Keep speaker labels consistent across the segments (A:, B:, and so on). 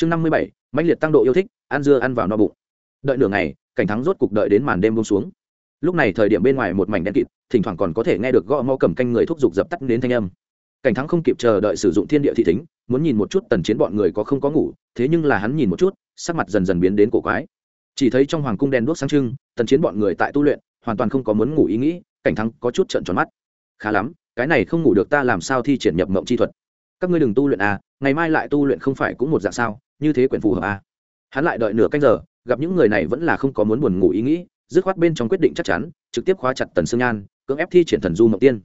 A: chương năm mươi bảy, mãnh liệt tăng độ yêu thích, ăn dưa ăn vào no bụng. Đợi nửa ngày, cảnh thắng rốt cục đợi đến màn đêm bông xuống. Lúc này thời điểm bên ngoài một mảnh đen kịt, thỉnh thoảng còn có thể nghe được gõ mau cầm canh người thúc giục dập tắt đến thanh âm. Cảnh thắng không kịp chờ đợi sử dụng thiên địa thị thính, muốn nhìn một chút tần chiến bọn người có không có ngủ, thế nhưng là hắn nhìn một chút, sắc mặt dần dần biến đến cổ quái. Chỉ thấy trong hoàng cung đen đuốc sáng trưng, tần chiến bọn người tại tu luyện, hoàn toàn không có muốn ngủ ý nghĩ, cảnh thắng có chút trận tròn mắt. Khá lắm, cái này không ngủ được ta làm sao thi triển nhập mộng chi thuật? Các ngươi đừng tu luyện à ngày mai lại tu luyện không phải cũng một dạng sao? Như thế quyển phù hợp à? Hắn lại đợi nửa canh giờ, gặp những người này vẫn là không có muốn buồn ngủ ý nghĩ, dứt khoát bên trong quyết định chắc chắn, trực tiếp khóa chặt tần sương nhan, cưỡng ép thi triển thần du mộng tiên.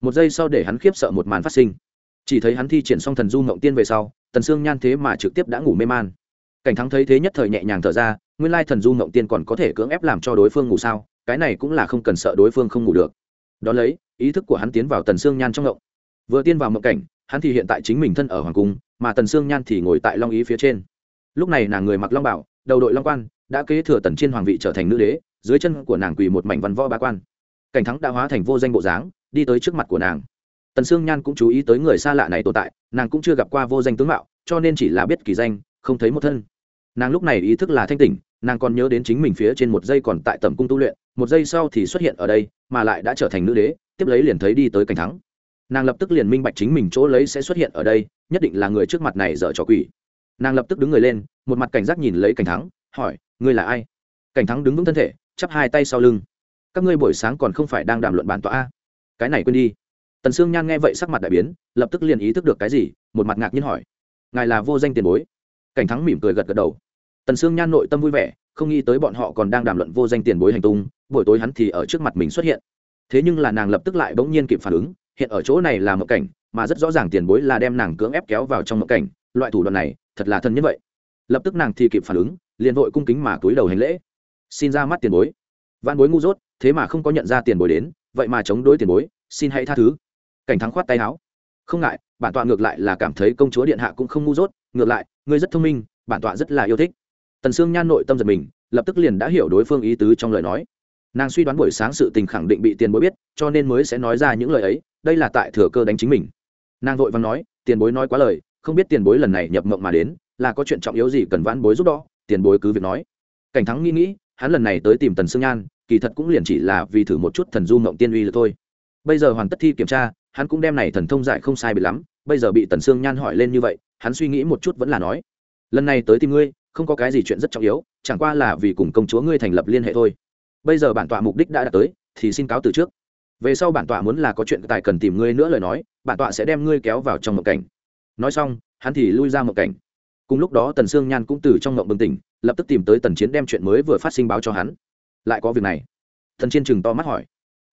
A: Một giây sau để hắn khiếp sợ một màn phát sinh. Chỉ thấy hắn thi triển xong thần du mộng tiên về sau, tần sương nhan thế mà trực tiếp đã ngủ mê man. Cảnh thắng thấy thế nhất thời nhẹ nhàng thở ra, nguyên lai thần du mộng tiên còn có thể cưỡng ép làm cho đối phương ngủ sao, cái này cũng là không cần sợ đối phương không ngủ được. Đ ó lấy, ý thức của hắn tiến vào tần sương nhan trong mộng. Vừa tiên vào mộng cảnh, hắn thì hiện tại chính mình thân ở hoàng cung mà tần sương nhan thì ngồi tại long ý phía trên. Lúc này nàng người mặc long bảo, đầu đội long quan, đã kế thừa tần chiên hoàng vị trở thành nữ đế, dưới chân của nàng quỳ một mảnh văn võ ba quan. Cảnh thắng đã hóa thành vô danh bộ dáng, đi tới trước mặt của nàng. Tần sương nhan cũng chú ý tới người xa lạ này tồn tại, nàng cũng chưa gặp qua vô danh tướng mạo, cho nên chỉ là biết kỳ danh, không thấy một thân. Nàng lúc này ý thức là thanh tỉnh, nàng còn nhớ đến chính mình phía trên một giây còn tại tầm cung tu luyện, một giây sau thì xuất hiện ở đây, mà lại đã trở thành nữ đế, tiếp lấy liền thấy đi tới cảnh thắng nàng lập tức liền minh bạch chính mình chỗ lấy sẽ xuất hiện ở đây, nhất định là người trước mặt này dở trò quỷ. Nàng lập tức đứng người lên, một mặt cảnh giác nhìn lấy cảnh thắng, hỏi, ngươi là ai? Cảnh thắng đứng vững thân thể, chắp hai tay sau lưng. Các ngươi buổi sáng còn không phải đang đàm luận bản tọa a? Cái này quên đi. Tần sương nhan nghe vậy sắc mặt đại biến, lập tức liền ý thức được cái gì, một mặt ngạc nhiên hỏi, ngài là vô danh tiền bối? Cảnh thắng mỉm cười gật gật đầu. Tần sương nhan nội tâm vui vẻ, không nghĩ tới bọn họ còn đang đàm luận vô danh tiền bối hành tung, buổi tối hắn thì ở trước mặt mình xuất hiện. Thế nhưng là nàng lập tức lại bỗng nhiên kịp phản ứng hiện ở chỗ này là một cảnh, mà rất rõ ràng tiền bối là đem nàng cưỡng ép kéo vào trong một cảnh. Loại thủ đoạn này, thật là thân như vậy. Lập tức nàng thì kịp phản ứng, liền vội cung kính mà túi đầu hành lễ. Xin ra mắt tiền bối. Văn bối ngu dốt, thế mà không có nhận ra tiền bối đến, vậy mà chống đối tiền bối, xin hãy tha thứ. Cảnh thắng khoát tay áo. Không ngại, bản tọa ngược lại là cảm thấy công chúa điện hạ cũng không ngu dốt, ngược lại, ngươi rất thông minh, bản tọa rất là yêu thích. Tần sương nhan nội tâm giật mình, lập tức liền đã hiểu đối phương ý tứ trong lời nói. Nàng suy đoán buổi sáng sự tình khẳng định bị tiền bối biết, cho nên mới sẽ nói ra những lời ấy đây là tại thừa cơ đánh chính mình. Nàng vội vàng nói, tiền bối nói quá lời, không biết tiền bối lần này nhập mộng mà đến, là có chuyện trọng yếu gì cần vãn bối giúp đó tiền bối cứ việc nói. Cảnh thắng nghĩ nghĩ, hắn lần này tới tìm tần sương nhan, kỳ thật cũng liền chỉ là vì thử một chút thần du mộng tiên uy là thôi. Bây giờ hoàn tất thi kiểm tra, hắn cũng đem này thần thông giải không sai bị lắm, bây giờ bị tần sương nhan hỏi lên như vậy, hắn suy nghĩ một chút vẫn là nói, lần này tới tìm ngươi, không có cái gì chuyện rất trọng yếu, chẳng qua là vì cùng công chúa ngươi thành lập liên hệ thôi. Bây giờ bản tọa mục đích đã đạt tới, thì xin cáo từ trước về sau bản tọa muốn là có chuyện tài cần tìm ngươi nữa lời nói, bản tọa sẽ đem ngươi kéo vào trong mộng cảnh. Nói xong, hắn thì lui ra mộng cảnh. Cùng lúc đó tần sương nhan cũng từ trong mộng bừng tỉnh, lập tức tìm tới tần chiến đem chuyện mới vừa phát sinh báo cho hắn. Lại có việc này. Thần chiến chừng to mắt hỏi.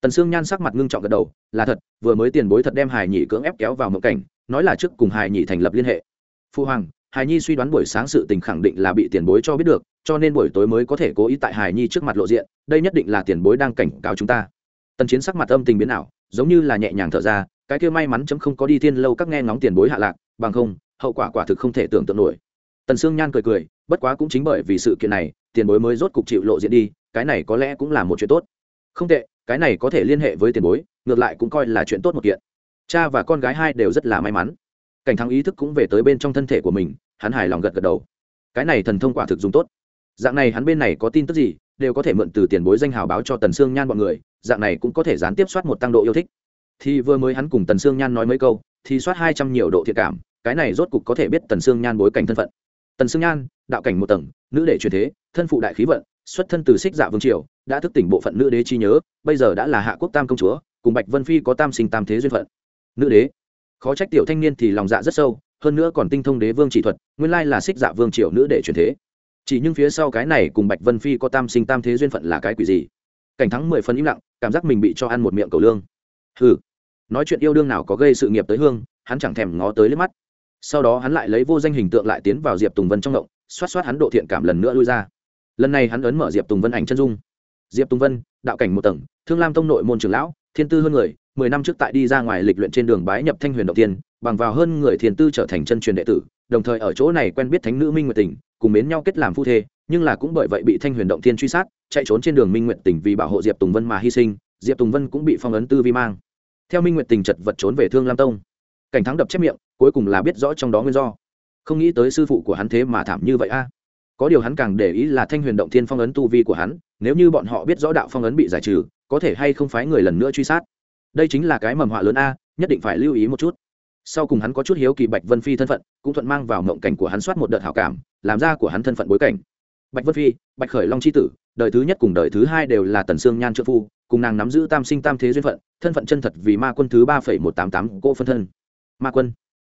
A: Tần sương nhan sắc mặt ngưng trọng gật đầu, là thật, vừa mới tiền bối thật đem hải nhị cưỡng ép kéo vào mộng cảnh, nói là trước cùng hải nhị thành lập liên hệ. Phu hoàng, hải nhi suy đoán buổi sáng sự tình khẳng định là bị tiền bối cho biết được, cho nên buổi tối mới có thể cố ý tại hải nhi trước mặt lộ diện, đây nhất định là tiền bối đang cảnh cáo chúng ta tần chiến sắc mặt âm tình biến ảo, giống như là nhẹ nhàng thở ra, cái kia may mắn chấm không có đi thiên lâu các nghe ngóng tiền bối hạ lạc, bằng không, hậu quả quả thực không thể tưởng tượng nổi. Tần sương nhan cười cười, bất quá cũng chính bởi vì sự kiện này, tiền bối mới rốt cục chịu lộ diện đi, cái này có lẽ cũng là một chuyện tốt. Không tệ, cái này có thể liên hệ với tiền bối, ngược lại cũng coi là chuyện tốt một kiện. Cha và con gái hai đều rất là may mắn. Cảnh thắng ý thức cũng về tới bên trong thân thể của mình, hắn hài lòng gật gật đầu. Cái này thần thông quả thực dùng tốt. Dạng này hắn bên này có tin tức gì đều có thể mượn từ tiền bối danh hào báo cho tần sương nhan b ọ n người, dạng này cũng có thể gián tiếp soát một tăng độ yêu thích. Thì vừa mới hắn cùng tần sương nhan nói mấy câu, thì soát hai trăm nhiều độ thiệt cảm, cái này rốt cục có thể biết tần sương nhan bối cảnh thân phận. Tần sương nhan, đạo cảnh một tầng, nữ đệ truyền thế, thân phụ đại khí vận, xuất thân từ xích dạ vương triều, đã thức tỉnh bộ phận nữ đế chi nhớ, bây giờ đã là hạ quốc tam công chúa, cùng bạch vân phi có tam sinh tam thế duyên phận. Nữ đế, khó trách tiểu thanh niên thì lòng dạ rất sâu, hơn nữa còn tinh thông đế vương chỉ thuật, nguyên lai là xích dạ vương triều nữ đệ truyền thế chỉ nhưng phía sau cái này cùng bạch vân phi có tam sinh tam thế duyên phận là cái quỷ gì? Cảnh thắng mười phần im lặng, cảm giác mình bị cho ăn một miệng cầu lương. Hừ. Nói chuyện yêu đương nào có gây sự nghiệp tới hương, hắn chẳng thèm ngó tới liếc mắt. Sau đó hắn lại lấy vô danh hình tượng lại tiến vào diệp tùng vân trong động, xoát xoát hắn độ thiện cảm lần nữa lui ra. Lần này hắn ấn mở diệp tùng vân ảnh chân dung. Diệp tùng vân, đạo cảnh một tầng, thương lam tông nội môn trường lão, thiên tư hơn người, mười năm trước tại đi ra ngoài lịch luyện trên đường bái nhập thanh huyền đầu tiên, bằng vào hơn người thiền tư trở thành chân truyền đệ tử đồng thời ở chỗ này quen biết thánh nữ minh nguyệt tình cùng mến nhau kết làm phu thê, nhưng là cũng bởi vậy bị thanh huyền động thiên truy sát, chạy trốn trên đường minh nguyệt tình vì bảo hộ diệp tùng vân mà hy sinh, diệp tùng vân cũng bị phong ấn tư vi mang. Theo minh nguyệt tình chật vật trốn về thương lam tông. Cảnh thắng đập chép miệng, cuối cùng là biết rõ trong đó nguyên do. Không nghĩ tới sư phụ của hắn thế mà thảm như vậy a. Có điều hắn càng để ý là thanh huyền động thiên phong ấn tu vi của hắn, nếu như bọn họ biết rõ đạo phong ấn bị giải trừ, có thể hay không phái người lần nữa truy sát. Đây chính là cái mầm họa lớn a, nhất định phải lưu ý một chút sau cùng hắn có chút hiếu kỳ bạch vân phi thân phận, cũng thuận mang vào mộng cảnh của hắn soát một đợt hảo cảm, làm ra của hắn thân phận bối cảnh. Bạch vân phi, bạch khởi long c h i tử, đời thứ nhất cùng đời thứ hai đều là tần sương nhan trợ phu, cùng nàng nắm giữ tam sinh tam thế duyên phận, thân phận chân thật vì ma quân thứ ba phẩy một tám tám cỗ phân thân. Ma quân,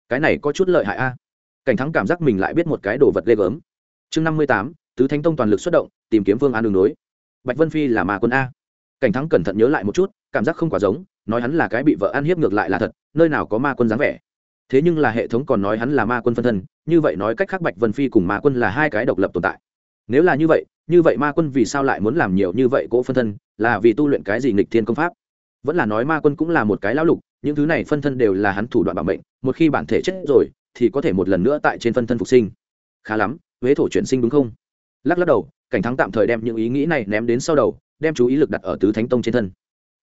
A: cái này có chút lợi hại a. À? Cảnh thắng cảm giác mình lại biết một cái đồ vật ghê gớm. Chương năm mươi tám, tứ thánh tông toàn lực xuất động, tìm kiếm phương án đường đối bạch vân phi là ma quân a. Cảnh thắng cẩn thận nhớ lại một chút, cảm giác không quá giống nói hắn là cái bị vợ ăn hiếp ngược lại là thật, nơi nào có ma quân dáng vẻ. Thế nhưng là hệ thống còn nói hắn là ma quân phân thân, như vậy nói cách khác bạch vân phi cùng ma quân là hai cái độc lập tồn tại. Nếu là như vậy như vậy ma quân vì sao lại muốn làm nhiều như vậy cỗ phân thân, là vì tu luyện cái gì nghịch thiên công pháp? Vẫn là nói ma quân cũng là một cái lão lục, những thứ này phân thân đều là hắn thủ đoạn bảo mệnh, một khi bản thể chết rồi, thì có thể một lần nữa tại trên phân thân phục sinh. Khá lắm, huế thổ chuyển sinh đúng không? Lắc lắc đầu, cảnh thắng tạm thời đem những ý nghĩ này ném đến sau đầu, đem chú ý lực đặt ở tứ thánh tông trên thân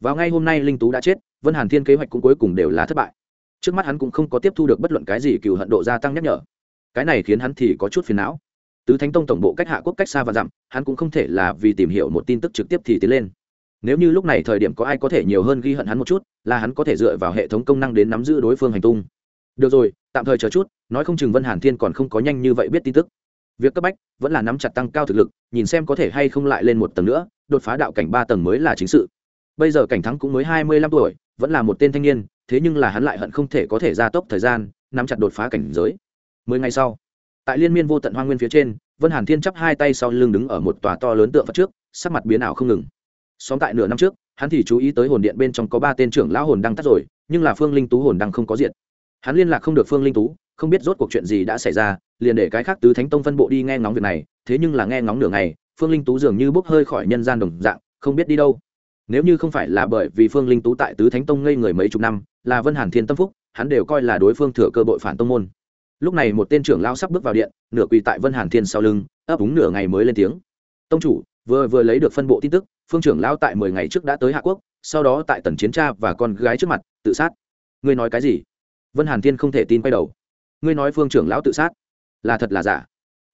A: vào ngay hôm nay linh tú đã chết, vân hàn thiên kế hoạch cũng cuối cùng đều là thất bại. Trước mắt hắn cũng không có tiếp thu được bất luận cái gì cựu hận độ gia tăng nhắc nhở. Cái này khiến hắn thì có chút phiền não. Tứ thánh tông tổng bộ cách hạ quốc cách xa và dặm, hắn cũng không thể là vì tìm hiểu một tin tức trực tiếp thì tiến lên. Nếu như lúc này thời điểm có ai có thể nhiều hơn ghi hận hắn một chút, là hắn có thể dựa vào hệ thống công năng đến nắm giữ đối phương hành tung. Được rồi, tạm thời chờ chút, nói không chừng vân hàn thiên còn không có nhanh như vậy biết tin tức. Việc cấp bách vẫn là nắm chặt tăng cao thực lực, nhìn xem có thể hay không lại lên một tầng nữa, đột phá đạo cảnh ba tầng mới là chính sự bây giờ cảnh thắng cũng mới hai mươi lăm tuổi, vẫn là một tên thanh niên, thế nhưng là hắn lại hận không thể có thể gia tốc thời gian, nắm chặt đột phá cảnh giới. Mười ngày sau, tại liên miên vô tận hoa nguyên phía trên, vân hàn thiên chắp hai tay sau lưng đứng ở một tòa to lớn tượng phật trước, sắc mặt biến ảo không ngừng. Xóm tại nửa năm trước, hắn thì chú ý tới hồn điện bên trong có ba tên trưởng lão hồn đang tắt rồi, nhưng là phương linh tú hồn đang không có diện hắn liên lạc không được phương linh tú, không biết rốt cuộc chuyện gì đã xảy ra, liền để cái khác tứ thánh tông phân bộ đi nghe ngóng việc này, thế nhưng là nghe ngóng nửa ngày, phương linh tú dường như bốc hơi khỏi nhân gian đồng dạng, không biết đi đâu nếu như không phải là bởi vì phương linh tú tại tứ thánh tông ngây người mấy chục năm, là vân hàn thiên tâm phúc, hắn đều coi là đối phương thừa cơ bội phản tông môn. Lúc này một tên trưởng lao sắp bước vào điện, nửa quỳ tại vân hàn thiên sau lưng, ấp úng nửa ngày mới lên tiếng. Tông chủ, vừa vừa lấy được phân bộ tin tức, phương trưởng lao tại mười ngày trước đã tới hạ quốc, sau đó tại tần chiến tra và con gái trước mặt, tự sát. Ngươi nói cái gì? Vân hàn thiên không thể tin quay đầu. Ngươi nói phương trưởng lão tự sát? Là thật là giả?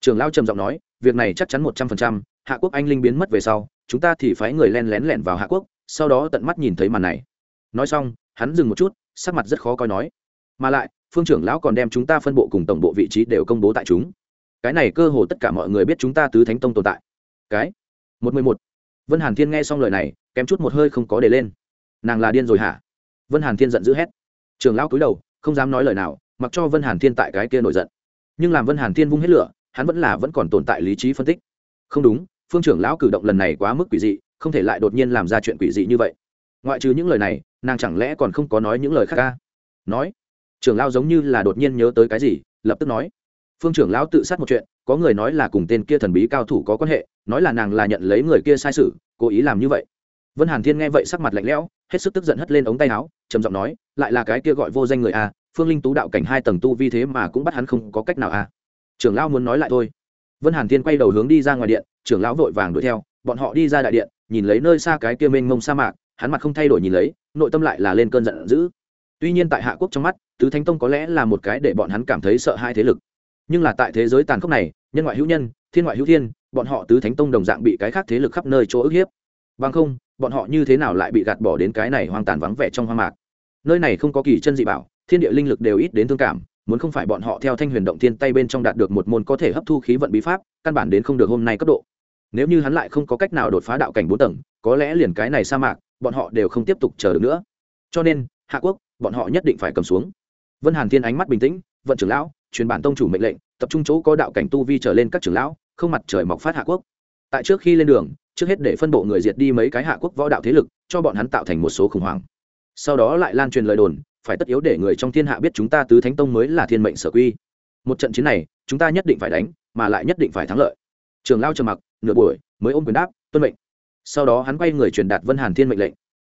A: Trưởng lão trầm giọng nói, việc này chắc chắn một trăm phần trăm, hạ quốc anh linh biến mất về sau chúng ta thì phái người len lén lẻn vào hạ quốc, sau đó tận mắt nhìn thấy màn này. Nói xong, hắn dừng một chút, sắc mặt rất khó coi nói. Mà lại, phương trưởng lão còn đem chúng ta phân bộ cùng tổng bộ vị trí đều công bố tại chúng. Cái này cơ hồ tất cả mọi người biết chúng ta tứ thánh tông tồn tại. Cái, một mười một. Vân hàn thiên nghe xong lời này, kém chút một hơi không có để lên. Nàng là điên rồi hả? Vân hàn thiên giận dữ hét. Trường lão cúi đầu, không dám nói lời nào, mặc cho vân hàn thiên tại cái kia nổi giận. Nhưng làm vân hàn thiên vung hết lửa, hắn vẫn là vẫn còn tồn tại lý trí phân tích. Không đúng phương trưởng lão cử động lần này quá mức quỷ dị, không thể lại đột nhiên làm ra chuyện quỷ dị như vậy. Ngoại trừ những lời này, nàng chẳng lẽ còn không có nói những lời khác ca nói. Trưởng lão giống như là đột nhiên nhớ tới cái gì, lập tức nói. Phương trưởng lão tự sát một chuyện, có người nói là cùng tên kia thần bí cao thủ có quan hệ, nói là nàng là nhận lấy người kia sai sự, cố ý làm như vậy. Vân hàn thiên nghe vậy sắc mặt lạnh lẽo, hết sức tức giận hất lên ống tay áo, trầm giọng nói, lại là cái kia gọi vô danh người a, phương linh tú đạo cảnh hai tầng tu vi thế mà cũng bắt hắn không có cách nào a. Trưởng lão muốn nói lại thôi vân hàn thiên quay đầu hướng đi ra ngoài điện, trưởng lão vội vàng đuổi theo, bọn họ đi ra đại điện, nhìn lấy nơi xa cái kia mênh mông sa mạc, hắn mặt không thay đổi nhìn lấy, nội tâm lại là lên cơn giận dữ. Tuy nhiên tại hạ quốc trong mắt, tứ thánh tông có lẽ là một cái để bọn hắn cảm thấy sợ hai thế lực. Nhưng là tại thế giới tàn khốc này, nhân ngoại hữu nhân, thiên ngoại hữu thiên, bọn họ tứ thánh tông đồng dạng bị cái khác thế lực khắp nơi chỗ ức hiếp. Bằng không, bọn họ như thế nào lại bị gạt bỏ đến cái này hoang tàn vắng vẻ trong hoang mạc? Nơi này không có kỳ chân dị bảo, thiên địa linh lực đều ít đến thương cảm muốn không phải bọn họ theo thanh huyền động thiên tay bên trong đạt được một môn có thể hấp thu khí vận bí pháp, căn bản đến không được hôm nay cấp độ. Nếu như hắn lại không có cách nào đột phá đạo cảnh bốn tầng, có lẽ liền cái này sa mạc, bọn họ đều không tiếp tục chờ được nữa. Cho nên, hạ quốc, bọn họ nhất định phải cầm xuống. Vân hàn thiên ánh mắt bình tĩnh, vận trưởng lão, truyền bản tông chủ mệnh lệnh, tập trung chỗ có đạo cảnh tu vi trở lên các trưởng lão, không mặt trời mọc phát hạ quốc. Tại trước khi lên đường, trước hết để phân bộ người diệt đi mấy cái hạ quốc võ đạo thế lực, cho bọn hắn tạo thành một số khủng hoảng. Sau đó lại lan truyền lời đồn phải tất yếu để người trong thiên hạ biết chúng ta tứ thánh tông mới là thiên mệnh sở quy. Một trận chiến này, chúng ta nhất định phải đánh, mà lại nhất định phải thắng lợi. Trường lao trầm mặc, nửa buổi, mới ôm quyền đáp, tuân mệnh. Sau đó hắn quay người truyền đạt vân hàn thiên mệnh lệnh.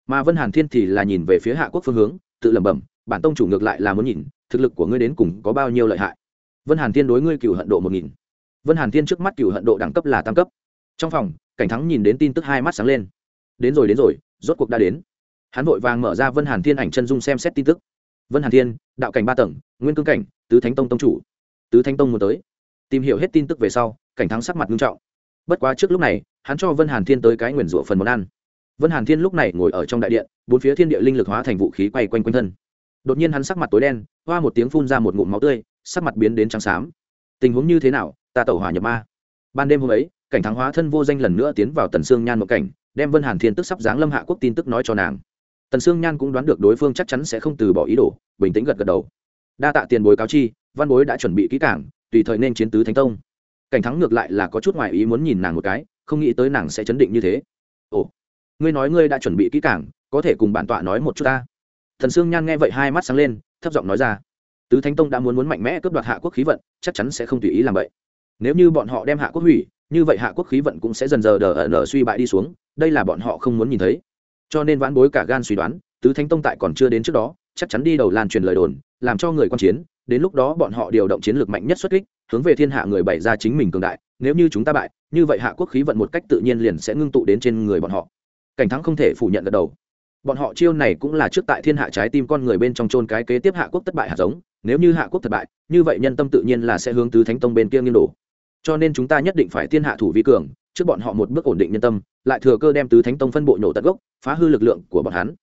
A: Mà vân hàn thiên thì là nhìn về phía hạ quốc phương hướng, tự lẩm bẩm, bản tông chủ ngược lại là muốn nhìn, thực lực của ngươi đến cùng có bao nhiêu lợi hại. Vân hàn thiên đối ngươi cựu hận độ một nghìn. Vân hàn thiên trước mắt cựu hận độ đẳng cấp là tam cấp. Trong phòng, cảnh thắng nhìn đến tin tức hai mắt sáng lên. Đến rồi đến rồi, rốt cuộc đã đến hắn vội vàng mở ra vân hàn thiên ảnh chân dung xem xét tin tức. Vân hàn thiên, đạo cảnh ba tầng, nguyên cương cảnh, tứ thánh tông tông chủ. Tứ thánh tông muốn tới. Tìm hiểu hết tin tức về sau, cảnh thắng sắc mặt nghiêm trọng. Bất quá trước lúc này, hắn cho vân hàn thiên tới cái nguyền rủa phần món ăn. Vân hàn thiên lúc này ngồi ở trong đại điện, bốn phía thiên địa linh lực hóa thành vũ khí quay quanh quanh thân. Đột nhiên hắn sắc mặt tối đen, hoa một tiếng phun ra một ngụm máu tươi, sắc mặt biến đến trắng xám. Tình huống như thế nào, ta tẩu hỏa nhập ma. Ban đêm hôm ấy, cảnh thắng hóa thân vô danh lần nữa tiến vào tần sương nhan một cảnh, đem vân hàn thiên tức sắp giáng lâm hạ quốc tin tức nói cho nàng tần sương nhan cũng đoán được đối phương chắc chắn sẽ không từ bỏ ý đồ, bình tĩnh gật gật đầu. Đa tạ tiền bối cáo chi, văn bối đã chuẩn bị kỹ cảng tùy thời nên chiến tứ thánh tông. Cảnh thắng ngược lại là có chút ngoài ý muốn nhìn nàng một cái, không nghĩ tới nàng sẽ chấn định như thế. Ồ, ngươi nói ngươi đã chuẩn bị kỹ cảng có thể cùng bản tọa nói một chút ta. Thần sương nhan nghe vậy hai mắt sáng lên, thấp giọng nói ra. Tứ thánh tông đã muốn muốn mạnh mẽ cướp đoạt hạ quốc khí vận, chắc chắn sẽ không tùy ý làm vậy. Nếu như bọn họ đem hạ quốc hủy, như vậy hạ quốc khí vận cũng sẽ dần dần đờ ở suy bại đi xuống, đây là bọn họ không muốn nhìn thấy cho nên vãn bối cả gan suy đoán, tứ thánh tông tại còn chưa đến trước đó, chắc chắn đi đầu lan truyền lời đồn, làm cho người quan chiến, đến lúc đó bọn họ điều động chiến lược mạnh nhất xuất kích, hướng về thiên hạ người bày ra chính mình cường đại, nếu như chúng ta bại, như vậy hạ quốc khí vận một cách tự nhiên liền sẽ ngưng tụ đến trên người bọn họ. Cảnh thắng không thể phủ nhận gật đầu. Bọn họ chiêu này cũng là trước tại thiên hạ trái tim con người bên trong chôn cái kế tiếp hạ quốc thất bại hạt giống, nếu như hạ quốc thất bại, như vậy nhân tâm tự nhiên là sẽ hướng tứ thánh tông bên kia nghiêng đổ. Cho nên chúng ta nhất định phải thiên hạ thủ vi cường trước bọn họ một bước ổn định nhân tâm, lại thừa cơ đem tứ thánh tông phân bộ nổ tận gốc, phá hư lực lượng của bọn hắn.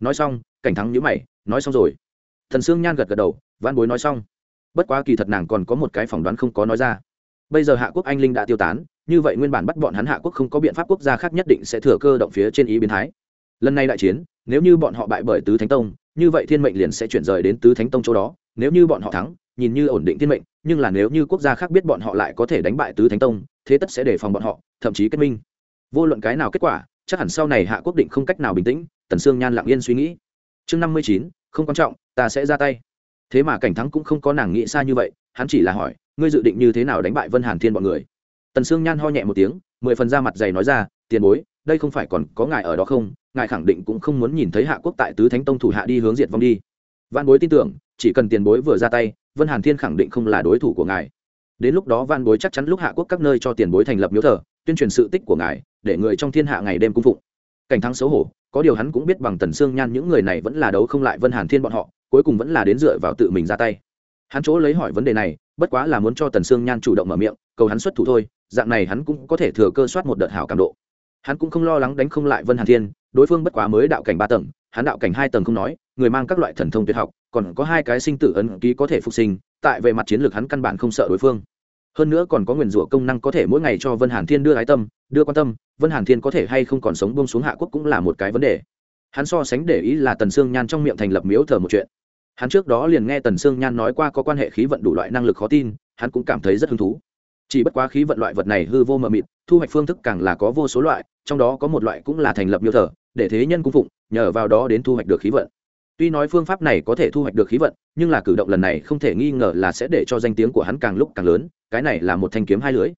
A: Nói xong, cảnh thắng nhữ mày, nói xong rồi. Thần sương nhan gật gật đầu văn bối nói xong. Bất quá kỳ thật nàng còn có một cái phỏng đoán không có nói ra. Bây giờ hạ quốc anh linh đã tiêu tán, như vậy nguyên bản bắt bọn hắn hạ quốc không có biện pháp quốc gia khác nhất định sẽ thừa cơ động phía trên ý biến thái. Lần này đại chiến, nếu như bọn họ bại bởi tứ thánh tông, như vậy thiên mệnh liền sẽ chuyển rời đến tứ thánh tông chỗ đó, nếu như bọn họ thắng nhìn như ổn định thiên mệnh, nhưng là nếu như quốc gia khác biết bọn họ lại có thể đánh bại tứ thánh tông, thế tất sẽ đề phòng bọn họ, thậm chí kết minh. Vô luận cái nào kết quả, chắc hẳn sau này hạ quốc định không cách nào bình tĩnh, tần sương nhan lặng yên suy nghĩ. Chương năm mươi chín, không quan trọng, ta sẽ ra tay. Thế mà cảnh thắng cũng không có nàng nghĩ xa như vậy, hắn chỉ là hỏi, ngươi dự định như thế nào đánh bại vân hàn thiên bọn người? Tần sương nhan ho nhẹ một tiếng, mười phần ra mặt dày nói ra, tiền bối, đây không phải còn có ngài ở đó không? Ngài khẳng định cũng không muốn nhìn thấy hạ quốc tại tứ thánh tông thủ hạ đi hướng diệt vong đi văn bối tin tưởng, chỉ cần tiền bối vừa ra tay, vân hàn thiên khẳng định không là đối thủ của ngài. Đến lúc đó văn bối chắc chắn lúc hạ quốc các nơi cho tiền bối thành lập miếu thờ, tuyên truyền sự tích của ngài, để người trong thiên hạ ngày đêm cung phụng. Cảnh thắng xấu hổ, có điều hắn cũng biết bằng tần xương nhan những người này vẫn là đấu không lại vân hàn thiên bọn họ, cuối cùng vẫn là đến dựa vào tự mình ra tay. Hắn chỗ lấy hỏi vấn đề này, bất quá là muốn cho tần sương nhan chủ động mở miệng, cầu hắn xuất thủ thôi, dạng này hắn cũng có thể thừa cơ soát một đợt hảo cảm độ. Hắn cũng không lo lắng đánh không lại vân hàn thiên, đối phương bất quá mới đạo cảnh ba tầng, hắn đạo cảnh hai tầng không nói người mang các loại thần thông tuyệt học, còn có hai cái sinh tử ấn ký có thể phục sinh, tại về mặt chiến lược hắn căn bản không sợ đối phương. Hơn nữa còn có nguyền rủa công năng có thể mỗi ngày cho vân hàn thiên đưa ái tâm, đưa quan tâm, vân hàn thiên có thể hay không còn sống bông xuống hạ quốc cũng là một cái vấn đề. Hắn so sánh để ý là tần sương nhan trong miệng thành lập miếu thờ một chuyện. Hắn trước đó liền nghe tần sương nhan nói qua có quan hệ khí vận đủ loại năng lực khó tin, hắn cũng cảm thấy rất hứng thú. Chỉ bất quá khí vận loại vật này hư vô mờ mịt, thu hoạch phương thức càng là có vô số loại, trong đó có một loại cũng là thành lập miêu thờ, để thế nhân cung phụng, nhờ vào đó đến thu hoạch được khí vận tuy nói phương pháp này có thể thu hoạch được khí vận nhưng là cử động lần này không thể nghi ngờ là sẽ để cho danh tiếng của hắn càng lúc càng lớn cái này là một thanh kiếm hai lưỡi,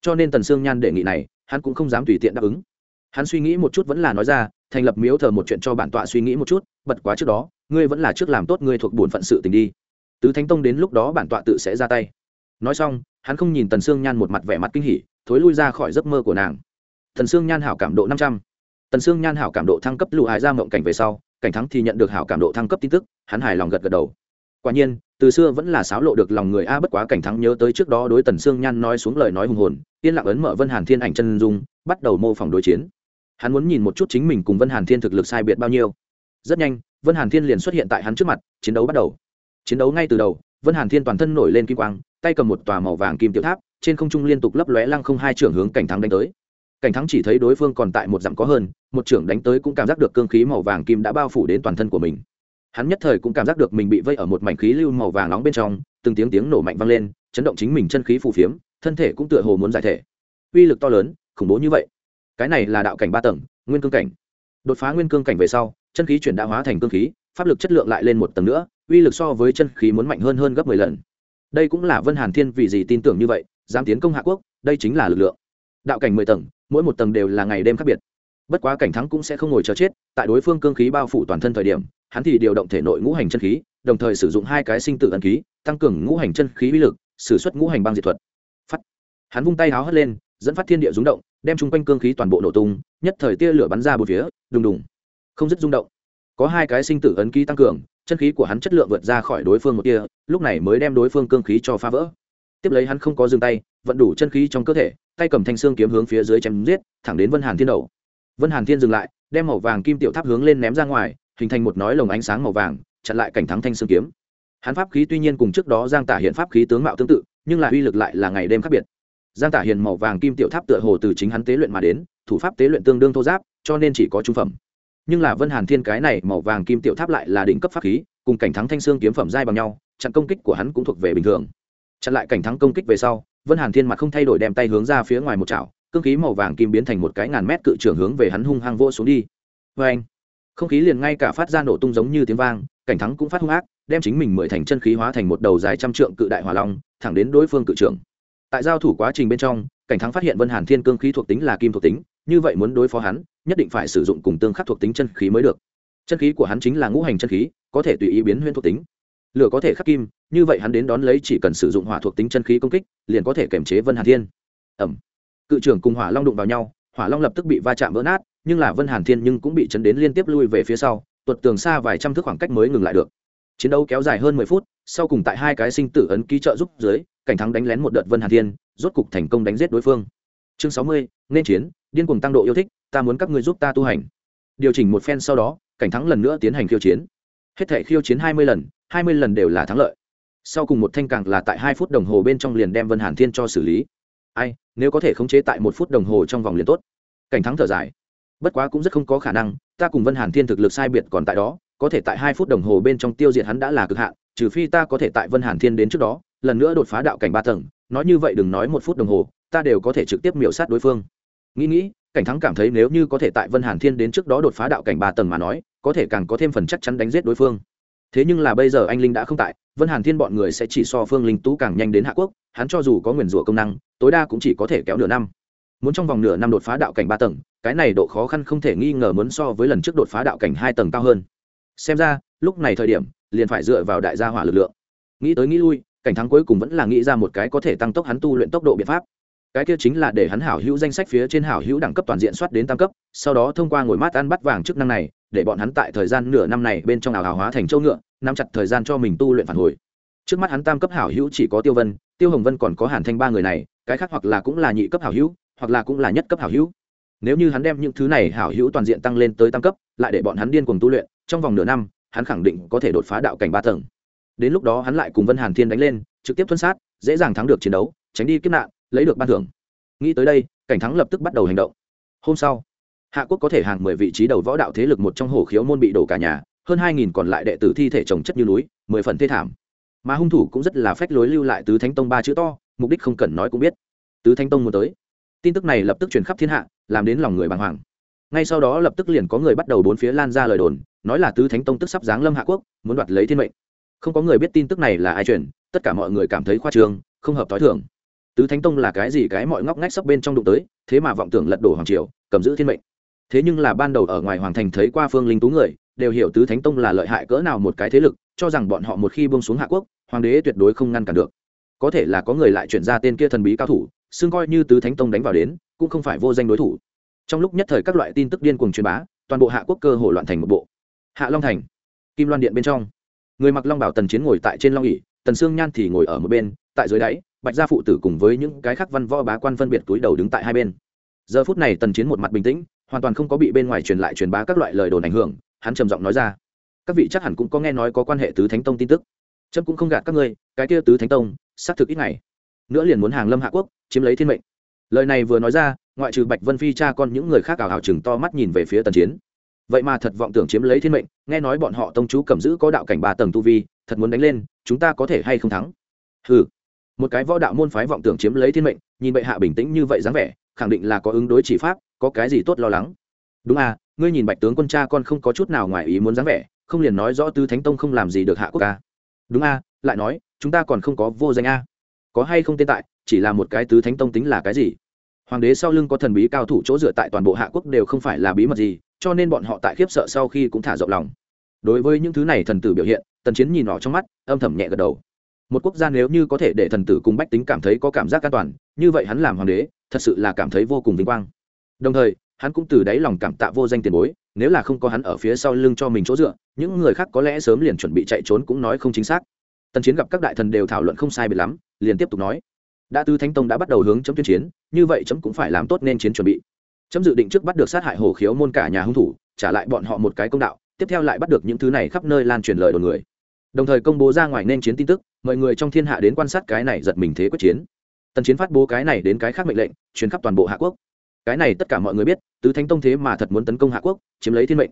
A: cho nên tần sương nhan đề nghị này hắn cũng không dám tùy tiện đáp ứng. Hắn suy nghĩ một chút vẫn là nói ra thành lập miếu thờ một chuyện cho bản tọa suy nghĩ một chút bật quá trước đó ngươi vẫn là trước làm tốt ngươi thuộc bổn phận sự tình đi. Tứ thánh tông đến lúc đó bản tọa tự sẽ ra tay. Nói xong hắn không nhìn tần sương nhan một mặt vẻ mặt kinh hỉ thối lui ra khỏi giấc mơ của nàng. Tần sương nhan hảo cảm độ năm trăm. Tần sương nhan hảo cảm độ thăng cấp lụ hại ra mộng cảnh về sau cảnh thắng thì nhận được hảo cảm độ thăng cấp tin tức, hắn hài lòng gật gật đầu. Quả nhiên, từ xưa vẫn là xáo lộ được lòng người a bất quá cảnh thắng nhớ tới trước đó đối tần sương nhan nói xuống lời nói hùng hồn, yên lặng ấn mở vân hàn thiên ảnh chân dung, bắt đầu mô phỏng đối chiến. Hắn muốn nhìn một chút chính mình cùng vân hàn thiên thực lực sai biệt bao nhiêu. Rất nhanh, vân hàn thiên liền xuất hiện tại hắn trước mặt, chiến đấu bắt đầu. Chiến đấu ngay từ đầu, vân hàn thiên toàn thân nổi lên kim quang, tay cầm một tòa màu vàng kim tiểu tháp, trên không trung liên tục lấp lóe lăng không hai trưởng hướng cảnh thắng đánh tới cảnh thắng chỉ thấy đối phương còn tại một dặm có hơn, một trưởng đánh tới cũng cảm giác được cương khí màu vàng kim đã bao phủ đến toàn thân của mình. Hắn nhất thời cũng cảm giác được mình bị vây ở một mảnh khí lưu màu vàng nóng bên trong, từng tiếng tiếng nổ mạnh vang lên, chấn động chính mình chân khí phù phiếm, thân thể cũng tựa hồ muốn giải thể. Uy lực to lớn, khủng bố như vậy. Cái này là đạo cảnh ba tầng, nguyên cương cảnh. Đột phá nguyên cương cảnh về sau, chân khí chuyển đã hóa thành cương khí, pháp lực chất lượng lại lên một tầng nữa, uy lực so với chân khí muốn mạnh hơn hơn gấp mười lần. Đây cũng là vân hàn thiên vì gì tin tưởng như vậy, dám tiến công hạ quốc, đây chính là lực lượng. Đạo cảnh mười tầng mỗi một tầng đều là ngày đêm khác biệt. Bất quá cảnh thắng cũng sẽ không ngồi chờ chết, tại đối phương cương khí bao phủ toàn thân thời điểm, hắn thì điều động thể nội ngũ hành chân khí, đồng thời sử dụng hai cái sinh tử ẩn khí tăng cường ngũ hành chân khí uy lực, sử xuất ngũ hành băng diệt thuật. Phát hắn vung tay háo hất lên, dẫn phát thiên địa rúng động, đem chung quanh cương khí toàn bộ nổ tung, nhất thời tia lửa bắn ra một phía, đùng đùng. Không dứt rung động. Có hai cái sinh tử ấn ký tăng cường, chân khí của hắn chất lượng vượt ra khỏi đối phương một tia, lúc này mới đem đối phương cương khí cho phá vỡ. Tiếp lấy hắn không có dừng tay, vận đủ chân khí trong cơ thể tay cầm thanh xương kiếm hướng phía dưới chém giết, thẳng đến vân hàn thiên đầu. Vân hàn thiên dừng lại, đem màu vàng kim tiểu tháp hướng lên ném ra ngoài, hình thành một nói lồng ánh sáng màu vàng, chặn lại cảnh thắng thanh xương kiếm. Hắn pháp khí tuy nhiên cùng trước đó giang tả hiện pháp khí tướng mạo tương tự, nhưng lại uy lực lại là ngày đêm khác biệt. Giang tả hiền màu vàng kim tiểu tháp tựa hồ từ chính hắn tế luyện mà đến, thủ pháp tế luyện tương đương thô giáp, cho nên chỉ có trung phẩm. Nhưng là vân hàn thiên cái này màu vàng kim tiểu tháp lại là đỉnh cấp pháp khí, cùng cảnh thắng thanh xương kiếm phẩm giai bằng nhau, chặn công kích của hắn cũng thuộc về bình thường chặn lại cảnh thắng công kích về sau, vân hàn thiên mặt không thay đổi đem tay hướng ra phía ngoài một chảo, cương khí màu vàng kim biến thành một cái ngàn mét cự trưởng hướng về hắn hung hăng vô xuống đi. Vê anh, không khí liền ngay cả phát ra nổ tung giống như tiếng vang, cảnh thắng cũng phát hung ác, đem chính mình mười thành chân khí hóa thành một đầu dài trăm trượng cự đại hỏa long, thẳng đến đối phương cự trưởng. Tại giao thủ quá trình bên trong, cảnh thắng phát hiện vân hàn thiên cương khí thuộc tính là kim thuộc tính, như vậy muốn đối phó hắn, nhất định phải sử dụng cùng tương khắc thuộc tính chân khí mới được. Chân khí của hắn chính là ngũ hành chân khí, có thể tùy ý biến huyễn thuộc tính lửa có thể khắc kim, như vậy hắn đến đón lấy chỉ cần sử dụng hỏa thuộc tính chân khí công kích, liền có thể kiểm chế vân hàn thiên. Ẩm cự trưởng cùng hỏa long đụng vào nhau, hỏa long lập tức bị va chạm vỡ nát, nhưng là vân hàn thiên nhưng cũng bị chấn đến liên tiếp lui về phía sau, tuột tường xa vài trăm thước khoảng cách mới ngừng lại được. Chiến đấu kéo dài hơn mười phút, sau cùng tại hai cái sinh tử ấn ký trợ giúp dưới, cảnh thắng đánh lén một đợt vân hàn thiên, rốt cục thành công đánh giết đối phương. Chương sáu mươi, nên chiến, điên cuồng tăng độ yêu thích, ta muốn các ngươi giúp ta tu hành. Điều chỉnh một phen sau đó, cảnh thắng lần nữa tiến hành khiêu chiến. Hết thể khiêu chiến hai mươi lần hai mươi lần đều là thắng lợi. Sau cùng một thanh càng là tại hai phút đồng hồ bên trong liền đem vân hàn thiên cho xử lý. Ai, nếu có thể khống chế tại một phút đồng hồ trong vòng liền tốt. Cảnh thắng thở dài. Bất quá cũng rất không có khả năng, ta cùng vân hàn thiên thực lực sai biệt còn tại đó, có thể tại hai phút đồng hồ bên trong tiêu diệt hắn đã là cực hạn, trừ phi ta có thể tại vân hàn thiên đến trước đó, lần nữa đột phá đạo cảnh ba tầng, nói như vậy đừng nói một phút đồng hồ, ta đều có thể trực tiếp miểu sát đối phương. Nghĩ nghĩ, cảnh thắng cảm thấy nếu như có thể tại vân hàn thiên đến trước đó đột phá đạo cảnh ba tầng mà nói, có thể càng có thêm phần chắc chắn đánh giết đối phương thế nhưng là bây giờ anh linh đã không tại, vân hàn thiên bọn người sẽ chỉ so phương linh tú càng nhanh đến hạ quốc, hắn cho dù có nguyền rủa công năng, tối đa cũng chỉ có thể kéo nửa năm. Muốn trong vòng nửa năm đột phá đạo cảnh ba tầng, cái này độ khó khăn không thể nghi ngờ muốn so với lần trước đột phá đạo cảnh hai tầng cao hơn. Xem ra, lúc này thời điểm, liền phải dựa vào đại gia hỏa lực lượng. Nghĩ tới nghĩ lui, cảnh thắng cuối cùng vẫn là nghĩ ra một cái có thể tăng tốc hắn tu luyện tốc độ biện pháp. Cái kia chính là để hắn hảo hữu danh sách phía trên hảo hữu đẳng cấp toàn diện soát đến tam cấp, sau đó thông qua ngồi mát ăn bắt vàng chức năng này, để bọn hắn tại thời gian nửa năm này bên trong ảo hào hóa thành châu ngựa nắm chặt thời gian cho mình tu luyện phản hồi. Trước mắt hắn tam cấp hảo hữu chỉ có tiêu vân, tiêu hồng vân còn có hàn thanh ba người này, cái khác hoặc là cũng là nhị cấp hảo hữu, hoặc là cũng là nhất cấp hảo hữu. Nếu như hắn đem những thứ này hảo hữu toàn diện tăng lên tới tam cấp, lại để bọn hắn điên cùng tu luyện, trong vòng nửa năm, hắn khẳng định có thể đột phá đạo cảnh ba tầng. Đến lúc đó hắn lại cùng vân hàn thiên đánh lên, trực tiếp tuân sát, dễ dàng thắng được chiến đấu, tránh đi kiếp nạn, lấy được ban thưởng. Nghĩ tới đây, cảnh thắng lập tức bắt đầu hành động. Hôm sau, hạ quốc có thể hàng mười vị trí đầu võ đạo thế lực một trong hồ khiếu môn bị đổ cả nhà hơn hai nghìn còn lại đệ tử thi thể trồng chất như núi, mười phần thê thảm. Mà hung thủ cũng rất là phách lối lưu lại tứ thánh tông ba chữ to, mục đích không cần nói cũng biết. Tứ thánh tông muốn tới. Tin tức này lập tức truyền khắp thiên hạ, làm đến lòng người bàng hoàng. Ngay sau đó lập tức liền có người bắt đầu bốn phía lan ra lời đồn, nói là tứ thánh tông tức sắp giáng lâm hạ quốc, muốn đoạt lấy thiên mệnh. Không có người biết tin tức này là ai truyền, tất cả mọi người cảm thấy khoa trương, không hợp t h ó i thường. Tứ thánh tông là cái gì cái mọi ngóc ngách sắp bên trong đụng tới, thế mà vọng tưởng lật đổ hoàng triều, cầm giữ thiên mệnh. Thế nhưng là ban đầu ở ngoài hoàng thành thấy qua phương linh tú người đều hiểu tứ thánh tông là lợi hại cỡ nào một cái thế lực, cho rằng bọn họ một khi buông xuống hạ quốc, hoàng đế tuyệt đối không ngăn cản được. Có thể là có người lại chuyển ra tên kia thần bí cao thủ, xưng coi như tứ thánh tông đánh vào đến, cũng không phải vô danh đối thủ. Trong lúc nhất thời các loại tin tức điên cuồng truyền bá, toàn bộ hạ quốc cơ hồ loạn thành một bộ. Hạ long thành, kim loan điện bên trong. Người mặc long bảo tần chiến ngồi tại trên long ỉ tần sương nhan thì ngồi ở một bên, tại dưới đáy, bạch gia phụ tử cùng với những cái khác văn võ bá quan phân biệt túi đầu đứng tại hai bên. Giờ phút này tần chiến một mặt bình tĩnh, hoàn toàn không có bị bên ngoài truyền lại truyền bá các loại lời đồn ảnh hưởng hắn trầm giọng nói ra. Các vị chắc hẳn cũng có nghe nói có quan hệ tứ thánh tông tin tức. Trâm cũng không gạt các ngươi, cái kia tứ thánh tông, xác thực ít ngày. Nữa liền muốn hàng lâm hạ quốc, chiếm lấy thiên mệnh. Lời này vừa nói ra, ngoại trừ bạch vân phi cha con những người khác ảo hào chừng to mắt nhìn về phía tần chiến. Vậy mà thật vọng tưởng chiếm lấy thiên mệnh, nghe nói bọn họ tông chú cầm giữ có đạo cảnh ba tầng tu vi, thật muốn đánh lên, chúng ta có thể hay không thắng? Ừ một cái võ đạo môn phái vọng tưởng chiếm lấy thiên mệnh, nhìn bệ hạ bình tĩnh như vậy dáng vẻ, khẳng định là có ứng đối chỉ pháp, có cái gì tốt lo lắng? Đúng à ngươi nhìn bạch tướng quân cha con không có chút nào ngoài ý muốn dáng vẻ, không liền nói rõ tứ thánh tông không làm gì được hạ quốc ca. Đúng a, lại nói, chúng ta còn không có vô danh a. Có hay không tên tại, chỉ là một cái tứ thánh tông tính là cái gì? Hoàng đế sau lưng có thần bí cao thủ chỗ dựa tại toàn bộ hạ quốc đều không phải là bí mật gì, cho nên bọn họ tại khiếp sợ sau khi cũng thả rộng lòng. Đối với những thứ này thần tử biểu hiện, tần chiến nhìn họ trong mắt, âm thầm nhẹ gật đầu. Một quốc gia nếu như có thể để thần tử cùng bách tính cảm thấy có cảm giác an toàn, như vậy hắn làm hoàng đế, thật sự là cảm thấy vô cùng vinh quang. Đồng thời hắn cũng từ đáy lòng cảm tạ vô danh tiền bối, nếu là không có hắn ở phía sau lưng cho mình chỗ dựa, những người khác có lẽ sớm liền chuẩn bị chạy trốn cũng nói không chính xác. Tần chiến gặp các đại thần đều thảo luận không sai biệt lắm, liền tiếp tục nói, đã tư thánh tông đã bắt đầu hướng chấm tuyên chiến, như vậy chấm cũng phải làm tốt nên chiến chuẩn bị. Chấm dự định trước bắt được sát hại hồ khiếu môn cả nhà hung thủ, trả lại bọn họ một cái công đạo, tiếp theo lại bắt được những thứ này khắp nơi lan truyền lời đồn người. Đồng thời công bố ra ngoài nên chiến tin tức, mọi người trong thiên hạ đến quan sát cái này giật mình thế quyết chiến. Tần chiến phát bố cái này đến cái khác mệnh lệnh, truyền khắp toàn bộ hạ quốc cái này tất cả mọi người biết, tứ thánh tông thế mà thật muốn tấn công hạ quốc, chiếm lấy thiên mệnh.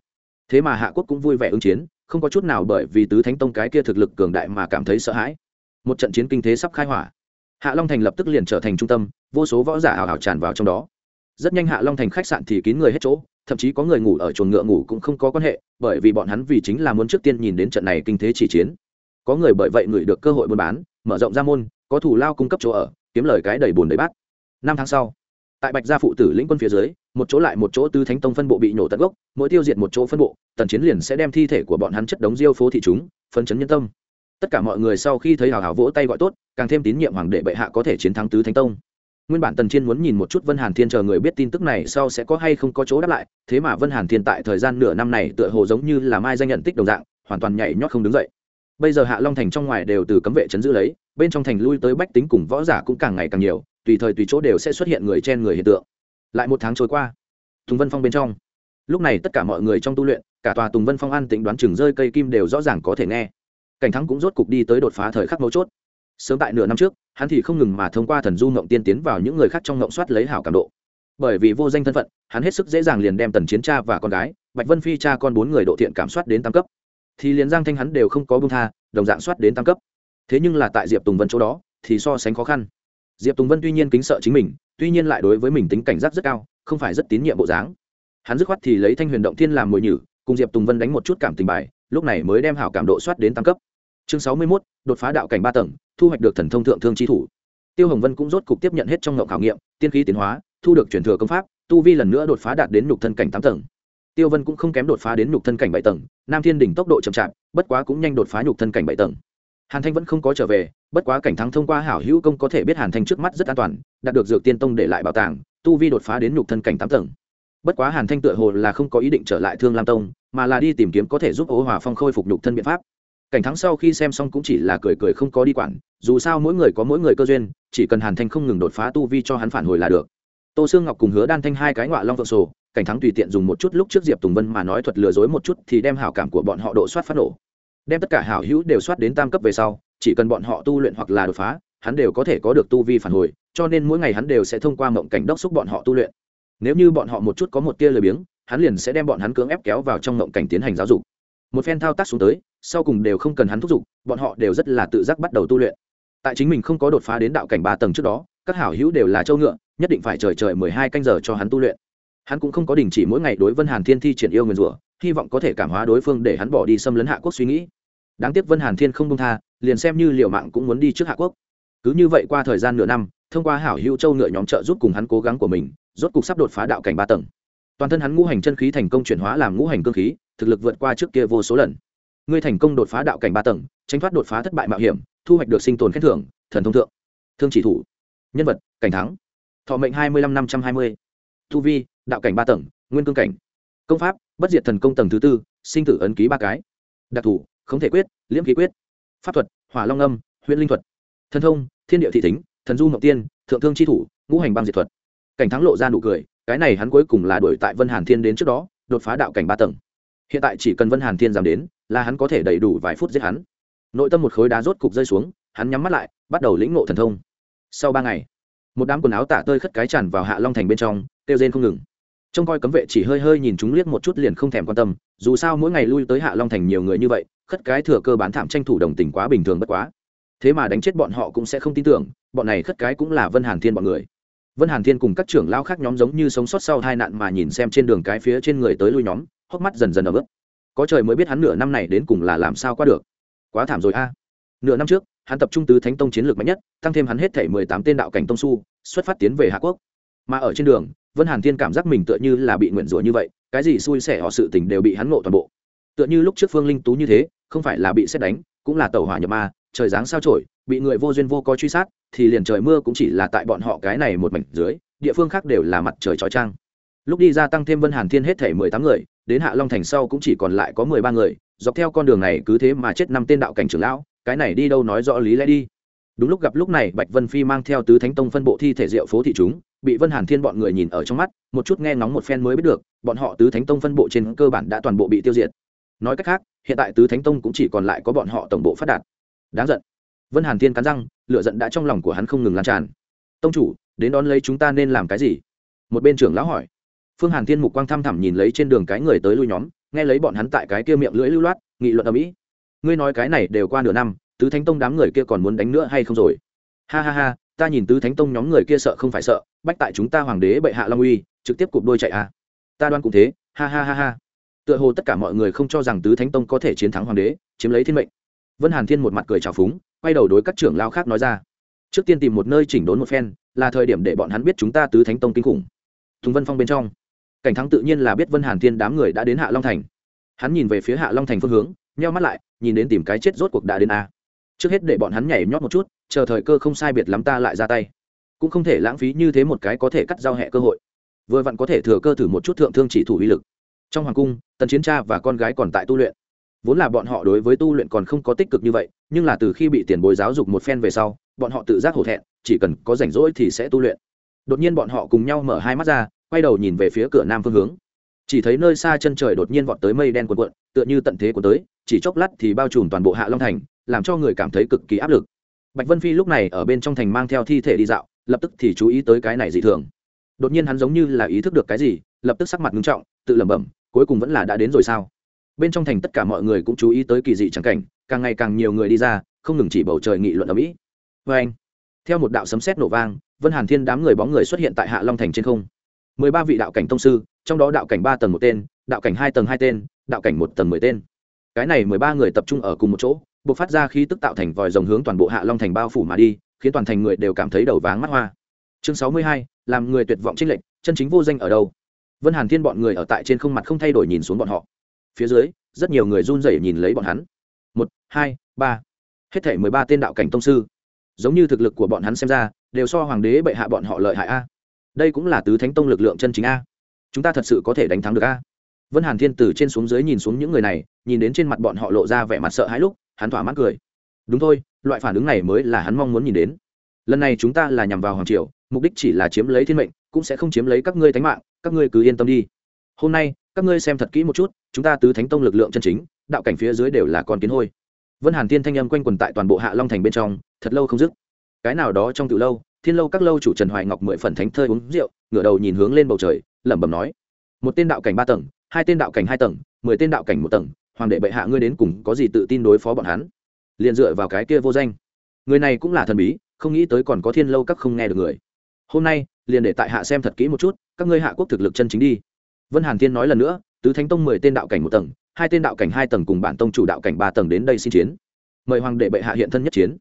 A: Thế mà hạ quốc cũng vui vẻ ứng chiến, không có chút nào bởi vì tứ thánh tông cái kia thực lực cường đại mà cảm thấy sợ hãi. Một trận chiến kinh thế sắp khai hỏa. Hạ long thành lập tức liền trở thành trung tâm, vô số võ giả ảo ảo tràn vào trong đó. Rất nhanh hạ long thành khách sạn thì kín người hết chỗ, thậm chí có người ngủ ở chuồng ngựa ngủ cũng không có quan hệ, bởi vì bọn hắn vì chính là muốn trước tiên nhìn đến trận này kinh thế chỉ chiến. Có người bởi vậy người được cơ hội buôn bán, mở rộng ra môn, có thủ lao cung cấp chỗ ở, kiếm lời cái đầy bùn đầy bát. Năm tháng sau tại bạch gia phụ tử lĩnh quân phía dưới, một chỗ lại một chỗ tư thánh tông phân bộ bị nhổ tận gốc, mỗi tiêu diệt một chỗ phân bộ, tần chiến liền sẽ đem thi thể của bọn hắn chất đống diêu phố thị chúng, phân chấn nhân tâm. Tất cả mọi người sau khi thấy hào hào vỗ tay gọi tốt, càng thêm tín nhiệm hoàng đệ bệ hạ có thể chiến thắng tứ thánh tông. Nguyên bản tần chiến muốn nhìn một chút vân hàn thiên chờ người biết tin tức này sau sẽ có hay không có chỗ đáp lại, thế mà vân hàn thiên tại thời gian nửa năm này tựa hồ giống như là mai danh nhận tích đồng dạng, hoàn toàn nhảy nhót không đứng dậy. Bây giờ hạ long thành trong ngoài đều từ cấm vệ chấn giữ lấy, bên trong thành lui tới bách tính cùng võ giả cũng càng ngày càng nhiều tùy thời tùy chỗ đều sẽ xuất hiện người trên người hiện tượng. Lại một tháng trôi qua, tùng vân phong bên trong. Lúc này tất cả mọi người trong tu luyện, cả tòa tùng vân phong an tĩnh đoán chừng rơi cây kim đều rõ ràng có thể nghe. Cảnh thắng cũng rốt cục đi tới đột phá thời khắc mấu chốt. Sớm tại nửa năm trước, hắn thì không ngừng mà thông qua thần du ngộng tiên tiến vào những người khác trong ngộng soát lấy hảo cảm độ. Bởi vì vô danh thân phận, hắn hết sức dễ dàng liền đem tần chiến cha và con gái, bạch vân phi cha con bốn người độ thiện cảm soát đến tam cấp. Thì liền giang thanh hắn đều không có buông tha, đồng dạng soát đến tam cấp. Thế nhưng là tại diệp tùng vân chỗ đó, thì so sánh khó khăn diệp tùng vân tuy nhiên kính sợ chính mình, tuy nhiên lại đối với mình tính cảnh giác rất cao, không phải rất tín nhiệm bộ dáng. Hắn dứt khoát thì lấy thanh huyền động thiên làm mồi nhử, cùng diệp tùng vân đánh một chút cảm tình bài, lúc này mới đem hảo cảm độ soát đến tăng cấp. Chương sáu mươi mốt, đột phá đạo cảnh ba tầng, thu hoạch được thần thông thượng thương chi thủ. Tiêu hồng vân cũng rốt cục tiếp nhận hết trong ngộng khảo nghiệm, tiên khí tiến hóa, thu được truyền thừa công pháp, tu vi lần nữa đột phá đạt đến nhục thân cảnh tám tầng. Tiêu vân cũng không kém đột phá đến nhục thân cảnh bảy tầng, nam thiên đỉnh tốc độ chậm chạp, bất quá cũng nhanh đột phá nhục thân cảnh bảy tầng hàn thanh vẫn không có trở về, bất quá cảnh thắng thông qua hảo hữu công có thể biết hàn thanh trước mắt rất an toàn, đạt được dược tiên tông để lại bảo tàng, tu vi đột phá đến nhục thân cảnh tám tầng. Bất quá hàn thanh tựa hồ là không có ý định trở lại thương lam tông, mà là đi tìm kiếm có thể giúp ố hòa phong khôi phục nhục thân biện pháp. Cảnh thắng sau khi xem xong cũng chỉ là cười cười không có đi quản, dù sao mỗi người có mỗi người cơ duyên, chỉ cần hàn thanh không ngừng đột phá tu vi cho hắn phản hồi là được. Tô sương ngọc cùng hứa đan thanh hai cái ngọa long vợ sổ, cảnh thắng tùy tiện dùng một chút lúc trước diệp tùng vân mà nói thuật lừa dối một chút thì đem hảo cảm của bọn họ độ soát phát nổ đem tất cả hảo hữu đều soát đến tam cấp về sau, chỉ cần bọn họ tu luyện hoặc là đột phá, hắn đều có thể có được tu vi phản hồi, cho nên mỗi ngày hắn đều sẽ thông qua mộng cảnh đốc xúc bọn họ tu luyện. Nếu như bọn họ một chút có một tia lười biếng, hắn liền sẽ đem bọn hắn cưỡng ép kéo vào trong mộng cảnh tiến hành giáo dục. Một phen thao tác xuống tới, sau cùng đều không cần hắn thúc giục, bọn họ đều rất là tự giác bắt đầu tu luyện. Tại chính mình không có đột phá đến đạo cảnh ba tầng trước đó, các hảo hữu đều là châu ngựa, nhất định phải trời trời mười hai canh giờ cho hắn tu luyện. Hắn cũng không có đình chỉ mỗi ngày đối vân hàn thiên thi triển yêu nguyền rủa hy vọng có thể cảm hóa đối phương để hắn bỏ đi xâm lấn hạ quốc suy nghĩ. Đáng tiếc vân hàn thiên không công tha, liền xem như liệu mạng cũng muốn đi trước hạ quốc. Cứ như vậy qua thời gian nửa năm, thông qua hảo hữu châu ngựa nhóm trợ giúp cùng hắn cố gắng của mình, rốt cục sắp đột phá đạo cảnh ba tầng. Toàn thân hắn ngũ hành chân khí thành công chuyển hóa làm ngũ hành cơ khí, thực lực vượt qua trước kia vô số lần. Ngươi thành công đột phá đạo cảnh ba tầng, tránh thoát đột phá thất bại mạo hiểm, thu hoạch được sinh tồn khen thưởng, thần thông thượng. Thương chỉ thủ. Nhân vật, cảnh thắng. Thọ mệnh hai mươi năm năm trăm hai mươi. Thu vi, đạo cảnh ba tầng, nguyên cương cảnh công pháp, bất diệt thần công tầng thứ tư, sinh tử ấn ký ba cái. Đặc thủ không thể quyết, liễm ký quyết. Pháp thuật, hỏa long âm huyện linh thuật. Thần thông, thiên địa thị tính thần du ngọc tiên, thượng thương chi thủ, ngũ hành băng diệt thuật. Cảnh thắng lộ ra nụ cười, cái này hắn cuối cùng là đuổi tại vân hàn thiên đến trước đó, đột phá đạo cảnh ba tầng. Hiện tại chỉ cần vân hàn thiên dám đến, là hắn có thể đầy đủ vài phút giết hắn. Nội tâm một khối đá rốt cục rơi xuống, hắn nhắm mắt lại, bắt đầu lĩnh ngộ thần thông. Sau ba ngày, một đám quần áo tả tơi khất cái tràn vào hạ long thành bên trong, kêu rên không ngừng trông coi cấm vệ chỉ hơi hơi nhìn chúng liếc một chút liền không thèm quan tâm, dù sao mỗi ngày lui tới hạ long thành nhiều người như vậy, khất cái thừa cơ bán thảm tranh thủ đồng tình quá bình thường bất quá. Thế mà đánh chết bọn họ cũng sẽ không tin tưởng, bọn này khất cái cũng là vân hàn thiên bọn người. Vân hàn thiên cùng các trưởng lao khác nhóm giống như sống sót sau hai nạn mà nhìn xem trên đường cái phía trên người tới lui nhóm, hốc mắt dần dần ở bước có trời mới biết hắn nửa năm này đến cùng là làm sao qua được. Quá thảm rồi a. Nửa năm trước, hắn tập trung tứ thánh tông chiến lược mạnh nhất, tăng thêm hắn hết thể mười tám tên đạo cảnh tông su, xuất phát tiến về hạ quốc. Mà ở trên đường vân hàn thiên cảm giác mình tựa như là bị nguyện rủa như vậy, cái gì xui xẻ họ sự tình đều bị hắn ngộ toàn bộ. Tựa như lúc trước phương linh tú như thế, không phải là bị xét đánh, cũng là tàu hỏa nhập ma, trời giáng sao trổi, bị người vô duyên vô có truy sát, thì liền trời mưa cũng chỉ là tại bọn họ cái này một mảnh dưới, địa phương khác đều là mặt trời trói trang lúc đi ra tăng thêm vân hàn thiên hết thể mười tám người, đến hạ long thành sau cũng chỉ còn lại có mười ba người, dọc theo con đường này cứ thế mà chết năm tên đạo cảnh trưởng lão, cái này đi đâu nói rõ lý lẽ đi. Đúng lúc gặp lúc này, bạch vân phi mang theo tứ thánh tông phân bộ thi thể diệu phố thị chúng bị vân hàn thiên bọn người nhìn ở trong mắt, một chút nghe ngóng một phen mới biết được, bọn họ tứ thánh tông phân bộ trên cơ bản đã toàn bộ bị tiêu diệt. Nói cách khác, hiện tại tứ thánh tông cũng chỉ còn lại có bọn họ tổng bộ phát đạt. Đáng giận. Vân hàn thiên cắn răng lựa giận đã trong lòng của hắn không ngừng lan tràn. Tông chủ, đến đón lấy chúng ta nên làm cái gì? Một bên trưởng lão hỏi. Phương hàn thiên mục quang thăm thẳm nhìn lấy trên đường cái người tới lui nhóm, nghe lấy bọn hắn tại cái kia miệng lưỡi lưu loát, nghị luận ở mỹ ngươi nói cái này đều qua nửa năm, tứ thánh tông đám người kia còn muốn đánh nữa hay không rồi? Ha ha ha, ta nhìn tứ thánh tông nhóm người kia sợ không phải sợ bách tại chúng ta hoàng đế bệ hạ long uy, trực tiếp cụp đôi chạy à. ta đoan cũng thế, ha ha ha ha. Tựa hồ tất cả mọi người không cho rằng tứ thánh tông có thể chiến thắng hoàng đế, chiếm lấy thiên mệnh. Vân hàn thiên một mặt cười trào phúng, quay đầu đối các trưởng lao khác nói ra. Trước tiên tìm một nơi chỉnh đốn một phen, là thời điểm để bọn hắn biết chúng ta tứ thánh tông kinh khủng. Thùng vân phong bên trong, cảnh thắng tự nhiên là biết vân hàn thiên đám người đã đến hạ long thành. Hắn nhìn về phía hạ long thành phương hướng, nheo mắt lại, nhìn đến tìm cái chết rốt cuộc đã đến a trước hết để bọn hắn nhảy nhót một chút, chờ thời cơ không sai biệt lắm ta lại ra tay cũng không thể lãng phí như thế một cái có thể cắt giao hẹ cơ hội. Vừa vặn có thể thừa cơ thử một chút thượng thương chỉ thủ uy lực. Trong hoàng cung, tần chiến cha và con gái còn tại tu luyện. Vốn là bọn họ đối với tu luyện còn không có tích cực như vậy, nhưng là từ khi bị tiền bối giáo dục một phen về sau, bọn họ tự giác hổ thẹn, chỉ cần có rảnh rỗi thì sẽ tu luyện. Đột nhiên bọn họ cùng nhau mở hai mắt ra, quay đầu nhìn về phía cửa nam phương hướng. Chỉ thấy nơi xa chân trời đột nhiên vọt tới mây đen cuộn cuộn, tựa như tận thế của tới, chỉ chốc lát thì bao trùm toàn bộ hạ long thành, làm cho người cảm thấy cực kỳ áp lực. Bạch vân phi lúc này ở bên trong thành mang theo thi thể đi dạo lập tức thì chú ý tới cái này dị thường. Đột nhiên hắn giống như là ý thức được cái gì, lập tức sắc mặt nghiêm trọng, tự lẩm bẩm, cuối cùng vẫn là đã đến rồi sao? Bên trong thành tất cả mọi người cũng chú ý tới kỳ dị trắng cảnh, càng ngày càng nhiều người đi ra, không ngừng chỉ bầu trời nghị luận ở mỹ. Vê anh, theo một đạo sấm sét nổ vang, vân hàn thiên đám người bóng người xuất hiện tại hạ long thành trên không. Mười ba vị đạo cảnh tông sư, trong đó đạo cảnh ba tầng một tên, đạo cảnh hai tầng hai tên, đạo cảnh một tầng mười tên. Cái này mười ba người tập trung ở cùng một chỗ buộc phát ra khí tức tạo thành vòi rồng hướng toàn bộ hạ long thành bao phủ mà đi khiến toàn thành người đều cảm thấy đầu váng mắt hoa. Chương sáu mươi hai, làm người tuyệt vọng trinh lệnh chân chính vô danh ở đâu? Vân hàn thiên bọn người ở tại trên không mặt không thay đổi nhìn xuống bọn họ. Phía dưới, rất nhiều người run rẩy nhìn lấy bọn hắn. Một, hai, ba. Hết thể mười ba tên đạo cảnh tông sư. Giống như thực lực của bọn hắn xem ra, đều so hoàng đế bệ hạ bọn họ lợi hại a. Đây cũng là tứ thánh tông lực lượng chân chính a. Chúng ta thật sự có thể đánh thắng được a. Vân hàn thiên từ trên xuống dưới nhìn xuống những người này, nhìn đến trên mặt bọn họ lộ ra vẻ mặt sợ hãi lúc, hắn thỏa mãn cười. Đúng thôi loại phản ứng này mới là hắn mong muốn nhìn đến. Lần này chúng ta là nhằm vào hoàng triều, mục đích chỉ là chiếm lấy thiên mệnh, cũng sẽ không chiếm lấy các ngươi tánh mạng, các ngươi cứ yên tâm đi. Hôm nay, các ngươi xem thật kỹ một chút, chúng ta tứ thánh tông lực lượng chân chính, đạo cảnh phía dưới đều là con kiến hôi. Vân hàn thiên thanh âm quanh quần tại toàn bộ hạ long thành bên trong, thật lâu không dứt. Cái nào đó trong từ lâu, thiên lâu các lâu chủ trần hoài ngọc mười phần thánh thơi uống rượu, ngửa đầu nhìn hướng lên bầu trời, lẩm bẩm nói một tên đạo cảnh ba tầng, hai tên đạo cảnh hai tầng, mười tên đạo cảnh một tầng, hoàng đệ bệ hạ ngươi đến cùng có gì tự tin đối phó bọn hắn? Liền dựa vào cái kia vô danh. Người này cũng là thần bí, không nghĩ tới còn có thiên lâu các không nghe được người. Hôm nay, liền để tại hạ xem thật kỹ một chút, các ngươi hạ quốc thực lực chân chính đi. Vân hàn thiên nói lần nữa, tứ thánh tông mười tên đạo cảnh một tầng, hai tên đạo cảnh hai tầng cùng bản tông chủ đạo cảnh ba tầng đến đây xin chiến. Mời hoàng đệ bệ hạ hiện thân nhất chiến.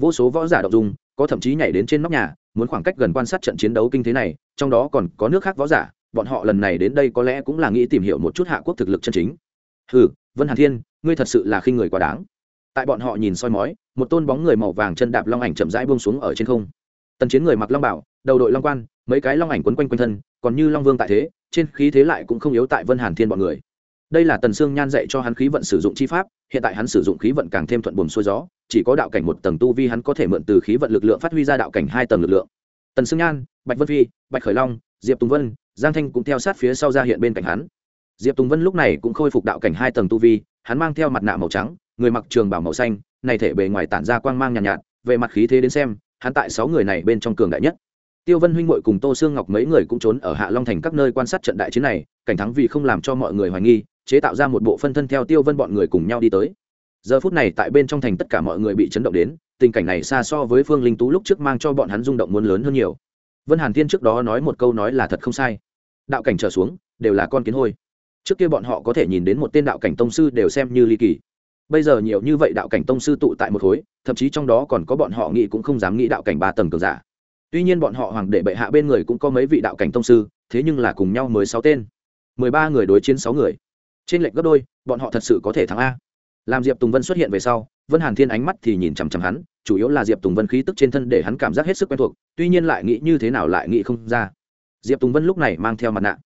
A: Vô số võ giả đ dung, có thậm chí nhảy đến trên nóc nhà, muốn khoảng cách gần quan sát trận chiến đấu kinh thế này, trong đó còn có nước khác võ giả, bọn họ lần này đến đây có lẽ cũng là nghĩ tìm hiểu một chút hạ quốc thực lực chân chính. Ừ vân hàn thiên, ngươi thật sự là khi người quá đáng tại bọn họ nhìn soi mói, một tôn bóng người màu vàng chân đạp long ảnh chậm rãi buông xuống ở trên không. Tần chiến người mặc long bảo, đầu đội long quan, mấy cái long ảnh quấn quanh quanh thân, còn như long vương tại thế, trên khí thế lại cũng không yếu tại vân hàn thiên bọn người. Đây là tần sương nhan dạy cho hắn khí vận sử dụng chi pháp, hiện tại hắn sử dụng khí vận càng thêm thuận buồm xuôi gió, chỉ có đạo cảnh một tầng tu vi hắn có thể mượn từ khí vận lực lượng phát huy ra đạo cảnh hai tầng lực lượng. Tần sương nhan, bạch vân phi, bạch khởi long, diệp tùng vân, giang thanh cũng theo sát phía sau ra hiện bên cạnh hắn. Diệp tùng vân lúc này cũng khôi phục đạo cảnh hai tầng tu vi, hắn mang theo mặt nạ màu trắng người mặc trường bảo màu xanh này thể bề ngoài tản ra quang mang nhàn nhạt, nhạt về mặt khí thế đến xem hắn tại sáu người này bên trong cường đại nhất. Tiêu vân huynh muội cùng tô sương ngọc mấy người cũng trốn ở hạ long thành các nơi quan sát trận đại chiến này cảnh thắng vì không làm cho mọi người hoài nghi chế tạo ra một bộ phân thân theo tiêu vân bọn người cùng nhau đi tới. Giờ phút này tại bên trong thành tất cả mọi người bị chấn động đến tình cảnh này xa so với phương linh tú lúc trước mang cho bọn hắn rung động muốn lớn hơn nhiều. Vân hàn thiên trước đó nói một câu nói là thật không sai. Đạo cảnh trở xuống đều là con kiến hôi. Trước kia bọn họ có thể nhìn đến một tên đạo cảnh tông sư đều xem như ly kỳ bây giờ nhiều như vậy đạo cảnh tông sư tụ tại một khối, thậm chí trong đó còn có bọn họ nghĩ cũng không dám nghĩ đạo cảnh ba tầng cường giả. Tuy nhiên bọn họ hoàng đệ bệ hạ bên người cũng có mấy vị đạo cảnh tông sư, thế nhưng là cùng nhau mới sáu tên. Mười ba người đối chiến sáu người. Trên lệnh gấp đôi, bọn họ thật sự có thể thắng a. Làm diệp tùng vân xuất hiện về sau, vân hàn thiên ánh mắt thì nhìn chằm chằm hắn, chủ yếu là diệp tùng vân khí tức trên thân để hắn cảm giác hết sức quen thuộc, tuy nhiên lại nghĩ như thế nào lại nghĩ không ra. Diệp tùng vân lúc này mang theo mặt nạ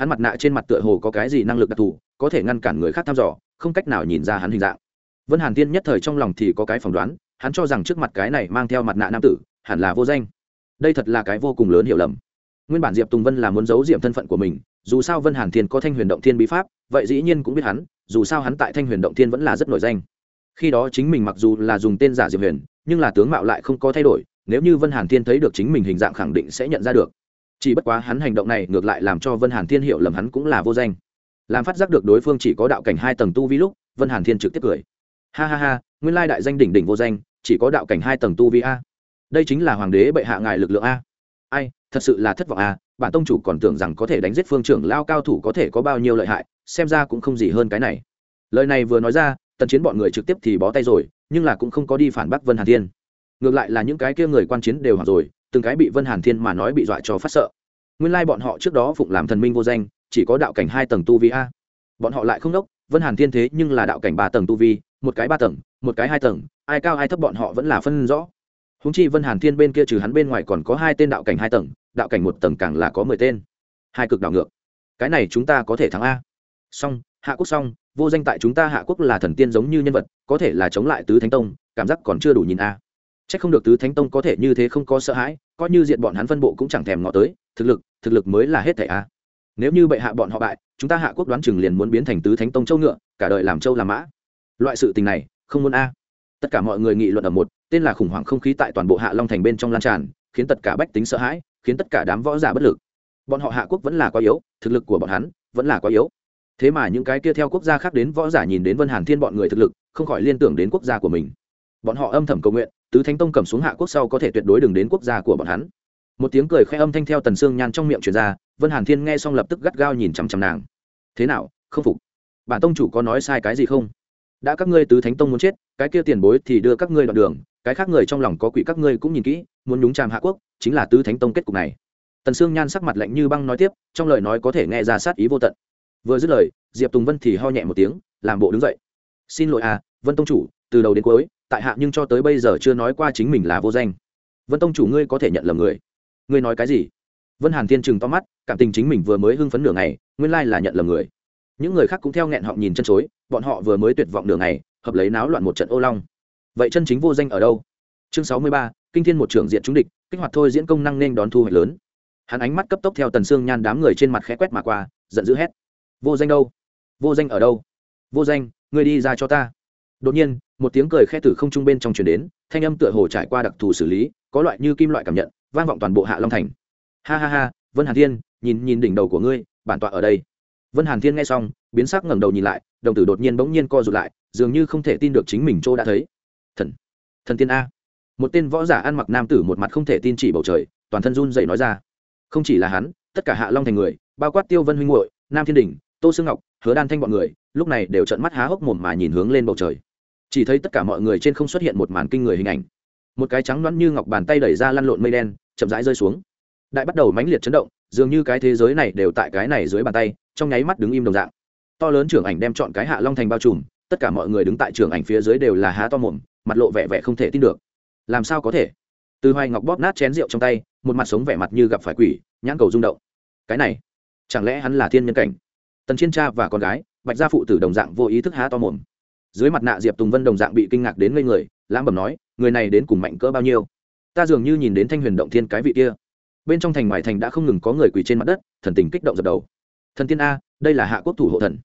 A: hắn mặt nạ trên mặt tựa hồ có cái gì năng lực đặc thù, có thể ngăn cản người khác thăm dò, không cách nào nhìn ra hắn hình dạng. Vân hàn tiên nhất thời trong lòng thì có cái phỏng đoán, hắn cho rằng trước mặt cái này mang theo mặt nạ nam tử, hẳn là vô danh. Đây thật là cái vô cùng lớn hiểu lầm. Nguyên bản diệp tùng vân là muốn giấu diệm thân phận của mình, dù sao vân hàn thiên có thanh huyền động thiên bí pháp, vậy dĩ nhiên cũng biết hắn, dù sao hắn tại thanh huyền động thiên vẫn là rất nổi danh. Khi đó chính mình mặc dù là dùng tên giả diệp huyền, nhưng là tướng mạo lại không có thay đổi, nếu như vân hàn thiên thấy được chính mình hình dạng khẳng định sẽ nhận ra được chỉ bất quá hắn hành động này ngược lại làm cho vân hàn thiên hiểu lầm hắn cũng là vô danh. Làm phát giác được đối phương chỉ có đạo cảnh hai tầng tu vi lúc, vân hàn thiên trực tiếp cười. Ha ha ha, nguyên lai đại danh đỉnh đỉnh vô danh, chỉ có đạo cảnh hai tầng tu vi a. Đây chính là hoàng đế bệ hạ ngài lực lượng a. Ai, thật sự là thất vọng a, bản tông chủ còn tưởng rằng có thể đánh giết phương trưởng lao cao thủ có thể có bao nhiêu lợi hại, xem ra cũng không gì hơn cái này. Lời này vừa nói ra, tần chiến bọn người trực tiếp thì bó tay rồi, nhưng là cũng không có đi phản bác vân hàn thiên. Ngược lại là những cái kia người quan chiến đều hoặc rồi từng cái bị vân hàn thiên mà nói bị dọa cho phát sợ. Nguyên lai bọn họ trước đó phụng làm thần minh vô danh, chỉ có đạo cảnh hai tầng tu vi a. Bọn họ lại không đốc, vân hàn thiên thế nhưng là đạo cảnh ba tầng tu vi, một cái ba tầng, một cái hai tầng, ai cao ai thấp bọn họ vẫn là phân rõ. Húng chi vân hàn thiên bên kia trừ hắn bên ngoài còn có hai tên đạo cảnh hai tầng, đạo cảnh một tầng càng là có mười tên. Hai cực đảo ngược. Cái này chúng ta có thể thắng a. Song hạ quốc song vô danh tại chúng ta hạ quốc là thần tiên giống như nhân vật, có thể là chống lại tứ thánh tông, cảm giác còn chưa đủ nhìn a chắc không được tứ thánh tông có thể như thế không có sợ hãi, coi như diện bọn hắn phân bộ cũng chẳng thèm ngó tới, thực lực thực lực mới là hết thảy a. Nếu như bệ hạ bọn họ bại, chúng ta hạ quốc đoán chừng liền muốn biến thành tứ thánh tông châu ngựa, cả đời làm châu làm mã. Loại sự tình này, không muốn a. Tất cả mọi người nghị luận ở một, tên là khủng hoảng không khí tại toàn bộ hạ long thành bên trong lan tràn, khiến tất cả bách tính sợ hãi, khiến tất cả đám võ giả bất lực. Bọn họ hạ quốc vẫn là quá yếu, thực lực của bọn hắn vẫn là quá yếu. Thế mà những cái kia theo quốc gia khác đến võ giả nhìn đến vân hàn thiên bọn người thực lực, không khỏi liên tưởng đến quốc gia của mình. Bọn họ âm thầm cầu nguyện tứ thánh tông cầm xuống hạ quốc sau có thể tuyệt đối đừng đến quốc gia của bọn hắn. Một tiếng cười khẽ âm thanh theo tần xương nhan trong miệng truyền ra, vân hàn thiên nghe xong lập tức gắt gao nhìn chằm chằm nàng. Thế nào, không phục? Bản tông chủ có nói sai cái gì không? Đã các ngươi tứ thánh tông muốn chết, cái kia tiền bối thì đưa các ngươi đoạn đường, cái khác người trong lòng có quỷ các ngươi cũng nhìn kỹ, muốn nhúng tràm hạ quốc, chính là tứ thánh tông kết cục này. Tần sương nhan sắc mặt lạnh như băng nói tiếp, trong lời nói có thể nghe ra sát ý vô tận. Vừa dứt lời, diệp tùng vân thì ho nhẹ một tiếng, làm bộ đứng dậy. Xin lỗi à vân tông chủ, từ đầu đến cuối tại hạ nhưng cho tới bây giờ chưa nói qua chính mình là vô danh. Vân tông chủ ngươi có thể nhận lầm người. Ngươi nói cái gì? Vân hàn thiên trừng to mắt, cảm tình chính mình vừa mới hưng phấn nửa ngày, nguyên lai là nhận lầm người. Những người khác cũng theo nghẹn họ nhìn chân chối, bọn họ vừa mới tuyệt vọng nửa ngày, hợp lấy náo loạn một trận ô long. Vậy chân chính vô danh ở đâu? Chương sáu mươi ba, kinh thiên một trưởng diện trúng địch, kích hoạt thôi diễn công năng nên đón thu hoạch lớn. Hắn ánh mắt cấp tốc theo tần xương nhan đám người trên mặt khẽ quét mà qua, giận dữ hét. Vô danh đâu? Vô danh ở đâu? Vô danh người đi ra cho ta. Đột nhiên một tiếng cười khẽ từ không trung bên trong truyền đến, thanh âm tựa hồ trải qua đặc thù xử lý, có loại như kim loại cảm nhận, vang vọng toàn bộ hạ long thành. Ha ha ha, vân hàn thiên, nhìn nhìn đỉnh đầu của ngươi, bản tọa ở đây. Vân hàn thiên nghe xong, biến sắc ngẩng đầu nhìn lại, đồng tử đột nhiên bỗng nhiên co rụt lại, dường như không thể tin được chính mình chỗ đã thấy. Thần thần tiên a. Một tên võ giả ăn mặc nam tử một mặt không thể tin chỉ bầu trời, toàn thân run dậy nói ra. Không chỉ là hắn, tất cả hạ long thành người, bao quát tiêu vân huynh hội nam thiên đình tô sương ngọc, hứa đan thanh bọn người, lúc này đều trận mắt há hốc mồm mà nhìn hướng lên bầu trời chỉ thấy tất cả mọi người trên không xuất hiện một màn kinh người hình ảnh. Một cái trắng loãng như ngọc bàn tay đẩy ra lăn lộn mây đen, chậm rãi rơi xuống. Đại bắt đầu mãnh liệt chấn động, dường như cái thế giới này đều tại cái này dưới bàn tay, trong nháy mắt đứng im đồng dạng. To lớn trưởng ảnh đem chọn cái hạ long thành bao trùm, tất cả mọi người đứng tại trưởng ảnh phía dưới đều là há to mồm, mặt lộ vẻ vẻ không thể tin được. Làm sao có thể? Từ hoài ngọc bóp nát chén rượu trong tay, một mặt sống vẻ mặt như gặp phải quỷ, nhãn cầu rung động. Cái này, chẳng lẽ hắn là thiên nhân cảnh? Tần chiên cha và con gái, bạch gia phụ tử đồng dạng vô ý thức há to mồm dưới mặt nạ diệp tùng vân đồng dạng bị kinh ngạc đến ngây người lãng bẩm nói người này đến cùng mạnh cỡ bao nhiêu ta dường như nhìn đến thanh huyền động thiên cái vị kia bên trong thành ngoài thành đã không ngừng có người quỳ trên mặt đất thần tình kích động dập đầu thần tiên a đây là hạ quốc thủ hộ thần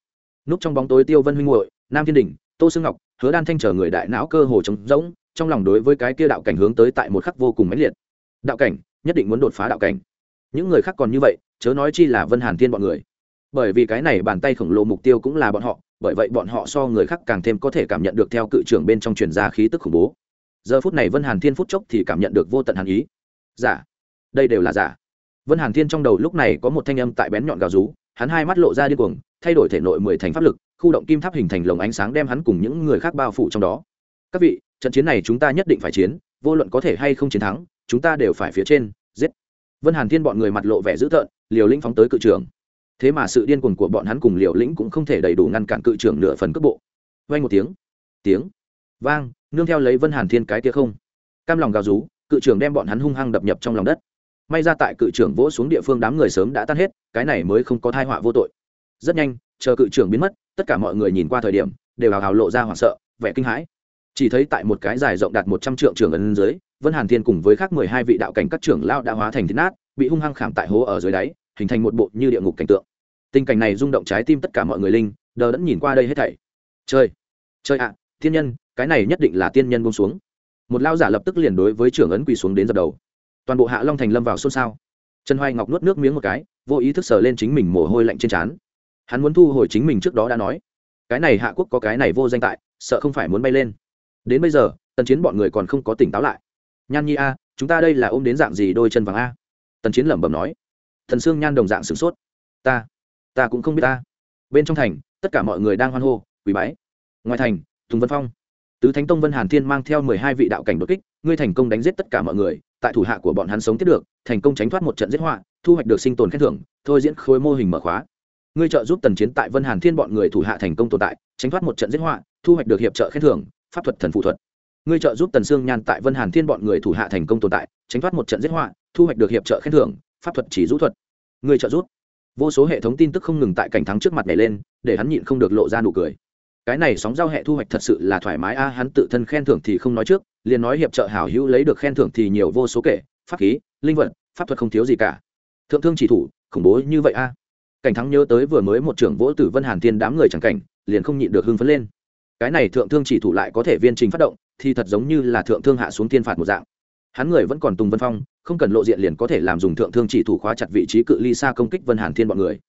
A: núp trong bóng tối tiêu vân huynh hội nam thiên đình tô sương ngọc hứa đan thanh chờ người đại não cơ hồ trống rỗng trong lòng đối với cái kia đạo cảnh hướng tới tại một khắc vô cùng mãnh liệt đạo cảnh nhất định muốn đột phá đạo cảnh những người khác còn như vậy chớ nói chi là vân hàn thiên bọn người bởi vì cái này bàn tay khổng lồ mục tiêu cũng là bọn họ bởi vậy bọn họ so người khác càng thêm có thể cảm nhận được theo cự trưởng bên trong truyền ra khí tức khủng bố. Giờ phút này vân hàn thiên phút chốc thì cảm nhận được vô tận hàn ý. Giả. Đây đều là giả. Vân hàn thiên trong đầu lúc này có một thanh âm tại bén nhọn gào rú, hắn hai mắt lộ ra điên cuồng, thay đổi thể nội mười thành pháp lực, khu động kim tháp hình thành lồng ánh sáng đem hắn cùng những người khác bao phủ trong đó. Các vị, trận chiến này chúng ta nhất định phải chiến, vô luận có thể hay không chiến thắng, chúng ta đều phải phía trên, giết. Vân hàn thiên bọn người mặt lộ vẻ dữ tợn, liều lĩnh phóng tới cự trưởng thế mà sự điên cuồng của bọn hắn cùng liều lĩnh cũng không thể đầy đủ ngăn cản cự trưởng nửa phần cước bộ. Vay một tiếng. Tiếng. Vang, nương theo lấy vân hàn thiên cái kia không. Cam lòng gào rú, cự trưởng đem bọn hắn hung hăng đập nhập trong lòng đất. May ra tại cự trưởng vỗ xuống địa phương đám người sớm đã tan hết, cái này mới không có thai họa vô tội. Rất nhanh, chờ cự trưởng biến mất, tất cả mọi người nhìn qua thời điểm, đều hào hào lộ ra hoảng sợ, vẻ kinh hãi. Chỉ thấy tại một cái dài rộng đạt một trăm trượng trường ấn dưới, vân hàn thiên cùng với khác mười hai vị đạo cảnh các trưởng lao đã hóa thành thịt nát, bị hung hăng khảm tại hố ở dưới đáy hình thành một bộ như địa ngục cảnh tượng. Tình cảnh này rung động trái tim tất cả mọi người linh, đờ đẫn nhìn qua đây hết thảy. Chơi chơi ạ, thiên nhân, cái này nhất định là tiên nhân buông xuống. Một lao giả lập tức liền đối với trưởng ấn quỳ xuống đến dập đầu. Toàn bộ hạ long thành lâm vào xôn xao. Trần hoài ngọc nuốt nước miếng một cái, vô ý thức sờ lên chính mình mồ hôi lạnh trên trán. Hắn muốn thu hồi chính mình trước đó đã nói, cái này hạ quốc có cái này vô danh tại, sợ không phải muốn bay lên. Đến bây giờ, tần chiến bọn người còn không có tỉnh táo lại. Nhan nhi a, chúng ta đây là ôm đến dạng gì đôi chân vàng a? Tần chiến lẩm bẩm nói thần sương nhan đồng dạng sửng sốt. Ta ta cũng không biết ta. Bên trong thành, tất cả mọi người đang hoan hô, quỳ bái. Ngoài thành, tùng vân phong. Tứ thánh tông vân hàn thiên mang theo mười hai vị đạo cảnh đột kích, ngươi thành công đánh giết tất cả mọi người, tại thủ hạ của bọn hắn sống tiếp được, thành công tránh thoát một trận giết họa, thu hoạch được sinh tồn khen thưởng, thôi diễn khối mô hình mở khóa. Ngươi trợ giúp tần chiến tại vân hàn thiên bọn người thủ hạ thành công tồn tại, tránh thoát một trận giết họa, thu hoạch được hiệp trợ khen thưởng, pháp thuật thần phụ thuật. Ngươi trợ giúp tần sương nhan tại vân hàn thiên bọn người thủ hạ thành công tồn tại, tránh thoát một trận giết họa, thu hoạch được hiệp trợ khen thưởng pháp thuật chỉ rũ thuật. Người trợ rút. Vô số hệ thống tin tức không ngừng tại cảnh thắng trước mặt này lên, để hắn nhịn không được lộ ra nụ cười. Cái này sóng giao hệ thu hoạch thật sự là thoải mái a à, hắn tự thân khen thưởng thì không nói trước, liền nói hiệp trợ hảo hữu lấy được khen thưởng thì nhiều vô số kể, pháp khí, linh vật, pháp thuật không thiếu gì cả. Thượng thương chỉ thủ, khủng bố như vậy a. À. Cảnh thắng nhớ tới vừa mới một trưởng vỗ tử vân hàn thiên đám người chẳng cảnh, liền không nhịn được hưng phấn lên. Cái này thượng thương chỉ thủ lại có thể viên trình phát động, thì thật giống như là thượng thương hạ xuống thiên phạt một dạng hắn người vẫn còn tùng vân phong, không cần lộ diện liền có thể làm dùng thượng thương chỉ thủ khóa chặt vị trí cự ly xa công kích vân hàn thiên bọn người.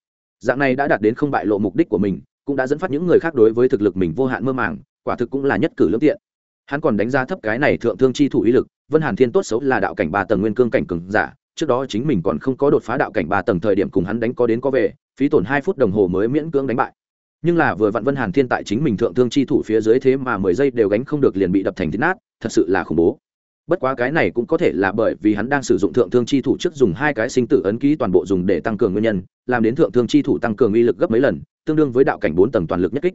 A: Dạng này đã đạt đến không bại lộ mục đích của mình, cũng đã dẫn phát những người khác đối với thực lực mình vô hạn mơ màng, quả thực cũng là nhất cử lương tiện. Hắn còn đánh giá thấp cái này thượng thương chi thủ uy lực, vân hàn thiên tốt xấu là đạo cảnh ba tầng nguyên cương cảnh cường giả, trước đó chính mình còn không có đột phá đạo cảnh ba tầng thời điểm cùng hắn đánh có đến có về, phí tổn hai phút đồng hồ mới miễn cưỡng đánh bại. Nhưng là vừa vặn vân hàn thiên tại chính mình thượng thương chi thủ phía dưới thế mà mười giây đều gánh không được liền bị đập thành thít nát, thật sự là khủng bố bất quá cái này cũng có thể là bởi vì hắn đang sử dụng thượng thương chi thủ trước dùng hai cái sinh tử ấn ký toàn bộ dùng để tăng cường nguyên nhân, làm đến thượng thương chi thủ tăng cường uy lực gấp mấy lần, tương đương với đạo cảnh bốn tầng toàn lực nhất kích.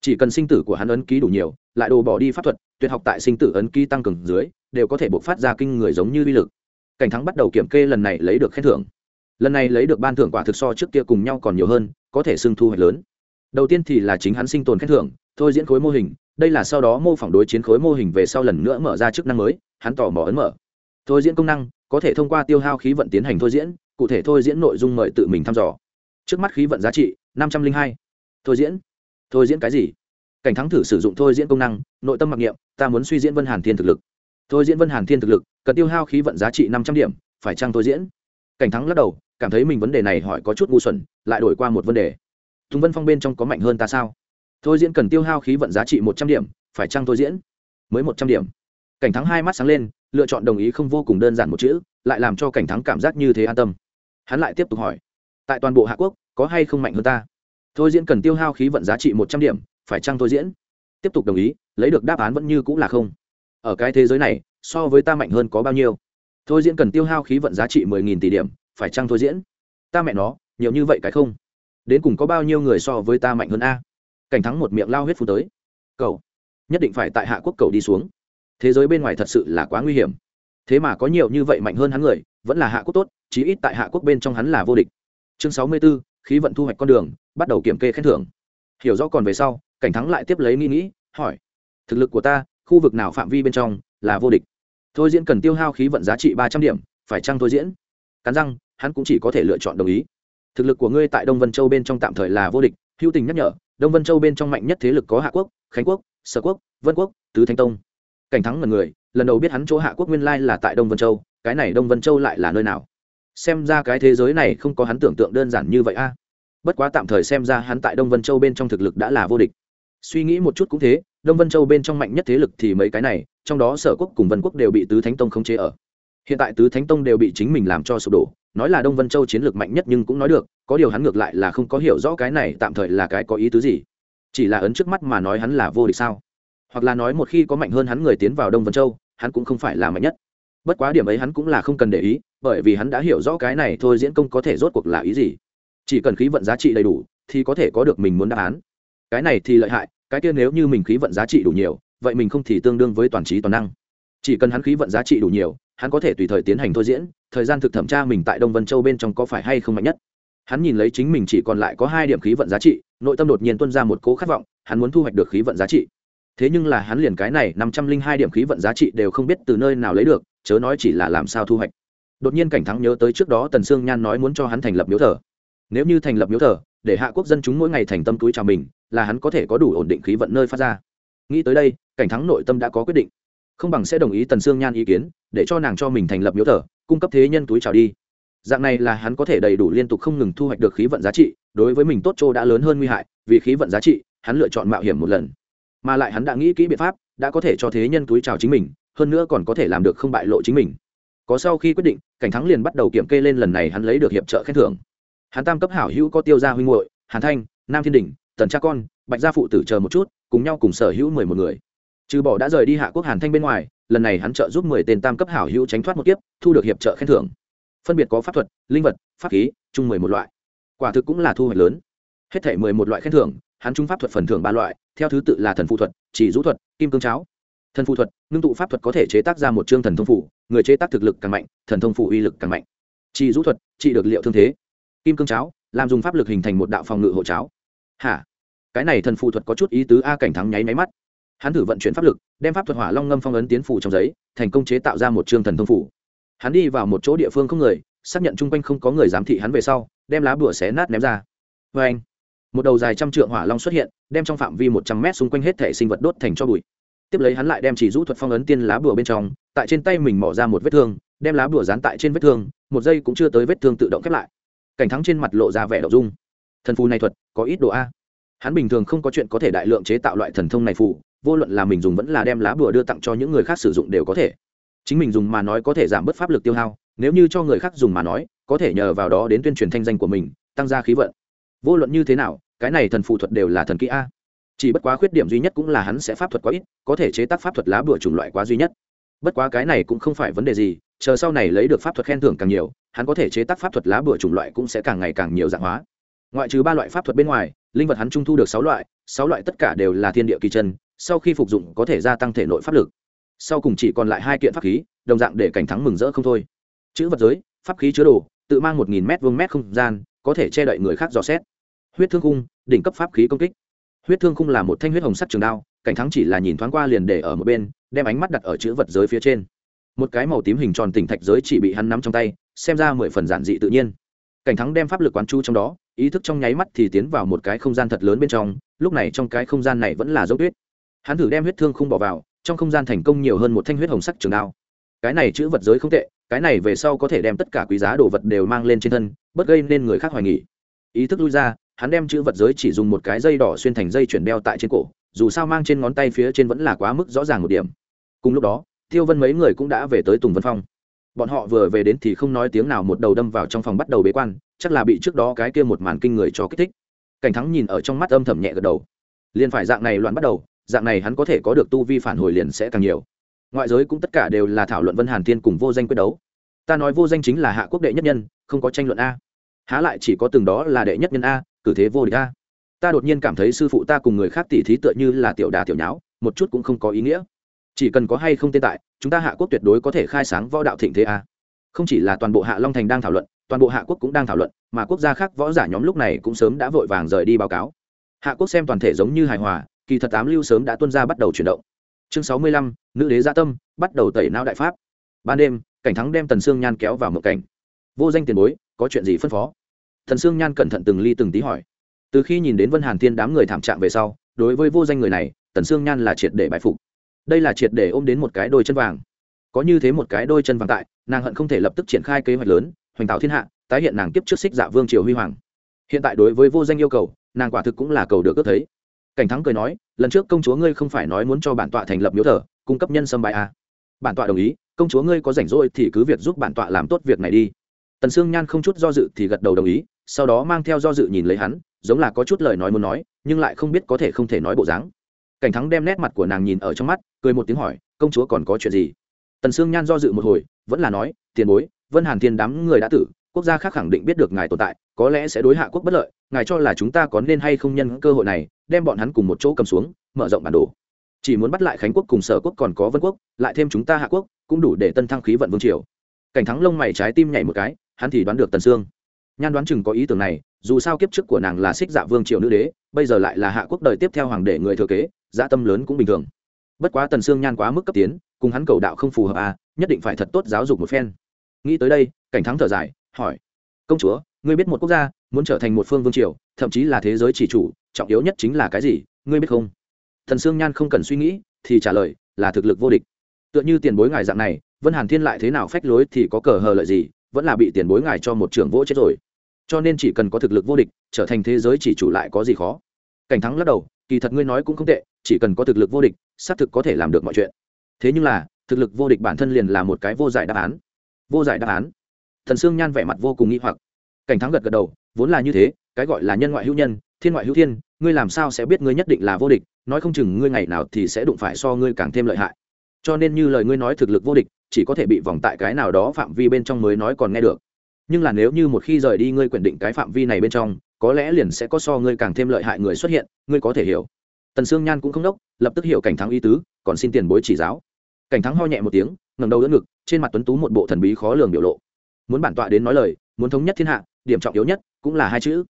A: Chỉ cần sinh tử của hắn ấn ký đủ nhiều, lại đồ bỏ đi pháp thuật, tuyệt học tại sinh tử ấn ký tăng cường dưới, đều có thể buộc phát ra kinh người giống như uy lực. Cảnh thắng bắt đầu kiểm kê lần này lấy được khen thưởng. Lần này lấy được ban thưởng quả thực so trước kia cùng nhau còn nhiều hơn, có thể xưng thu hoạch lớn. Đầu tiên thì là chính hắn sinh tồn khen thưởng, thôi diễn khối mô hình, đây là sau đó mô phỏng đối chiến khối mô hình về sau lần nữa mở ra chức năng mới hắn tỏ mò ấn mở. Thôi diễn công năng, có thể thông qua tiêu hao khí vận tiến hành thôi diễn, cụ thể thôi diễn nội dung mời tự mình thăm dò. Trước mắt khí vận giá trị, năm trăm linh hai. Thôi diễn. Thôi diễn cái gì? Cảnh thắng thử sử dụng thôi diễn công năng, nội tâm mặc niệm, ta muốn suy diễn vân hàn thiên thực lực. Thôi diễn vân hàn thiên thực lực, cần tiêu hao khí vận giá trị năm trăm điểm, phải chăng thôi diễn? Cảnh thắng lắc đầu, cảm thấy mình vấn đề này hỏi có chút ngu xuẩn, lại đổi qua một vấn đề. Tùng vân phong bên trong có mạnh hơn ta sao? Thôi diễn cần tiêu hao khí vận giá trị một trăm điểm, phải chăng thôi diễn? Mới một trăm điểm cảnh thắng hai mắt sáng lên, lựa chọn đồng ý không vô cùng đơn giản một chữ, lại làm cho cảnh thắng cảm giác như thế an tâm. Hắn lại tiếp tục hỏi, tại toàn bộ hạ quốc, có hay không mạnh hơn ta? Thôi diễn cần tiêu hao khí vận giá trị một trăm điểm, phải chăng thôi diễn? Tiếp tục đồng ý, lấy được đáp án vẫn như cũng là không. Ở cái thế giới này, so với ta mạnh hơn có bao nhiêu? Thôi diễn cần tiêu hao khí vận giá trị mười nghìn tỷ điểm, phải chăng thôi diễn? Ta mẹ nó, nhiều như vậy cái không? Đến cùng có bao nhiêu người so với ta mạnh hơn a? Cảnh thắng một miệng lao huyết phú tới. Cậu, nhất định phải tại hạ quốc cầu đi xuống thế giới bên ngoài thật sự là quá nguy hiểm. Thế mà có nhiều như vậy mạnh hơn hắn người, vẫn là hạ quốc tốt, chí ít tại hạ quốc bên trong hắn là vô địch. Chương sáu mươi b ố khí vận thu hoạch con đường, bắt đầu kiểm kê khen thưởng. Hiểu rõ còn về sau, cảnh thắng lại tiếp lấy nghĩ nghĩ, hỏi, thực lực của ta, khu vực nào phạm vi bên trong là vô địch? Thôi diễn cần tiêu hao khí vận giá trị ba trăm điểm, phải chăng thôi diễn? Cắn răng, hắn cũng chỉ có thể lựa chọn đồng ý. Thực lực của ngươi tại đông vân châu bên trong tạm thời là vô địch, hữu tình nhắc nhở, đông vân châu bên trong mạnh nhất thế lực có hạ quốc, khánh quốc, sở quốc, vân quốc, tứ thanh tông cảnh thắng ngần người, lần đầu biết hắn chỗ hạ quốc nguyên lai là tại đông vân châu, cái này đông vân châu lại là nơi nào? Xem ra cái thế giới này không có hắn tưởng tượng đơn giản như vậy a. Bất quá tạm thời xem ra hắn tại đông vân châu bên trong thực lực đã là vô địch. Suy nghĩ một chút cũng thế, đông vân châu bên trong mạnh nhất thế lực thì mấy cái này, trong đó sở quốc cùng vân quốc đều bị tứ thánh tông khống chế ở. Hiện tại tứ thánh tông đều bị chính mình làm cho sụp đổ, nói là đông vân châu chiến lược mạnh nhất nhưng cũng nói được, có điều hắn ngược lại là không có hiểu rõ cái này tạm thời là cái có ý tứ gì. Chỉ là ấn trước mắt mà nói hắn là vô địch sao? Hoặc là nói một khi có mạnh hơn hắn người tiến vào đông vân châu, hắn cũng không phải là mạnh nhất. Bất quá điểm ấy hắn cũng là không cần để ý, bởi vì hắn đã hiểu rõ cái này thôi diễn công có thể rốt cuộc là ý gì. Chỉ cần khí vận giá trị đầy đủ, thì có thể có được mình muốn đáp án. Cái này thì lợi hại, cái kia nếu như mình khí vận giá trị đủ nhiều, vậy mình không thì tương đương với toàn trí toàn năng. Chỉ cần hắn khí vận giá trị đủ nhiều, hắn có thể tùy thời tiến hành thôi diễn, thời gian thực thẩm tra mình tại đông vân châu bên trong có phải hay không mạnh nhất. Hắn nhìn lấy chính mình chỉ còn lại có hai điểm khí vận giá trị, nội tâm đột nhiên tuân ra một cố khát vọng, hắn muốn thu hoạch được khí vận giá trị thế nhưng là hắn liền cái này năm trăm linh hai điểm khí vận giá trị đều không biết từ nơi nào lấy được, chớ nói chỉ là làm sao thu hoạch. Đột nhiên cảnh thắng nhớ tới trước đó tần sương nhan nói muốn cho hắn thành lập miếu thờ. Nếu như thành lập miếu thờ, để hạ quốc dân chúng mỗi ngày thành tâm túi chào mình, là hắn có thể có đủ ổn định khí vận nơi phát ra. Nghĩ tới đây, cảnh thắng nội tâm đã có quyết định. Không bằng sẽ đồng ý tần sương nhan ý kiến, để cho nàng cho mình thành lập miếu thờ, cung cấp thế nhân túi chào đi. Dạng này là hắn có thể đầy đủ liên tục không ngừng thu hoạch được khí vận giá trị, đối với mình tốt chỗ đã lớn hơn nguy hại, vì khí vận giá trị, hắn lựa chọn mạo hiểm một lần mà lại hắn đã nghĩ kỹ biện pháp, đã có thể cho thế nhân túi chào chính mình, hơn nữa còn có thể làm được không bại lộ chính mình. Có sau khi quyết định, cảnh thắng liền bắt đầu kiểm kê lên lần này hắn lấy được hiệp trợ khen thưởng. Hắn tam cấp hảo hữu có tiêu gia huynh hội hàn thanh, nam thiên đình, tần cha con, bạch gia phụ tử chờ một chút, cùng nhau cùng sở hữu mười một người. Trừ bỏ đã rời đi hạ quốc hàn thanh bên ngoài, lần này hắn trợ giúp mười tên tam cấp hảo hữu tránh thoát một kiếp, thu được hiệp trợ khen thưởng. Phân biệt có pháp thuật, linh vật, pháp khí, chung mười một loại. Quả thực cũng là thu hoạch lớn. Hết thể mười một loại khen thưởng hắn trung pháp thuật phần thưởng ba loại, theo thứ tự là thần phụ thuật, chỉ rũ thuật, kim cương cháo. Thần phụ thuật, ngưng tụ pháp thuật có thể chế tác ra một chương thần thông phủ người chế tác thực lực càng mạnh, thần thông phủ uy lực càng mạnh. Chỉ rũ thuật trị được liệu thương thế. Kim cương cháo, làm dùng pháp lực hình thành một đạo phòng ngự hộ cháo. Hả? Cái này thần phụ thuật có chút ý tứ a cảnh thắng nháy máy mắt. Hắn thử vận chuyển pháp lực, đem pháp thuật hỏa long ngâm phong ấn tiến phủ trong giấy, thành công chế tạo ra một chương thần thông phủ hắn đi vào một chỗ địa phương không người, xác nhận chung quanh không có người giám thị hắn về sau, đem lá bùa xé nát ném ra. Vê anh một đầu dài trăm trượng hỏa long xuất hiện, đem trong phạm vi một trăm mét xung quanh hết thể sinh vật đốt thành cho bụi. Tiếp lấy hắn lại đem chỉ rũ thuật phong ấn tiên lá bùa bên trong, tại trên tay mình mỏ ra một vết thương, đem lá bùa dán tại trên vết thương, một giây cũng chưa tới vết thương tự động khép lại. Cảnh thắng trên mặt lộ ra vẻ đậu dung. Thần phù này thuật, có ít độ a. Hắn bình thường không có chuyện có thể đại lượng chế tạo loại thần thông này phù, vô luận là mình dùng vẫn là đem lá bùa đưa tặng cho những người khác sử dụng đều có thể. Chính mình dùng mà nói có thể giảm bớt pháp lực tiêu hao, nếu như cho người khác dùng mà nói, có thể nhờ vào đó đến tuyên truyền thanh danh của mình, tăng gia khí vận vô luận như thế nào, cái này thần phụ thuật đều là thần kỹ a. Chỉ bất quá khuyết điểm duy nhất cũng là hắn sẽ pháp thuật quá ít, có thể chế tác pháp thuật lá bửa chủng loại quá duy nhất. Bất quá cái này cũng không phải vấn đề gì, chờ sau này lấy được pháp thuật khen thưởng càng nhiều, hắn có thể chế tác pháp thuật lá bửa chủng loại cũng sẽ càng ngày càng nhiều dạng hóa. Ngoại trừ ba loại pháp thuật bên ngoài, linh vật hắn trung thu được sáu loại sáu loại tất cả đều là thiên địa kỳ chân, sau khi phục dụng có thể gia tăng thể nội pháp lực. Sau cùng chỉ còn lại hai kiện pháp khí, đồng dạng để cảnh thắng mừng rỡ không thôi. Chữ vật giới, pháp khí chứa đồ, tự mang một nghìn m vương mét không gian, có thể che đậy người khác dò xét huyết thương khung, đỉnh cấp pháp khí công kích. Huyết thương khung là một thanh huyết hồng sắt trường đao, cảnh thắng chỉ là nhìn thoáng qua liền để ở một bên, đem ánh mắt đặt ở chữ vật giới phía trên. Một cái màu tím hình tròn tỉnh thạch giới chỉ bị hắn nắm trong tay, xem ra mười phần giản dị tự nhiên. Cảnh thắng đem pháp lực quán chu trong đó, ý thức trong nháy mắt thì tiến vào một cái không gian thật lớn bên trong, lúc này trong cái không gian này vẫn là dấu tuyết. Hắn thử đem huyết thương khung bỏ vào, trong không gian thành công nhiều hơn một thanh huyết hồng sắc trường đao. Cái này chữ vật giới không tệ, cái này về sau có thể đem tất cả quý giá đồ vật đều mang lên trên thân bất gây nên người khác hoài nghỉ ý thức lui ra hắn đem chữ vật giới chỉ dùng một cái dây đỏ xuyên thành dây chuyển đeo tại trên cổ, dù sao mang trên ngón tay phía trên vẫn là quá mức rõ ràng một điểm. Cùng lúc đó, tiêu vân mấy người cũng đã về tới tùng vân phong. Bọn họ vừa về đến thì không nói tiếng nào, một đầu đâm vào trong phòng bắt đầu bế quan, chắc là bị trước đó cái kia một màn kinh người cho kích thích. Cảnh thắng nhìn ở trong mắt âm thầm nhẹ gật đầu. Liền phải dạng này loạn bắt đầu, dạng này hắn có thể có được tu vi phản hồi liền sẽ càng nhiều. Ngoại giới cũng tất cả đều là thảo luận vân hàn thiên cùng vô danh quyết đấu. Ta nói vô danh chính là hạ quốc đệ nhất nhân, không có tranh luận a. Há lại chỉ có từng đó là đệ nhất nhân a cử thế vô địch a. Ta đột nhiên cảm thấy sư phụ ta cùng người khác tỉ thí tựa như là tiểu đà tiểu nháo, một chút cũng không có ý nghĩa. Chỉ cần có hay không tên tại, chúng ta hạ quốc tuyệt đối có thể khai sáng võ đạo thịnh thế a. Không chỉ là toàn bộ hạ long thành đang thảo luận, toàn bộ hạ quốc cũng đang thảo luận, mà quốc gia khác võ giả nhóm lúc này cũng sớm đã vội vàng rời đi báo cáo. Hạ quốc xem toàn thể giống như hài hòa, kỳ thật tám lưu sớm đã tuân ra bắt đầu chuyển động. Chương sáu mươi lăm, nữ đế gia tâm, bắt đầu tẩy não đại pháp. Ban đêm, cảnh thắng đem tần sương nhan kéo vào mộng cảnh. Vô danh tiền bối, có chuyện gì phân phó? Thần sương nhan cẩn thận từng ly từng tí hỏi. Từ khi nhìn đến vân hàn thiên đám người thảm trạng về sau, đối với vô danh người này tần sương nhan là triệt để bại phục. Đây là triệt để ôm đến một cái đôi chân vàng. Có như thế một cái đôi chân vàng tại, nàng hận không thể lập tức triển khai kế hoạch lớn, hoành tạo thiên hạ, tái hiện nàng tiếp trước xích dạ vương triều huy hoàng. Hiện tại đối với vô danh yêu cầu, nàng quả thực cũng là cầu được ước thấy. Cảnh thắng cười nói, lần trước công chúa ngươi không phải nói muốn cho bản tọa thành lập miếu thờ, cung cấp nhân sâm bài à. bản tọa đồng ý, công chúa ngươi có rảnh rỗi thì cứ việc giúp bản tọa làm tốt việc này đi. Tần sương nhan không chút do dự thì gật đầu đồng ý sau đó mang theo do dự nhìn lấy hắn, giống là có chút lời nói muốn nói, nhưng lại không biết có thể không thể nói bộ dáng. Cảnh thắng đem nét mặt của nàng nhìn ở trong mắt, cười một tiếng hỏi, công chúa còn có chuyện gì? Tần sương nhan do dự một hồi, vẫn là nói, tiền bối, vân hàn thiên đám người đã tử, quốc gia khác khẳng định biết được ngài tồn tại, có lẽ sẽ đối hạ quốc bất lợi, ngài cho là chúng ta có nên hay không nhân cơ hội này, đem bọn hắn cùng một chỗ cầm xuống, mở rộng bản đồ. Chỉ muốn bắt lại khánh quốc cùng sở quốc còn có vân quốc, lại thêm chúng ta hạ quốc, cũng đủ để tân thăng khí vận vương triều. Cảnh thắng lông mày trái tim nhảy một cái, hắn thì đoán được tần sương nhan đoán chừng có ý tưởng này, dù sao kiếp trước của nàng là xích dạ vương triều nữ đế, bây giờ lại là hạ quốc đời tiếp theo hoàng đệ người thừa kế dã tâm lớn cũng bình thường. Bất quá tần sương nhan quá mức cấp tiến, cùng hắn cầu đạo không phù hợp à nhất định phải thật tốt giáo dục một phen. Nghĩ tới đây, cảnh thắng thở dài, hỏi, công chúa, ngươi biết một quốc gia muốn trở thành một phương vương triều, thậm chí là thế giới chỉ chủ, trọng yếu nhất chính là cái gì, ngươi biết không? Thần sương nhan không cần suy nghĩ, thì trả lời, là thực lực vô địch. Tựa như tiền bối ngài dạng này, vân hàn thiên lại thế nào phách lối thì có cờ hờ lợi gì, vẫn là bị tiền bối ngài cho một trưởng vỗ chết rồi cho nên chỉ cần có thực lực vô địch, trở thành thế giới chỉ chủ lại có gì khó. Cảnh thắng lắc đầu, kỳ thật ngươi nói cũng không tệ, chỉ cần có thực lực vô địch, xác thực có thể làm được mọi chuyện. Thế nhưng là, thực lực vô địch bản thân liền là một cái vô giải đáp án. Vô giải đáp án. Thần sương nhan vẻ mặt vô cùng nghi hoặc. Cảnh thắng gật gật đầu, vốn là như thế, cái gọi là nhân ngoại hữu nhân, thiên ngoại hữu thiên, ngươi làm sao sẽ biết ngươi nhất định là vô địch, nói không chừng ngươi ngày nào thì sẽ đụng phải so ngươi càng thêm lợi hại. Cho nên như lời ngươi nói thực lực vô địch, chỉ có thể bị vòng tại cái nào đó phạm vi bên trong mới nói còn nghe được nhưng là nếu như một khi rời đi ngươi quyền định cái phạm vi này bên trong, có lẽ liền sẽ có so ngươi càng thêm lợi hại người xuất hiện, ngươi có thể hiểu. Tần sương nhan cũng không đốc, lập tức hiểu cảnh thắng ý tứ, còn xin tiền bối chỉ giáo. Cảnh thắng ho nhẹ một tiếng ngầm đầu đỡ ngực, trên mặt tuấn tú một bộ thần bí khó lường biểu lộ. Muốn bản tọa đến nói lời, muốn thống nhất thiên hạ, điểm trọng yếu nhất cũng là hai chữ.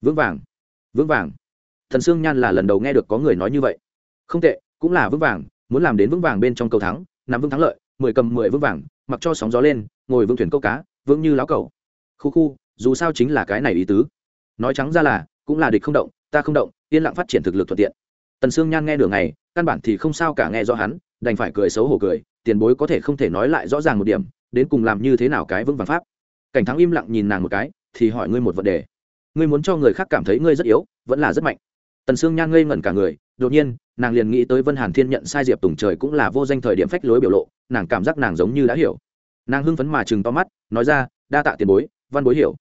A: Vững vàng vững vàng. Thần sương nhan là lần đầu nghe được có người nói như vậy. Không tệ, cũng là vững vàng, muốn làm đến vững vàng bên trong cầu thắng, nắm vững thắng lợi, mười cầm mười vững vàng, mặc cho sóng gió lên, ngồi vững thuyền câu cá, vững như láo cầu khu khu, dù sao chính là cái này ý tứ. Nói trắng ra là, cũng là địch không động, ta không động, yên lặng phát triển thực lực thuận tiện. Tần sương nhan nghe đường này căn bản thì không sao cả nghe do hắn, đành phải cười xấu hổ cười, tiền bối có thể không thể nói lại rõ ràng một điểm, đến cùng làm như thế nào cái vững vàng pháp. Cảnh thắng im lặng nhìn nàng một cái, thì hỏi ngươi một vấn đề. Ngươi muốn cho người khác cảm thấy ngươi rất yếu, vẫn là rất mạnh. Tần sương nhan ngây ngẩn cả người, đột nhiên, nàng liền nghĩ tới vân hàn thiên nhận sai diệp tùng trời cũng là vô danh thời điểm phách lối biểu lộ, nàng cảm giác nàng giống như đã hiểu. Nàng hưng phấn mà chừng to mắt, nói ra, đa tạ tiền bối văn bối hiểu.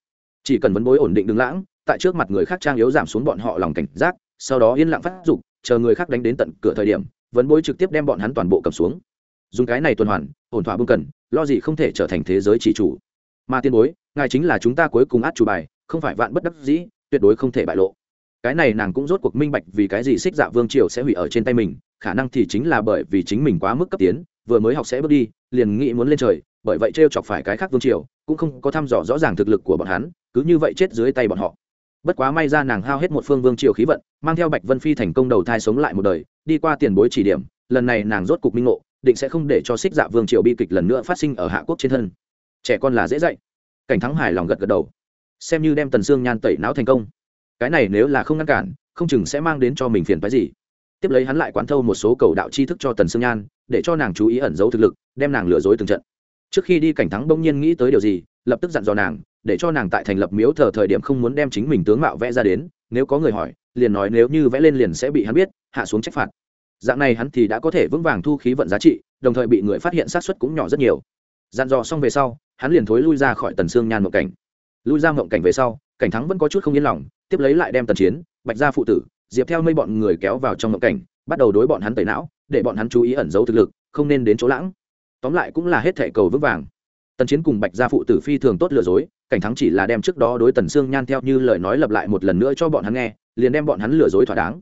A: Chỉ cần vấn bối ổn định đứng lãng, tại trước mặt người khác trang yếu giảm xuống bọn họ lòng cảnh giác, sau đó yên lặng phát dục, chờ người khác đánh đến tận cửa thời điểm, vấn bối trực tiếp đem bọn hắn toàn bộ cầm xuống. Dùng cái này tuần hoàn, ổn thỏa bưng cần, lo gì không thể trở thành thế giới chỉ chủ. Mà tiên bối, ngài chính là chúng ta cuối cùng át chủ bài, không phải vạn bất đắc dĩ, tuyệt đối không thể bại lộ. Cái này nàng cũng rốt cuộc minh bạch vì cái gì xích dạ vương triều sẽ hủy ở trên tay mình, khả năng thì chính là bởi vì chính mình quá mức cấp tiến, vừa mới học sẽ bước đi, liền nghĩ muốn lên trời bởi vậy t chọc phải cái khác vương triều, cũng không có thăm dò rõ ràng thực lực của bọn hắn, cứ như vậy chết dưới tay bọn họ. Bất quá may ra nàng hao hết một phương vương triều khí vận, mang theo bạch vân phi thành công đầu thai sống lại một đời, đi qua tiền bối chỉ điểm, lần này nàng rốt cục minh ngộ, định sẽ không để cho xích dạ vương triều bi kịch lần nữa phát sinh ở hạ quốc trên thân. Trẻ con là dễ dạy. Cảnh thắng hài lòng gật gật đầu. Xem như đem tần xương nhan tẩy não thành công. Cái này nếu là không ngăn cản, không chừng sẽ mang đến cho mình phiền phái gì. Tiếp lấy hắn lại quán thâu một số cầu đạo tri thức cho tần xương nhan, để cho nàng chú ý ẩn giấu thực lực, đem nàng lừa dối từng trận trước khi đi cảnh thắng bỗng nhiên nghĩ tới điều gì, lập tức dặn dò nàng, để cho nàng tại thành lập miếu thờ thời điểm không muốn đem chính mình tướng mạo vẽ ra đến, nếu có người hỏi, liền nói nếu như vẽ lên liền sẽ bị hắn biết, hạ xuống trách phạt. Dạng này hắn thì đã có thể vững vàng thu khí vận giá trị, đồng thời bị người phát hiện sát xuất cũng nhỏ rất nhiều. Dặn dò xong về sau, hắn liền thối lui ra khỏi tần xương nhan mộng cảnh. Lui ra mộng cảnh về sau, cảnh thắng vẫn có chút không yên lòng, tiếp lấy lại đem tần chiến, bạch gia phụ tử, diệp theo mây bọn người kéo vào trong mộng cảnh, bắt đầu đối bọn hắn tẩy não, để bọn hắn chú ý ẩn giấu thực lực, không nên đến chỗ lãng tóm lại cũng là hết thẻ cầu vững vàng. Tần chiến cùng bạch gia phụ tử phi thường tốt lừa dối, cảnh thắng chỉ là đem trước đó đối tần sương nhan theo như lời nói lặp lại một lần nữa cho bọn hắn nghe, liền đem bọn hắn lừa dối thỏa đáng.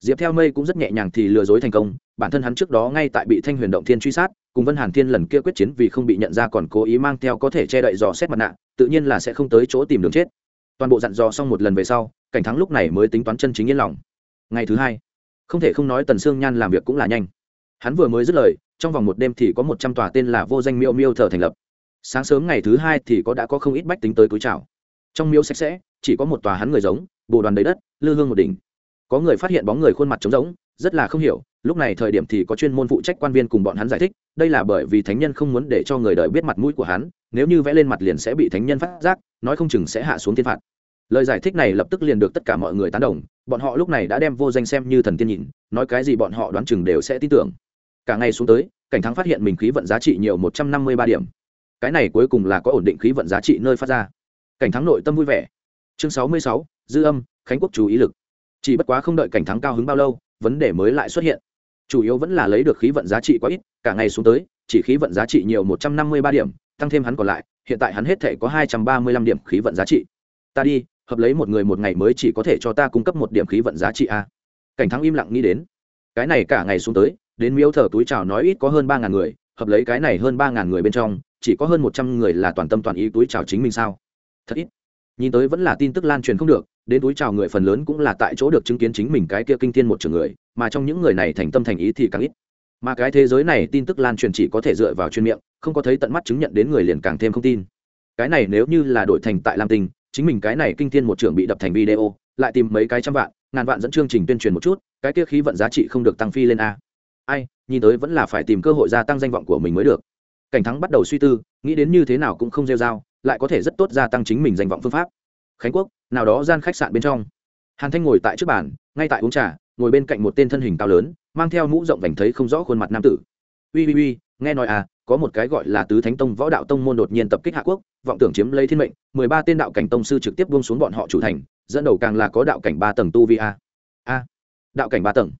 A: Diệp theo mây cũng rất nhẹ nhàng thì lừa dối thành công, bản thân hắn trước đó ngay tại bị thanh huyền động thiên truy sát, cùng vân hàn thiên lần kia quyết chiến vì không bị nhận ra còn cố ý mang theo có thể che đậy dò xét mặt nạ, tự nhiên là sẽ không tới chỗ tìm đường chết. Toàn bộ dặn dò xong một lần về sau, cảnh thắng lúc này mới tính toán chân chính yên lòng. Ngày thứ hai, không thể không nói tần sương nhan làm việc cũng là nhanh hắn vừa mới dứt lời, trong vòng một đêm thì có một trăm tòa tên là vô danh miêu miêu thờ thành lập. Sáng sớm ngày thứ hai thì có đã có không ít bách tính tới túi chào. Trong miếu sạch sẽ, chỉ có một tòa hắn người giống bồ đoàn đầy đất, lư hương một đỉnh. Có người phát hiện bóng người khuôn mặt trống rỗng, rất là không hiểu, lúc này thời điểm thì có chuyên môn phụ trách quan viên cùng bọn hắn giải thích, đây là bởi vì thánh nhân không muốn để cho người đời biết mặt mũi của hắn, nếu như vẽ lên mặt liền sẽ bị thánh nhân phát giác, nói không chừng sẽ hạ xuống thiên phạt. Lời giải thích này lập tức liền được tất cả mọi người tán đồng, bọn họ lúc này đã đem vô danh xem như thần tiên nhìn, nói cái gì bọn họ đoán chừng đều sẽ tin tưởng cả ngày xuống tới, cảnh thắng phát hiện mình khí vận giá trị nhiều một trăm năm mươi ba điểm. Cái này cuối cùng là có ổn định khí vận giá trị nơi phát ra. Cảnh thắng nội tâm vui vẻ. Chương sáu mươi sáu, dư âm, khánh quốc chú ý lực. Chỉ bất quá không đợi cảnh thắng cao hứng bao lâu, vấn đề mới lại xuất hiện. Chủ yếu vẫn là lấy được khí vận giá trị quá ít, cả ngày xuống tới, chỉ khí vận giá trị nhiều một trăm năm mươi ba điểm, tăng thêm hắn còn lại, hiện tại hắn hết thể có hai trăm ba mươi lăm điểm khí vận giá trị. Ta đi, hợp lấy một người một ngày mới chỉ có thể cho ta cung cấp một điểm khí vận giá trị a. Cảnh thắng im lặng nghĩ đến. Cái này cả ngày xuống tới đến miếu thờ túi chào nói ít có hơn ba ngàn người, hợp lấy cái này hơn ba ngàn người bên trong, chỉ có hơn một trăm người là toàn tâm toàn ý túi chào chính mình sao? Thật ít. Nhìn tới vẫn là tin tức lan truyền không được, đến túi chào người phần lớn cũng là tại chỗ được chứng kiến chính mình cái kia kinh thiên một trường người, mà trong những người này thành tâm thành ý thì càng ít. Mà cái thế giới này tin tức lan truyền chỉ có thể dựa vào chuyên miệng, không có thấy tận mắt chứng nhận đến người liền càng thêm không tin. Cái này nếu như là đổi thành tại lam tinh, chính mình cái này kinh thiên một trường bị đập thành video, lại tìm mấy cái trăm vạn, ngàn vạn dẫn chương trình tuyên truyền một chút, cái kia khí vận giá trị không được tăng phi lên a ai, nhìn tới vẫn là phải tìm cơ hội gia tăng danh vọng của mình mới được. Cảnh thắng bắt đầu suy tư, nghĩ đến như thế nào cũng không rêu r a o lại có thể rất tốt gia tăng chính mình danh vọng phương pháp. Khánh quốc, nào đó gian khách sạn bên trong. Hàn thanh ngồi tại trước bàn, ngay tại uống trà, ngồi bên cạnh một tên thân hình cao lớn, mang theo mũ rộng vành thấy không rõ khuôn mặt nam tử. Ui ui ui nghe nói à có một cái gọi là tứ thánh tông võ đạo tông môn đột nhiên tập kích hạ quốc, vọng tưởng chiếm lấy thiên mệnh, mười ba tên đạo cảnh tông sư trực tiếp buông xuống bọn họ chủ thành, dẫn đầu càng là có đạo cảnh ba tầng tu vi a. A, đạo cảnh ba tầng.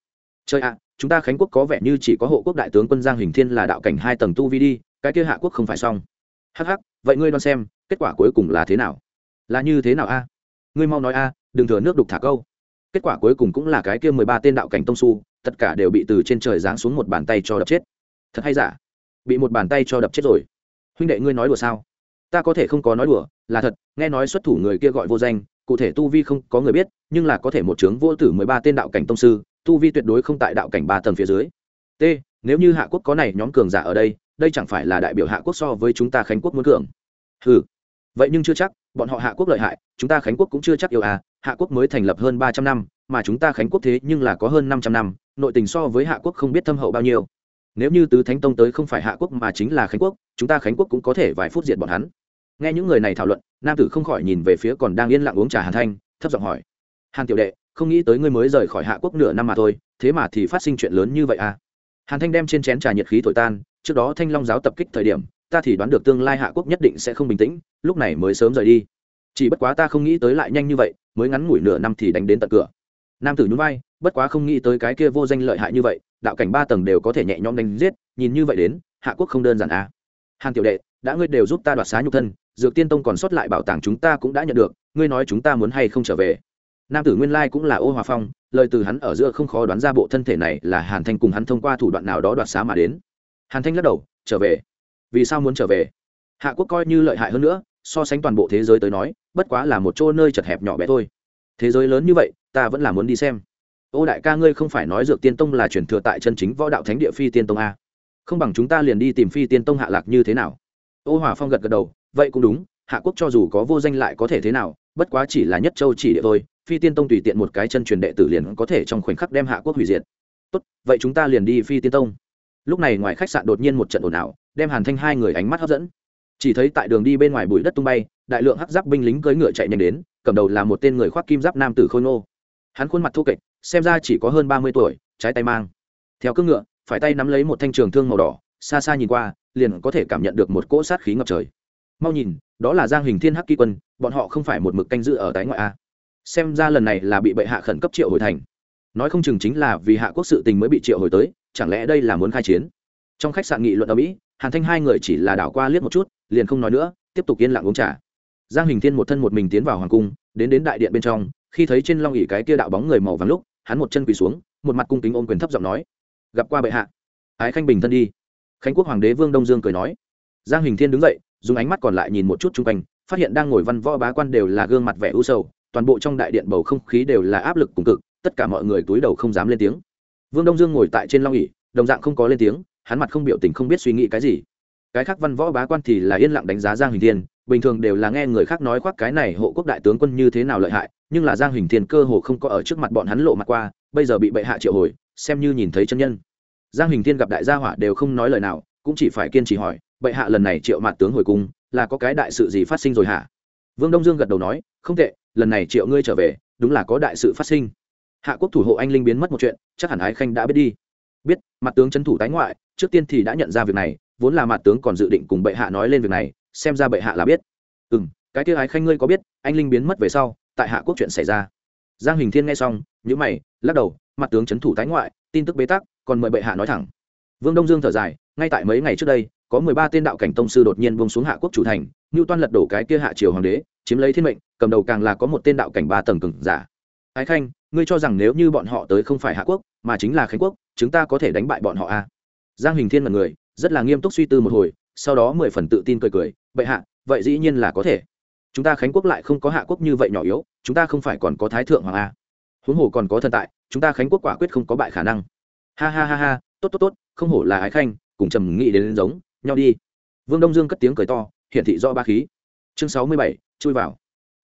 A: Chơi a chúng ta khánh quốc có vẻ như chỉ có hộ quốc đại tướng quân giang hình thiên là đạo cảnh hai tầng tu vi đi, cái kia hạ quốc không phải xong. Hh vậy ngươi đoán xem, kết quả cuối cùng là thế nào? Là như thế nào a? Ngươi mau nói a, đừng thừa nước đục thả câu. Kết quả cuối cùng cũng là cái kia mười ba tên đạo cảnh tông su, tất cả đều bị từ trên trời giáng xuống một bàn tay cho đập chết. Thật hay giả? Bị một bàn tay cho đập chết rồi. Huynh đệ ngươi nói đùa sao? Ta có thể không có nói đùa, là thật, nghe nói xuất thủ người kia gọi vô danh, cụ thể tu vi không có người biết, nhưng là có thể một chướng vô tử mười ba tên đạo cảnh tông sư tu vi tuyệt đối không tại đạo cảnh ba tầng phía dưới. T, nếu như hạ quốc có này nhóm cường giả ở đây đây chẳng phải là đại biểu hạ quốc so với chúng ta khánh quốc muốn cường? Ừ vậy nhưng chưa chắc, bọn họ hạ quốc lợi hại, chúng ta khánh quốc cũng chưa chắc yêu à hạ quốc mới thành lập hơn ba trăm năm, mà chúng ta khánh quốc thế nhưng là có hơn năm trăm năm, nội tình so với hạ quốc không biết thâm hậu bao nhiêu. Nếu như tứ thánh tông tới không phải hạ quốc mà chính là khánh quốc, chúng ta khánh quốc cũng có thể vài phút diệt bọn hắn. Nghe những người này thảo luận, nam tử không khỏi nhìn về phía còn đang yên lặng uống trà hàn thanh, thấp giọng hỏi. Hàn tiểu đệ không nghĩ tới ngươi mới rời khỏi hạ quốc nửa năm mà thôi, thế mà thì phát sinh chuyện lớn như vậy à? Hàn thanh đem trên chén trà nhiệt khí thổi tan, trước đó thanh long giáo tập kích thời điểm, ta thì đoán được tương lai hạ quốc nhất định sẽ không bình tĩnh, lúc này mới sớm rời đi. Chỉ bất quá ta không nghĩ tới lại nhanh như vậy, mới ngắn ngủi nửa năm thì đánh đến tận cửa. Nam tử nhún vai, bất quá không nghĩ tới cái kia vô danh lợi hại như vậy, đạo cảnh ba tầng đều có thể nhẹ nhõm đánh giết, nhìn như vậy đến, hạ quốc không đơn giản à. hàn tiểu đệ, đã ngươi đều giúp ta đoạt xá nhục thân, dược tiên tông còn sót lại bảo tàng chúng ta cũng đã nhận được, ngươi nói chúng ta muốn hay không trở về? Nam tử nguyên lai cũng là ô hòa phong, lời từ hắn ở giữa không khó đoán ra bộ thân thể này là hàn thanh cùng hắn thông qua thủ đoạn nào đó đoạt xá mà đến. Hàn thanh lắc đầu, trở về. Vì sao muốn trở về? Hạ quốc coi như lợi hại hơn nữa, so sánh toàn bộ thế giới tới nói, bất quá là một chỗ nơi chật hẹp nhỏ bé thôi. Thế giới lớn như vậy, ta vẫn là muốn đi xem. Ô đại ca ngươi không phải nói dược tiên tông là truyền thừa tại chân chính võ đạo thánh địa phi tiên tông a? Không bằng chúng ta liền đi tìm phi tiên tông hạ lạc như thế nào? Ô hòa phong gật gật đầu, vậy cũng đúng, hạ quốc cho dù có vô danh lại có thể thế nào, bất quá chỉ là nhất châu chỉ địa thôi phi tiên tông tùy tiện một cái chân truyền đệ tử liền có thể trong khoảnh khắc đem hạ quốc hủy diệt. Tốt, vậy chúng ta liền đi phi tiên tông. Lúc này ngoài khách sạn đột nhiên một trận ồn ào, đem hàn thanh hai người ánh mắt hấp dẫn. Chỉ thấy tại đường đi bên ngoài bụi đất tung bay, đại lượng hắc giáp binh lính cưỡi ngựa chạy nhanh đến, cầm đầu là một tên người khoác kim giáp nam tử khôi ngô. Hắn khuôn mặt thô kệch, xem ra chỉ có hơn ba mươi tuổi, trái tay mang. Theo cưỡng ngựa, phải tay nắm lấy một thanh trường thương màu đỏ, xa xa nhìn qua, liền có thể cảm nhận được một cỗ sát khí ngập trời. Mau nhìn, đó là giang hình thiên hắc kỳ quân, bọn họ không phải một mực canh giữ ở tái ngoại a xem ra lần này là bị bệ hạ khẩn cấp triệu hồi thành. Nói không chừng chính là vì hạ quốc sự tình mới bị triệu hồi tới, chẳng lẽ đây là muốn khai chiến? Trong khách sạn nghị luận ở mỹ, hàn thanh hai người chỉ là đảo qua liếc một chút, liền không nói nữa, tiếp tục yên lặng uống trà. Giang hình thiên một thân một mình tiến vào hoàng cung, đến đến đại điện bên trong, khi thấy trên long ỉ cái kia đạo bóng người màu vàng lúc, hắn một chân quỳ xuống, một mặt cung kính ôm quyền thấp giọng nói, gặp qua bệ hạ. Ái khanh bình thân đi. Khánh quốc hoàng đế vương đông dương cười nói. Giang hình thiên đứng dậy, dùng ánh mắt còn lại nhìn một chút chung quanh, phát hiện đang ngồi văn võ bá quan đều là gương mặt vẻ u sầu toàn bộ trong đại điện bầu không khí đều là áp lực cùng cực, tất cả mọi người túi đầu không dám lên tiếng. Vương đông dương ngồi tại trên long ỉ đồng dạng không có lên tiếng, hắn mặt không biểu tình không biết suy nghĩ cái gì. Cái khác văn võ bá quan thì là yên lặng đánh giá giang hình thiên, bình thường đều là nghe người khác nói khoác cái này hộ quốc đại tướng quân như thế nào lợi hại, nhưng là giang hình thiên cơ hồ không có ở trước mặt bọn hắn lộ mặt qua, bây giờ bị bệ hạ triệu hồi, xem như nhìn thấy chân nhân. Giang hình thiên gặp đại gia hỏa đều không nói lời nào, cũng chỉ phải kiên trì hỏi, bệ hạ lần này triệu mặt tướng hồi cung, là có cái đại sự gì phát sinh rồi hả? Vương đông dương gật đầu nói, không tệ, lần này triệu ngươi trở về, đúng là có đại sự phát sinh. Hạ quốc thủ hộ anh linh biến mất một chuyện, chắc hẳn ái khanh đã biết đi. Biết, mặt tướng trấn thủ tái ngoại, trước tiên thì đã nhận ra việc này, vốn là mặt tướng còn dự định cùng bệ hạ nói lên việc này, xem ra bệ hạ là biết. Ừ m cái kia ái khanh ngươi có biết, anh linh biến mất về sau, tại hạ quốc chuyện xảy ra? Giang hình thiên nghe xong nhữ mày, lắc đầu, mặt tướng trấn thủ tái ngoại, tin tức bế tắc, còn mời bệ hạ nói thẳng. Vương đông dương thở dài, ngay tại mấy ngày trước đây, có mười ba tên đạo cảnh tông sư đột nhiên bông xuống hạ quốc chủ thành ngưu toan lật đổ cái kia hạ triều hoàng đế chiếm lấy thiên mệnh cầm đầu càng là có một tên đạo cảnh ba tầng cừng giả. Ái khanh ngươi cho rằng nếu như bọn họ tới không phải hạ quốc mà chính là khánh quốc chúng ta có thể đánh bại bọn họ à? giang hình thiên là người rất là nghiêm túc suy tư một hồi sau đó mười phần tự tin cười cười bệ hạ vậy dĩ nhiên là có thể. Chúng ta khánh quốc lại không có hạ quốc như vậy nhỏ yếu chúng ta không phải còn có thái thượng hoàng a huống hồ còn có thần tại chúng ta khánh quốc quả quyết không có bại khả năng. Ha ha ha ha tốt tốt tốt không hổ là ái khanh cùng trầm nghĩ đến, đến giống nhau đi. Vương đông dương cất tiếng cười to hiển thị do ba khí. Chương sáu mươi bảy, chui vào.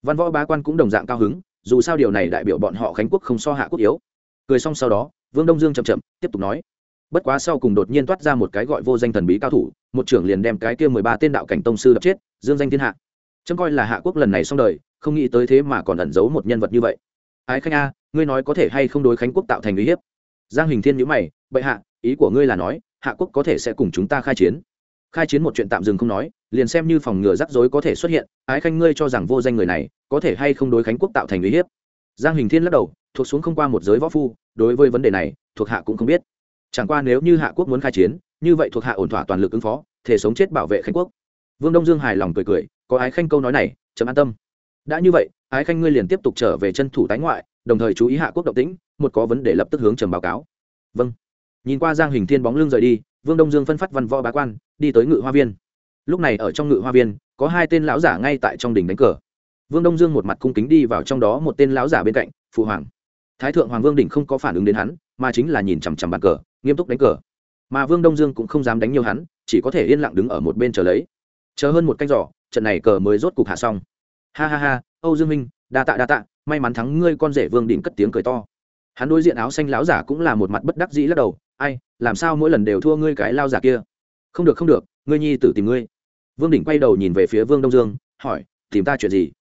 A: Văn võ bá quan cũng đồng dạng cao hứng, dù sao điều này đại biểu bọn họ khánh quốc không so hạ quốc yếu. Cười xong sau đó, vương đông dương chậm chậm, tiếp tục nói. Bất quá sau cùng đột nhiên toát ra một cái gọi vô danh thần bí cao thủ, một trưởng liền đem cái kia mười ba tên đạo cảnh tông sư đập chết, dương danh thiên hạ. Trông coi là hạ quốc lần này xong đời, không nghĩ tới thế mà còn ẩn giấu một nhân vật như vậy. Ái khanh a, ngươi nói có thể hay không đối khánh quốc tạo thành uy hiếp? Giang hình thiên nhữ mày, bệ hạ, ý của ngươi là nói, hạ quốc có thể sẽ cùng chúng ta khai chiến khai chiến một chuyện tạm dừng không nói, liền xem như phòng ngừa rắc rối có thể xuất hiện, ái khanh ngươi cho rằng vô danh người này, có thể hay không đối khánh quốc tạo thành uy hiếp. Giang hình thiên lắc đầu, thuộc xuống không qua một giới võ phu, đối với vấn đề này, thuộc hạ cũng không biết. Chẳng qua nếu như hạ quốc muốn khai chiến, như vậy thuộc hạ ổn thỏa toàn lực ứng phó, thể sống chết bảo vệ khánh quốc. Vương đông dương hài lòng cười cười, có ái khanh câu nói này, chấm an tâm. Đã như vậy, ái khanh ngươi liền tiếp tục trở về chân thủ tái ngoại, đồng thời chú ý hạ quốc động tĩnh, một có vấn đề lập tức hướng trầm báo cáo. Vâng. Nhìn qua giang hình thiên bóng lưng rời đi vương đông dương phân phát văn võ bá quan, đi tới ngự hoa viên. Lúc này ở trong ngự hoa viên, có hai tên lão giả ngay tại trong đỉnh đánh cờ. Vương đông dương một mặt cung kính đi vào trong đó một tên lão giả bên cạnh, phụ hoàng. Thái thượng hoàng vương đỉnh không có phản ứng đến hắn, mà chính là nhìn chằm chằm bàn cờ, nghiêm túc đánh cờ. Mà vương đông dương cũng không dám đánh nhiều hắn, chỉ có thể yên lặng đứng ở một bên chờ lấy. Chờ hơn một canh giỏ trận này cờ mới rốt cục hạ xong. Ha ha ha, âu dương minh, đa tạ đa tạ, may mắn thắng ngươi con rể vương đỉnh cất tiếng cười to. Hắn đối diện áo xanh lão giả cũng là một mặt bất đắc dĩ lắc đầu ai, làm sao mỗi lần đều thua ngươi cái lao giả kia? Không được không được, ngươi nhi tử tìm ngươi. Vương đỉnh quay đầu nhìn về phía vương đông dương, hỏi, tìm ta chuyện gì?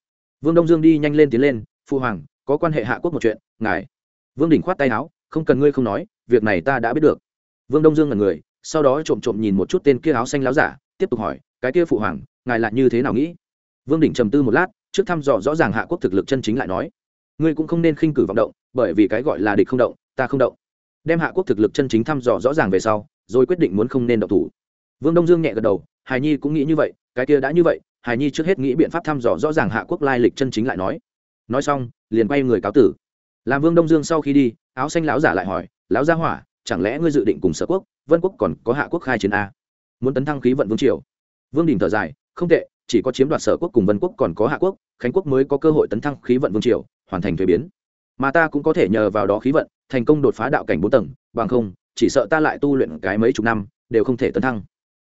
A: Vương đông dương đi nhanh lên tiến lên, phu hoàng, có quan hệ hạ quốc một chuyện, ngài. Vương đỉnh khoát tay áo, không cần ngươi không nói, việc này ta đã biết được. Vương đông dương là người, sau đó trộm trộm nhìn một chút tên kia áo xanh láo giả, tiếp tục hỏi, cái kia phụ hoàng, ngài lại như thế nào nghĩ? Vương đỉnh trầm tư một lát, trước thăm dò rõ ràng hạ quốc thực lực chân chính lại nói, ngươi cũng không nên khinh cử vọng động, bởi vì cái gọi là địch không động, ta không động đem hạ quốc thực lực chân chính thăm dò rõ ràng về sau, rồi quyết định muốn không nên động thủ. Vương đông dương nhẹ gật đầu hài nhi cũng nghĩ như vậy, cái kia đã như vậy hài nhi trước hết nghĩ biện pháp thăm dò rõ ràng hạ quốc lai lịch chân chính lại nói. Nói xong, liền quay người cáo tử. Làm vương đông dương sau khi đi, áo xanh lão giả lại hỏi, lão gia hỏa, chẳng lẽ ngươi dự định cùng sở quốc, vân quốc còn có hạ quốc khai chiến a? Muốn tấn thăng khí vận vương triều. Vương đình thở dài, không tệ, chỉ có chiếm đoạt sở quốc cùng vân quốc còn có hạ quốc, khánh quốc mới có cơ hội tấn thăng khí vận vương triều, hoàn thành thuế biến. Mà ta cũng có thể nhờ vào đó khí vận thành công đột phá đạo cảnh bốn tầng, bằng không, chỉ sợ ta lại tu luyện cái mấy chục năm, đều không thể tấn thăng.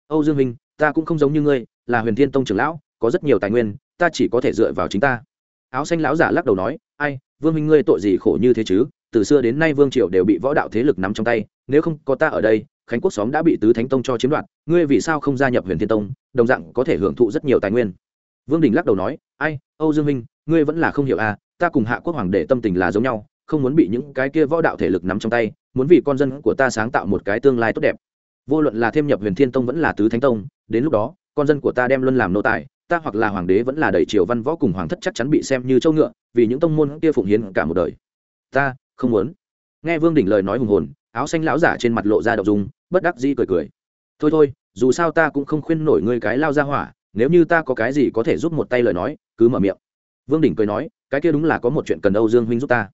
A: Âu dương minh, ta cũng không giống như ngươi, là huyền thiên tông trưởng lão, có rất nhiều tài nguyên, ta chỉ có thể dựa vào chính ta. Áo xanh lão giả lắc đầu nói, ai, vương minh ngươi tội gì khổ như thế chứ? Từ xưa đến nay vương triều đều bị võ đạo thế lực nắm trong tay, nếu không có ta ở đây, khánh quốc xóm đã bị tứ thánh tông cho chiếm đoạt, ngươi vì sao không gia nhập huyền thiên tông, đồng dạng có thể hưởng thụ rất nhiều tài nguyên. Vương đình lắc đầu nói, ai, âu dương minh, ngươi vẫn là không hiểu à ta cùng hạ quốc hoàng đệ tâm tình là giống nhau không muốn bị những cái kia võ đạo thể lực nắm trong tay, muốn vì con dân của ta sáng tạo một cái tương lai tốt đẹp. Vô luận là thêm nhập huyền thiên tông vẫn là tứ thánh tông, đến lúc đó, con dân của ta đem luôn làm nô tài, ta hoặc là hoàng đế vẫn là đầy triều văn võ cùng hoàng thất chắc chắn bị xem như châu ngựa, vì những tông môn kia phụng hiến cả một đời. Ta, không muốn. Nghe vương đỉnh lời nói hùng hồn, áo xanh lão giả trên mặt lộ ra đậu dung, bất đắc dĩ cười cười. Thôi thôi, dù sao ta cũng không khuyên nổi ngươi cái lao ra hỏa, nếu như ta có cái gì có thể giúp một tay lời nói, cứ mở miệng. Vương đỉnh cười nói, cái kia đúng là có một chuyện cần âu dương huynh giúp ta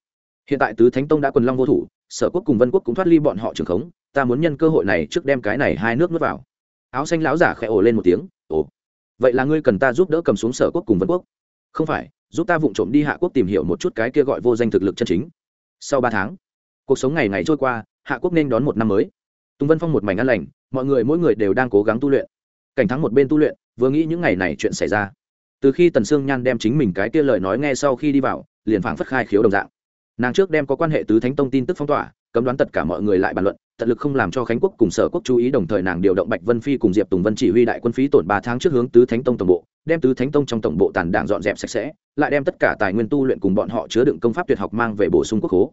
A: hiện tại tứ thánh tông đã quần long vô thủ, sở quốc cùng vân quốc cũng thoát ly bọn họ trường khống, ta muốn nhân cơ hội này trước đem cái này hai nước nuốt vào. Áo xanh lão giả khẽ ồ lên một tiếng, ồ, vậy là ngươi cần ta giúp đỡ cầm xuống sở quốc cùng vân quốc? Không phải, giúp ta vụng trộm đi hạ quốc tìm hiểu một chút cái kia gọi vô danh thực lực chân chính. Sau ba tháng, cuộc sống ngày ngày trôi qua, hạ quốc nên đón một năm mới. Tùng vân phong một mảnh ăn lành, mọi người mỗi người đều đang cố gắng tu luyện. Cảnh thắng một bên tu luyện, vừa nghĩ những ngày này chuyện xảy ra. Từ khi tần sương nhan đem chính mình cái kia lời nói nghe sau khi đi vào, liền phảng phất khai khiếu đồng dạng nàng trước đem có quan hệ tứ thánh tông tin tức phong tỏa, cấm đoán tất cả mọi người lại bàn luận, tận lực không làm cho khánh quốc cùng sở quốc chú ý, đồng thời nàng điều động bạch vân phi cùng diệp tùng vân chỉ huy đại quân phí tổn ba tháng trước hướng tứ thánh tông tổng bộ, đem tứ thánh tông trong tổng bộ tàn đảng dọn dẹp sạch sẽ, lại đem tất cả tài nguyên tu luyện cùng bọn họ chứa đựng công pháp tuyệt học mang về bổ sung quốc hố.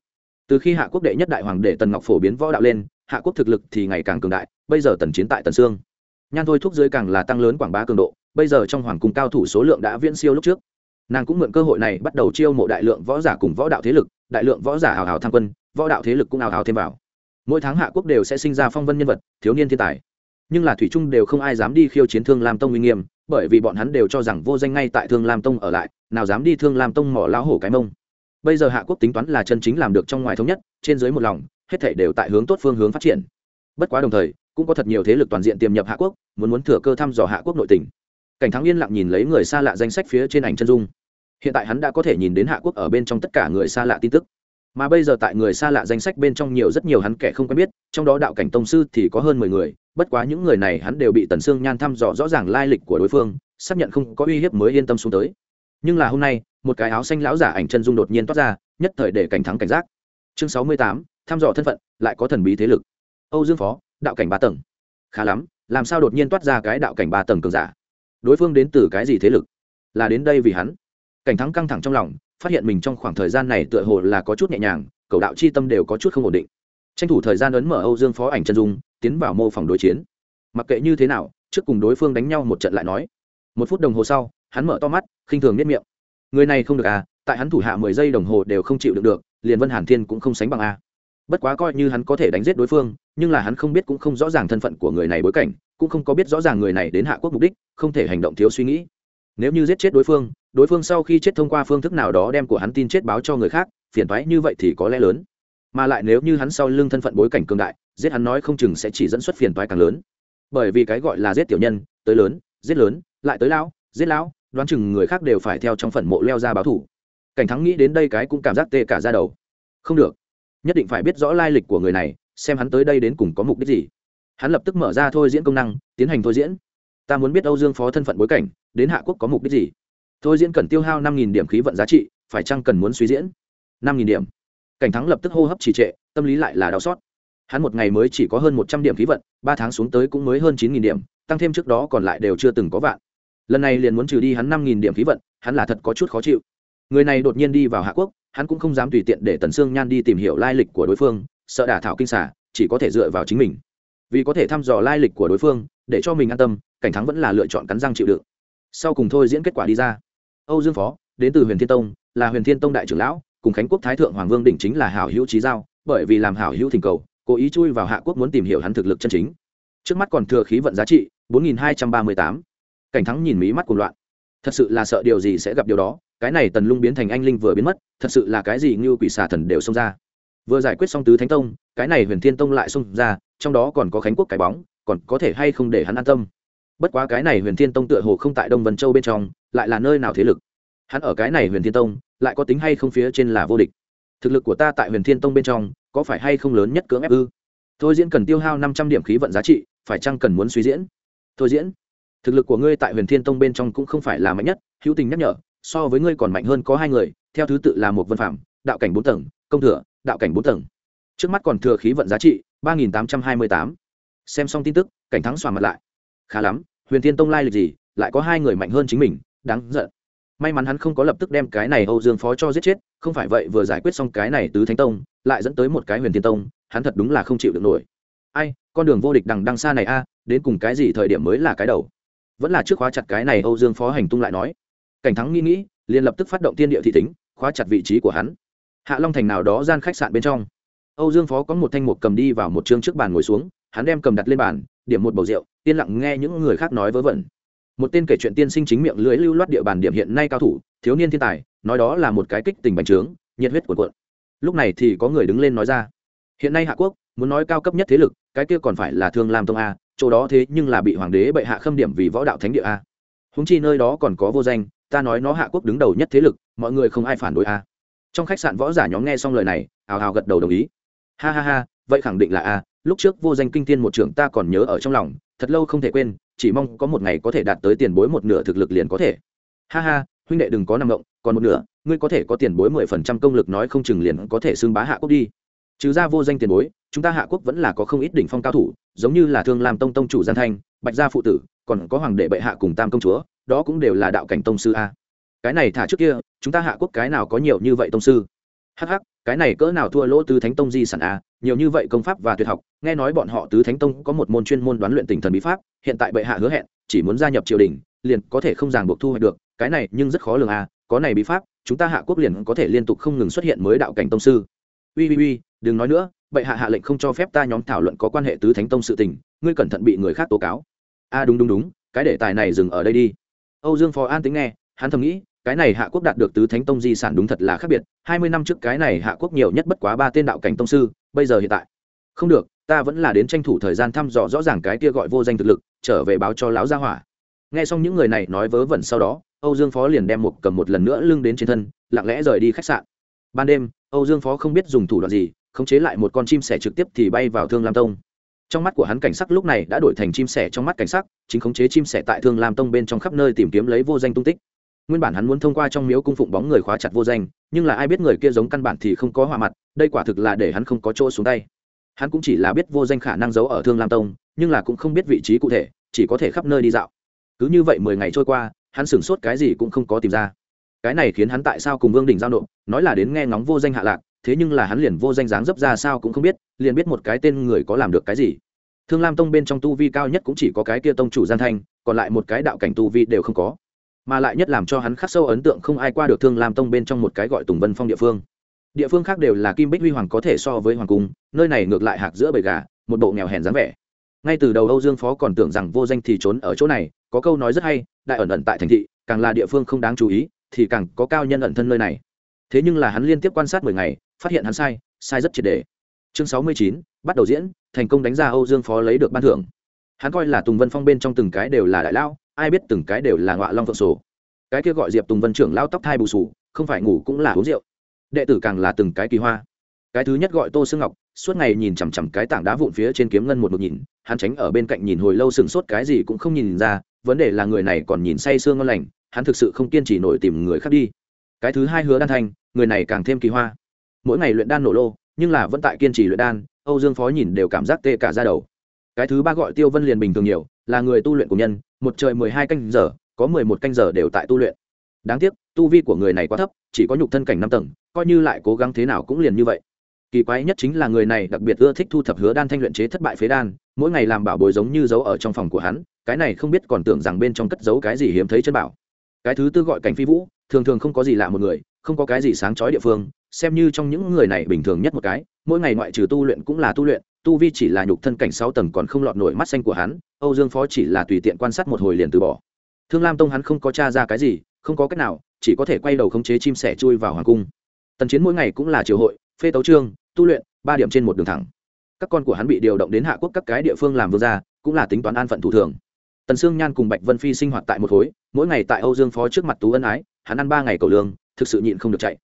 A: Từ khi hạ quốc đệ nhất đại hoàng đệ tần ngọc phổ biến võ đạo lên, hạ quốc thực lực thì ngày càng cường đại, bây giờ tần chiến tại tần sương. Nhan thôi thúc dưới càng là tăng lớn quảng bá cường độ, bây giờ trong hoàng cung cao thủ số lượng đã viễn siêu lúc trước. Nàng cũng mượn cơ hội này bắt đầu chiêu mộ đại lượng võ giả cùng võ đạo thế lực đại lượng võ giả hào hào tham quân, võ đạo thế lực cũng hào hào thêm vào. Mỗi tháng hạ quốc đều sẽ sinh ra phong vân nhân vật, thiếu niên thiên tài. Nhưng là thủy trung đều không ai dám đi khiêu chiến thương lam tông uy nghiêm, bởi vì bọn hắn đều cho rằng vô danh ngay tại thương lam tông ở lại, nào dám đi thương lam tông mỏ lão hổ cái mông. Bây giờ hạ quốc tính toán là chân chính làm được trong ngoài thống nhất, trên dưới một lòng, hết thể đều tại hướng tốt phương hướng phát triển. Bất quá đồng thời, cũng có thật nhiều thế lực toàn diện tiềm nhập hạ quốc, muốn muốn thừa cơ thăm dò hạ quốc nội tỉnh cảnh thắng yên lặng nhìn lấy người xa lạ danh sách phía trên ảnh chân dung hiện tại hắn đã có thể nhìn đến hạ quốc ở bên trong tất cả người xa lạ tin tức. Mà bây giờ tại người xa lạ danh sách bên trong nhiều rất nhiều hắn kẻ không quen biết, trong đó đạo cảnh tông sư thì có hơn mười người, bất quá những người này hắn đều bị tần sương nhan thăm dò rõ ràng lai lịch của đối phương, xác nhận không có uy hiếp mới yên tâm xuống tới. Nhưng là hôm nay, một cái áo xanh lão giả ảnh chân dung đột nhiên toát ra, nhất thời để cảnh thắng cảnh giác. Chương sáu mươi tám, thăm dò thân phận, lại có thần bí thế lực. Âu dương phó, đạo cảnh ba tầng. Khá lắm, làm sao đột nhiên toát ra cái đạo cảnh ba tầng cường giả? Đối phương đến từ cái gì thế lực? Là đến đây vì hắn? Cảnh thắng căng thẳng trong lòng, phát hiện mình trong khoảng thời gian này tựa hồ là có chút nhẹ nhàng, cầu đạo c h i tâm đều có chút không ổn định. Tranh thủ thời gian ấn mở âu dương phó ảnh chân dung, tiến vào mô phỏng đối chiến. Mặc kệ như thế nào, trước cùng đối phương đánh nhau một trận lại nói. Một phút đồng hồ sau, hắn mở to mắt, khinh thường nếp miệng. Người này không được à tại hắn thủ hạ mười giây đồng hồ đều không chịu được được, liền vân hàn thiên cũng không sánh bằng a. Bất quá coi như hắn có thể đánh giết đối phương, nhưng là hắn không biết cũng không rõ ràng thân phận của người này bối cảnh, cũng không có biết rõ ràng người này đến hạ quốc mục đích, không thể hành động thiếu suy nghĩ nếu như giết chết đối phương đối phương sau khi chết thông qua phương thức nào đó đem của hắn tin chết báo cho người khác, phiền thoái như vậy thì có lẽ lớn. Mà lại nếu như hắn sau lưng thân phận bối cảnh cường đại, giết hắn nói không chừng sẽ chỉ dẫn xuất phiền toái càng lớn. Bởi vì cái gọi là giết tiểu nhân, tới lớn, giết lớn, lại tới lão, giết lão, đoán chừng người khác đều phải theo trong phần mộ leo ra báo thủ. Cảnh thắng nghĩ đến đây cái cũng cảm giác tê cả ra đầu. Không được. Nhất định phải biết rõ lai lịch của người này, xem hắn tới đây đến cùng có mục đích gì. Hắn lập tức mở ra thôi diễn công năng, tiến hành thôi diễn ta muốn biết âu dương phó thân phận bối cảnh, đến hạ quốc có mục đích gì? Thôi diễn cần tiêu hao năm nghìn điểm khí vận giá trị, phải chăng cần muốn suy diễn? Năm nghìn điểm. Cảnh thắng lập tức hô hấp trì trệ, tâm lý lại là đau xót. Hắn một ngày mới chỉ có hơn một trăm điểm khí vận, ba tháng xuống tới cũng mới hơn chín nghìn điểm, tăng thêm trước đó còn lại đều chưa từng có vạn. Lần này liền muốn trừ đi hắn năm nghìn điểm khí vận, hắn là thật có chút khó chịu. Người này đột nhiên đi vào hạ quốc, hắn cũng không dám tùy tiện để tần sương nhan đi tìm hiểu lai lịch của đối phương, sợ đả thảo kinh xả, chỉ có thể dựa vào chính mình. Vì có thể thăm dò lai lịch của đối phương để cho mình an tâm, cảnh thắng vẫn là lựa chọn cắn răng chịu đựng. Sau cùng thôi diễn kết quả đi ra. Âu dương phó, đến từ huyền thiên tông, là huyền thiên tông đại trưởng lão, cùng khánh quốc thái thượng hoàng vương đỉnh chính là hảo hữu trí giao, bởi vì làm hảo hữu thỉnh cầu, cố ý chui vào hạ quốc muốn tìm hiểu hắn thực lực chân chính. Trước mắt còn thừa khí vận giá trị, bốn nghìn hai trăm ba mươi tám. Cảnh thắng nhìn mí mắt cuồng loạn. Thật sự là sợ điều gì sẽ gặp điều đó, cái này tần lung biến thành anh linh vừa biến mất, thật sự là cái gì như quỷ xà thần đều xông ra. Vừa giải quyết xong tứ thánh tông, cái này huyền thiên tông lại xông ra, trong đó còn có khánh quốc cái bóng còn có thể hay không để hắn an tâm. Bất quá cái này huyền thiên tông tựa hồ không tại đông vân châu bên trong, lại là nơi nào thế lực? Hắn ở cái này huyền thiên tông, lại có tính hay không phía trên là vô địch? Thực lực của ta tại huyền thiên tông bên trong, có phải hay không lớn nhất cưỡng ép ư? Thôi diễn cần tiêu hao năm trăm điểm khí vận giá trị, phải chăng cần muốn suy diễn? Thôi diễn. Thực lực của ngươi tại huyền thiên tông bên trong cũng không phải là mạnh nhất, hữu tình nhắc nhở, so với ngươi còn mạnh hơn có hai người, theo thứ tự là một vân phạm đạo cảnh bốn tầng, công thừa, đạo cảnh bốn tầng. Trước mắt còn thừa khí vận giá trị ba nghìn tám trăm hai mươi tám xem xong tin tức, cảnh thắng xòa mặt lại. Khá lắm, huyền thiên tông lai lịch gì, lại có hai người mạnh hơn chính mình, đáng giận. May mắn hắn không có lập tức đem cái này âu dương phó cho giết chết, không phải vậy vừa giải quyết xong cái này tứ thánh tông, lại dẫn tới một cái huyền thiên tông, hắn thật đúng là không chịu được nổi. Ai, con đường vô địch đằng đằng xa này a, đến cùng cái gì thời điểm mới là cái đầu? Vẫn là trước khóa chặt cái này âu dương phó hành tung lại nói. Cảnh thắng nghĩ nghĩ, liền lập tức phát động tiên địa thị tính khóa chặt vị trí của hắn. Hạ long thành nào đó gian khách sạn bên trong. Âu dương phó có một thanh mục cầm đi vào một chương trước bàn ngồi xuống hắn đem cầm đặt lên bàn, điểm một bầu rượu, yên lặng nghe những người khác nói vớ vẩn. Một tên kể chuyện tiên sinh chính miệng lưới lưu loát địa bàn điểm hiện nay cao thủ, thiếu niên thiên tài, nói đó là một cái kích tình bành trướng, nhiệt huyết của cuộn. Lúc này thì có người đứng lên nói ra, hiện nay hạ quốc, muốn nói cao cấp nhất thế lực, cái kia còn phải là thương lam tông a, chỗ đó thế nhưng là bị hoàng đế bệ hạ khâm điểm vì võ đạo thánh địa a. Húng chi nơi đó còn có vô danh, ta nói nó hạ quốc đứng đầu nhất thế lực, mọi người không ai phản đối a. Trong khách sạn võ giả nhóm nghe xong lời này, ào ào gật đầu đồng ý. Ha ha ha, vậy khẳng định là a lúc trước vô danh kinh thiên một trưởng ta còn nhớ ở trong lòng, thật lâu không thể quên, chỉ mong có một ngày có thể đạt tới tiền bối một nửa thực lực liền có thể. Ha ha, huynh đệ đừng có nằm động, còn một nửa, ngươi có thể có tiền bối mười phần trăm công lực nói không chừng liền có thể xưng bá hạ quốc đi. Trừ ra vô danh tiền bối, chúng ta hạ quốc vẫn là có không ít đỉnh phong cao thủ, giống như là thương làm tông tông chủ gian thanh, bạch gia phụ tử, còn có hoàng đệ bệ hạ cùng tam công chúa, đó cũng đều là đạo cảnh tông sư a. Cái này thả trước kia, chúng ta hạ quốc cái nào có nhiều như vậy tông sư? Hh cái này cỡ nào thua lỗ tư thánh tông di sản a nhiều như vậy công pháp và tuyệt học, nghe nói bọn họ tứ thánh tông có một môn chuyên môn đoán luyện tinh thần bí pháp, hiện tại bệ hạ hứa hẹn, chỉ muốn gia nhập triều đình, liền có thể không ràng buộc thu hoạch được, cái này nhưng rất khó lường a có này bí pháp, chúng ta hạ quốc liền có thể liên tục không ngừng xuất hiện mới đạo cảnh tông sư. Ui ui ui, đừng nói nữa, bệ hạ hạ lệnh không cho phép ta nhóm thảo luận có quan hệ tứ thánh tông sự tình, ngươi cẩn thận bị người khác tố cáo. A đúng đúng đúng, cái đề tài này dừng ở đây đi. Âu dương phó an tính nghe, hắn thầm nghĩ cái này hạ quốc đạt được tứ thánh tông di sản đúng thật là khác biệt, hai mươi năm trước cái này hạ quốc nhiều nhất bất quá ba tên đạo cảnh tông sư, bây giờ hiện tại. Không được, ta vẫn là đến tranh thủ thời gian thăm dò rõ ràng cái kia gọi vô danh thực lực, trở về báo cho lão gia hỏa. Nghe xong những người này nói vớ vẩn sau đó, âu dương phó liền đem một cầm một lần nữa lưng đến trên thân, lặng lẽ rời đi khách sạn. Ban đêm, âu dương phó không biết dùng thủ đoạn gì, khống chế lại một con chim sẻ trực tiếp thì bay vào thương lam tông. Trong mắt của hắn cảnh sắc lúc này đã đổi thành chim sẻ trong mắt cảnh sắc, chính khống chế chim sẻ tại thương lam tông bên trong khắp nơi tìm kiếm lấy vô danh tung tích nguyên bản hắn muốn thông qua trong miếu cung phụng bóng người khóa chặt vô danh, nhưng là ai biết người kia giống căn bản thì không có hòa mặt, đây quả thực là để hắn không có chỗ xuống tay. Hắn cũng chỉ là biết vô danh khả năng giấu ở thương lam tông, nhưng là cũng không biết vị trí cụ thể, chỉ có thể khắp nơi đi dạo. Cứ như vậy mười ngày trôi qua, hắn sửng sốt cái gì cũng không có tìm ra. Cái này khiến hắn tại sao cùng vương đình giao nộp, nói là đến nghe ngóng vô danh hạ lạc, thế nhưng là hắn liền vô danh dáng dấp ra sao cũng không biết, liền biết một cái tên người có làm được cái gì. Thương lam tông bên trong tu vi cao nhất cũng chỉ có cái kia tông chủ gian thanh, còn lại một cái đạo cảnh tu vi đều không có mà lại nhất làm cho hắn khắc sâu ấn tượng không ai qua được thương lam tông bên trong một cái gọi tùng vân phong địa phương. Địa phương khác đều là kim bích huy hoàng có thể so với hoàng cung, nơi này ngược lại hạc giữa bầy gà, một bộ nghèo hèn dáng vẻ. Ngay từ đầu âu dương phó còn tưởng rằng vô danh thì trốn ở chỗ này, có câu nói rất hay, đại ẩn ẩn tại thành thị, càng là địa phương không đáng chú ý, thì càng có cao nhân ẩn thân nơi này. Thế nhưng là hắn liên tiếp quan sát mười ngày, phát hiện hắn sai sai rất triệt đề chương sáu mươi chín, bắt đầu diễn, thành công đánh ra âu dương phó lấy được ban thưởng. Hắn coi là tùng vân phong bên trong từng cái đều là đại lao ai biết từng cái đều là ngọa long phượng sổ. Cái kia gọi diệp tùng vân trưởng lao tóc thai bù sù, không phải ngủ cũng là uống rượu. Đệ tử càng là từng cái kỳ hoa. Cái thứ nhất gọi tô sương ngọc, suốt ngày nhìn chằm chằm cái tảng đá vụn phía trên kiếm ngân một một nhìn, hắn tránh ở bên cạnh nhìn hồi lâu sừng sốt cái gì cũng không nhìn ra, vấn đề là người này còn nhìn say sương ngon lành, hắn thực sự không kiên trì nổi tìm người khác đi. Cái thứ hai hứa đan thanh, người này càng thêm kỳ hoa. Mỗi ngày luyện đan nổ lô, nhưng là vẫn tại kiên trì luyện đan, âu dương phó nhìn đều cảm giác tê cả ra đầu cái thứ ba gọi tiêu vân liền bình thường nhiều, là người tu luyện của nhân, một trời mười hai canh giờ, có mười một canh giờ đều tại tu luyện. Đáng tiếc, tu vi của người này quá thấp, chỉ có nhục thân cảnh năm tầng, coi như lại cố gắng thế nào cũng liền như vậy. Kỳ quái nhất chính là người này đặc biệt ưa thích thu thập hứa đan thanh luyện chế thất bại phế đan, mỗi ngày làm bảo bồi giống như giấu ở trong phòng của hắn, cái này không biết còn tưởng rằng bên trong cất giấu cái gì hiếm thấy chân bảo. Cái thứ tư gọi cảnh phi vũ, thường thường không có gì lạ một người, không có cái gì sáng chói địa phương, xem như trong những người này bình thường nhất một cái, mỗi ngày ngoại trừ tu luyện cũng là tu luyện tu vi chỉ là nhục thân cảnh sáu tầng còn không lọt nổi mắt xanh của hắn, âu dương phó chỉ là tùy tiện quan sát một hồi liền từ bỏ. Thương lam tông hắn không có t r a ra cái gì, không có cách nào, chỉ có thể quay đầu khống chế chim sẻ chui vào hoàng cung. Tần chiến mỗi ngày cũng là triều hội, phê tấu trương tu luyện, ba điểm trên một đường thẳng. Các con của hắn bị điều động đến hạ quốc các cái địa phương làm vương gia, cũng là tính toán an phận thủ thường. Tần sương nhan cùng bạch vân phi sinh hoạt tại một khối, mỗi ngày tại âu dương phó trước mặt tú ân ái, hắn ăn ba ngày cầu lương, thực sự nhịn không được chạy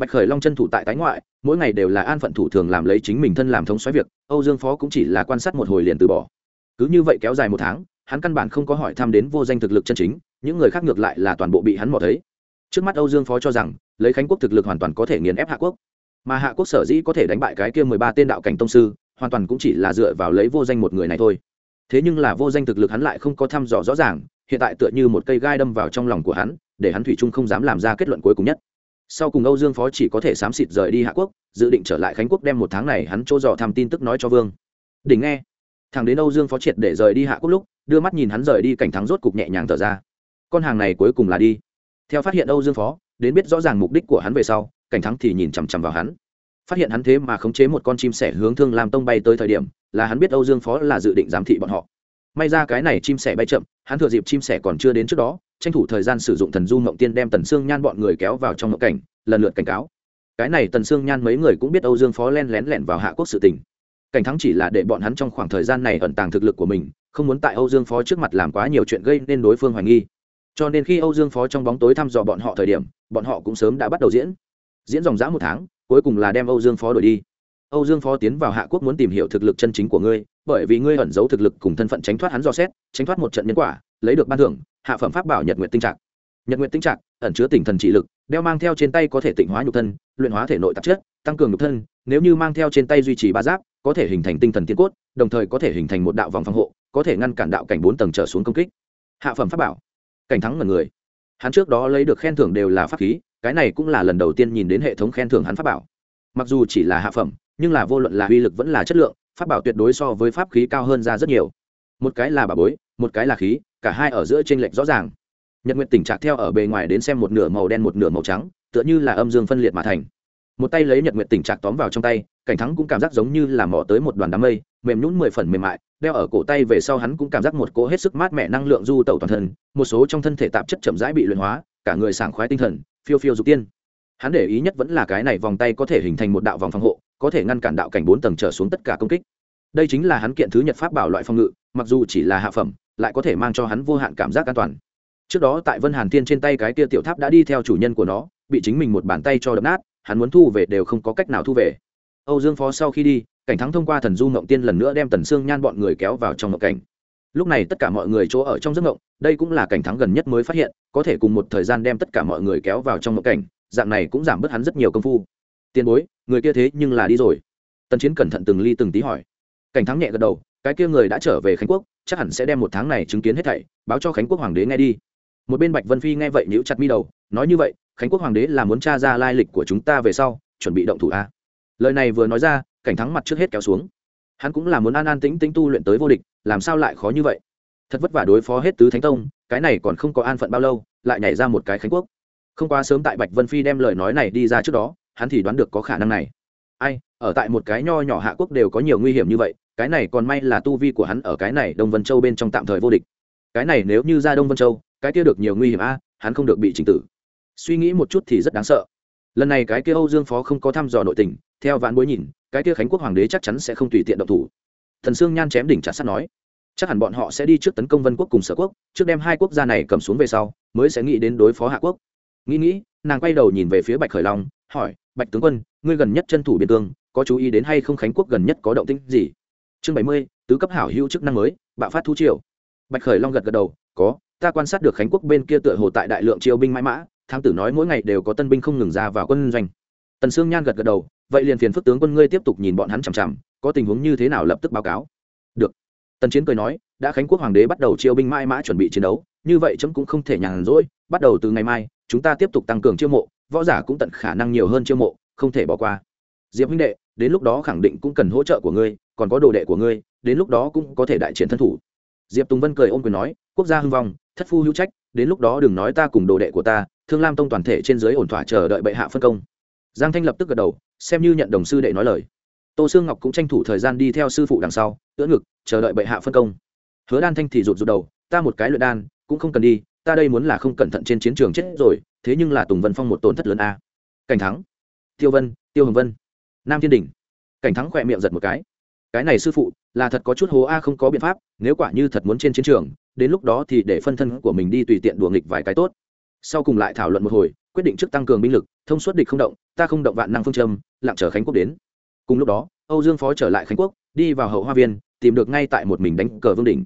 A: bạch khởi long chân thủ tại tái ngoại, mỗi ngày đều là an phận thủ thường làm lấy chính mình thân làm thống xoáy việc, âu dương phó cũng chỉ là quan sát một hồi liền từ bỏ. Cứ như vậy kéo dài một tháng, hắn căn bản không có hỏi thăm đến vô danh thực lực chân chính, những người khác ngược lại là toàn bộ bị hắn mò thấy. Trước mắt âu dương phó cho rằng, lấy khánh quốc thực lực hoàn toàn có thể nghiền ép hạ quốc. Mà hạ quốc sở dĩ có thể đánh bại cái kia mười ba tên đạo cảnh tông sư, hoàn toàn cũng chỉ là dựa vào lấy vô danh một người này thôi. Thế nhưng là vô danh thực lực hắn lại không có thăm dò rõ ràng, hiện tại tựa như một cây gai đâm vào trong lòng của hắn, để hắn thủy chung không dám làm ra kết luận cuối cùng nhất sau cùng âu dương phó chỉ có thể xám xịt rời đi hạ quốc, dự định trở lại khánh quốc đem một tháng này hắn chỗ dò thăm tin tức nói cho vương. Đỉnh nghe. Thằng đến âu dương phó triệt để rời đi hạ quốc lúc, đưa mắt nhìn hắn rời đi cảnh thắng rốt cục nhẹ nhàng thở ra. Con hàng này cuối cùng là đi. Theo phát hiện âu dương phó, đến biết rõ ràng mục đích của hắn về sau, cảnh thắng thì nhìn chằm chằm vào hắn. Phát hiện hắn thế mà khống chế một con chim sẻ hướng thương làm tông bay tới thời điểm, là hắn biết âu dương phó là dự định giám thị bọn họ. May ra cái này chim sẻ bay chậm, hắn thừa dịp chim sẻ còn chưa đến trước đó tranh thủ thời gian sử dụng thần du mộng tiên đem tần xương nhan bọn người kéo vào trong mộng cảnh, lần lượt cảnh cáo. Cái này tần xương nhan mấy người cũng biết âu dương phó len lén lẻn vào hạ quốc sự tình. Cảnh thắng chỉ là để bọn hắn trong khoảng thời gian này ẩn tàng thực lực của mình, không muốn tại âu dương phó trước mặt làm quá nhiều chuyện gây nên đối phương hoài nghi. Cho nên khi âu dương phó trong bóng tối thăm dò bọn họ thời điểm, bọn họ cũng sớm đã bắt đầu diễn. Diễn dòng dã một tháng, cuối cùng là đem âu dương phó đổi đi. Âu dương phó tiến vào hạ quốc muốn tìm hiểu thực lực chân chính của ngươi, bởi vì ngươi ẩn giấu thực lực cùng thân phận tránh thoát hắn dò xét, tránh thoát một trận nhân quả, lấy được ban thưởng hạ phẩm pháp bảo nhật nguyện tinh trạng nhật nguyện tinh trạng ẩn chứa tinh thần trị lực, đeo mang theo trên tay có thể tịnh hóa nhục thân, luyện hóa thể nội tạp chất, tăng cường nhục thân, nếu như mang theo trên tay duy trì ba giáp, có thể hình thành tinh thần tiên cốt, đồng thời có thể hình thành một đạo vòng phòng hộ, có thể ngăn cản đạo cảnh bốn tầng trở xuống công kích. Hạ phẩm pháp bảo. Cảnh thắng ngần người. Hắn trước đó lấy được khen thưởng đều là pháp khí, cái này cũng là lần đầu tiên nhìn đến hệ thống khen thưởng hắn pháp bảo. Mặc dù chỉ là hạ phẩm, nhưng là vô luận là uy lực vẫn là chất lượng, pháp bảo tuyệt đối so với pháp khí cao hơn ra rất nhiều một cái là bà bối, một cái là khí, cả hai ở giữa t r ê n lệch rõ ràng. Nhật nguyện tỉnh trạc theo ở bề ngoài đến xem một nửa màu đen một nửa màu trắng, tựa như là âm dương phân liệt mà thành. Một tay lấy nhật nguyện tỉnh trạc tóm vào trong tay, cảnh thắng cũng cảm giác giống như là mỏ tới một đoàn đám mây, mềm nhún mười phần mềm mại, đeo ở cổ tay về sau hắn cũng cảm giác một cỗ hết sức mát mẻ năng lượng du tẩu toàn thân, một số trong thân thể tạp chất chậm rãi bị luyện hóa, cả người sảng khoái tinh thần, phiêu phiêu dục tiên. Hắn để ý nhất vẫn là cái này vòng tay có thể hình thành một đạo vòng phòng hộ, có thể ngăn cản đạo cảnh bốn tầng trở xuống tất cả công kích. Đây chính là hắn kiện thứ nhật pháp bảo loại phòng ngự mặc dù chỉ là hạ phẩm, lại có thể mang cho hắn vô hạn cảm giác an toàn. Trước đó tại vân hàn thiên trên tay cái kia tiểu tháp đã đi theo chủ nhân của nó, bị chính mình một bàn tay cho đập nát, hắn muốn thu về đều không có cách nào thu về. Âu dương phó sau khi đi, cảnh thắng thông qua thần du ngộng tiên lần nữa đem tần sương nhan bọn người kéo vào trong ngộng cảnh. Lúc này tất cả mọi người chỗ ở trong giấc ngộng, đây cũng là cảnh thắng gần nhất mới phát hiện, có thể cùng một thời gian đem tất cả mọi người kéo vào trong ngộng cảnh, dạng này cũng giảm bớt hắn rất nhiều công phu. Tiền bối, người kia thế nhưng là đi rồi. Tần chiến cẩn thận từng ly từng tí hỏi. Cảnh thắng nhẹ gật đầu cái kia người đã trở về khánh quốc, chắc hẳn sẽ đem một tháng này chứng kiến hết thảy, báo cho khánh quốc hoàng đế nghe đi. Một bên bạch vân phi nghe vậy nhíu chặt mi đầu, nói như vậy, khánh quốc hoàng đế là muốn tra ra lai lịch của chúng ta về sau, chuẩn bị động thủ a. Lời này vừa nói ra, cảnh thắng mặt trước hết kéo xuống. Hắn cũng là muốn an an tĩnh tĩnh tu luyện tới vô địch, làm sao lại khó như vậy? Thật vất vả đối phó hết tứ thánh tông, cái này còn không có an phận bao lâu, lại nhảy ra một cái khánh quốc. Không quá sớm tại bạch vân phi đem lời nói này đi ra trước đó, hắn thì đoán được có khả năng này. Ai, ở tại một cái nho nhỏ hạ quốc đều có nhiều nguy hiểm như vậy cái này còn may là tu vi của hắn ở cái này đông vân châu bên trong tạm thời vô địch. Cái này nếu như ra đông vân châu, cái kia được nhiều nguy hiểm a, hắn không được bị trình tử. Suy nghĩ một chút thì rất đáng sợ. Lần này cái kia âu dương phó không có thăm dò nội tình, theo ván bối nhìn, cái kia khánh quốc hoàng đế chắc chắn sẽ không tùy tiện động thủ. Thần sương nhan chém đỉnh chặt sắt nói, chắc hẳn bọn họ sẽ đi trước tấn công vân quốc cùng sở quốc, trước đem hai quốc gia này cầm xuống về sau, mới sẽ nghĩ đến đối phó hạ quốc. Nghĩ nghĩ, nàng quay đầu nhìn về phía bạch khởi long, hỏi, bạch tướng quân, ngươi gần nhất chân thủ biên cương, có chú ý đến hay không khánh quốc gần nhất có động tĩnh gì? Chương bảy mươi, tứ cấp hảo hữu chức năng mới, bạo phát thu triều. Bạch khởi long gật gật đầu, có, ta quan sát được khánh quốc bên kia tựa hồ tại đại lượng triều binh mãi mã, thám tử nói mỗi ngày đều có tân binh không ngừng ra vào quân doanh. Tần sương nhan gật gật đầu, vậy liền phiền phức tướng quân ngươi tiếp tục nhìn bọn hắn chằm chằm, có tình huống như thế nào lập tức báo cáo. Được. Tần chiến cười nói, đã khánh quốc hoàng đế bắt đầu chiêu binh mãi mã chuẩn bị chiến đấu, như vậy chấm cũng không thể nhàn rỗi, bắt đầu từ ngày mai, chúng ta tiếp tục tăng cường chiêu mộ, võ giả cũng tận khả năng nhiều hơn chiêu mộ, không thể bỏ qua. Diệp huynh đệ, đến lúc đó khẳng định cũng cần hỗ trợ của ngươi còn có đồ đệ của ngươi, đến lúc đó cũng có thể đại chiến thân thủ. Diệp tùng vân cười ôm quyền nói, quốc gia hưng vong, thất phu hữu trách, đến lúc đó đừng nói ta cùng đồ đệ của ta, thương lam tông toàn thể trên dưới ổn thỏa chờ đợi bệ hạ phân công. Giang thanh lập tức gật đầu, xem như nhận đồng sư đệ nói lời. Tô sương ngọc cũng tranh thủ thời gian đi theo sư phụ đằng sau, ưỡn ngực, chờ đợi bệ hạ phân công. Hứa đan thanh thì rụt rụt đầu, ta một cái luyện đan, cũng không cần đi, ta đây muốn là không cẩn thận trên chiến trường chết rồi, thế nhưng là tùng vân phong một tổn thất lớn a. Cảnh thắng, tiêu vân, tiêu hồng vân. Nam thiên đình cảnh thắng khỏe miệng giật một cái cái này sư phụ là thật có chút hố a không có biện pháp, nếu quả như thật muốn trên chiến trường, đến lúc đó thì để phân thân của mình đi tùy tiện đùa nghịch vài cái tốt. Sau cùng lại thảo luận một hồi, quyết định trước tăng cường binh lực, thông suốt địch không động, ta không động vạn năng phương châm, lặng chờ khánh quốc đến. Cùng lúc đó, âu dương phó trở lại khánh quốc, đi vào hậu hoa viên, tìm được ngay tại một mình đánh cờ vương đỉnh.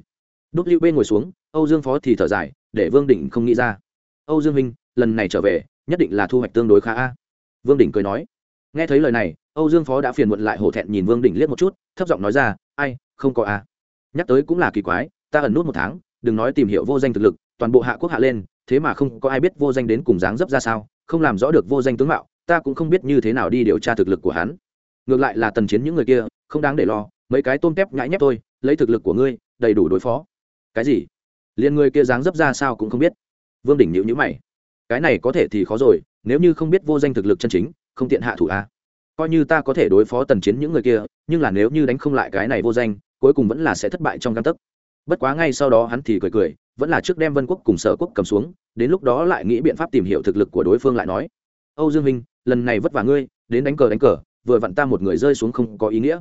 A: Đúc lưu bên ngồi xuống, âu dương phó thì thở dài, để vương đỉnh không nghĩ ra. Âu dương minh lần này trở về, nhất định là thu hoạch tương đối khá a. Vương đỉnh cười nói nghe thấy lời này, âu dương phó đã phiền muộn lại hổ thẹn nhìn vương đỉnh liếc một chút, thấp giọng nói ra, ai, không có a nhắc tới cũng là kỳ quái, ta ẩn nút một tháng, đừng nói tìm hiểu vô danh thực lực, toàn bộ hạ quốc hạ lên, thế mà không có ai biết vô danh đến cùng dáng dấp ra sao, không làm rõ được vô danh tướng mạo, ta cũng không biết như thế nào đi điều tra thực lực của hắn. Ngược lại là tần chiến những người kia, không đáng để lo, mấy cái tôm tép nhãi nhép tôi lấy thực lực của ngươi, đầy đủ đối phó. Cái gì? Liền người kia dáng dấp ra sao cũng không biết. Vương đỉnh nhịu nhữ mày. Cái này có thể thì khó rồi, nếu như không biết vô danh thực lực chân chính không tiện hạ thủ a. Coi như ta có thể đối phó tần chiến những người kia, nhưng là nếu như đánh không lại cái này vô danh, cuối cùng vẫn là sẽ thất bại trong găng tấc. Bất quá ngay sau đó hắn thì cười cười, vẫn là trước đem vân quốc cùng sở quốc cầm xuống, đến lúc đó lại nghĩ biện pháp tìm hiểu thực lực của đối phương lại nói. Âu dương minh, lần này vất vả ngươi, đến đánh cờ đánh cờ, vừa vặn ta một người rơi xuống không có ý nghĩa.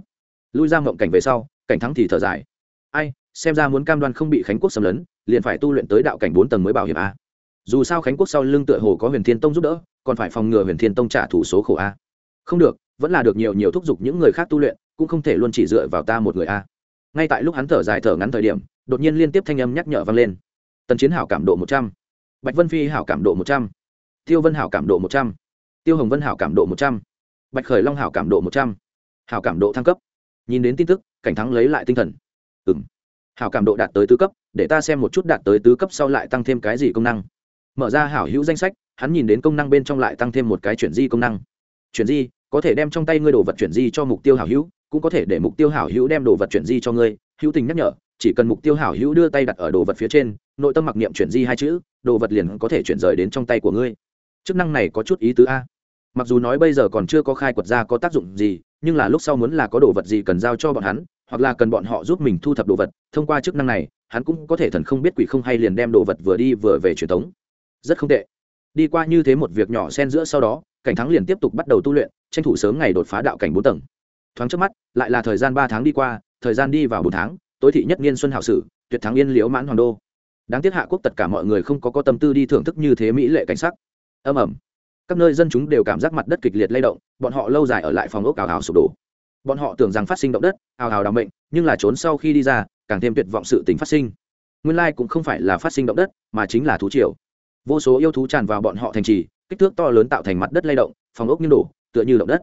A: Lui ra mộng cảnh về sau, cảnh thắng thì thở dài. Ai, xem ra muốn cam đoan không bị khánh quốc xâm lấn, liền phải tu luyện tới đạo cảnh bốn tầng mới bảo hiểm a dù sao khánh quốc sau lưng tựa hồ có huyền thiên tông giúp đỡ, còn phải phòng ngừa huyền thiên tông trả thủ số khổ a. Không được, vẫn là được nhiều nhiều thúc giục những người khác tu luyện, cũng không thể luôn chỉ dựa vào ta một người a. Ngay tại lúc hắn thở dài thở ngắn thời điểm, đột nhiên liên tiếp thanh âm nhắc nhở vang lên. Tần chiến hảo cảm độ một trăm. Bạch vân phi hảo cảm độ một trăm. Tiêu vân hảo cảm độ một trăm. Tiêu hồng vân hảo cảm độ một trăm. Bạch khởi long hảo cảm độ một trăm. Hảo cảm độ thăng cấp. Nhìn đến tin tức, cảnh thắng lấy lại tinh thần. Ừ m hảo cảm độ đạt tới tứ cấp, để ta xem một chút đạt tới tứ cấp sau lại tăng thêm cái gì công năng mở ra hảo hữu danh sách, hắn nhìn đến công năng bên trong lại tăng thêm một cái chuyển di công năng. Chuyển di, có thể đem trong tay ngươi đồ vật chuyển di cho mục tiêu hảo hữu, cũng có thể để mục tiêu hảo hữu đem đồ vật chuyển di cho ngươi. Hữu tình nhắc nhở, chỉ cần mục tiêu hảo hữu đưa tay đặt ở đồ vật phía trên, nội tâm mặc niệm chuyển di hai chữ, đồ vật liền có thể chuyển rời đến trong tay của ngươi. Chức năng này có chút ý tứ a. Mặc dù nói bây giờ còn chưa có khai quật ra có tác dụng gì, nhưng là lúc sau muốn là có đồ vật gì cần giao cho bọn hắn, hoặc là cần bọn họ giúp mình thu thập đồ vật, thông qua chức năng này, hắn cũng có thể thần không biết quỷ không hay liền đem đồ vật vừa đi vừa về truyền thống rất không tệ. Đi qua như thế một việc nhỏ xen giữa sau đó, cảnh thắng liền tiếp tục bắt đầu tu luyện, tranh thủ sớm ngày đột phá đạo cảnh bốn tầng. Thoáng trước mắt, lại là thời gian ba tháng đi qua, thời gian đi vào bốn tháng, tối thị nhất niên xuân hảo sử, tuyệt thắng yên liễu mãn hoàng đô. Đáng tiếc hạ quốc tất cả mọi người không có có tâm tư đi thưởng thức như thế mỹ lệ cảnh sắc. Âm ẩm các nơi dân chúng đều cảm giác mặt đất kịch liệt lay động, bọn họ lâu dài ở lại phòng ốc ảo ảo sụp đổ. Bọn họ tưởng rằng phát sinh động đất ảo ảo đào mệnh, nhưng là trốn sau khi đi ra, càng thêm tuyệt vọng sự tình phát sinh. Nguyên lai cũng không phải là phát sinh động đất, mà chính là thú triều vô số yêu thú tràn vào bọn họ thành trì, kích thước to lớn tạo thành mặt đất lay động, phòng ốc như đổ, tựa như động đất.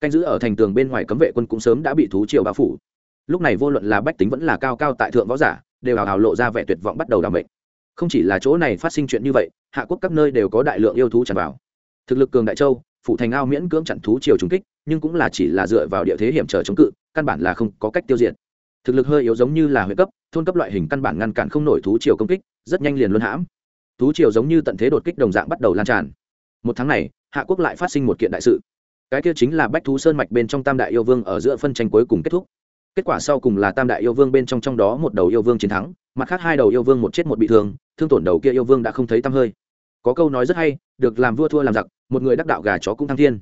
A: Canh giữ ở thành tường bên ngoài cấm vệ quân cũng sớm đã bị thú triều bao phủ. Lúc này vô luận là bách tính vẫn là cao cao tại thượng võ giả, đều hào hào lộ ra vẻ tuyệt vọng bắt đầu đ ả mệnh. Không chỉ là chỗ này phát sinh chuyện như vậy, hạ quốc các nơi đều có đại lượng yêu thú tràn vào. Thực lực cường đại châu phụ thành ao miễn cưỡng chặn thú triều trúng kích, nhưng cũng là chỉ là dựa vào địa thế hiểm trở chống cự, căn bản là không có cách tiêu diệt. Thực lực hơi yếu giống như là huyện cấp, thôn cấp loại hình căn bản ngăn cản không nổi thú triều công kích, rất nhanh liền luân hãm thú triều giống như tận thế đột kích đồng dạng bắt đầu lan tràn. Một tháng này, hạ quốc lại phát sinh một kiện đại sự. Cái kia chính là bách thú sơn mạch bên trong tam đại yêu vương ở giữa phân tranh cuối cùng kết thúc. Kết quả sau cùng là tam đại yêu vương bên trong trong đó một đầu yêu vương chiến thắng, mặt khác hai đầu yêu vương một chết một bị thương thương tổn đầu kia yêu vương đã không thấy tăm hơi. Có câu nói rất hay, được làm vua thua làm giặc, một người đắc đạo gà chó cũng thăng thiên.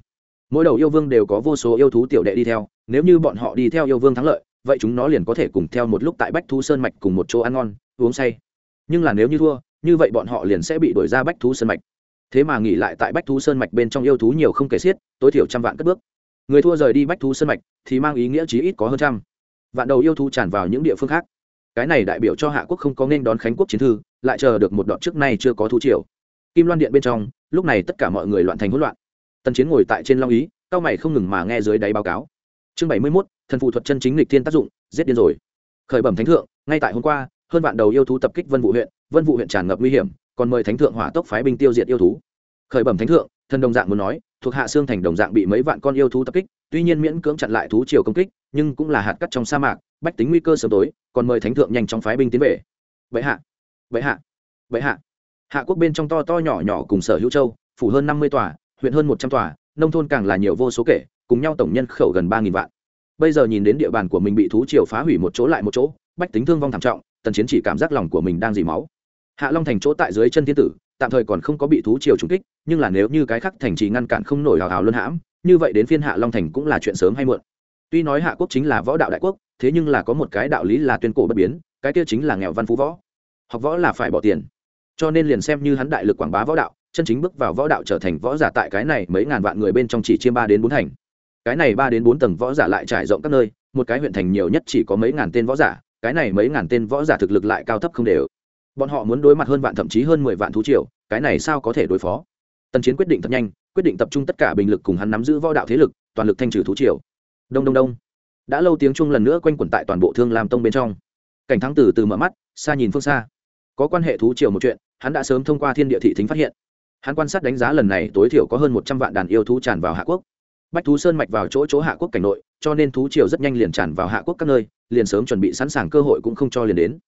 A: Mỗi đầu yêu vương đều có vô số yêu thú tiểu đệ đi theo, nếu như bọn họ đi theo yêu vương thắng lợi, vậy chúng nó liền có thể cùng theo một lúc tại bách thú sơn mạch cùng một chỗ ăn ngon, uống say. Nhưng là nếu như thua như vậy bọn họ liền sẽ bị đổi ra bách thú sơn mạch. Thế mà nghỉ lại tại bách thú sơn mạch bên trong yêu thú nhiều không kể xiết, tối thiểu trăm vạn cất bước. Người thua rời đi bách thú sơn mạch thì mang ý nghĩa chí ít có hơn trăm. Vạn đầu yêu thú tràn vào những địa phương khác. Cái này đại biểu cho hạ quốc không có nên đón khánh quốc chiến thư, lại chờ được một đoạn trước nay chưa có thú triều. Kim loan điện bên trong, lúc này tất cả mọi người loạn thành hỗn loạn. Tần chiến ngồi tại trên long ý, cao mày không ngừng mà nghe dưới đáy báo cáo. Chương bảy mươi mốt, thần phụ thuật chân chính lịch thiên tác dụng, giết điên rồi. Khởi bẩm thánh thượng, ngay tại hôm qua, hơn vạn đầu yêu thú tập kích vân vụ huyện vân vụ huyện tràn ngập nguy hiểm, còn mời thánh thượng hỏa tốc phái binh tiêu diệt yêu thú. Khởi bẩm thánh thượng thần đồng dạng muốn nói, thuộc hạ xương thành đồng dạng bị mấy vạn con yêu thú tập kích, tuy nhiên miễn cưỡng chặn lại thú triều công kích, nhưng cũng là hạt cắt trong sa mạc, bách tính nguy cơ sớm tối, còn mời thánh thượng nhanh chóng phái binh tiến về. Vậy hạ vậy hạ vậy hạ. Hạ quốc bên trong to to nhỏ nhỏ cùng sở hữu châu, phủ hơn năm mươi tòa, huyện hơn một trăm tòa, nông thôn càng là nhiều vô số kể, cùng nhau tổng nhân khẩu gần ba nghìn vạn. Bây giờ nhìn đến địa bàn của mình bị thú triều phá hủy một chỗ lại một chỗ, bách tính thương vong thảm trọng, tần chiến chỉ cảm giác lòng của mình đang dì máu hạ long thành chỗ tại dưới chân thiên tử, tạm thời còn không có bị thú triều trúng kích, nhưng là nếu như cái khắc thành trì ngăn cản không nổi hào hào luân hãm, như vậy đến phiên hạ long thành cũng là chuyện sớm hay muộn. Tuy nói hạ quốc chính là võ đạo đại quốc, thế nhưng là có một cái đạo lý là tuyên cổ bất biến, cái kia chính là nghèo văn phú võ. Học võ là phải bỏ tiền. Cho nên liền xem như hắn đại lực quảng bá võ đạo, chân chính bước vào võ đạo trở thành võ giả tại cái này mấy ngàn vạn người bên trong chỉ chiêm ba đến bốn thành. Cái này ba đến bốn tầng võ giả lại trải rộng các nơi, một cái huyện thành nhiều nhất chỉ có mấy ngàn tên võ giả, cái này mấy ngàn tên võ giả thực lực lại cao thấp không đều bọn họ muốn đối mặt hơn vạn thậm chí hơn mười vạn thú triều, cái này sao có thể đối phó? Tần chiến quyết định thật nhanh, quyết định tập trung tất cả bình lực cùng hắn nắm giữ võ đạo thế lực, toàn lực thanh trừ thú triều. Đông đông đông. Đã lâu tiếng chuông lần nữa quanh quẩn tại toàn bộ thương lam tông bên trong. Cảnh thắng từ từ mở mắt, xa nhìn phương xa. Có quan hệ thú triều một chuyện, hắn đã sớm thông qua thiên địa thị thính phát hiện. Hắn quan sát đánh giá lần này tối thiểu có hơn một trăm vạn đàn yêu thú tràn vào hạ quốc. Bách thú sơn mạch vào chỗ chỗ hạ quốc cảnh nội, cho nên thú triều rất nhanh liền tràn vào hạ quốc các nơi, liền sớm chuẩn bị sẵn sàng cơ hội cũng không cho liền đến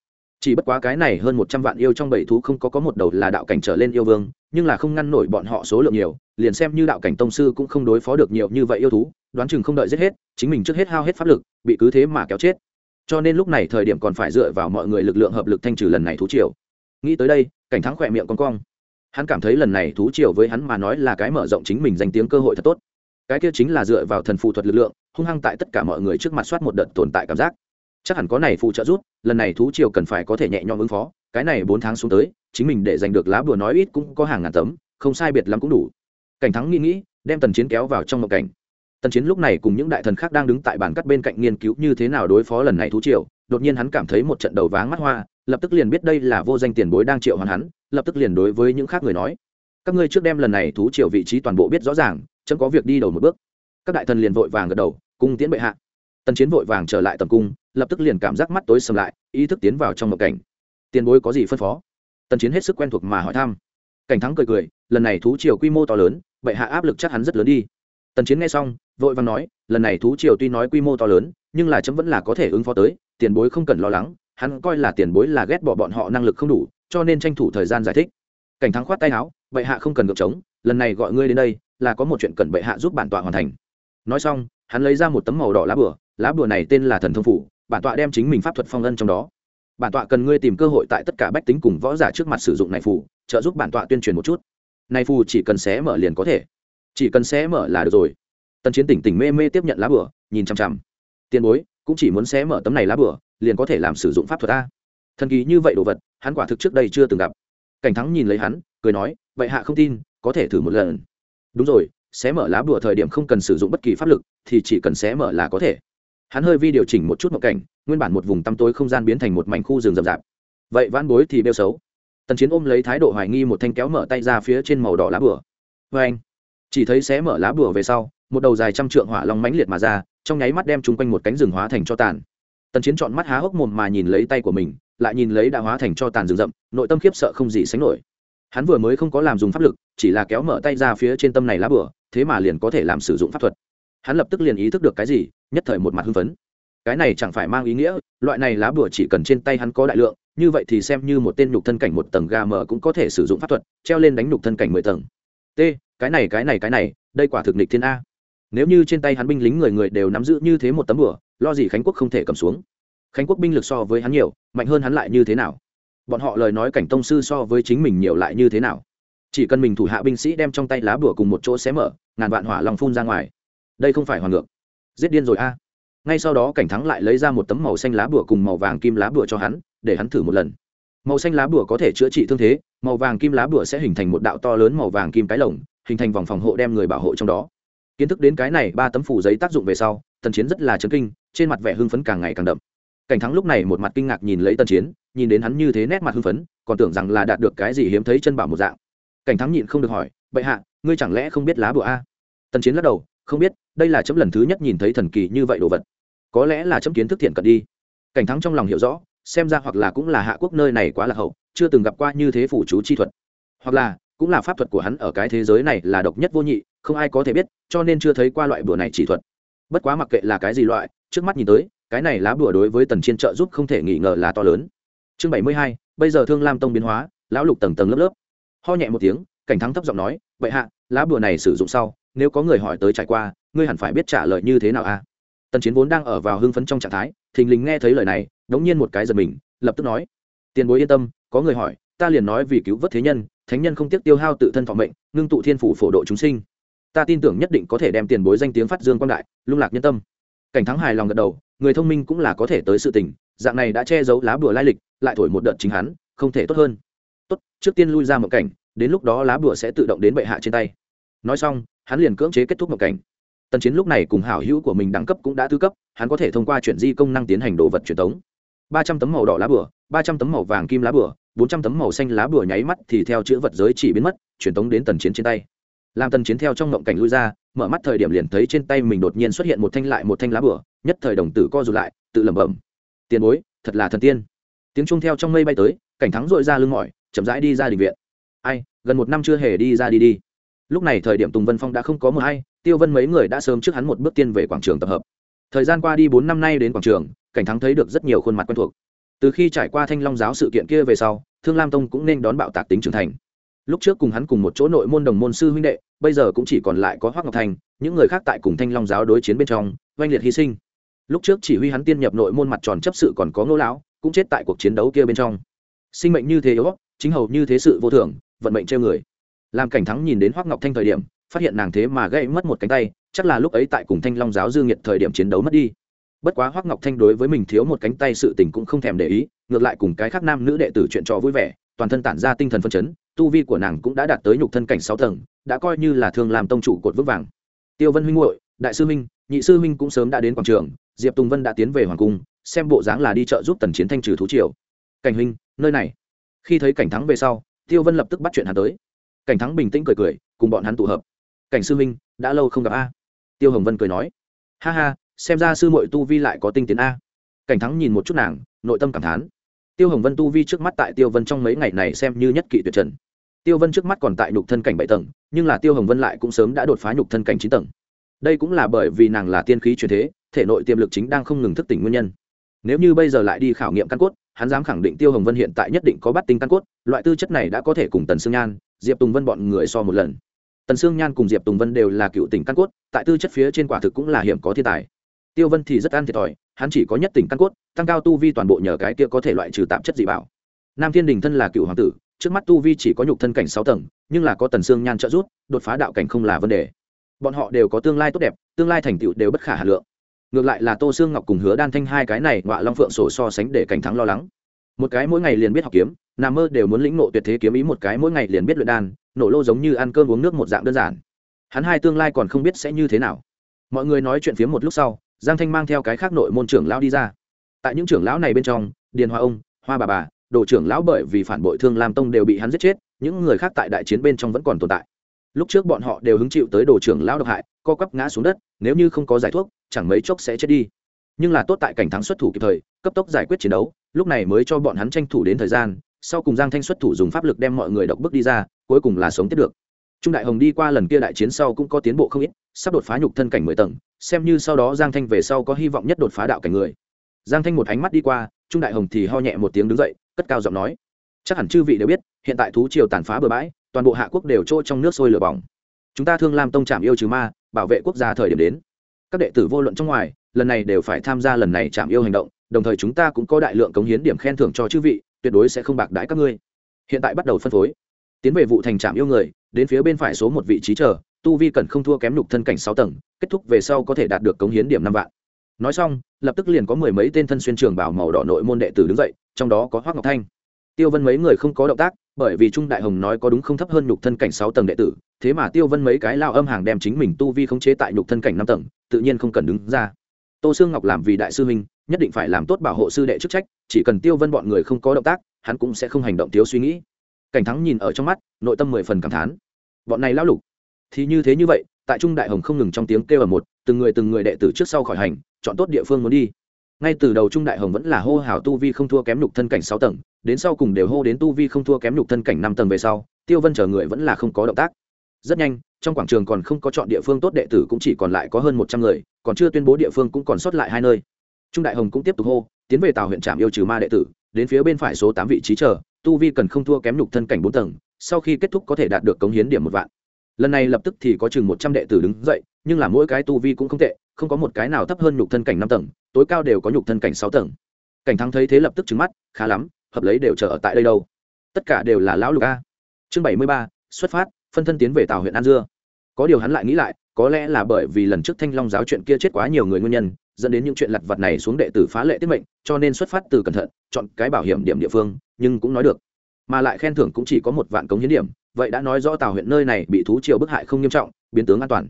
A: chỉ bất quá cái này hơn một trăm vạn yêu trong bảy thú không có có một đầu là đạo cảnh trở lên yêu vương, nhưng là không ngăn nổi bọn họ số lượng nhiều, liền xem như đạo cảnh tông sư cũng không đối phó được nhiều như vậy yêu thú, đoán chừng không đợi giết hết, chính mình trước hết hao hết pháp lực, bị cứ thế mà kéo chết. Cho nên lúc này thời điểm còn phải dựa vào mọi người lực lượng hợp lực thanh trừ lần này thú triều. Nghĩ tới đây, cảnh thắng khỏe miệng con cong. Hắn cảm thấy lần này thú triều với hắn mà nói là cái mở rộng chính mình danh tiếng cơ hội thật tốt. Cái kia chính là dựa vào thần phù thuật lực lượng, hung hăng tại tất cả mọi người trước mặt soát một đợt tồn tại cảm giác chắc hẳn có này phụ trợ rút, lần này thú triều cần phải có thể nhẹ nhõm ứng phó, cái này bốn tháng xuống tới, chính mình để giành được lá bùa nói ít cũng có hàng ngàn tấm, không sai biệt lắm cũng đủ. Cảnh thắng nghĩ nghĩ, đem tần chiến kéo vào trong một cảnh. Tần chiến lúc này cùng những đại thần khác đang đứng tại bàn cắt bên cạnh nghiên cứu như thế nào đối phó lần này thú triều, đột nhiên hắn cảm thấy một trận đầu váng mắt hoa, lập tức liền biết đây là vô danh tiền bối đang triệu hoàn hắn, lập tức liền đối với những khác người nói, các ngươi trước đem lần này thú triều vị trí toàn bộ biết rõ ràng, chấm có việc đi đầu một bước. Các đại thần liền vội vàng gật đầu, cung tiễn bệ hạ. Tần chiến vội vàng trở lại tầm cung lập tức liền cảm giác mắt tối sầm lại, ý thức tiến vào trong một cảnh. Tiền bối có gì phân phó? Tần chiến hết sức quen thuộc mà hỏi thăm. Cảnh thắng cười cười, lần này thú triều quy mô to lớn, bệ hạ áp lực chắc hắn rất lớn đi. Tần chiến nghe xong, vội vàng nói, lần này thú triều tuy nói quy mô to lớn, nhưng là chấm vẫn là có thể ứng phó tới, tiền bối không cần lo lắng, hắn coi là tiền bối là ghét bỏ bọn họ năng lực không đủ, cho nên tranh thủ thời gian giải thích. Cảnh thắng khoát tay áo, bệ hạ không cần ngược chống lần này gọi ngươi đến đây, là có một chuyện cần bệ hạ giúp bản tọa hoàn thành. Nói xong, hắn lấy ra một tấm màu đỏ lá bửa lá bửa này tên là thần thông phủ bản tọa đem chính mình pháp thuật phong ân trong đó. Bản tọa cần ngươi tìm cơ hội tại tất cả bách tính cùng võ giả trước mặt sử dụng này phù, trợ giúp bản tọa tuyên truyền một chút. Này phù chỉ cần xé mở liền có thể. Chỉ cần xé mở là được rồi. Tần chiến tỉnh tỉnh mê mê tiếp nhận lá bửa nhìn chằm chằm. Tiền bối, cũng chỉ muốn xé mở tấm này lá bửa liền có thể làm sử dụng pháp thuật ta. thần kỳ như vậy đồ vật, hắn quả thực trước đây chưa từng gặp. Cảnh thắng nhìn lấy hắn, cười nói, vậy hạ không tin, có thể thử một lần. Đúng rồi, xé mở lá bùa thời điểm không cần sử dụng bất kỳ pháp lực, thì chỉ cần xé mở là có thể hắn hơi vi điều chỉnh một chút một cảnh, nguyên bản một vùng tăm tối không gian biến thành một mảnh khu rừng rậm rạp. Vậy vãn bối thì bêu xấu. Tần chiến ôm lấy thái độ hoài nghi một thanh kéo mở tay ra phía trên màu đỏ lá bửa vê anh, chỉ thấy xé mở lá bửa về sau, một đầu dài trăm trượng hỏa long mãnh liệt mà ra, trong nháy mắt đem chung quanh một cánh rừng hóa thành cho tàn. Tần chiến chọn mắt há hốc mồm mà nhìn lấy tay của mình, lại nhìn lấy đã hóa thành cho tàn rừng rậm, nội tâm khiếp sợ không gì sánh nổi. Hắn vừa mới không có làm dùng pháp lực, chỉ là kéo mở tay ra phía trên tâm này lá bửa thế mà liền có thể làm sử dụng pháp thuật hắn lập tức liền ý thức được cái gì, nhất thời một mặt hưng phấn. Cái này chẳng phải mang ý nghĩa, loại này lá bùa chỉ cần trên tay hắn có đại lượng, như vậy thì xem như một tên nhục thân cảnh một tầng ga mờ cũng có thể sử dụng pháp thuật, treo lên đánh nhục thân cảnh mười tầng. T, cái này cái này cái này, đây quả thực nịch thiên a. Nếu như trên tay hắn binh lính người người đều nắm giữ như thế một tấm bửa lo gì khánh quốc không thể cầm xuống? Khánh quốc binh lực so với hắn nhiều, mạnh hơn hắn lại như thế nào? Bọn họ lời nói cảnh tông sư so với chính mình nhiều lại như thế nào? Chỉ cần mình thủ hạ binh sĩ đem trong tay lá bùa cùng một chỗ xé mở, ngàn vạn hỏa lòng phun ra ngoài đây không phải hoàn ngược. Giết điên rồi a. Ngay sau đó cảnh thắng lại lấy ra một tấm màu xanh lá bùa cùng màu vàng kim lá bùa cho hắn, để hắn thử một lần. Màu xanh lá bùa có thể chữa trị thương thế, màu vàng kim lá bùa sẽ hình thành một đạo to lớn màu vàng kim cái lồng, hình thành vòng phòng hộ đem người bảo hộ trong đó. Kiến thức đến cái này, ba tấm phủ giấy tác dụng về sau, tần chiến rất là chấn kinh, trên mặt vẻ hưng phấn càng ngày càng đậm. Cảnh thắng lúc này một mặt kinh ngạc nhìn lấy tần chiến, nhìn đến hắn như thế nét mặt hưng phấn, còn tưởng rằng là đạt được cái gì hiếm thấy chân bảo một dạng. Cảnh thắng nhịn không được hỏi, bệ hạ, ngươi chẳng lẽ không biết lá bùa a? Tần chiến lắc đầu, không biết đây là chấm lần thứ nhất nhìn thấy thần kỳ như vậy đồ vật. Có lẽ là chấm kiến thức thiện cận đi. Cảnh thắng trong lòng hiểu rõ, xem ra hoặc là cũng là hạ quốc nơi này quá là hậu, chưa từng gặp qua như thế phủ chú chi thuật. Hoặc là, cũng là pháp thuật của hắn ở cái thế giới này là độc nhất vô nhị, không ai có thể biết, cho nên chưa thấy qua loại bùa này chỉ thuật. Bất quá mặc kệ là cái gì loại, trước mắt nhìn tới, cái này lá bùa đối với tần chiên trợ giúp không thể nghi ngờ là to lớn. Chương bảy mươi hai, bây giờ thương lam tông biến hóa, lão lục tầng tầng lớp lớp. Ho nhẹ một tiếng, cảnh thắng thấp giọng nói vậy hạ, lá bùa này sử dụng sau, nếu có người hỏi tới trải qua ngươi hẳn phải biết trả lời như thế nào a tần chiến vốn đang ở vào hưng phấn trong trạng thái, thình lình nghe thấy lời này, đống nhiên một cái giật mình, lập tức nói, tiền bối yên tâm, có người hỏi, ta liền nói vì cứu vớt thế nhân, thánh nhân không tiếc tiêu hao tự thân thọ mệnh, ngưng tụ thiên phủ phổ độ chúng sinh. Ta tin tưởng nhất định có thể đem tiền bối danh tiếng phát dương quang đại, lung lạc nhân tâm. Cảnh thắng hài lòng gật đầu, người thông minh cũng là có thể tới sự tình, dạng này đã che giấu lá bùa lai lịch, lại thổi một đợt chính hắn, không thể tốt hơn. Tốt, trước tiên lui ra một cảnh, đến lúc đó lá bùa sẽ tự động đến bệ hạ trên tay. Nói xong, hắn liền cưỡng chế kết thúc một cảnh tần chiến lúc này cùng hảo hữu của mình đẳng cấp cũng đã thứ cấp, hắn có thể thông qua chuyển di công năng tiến hành đồ vật truyền tống. ba trăm tấm màu đỏ lá bửa, ba trăm tấm màu vàng kim lá bửa, bốn trăm tấm màu xanh lá bửa nháy mắt thì theo chữ vật giới chỉ biến mất, truyền tống đến tần chiến trên tay. Làm tần chiến theo trong ngộng cảnh lui ra, mở mắt thời điểm liền thấy trên tay mình đột nhiên xuất hiện một thanh lại một thanh lá bửa, nhất thời đồng tử co rụt lại, tự lẩm bẩm. Tiền bối, thật là thần tiên. Tiếng chuông theo trong mây bay tới, cảnh thắng dội ra lưng mỏi, chậm rãi đi ra đình viện. Ai, gần một năm chưa hề đi ra đi đi. Lúc này thời điểm tùng vân phong đã không có mờ hay tiêu vân mấy người đã sớm trước hắn một bước tiên về quảng trường tập hợp. Thời gian qua đi bốn năm nay đến quảng trường, cảnh thắng thấy được rất nhiều khuôn mặt quen thuộc. Từ khi trải qua thanh long giáo sự kiện kia về sau, thương lam tông cũng nên đón bạo tạc tính trưởng thành. Lúc trước cùng hắn cùng một chỗ nội môn đồng môn sư huynh đệ, bây giờ cũng chỉ còn lại có hoác ngọc thành, những người khác tại cùng thanh long giáo đối chiến bên trong, oanh liệt hy sinh. Lúc trước chỉ huy hắn tiên nhập nội môn mặt tròn chấp sự còn có ngô lão, cũng chết tại cuộc chiến đấu kia bên trong. Sinh mệnh như thế yếu chính hầu như thế sự vô thường, vận mệnh treo người. Làm cảnh thắng nhìn đến hoác ngọc thanh thời điểm phát hiện nàng thế mà gây mất một cánh tay, chắc là lúc ấy tại cùng thanh long giáo dương nhiệt thời điểm chiến đấu mất đi. Bất quá hoác ngọc thanh đối với mình thiếu một cánh tay sự tình cũng không thèm để ý, ngược lại cùng cái khác nam nữ đệ tử chuyện trò vui vẻ, toàn thân tản ra tinh thần phân chấn, tu vi của nàng cũng đã đạt tới nhục thân cảnh sáu tầng, đã coi như là thường làm tông chủ cột vững vàng. Tiêu vân huynh hội đại sư huynh, nhị sư huynh cũng sớm đã đến quảng trường, diệp tùng vân đã tiến về hoàng cung, xem bộ dáng là đi chợ giúp tần chiến thanh trừ thú triều. Cảnh huynh, nơi này. Khi thấy cảnh thắng về sau, tiêu vân lập tức bắt chuyện hắn tới. Cảnh thắng bình tĩnh cười cười, cùng bọn hắn tụ hợp cảnh sư minh, đã lâu không gặp a. Tiêu hồng vân cười nói ha ha xem ra sư mội tu vi lại có tinh tiến a. Cảnh thắng nhìn một chút nàng nội tâm cảm thán. Tiêu hồng vân tu vi trước mắt tại tiêu vân trong mấy ngày này xem như nhất kỵ tuyệt trần. Tiêu vân trước mắt còn tại nhục thân cảnh bảy tầng nhưng là tiêu hồng vân lại cũng sớm đã đột phá nhục thân cảnh chín tầng. Đây cũng là bởi vì nàng là tiên khí truyền thế thể nội tiềm lực chính đang không ngừng thức tỉnh nguyên nhân. Nếu như bây giờ lại đi khảo nghiệm căn cốt hắn dám khẳng định tiêu hồng vân hiện tại nhất định có bắt tinh căn cốt loại tư chất này đã có thể cùng tần sương nhan diệp tùng vân bọn người so một lần tần sương nhan cùng diệp tùng vân đều là cựu tỉnh căn cốt, tại tư chất phía trên quả thực cũng là hiểm có thiên tài. Tiêu vân thì rất ăn thiệt thòi, hắn chỉ có nhất tỉnh căn cốt, tăng cao tu vi toàn bộ nhờ cái kia có thể loại trừ tạm chất dị bảo. Nam thiên đình thân là cựu hoàng tử, trước mắt tu vi chỉ có nhục thân cảnh sáu tầng, nhưng là có tần sương nhan trợ giúp, đột phá đạo cảnh không là vấn đề. Bọn họ đều có tương lai tốt đẹp, tương lai thành tựu đều bất khả hà lượng. Ngược lại là tô sương ngọc cùng hứa đan thanh hai cái này ngọa long phượng sổ so sánh để cảnh thắng lo lắng. Một cái mỗi ngày liền biết học kiếm nằm mơ đều muốn lĩnh nộ tuyệt thế kiếm ý, một cái mỗi ngày liền biết luyện đan nổ lô giống như ăn cơm uống nước một dạng đơn giản. Hắn hai tương lai còn không biết sẽ như thế nào. Mọi người nói chuyện phiếm một lúc sau, giang thanh mang theo cái khác nội môn trưởng lão đi ra. Tại những trưởng lão này bên trong, điền hoa ông, hoa bà bà, đồ trưởng lão bởi vì phản bội thương lam tông đều bị hắn giết chết, những người khác tại đại chiến bên trong vẫn còn tồn tại. Lúc trước bọn họ đều hứng chịu tới đồ trưởng lão độc hại, co quắp ngã xuống đất, nếu như không có giải thuốc, chẳng mấy chốc sẽ chết đi. Nhưng là tốt tại cảnh thắng xuất thủ kịp thời, cấp tốc giải quyết chiến đấu, lúc này mới cho bọn hắn tranh thủ đến thời gian, sau cùng giang thanh xuất thủ dùng pháp lực đem mọi người độc bước đi ra cuối cùng là sống tiếp được. Trung đại hồng đi qua lần kia đại chiến sau cũng có tiến bộ không ít, sắp đột phá nhục thân cảnh mười tầng, xem như sau đó giang thanh về sau có hy vọng nhất đột phá đạo cảnh người. Giang thanh một ánh mắt đi qua, trung đại hồng thì ho nhẹ một tiếng đứng dậy, cất cao giọng nói. Chắc hẳn chư vị đều biết, hiện tại thú triều tàn phá bừa bãi, toàn bộ hạ quốc đều trôi trong nước sôi lửa bỏng. Chúng ta thương làm tông trạm yêu trừ ma, bảo vệ quốc gia thời điểm đến. Các đệ tử vô luận trong ngoài, lần này đều phải tham gia lần này trạm yêu hành động, đồng thời chúng ta cũng có đại lượng cống hiến điểm khen thưởng cho chư vị, tuyệt đối sẽ không bạc đãi các ngươi. Hiện tại bắt đầu phân phối tiến về vụ thành trạm yêu người, đến phía bên phải số một vị trí chờ, tu vi cần không thua kém nhục thân cảnh sáu tầng, kết thúc về sau có thể đạt được cống hiến điểm năm vạn. Nói xong, lập tức liền có mười mấy tên thân xuyên trường bảo màu đỏ nội môn đệ tử đứng dậy, trong đó có hoác ngọc thanh. Tiêu vân mấy người không có động tác, bởi vì trung đại hồng nói có đúng không thấp hơn nhục thân cảnh sáu tầng đệ tử, thế mà tiêu vân mấy cái lao âm hàng đem chính mình tu vi khống chế tại nhục thân cảnh năm tầng, tự nhiên không cần đứng ra. Tô sương ngọc làm vì đại sư huynh, nhất định phải làm tốt bảo hộ sư đệ chức trách, chỉ cần tiêu vân bọn người không có động tác, hắn cũng sẽ không hành động thiếu suy nghĩ cảnh thắng nhìn ở trong mắt, nội tâm mười phần cảm thán. Bọn này lão lục. Thì như thế như vậy, tại trung đại hồng không ngừng trong tiếng kêu ở một, từng người từng người đệ tử trước sau khỏi hành, chọn tốt địa phương muốn đi. Ngay từ đầu trung đại hồng vẫn là hô hào tu vi không thua kém nhục thân cảnh sáu tầng, đến sau cùng đều hô đến tu vi không thua kém nhục thân cảnh năm tầng về sau, tiêu vân chờ người vẫn là không có động tác. Rất nhanh, trong quảng trường còn không có chọn địa phương tốt đệ tử cũng chỉ còn lại có hơn một trăm người, còn chưa tuyên bố địa phương cũng còn sót lại hai nơi. Trung đại hồng cũng tiếp tục hô, tiến về tàu huyện trạm yêu trừ ma đệ tử, đến phía bên phải số tám vị trí chờ tu vi cần không thua kém nhục thân cảnh bốn tầng, sau khi kết thúc có thể đạt được cống hiến điểm một vạn. Lần này lập tức thì có chừng một trăm đệ tử đứng dậy, nhưng là mỗi cái tu vi cũng không tệ, không có một cái nào thấp hơn nhục thân cảnh năm tầng, tối cao đều có nhục thân cảnh sáu tầng. Cảnh thắng thấy thế lập tức trứng mắt, khá lắm, hợp lấy đều chờ ở tại đây đâu. Tất cả đều là lão lục a. Chương bảy mươi ba, xuất phát, phân thân tiến về tàu huyện an dưa. Có điều hắn lại nghĩ lại, có lẽ là bởi vì lần trước thanh long giáo chuyện kia chết quá nhiều người nguyên nhân, dẫn đến những chuyện lặt vặt này xuống đệ tử phá lệ tiết mệnh, cho nên xuất phát từ cẩn thận, chọn cái bảo hiểm điểm địa phương nhưng cũng nói được. Mà lại khen thưởng cũng chỉ có một vạn cống hiến điểm, vậy đã nói rõ tào huyện nơi này bị thú triều bức hại không nghiêm trọng, biến tướng an toàn.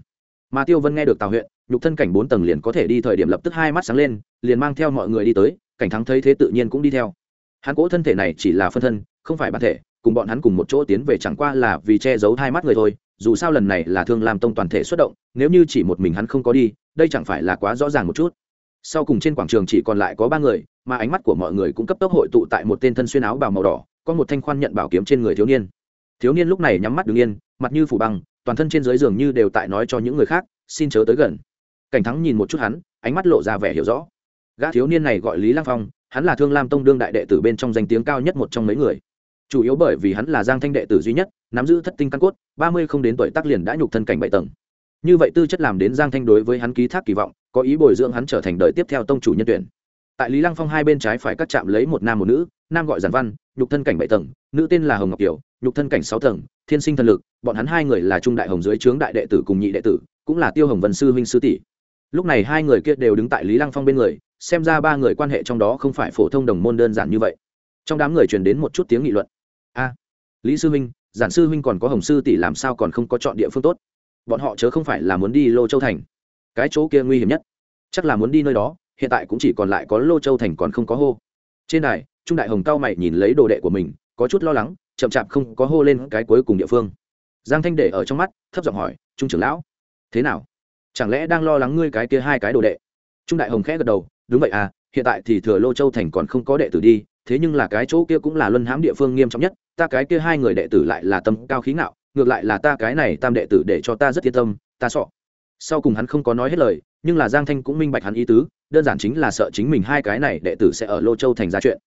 A: Mà tiêu vân nghe được tào huyện, nhục thân cảnh bốn tầng liền có thể đi thời điểm lập tức hai mắt sáng lên, liền mang theo mọi người đi tới, cảnh thắng thấy thế tự nhiên cũng đi theo. Hắn cỗ thân thể này chỉ là phân thân, không phải bản thể, cùng bọn hắn cùng một chỗ tiến về chẳng qua là vì che giấu hai mắt người thôi, dù sao lần này là thương làm tông toàn thể xuất động, nếu như chỉ một mình hắn không có đi, đây chẳng phải là quá rõ ràng một chút sau cùng trên quảng trường chỉ còn lại có ba người, mà ánh mắt của mọi người cũng cấp tốc hội tụ tại một tên thân xuyên áo bào màu đỏ, có một thanh khoan nhận bảo kiếm trên người thiếu niên. Thiếu niên lúc này nhắm mắt đứng yên, mặt như phủ băng, toàn thân trên dưới giường như đều tại nói cho những người khác, xin chớ tới gần. Cảnh thắng nhìn một chút hắn, ánh mắt lộ ra vẻ hiểu rõ. Gã thiếu niên này gọi lý lang phong, hắn là thương lam tông đương đại đệ tử bên trong danh tiếng cao nhất một trong mấy người. Chủ yếu bởi vì hắn là giang thanh đệ tử duy nhất, nắm giữ thất tinh căn cốt, ba mươi không đến tuổi tác liền đã nhục thân cảnh bảy tầng. Như vậy tư chất làm đến giang thanh đối với hắn ký thác kỳ vọng có ý bồi dưỡng hắn trở thành đời tiếp theo tông chủ nhân tuyển. Tại lý lăng phong hai bên trái phải cắt chạm lấy một nam một nữ, nam gọi giản văn, nhục thân cảnh bảy tầng, nữ tên là hồng ngọc kiều, nhục thân cảnh sáu tầng, thiên sinh thần lực, bọn hắn hai người là trung đại hồng dưới trướng đại đệ tử cùng nhị đệ tử, cũng là tiêu hồng vân sư huynh sư tỷ. Lúc này hai người kia đều đứng tại lý lăng phong bên người, xem ra ba người quan hệ trong đó không phải phổ thông đồng môn đơn giản như vậy. Trong đám người truyền đến một chút tiếng nghị luận. A, lý sư huynh, giản sư huynh còn có hồng sư tỷ làm sao còn không có chọn địa phương tốt? Bọn họ chớ không phải là muốn đi lô châu thành cái chỗ kia nguy hiểm nhất. Chắc là muốn đi nơi đó, hiện tại cũng chỉ còn lại có lô châu thành còn không có hô. Trên đài, trung đại hồng cao mày nhìn lấy đồ đệ của mình, có chút lo lắng, chậm chạp không có hô lên cái cuối cùng địa phương. Giang thanh để ở trong mắt, thấp giọng hỏi, trung trưởng lão, thế nào? Chẳng lẽ đang lo lắng ngươi cái kia hai cái đồ đệ? Trung đại hồng khẽ gật đầu, đúng vậy à hiện tại thì thừa lô châu thành còn không có đệ tử đi, thế nhưng là cái chỗ kia cũng là luân hãm địa phương nghiêm trọng nhất, ta cái kia hai người đệ tử lại là tâm cao khí ngạo, ngược lại là ta cái này tam đệ tử để cho ta rất yên tâm, ta sọ sau cùng hắn không có nói hết lời, nhưng là giang thanh cũng minh bạch hắn ý tứ, đơn giản chính là sợ chính mình hai cái này đệ tử sẽ ở lô châu thành ra chuyện.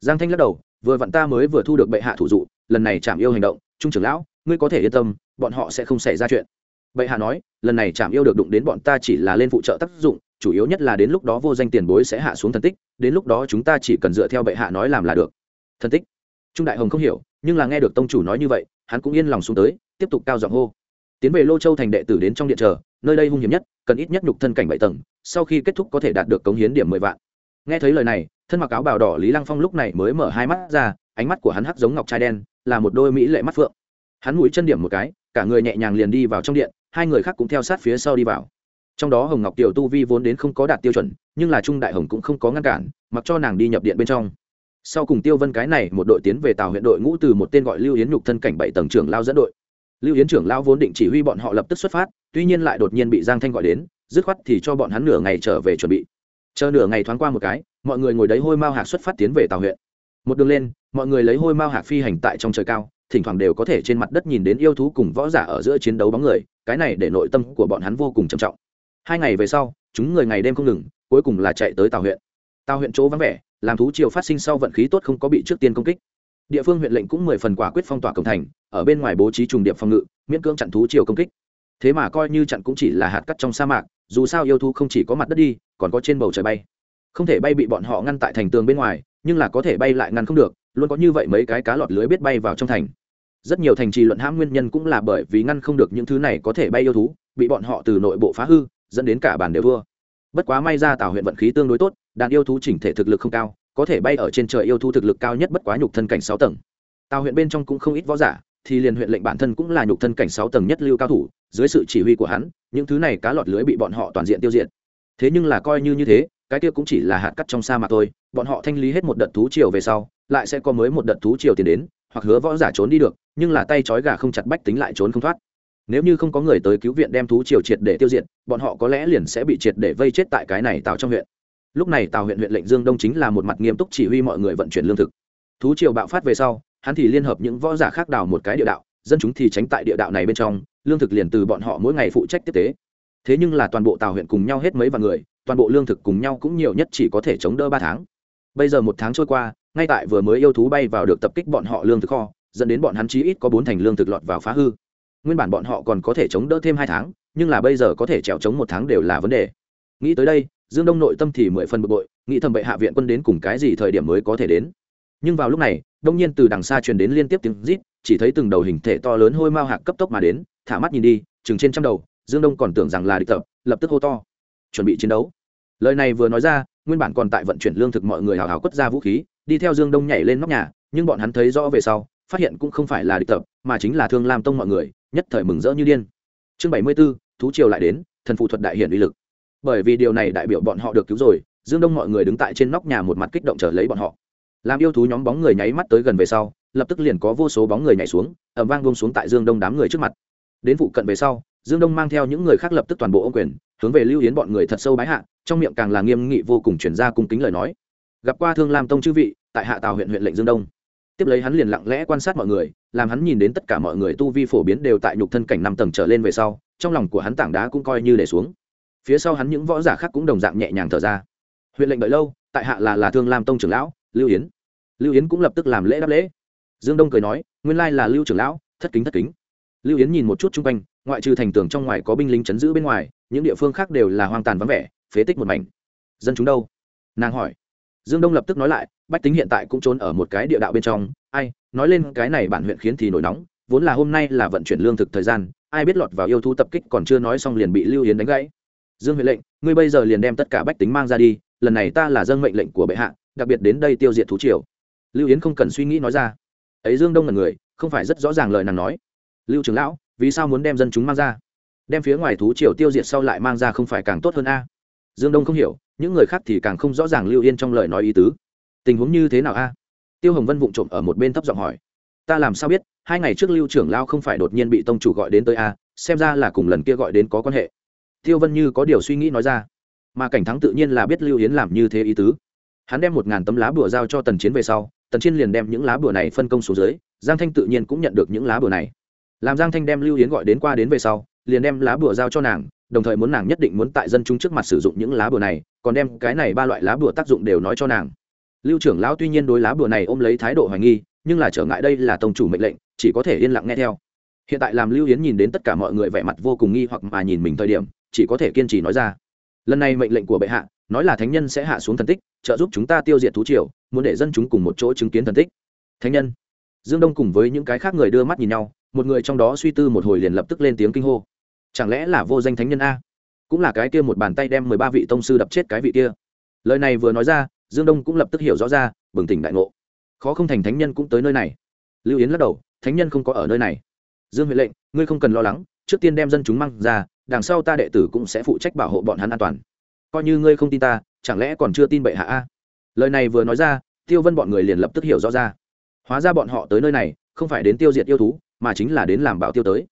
A: Giang thanh lắc đầu, vừa vặn ta mới vừa thu được bệ hạ thủ dụ, lần này chạm yêu hành động, trung trưởng lão, ngươi có thể yên tâm, bọn họ sẽ không xảy ra chuyện. Bệ hạ nói, lần này chạm yêu được đụng đến bọn ta chỉ là lên phụ trợ tác dụng, chủ yếu nhất là đến lúc đó vô danh tiền bối sẽ hạ xuống thần tích, đến lúc đó chúng ta chỉ cần dựa theo bệ hạ nói làm là được. Thần tích. Trung đại hồng không hiểu, nhưng là nghe được tông chủ nói như vậy, hắn cũng yên lòng xuống tới, tiếp tục cao giọng hô. Tiến về lô châu thành đệ tử đến trong điện chờ nơi đây hung hiểm nhất, cần ít nhất nhục thân cảnh bảy tầng, sau khi kết thúc có thể đạt được cống hiến điểm mười vạn. Nghe thấy lời này, thân mặc áo bào đỏ lý lăng phong lúc này mới mở hai mắt ra, ánh mắt của hắn hắc giống ngọc trai đen, là một đôi mỹ lệ mắt phượng. Hắn mũi chân điểm một cái, cả người nhẹ nhàng liền đi vào trong điện, hai người khác cũng theo sát phía sau đi vào. Trong đó hồng ngọc tiểu tu vi vốn đến không có đạt tiêu chuẩn, nhưng là trung đại hồng cũng không có ngăn cản, mặc cho nàng đi nhập điện bên trong. Sau cùng tiêu vân cái này một đội tiến về tàu huyện đội ngũ từ một tên gọi lưu yến nhục thân cảnh bảy tầng trưởng lao dẫn đội lưu yến trưởng lão vốn định chỉ huy bọn họ lập tức xuất phát, tuy nhiên lại đột nhiên bị giang thanh gọi đến, dứt khoát thì cho bọn hắn nửa ngày trở về chuẩn bị. Chờ nửa ngày thoáng qua một cái, mọi người ngồi đấy hôi mao hạc xuất phát tiến về tàu huyện. Một đường lên, mọi người lấy hôi mao hạc phi hành tại trong trời cao, thỉnh thoảng đều có thể trên mặt đất nhìn đến yêu thú cùng võ giả ở giữa chiến đấu bóng người, cái này để nội tâm của bọn hắn vô cùng trầm trọng. Hai ngày về sau, chúng người ngày đêm không ngừng, cuối cùng là chạy tới tàu huyện. Tàu huyện chỗ vắng vẻ, làm thú triều phát sinh sau vận khí tốt không có bị trước tiên công kích địa phương huyện lệnh cũng mười phần quả quyết phong tỏa cổng thành, ở bên ngoài bố trí trùng điệp phòng ngự, miễn cưỡng chặn thú triều công kích. Thế mà coi như chặn cũng chỉ là hạt cắt trong sa mạc, dù sao yêu thú không chỉ có mặt đất đi, còn có trên bầu trời bay. Không thể bay bị bọn họ ngăn tại thành tường bên ngoài, nhưng là có thể bay lại ngăn không được, luôn có như vậy mấy cái cá lọt lưới biết bay vào trong thành. Rất nhiều thành trì luận hãm nguyên nhân cũng là bởi vì ngăn không được những thứ này có thể bay yêu thú, bị bọn họ từ nội bộ phá hư, dẫn đến cả bàn đều thua. Bất quá may ra tảo huyện vận khí tương đối tốt, đàn yêu thú chỉnh thể thực lực không cao có thể bay ở trên trời yêu thú thực lực cao nhất bất quá nhục thân cảnh sáu tầng. Tào huyện bên trong cũng không ít võ giả, thì liền huyện lệnh bản thân cũng là nhục thân cảnh sáu tầng nhất lưu cao thủ, dưới sự chỉ huy của hắn, những thứ này cá lọt lưới bị bọn họ toàn diện tiêu diệt. Thế nhưng là coi như như thế, cái kia cũng chỉ là hạt cắt trong sa mạc thôi, bọn họ thanh lý hết một đợt thú triều về sau, lại sẽ có mới một đợt thú triều tiền đến, hoặc hứa võ giả trốn đi được, nhưng là tay trói gà không chặt bách tính lại trốn không thoát. Nếu như không có người tới cứu viện đem thú triều triệt để tiêu diệt, bọn họ có lẽ liền sẽ bị triệt để vây chết tại cái này tào trong huyện lúc này tào huyện huyện lệnh dương đông chính là một mặt nghiêm túc chỉ huy mọi người vận chuyển lương thực. Thú triều bạo phát về sau, hắn thì liên hợp những võ giả khác đào một cái địa đạo, dân chúng thì tránh tại địa đạo này bên trong, lương thực liền từ bọn họ mỗi ngày phụ trách tiếp tế. Thế nhưng là toàn bộ tào huyện cùng nhau hết mấy vạn người, toàn bộ lương thực cùng nhau cũng nhiều nhất chỉ có thể chống đỡ ba tháng. Bây giờ một tháng trôi qua, ngay tại vừa mới yêu thú bay vào được tập kích bọn họ lương thực kho, dẫn đến bọn hắn chí ít có bốn thành lương thực lọt vào phá hư. Nguyên bản bọn họ còn có thể chống đỡ thêm hai tháng, nhưng là bây giờ có thể trèo chống một tháng đều là vấn đề. Nghĩ tới đây dương đông nội tâm thì mười phần bực bội, nghĩ thầm bệ hạ viện quân đến cùng cái gì thời điểm mới có thể đến. Nhưng vào lúc này, đông nhiên từ đằng xa truyền đến liên tiếp tiếng rít, chỉ thấy từng đầu hình thể to lớn hôi mao hạc cấp tốc mà đến, thả mắt nhìn đi, chừng trên trăm đầu, dương đông còn tưởng rằng là địch tập, lập tức hô to. Chuẩn bị chiến đấu. Lời này vừa nói ra, nguyên bản còn tại vận chuyển lương thực mọi người hào hào quất ra vũ khí, đi theo dương đông nhảy lên nóc nhà, nhưng bọn hắn thấy rõ về sau, phát hiện cũng không phải là địch tập, mà chính là thương lam tông mọi người, nhất thời mừng rỡ như điên. Chương bảy mươi b ố thú triều lại đến, thần phụ thuật đại hiển uy lực bởi vì điều này đại biểu bọn họ được cứu rồi, dương đông mọi người đứng tại trên nóc nhà một mặt kích động chờ lấy bọn họ. Làm yêu thú nhóm bóng người nháy mắt tới gần về sau, lập tức liền có vô số bóng người nhảy xuống ẩm vang bông xuống tại dương đông đám người trước mặt. Đến vụ cận về sau, dương đông mang theo những người khác lập tức toàn bộ ô quyền, hướng về lưu yến bọn người thật sâu bái hạ, trong miệng càng là nghiêm nghị vô cùng chuyển ra cung kính lời nói. Gặp qua thương lam tông chư vị, tại hạ tào huyện huyện lệnh dương đông. Tiếp lấy hắn liền lặng lẽ quan sát mọi người, làm hắn nhìn đến tất cả mọi người tu vi phổ biến đều tại nhục thân cảnh năm tầng trở lên về sau, trong lòng của hắn tảng đá cũng coi như để xuống phía sau hắn những võ giả khác cũng đồng dạng nhẹ nhàng thở ra. Huyện lệnh đợi lâu, tại hạ là là thương lam tông trưởng lão, lưu yến. Lưu yến cũng lập tức làm lễ đáp lễ. Dương đông cười nói, nguyên lai là lưu trưởng lão, thất kính thất kính. Lưu yến nhìn một chút chung quanh, ngoại trừ thành tường trong ngoài có binh lính chấn giữ bên ngoài, những địa phương khác đều là hoang tàn vắng vẻ, phế tích một mảnh. Dân chúng đâu? Nàng hỏi. Dương đông lập tức nói lại, bách tính hiện tại cũng trốn ở một cái địa đạo bên trong. Ai, nói lên cái này bản huyện khiến thì nổi nóng, vốn là hôm nay là vận chuyển lương thực thời gian, ai biết lọt vào yêu thú tập kích còn chưa nói xong liền bị lưu yến đánh gãy dương huệ lệnh, ngươi bây giờ liền đem tất cả bách tính mang ra đi, lần này ta là dân mệnh lệnh của bệ hạ, đặc biệt đến đây tiêu diệt thú triều. Lưu yến không cần suy nghĩ nói ra. Ấy dương đông là người, không phải rất rõ ràng lời nàng nói. Lưu trưởng lão, vì sao muốn đem dân chúng mang ra? Đem phía ngoài thú triều tiêu diệt sau lại mang ra không phải càng tốt hơn a? Dương đông không hiểu, những người khác thì càng không rõ ràng lưu yên trong lời nói ý tứ. Tình huống như thế nào a? Tiêu hồng vân vụng trộm ở một bên thấp giọng hỏi. Ta làm sao biết, hai ngày trước lưu trưởng lao không phải đột nhiên bị tông chủ gọi đến tới a? Xem ra là cùng lần kia gọi đến có quan hệ tiêu vân như có điều suy nghĩ nói ra. Mà cảnh thắng tự nhiên là biết lưu yến làm như thế ý tứ. Hắn đem một ngàn tấm lá bùa giao cho tần chiến về sau, tần chiến liền đem những lá bùa này phân công xuống dưới, giang thanh tự nhiên cũng nhận được những lá bùa này. Làm giang thanh đem lưu yến gọi đến qua đến về sau, liền đem lá bùa giao cho nàng, đồng thời muốn nàng nhất định muốn tại dân chúng trước mặt sử dụng những lá bùa này, còn đem cái này ba loại lá bùa tác dụng đều nói cho nàng. Lưu trưởng lão tuy nhiên đối lá bùa này ôm lấy thái độ hoài nghi, nhưng là trở ngại đây là tông chủ mệnh lệnh, chỉ có thể yên lặng nghe theo. Hiện tại làm lưu yến nhìn đến tất cả mọi người vẻ mặt vô cùng nghi hoặc mà nhìn mình thời điểm chỉ có thể kiên trì nói ra. Lần này mệnh lệnh của bệ hạ, nói là thánh nhân sẽ hạ xuống thần tích, trợ giúp chúng ta tiêu diệt thú triều, muốn để dân chúng cùng một chỗ chứng kiến thần tích. Thánh nhân. Dương đông cùng với những cái khác người đưa mắt nhìn nhau, một người trong đó suy tư một hồi liền lập tức lên tiếng kinh hô. Chẳng lẽ là vô danh thánh nhân a? Cũng là cái kia một bàn tay đem mười ba vị tông sư đập chết cái vị kia. Lời này vừa nói ra, dương đông cũng lập tức hiểu rõ ra, bừng tỉnh đại ngộ. Khó không thành thánh nhân cũng tới nơi này. Lưu yến lắc đầu, thánh nhân không có ở nơi này. Dương huệ lệnh, ngươi không cần lo lắng, trước tiên đem dân chúng mang ra đằng sau ta đệ tử cũng sẽ phụ trách bảo hộ bọn hắn an toàn. Coi như ngươi không tin ta, chẳng lẽ còn chưa tin bệ hạ a? Lời này vừa nói ra, tiêu vân bọn người liền lập tức hiểu rõ ra. Hóa ra bọn họ tới nơi này, không phải đến tiêu diệt yêu thú, mà chính là đến làm bảo tiêu tới.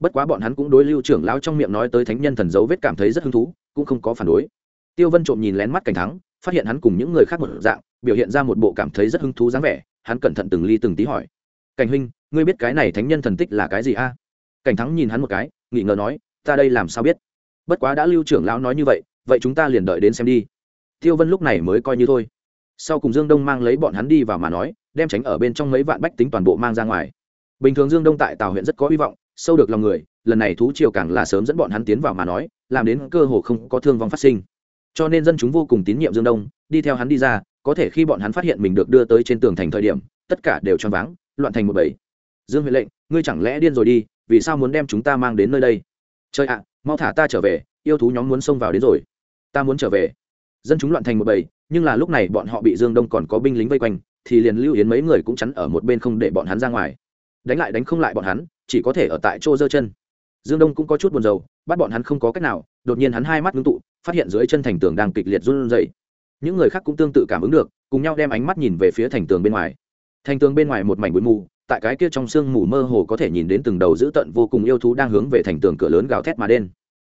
A: Bất quá bọn hắn cũng đối lưu trưởng lão trong miệng nói tới thánh nhân thần dấu vết cảm thấy rất hứng thú, cũng không có phản đối. Tiêu vân trộm nhìn lén mắt cảnh thắng, phát hiện hắn cùng những người khác một dạng, biểu hiện ra một bộ cảm thấy rất hứng thú dáng vẻ, hắn cẩn thận từng ly từng tí hỏi. Cảnh huynh, ngươi biết cái này thánh nhân thần tích là cái gì a? Cảnh thắng nhìn hắn một cái nghĩ ngờ nói ta đây làm sao biết? Bất quá đã lưu trưởng lão nói như vậy vậy chúng ta liền đợi đến xem đi. Tiêu vân lúc này mới coi như thôi. Sau cùng dương đông mang lấy bọn hắn đi vào mà nói, đem tránh ở bên trong mấy vạn bách tính toàn bộ mang ra ngoài. Bình thường dương đông tại tào huyện rất có hy vọng, sâu được lòng người, lần này thú triều càng là sớm dẫn bọn hắn tiến vào mà nói, làm đến cơ hồ không có thương vong phát sinh. Cho nên dân chúng vô cùng tín nhiệm dương đông, đi theo hắn đi ra, có thể khi bọn hắn phát hiện mình được đưa tới trên tường thành thời điểm, tất cả đều choáng váng, loạn thành một bầy. Dương huệ lệnh, ngươi chẳng lẽ điên rồi đi, vì sao muốn đem chúng ta mang đến nơi đây? Trời ạ, mau thả ta trở về, yêu thú nhóm muốn xông vào đến rồi. Ta muốn trở về. Dân chúng loạn thành một bầy, nhưng là lúc này bọn họ bị dương đông còn có binh lính vây quanh, thì liền lưu yến mấy người cũng chắn ở một bên không để bọn hắn ra ngoài. Đánh lại đánh không lại bọn hắn, chỉ có thể ở tại chỗ giơ chân. Dương đông cũng có chút buồn rầu, bắt bọn hắn không có cách nào, đột nhiên hắn hai mắt ngưng tụ, phát hiện dưới chân thành tường đang kịch liệt run rẩy. Những người khác cũng tương tự cảm ứng được, cùng nhau đem ánh mắt nhìn về phía thành tường bên ngoài. Thành tường bên ngoài một mảnh bụi mù tại cái kia trong sương mù mơ hồ có thể nhìn đến từng đầu dữ tận vô cùng yêu thú đang hướng về thành tường cửa lớn gào thét mà đen.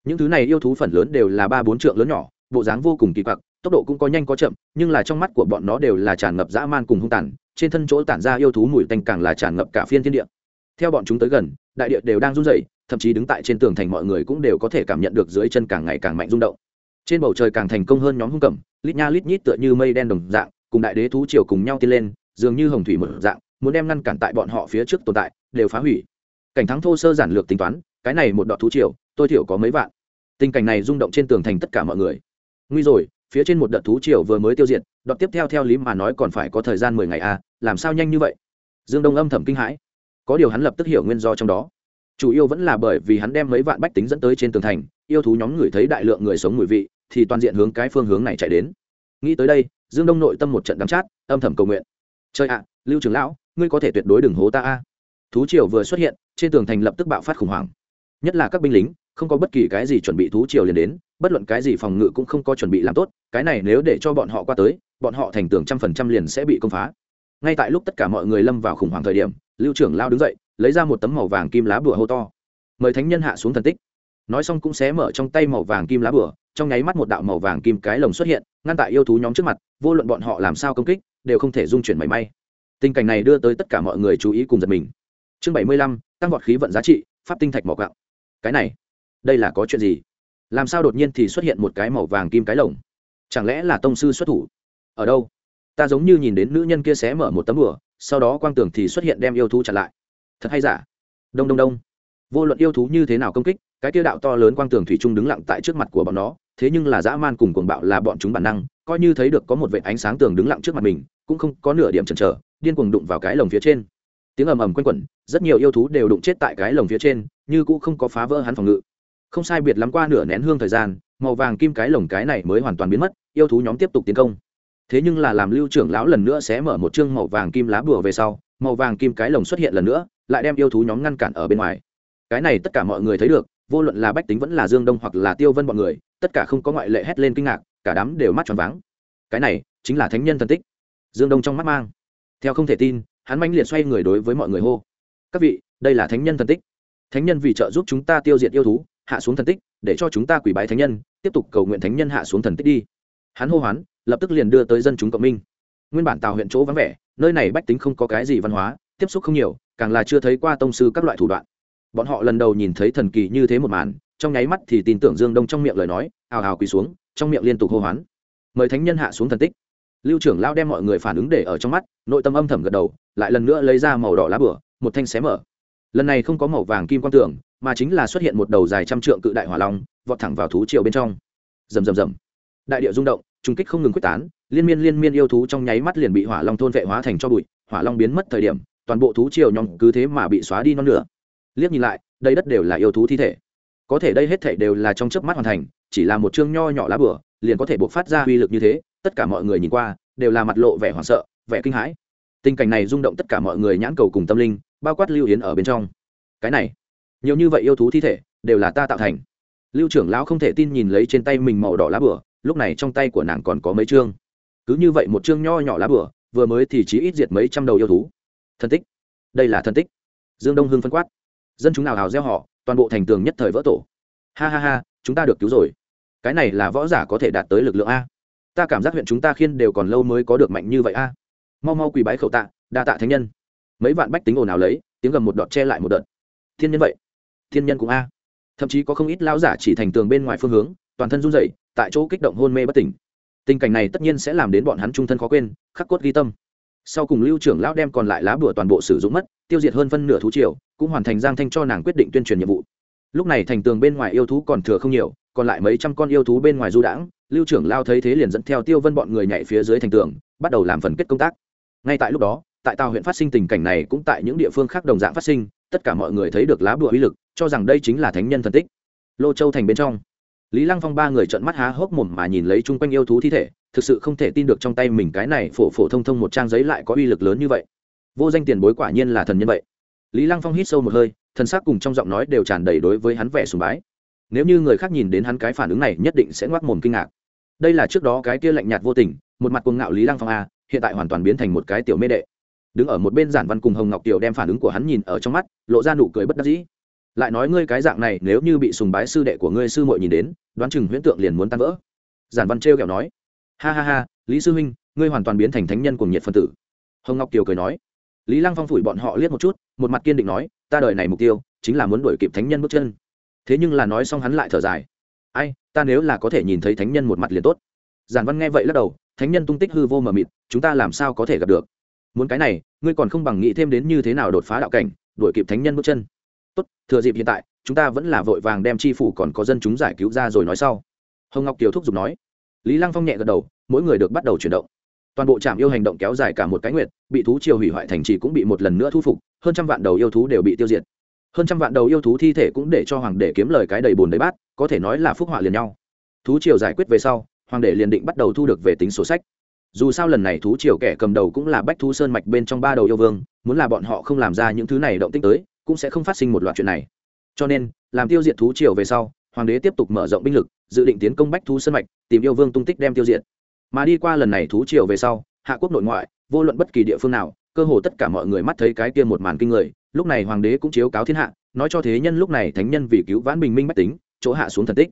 A: Những thứ này yêu thú phần lớn đều là ba bốn trượng lớn nhỏ, bộ dáng vô cùng kỳ quặc, tốc độ cũng có nhanh có chậm, nhưng là trong mắt của bọn nó đều là tràn ngập dã man cùng hung tàn, trên thân chỗ tản ra yêu thú mùi tanh càng là tràn ngập cả phiên thiên địa. Theo bọn chúng tới gần, đại địa đều đang run rẩy, thậm chí đứng tại trên tường thành mọi người cũng đều có thể cảm nhận được dưới chân càng ngày càng mạnh rung động. Trên bầu trời càng thành công hơn nhóm hung cẩm lít nha lít nhít tựa như mây đen đồng dạng, cùng đại đế thú triều cùng nhau tiến lên, dường như hồng thủy một dạng muốn đem ngăn cản tại bọn họ phía trước tồn tại, đều phá hủy. Cảnh thắng thô sơ giản lược tính toán, cái này một đọt thú triều, tôi thiểu có mấy vạn. Tình cảnh này rung động trên tường thành tất cả mọi người. Nguy rồi, phía trên một đợt thú triều vừa mới tiêu diệt đợt tiếp theo theo lý mà nói còn phải có thời gian mười ngày à làm sao nhanh như vậy? Dương đông âm thầm kinh hãi. Có điều hắn lập tức hiểu nguyên do trong đó. Chủ yếu vẫn là bởi vì hắn đem mấy vạn bách tính dẫn tới trên tường thành, yêu thú nhóm người thấy đại lượng người sống mùi vị, thì toàn diện hướng cái phương hướng này chạy đến. Nghĩ tới đây, dương đông nội tâm một trận đắm chát, âm thầm cầu nguyện. Chơi ạ, lưu trưởng lão ngươi có thể tuyệt đối đừng hố ta a. Thú triều vừa xuất hiện, trên tường thành lập tức bạo phát khủng hoảng. Nhất là các binh lính, không có bất kỳ cái gì chuẩn bị thú triều liền đến, bất luận cái gì phòng ngự cũng không có chuẩn bị làm tốt, cái này nếu để cho bọn họ qua tới, bọn họ thành tường trăm phần trăm liền sẽ bị công phá. Ngay tại lúc tất cả mọi người lâm vào khủng hoảng thời điểm, lưu trưởng lao đứng dậy, lấy ra một tấm màu vàng kim lá bùa hô to. Mời thánh nhân hạ xuống thần tích. Nói xong cũng xé mở trong tay màu vàng kim lá bùa, trong nháy mắt một đạo màu vàng kim cái lồng xuất hiện, ngăn tại yêu thú nhóm trước mặt, vô luận bọn họ làm sao công kích, đều không thể dung chuyển mảy may tình cảnh này đưa tới tất cả mọi người chú ý cùng giật mình. Chương bảy mươi lăm, tăng vọt khí vận giá trị, pháp tinh thạch mỏ gạo. Cái này, đây là có chuyện gì? Làm sao đột nhiên thì xuất hiện một cái màu vàng kim cái lồng? Chẳng lẽ là tông sư xuất thủ? Ở đâu? Ta giống như nhìn đến nữ nhân kia xé mở một tấm bửa sau đó quang tưởng thì xuất hiện đem yêu thú chặn lại. Thật hay giả? Đông đông đông. Vô luận yêu thú như thế nào công kích, cái tiêu đạo to lớn quang tường thủy trung đứng lặng tại trước mặt của bọn nó, thế nhưng là dã man cùng cuồng bạo là bọn chúng bản năng, coi như thấy được có một vệ ánh sáng tường đứng lặng trước mặt mình, cũng không có nửa điểm chần chờ điên cuồng đụng vào cái lồng phía trên. Tiếng ầm ầm quanh quẩn, rất nhiều yêu thú đều đụng chết tại cái lồng phía trên, như cũng không có phá vỡ hắn phòng ngự. Không sai biệt lắm qua nửa nén hương thời gian, màu vàng kim cái lồng cái này mới hoàn toàn biến mất, yêu thú nhóm tiếp tục tiến công. Thế nhưng là làm lưu trưởng lão lần nữa sẽ mở một chương màu vàng kim lá bùa về sau, màu vàng kim cái lồng xuất hiện lần nữa, lại đem yêu thú nhóm ngăn cản ở bên ngoài. Cái này tất cả mọi người thấy được, vô luận là bách tính vẫn là dương đông hoặc là tiêu vân bọn người, tất cả không có ngoại lệ hét lên kinh ngạc, cả đám đều mắt tròn váng. Cái này chính là thánh nhân thần tích. Dương đông trong mắt mang theo không thể tin, hắn manh liệt xoay người đối với mọi người hô. Các vị, đây là thánh nhân thần tích. Thánh nhân vì trợ giúp chúng ta tiêu diệt yêu thú, hạ xuống thần tích, để cho chúng ta quỷ bái thánh nhân, tiếp tục cầu nguyện thánh nhân hạ xuống thần tích đi. Hắn hô hoán, lập tức liền đưa tới dân chúng cộng minh. Nguyên bản tào huyện chỗ vắng vẻ, nơi này bách tính không có cái gì văn hóa, tiếp xúc không nhiều, càng là chưa thấy qua tông sư các loại thủ đoạn. Bọn họ lần đầu nhìn thấy thần kỳ như thế một màn, trong nháy mắt thì tin tưởng dương đông trong miệng lời nói, ào ào quỳ xuống, trong miệng liên tục hô hoán. Mời thánh nhân hạ xuống thần tích lưu trưởng lao đem mọi người phản ứng để ở trong mắt, nội tâm âm thầm gật đầu, lại lần nữa lấy ra màu đỏ lá bửa, một thanh xé mở. Lần này không có màu vàng kim quang tưởng mà chính là xuất hiện một đầu dài trăm trượng cự đại hỏa long, vọt thẳng vào thú triều bên trong. Rầm rầm rầm. Đại địa rung động trung kích không ngừng quyết tán, liên miên liên miên yêu thú trong nháy mắt liền bị hỏa long thôn vệ hóa thành cho bụi, hỏa long biến mất thời điểm, toàn bộ thú triều nhóm cứ thế mà bị xóa đi non nửa. Liếc nhìn lại đây đất đều là yêu thú thi thể. Có thể đây hết thể đều là trong chớp mắt hoàn thành, chỉ là một chương nho nhỏ lá bửa liền có thể buộc phát ra uy lực như thế, tất cả mọi người nhìn qua, đều là mặt lộ vẻ hoảng sợ, vẻ kinh hãi. Tình cảnh này rung động tất cả mọi người nhãn cầu cùng tâm linh, bao quát lưu yến ở bên trong. Cái này, nhiều như vậy yêu thú thi thể, đều là ta tạo thành. Lưu trưởng lão không thể tin nhìn lấy trên tay mình màu đỏ lá bửa, lúc này trong tay của nàng còn có mấy chương. Cứ như vậy một chương nho nhỏ lá bửa, vừa mới thì chỉ ít diệt mấy trăm đầu yêu thú. Thân tích. Đây là thân tích. Dương đông hưng phân quát. Dân chúng nào hào gieo họ, toàn bộ thành tường nhất thời vỡ tổ. Ha ha ha, chúng ta được cứu rồi cái này là võ giả có thể đạt tới lực lượng a. Ta cảm giác huyện chúng ta khiên đều còn lâu mới có được mạnh như vậy a. Mau mau quỳ bái khẩu tạ, đa tạ thánh nhân. Mấy vạn bách tính ồn ào lấy, tiếng gầm một đọt che lại một đợt. Thiên nhân vậy? Thiên nhân cũng a. Thậm chí có không ít lão giả chỉ thành tường bên ngoài phương hướng, toàn thân run rẩy, tại chỗ kích động hôn mê bất tỉnh. Tình cảnh này tất nhiên sẽ làm đến bọn hắn trung thân khó quên, khắc cốt ghi tâm. Sau cùng lưu trưởng lão đem còn lại lá bùa toàn bộ sử dụng mất, tiêu diệt hơn phân nửa thú triều, cũng hoàn thành giang thanh cho nàng quyết định tuyên truyền nhiệm vụ. Lúc này thành tường bên ngoài yêu thú còn thừa không nhiều còn lại mấy trăm con yêu thú bên ngoài du đãng, lưu trưởng lao thấy thế liền dẫn theo tiêu vân bọn người nhảy phía dưới thành tường, bắt đầu làm phần kết công tác. Ngay tại lúc đó, tại tàu huyện phát sinh tình cảnh này cũng tại những địa phương khác đồng dạng phát sinh, tất cả mọi người thấy được lá bùa uy lực, cho rằng đây chính là thánh nhân thần tích. Lô châu thành bên trong, lý lăng phong ba người trợn mắt há hốc mồm mà nhìn lấy chung quanh yêu thú thi thể, thực sự không thể tin được trong tay mình cái này phổ phổ thông thông một trang giấy lại có uy lực lớn như vậy. Vô danh tiền bối quả nhiên là thần nhân vậy. Lý lăng phong hít sâu một hơi, thần sắc cùng trong giọng nói đều tràn đầy đối với hắn vẻ sùng bái nếu như người khác nhìn đến hắn cái phản ứng này, nhất định sẽ ngoác mồm kinh ngạc. Đây là trước đó cái kia lạnh nhạt vô tình, một mặt cuồng ngạo lý lăng phong a, hiện tại hoàn toàn biến thành một cái tiểu mê đệ. Đứng ở một bên giản văn cùng hồng ngọc tiểu đem phản ứng của hắn nhìn ở trong mắt, lộ ra nụ cười bất đắc dĩ. Lại nói ngươi cái dạng này, nếu như bị sùng bái sư đệ của ngươi sư muội nhìn đến, đoán chừng huyễn tượng liền muốn tan vỡ. Giản văn trêu kẹo nói. Ha ha ha, lý sư huynh, ngươi hoàn toàn biến thành thánh nhân cùng nhiệt phân tử. Hồng ngọc kiều cười nói. Lý lăng phong phủi bọn họ liếc một chút, một mặt kiên định nói, ta đời này mục tiêu, chính là muốn đuổi kịp thánh nhân bước chân thế nhưng là nói xong hắn lại thở dài. Ai, ta nếu là có thể nhìn thấy thánh nhân một mặt liền tốt. Giản văn nghe vậy lắc đầu, thánh nhân tung tích hư vô mờ mịt, chúng ta làm sao có thể gặp được? Muốn cái này, ngươi còn không bằng nghĩ thêm đến như thế nào đột phá đạo cảnh, đuổi kịp thánh nhân bước chân. Tốt, thừa dịp hiện tại, chúng ta vẫn là vội vàng đem chi phủ còn có dân chúng giải cứu ra rồi nói sau. Hồng ngọc kiều thúc giục nói. Lý lăng phong nhẹ gật đầu, mỗi người được bắt đầu chuyển động. Toàn bộ trạm yêu hành động kéo dài cả một cái nguyệt, bị thú triều hủy hoại thành trì cũng bị một lần nữa thu phục, hơn trăm vạn đầu yêu thú đều bị tiêu diệt hơn trăm vạn đầu yêu thú thi thể cũng để cho hoàng đế kiếm lời cái đầy bùn đầy bát, có thể nói là phúc họa liền nhau. Thú triều giải quyết về sau, hoàng đế liền định bắt đầu thu được về tính sổ sách. Dù sao lần này thú triều kẻ cầm đầu cũng là bách thú sơn mạch bên trong ba đầu yêu vương, muốn là bọn họ không làm ra những thứ này động tích tới, cũng sẽ không phát sinh một loạt chuyện này. Cho nên, làm tiêu diệt thú triều về sau, hoàng đế tiếp tục mở rộng binh lực, dự định tiến công bách thú sơn mạch, tìm yêu vương tung tích đem tiêu diệt. Mà đi qua lần này thú triều về sau, hạ quốc nội ngoại, vô luận bất kỳ địa phương nào, cơ hồ tất cả mọi người mắt thấy cái kia một màn kinh người lúc này hoàng đế cũng chiếu cáo thiên hạ, nói cho thế nhân lúc này thánh nhân vì cứu vãn bình minh bách tính, chỗ hạ xuống thần tích.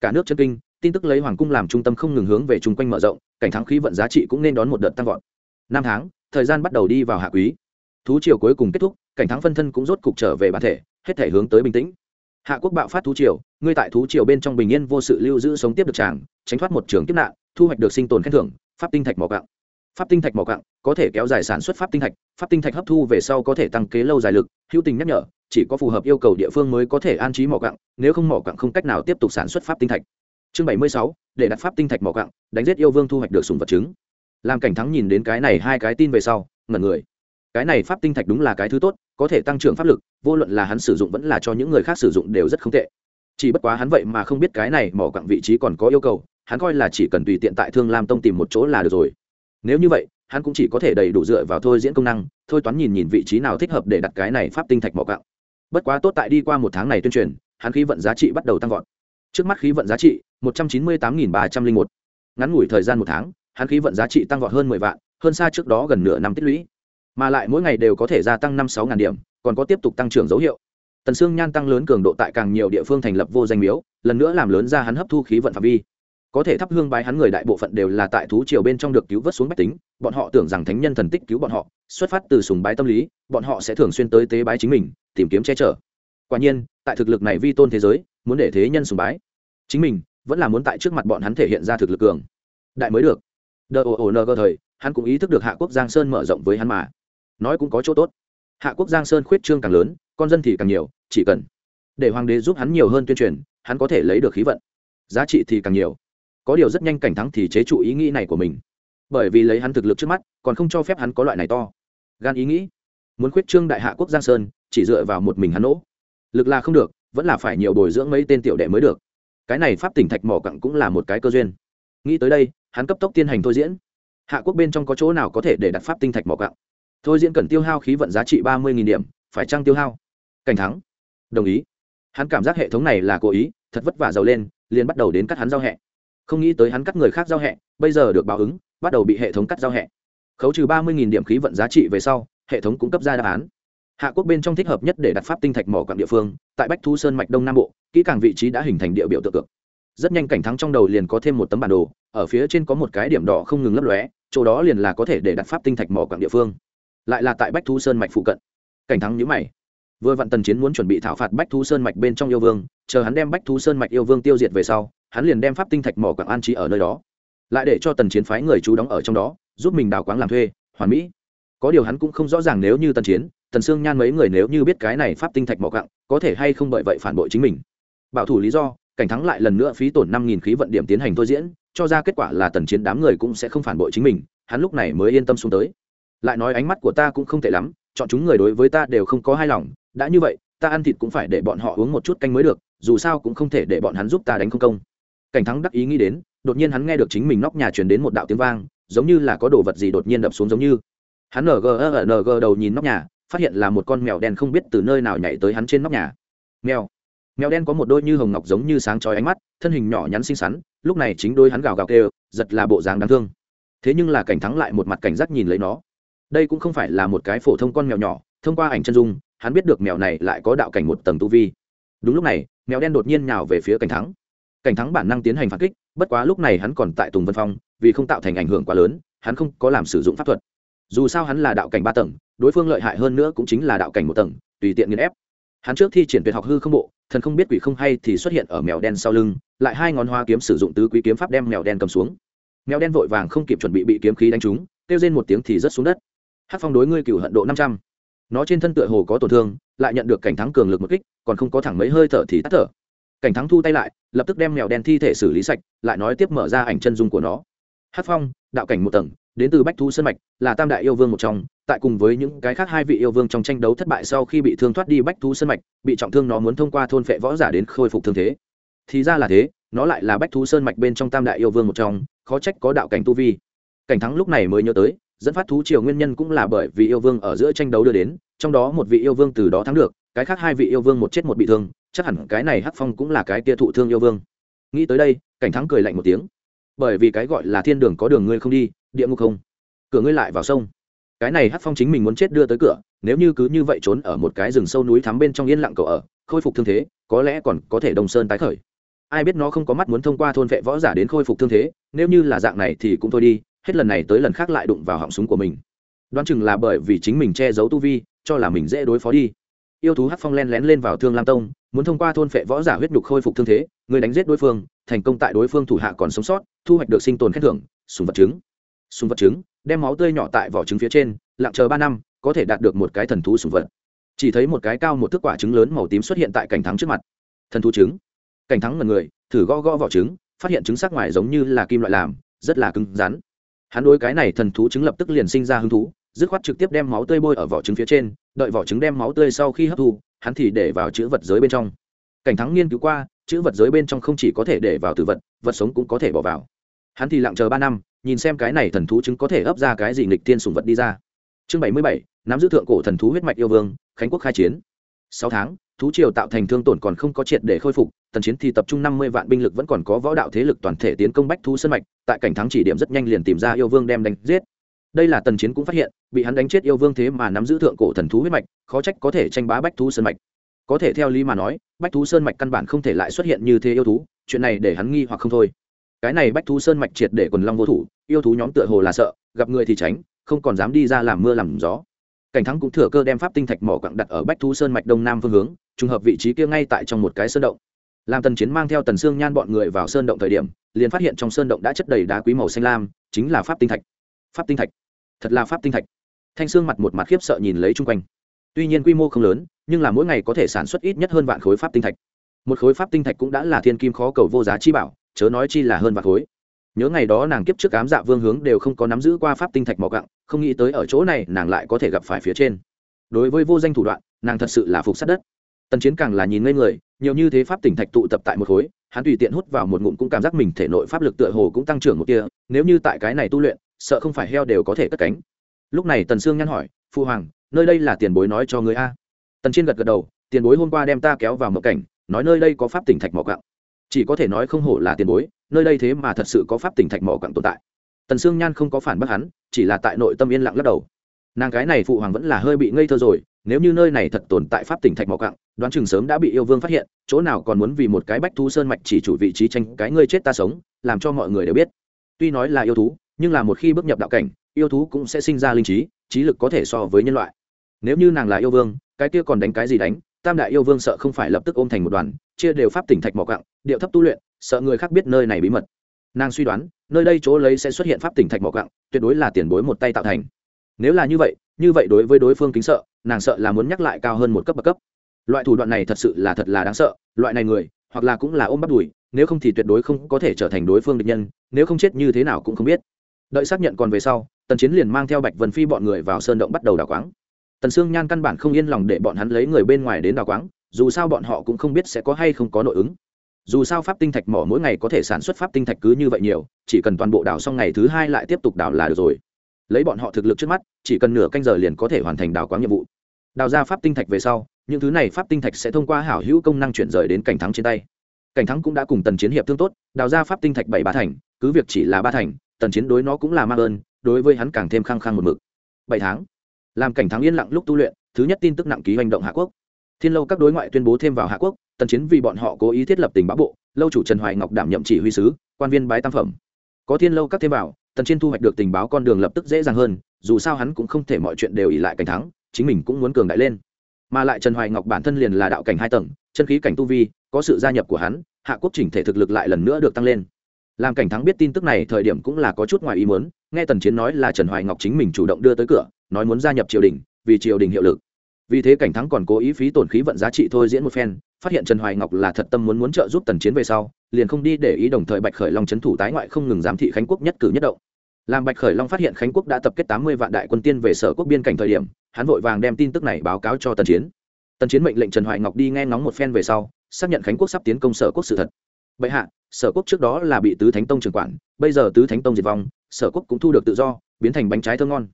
A: Cả nước chân kinh, tin tức lấy hoàng cung làm trung tâm không ngừng hướng về chung quanh mở rộng, cảnh thắng khí vận giá trị cũng nên đón một đợt tăng vọt. Năm tháng, thời gian bắt đầu đi vào hạ quý. Thú triều cuối cùng kết thúc, cảnh thắng phân thân cũng rốt cục trở về bản thể, hết thể hướng tới bình tĩnh. Hạ quốc bạo phát thú triều, ngươi tại thú triều bên trong bình yên vô sự lưu giữ sống tiếp được chàng, tránh thoát một trường kiếp nạn, thu hoạch được sinh tồn khen thưởng, pháp tinh thạch mỏ cặng pháp tinh thạch mỏ cặng có thể kéo dài sản xuất pháp tinh thạch, pháp tinh thạch hấp thu về sau có thể tăng kế lâu dài lực, hữu tình nhắc nhở, chỉ có phù hợp yêu cầu địa phương mới có thể an trí mỏ cặng nếu không mỏ cặng không cách nào tiếp tục sản xuất pháp tinh thạch. Chương bảy mươi sáu, để đặt pháp tinh thạch mỏ cặng đánh giết yêu vương thu hoạch được sùng vật chứng. Làm cảnh thắng nhìn đến cái này hai cái tin về sau, ngẩn người. Cái này pháp tinh thạch đúng là cái thứ tốt, có thể tăng trưởng pháp lực, vô luận là hắn sử dụng vẫn là cho những người khác sử dụng đều rất không tệ. Chỉ bất quá hắn vậy mà không biết cái này mỏ quặng vị trí còn có yêu cầu, hắn coi là chỉ cần tùy tiện tại thương lam tông tìm một chỗ là được rồi nếu như vậy, hắn cũng chỉ có thể đầy đủ dựa vào thôi diễn công năng, thôi toán nhìn nhìn vị trí nào thích hợp để đặt cái này pháp tinh thạch mỏ cạo bất quá tốt tại đi qua một tháng này tuyên truyền, hắn khí vận giá trị bắt đầu tăng vọt. Trước mắt khí vận giá trị, một trăm chín mươi tám nghìn ba trăm linh một. Ngắn ngủi thời gian một tháng, hắn khí vận giá trị tăng vọt hơn mười vạn, hơn xa trước đó gần nửa năm tích lũy. Mà lại mỗi ngày đều có thể gia tăng năm sáu ngàn điểm, còn có tiếp tục tăng trưởng dấu hiệu. Tần xương nhan tăng lớn cường độ tại càng nhiều địa phương thành lập vô danh miếu, lần nữa làm lớn ra hắn hấp thu khí vận phạm vi có thể thắp hương bái hắn người đại bộ phận đều là tại thú triều bên trong được cứu vớt xuống bách tính, bọn họ tưởng rằng thánh nhân thần tích cứu bọn họ, xuất phát từ sùng bái tâm lý, bọn họ sẽ thường xuyên tới tế bái chính mình, tìm kiếm che chở. Quả nhiên, tại thực lực này vi tôn thế giới, muốn để thế nhân sùng bái, chính mình vẫn là muốn tại trước mặt bọn hắn thể hiện ra thực lực cường. Đại mới được. Đờ ồ ồ nờ cơ thời, hắn cũng ý thức được hạ quốc giang sơn mở rộng với hắn mà. Nói cũng có chỗ tốt. Hạ quốc giang sơn khuyết trương càng lớn, con dân thì càng nhiều, chỉ cần để hoàng đế giúp hắn nhiều hơn tuyên truyền, hắn có thể lấy được khí vận. Giá trị thì càng nhiều có điều rất nhanh cảnh thắng thì chế trụ ý nghĩ này của mình. Bởi vì lấy hắn thực lực trước mắt, còn không cho phép hắn có loại này to. Gan ý nghĩ. Muốn khuyết trương đại hạ quốc giang sơn, chỉ dựa vào một mình hắn nỗ. Lực là không được, vẫn là phải nhiều bồi dưỡng mấy tên tiểu đệ mới được. Cái này pháp tỉnh thạch mỏ cặn cũng là một cái cơ duyên. Nghĩ tới đây, hắn cấp tốc tiên hành thôi diễn. Hạ quốc bên trong có chỗ nào có thể để đặt pháp tinh thạch mỏ cặn? Thôi diễn cần tiêu hao khí vận giá trị ba mươi điểm, phải trăng tiêu hao? Cảnh thắng. Đồng ý. Hắn cảm giác hệ thống này là cố ý, thật vất vả giàu lên, liền bắt đầu đến cắt hắn giao hẹ không nghĩ tới hắn cắt người khác giao hẹ, bây giờ được báo ứng, bắt đầu bị hệ thống cắt giao hẹ. Khấu trừ ba mươi điểm khí vận giá trị về sau, hệ thống cũng cấp ra đáp án. Hạ quốc bên trong thích hợp nhất để đặt pháp tinh thạch mỏ quặng địa phương, tại bách thu sơn mạch đông nam bộ, kỹ càng vị trí đã hình thành địa biểu tượng cực. Rất nhanh cảnh thắng trong đầu liền có thêm một tấm bản đồ, ở phía trên có một cái điểm đỏ không ngừng lấp lóe, chỗ đó liền là có thể để đặt pháp tinh thạch mỏ quặng địa phương. Lại là tại bách thu sơn mạch phụ cận. Cảnh thắng nhữ mày. Vừa vặn tần chiến muốn chuẩn bị thảo phạt bách thu sơn mạch bên trong yêu vương, chờ hắn đem bách thu sơn mạch yêu vương tiêu diệt về sau hắn liền đem pháp tinh thạch mỏ quảng an trí ở nơi đó, lại để cho tần chiến phái người chú đóng ở trong đó, giúp mình đào quáng làm thuê, hoàn mỹ. Có điều hắn cũng không rõ ràng nếu như tần chiến, tần sương nhan mấy người nếu như biết cái này pháp tinh thạch mỏ quặng, có thể hay không bởi vậy phản bội chính mình. Bảo thủ lý do, cảnh thắng lại lần nữa phí tổn năm nghìn khí vận điểm tiến hành thôi diễn, cho ra kết quả là tần chiến đám người cũng sẽ không phản bội chính mình, hắn lúc này mới yên tâm xuống tới. Lại nói ánh mắt của ta cũng không tệ lắm, chọn chúng người đối với ta đều không có hài lòng, đã như vậy, ta ăn thịt cũng phải để bọn họ uống một chút canh mới được, dù sao cũng không thể để bọn hắn giúp ta đánh không công cảnh thắng đắc ý nghĩ đến, đột nhiên hắn nghe được chính mình nóc nhà truyền đến một đạo tiếng vang, giống như là có đồ vật gì đột nhiên đập xuống giống như. Hắn ng ng đầu nhìn nóc nhà, phát hiện là một con mèo đen không biết từ nơi nào nhảy tới hắn trên nóc nhà. Mèo. Mèo đen có một đôi như hồng ngọc giống như sáng chói ánh mắt, thân hình nhỏ nhắn xinh xắn, lúc này chính đôi hắn gào gào kêu, giật là bộ dáng đáng thương. Thế nhưng là cảnh thắng lại một mặt cảnh giác nhìn lấy nó. Đây cũng không phải là một cái phổ thông con mèo nhỏ, thông qua ảnh chân dung, hắn biết được mèo này lại có đạo cảnh một tầng tu vi. Đúng lúc này, mèo đen đột nhiên nhào về phía cảnh thắng cảnh thắng bản năng tiến hành phản kích, bất quá lúc này hắn còn tại tùng vân phong, vì không tạo thành ảnh hưởng quá lớn, hắn không có làm sử dụng pháp thuật. Dù sao hắn là đạo cảnh ba tầng, đối phương lợi hại hơn nữa cũng chính là đạo cảnh một tầng, tùy tiện nghiền ép. Hắn trước thi triển tuyệt học hư không bộ, thần không biết quỷ không hay thì xuất hiện ở mèo đen sau lưng, lại hai ngón hoa kiếm sử dụng tứ quý kiếm pháp đem mèo đen cầm xuống. Mèo đen vội vàng không kịp chuẩn bị bị kiếm khí đánh trúng, kêu lên một tiếng thì rớt xuống đất. Hát phong đối ngươi cựu hận độ năm trăm. Nó trên thân tựa hồ có tổn thương, lại nhận được cảnh thắng cường lực một kích, còn không có thẳng mấy hơi thở thì tắt thở cảnh thắng thu tay lại, lập tức đem mèo đen thi thể xử lý sạch, lại nói tiếp mở ra ảnh chân dung của nó. Hát phong, đạo cảnh một tầng, đến từ bách thu sân mạch, là tam đại yêu vương một trong, tại cùng với những cái khác hai vị yêu vương trong tranh đấu thất bại sau khi bị thương thoát đi bách thu sân mạch, bị trọng thương nó muốn thông qua thôn phệ võ giả đến khôi phục thương thế. Thì ra là thế, nó lại là bách thu sơn mạch bên trong tam đại yêu vương một trong, khó trách có đạo cảnh tu vi. Cảnh thắng lúc này mới nhớ tới, dẫn phát thú triều nguyên nhân cũng là bởi vì yêu vương ở giữa tranh đấu đưa đến, trong đó một vị yêu vương từ đó thắng được cái khác hai vị yêu vương một chết một bị thương, chắc hẳn cái này hắc phong cũng là cái kia thụ thương yêu vương. Nghĩ tới đây, cảnh thắng cười lạnh một tiếng. Bởi vì cái gọi là thiên đường có đường ngươi không đi, địa ngục không. Cửa ngươi lại vào sông. Cái này hắc phong chính mình muốn chết đưa tới cửa, nếu như cứ như vậy trốn ở một cái rừng sâu núi thắm bên trong yên lặng cậu ở, khôi phục thương thế, có lẽ còn có thể đồng sơn tái khởi. Ai biết nó không có mắt muốn thông qua thôn vệ võ giả đến khôi phục thương thế, nếu như là dạng này thì cũng thôi đi, hết lần này tới lần khác lại đụng vào họng súng của mình. Đoán chừng là bởi vì chính mình che giấu tu vi, cho là mình dễ đối phó đi yêu thú hắc phong len lén lên vào thương lam tông, muốn thông qua thôn phệ võ giả huyết nhục khôi phục thương thế, người đánh giết đối phương, thành công tại đối phương thủ hạ còn sống sót, thu hoạch được sinh tồn khen thưởng, sùng vật trứng. Sùng vật trứng, đem máu tươi nhỏ tại vỏ trứng phía trên, lặng chờ ba năm, có thể đạt được một cái thần thú sùng vật. Chỉ thấy một cái cao một thước quả trứng lớn màu tím xuất hiện tại cảnh thắng trước mặt. Thần thú trứng. Cảnh thắng là người, thử gõ gõ vỏ trứng, phát hiện trứng sắc ngoài giống như là kim loại làm, rất là cứng rắn. Hắn đối cái này thần thú trứng lập tức liền sinh ra hứng thú dứt khoát trực tiếp đem máu tươi bôi ở vỏ trứng phía trên, đợi vỏ trứng đem máu tươi sau khi hấp thu, hắn thì để vào chữ vật giới bên trong. Cảnh thắng nghiên cứu qua, chữ vật giới bên trong không chỉ có thể để vào tử vật vật sống cũng có thể bỏ vào. Hắn thì lặng chờ ba năm, nhìn xem cái này thần thú chứng có thể ấp ra cái gì nghịch tiên sùng vật đi ra. Chương bảy mươi bảy, nắm giữ thượng cổ thần thú huyết mạch yêu vương, khánh quốc khai chiến. Sáu tháng, thú triều tạo thành thương tổn còn không có triệt để khôi phục, tần chiến thì tập trung năm mươi vạn binh lực vẫn còn có võ đạo thế lực toàn thể tiến công bách thú sân mạch, tại cảnh thắng chỉ điểm rất nhanh liền tìm ra yêu vương đem đánh giết đây là tần chiến cũng phát hiện, bị hắn đánh chết yêu vương thế mà nắm giữ thượng cổ thần thú huyết mạch, khó trách có thể tranh bá bách thú sơn mạch. Có thể theo lý mà nói, bách thú sơn mạch căn bản không thể lại xuất hiện như thế yêu thú, chuyện này để hắn nghi hoặc không thôi. Cái này bách thú sơn mạch triệt để quần long vô thủ, yêu thú nhóm tựa hồ là sợ, gặp người thì tránh, không còn dám đi ra làm mưa làm gió. Cảnh thắng cũng thừa cơ đem pháp tinh thạch mỏ quặng đặt ở bách thú sơn mạch đông nam phương hướng, trùng hợp vị trí kia ngay tại trong một cái sơn động. Làm tần chiến mang theo tần xương nhan bọn người vào sơn động thời điểm, liền phát hiện trong sơn động đã chất đầy đá quý màu xanh lam, chính là pháp tinh thạch. Pháp tinh thạch thật là pháp tinh thạch. Thanh sương mặt một mặt khiếp sợ nhìn lấy chung quanh. Tuy nhiên quy mô không lớn, nhưng là mỗi ngày có thể sản xuất ít nhất hơn vạn khối pháp tinh thạch. Một khối pháp tinh thạch cũng đã là thiên kim khó cầu vô giá chi bảo, chớ nói chi là hơn vạn khối. Nhớ ngày đó nàng kiếp trước cám dạ vương hướng đều không có nắm giữ qua pháp tinh thạch mỏ gặng, không nghĩ tới ở chỗ này nàng lại có thể gặp phải phía trên. Đối với vô danh thủ đoạn, nàng thật sự là phục sát đất. Tần chiến càng là nhìn ngây người, nhiều như thế pháp tỉnh thạch tụ tập tại một khối, hắn tùy tiện hút vào một ngụm cũng cảm giác mình thể nội pháp lực tựa hồ cũng tăng trưởng một kia nếu như tại cái này tu luyện sợ không phải heo đều có thể cất cánh. Lúc này tần sương nhăn hỏi, phu hoàng, nơi đây là tiền bối nói cho người a? Tần chiên gật gật đầu, tiền bối hôm qua đem ta kéo vào mộng cảnh, nói nơi đây có pháp tỉnh thạch mỏ quặng. Chỉ có thể nói không hổ là tiền bối, nơi đây thế mà thật sự có pháp tỉnh thạch mỏ quặng tồn tại. Tần sương nhan không có phản bác hắn, chỉ là tại nội tâm yên lặng lắc đầu. Nàng cái này phụ hoàng vẫn là hơi bị ngây thơ rồi, nếu như nơi này thật tồn tại pháp tỉnh thạch mỏ quặng, đoán chừng sớm đã bị yêu vương phát hiện, chỗ nào còn muốn vì một cái bách thú sơn mạch chỉ chủ vị trí tranh cái ngươi chết ta sống, làm cho mọi người đều biết. Tuy nói là yêu thú nhưng là một khi bước nhập đạo cảnh, yêu thú cũng sẽ sinh ra linh trí trí lực có thể so với nhân loại. Nếu như nàng là yêu vương, cái kia còn đánh cái gì đánh? Tam đại yêu vương sợ không phải lập tức ôm thành một đoàn, chia đều pháp tỉnh thạch mỏ cặng điệu thấp tu luyện, sợ người khác biết nơi này bí mật. Nàng suy đoán, nơi đây chỗ lấy sẽ xuất hiện pháp tỉnh thạch mỏ cặng tuyệt đối là tiền bối một tay tạo thành. Nếu là như vậy như vậy đối với đối phương kính sợ, nàng sợ là muốn nhắc lại cao hơn một cấp bậc cấp. Loại thủ đoạn này thật sự là thật là đáng sợ, loại này người, hoặc là cũng là ôm bắt đùi, nếu không thì tuyệt đối không có thể trở thành đối phương địch nhân, nếu không chết như thế nào cũng không biết đợi xác nhận còn về sau, tần chiến liền mang theo bạch vân phi bọn người vào sơn động bắt đầu đào quáng. Tần sương nhan căn bản không yên lòng để bọn hắn lấy người bên ngoài đến đào quáng, dù sao bọn họ cũng không biết sẽ có hay không có nội ứng. Dù sao pháp tinh thạch mỏ mỗi ngày có thể sản xuất pháp tinh thạch cứ như vậy nhiều, chỉ cần toàn bộ đào xong ngày thứ hai lại tiếp tục đào là được rồi. Lấy bọn họ thực lực trước mắt, chỉ cần nửa canh giờ liền có thể hoàn thành đào quáng nhiệm vụ. Đào ra pháp tinh thạch về sau, những thứ này pháp tinh thạch sẽ thông qua hảo hữu công năng chuyển rời đến cảnh thắng trên tay. Cảnh thắng cũng đã cùng tần chiến hiệp thương tốt, đào ra pháp tinh thạch bảy ba thành, cứ việc chỉ là ba thành tần chiến đối nó cũng là mang ơn, đối với hắn càng thêm khăng khăng một mực. Bảy tháng. Làm cảnh thắng yên lặng lúc tu luyện, thứ nhất tin tức nặng ký hành động hạ quốc. Thiên lâu các đối ngoại tuyên bố thêm vào hạ quốc, tần chiến vì bọn họ cố ý thiết lập tình báo bộ, lâu chủ trần hoài ngọc đảm nhậm chỉ huy sứ, quan viên bái tam phẩm. Có thiên lâu các thêm vào, tần chiến thu hoạch được tình báo con đường lập tức dễ dàng hơn, dù sao hắn cũng không thể mọi chuyện đều ỉ lại cảnh thắng, chính mình cũng muốn cường đại lên. Mà lại trần hoài ngọc bản thân liền là đạo cảnh hai tầng, chân khí cảnh tu vi, có sự gia nhập của hắn, hạ quốc chỉnh thể thực lực lại lần nữa được tăng lên làm cảnh thắng biết tin tức này thời điểm cũng là có chút ngoài ý muốn, nghe tần chiến nói là trần hoài ngọc chính mình chủ động đưa tới cửa, nói muốn gia nhập triều đình, vì triều đình hiệu lực. Vì thế cảnh thắng còn cố ý phí tổn khí vận giá trị thôi diễn một phen, phát hiện trần hoài ngọc là thật tâm muốn muốn trợ giúp tần chiến về sau, liền không đi để ý đồng thời bạch khởi long c h ấ n thủ tái ngoại không ngừng giám thị khánh quốc nhất cử nhất động. Làm bạch khởi long phát hiện khánh quốc đã tập kết tám mươi vạn đại quân tiên về sở quốc biên cảnh thời điểm, hắn vội vàng đem tin tức này báo cáo cho tần chiến. Tần chiến mệnh lệnh trần hoài ngọc đi nghe ngóng một phen về sau, xác nhận khánh quốc sắp tiến công sở quốc sự thật. Bệ hạ sở quốc trước đó là bị tứ thánh tông trưởng quản, bây giờ tứ thánh tông diệt vong, sở quốc cũng thu được tự do, biến thành bánh trái thơ ngon.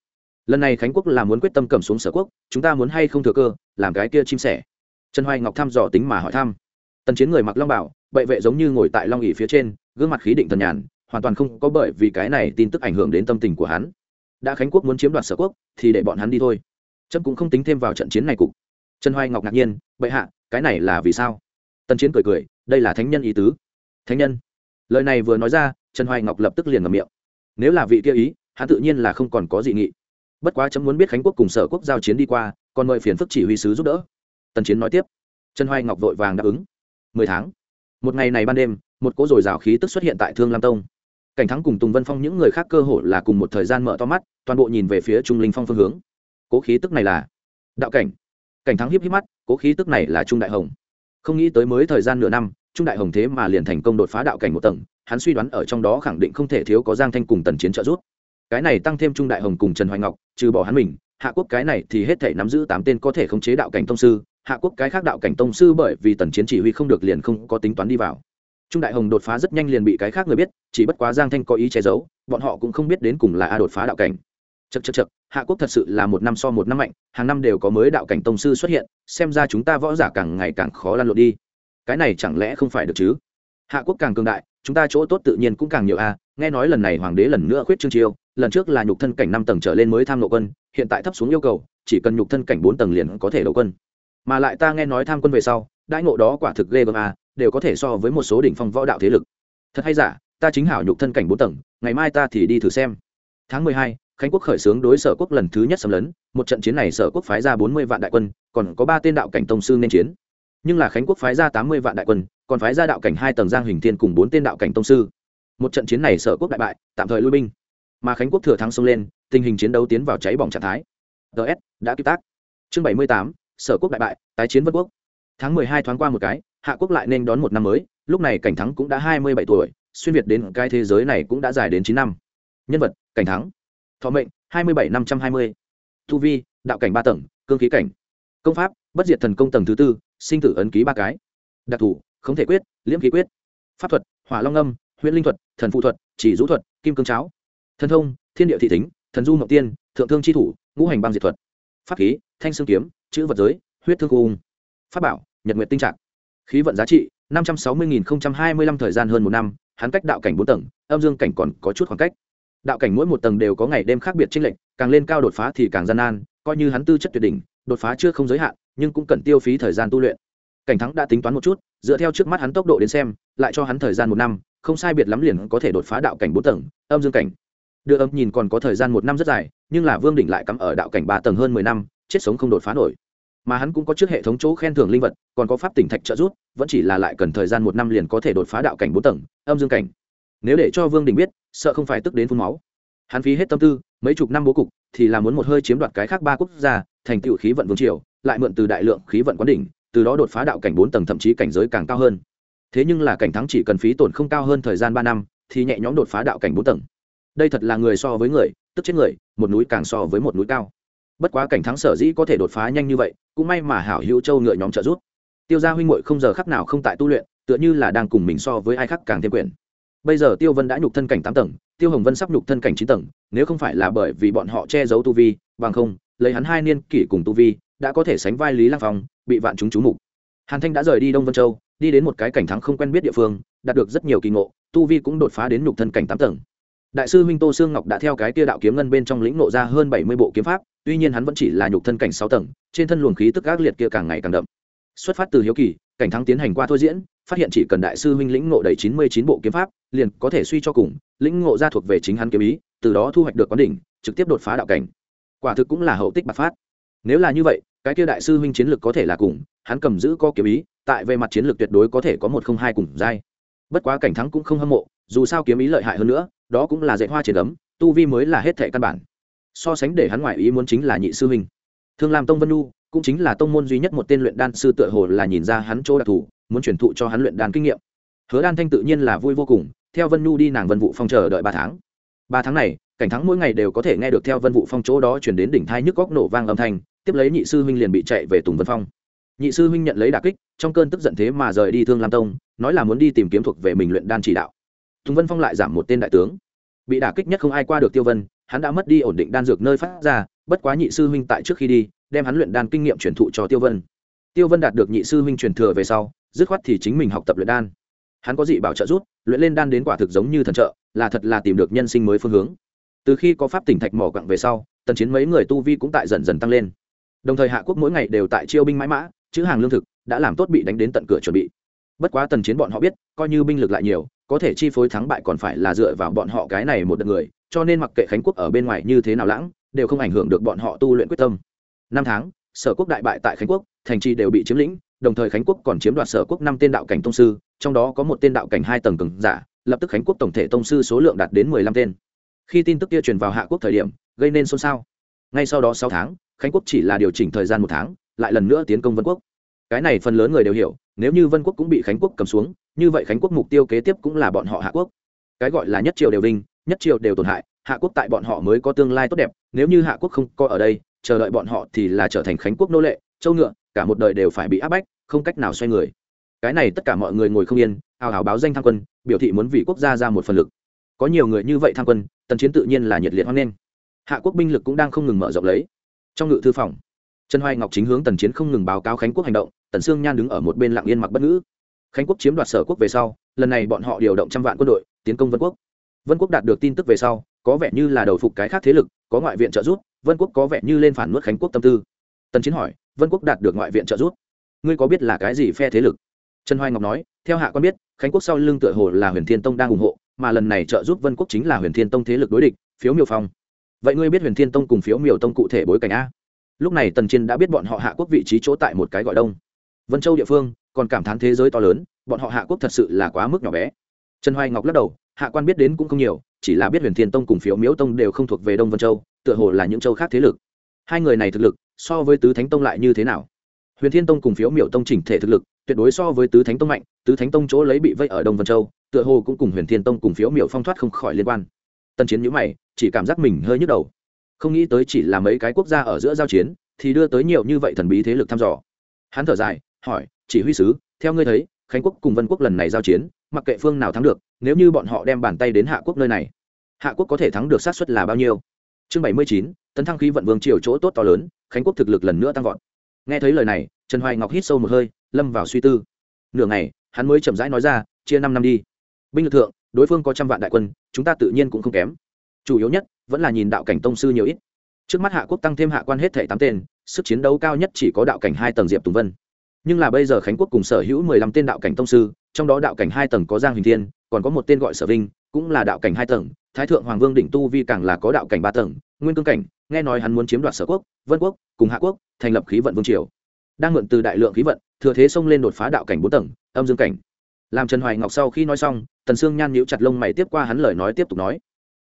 A: Lần này khánh quốc là muốn quyết tâm cầm xuống sở quốc, chúng ta muốn hay không thừa cơ, làm cái kia chim sẻ? Trần hoài ngọc thăm dò tính mà hỏi thăm. Tần chiến người mặc long bảo, bệ vệ giống như ngồi tại long ỉ phía trên, gương mặt khí định thần nhàn, hoàn toàn không có bởi vì cái này tin tức ảnh hưởng đến tâm tình của hắn. Đã khánh quốc muốn chiếm đoạt sở quốc, thì để bọn hắn đi thôi. Trâm cũng không tính thêm vào trận chiến này cục. Trần hoài ngọc ngạc nhiên, bệ hạ, cái này là vì sao? Tần chiến cười cười, đây là thánh nhân ý tứ thánh nhân. Lời này vừa nói ra, trần hoài ngọc lập tức liền ngầm miệng. Nếu là vị kia ý, hắn tự nhiên là không còn có dị nghị. Bất quá chấm muốn biết khánh quốc cùng sở quốc giao chiến đi qua, còn mời phiền phức chỉ huy sứ giúp đỡ. Tần chiến nói tiếp. Trần hoài ngọc vội vàng đáp ứng. Mười tháng. Một ngày này ban đêm, một cỗ r ồ i rào khí tức xuất hiện tại thương lam tông. Cảnh thắng cùng tùng vân phong những người khác cơ hội là cùng một thời gian mở to mắt, toàn bộ nhìn về phía trung linh phong phương hướng. Cố khí tức này là đạo cảnh. Cảnh thắng hiếp hiếp mắt, cố khí tức này là trung đại hồng. Không nghĩ tới mới thời gian nửa năm trung đại hồng thế mà liền thành công đột phá đạo cảnh một tầng, hắn suy đoán ở trong đó khẳng định không thể thiếu có giang thanh cùng tần chiến trợ giúp. Cái này tăng thêm trung đại hồng cùng trần hoài ngọc, trừ bỏ hắn mình, hạ quốc cái này thì hết thể nắm giữ tám tên có thể khống chế đạo cảnh tông sư, hạ quốc cái khác đạo cảnh tông sư bởi vì tần chiến chỉ huy không được liền không có tính toán đi vào. Trung đại hồng đột phá rất nhanh liền bị cái khác người biết, chỉ bất quá giang thanh có ý che giấu, bọn họ cũng không biết đến cùng là a đột phá đạo cảnh. Chật chật chật hạ quốc thật sự là một năm so một năm mạnh, hàng năm đều có mới đạo cảnh tông sư xuất hiện, xem ra chúng ta võ giả càng ngày càng khó lăn lộn đi cái này chẳng lẽ không phải được chứ? Hạ quốc càng cường đại chúng ta chỗ tốt tự nhiên cũng càng nhiều a nghe nói lần này hoàng đế lần nữa khuyết trương chiêu lần trước là nhục thân cảnh năm tầng trở lên mới tham lộ quân hiện tại thấp xuống yêu cầu chỉ cần nhục thân cảnh bốn tầng liền có thể đầu quân. Mà lại ta nghe nói tham quân về sau đãi ngộ đó quả thực ghê gớm a, đều có thể so với một số đỉnh phong võ đạo thế lực. Thật hay giả ta chính hảo nhục thân cảnh bốn tầng ngày mai ta thì đi thử xem. Tháng mười hai khánh quốc khởi xướng đối sở quốc lần thứ nhất xâm lấn một trận chiến này sở quốc phái ra bốn mươi vạn đại quân còn có ba tên đạo cảnh tông sư nên chiến nhưng là khánh quốc phái ra tám mươi vạn đại quân, còn phái ra đạo cảnh hai tầng giang hình thiên cùng bốn tên đạo cảnh tông sư. Một trận chiến này sở quốc đại bại, tạm thời lui binh. Mà khánh quốc thừa thắng xông lên, tình hình chiến đấu tiến vào cháy bỏng trạng thái. Ts đã kịp tác. Chương bảy mươi tám, sở quốc đại bại, tái chiến vân quốc. Tháng mười hai thoáng qua một cái, hạ quốc lại nên đón một năm mới, lúc này cảnh thắng cũng đã hai mươi bảy tuổi, xuyên việt đến cái thế giới này cũng đã dài đến chín năm. Nhân vật, cảnh thắng. Thọ mệnh, hai mươi bảy năm trăm hai mươi. Thu vi, đạo cảnh ba tầng, cương khí cảnh. Công pháp, bất diệt thần công tầng thứ tư sinh tử ấn ký ba cái. Đặc thù không thể quyết, liễm khí quyết, pháp thuật, hỏa long âm huyện linh thuật, thần phụ thuật, chỉ rũ thuật, kim cương cháo. Thần thông, thiên địa thị tính thần du ngọc tiên, thượng thương chi thủ, ngũ hành băng diệt thuật. Pháp khí, thanh xương kiếm, chữ vật giới, huyết thương cung. Pháp bảo, nhật nguyện tinh trạng khí vận giá trị, năm trăm sáu mươi hai mươi lăm thời gian hơn một năm, hắn cách đạo cảnh bốn tầng, âm dương cảnh còn có chút khoảng cách. Đạo cảnh mỗi một tầng đều có ngày đêm khác biệt chênh lệch, càng lên cao đột phá thì càng gian nan, coi như hắn tư chất tuyệt đỉnh, đột phá chưa không giới hạn nhưng cũng cần tiêu phí thời gian tu luyện. Cảnh thắng đã tính toán một chút, dựa theo trước mắt hắn tốc độ đến xem, lại cho hắn thời gian một năm, không sai biệt lắm liền có thể đột phá đạo cảnh bốn tầng, âm dương cảnh. Đưa âm nhìn còn có thời gian một năm rất dài, nhưng là vương đỉnh lại cắm ở đạo cảnh ba tầng hơn mười năm, chết sống không đột phá nổi. Mà hắn cũng có trước hệ thống chỗ khen thưởng linh vật, còn có pháp tỉnh thạch trợ giúp, vẫn chỉ là lại cần thời gian một năm liền có thể đột phá đạo cảnh bốn tầng, âm dương cảnh. Nếu để cho vương đình biết, sợ không phải tức đến phun máu. Hắn phí hết tâm tư, mấy chục năm bố cục, thì là muốn một hơi chiếm đoạt cái khác ba quốc gia, thành tựu khí vận vương triều lại mượn từ đại lượng khí vận quán đỉnh, từ đó đột phá đạo cảnh bốn tầng thậm chí cảnh giới càng cao hơn. Thế nhưng là cảnh thắng chỉ cần phí tổn không cao hơn thời gian ba năm, thì nhẹ nhõm đột phá đạo cảnh bốn tầng. Đây thật là người so với người, tức chết người, một núi càng so với một núi cao. Bất quá cảnh thắng sở dĩ có thể đột phá nhanh như vậy, cũng may mà hảo hữu châu ngựa nhóm trợ giúp. Tiêu gia huynh muội không giờ khắc nào không tại tu luyện, tựa như là đang cùng mình so với ai khác càng thêm quyền. Bây giờ tiêu vân đã nhục thân cảnh tám tầng, tiêu hồng vân sắp nhục thân cảnh chín tầng, nếu không phải là bởi vì bọn họ che giấu tu vi, bằng không, lấy hắn hai niên kỷ cùng tu vi đã có thể sánh vai lý lang phong, bị vạn chúng chú mục. Hàn thanh đã rời đi đông vân châu, đi đến một cái cảnh thắng không quen biết địa phương, đạt được rất nhiều kỳ ngộ, tu vi cũng đột phá đến nhục thân cảnh tám tầng. Đại sư huynh tô sương ngọc đã theo cái kia đạo kiếm ngân bên trong lĩnh nộ ra hơn bảy mươi bộ kiếm pháp, tuy nhiên hắn vẫn chỉ là nhục thân cảnh sáu tầng, trên thân luồng khí tức ác liệt kia càng ngày càng đậm. Xuất phát từ hiếu kỳ, cảnh thắng tiến hành qua thôi diễn, phát hiện chỉ cần đại sư huynh lĩnh ngộ đầy chín mươi chín bộ kiếm pháp, liền có thể suy cho cùng, lĩnh ngộ ra thuộc về chính hắn kiếm ý, từ đó thu hoạch được quán đỉnh, trực tiếp đột phá đạo cảnh. Quả thực cũng là hậu tích bạc phát nếu là như vậy, cái kia đại sư huynh chiến lược có thể là cùng, hắn cầm giữ có kiếm ý, tại về mặt chiến lược tuyệt đối có thể có một không hai cùng dai. bất quá cảnh thắng cũng không hâm mộ, dù sao kiếm ý lợi hại hơn nữa, đó cũng là dạy hoa trên ấm tu vi mới là hết thệ căn bản. So sánh để hắn ngoại ý muốn chính là nhị sư huynh. Thương làm tông vân nu cũng chính là tông môn duy nhất một tên luyện đan sư tựa hồ là nhìn ra hắn chỗ đặc thù, muốn truyền thụ cho hắn luyện đan kinh nghiệm. Hứa đan thanh tự nhiên là vui vô cùng, theo vân nu đi nàng vân vụ phong chờ đợi ba tháng. Ba tháng này, cảnh thắng mỗi ngày đều có thể nghe được theo vân vụ phong chỗ đó chuyển đến đỉnh thai nhức góc nổ vang âm thanh tiếp lấy nhị sư huynh liền bị chạy về tùng vân phong. Nhị sư huynh nhận lấy đà kích, trong cơn tức giận thế mà rời đi thương lam tông, nói là muốn đi tìm kiếm thuộc về mình luyện đan chỉ đạo. Tùng vân phong lại giảm một tên đại tướng. Bị đả kích nhất không ai qua được tiêu vân, hắn đã mất đi ổn định đan dược nơi phát ra, bất quá nhị sư huynh tại trước khi đi, đem hắn luyện đan kinh nghiệm truyền thụ cho tiêu vân. Tiêu vân đạt được nhị sư huynh truyền thừa về sau, dứt khoát thì chính mình học tập luyện đan. Hắn có dị bảo trợ rút luyện lên đan đến quả thực giống như thần trợ, là thật là tìm được nhân sinh mới phương hướng. Từ khi có pháp tỉnh thạch mỏ quặng về sau, tần chiến mấy người tu vi cũng tại dần dần tăng lên đồng thời hạ quốc mỗi ngày đều tại chiêu binh mãi mã, chữ hàng lương thực đã làm tốt bị đánh đến tận cửa chuẩn bị. Bất quá tần chiến bọn họ biết, coi như binh lực lại nhiều, có thể chi phối thắng bại còn phải là dựa vào bọn họ cái này một đợt người, cho nên mặc kệ khánh quốc ở bên ngoài như thế nào lãng, đều không ảnh hưởng được bọn họ tu luyện quyết tâm. Năm tháng, sở quốc đại bại tại khánh quốc, thành trì đều bị chiếm lĩnh, đồng thời khánh quốc còn chiếm đoạt sở quốc năm tên đạo cảnh tông sư, trong đó có một tên đạo cảnh hai tầng cường giả, lập tức khánh quốc tổng thể tông sư số lượng đạt đến mười lăm tên. Khi tin tức kia truyền vào hạ quốc thời điểm, gây nên xôn xao. Ngay sau đó sáu tháng khánh quốc chỉ là điều chỉnh thời gian một tháng, lại lần nữa tiến công vân quốc. Cái này phần lớn người đều hiểu, nếu như vân quốc cũng bị khánh quốc cầm xuống, như vậy khánh quốc mục tiêu kế tiếp cũng là bọn họ hạ quốc. Cái gọi là nhất triều đều vinh, nhất triều đều tổn hại, hạ quốc tại bọn họ mới có tương lai tốt đẹp, nếu như hạ quốc không có ở đây, chờ đợi bọn họ thì là trở thành khánh quốc nô lệ, châu ngựa, cả một đời đều phải bị áp bách, không cách nào xoay người. Cái này tất cả mọi người ngồi không yên, hào hào báo danh tham quân, biểu thị muốn vì quốc gia ra một phần lực. Có nhiều người như vậy tham quân, tần chiến tự nhiên là nhiệt liệt hoan nghênh. Hạ quốc binh lực cũng đang không ngừng mở rộng lấy trong ngự thư phòng, trần hoài ngọc chính hướng tần chiến không ngừng báo cáo khánh quốc hành động, tần sương nhan đứng ở một bên lặng yên mặc bất ngữ. Khánh quốc chiếm đoạt sở quốc về sau, lần này bọn họ điều động trăm vạn quân đội, tiến công vân quốc. Vân quốc đạt được tin tức về sau, có vẻ như là đầu phục cái khác thế lực, có ngoại viện trợ giúp, vân quốc có vẻ như lên phản nuốt khánh quốc tâm tư. Tần chiến hỏi, vân quốc đạt được ngoại viện trợ giúp? Ngươi có biết là cái gì phe thế lực? Trần hoài ngọc nói, theo hạ quan biết, khánh quốc sau lưng tựa hồ là huyền thiên tông đang ủng hộ, mà lần này trợ giúp vân quốc chính là huyền thiên tông thế lực đối địch, phiếu miêu phong vậy ngươi biết huyền thiên tông cùng phiếu miều tông cụ thể bối cảnh a? Lúc này tần chiến đã biết bọn họ hạ quốc vị trí chỗ tại một cái gọi đông. Vân châu địa phương, còn cảm thán thế giới to lớn, bọn họ hạ quốc thật sự là quá mức nhỏ bé. Trần hoài ngọc lắc đầu, hạ quan biết đến cũng không nhiều, chỉ là biết huyền thiên tông cùng phiếu miếu tông đều không thuộc về đông vân châu, tựa hồ là những châu khác thế lực. Hai người này thực lực, so với tứ thánh tông lại như thế nào? Huyền thiên tông cùng phiếu miểu tông chỉnh thể thực lực, tuyệt đối so với tứ thánh tông mạnh, tứ thánh tông chỗ lấy bị vây ở đông vân châu, tựa hồ cũng cùng huyền thiên tông cùng phiếu miểu phong thoát không khỏi liên quan tân chiến nhữ mày, chỉ cảm giác mình hơi nhức đầu. Không nghĩ tới chỉ là mấy cái quốc gia ở giữa giao chiến, thì đưa tới nhiều như vậy thần bí thế lực thăm dò. Hắn thở dài, hỏi, chỉ huy sứ, theo ngươi thấy, khánh quốc cùng vân quốc lần này giao chiến, mặc kệ phương nào thắng được, nếu như bọn họ đem bàn tay đến hạ quốc nơi này, hạ quốc có thể thắng được sát suất là bao nhiêu? Chương bảy mươi chín, tấn thăng khí vận vương triều chỗ tốt to lớn, khánh quốc thực lực lần nữa tăng vọt. Nghe thấy lời này, trần hoài ngọc hít sâu một hơi, lâm vào suy tư. Nửa ngày, hắn mới chậm rãi nói ra, chia năm năm đi. Binh lực thượng đối phương có trăm vạn đại quân, chúng ta tự nhiên cũng không kém. Chủ yếu nhất, vẫn là nhìn đạo cảnh tông sư nhiều ít. Trước mắt hạ quốc tăng thêm hạ quan hết thể tám tên, sức chiến đấu cao nhất chỉ có đạo cảnh hai tầng diệp tùng vân. Nhưng là bây giờ khánh quốc cùng sở hữu mười lăm tên đạo cảnh tông sư, trong đó đạo cảnh hai tầng có giang huỳnh thiên, còn có một tên gọi sở vinh, cũng là đạo cảnh hai tầng. Thái thượng hoàng vương đỉnh tu vi càng là có đạo cảnh ba tầng. Nguyên cương cảnh, nghe nói hắn muốn chiếm đoạt sở quốc, vân quốc, cùng hạ quốc, thành lập khí vận vương triều. Đang mượn từ đại lượng khí vận, thừa thế xông lên đột phá đạo cảnh bốn tầng, âm dương cảnh làm trần hoài ngọc sau khi nói xong, tần sương nhan nhíu chặt lông mày tiếp qua hắn lời nói tiếp tục nói,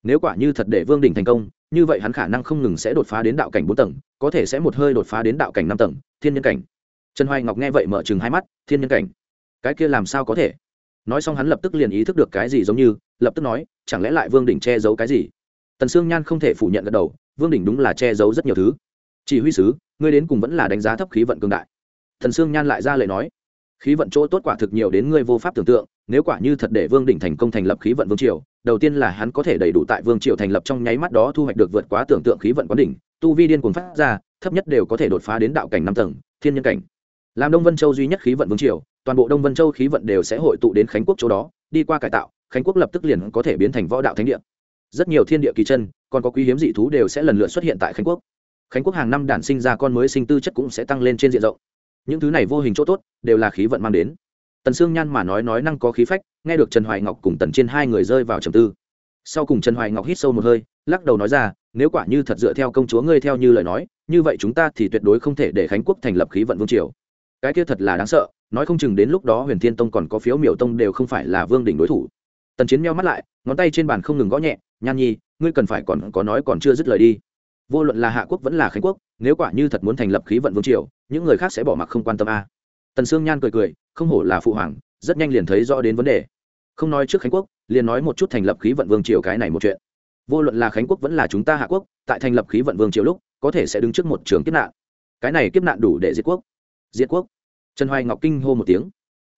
A: nếu quả như thật để vương đỉnh thành công, như vậy hắn khả năng không ngừng sẽ đột phá đến đạo cảnh bốn tầng, có thể sẽ một hơi đột phá đến đạo cảnh năm tầng, thiên nhân cảnh. Trần hoài ngọc nghe vậy mở chừng hai mắt, thiên nhân cảnh? Cái kia làm sao có thể? Nói xong hắn lập tức liền ý thức được cái gì giống như, lập tức nói, chẳng lẽ lại vương đỉnh che giấu cái gì? Tần sương nhan không thể phủ nhận gật đầu, vương đỉnh đúng là che giấu rất nhiều thứ. Chỉ huy sứ, ngươi đến cùng vẫn là đánh giá thấp khí vận cương đại. Thần sương nhan lại ra lời nói khí vận chỗ tốt quả thực nhiều đến ngươi vô pháp tưởng tượng, nếu quả như thật để vương đỉnh thành công thành lập khí vận vương triều, đầu tiên là hắn có thể đầy đủ tại vương triều thành lập trong nháy mắt đó thu hoạch được vượt quá tưởng tượng khí vận quán đỉnh, tu vi điên cuồng phát ra, thấp nhất đều có thể đột phá đến đạo cảnh năm tầng, thiên nhân cảnh. Làm đông vân châu duy nhất khí vận vương triều, toàn bộ đông vân châu khí vận đều sẽ hội tụ đến khánh quốc chỗ đó, đi qua cải tạo, khánh quốc lập tức liền có thể biến thành võ đạo thánh địa. Rất nhiều thiên địa kỳ chân, còn có quý hiếm dị thú đều sẽ lần lượt xuất hiện tại khánh quốc. Khánh quốc hàng năm đản sinh ra con mới sinh tư chất cũng sẽ tăng lên trên diện rộng những thứ này vô hình chỗ tốt đều là khí vận mang đến. Tần sương nhan mà nói nói năng có khí phách, nghe được trần hoài ngọc cùng tần trên hai người rơi vào trầm tư. Sau cùng trần hoài ngọc hít sâu một hơi, lắc đầu nói ra, nếu quả như thật dựa theo công chúa ngươi theo như lời nói, như vậy chúng ta thì tuyệt đối không thể để khánh quốc thành lập khí vận vương triều. Cái kia thật là đáng sợ, nói không chừng đến lúc đó huyền thiên tông còn có phiếu miểu tông đều không phải là vương đỉnh đối thủ. Tần chiến meo mắt lại, ngón tay trên bàn không ngừng gõ nhẹ, nhan nhi, ngươi cần phải còn có nói còn chưa dứt lời đi vô luận là hạ quốc vẫn là khánh quốc, nếu quả như thật muốn thành lập khí vận vương triều, những người khác sẽ bỏ mặc không quan tâm a. Tần sương nhan cười cười, không hổ là phụ hoàng, rất nhanh liền thấy rõ đến vấn đề. Không nói trước khánh quốc, liền nói một chút thành lập khí vận vương triều cái này một chuyện. Vô luận là khánh quốc vẫn là chúng ta hạ quốc, tại thành lập khí vận vương triều lúc, có thể sẽ đứng trước một trường kiếp nạn. Cái này kiếp nạn đủ để diệt quốc. Diệt quốc. Trần hoài ngọc kinh hô một tiếng.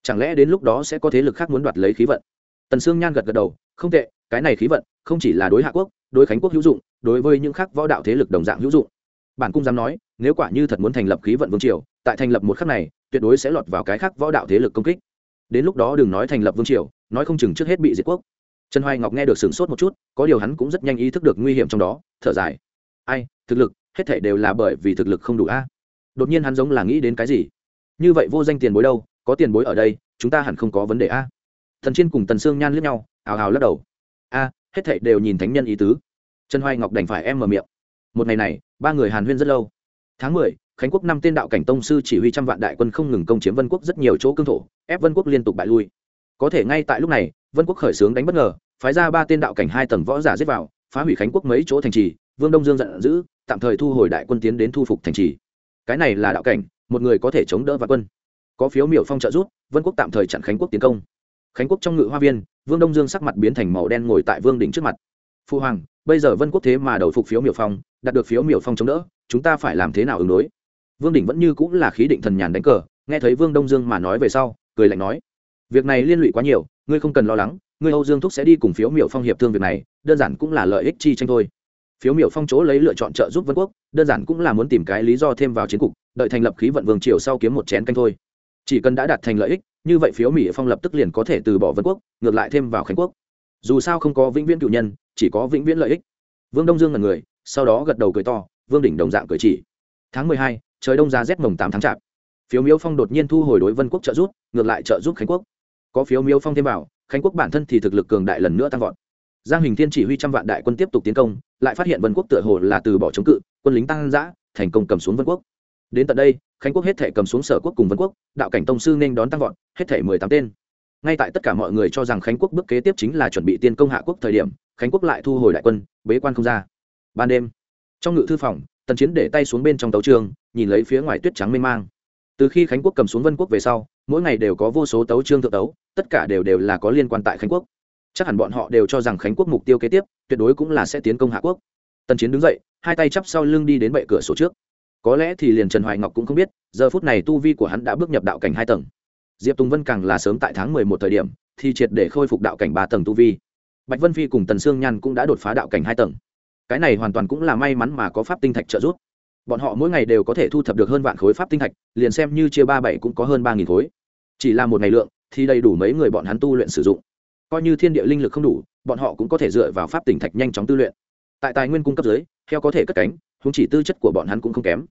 A: Chẳng lẽ đến lúc đó sẽ có thế lực khác muốn đoạt lấy khí vận? Tần sương nhan gật gật đầu, không tệ cái này khí vận không chỉ là đối hạ quốc, đối khánh quốc hữu dụng, đối với những khác võ đạo thế lực đồng dạng hữu dụng. Bản cung dám nói, nếu quả như thật muốn thành lập khí vận vương triều, tại thành lập một khắc này, tuyệt đối sẽ lọt vào cái khác võ đạo thế lực công kích. Đến lúc đó đừng nói thành lập vương triều, nói không chừng trước hết bị diệt quốc. Trần hoài ngọc nghe được sửng sốt một chút, có điều hắn cũng rất nhanh ý thức được nguy hiểm trong đó, thở dài. Ai, thực lực, hết thể đều là bởi vì thực lực không đủ a. Đột nhiên hắn giống là nghĩ đến cái gì? Như vậy vô danh tiền bối đâu, có tiền bối ở đây, chúng ta hẳn không có vấn đề a. Thần chiên cùng tần sương nhan lướt nhau ào ào lắc đầu a, hết thảy đều nhìn thánh nhân ý tứ. Trần hoài ngọc đành phải em mở miệng. Một ngày này, ba người hàn huyên rất lâu. Tháng mười, khánh quốc năm tên đạo cảnh tông sư chỉ huy trăm vạn đại quân không ngừng công chiếm vân quốc rất nhiều chỗ cương thổ, ép vân quốc liên tục bại lui. Có thể ngay tại lúc này, vân quốc khởi xướng đánh bất ngờ, phái ra ba tên đạo cảnh hai tầng võ giả giết vào, phá hủy khánh quốc mấy chỗ thành trì, vương đông dương giận dữ, tạm thời thu hồi đại quân tiến đến thu phục thành trì. Cái này là đạo cảnh, một người có thể chống đỡ và quân. Có phiếu miểu phong trợ rút vân quốc tạm thời chặn khánh quốc tiến công. Khánh quốc trong ngự hoa viên vương đông dương sắc mặt biến thành màu đen ngồi tại vương đỉnh trước mặt. Phu hoàng, bây giờ vân quốc thế mà đầu phục phiếu miểu phong, đạt được phiếu miểu phong chống đỡ, chúng ta phải làm thế nào ứng đối? Vương đỉnh vẫn như cũng là khí định thần nhàn đánh cờ, nghe thấy vương đông dương mà nói về sau, cười lạnh nói, việc này liên lụy quá nhiều, ngươi không cần lo lắng, ngươi âu dương thúc sẽ đi cùng phiếu miểu phong hiệp thương việc này, đơn giản cũng là lợi ích chi tranh thôi. Phiếu miểu phong chỗ lấy lựa chọn trợ giúp vân quốc, đơn giản cũng là muốn tìm cái lý do thêm vào chiến cục, đợi thành lập khí vận vương triều sau kiếm một chén canh thôi chỉ cần đã đạt thành lợi ích, như vậy phiếu mỹ phong lập tức liền có thể từ bỏ vân quốc, ngược lại thêm vào khánh quốc. Dù sao không có vĩnh viễn cựu nhân, chỉ có vĩnh viễn lợi ích. Vương đông dương là người, sau đó gật đầu cười to, vương đỉnh đồng dạng cười chỉ. Tháng mười hai, trời đông ra rét mồng tám tháng chạp. Phiếu miếu phong đột nhiên thu hồi đối vân quốc trợ giúp, ngược lại trợ giúp khánh quốc. Có phiếu miếu phong thêm vào, khánh quốc bản thân thì thực lực cường đại lần nữa tăng vọt. Giang hình thiên chỉ huy trăm vạn đại quân tiếp tục tiến công, lại phát hiện vân quốc tựa hồ là từ bỏ chống cự, quân lính tăng giã thành công cầm xuống vân quốc. Đến tận đây khánh quốc hết thể cầm xuống sở quốc cùng vân quốc, đạo cảnh tông sư nên đón tăng vọt, hết thể mười tám tên. Ngay tại tất cả mọi người cho rằng khánh quốc bước kế tiếp chính là chuẩn bị tiên công hạ quốc thời điểm, khánh quốc lại thu hồi đại quân, bế quan không ra. Ban đêm, trong ngự thư phòng, tần chiến để tay xuống bên trong tấu trường nhìn lấy phía ngoài tuyết trắng mênh mang. Từ khi khánh quốc cầm xuống vân quốc về sau, mỗi ngày đều có vô số tấu trương thượng tấu, tất cả đều đều là có liên quan tại khánh quốc. Chắc hẳn bọn họ đều cho rằng khánh quốc mục tiêu kế tiếp, tuyệt đối cũng là sẽ tiến công hạ quốc. Tần chiến đứng dậy, hai tay chắp sau lưng đi đến bệ cửa sổ trước có lẽ thì liền trần hoài ngọc cũng không biết, giờ phút này tu vi của hắn đã bước nhập đạo cảnh hai tầng. Diệp tùng vân càng là sớm tại tháng mười một thời điểm, thì triệt để khôi phục đạo cảnh ba tầng tu vi. Bạch vân phi cùng tần sương nhan cũng đã đột phá đạo cảnh hai tầng. Cái này hoàn toàn cũng là may mắn mà có pháp tinh thạch trợ giúp. Bọn họ mỗi ngày đều có thể thu thập được hơn vạn khối pháp tinh thạch, liền xem như chia ba bảy cũng có hơn ba nghìn khối. Chỉ là một ngày lượng, thì đầy đủ mấy người bọn hắn tu luyện sử dụng. Coi như thiên địa linh lực không đủ, bọn họ cũng có thể dựa vào pháp tinh thạch nhanh chóng tu luyện. Tại tài nguyên cung cấp dưới theo có thể cất cánh húng chỉ tư chất của bọn hắn cũng không kém.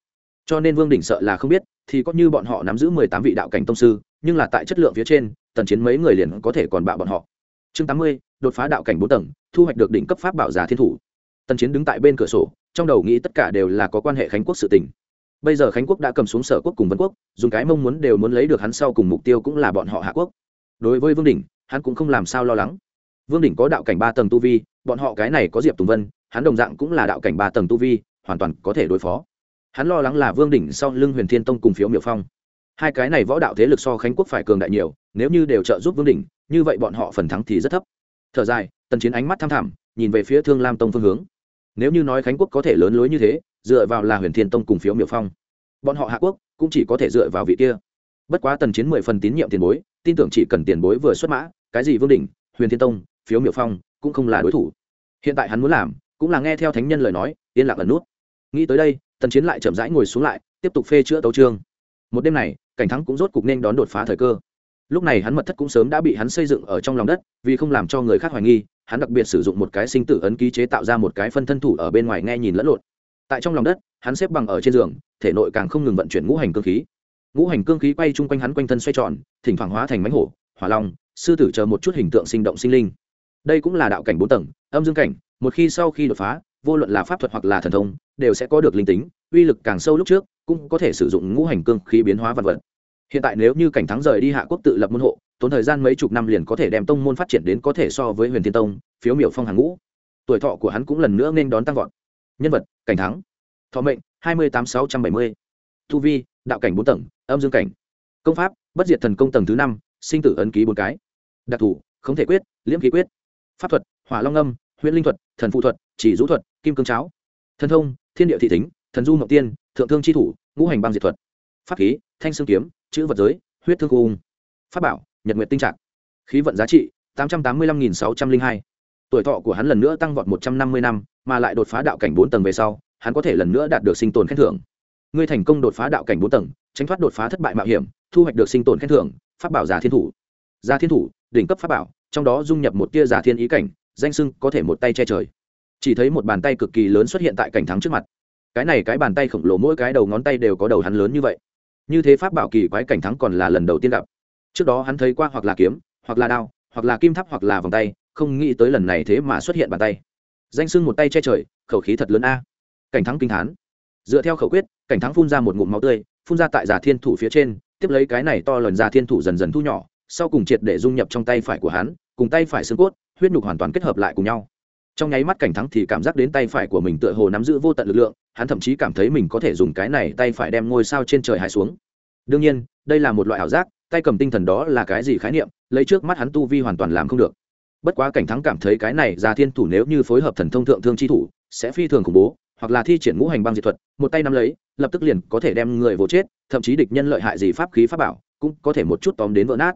A: Cho nên vương đỉnh sợ là không biết, thì có như bọn họ nắm giữ mười tám vị đạo cảnh tông sư, nhưng là tại chất lượng phía trên, tần chiến mấy người liền có thể còn bạo bọn họ. Chương tám mươi, đột phá đạo cảnh bốn tầng, thu hoạch được đỉnh cấp pháp bảo giả thiên thủ. Tần chiến đứng tại bên cửa sổ, trong đầu nghĩ tất cả đều là có quan hệ khánh quốc sự tình. Bây giờ khánh quốc đã cầm xuống sở quốc cùng vân quốc, dùng cái mong muốn đều muốn lấy được hắn sau cùng mục tiêu cũng là bọn họ hạ quốc. Đối với vương đỉnh, hắn cũng không làm sao lo lắng. Vương đỉnh có đạo cảnh ba tầng tu vi, bọn họ cái này có diệp tùng vân, hắn đồng dạng cũng là đạo cảnh ba tầng tu vi hoàn toàn có thể đối phó. Hắn lo lắng là vương đỉnh sau lưng huyền thiên tông cùng phiếu miệu phong. Hai cái này võ đạo thế lực so khánh quốc phải cường đại nhiều, nếu như đều trợ giúp vương đỉnh, như vậy bọn họ phần thắng thì rất thấp. Thở dài, tần chiến ánh mắt tham thảm nhìn về phía thương lam tông phương hướng. Nếu như nói khánh quốc có thể lớn lối như thế, dựa vào là huyền thiên tông cùng phiếu miệu phong, bọn họ hạ quốc cũng chỉ có thể dựa vào vị kia. Bất quá tần chiến mười phần tín nhiệm tiền bối, tin tưởng chỉ cần tiền bối vừa xuất mã, cái gì vương đỉnh, huyền thiên tông, phiếu miệu phong cũng không là đối thủ. Hiện tại hắn muốn làm, cũng là nghe theo thánh nhân lời nói, yên lặng ẩn nút nghĩ tới đây, tần chiến lại chậm rãi ngồi xuống lại, tiếp tục phê chữa tấu trương một đêm này, cảnh thắng cũng rốt cục nên đón đột phá thời cơ. Lúc này hắn mật thất cũng sớm đã bị hắn xây dựng ở trong lòng đất, vì không làm cho người khác hoài nghi, hắn đặc biệt sử dụng một cái sinh tử ấn ký chế tạo ra một cái phân thân thủ ở bên ngoài nghe nhìn lẫn lộn. Tại trong lòng đất, hắn xếp bằng ở trên giường, thể nội càng không ngừng vận chuyển ngũ hành cơ khí. Ngũ hành cương khí quay chung quanh hắn quanh thân xoay tròn, thỉnh thoảng hóa thành mánh hổ, hỏa long, sư tử chờ một chút hình tượng sinh động sinh linh. Đây cũng là đạo cảnh bốn tầng, âm dương cảnh, một khi sau khi đột phá vô luận là pháp thuật hoặc là thần thông, đều sẽ có được linh tính, uy lực càng sâu lúc trước, cũng có thể sử dụng ngũ hành cương khí biến hóa vật vật. Hiện tại nếu như cảnh thắng rời đi hạ quốc tự lập môn hộ, tốn thời gian mấy chục năm liền có thể đem tông môn phát triển đến có thể so với huyền thiên tông, phiếu miểu phong hàng ngũ. Tuổi thọ của hắn cũng lần nữa nên đón tăng vọt. Nhân vật, cảnh thắng. Thọ mệnh, hai mươi tám sáu trăm bảy mươi. Tu vi, đạo cảnh bốn tầng, âm dương cảnh. Công pháp, bất diệt thần công tầng thứ năm, sinh tử ấn ký bốn cái. Đặc thù không thể quyết, liễm ký quyết. Pháp thuật, hỏa long âm huyện linh thuật, thần phụ thuật chỉ rũ thuật, kim cương cháo. Thần thông, thiên địa thị tính thần du ngọc tiên, thượng thương tri thủ, ngũ hành băng diệt thuật. Pháp khí, thanh xương kiếm, chữ vật giới, huyết thương cung. Pháp bảo, nhật nguyện tinh trạng khí vận giá trị, tám trăm tám mươi lăm nghìn sáu trăm linh hai. Tuổi thọ của hắn lần nữa tăng vọt một trăm năm mươi năm, mà lại đột phá đạo cảnh bốn tầng về sau, hắn có thể lần nữa đạt được sinh tồn khen thưởng. Ngươi thành công đột phá đạo cảnh bốn tầng, tránh thoát đột phá thất bại mạo hiểm, thu hoạch được sinh tồn khen thưởng, pháp bảo giả thiên thủ. Giả thiên thủ, đỉnh cấp pháp bảo, trong đó dung nhập một tia giả thiên ý cảnh, danh sưng có thể một tay che trời chỉ thấy một bàn tay cực kỳ lớn xuất hiện tại cảnh thắng trước mặt. Cái này cái bàn tay khổng lồ mỗi cái đầu ngón tay đều có đầu hắn lớn như vậy. Như thế pháp bảo kỳ quái cảnh thắng còn là lần đầu tiên gặp. Trước đó hắn thấy qua hoặc là kiếm, hoặc là đao, hoặc là kim thắp hoặc là vòng tay, không nghĩ tới lần này thế mà xuất hiện bàn tay. Danh sưng một tay che trời, khẩu khí thật lớn a. Cảnh thắng kinh thán. Dựa theo khẩu quyết, cảnh thắng phun ra một ngụm máu tươi, phun ra tại giả thiên thủ phía trên, tiếp lấy cái này to lần giả thiên thủ dần dần thu nhỏ, sau cùng triệt để dung nhập trong tay phải của hắn, cùng tay phải xương cốt, huyết nhục hoàn toàn kết hợp lại cùng nhau trong nháy mắt cảnh thắng thì cảm giác đến tay phải của mình tựa hồ nắm giữ vô tận lực lượng, hắn thậm chí cảm thấy mình có thể dùng cái này tay phải đem ngôi sao trên trời hai xuống. Đương nhiên, đây là một loại ảo giác, tay cầm tinh thần đó là cái gì khái niệm, lấy trước mắt hắn tu vi hoàn toàn làm không được. Bất quá cảnh thắng cảm thấy cái này ra thiên thủ nếu như phối hợp thần thông thượng thương chi thủ, sẽ phi thường khủng bố, hoặc là thi triển ngũ hành băng diệt thuật, một tay nắm lấy, lập tức liền có thể đem người vô chết, thậm chí địch nhân lợi hại gì pháp khí pháp bảo, cũng có thể một chút tóm đến vỡ nát.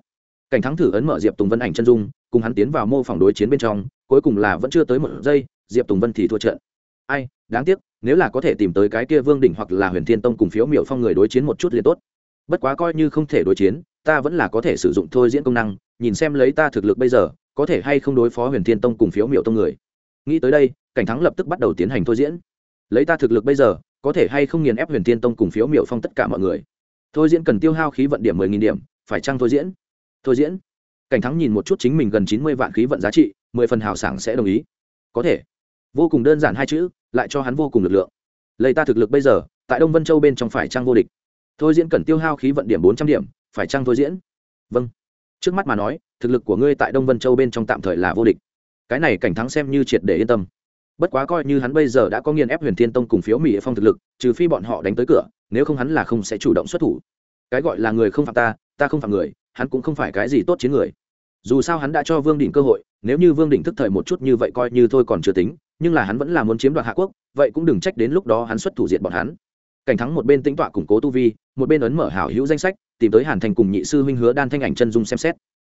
A: Cảnh thắng thử ấn mở diệp tùng vân ảnh chân dung, cùng hắn tiến vào mô phỏng đối chiến bên trong cuối cùng là vẫn chưa tới một giây, diệp tùng vân thì thua trận. Ai, đáng tiếc, nếu là có thể tìm tới cái kia vương đỉnh hoặc là huyền thiên tông cùng phiếu miểu phong người đối chiến một chút liền tốt. Bất quá coi như không thể đối chiến, ta vẫn là có thể sử dụng thôi diễn công năng, nhìn xem lấy ta thực lực bây giờ, có thể hay không đối phó huyền thiên tông cùng phiếu miểu tông người. Nghĩ tới đây, cảnh thắng lập tức bắt đầu tiến hành thôi diễn. Lấy ta thực lực bây giờ, có thể hay không nghiền ép huyền thiên tông cùng phiếu miểu phong tất cả mọi người? Thôi diễn cần tiêu hao khí vận điểm mười nghìn điểm, phải chăng thôi diễn? Thôi diễn. Cảnh thắng nhìn một chút chính mình gần chín mươi vạn khí vận giá trị mười phần hào sảng sẽ đồng ý. Có thể. Vô cùng đơn giản hai chữ, lại cho hắn vô cùng lực lượng. Lấy ta thực lực bây giờ, tại đông vân châu bên trong phải trang vô địch? Thôi diễn cần tiêu hao khí vận điểm bốn trăm điểm, phải trang thôi diễn? Vâng. Trước mắt mà nói, thực lực của ngươi tại đông vân châu bên trong tạm thời là vô địch. Cái này cảnh thắng xem như triệt để yên tâm. Bất quá coi như hắn bây giờ đã có nghiền ép huyền thiên tông cùng phiếu mỹ phong thực lực, trừ phi bọn họ đánh tới cửa, nếu không hắn là không sẽ chủ động xuất thủ. Cái gọi là người không phạm ta ta không phạm người, hắn cũng không phải cái gì tốt chiến người. Dù sao hắn đã cho vương đỉnh cơ hội nếu như vương đỉnh thức thời một chút như vậy coi như thôi còn chưa tính, nhưng là hắn vẫn là muốn chiếm đoạt hạ quốc, vậy cũng đừng trách đến lúc đó hắn xuất thủ diện bọn hắn. Cảnh thắng một bên tĩnh tọa củng cố tu vi, một bên ấn mở hảo hữu danh sách, tìm tới hàn thành cùng nhị sư huynh hứa đan thanh ảnh chân dung xem xét.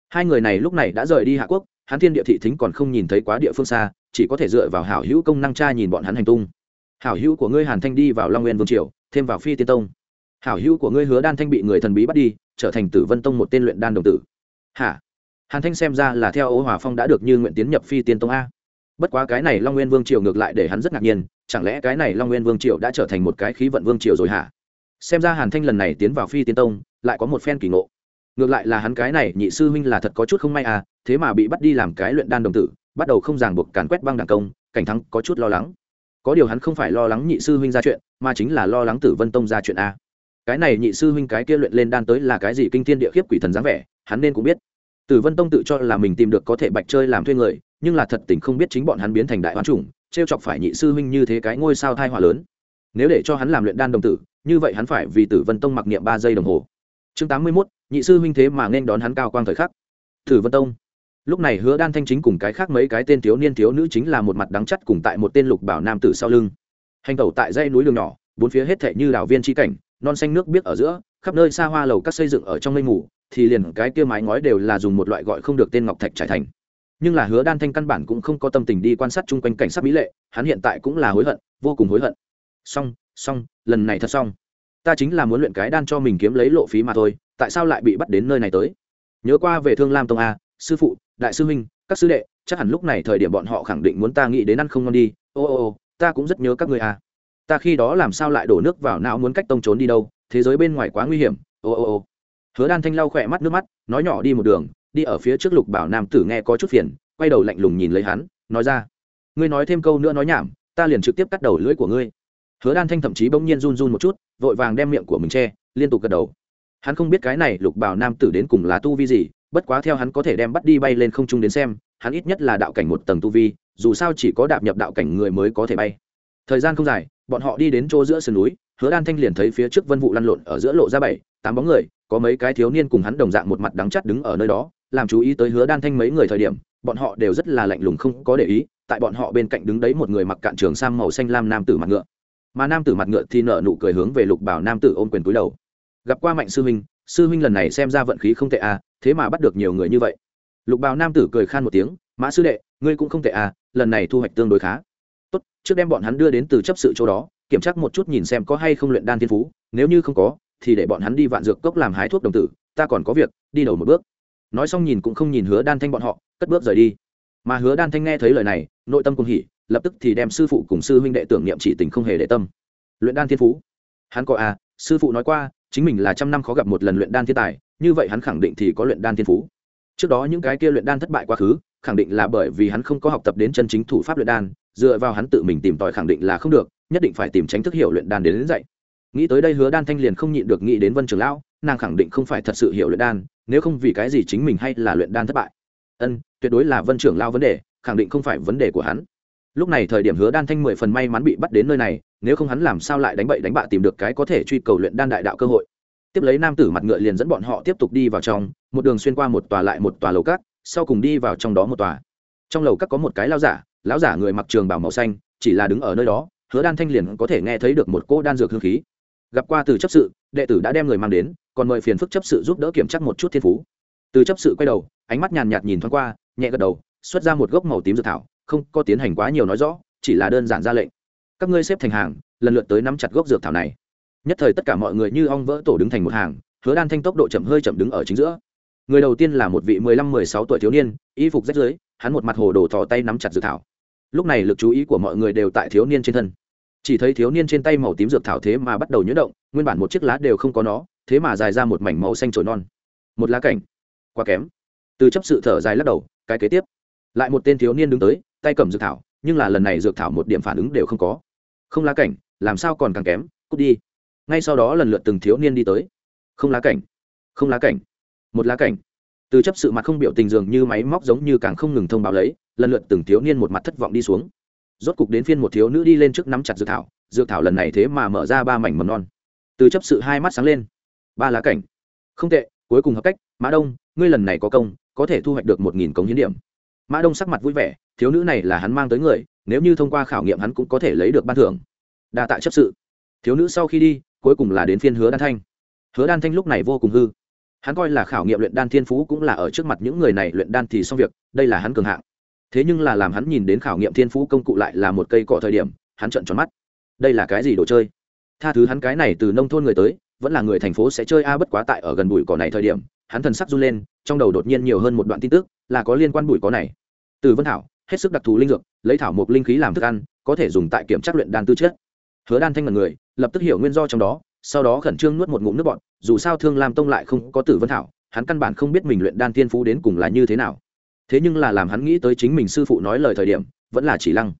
A: Hai người này lúc này đã rời đi hạ quốc, hắn thiên địa thị thính còn không nhìn thấy quá địa phương xa, chỉ có thể dựa vào hảo hữu công năng tra nhìn bọn hắn hành tung. Hảo hữu của ngươi hàn thanh đi vào long nguyên vương triều, thêm vào phi tiên tông. Hảo hữu của ngươi hứa đan thanh bị người thần bí bắt đi, trở thành tử vân tông một tên luyện đan đồng tử. Hả? Hàn thanh xem ra là theo ô hòa phong đã được như nguyện tiến nhập phi tiên tông a. Bất quá cái này long nguyên vương triều ngược lại để hắn rất ngạc nhiên, chẳng lẽ cái này long nguyên vương triều đã trở thành một cái khí vận vương triều rồi hả? Xem ra hàn thanh lần này tiến vào phi tiên tông, lại có một phen kỳ ngộ. Ngược lại là hắn cái này nhị sư huynh là thật có chút không may à thế mà bị bắt đi làm cái luyện đan đồng tử, bắt đầu không ràng buộc càn quét băng đảng công, cảnh thắng có chút lo lắng. Có điều hắn không phải lo lắng nhị sư huynh ra chuyện, mà chính là lo lắng tử vân tông ra chuyện a cái này nhị sư huynh cái kia luyện lên đan tới là cái gì kinh thiên địa khiếp quỷ thần dáng vẻ, hắn nên cũng biết tử vân tông tự cho là mình tìm được có thể bạch chơi làm thuê người, nhưng là thật tình không biết chính bọn hắn biến thành đại hoán chủng t r e o chọc phải nhị sư huynh như thế cái ngôi sao thai hỏa lớn. Nếu để cho hắn làm luyện đan đồng tử, như vậy hắn phải vì tử vân tông mặc niệm ba giây đồng hồ. Chương tám mươi mốt, nhị sư huynh thế mà nên đón hắn cao quang thời khắc. Tử vân tông. Lúc này hứa đan thanh chính cùng cái khác mấy cái tên thiếu niên thiếu nữ chính là một mặt đắng chắt cùng tại một tên lục bảo nam tử sau lưng. Hành tẩu tại dãy núi đường nhỏ, bốn phía hết thệ như đảo viên tri cảnh, non xanh nước biếc ở giữa, khắp nơi xa hoa lầu các xây dựng ở trong mây mù thì liền cái kia mái ngói đều là dùng một loại gọi không được tên ngọc thạch trải thành. Nhưng là hứa đan thanh căn bản cũng không có tâm tình đi quan sát chung quanh cảnh sắc mỹ lệ, hắn hiện tại cũng là hối hận, vô cùng hối hận. Xong xong, lần này thật xong. Ta chính là muốn luyện cái đan cho mình kiếm lấy lộ phí mà thôi, tại sao lại bị bắt đến nơi này tới? Nhớ qua về thương lam tông a, sư phụ, đại sư huynh, các sư đệ, chắc hẳn lúc này thời điểm bọn họ khẳng định muốn ta nghĩ đến ăn không ngon đi. Ô ô ô, ta cũng rất nhớ các người a. Ta khi đó làm sao lại đổ nước vào não muốn cách tông trốn đi đâu, thế giới bên ngoài quá nguy hiểm. Ô ô ô hứa đan thanh lau khỏe mắt nước mắt, nói nhỏ đi một đường, đi ở phía trước lục bảo nam tử nghe có chút phiền, quay đầu lạnh lùng nhìn lấy hắn, nói ra, ngươi nói thêm câu nữa nói nhảm, ta liền trực tiếp cắt đầu lưỡi của ngươi. Hứa đan thanh thậm chí bỗng nhiên run run một chút, vội vàng đem miệng của mình che, liên tục gật đầu. Hắn không biết cái này lục bảo nam tử đến cùng là tu vi gì, bất quá theo hắn có thể đem bắt đi bay lên không trung đến xem, hắn ít nhất là đạo cảnh một tầng tu vi, dù sao chỉ có đạp nhập đạo cảnh người mới có thể bay. Thời gian không dài, bọn họ đi đến chỗ giữa sườn núi, hứa đan thanh liền thấy phía trước vân vụ lăn lộn ở giữa lộ ra bảy, tám bóng người có mấy cái thiếu niên cùng hắn đồng dạng một mặt đắng chắt đứng ở nơi đó, làm chú ý tới hứa đan thanh mấy người thời điểm, bọn họ đều rất là lạnh lùng không có để ý, tại bọn họ bên cạnh đứng đấy một người mặc cạn trường sam màu xanh lam nam tử mặt ngựa. Mà nam tử mặt ngựa thì nở nụ cười hướng về lục bảo nam tử ôm quyền túi đầu. Gặp qua mạnh sư huynh sư huynh lần này xem ra vận khí không tệ à thế mà bắt được nhiều người như vậy. Lục bảo nam tử cười khan một tiếng, mã sư đệ, ngươi cũng không tệ à lần này thu hoạch tương đối khá. Tốt, trước đem bọn hắn đưa đến từ chấp sự chỗ đó, kiểm tra một chút nhìn xem có hay không luyện đan thiên phú, nếu như không có thì để bọn hắn đi vạn dược cốc làm hái thuốc đồng tử ta còn có việc đi đầu một bước. Nói xong nhìn cũng không nhìn hứa đan thanh bọn họ cất bước rời đi. Mà hứa đan thanh nghe thấy lời này nội tâm cùng hỉ lập tức thì đem sư phụ cùng sư huynh đệ tưởng niệm chỉ tình không hề để tâm. Luyện đan thiên phú. Hắn có à sư phụ nói qua chính mình là trăm năm khó gặp một lần luyện đan thiên tài như vậy hắn khẳng định thì có luyện đan thiên phú. Trước đó những cái kia luyện đan thất bại quá khứ khẳng định là bởi vì hắn không có học tập đến chân chính thủ pháp luyện đan dựa vào hắn tự mình tìm tòi khẳng định là không được nhất định phải tìm tránh thức hiểu luyện đan đến, đến dạy nghĩ tới đây hứa đan thanh liền không nhịn được nghĩ đến vân trường lão, nàng khẳng định không phải thật sự hiểu luyện đan, nếu không vì cái gì chính mình hay là luyện đan thất bại. Ân, tuyệt đối là vân trưởng lao vấn đề, khẳng định không phải vấn đề của hắn. Lúc này thời điểm hứa đan thanh mười phần may mắn bị bắt đến nơi này, nếu không hắn làm sao lại đánh bậy đánh bạ tìm được cái có thể truy cầu luyện đan đại đạo cơ hội. Tiếp lấy nam tử mặt ngựa liền dẫn bọn họ tiếp tục đi vào trong, một đường xuyên qua một tòa lại một tòa lầu cát sau cùng đi vào trong đó một tòa. Trong lầu cát có một cái lao giả, lão giả người mặc trường bảo màu xanh, chỉ là đứng ở nơi đó, hứa đan thanh liền có thể nghe thấy được một cô đan dược hương khí gặp qua từ chấp sự, đệ tử đã đem người mang đến, còn mời phiền phức chấp sự giúp đỡ kiểm tra một chút thiên phú. Từ chấp sự quay đầu, ánh mắt nhàn nhạt nhìn thoáng qua, nhẹ gật đầu, xuất ra một gốc màu tím dược thảo, không có tiến hành quá nhiều nói rõ, chỉ là đơn giản ra lệnh. Các ngươi xếp thành hàng, lần lượt tới nắm chặt gốc dược thảo này. Nhất thời tất cả mọi người như ong vỡ tổ đứng thành một hàng, hứa đan thanh tốc độ chậm hơi chậm đứng ở chính giữa. Người đầu tiên là một vị mười lăm mười sáu tuổi thiếu niên, y phục rách rưới, hắn một mặt hồ đồ thò tay nắm chặt dược thảo. Lúc này lực chú ý của mọi người đều tại thiếu niên trên thân chỉ thấy thiếu niên trên tay màu tím dược thảo thế mà bắt đầu nhuyễn động, nguyên bản một chiếc lá đều không có nó, thế mà dài ra một mảnh màu xanh trồi non. Một lá cảnh. Quá kém. Từ chấp sự thở dài lắc đầu, cái kế tiếp. Lại một tên thiếu niên đứng tới, tay cầm dược thảo, nhưng là lần này dược thảo một điểm phản ứng đều không có. Không lá cảnh, làm sao còn càng kém, cút đi. Ngay sau đó lần lượt từng thiếu niên đi tới. Không lá cảnh. Không lá cảnh. Một lá cảnh. Từ chấp sự mặt không biểu tình dường như máy móc giống như càng không ngừng thông báo lấy, lần lượt từng thiếu niên một mặt thất vọng đi xuống rốt cục đến phiên một thiếu nữ đi lên trước nắm chặt dược thảo dược thảo lần này thế mà mở ra ba mảnh mầm non. Từ chấp sự hai mắt sáng lên. Ba lá cảnh. Không tệ, cuối cùng hợp cách, mã đông, ngươi lần này có công, có thể thu hoạch được một nghìn cống hiến điểm. Mã đông sắc mặt vui vẻ, thiếu nữ này là hắn mang tới người, nếu như thông qua khảo nghiệm hắn cũng có thể lấy được ban thưởng. Đa tạ chấp sự. Thiếu nữ sau khi đi, cuối cùng là đến phiên hứa đan thanh. Hứa đan thanh lúc này vô cùng hư. Hắn coi là khảo nghiệm luyện đan thiên phú cũng là ở trước mặt những người này, luyện đan thì xong việc, đây là hắn cường hạng thế nhưng là làm hắn nhìn đến khảo nghiệm thiên phú công cụ lại là một cây cỏ thời điểm, hắn trợn tròn mắt. Đây là cái gì đồ chơi? Tha thứ hắn cái này từ nông thôn người tới, vẫn là người thành phố sẽ chơi a bất quá tại ở gần bụi cỏ này thời điểm, hắn thần sắc run lên, trong đầu đột nhiên nhiều hơn một đoạn tin tức, là có liên quan bụi cỏ này. Từ vân thảo, hết sức đặc thù linh dược, lấy thảo mộc linh khí làm thức ăn, có thể dùng tại kiểm tra luyện đan tư chất. Hứa đan thanh mật người, lập tức hiểu nguyên do trong đó, sau đó khẩn trương nuốt một ngụm nước bọt, dù sao thương lam tông lại không có tử vân thảo, hắn căn bản không biết mình luyện đan tiên phú đến cùng là như thế nào thế nhưng là làm hắn nghĩ tới chính mình sư phụ nói lời thời điểm, vẫn là chỉ lăng.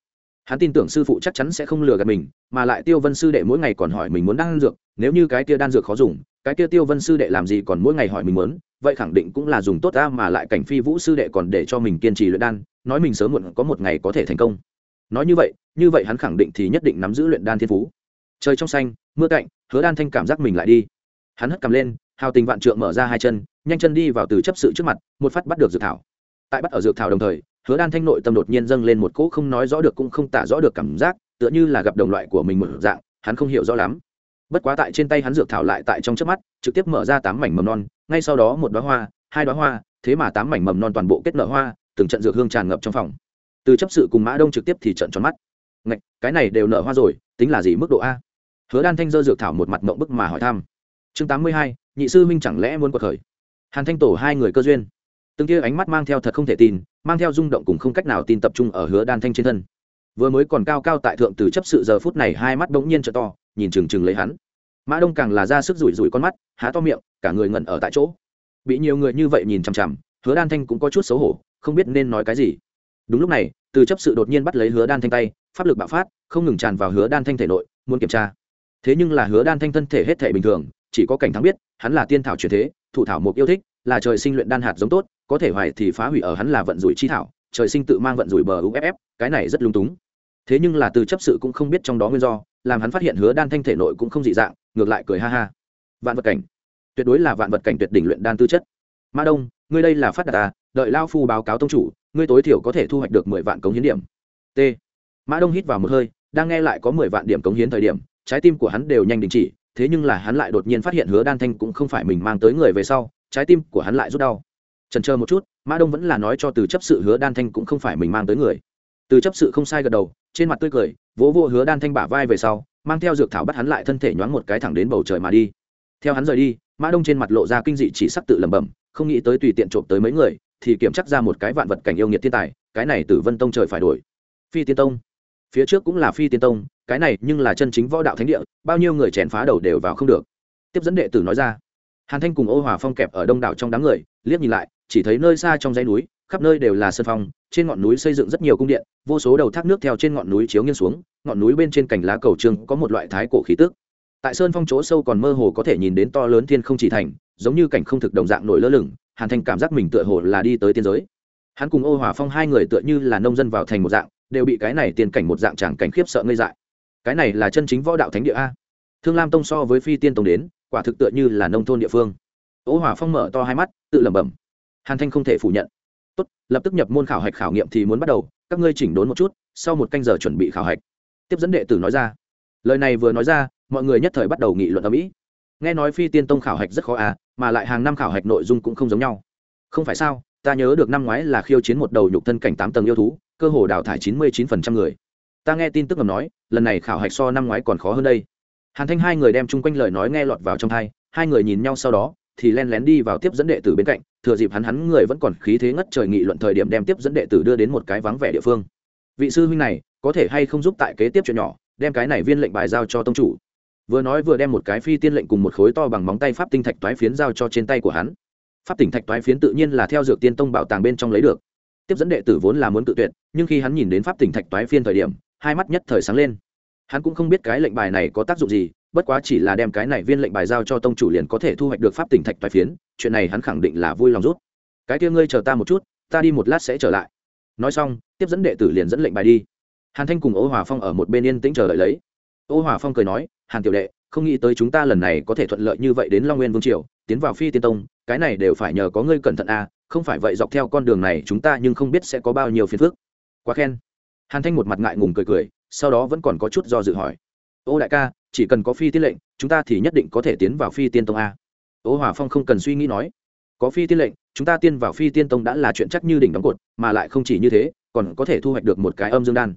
A: Hắn tin tưởng sư phụ chắc chắn sẽ không lừa gạt mình, mà lại tiêu vân sư đệ mỗi ngày còn hỏi mình muốn đan dược, nếu như cái kia đan dược khó dùng, cái kia tiêu vân sư đệ làm gì còn mỗi ngày hỏi mình muốn, vậy khẳng định cũng là dùng tốt ta mà lại cảnh phi vũ sư đệ còn để cho mình kiên trì luyện đan, nói mình sớm muộn có một ngày có thể thành công. Nói như vậy như vậy hắn khẳng định thì nhất định nắm giữ luyện đan thiên phú. Trời trong xanh, mưa cạnh, hứa đan thanh cảm giác mình lại đi. Hắn hất cầm lên, hào tình vạn trượng mở ra hai chân, nhanh chân đi vào từ chấp sự trước mặt, một phát bắt được dược thảo tại bắt ở dược thảo đồng thời, hứa đan thanh nội tâm đột nhiên dâng lên một cỗ không nói rõ được cũng không tả rõ được cảm giác, tựa như là gặp đồng loại của mình một dạng, hắn không hiểu rõ lắm. Bất quá tại trên tay hắn dược thảo lại tại trong trước mắt, trực tiếp mở ra tám mảnh mầm non, ngay sau đó một đoá hoa, hai đoá hoa, thế mà tám mảnh mầm non toàn bộ kết nở hoa, từng trận dược hương tràn ngập trong phòng. Từ chấp sự cùng mã đông trực tiếp thì trận tròn mắt. Ngạch, cái này đều nở hoa rồi, tính là gì mức độ a? Hứa đan thanh dơ dược thảo một mặt mộng bức mà hỏi thăm. Chương tám mươi hai, nhị sư minh chẳng lẽ muốn quật khởi? Hàn thanh tổ hai người cơ duyên từng kia ánh mắt mang theo thật không thể tin, mang theo rung động cùng không cách nào tin tập trung ở hứa đan thanh trên thân. Vừa mới còn cao cao tại thượng từ chấp sự giờ phút này hai mắt bỗng nhiên t to, nhìn trừng trừng lấy hắn. Mã đông càng là ra sức rủi rủi con mắt, há to miệng, cả người ngẩn ở tại chỗ. Bị nhiều người như vậy nhìn chằm chằm, hứa đan thanh cũng có chút xấu hổ, không biết nên nói cái gì. Đúng lúc này, từ chấp sự đột nhiên bắt lấy hứa đan thanh tay, pháp lực bạo phát, không ngừng tràn vào hứa đan thanh thể nội, muốn kiểm tra. Thế nhưng là hứa đan thanh thân thể hết thể bình thường, chỉ có cảnh thắng biết, hắn là tiên thảo truyền thế, thủ thảo mục yêu thích, là trời sinh luyện đan hạt giống tốt có thể hoài thì phá hủy ở hắn là vận rủi chi thảo, trời sinh tự mang vận rủi bờ uff cái này rất lung túng. Thế nhưng là từ chấp sự cũng không biết trong đó nguyên do, làm hắn phát hiện hứa đan thanh thể nội cũng không dị dạng, ngược lại cười ha ha. Vạn vật cảnh. Tuyệt đối là vạn vật cảnh tuyệt đỉnh luyện đan tư chất. Ma đông, ngươi đây là phát đạt à? Đợi lao phu báo cáo tông chủ, ngươi tối thiểu có thể thu hoạch được mười vạn cống hiến điểm. T. Mã đông hít vào một hơi, đang nghe lại có mười vạn điểm cống hiến thời điểm, trái tim của hắn đều nhanh đình chỉ, thế nhưng là hắn lại đột nhiên phát hiện hứa đan thanh cũng không phải mình mang tới người về sau, trái tim của hắn lại rút đau trần chờ một chút, mã đông vẫn là nói cho từ chấp sự hứa đan thanh cũng không phải mình mang tới người. Từ chấp sự không sai gật đầu, trên mặt tươi cười, vỗ vô hứa đan thanh bả vai về sau, mang theo dược thảo bắt hắn lại thân thể nhoáng một cái thẳng đến bầu trời mà đi. Theo hắn rời đi, mã đông trên mặt lộ ra kinh dị chỉ sắc tự lẩm bẩm, không nghĩ tới tùy tiện trộm tới mấy người, thì kiểm chắc ra một cái vạn vật cảnh yêu nghiệt thiên tài, cái này từ vân tông trời phải đổi. Phi tiên tông. Phía trước cũng là phi tiên tông, cái này nhưng là chân chính võ đạo thánh địa, bao nhiêu người chèn phá đầu đều vào không được. Tiếp dẫn đệ tử nói ra. Hàn thanh cùng ô hòa phong kẹp ở đông đảo trong đám người, liếc nhìn lại chỉ thấy nơi xa trong dãy núi, khắp nơi đều là sân phong, trên ngọn núi xây dựng rất nhiều cung điện, vô số đầu thác nước theo trên ngọn núi chiếu nghiêng xuống, ngọn núi bên trên cành lá cầu trương có một loại thái cổ khí tước tại sơn phong chỗ sâu còn mơ hồ có thể nhìn đến to lớn thiên không chỉ thành, giống như cảnh không thực đồng dạng nổi lơ lửng, hàn thanh cảm giác mình tựa hồ là đi tới tiên giới. Hắn cùng ô hòa phong hai người tựa như là nông dân vào thành một dạng, đều bị cái này tiền cảnh một dạng tràng cảnh khiếp sợ ngây dại. Cái này là chân chính võ đạo thánh địa a. Thương lam tông so với phi tiên tông đến, quả thực tựa như là nông thôn địa phương. Ô hòa phong mở to hai mắt, tự lẩm bẩm hàn thanh không thể phủ nhận. Tốt, lập tức nhập môn khảo hạch khảo nghiệm thì muốn bắt đầu, các ngươi chỉnh đốn một chút, sau một canh giờ chuẩn bị khảo hạch. Tiếp dẫn đệ tử nói ra. Lời này vừa nói ra, mọi người nhất thời bắt đầu nghị luận ở mỹ. Nghe nói phi tiên tông khảo hạch rất khó à mà lại hàng năm khảo hạch nội dung cũng không giống nhau. Không phải sao, ta nhớ được năm ngoái là khiêu chiến một đầu nhục thân cảnh tám tầng yêu thú, cơ hồ đào thải chín mươi chín phần trăm người. Ta nghe tin tức ngầm nói, lần này khảo hạch so năm ngoái còn khó hơn đây. Hàn thanh hai người đem chung quanh lời nói nghe lọt vào trong thai hai người nhìn nhau sau đó thì len lén đi vào tiếp dẫn đệ tử bên cạnh, thừa dịp hắn hắn người vẫn còn khí thế ngất trời nghị luận thời điểm đem tiếp dẫn đệ tử đưa đến một cái vắng vẻ địa phương. Vị sư huynh này, có thể hay không giúp tại kế tiếp chuyện nhỏ, đem cái này viên lệnh bài giao cho tông chủ? Vừa nói vừa đem một cái phi tiên lệnh cùng một khối to bằng móng tay pháp tinh thạch toái phiến giao cho trên tay của hắn. Pháp tỉnh thạch toái phiến tự nhiên là theo dược tiên tông bảo tàng bên trong lấy được. Tiếp dẫn đệ tử vốn là muốn tự tuyệt, nhưng khi hắn nhìn đến pháp tỉnh thạch toái phiên thời điểm, hai mắt nhất thời sáng lên. Hắn cũng không biết cái lệnh bài này có tác dụng gì bất quá chỉ là đem cái này viên lệnh bài giao cho tông chủ liền có thể thu hoạch được pháp tỉnh thạch toái phiến, chuyện này hắn khẳng định là vui lòng rút. Cái kia ngươi chờ ta một chút, ta đi một lát sẽ trở lại. Nói xong, tiếp dẫn đệ tử liền dẫn lệnh bài đi. Hàn thanh cùng ô hòa phong ở một bên yên tĩnh chờ đợi lấy. Ô hòa phong cười nói, hàn tiểu đệ, không nghĩ tới chúng ta lần này có thể thuận lợi như vậy đến long nguyên vương triều, tiến vào phi tiên tông, cái này đều phải nhờ có ngươi cẩn thận à không phải vậy dọc theo con đường này chúng ta nhưng không biết sẽ có bao nhiêu phiền phức. Quá khen. Hàn thanh một mặt ngại ngùng cười cười, sau đó vẫn còn có chút do dự hỏi ô đại ca, chỉ cần có phi tiên lệnh, chúng ta thì nhất định có thể tiến vào phi tiên tông a. Ô hòa phong không cần suy nghĩ nói. Có phi tiên lệnh, chúng ta tiên vào phi tiên tông đã là chuyện chắc như đỉnh đóng cột, mà lại không chỉ như thế, còn có thể thu hoạch được một cái âm dương đan.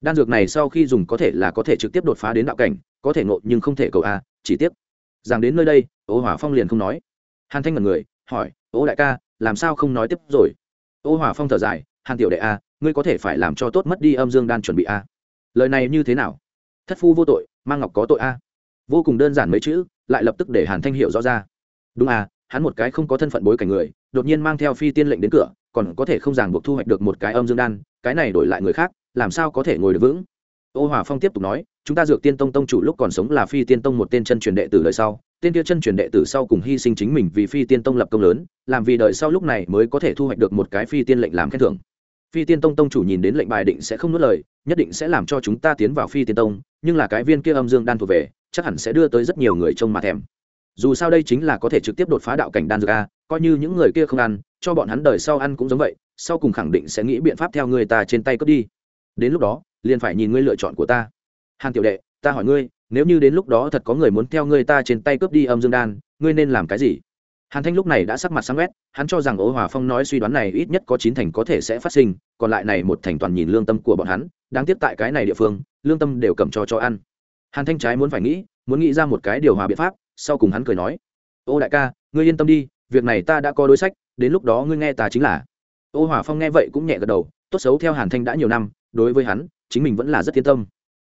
A: Đan dược này sau khi dùng có thể là có thể trực tiếp đột phá đến đạo cảnh, có thể ngộ nhưng không thể cầu a, chỉ tiếp rằng đến nơi đây, ô hỏa phong liền không nói. Hàn thanh mật người, hỏi, ô đại ca, làm sao không nói tiếp rồi? Ô hỏa phong thở dài, hàn tiểu đệ a, ngươi có thể phải làm cho tốt mất đi âm dương đan chuẩn bị a. Lời này như thế nào? Thất phu vô tội mang ngọc có tội a. Vô cùng đơn giản mấy chữ, lại lập tức để hàn thanh hiểu rõ ra. Đúng à hắn một cái không có thân phận bối cảnh người, đột nhiên mang theo phi tiên lệnh đến cửa, còn có thể không ràng buộc thu hoạch được một cái âm dương đan, cái này đổi lại người khác, làm sao có thể ngồi được vững? Ô hòa phong tiếp tục nói, chúng ta dược tiên tông tông chủ lúc còn sống là phi tiên tông một tên chân truyền đệ tử đời sau, tên kia chân truyền đệ tử sau cùng hy sinh chính mình vì phi tiên tông lập công lớn, làm vì đời sau lúc này mới có thể thu hoạch được một cái phi tiên lệnh làm khen thưởng phi tiên tông tông chủ nhìn đến lệnh bài định sẽ không nuốt lời, nhất định sẽ làm cho chúng ta tiến vào phi tiên tông, nhưng là cái viên kia âm dương đan thuộc về, chắc hẳn sẽ đưa tới rất nhiều người trông mà thèm. Dù sao đây chính là có thể trực tiếp đột phá đạo cảnh đan dược a, coi như những người kia không ăn, cho bọn hắn đời sau ăn cũng giống vậy, sau cùng khẳng định sẽ nghĩ biện pháp theo người ta trên tay cướp đi. Đến lúc đó, liền phải nhìn ngươi lựa chọn của ta. Hàn tiểu đệ, ta hỏi ngươi, nếu như đến lúc đó thật có người muốn theo ngươi ta trên tay cướp đi âm dương đan, ngươi nên làm cái gì? Hàn thanh lúc này đã sắc mặt sáng quét hắn cho rằng ô hòa phong nói suy đoán này ít nhất có chín thành có thể sẽ phát sinh, còn lại này một thành toàn nhìn lương tâm của bọn hắn, đáng tiếc tại cái này địa phương, lương tâm đều cầm cho cho ăn. Hàn thanh trái muốn phải nghĩ, muốn nghĩ ra một cái điều hòa biện pháp, sau cùng hắn cười nói, ô đại ca, ngươi yên tâm đi, việc này ta đã có đối sách, đến lúc đó ngươi nghe ta chính là. Ô hòa phong nghe vậy cũng nhẹ gật đầu, tốt xấu theo hàn thanh đã nhiều năm, đối với hắn, chính mình vẫn là rất yên tâm.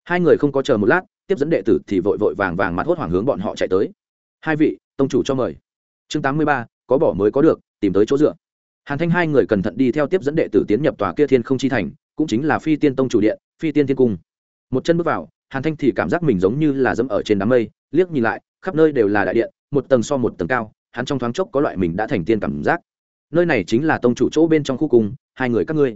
A: Hai người không có chờ một lát, tiếp dẫn đệ tử thì vội vội vàng vàng mặt hốt hoảng hướng bọn họ chạy tới. Hai vị, tông chủ cho mời chương tám mươi ba, có bỏ mới có được, tìm tới chỗ dựa. Hàn thanh hai người cẩn thận đi theo tiếp dẫn đệ tử tiến nhập tòa kia thiên không chi thành, cũng chính là phi tiên tông chủ điện, phi tiên thiên cung. Một chân bước vào, hàn thanh thì cảm giác mình giống như là dẫm ở trên đám mây, liếc nhìn lại, khắp nơi đều là đại điện, một tầng so một tầng cao, hắn trong thoáng chốc có loại mình đã thành tiên cảm giác. Nơi này chính là tông chủ chỗ bên trong khu cung, hai người các ngươi.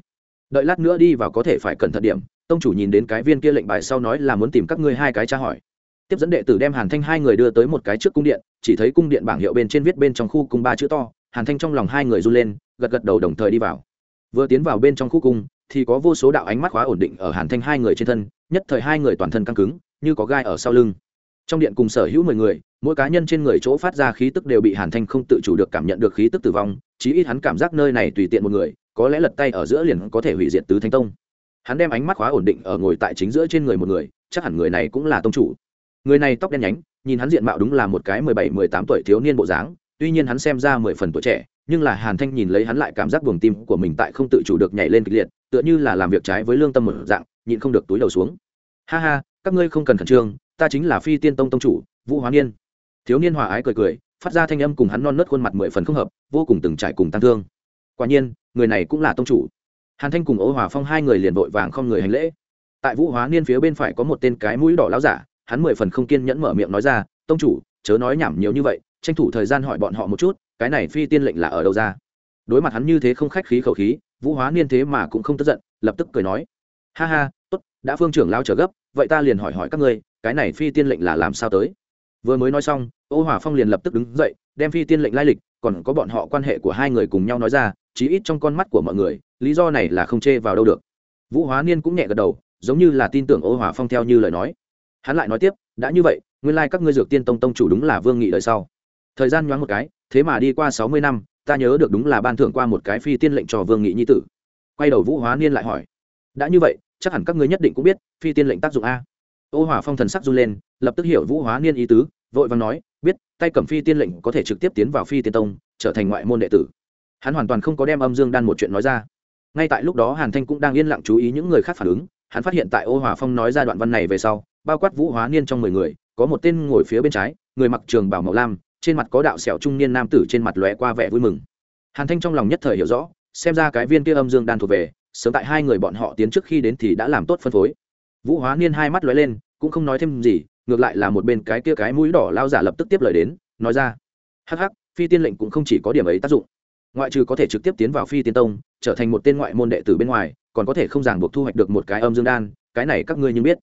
A: Đợi lát nữa đi vào có thể phải cẩn thận điểm, tông chủ nhìn đến cái viên kia lệnh bài sau nói là muốn tìm các ngươi hai cái tra hỏi tiếp dẫn đệ tử đem hàn thanh hai người đưa tới một cái trước cung điện, chỉ thấy cung điện bảng hiệu bên trên viết bên trong khu cung ba chữ to, hàn thanh trong lòng hai người run lên, gật gật đầu đồng thời đi vào. Vừa tiến vào bên trong khu cung, thì có vô số đạo ánh mắt khóa ổn định ở hàn thanh hai người trên thân, nhất thời hai người toàn thân căng cứng, như có gai ở sau lưng. Trong điện cùng sở hữu mười người, mỗi cá nhân trên người chỗ phát ra khí tức đều bị hàn thanh không tự chủ được cảm nhận được khí tức tử vong, chí ít hắn cảm giác nơi này tùy tiện một người, có lẽ lật tay ở giữa liền có thể hủy diệt tứ thánh tông. Hắn đem ánh mắt khóa ổn định ở ngồi tại chính giữa trên người một người, chắc hẳn người này cũng là tông chủ người này tóc đen nhánh, nhìn hắn diện mạo đúng là một cái mười bảy, mười tám tuổi thiếu niên bộ dáng, tuy nhiên hắn xem ra mười phần tuổi trẻ, nhưng là hàn thanh nhìn lấy hắn lại cảm giác buồng tim của mình tại không tự chủ được nhảy lên kịch liệt, tựa như là làm việc trái với lương tâm một dạng, nhịn không được túi đầu xuống. Ha ha, các ngươi không cần khẩn trương, ta chính là phi tiên tông tông chủ, vũ hóa niên. Thiếu niên hòa ái cười cười, phát ra thanh âm cùng hắn non nớt khuôn mặt mười phần không hợp, vô cùng từng trải cùng tăng thương. Quả nhiên, người này cũng là tông chủ. Hàn thanh cùng ô hòa phong hai người liền vội vàng không người hành lễ. Tại vũ hóa niên phía bên phải có một tên cái mũi đỏ láo giả hắn mười phần không kiên nhẫn mở miệng nói ra, tông chủ, chớ nói nhảm nhiều như vậy, tranh thủ thời gian hỏi bọn họ một chút, cái này phi tiên lệnh là ở đâu ra? Đối mặt hắn như thế không khách khí khẩu khí, vũ hóa niên thế mà cũng không tức giận, lập tức cười nói, ha ha, tốt, đã phương trưởng lao trở gấp, vậy ta liền hỏi hỏi các ngươi, cái này phi tiên lệnh là làm sao tới? Vừa mới nói xong, ô hòa phong liền lập tức đứng dậy, đem phi tiên lệnh lai lịch, còn có bọn họ quan hệ của hai người cùng nhau nói ra, chí ít trong con mắt của mọi người, lý do này là không chê vào đâu được. Vũ hóa niên cũng nhẹ gật đầu, giống như là tin tưởng ô hòa phong theo như lời nói hắn lại nói tiếp, đã như vậy, nguyên lai các ngươi dược tiên tông tông chủ đúng là vương nghị đời sau. Thời gian nhoáng một cái, thế mà đi qua sáu mươi năm, ta nhớ được đúng là ban thưởng qua một cái phi tiên lệnh cho vương nghị nhi tử. Quay đầu vũ hóa niên lại hỏi, đã như vậy, chắc hẳn các ngươi nhất định cũng biết, phi tiên lệnh tác dụng a. Ô hỏa phong thần sắc run lên, lập tức hiểu vũ hóa niên ý tứ, vội vàng nói, biết, tay cầm phi tiên lệnh có thể trực tiếp tiến vào phi tiên tông, trở thành ngoại môn đệ tử. Hắn hoàn toàn không có đem âm dương đan một chuyện nói ra. Ngay tại lúc đó hàn thanh cũng đang yên lặng chú ý những người khác phản ứng, hắn phát hiện tại ô hòa phong nói ra đoạn văn này về sau bao quát vũ hóa niên trong mười người, có một tên ngồi phía bên trái, người mặc trường bảo màu lam, trên mặt có đạo sẹo trung niên nam tử trên mặt lóe qua vẻ vui mừng. Hàn thanh trong lòng nhất thời hiểu rõ, xem ra cái viên kia âm dương đan thuộc về, sớm tại hai người bọn họ tiến trước khi đến thì đã làm tốt phân phối. Vũ hóa niên hai mắt lóe lên, cũng không nói thêm gì, ngược lại là một bên cái kia cái mũi đỏ lao giả lập tức tiếp lời đến, nói ra, hắc hắc, phi tiên lệnh cũng không chỉ có điểm ấy tác dụng. Ngoại trừ có thể trực tiếp tiến vào phi tiên tông, trở thành một tên ngoại môn đệ tử bên ngoài, còn có thể không ràng buộc thu hoạch được một cái âm dương đan, cái này các ngươi nhưng biết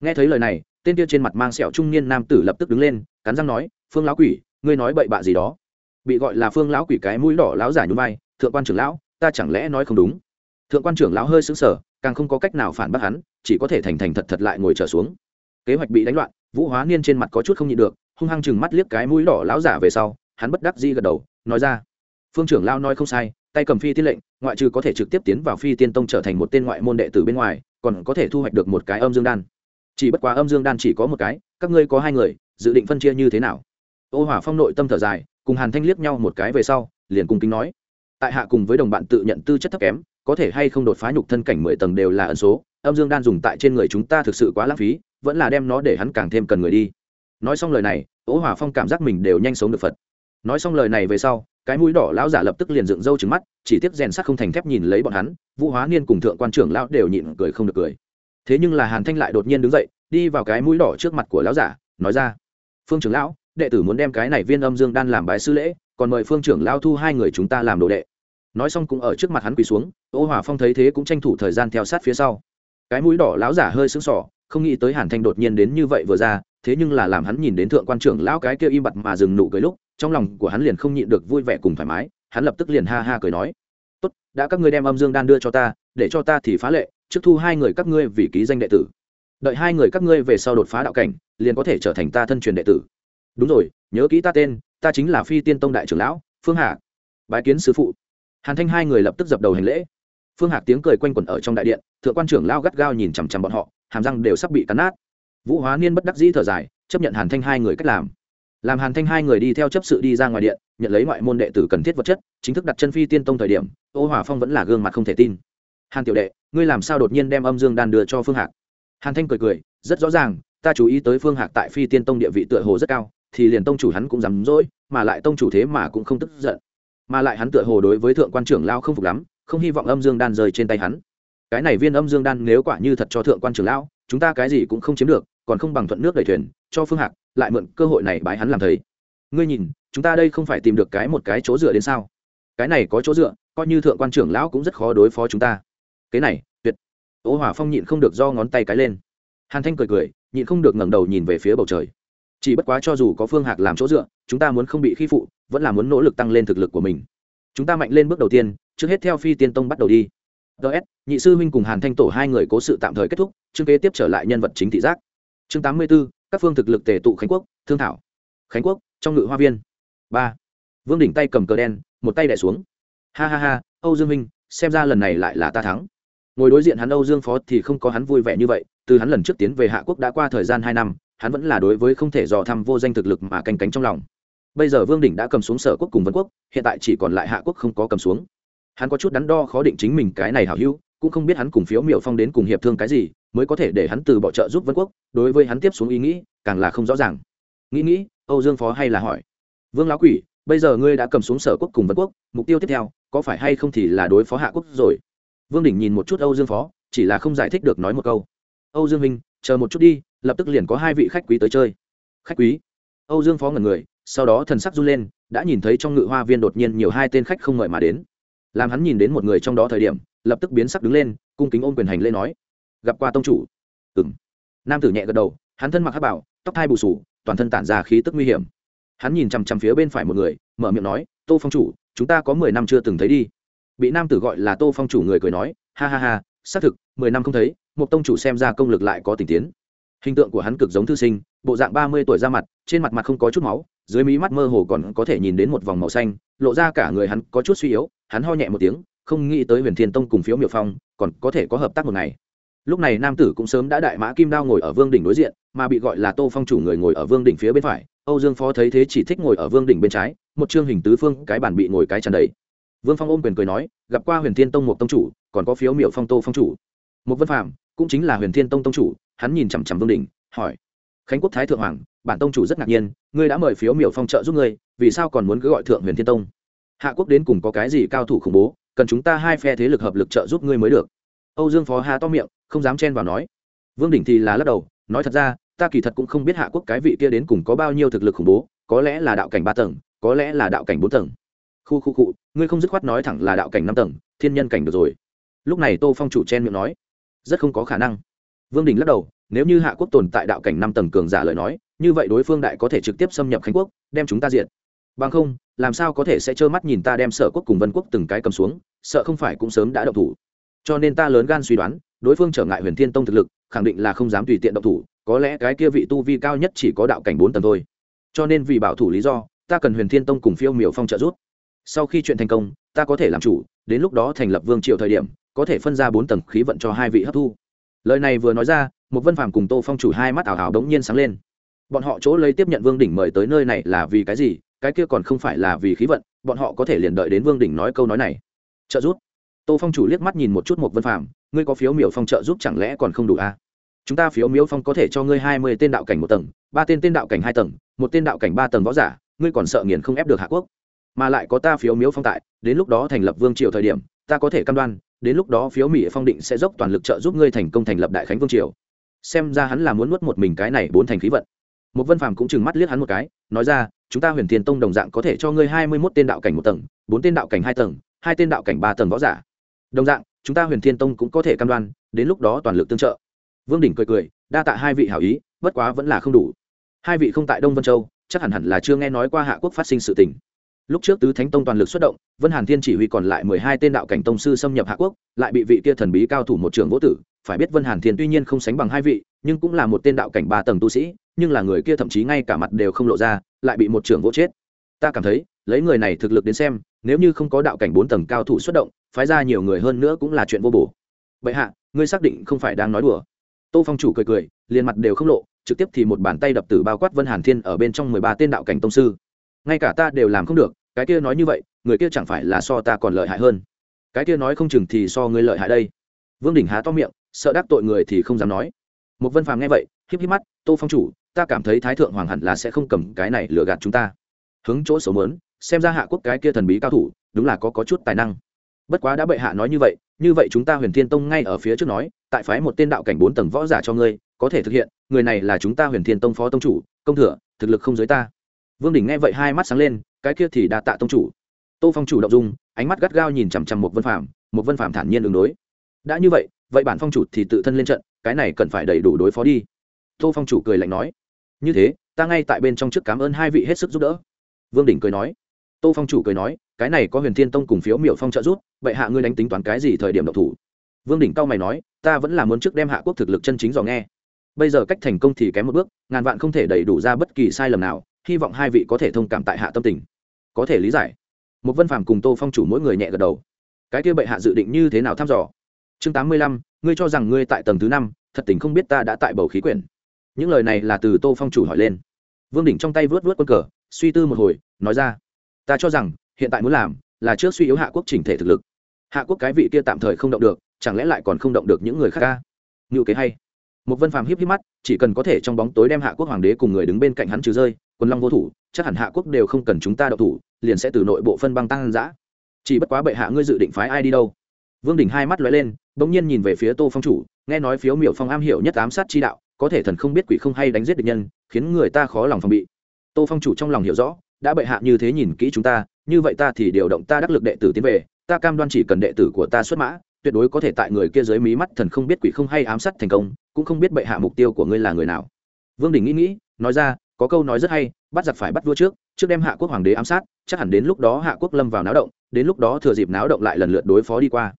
A: nghe thấy lời này, tên kia trên mặt mang sẹo trung niên nam tử lập tức đứng lên, cắn răng nói, phương lão quỷ, ngươi nói bậy bạ gì đó? Bị gọi là phương lão quỷ cái mũi đỏ lão giả nhún vai, thượng quan trưởng lão, ta chẳng lẽ nói không đúng? Thượng quan trưởng lão hơi sững sờ, càng không có cách nào phản bác hắn, chỉ có thể thành thành thật thật lại ngồi trở xuống. Kế hoạch bị đánh loạn, vũ hóa niên trên mặt có chút không nhịn được, hung hăng chừng mắt liếc cái mũi đỏ lão giả về sau, hắn bất đắc di gật đầu, nói ra, phương trưởng lão nói không sai, tay cầm phi tiên lệnh, ngoại trừ có thể trực tiếp tiến vào phi tiên tông trở thành một tên ngoại môn đệ tử bên ngoài, còn có thể thu hoạch được một cái âm dương đan chỉ bất quá âm dương đan chỉ có một cái, các ngươi có hai người, dự định phân chia như thế nào? Ô hỏa phong nội tâm thở dài, cùng hàn thanh liếc nhau một cái về sau, liền cung kính nói. Tại hạ cùng với đồng bạn tự nhận tư chất thấp kém, có thể hay không đột phá nhục thân cảnh mười tầng đều là ẩn số, âm dương đan dùng tại trên người chúng ta thực sự quá lãng phí, vẫn là đem nó để hắn càng thêm cần người đi. Nói xong lời này ố hỏa phong cảm giác mình đều nhanh sống được phật. Nói xong lời này về sau, cái mũi đỏ lão giả lập tức liền dựng râu trứng mắt, chỉ tiếp rèn sắt không thành thép nhìn lấy bọn hắn, vũ hóa niên cùng thượng quan trưởng lão đều nhịn cười không được cười thế nhưng là hàn thanh lại đột nhiên đứng dậy, đi vào cái mũi đỏ trước mặt của lão giả, nói ra, phương trưởng lão, đệ tử muốn đem cái này viên âm dương đan làm bái sư lễ, còn mời phương trưởng lão thu hai người chúng ta làm đồ đệ. Nói xong cũng ở trước mặt hắn quỳ xuống, ô hòa phong thấy thế cũng tranh thủ thời gian theo sát phía sau. Cái mũi đỏ lão giả hơi sững sỏ không nghĩ tới hàn thanh đột nhiên đến như vậy vừa ra, thế nhưng là làm hắn nhìn đến thượng quan trưởng lão cái kia im bặt mà dừng nụ cười lúc, trong lòng của hắn liền không nhịn được vui vẻ cùng thoải mái, hắn lập tức liền ha ha cười nói, tốt, đã các ngươi đem âm dương đan đưa cho ta, để cho ta thì phá lệ trước thu hai người các ngươi vì ký danh đệ tử. Đợi hai người các ngươi về sau đột phá đạo cảnh, liền có thể trở thành ta thân truyền đệ tử. Đúng rồi, nhớ kỹ ta tên, ta chính là phi tiên tông đại trưởng lão, phương hạ bái kiến sứ phụ. Hàn thanh hai người lập tức dập đầu hành lễ. Phương hạc tiếng cười quanh quẩn ở trong đại điện, thượng quan trưởng lao gắt gao nhìn chằm chằm bọn họ, hàm răng đều sắp bị cắn nát. Vũ hóa niên bất đắc dĩ thở dài, chấp nhận hàn thanh hai người cách làm. Làm hàn thanh hai người đi theo chấp sự đi ra ngoài điện, nhận lấy ngoại môn đệ tử cần thiết vật chất, chính thức đặt chân phi tiên tông thời điểm, ô hòa phong vẫn là gương mặt không thể tin hàn tiểu đệ, ngươi làm sao đột nhiên đem âm dương đan đưa cho phương hạc? Hàn thanh cười cười, rất rõ ràng, ta chú ý tới phương hạc tại phi tiên tông địa vị tựa hồ rất cao, thì liền tông chủ hắn cũng dám dỗi, mà lại tông chủ thế mà cũng không tức giận. Mà lại hắn tựa hồ đối với thượng quan trưởng lao không phục lắm, không hy vọng âm dương đan rơi trên tay hắn. Cái này viên âm dương đan nếu quả như thật cho thượng quan trưởng lão, chúng ta cái gì cũng không chiếm được, còn không bằng thuận nước đẩy thuyền, cho phương hạc, lại mượn cơ hội này bái hắn làm thầy. Ngươi nhìn, chúng ta đây không phải tìm được cái một cái chỗ dựa đến sao? Cái này có chỗ dựa, coi như thượng quan trưởng lão cũng rất khó đối phó chúng ta cái này, tuyệt. Ô hỏa phong nhịn không được do ngón tay cái lên. Hàn thanh cười cười, nhịn không được ngẩng đầu nhìn về phía bầu trời. Chỉ bất quá cho dù có phương hạc làm chỗ dựa, chúng ta muốn không bị khi phụ, vẫn là muốn nỗ lực tăng lên thực lực của mình. Chúng ta mạnh lên bước đầu tiên, trước hết theo phi tiên tông bắt đầu đi. Ts nhị sư huynh cùng hàn thanh tổ hai người cố sự tạm thời kết thúc, chương kế tiếp trở lại nhân vật chính thị giác. Chương tám mươi b ố các phương thực lực tề tụ khánh quốc, thương thảo. Khánh quốc, trong ngự hoa viên. Ba. Vương đỉnh tay cầm cờ đen, một tay đẻ xuống. Ha ha ha, âu dương minh xem ra lần này lại là ta thắng ngồi đối diện hắn âu dương phó thì không có hắn vui vẻ như vậy, từ hắn lần trước tiến về hạ quốc đã qua thời gian hai năm, hắn vẫn là đối với không thể dò thăm vô danh thực lực mà canh cánh trong lòng. Bây giờ vương đỉnh đã cầm xuống sở quốc cùng vân quốc, hiện tại chỉ còn lại hạ quốc không có cầm xuống. Hắn có chút đắn đo khó định chính mình cái này hảo hữu, cũng không biết hắn cùng phiếu miệu phong đến cùng hiệp thương cái gì, mới có thể để hắn từ bỏ trợ giúp vân quốc, đối với hắn tiếp xuống ý nghĩ, càng là không rõ ràng. Nghĩ nghĩ, âu dương phó hay là hỏi, vương lão quỷ, bây giờ ngươi đã cầm xuống sở quốc cùng vân quốc, mục tiêu tiếp theo, có phải hay không thì là đối phó hạ quốc rồi? Vương đỉnh nhìn một chút âu dương phó, chỉ là không giải thích được nói một câu. Âu dương minh chờ một chút đi, lập tức liền có hai vị khách quý tới chơi. Khách quý? Âu dương phó ngẩn người, sau đó thần sắc run lên, đã nhìn thấy trong ngự hoa viên đột nhiên nhiều hai tên khách không mời mà đến. Làm hắn nhìn đến một người trong đó thời điểm, lập tức biến sắc đứng lên, cung kính ôm quyền hành lễ nói, gặp qua tông chủ. Ừng nam tử nhẹ gật đầu, hắn thân mặc hát bảo, tóc thai bù sù, toàn thân tản ra khí tức nguy hiểm. Hắn nhìn chằm chằm phía bên phải một người, mở miệng nói, tô phong chủ, chúng ta có mười năm chưa từng thấy đi bị nam tử gọi là tô phong chủ người cười nói, ha ha ha, xác thực, mười năm không thấy, một tông chủ xem ra công lực lại có tình tiến. Hình tượng của hắn cực giống thư sinh, bộ dạng ba mươi tuổi ra mặt, trên mặt mặt không có chút máu, dưới mí mắt mơ hồ còn có thể nhìn đến một vòng màu xanh, lộ ra cả người hắn có chút suy yếu, hắn ho nhẹ một tiếng, không nghĩ tới huyền thiên tông cùng phiếu miệu phong còn có thể có hợp tác một ngày. Lúc này nam tử cũng sớm đã đại mã kim đao ngồi ở vương đỉnh đối diện, mà bị gọi là tô phong chủ người ngồi ở vương đỉnh phía bên phải, âu dương phó thấy thế chỉ thích ngồi ở vương đỉnh bên trái, một chương hình tứ phương, cái bản bị ngồi cái tràn đầy vương phong ôm quyền cười nói, gặp qua huyền thiên tông một tông chủ, còn có phiếu miệu phong tô phong chủ. Một vân phạm cũng chính là huyền thiên tông tông chủ, hắn nhìn chằm chằm vương đỉnh hỏi, khánh quốc thái thượng hoàng, bản tông chủ rất ngạc nhiên, ngươi đã mời phiếu miểu phong trợ giúp ngươi, vì sao còn muốn cứ gọi thượng huyền thiên tông? Hạ quốc đến cùng có cái gì cao thủ khủng bố, cần chúng ta hai phe thế lực hợp lực trợ giúp ngươi mới được. Âu dương phó hà to miệng, không dám chen vào nói. Vương đỉnh thì là lắc đầu, nói thật ra, ta kỳ thật cũng không biết hạ quốc cái vị kia đến cùng có bao nhiêu thực lực khủng bố, có lẽ là đạo cảnh ba tầng, có lẽ là đạo cảnh bốn tầng khu khu cụ ngươi không dứt khoát nói thẳng là đạo cảnh năm tầng, thiên nhân cảnh được rồi. Lúc này tô phong chủ chen miệng nói, rất không có khả năng. Vương đình lắc đầu, nếu như hạ quốc tồn tại đạo cảnh năm tầng cường giả lời nói, như vậy đối phương đại có thể trực tiếp xâm nhập khánh quốc, đem chúng ta diệt. Bằng không, làm sao có thể sẽ trơ mắt nhìn ta đem sở quốc cùng vân quốc từng cái cầm xuống, sợ không phải cũng sớm đã động thủ. Cho nên ta lớn gan suy đoán, đối phương trở ngại huyền thiên tông thực lực, khẳng định là không dám tùy tiện động thủ, có lẽ cái kia vị tu vi cao nhất chỉ có đạo cảnh bốn tầng thôi. Cho nên vì bảo thủ lý do, ta cần huyền thiên tông cùng phiêu miểu phong trợ giúp sau khi chuyện thành công, ta có thể làm chủ, đến lúc đó thành lập vương triều thời điểm, có thể phân ra bốn tầng khí vận cho hai vị hấp thu. Lời này vừa nói ra một vân phàm cùng tô phong chủ hai mắt ảo ảo đống nhiên sáng lên. Bọn họ chỗ lấy tiếp nhận vương đỉnh mời tới nơi này là vì cái gì? Cái kia còn không phải là vì khí vận, bọn họ có thể liền đợi đến vương đỉnh nói câu nói này. Trợ giúp. Tô phong chủ liếc mắt nhìn một chút một vân phàm, ngươi có phiếu miểu phong trợ giúp chẳng lẽ còn không đủ à? chúng ta phiếu miếu phong có thể cho ngươi hai mươi tên đạo cảnh một tầng, ba tên tên đạo cảnh hai tầng, một tên đạo cảnh ba tầng võ giả, ngươi còn sợ nghiền không ép được hạ quốc mà lại có ta phiếu miếu phong tại, đến lúc đó thành lập vương triều thời điểm, ta có thể cam đoan, đến lúc đó phiếu mỹ phong định sẽ dốc toàn lực trợ giúp ngươi thành công thành lập đại khánh vương triều. Xem ra hắn là muốn nuốt một mình cái này bốn thành khí vận. Một vân phàm cũng chừng mắt liếc hắn một cái, nói ra, chúng ta huyền thiên tông đồng dạng có thể cho ngươi hai mươi mốt tên đạo cảnh một tầng, bốn tên đạo cảnh hai tầng, hai tên đạo cảnh ba tầng võ giả. Đồng dạng, chúng ta huyền thiên tông cũng có thể cam đoan, đến lúc đó toàn lực tương trợ. Vương đỉnh cười cười, đa tạ hai vị hảo ý, bất quá vẫn là không đủ. Hai vị không tại đông vân châu, chắc hẳn hẳn là chưa nghe nói qua hạ quốc phát sinh sự tình lúc trước tứ thánh tông toàn lực xuất động, vân hàn thiên chỉ huy còn lại mười hai tên đạo cảnh tông sư xâm nhập hạ quốc, lại bị vị kia thần bí cao thủ một trường vỗ tử. Phải biết vân hàn thiên tuy nhiên không sánh bằng hai vị, nhưng cũng là một tên đạo cảnh ba tầng tu sĩ, nhưng là người kia thậm chí ngay cả mặt đều không lộ ra, lại bị một trường vỗ chết. Ta cảm thấy, lấy người này thực lực đến xem, nếu như không có đạo cảnh bốn tầng cao thủ xuất động, phái ra nhiều người hơn nữa cũng là chuyện vô bổ. Vậy hạ, ngươi xác định không phải đang nói đùa. Tô phong chủ cười cười, liền mặt đều không lộ, trực tiếp thì một bàn tay đập tử bao quát vân hàn thiên ở bên trong mười ba tên đạo cảnh tông sư ngay cả ta đều làm không được cái kia nói như vậy người kia chẳng phải là so ta còn lợi hại hơn. Cái kia nói không chừng thì so ngươi lợi hại đây. Vương đỉnh há to miệng sợ đắc tội người thì không dám nói. Một vân phàm nghe vậy híp híp mắt tô phong chủ ta cảm thấy thái thượng hoàng hẳn là sẽ không cầm cái này lừa gạt chúng ta. Hướng chỗ xấu mớn xem ra hạ quốc cái kia thần bí cao thủ đúng là có, có chút tài năng. Bất quá đã bệ hạ nói như vậy như vậy chúng ta huyền thiên tông ngay ở phía trước nói tại phái một tên đạo cảnh bốn tầng võ giả cho ngươi có thể thực hiện người này là chúng ta huyền thiên tông phó tông chủ công thừa thực lực không giới ta vương đỉnh nghe vậy hai mắt sáng lên, cái kia thì đa tạ tông chủ. Tô phong chủ động dung ánh mắt gắt gao nhìn chằm chằm một vân phạm một vân phạm thản nhiên đường đối. Đã như vậy vậy bản phong chủ thì tự thân lên trận, cái này cần phải đầy đủ đối phó đi. Tô phong chủ cười lạnh nói. Như thế, ta ngay tại bên trong trước cảm ơn hai vị hết sức giúp đỡ. Vương đỉnh cười nói. Tô phong chủ cười nói, cái này có huyền thiên tông cùng phiếu miểu phong trợ giúp, vậy hạ ngươi đánh tính toán cái gì thời điểm độc thủ? Vương đỉnh cao mày nói, ta vẫn là muốn trước đem hạ quốc thực lực chân chính dò nghe. Bây giờ cách thành công thì kém một bước, ngàn vạn không thể đầy đủ ra bất kỳ sai lầm nào hy vọng hai vị có thể thông cảm tại hạ tâm tình. Có thể lý giải. Một vân phàm cùng tô phong chủ mỗi người nhẹ gật đầu. Cái kia bệ hạ dự định như thế nào thăm dò? Chương tám mươi lăm, ngươi cho rằng ngươi tại tầng thứ năm, thật tình không biết ta đã tại bầu khí quyển. Những lời này là từ tô phong chủ hỏi lên. Vương đỉnh trong tay vớt vớt quân cờ, suy tư một hồi, nói ra. Ta cho rằng, hiện tại muốn làm, là trước suy yếu hạ quốc chỉnh thể thực lực. Hạ quốc cái vị kia tạm thời không động được, chẳng lẽ lại còn không động được những người khác ca? Ngự kế hay. Một vân phàm hiếp hiếp mắt, chỉ cần có thể trong bóng tối đem hạ quốc hoàng đế cùng người đứng bên cạnh hắn trừ rơi quân long vô thủ, chắc hẳn hạ quốc đều không cần chúng ta đậu thủ, liền sẽ từ nội bộ phân băng tăng giã chỉ bất quá bệ hạ ngươi dự định phái ai đi đâu? Vương đình hai mắt lóe lên, bỗng nhiên nhìn về phía tô phong chủ, nghe nói phiếu miểu phong am hiểu nhất ám sát chi đạo, có thể thần không biết quỷ không hay đánh giết địch nhân, khiến người ta khó lòng phòng bị. Tô phong chủ trong lòng hiểu rõ, đã bệ hạ như thế nhìn kỹ chúng ta, như vậy ta thì điều động ta đắc lực đệ tử tiến về, ta cam đoan chỉ cần đệ tử của ta xuất mã, tuyệt đối có thể tại người kia dưới mí mắt thần không biết quỷ không hay ám sát thành công, cũng không biết bệ hạ mục tiêu của ngươi là người nào. Vương đình nghĩ nghĩ, nói ra có câu nói rất hay, bắt giặc phải bắt vua trước trước đem hạ quốc hoàng đế ám sát, chắc hẳn đến lúc đó hạ quốc lâm vào náo động, đến lúc đó thừa dịp náo động lại lần lượt đối phó đi qua.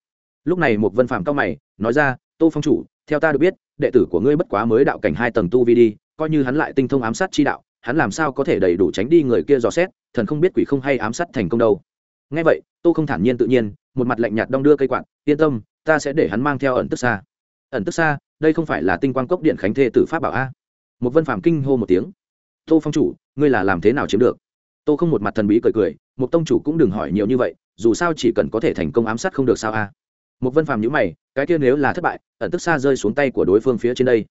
A: Lúc này một vân phạm cao mày, nói ra, tô phong chủ, theo ta được biết, đệ tử của ngươi bất quá mới đạo cảnh hai tầng tu vi đi, coi như hắn lại tinh thông ám sát chi đạo, hắn làm sao có thể đầy đủ tránh đi người kia dò xét, thần không biết quỷ không hay ám sát thành công đâu. Ngay vậy, tô không thản nhiên tự nhiên, một mặt lạnh nhạt đong đưa cây quạt, yên tâm, ta sẽ để hắn mang theo ẩn tức xa. Ẩn tức xa? Đây không phải là tinh quang cốc điện khánh thê tử pháp bảo a? Một vân phạm kinh hô một tiếng tô phong chủ, ngươi là làm thế nào chiếm được? Tô không một mặt thần bí cười cười một tông chủ cũng đừng hỏi nhiều như vậy, dù sao chỉ cần có thể thành công ám sát không được sao a? Một vân phàm nhữ mày, cái kia nếu là thất bại, ẩn tức xa rơi xuống tay của đối phương phía trên đây.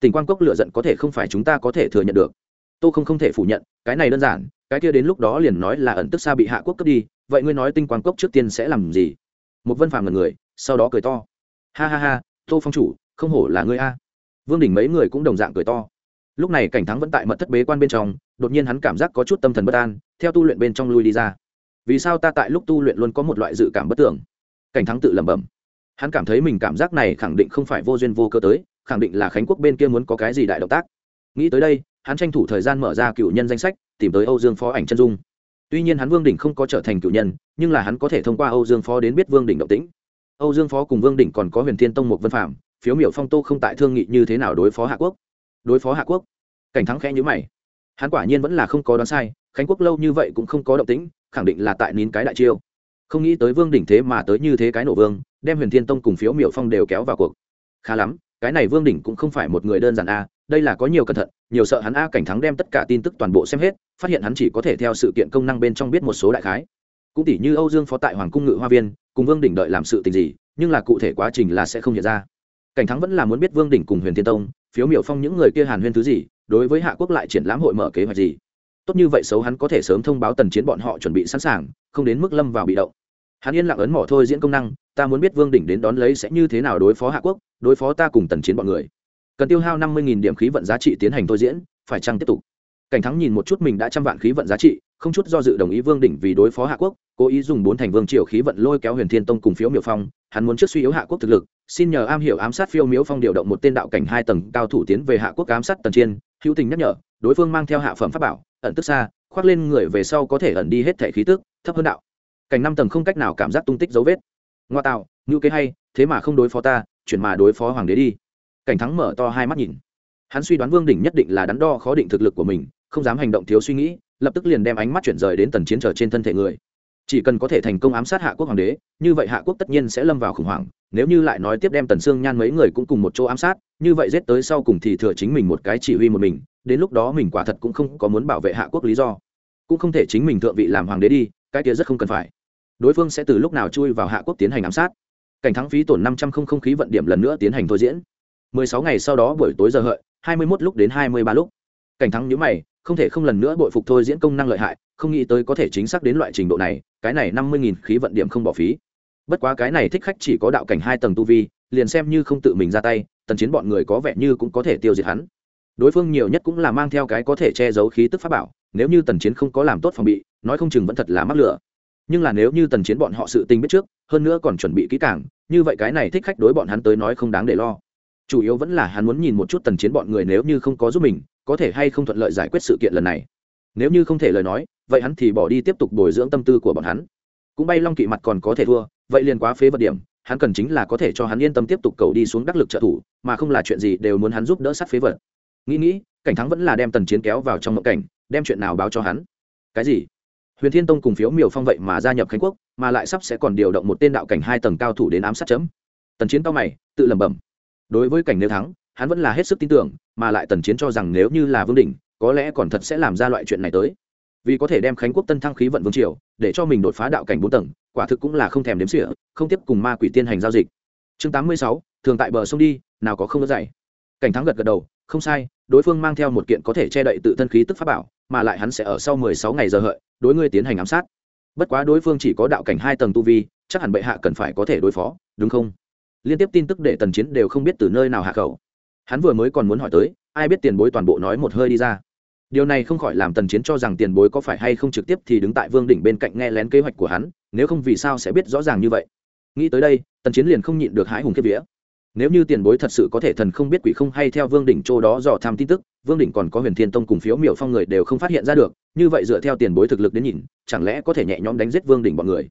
A: Tình quan cốc lựa giận có thể không phải chúng ta có thể thừa nhận được. Tô không không thể phủ nhận, cái này đơn giản, cái kia đến lúc đó liền nói là ẩn tức xa bị hạ quốc cướp đi, vậy ngươi nói tinh quan cốc trước tiên sẽ làm gì? Một vân phàm là người, sau đó cười to. Ha ha ha, tô phong chủ, không hổ là ngươi a. Vương đỉnh mấy người cũng đồng dạng cười to lúc này cảnh thắng vẫn tại mật thất bế quan bên trong, đột nhiên hắn cảm giác có chút tâm thần bất an, theo tu luyện bên trong lui đi ra. Vì sao ta tại lúc tu luyện luôn có một loại dự cảm bất tưởng? Cảnh thắng tự lẩm bẩm. Hắn cảm thấy mình cảm giác này khẳng định không phải vô duyên vô cơ tới, khẳng định là khánh quốc bên kia muốn có cái gì đại động tác. Nghĩ tới đây, hắn tranh thủ thời gian mở ra cựu nhân danh sách, tìm tới âu dương phó ảnh chân dung. Tuy nhiên hắn vương đỉnh không có trở thành cựu nhân, nhưng là hắn có thể thông qua âu dương phó đến biết vương đỉnh động tĩnh. Âu dương phó cùng vương đỉnh còn có huyền thiên tông một vân phạm phiếu miểu phong tô không tại thương nghị như thế nào đối phó hạ quốc đối phó hạ quốc. Cảnh thắng khẽ nhữ mày. Hắn quả nhiên vẫn là không có đoán sai, khánh quốc lâu như vậy cũng không có động tĩnh, khẳng định là tại nín cái đại chiêu. Không nghĩ tới vương đỉnh thế mà tới như thế cái nổ vương, đem huyền thiên tông cùng phiếu Miệu phong đều kéo vào cuộc. Khá lắm, cái này vương đỉnh cũng không phải một người đơn giản a, đây là có nhiều cẩn thận, nhiều sợ hắn a cảnh thắng đem tất cả tin tức toàn bộ xem hết, phát hiện hắn chỉ có thể theo sự kiện công năng bên trong biết một số đại khái. Cũng tỷ như âu dương phó tại hoàng cung ngự hoa viên, cùng vương đỉnh đợi làm sự tình gì, nhưng là cụ thể quá trình là sẽ không hiện ra cảnh thắng vẫn là muốn biết vương đỉnh cùng huyền thiên tông, phiếu miểu phong những người kia hàn huyên thứ gì, đối với hạ quốc lại triển lãm hội mở kế hoạch gì. Tốt như vậy xấu hắn có thể sớm thông báo tần chiến bọn họ chuẩn bị sẵn sàng, không đến mức lâm vào bị động. Hắn yên lặng ấn mỏ thôi diễn công năng, ta muốn biết vương đỉnh đến đón lấy sẽ như thế nào đối phó hạ quốc, đối phó ta cùng tần chiến bọn người. Cần tiêu hao năm mươi điểm khí vận giá trị tiến hành thôi diễn, phải chăng tiếp tục? Cảnh thắng nhìn một chút mình đã trăm vạn khí vận giá trị, không chút do dự đồng ý vương đỉnh vì đối phó hạ quốc, cố ý dùng bốn thành vương triều khí vận lôi kéo huyền thiên tông cùng phiếu miểu phong, hắn muốn trước suy yếu hạ quốc thực lực, xin nhờ am hiểu ám sát phiêu miếu phong điều động một tên đạo cảnh hai tầng cao thủ tiến về hạ quốc ám sát tần chiên, hữu tình nhắc nhở, đối phương mang theo hạ phẩm pháp bảo, ẩn tức xa, khoác lên người về sau có thể ẩn đi hết thể khí tức, thấp hơn đạo. Cảnh năm tầng không cách nào cảm giác tung tích dấu vết. Ngoa tạo, ngữ kế hay, thế mà không đối phó ta, chuyển mà đối phó hoàng đế đi. Cảnh thắng mở to hai mắt nhìn. Hắn suy đoán vương đỉnh nhất định là đắn đo khó định thực lực của mình không dám hành động thiếu suy nghĩ, lập tức liền đem ánh mắt chuyển rời đến tần chiến trở trên thân thể người. Chỉ cần có thể thành công ám sát hạ quốc hoàng đế, như vậy hạ quốc tất nhiên sẽ lâm vào khủng hoảng, nếu như lại nói tiếp đem tần sương nhan mấy người cũng cùng một chỗ ám sát, như vậy giết tới sau cùng thì thừa chính mình một cái chỉ huy một mình, đến lúc đó mình quả thật cũng không có muốn bảo vệ hạ quốc lý do. Cũng không thể chính mình thượng vị làm hoàng đế đi, cái kia rất không cần phải. Đối phương sẽ từ lúc nào chui vào hạ quốc tiến hành ám sát? Cảnh thắng phí tổn năm trăm không không khí vận điểm lần nữa tiến hành thôi diễn. Mười sáu ngày sau đó buổi tối giờ hợi, hai mươi mốt lúc đến hai mươi ba lúc. Cảnh thắng nhữ mày không thể không lần nữa bội phục thôi diễn công năng lợi hại, không nghĩ tới có thể chính xác đến loại trình độ này, cái này năm mươi nghìn khí vận điểm không bỏ phí. Bất quá cái này thích khách chỉ có đạo cảnh hai tầng tu vi, liền xem như không tự mình ra tay, tần chiến bọn người có vẻ như cũng có thể tiêu diệt hắn. Đối phương nhiều nhất cũng là mang theo cái có thể che giấu khí tức pháp bảo, nếu như tần chiến không có làm tốt phòng bị, nói không chừng vẫn thật là mắc lửa. Nhưng là nếu như tần chiến bọn họ sự tình biết trước, hơn nữa còn chuẩn bị kỹ càng, như vậy cái này thích khách đối bọn hắn tới nói không đáng để lo. Chủ yếu vẫn là hắn muốn nhìn một chút tần chiến bọn người nếu như không có giúp mình có thể hay không thuận lợi giải quyết sự kiện lần này? Nếu như không thể lời nói, vậy hắn thì bỏ đi tiếp tục bồi dưỡng tâm tư của bọn hắn. Cũng bay long kỵ mặt còn có thể thua, vậy liền quá phế vật điểm, hắn cần chính là có thể cho hắn yên tâm tiếp tục cầu đi xuống đắc lực trợ thủ, mà không là chuyện gì đều muốn hắn giúp đỡ sát phế vật. Nghĩ nghĩ, cảnh thắng vẫn là đem tần chiến kéo vào trong mộng cảnh, đem chuyện nào báo cho hắn? Cái gì? Huyền thiên tông cùng phiếu miểu phong vậy mà gia nhập khánh quốc, mà lại sắp sẽ còn điều động một tên đạo cảnh hai tầng cao thủ đến ám sát chấm. Tần chiến cao mày, tự lẩm bẩm. Đối với cảnh nếu thắng hắn vẫn là hết sức tin tưởng, mà lại tần chiến cho rằng nếu như là vương đỉnh, có lẽ còn thật sẽ làm ra loại chuyện này tới. Vì có thể đem khánh quốc tân thăng khí vận vương triều, để cho mình đột phá đạo cảnh bốn tầng, quả thực cũng là không thèm đếm sỉa không tiếp cùng ma quỷ tiên hành giao dịch. Chương tám mươi sáu, thường tại bờ sông đi, nào có không đỡ dậy cảnh thắng gật gật đầu, không sai, đối phương mang theo một kiện có thể che đậy tự thân khí tức pháp bảo, mà lại hắn sẽ ở sau mười sáu ngày giờ hợi, đối ngươi tiến hành ám sát. Bất quá đối phương chỉ có đạo cảnh hai tầng tu vi, chắc hẳn bệ hạ cần phải có thể đối phó, đúng không? Liên tiếp tin tức để tần chiến đều không biết từ nơi nào hạ khẩu hắn vừa mới còn muốn hỏi tới, ai biết tiền bối toàn bộ nói một hơi đi ra. Điều này không khỏi làm tần chiến cho rằng tiền bối có phải hay không trực tiếp thì đứng tại vương đỉnh bên cạnh nghe lén kế hoạch của hắn, nếu không vì sao sẽ biết rõ ràng như vậy. Nghĩ tới đây, tần chiến liền không nhịn được hái hùng kiếp vía. Nếu như tiền bối thật sự có thể thần không biết quỷ không hay theo vương đỉnh châu đó dò tham tin tức, vương đỉnh còn có huyền thiên tông cùng phiếu miểu phong người đều không phát hiện ra được, như vậy dựa theo tiền bối thực lực đến nhìn, chẳng lẽ có thể nhẹ nhõm đánh giết vương đỉnh bọn người?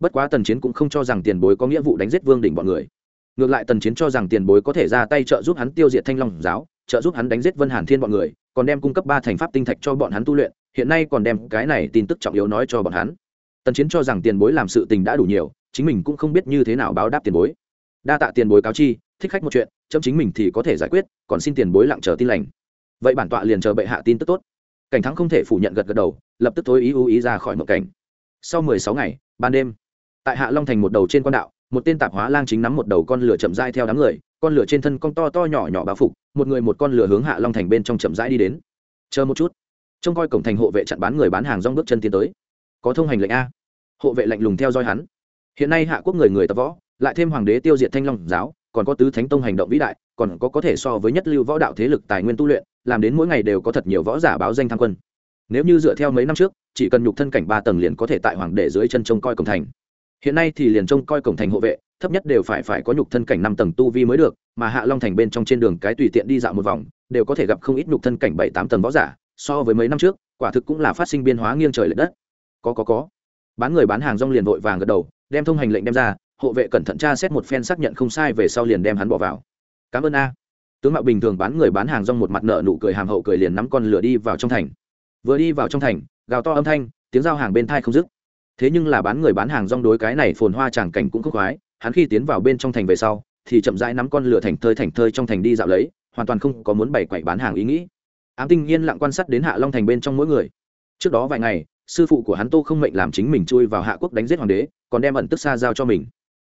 A: Bất quá tần chiến cũng không cho rằng tiền bối có nghĩa vụ đánh giết vương đỉnh bọn người ngược lại tần chiến cho rằng tiền bối có thể ra tay trợ giúp hắn tiêu diệt thanh long giáo, trợ giúp hắn đánh giết vân hàn thiên bọn người, còn đem cung cấp ba thành pháp tinh thạch cho bọn hắn tu luyện, hiện nay còn đem cái này tin tức trọng yếu nói cho bọn hắn. Tần chiến cho rằng tiền bối làm sự tình đã đủ nhiều, chính mình cũng không biết như thế nào báo đáp tiền bối. Đa tạ tiền bối cáo chi, thích khách một chuyện, chấm chính mình thì có thể giải quyết, còn xin tiền bối lặng chờ tin lành. Vậy bản tọa liền chờ bệ hạ tin tức tốt. Cảnh thắng không thể phủ nhận gật gật đầu, lập tức tối ý ưu ý ra khỏi mộng cảnh. Sau mười sáu ngày, ban đêm, tại hạ long thành một đầu trên quan đạo một tên tạp hóa lang chính nắm một đầu con lửa chậm rãi theo đám người, con lửa trên thân con to to nhỏ nhỏ báo phục, một người một con lửa hướng hạ long thành bên trong chậm rãi đi đến. Chờ một chút. Trông coi cổng thành hộ vệ chặn bán người bán hàng rong bước chân tiến tới. Có thông hành lệnh a. Hộ vệ lạnh lùng theo dõi hắn. Hiện nay hạ quốc người người tập võ, lại thêm hoàng đế tiêu diệt thanh long giáo, còn có tứ thánh tông hành động vĩ đại, còn có có thể so với nhất lưu võ đạo thế lực tài nguyên tu luyện, làm đến mỗi ngày đều có thật nhiều võ giả báo danh tham quân. Nếu như dựa theo mấy năm trước, chỉ cần nhục thân cảnh ba tầng liền có thể tại hoàng đế dưới chân trông coi cổng thành hiện nay thì liền trông coi cổng thành hộ vệ, thấp nhất đều phải phải có nhục thân cảnh năm tầng tu vi mới được, mà hạ long thành bên trong trên đường cái tùy tiện đi dạo một vòng, đều có thể gặp không ít nhục thân cảnh bảy tám tầng võ giả, so với mấy năm trước, quả thực cũng là phát sinh biên hóa nghiêng trời l ệ đất. Có có có. Bán người bán hàng rong liền vội vàng gật đầu, đem thông hành lệnh đem ra, hộ vệ cẩn thận tra xét một phen xác nhận không sai về sau liền đem hắn bỏ vào. Cảm ơn a. Tướng mạo bình thường bán người bán hàng rong một mặt nợ nụ cười hàm hậu cười liền nắm con lửa đi vào trong thành. Vừa đi vào trong thành, gào to âm thanh, tiếng giao hàng bên thai không dứt thế nhưng là bán người bán hàng rong đối cái này phồn hoa tràng cảnh cũng không khoái, hắn khi tiến vào bên trong thành về sau, thì chậm rãi nắm con lửa thành thơi thành thơi trong thành đi dạo lấy, hoàn toàn không có muốn bày quậy bán hàng ý nghĩ. Ám tinh yên lặng quan sát đến hạ long thành bên trong mỗi người. Trước đó vài ngày, sư phụ của hắn tô không mệnh làm chính mình chui vào hạ quốc đánh giết hoàng đế, còn đem ẩn tức xa giao cho mình.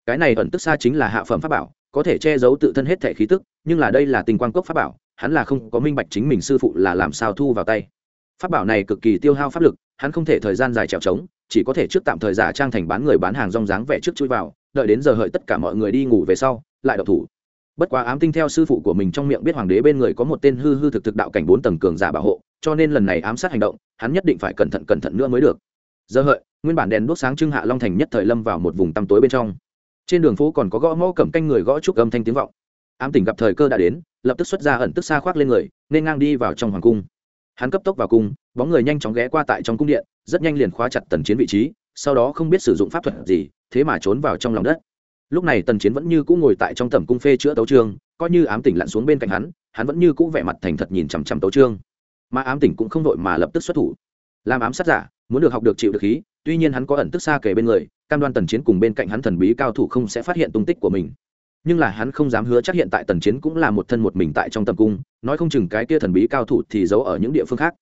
A: Cái này ẩn tức xa chính là hạ phẩm pháp bảo, có thể che giấu tự thân hết thể khí tức, nhưng là đây là tình quan cốc pháp bảo, hắn là không có minh bạch chính mình sư phụ là làm sao thu vào tay. Pháp bảo này cực kỳ tiêu hao pháp lực, hắn không thể thời gian dài trèo trống chỉ có thể trước tạm thời giả trang thành bán người bán hàng rong dáng vẻ trước chui vào, đợi đến giờ hợi tất cả mọi người đi ngủ về sau, lại độc thủ. Bất quá ám tinh theo sư phụ của mình trong miệng biết hoàng đế bên người có một tên hư hư thực thực đạo cảnh bốn tầng cường giả bảo hộ, cho nên lần này ám sát hành động, hắn nhất định phải cẩn thận cẩn thận nữa mới được. Giờ hợi, nguyên bản đèn đốt sáng trưng hạ long thành nhất thời lâm vào một vùng tăm tối bên trong. Trên đường phố còn có gõ mõ cầm canh người gõ trúc âm thanh tiếng vọng. Ám tỉnh gặp thời cơ đã đến, lập tức xuất ra ẩn tức xa khoác lên người, nên ngang đi vào trong hoàng cung. Hắn cấp tốc vào cung, bóng người nhanh chóng ghé qua tại trong cung điện rất nhanh liền khóa chặt tần chiến vị trí, sau đó không biết sử dụng pháp thuật gì, thế mà trốn vào trong lòng đất. Lúc này tần chiến vẫn như cũ ngồi tại trong tầm cung phê chữa tấu trương, coi như ám tỉnh lặn xuống bên cạnh hắn hắn vẫn như cũ vẻ mặt thành thật nhìn chằm chằm tấu trương. Mà ám tỉnh cũng không vội mà lập tức xuất thủ. Làm ám sát giả, muốn được học được chịu được khí, tuy nhiên hắn có ẩn tức xa kể bên người, cam đoan tần chiến cùng bên cạnh hắn thần bí cao thủ không sẽ phát hiện tung tích của mình. Nhưng là hắn không dám hứa chắc hiện tại tần chiến cũng là một thân một mình tại trong tầm cung, nói không chừng cái kia thần bí cao thủ thì giấu ở những địa phương khác.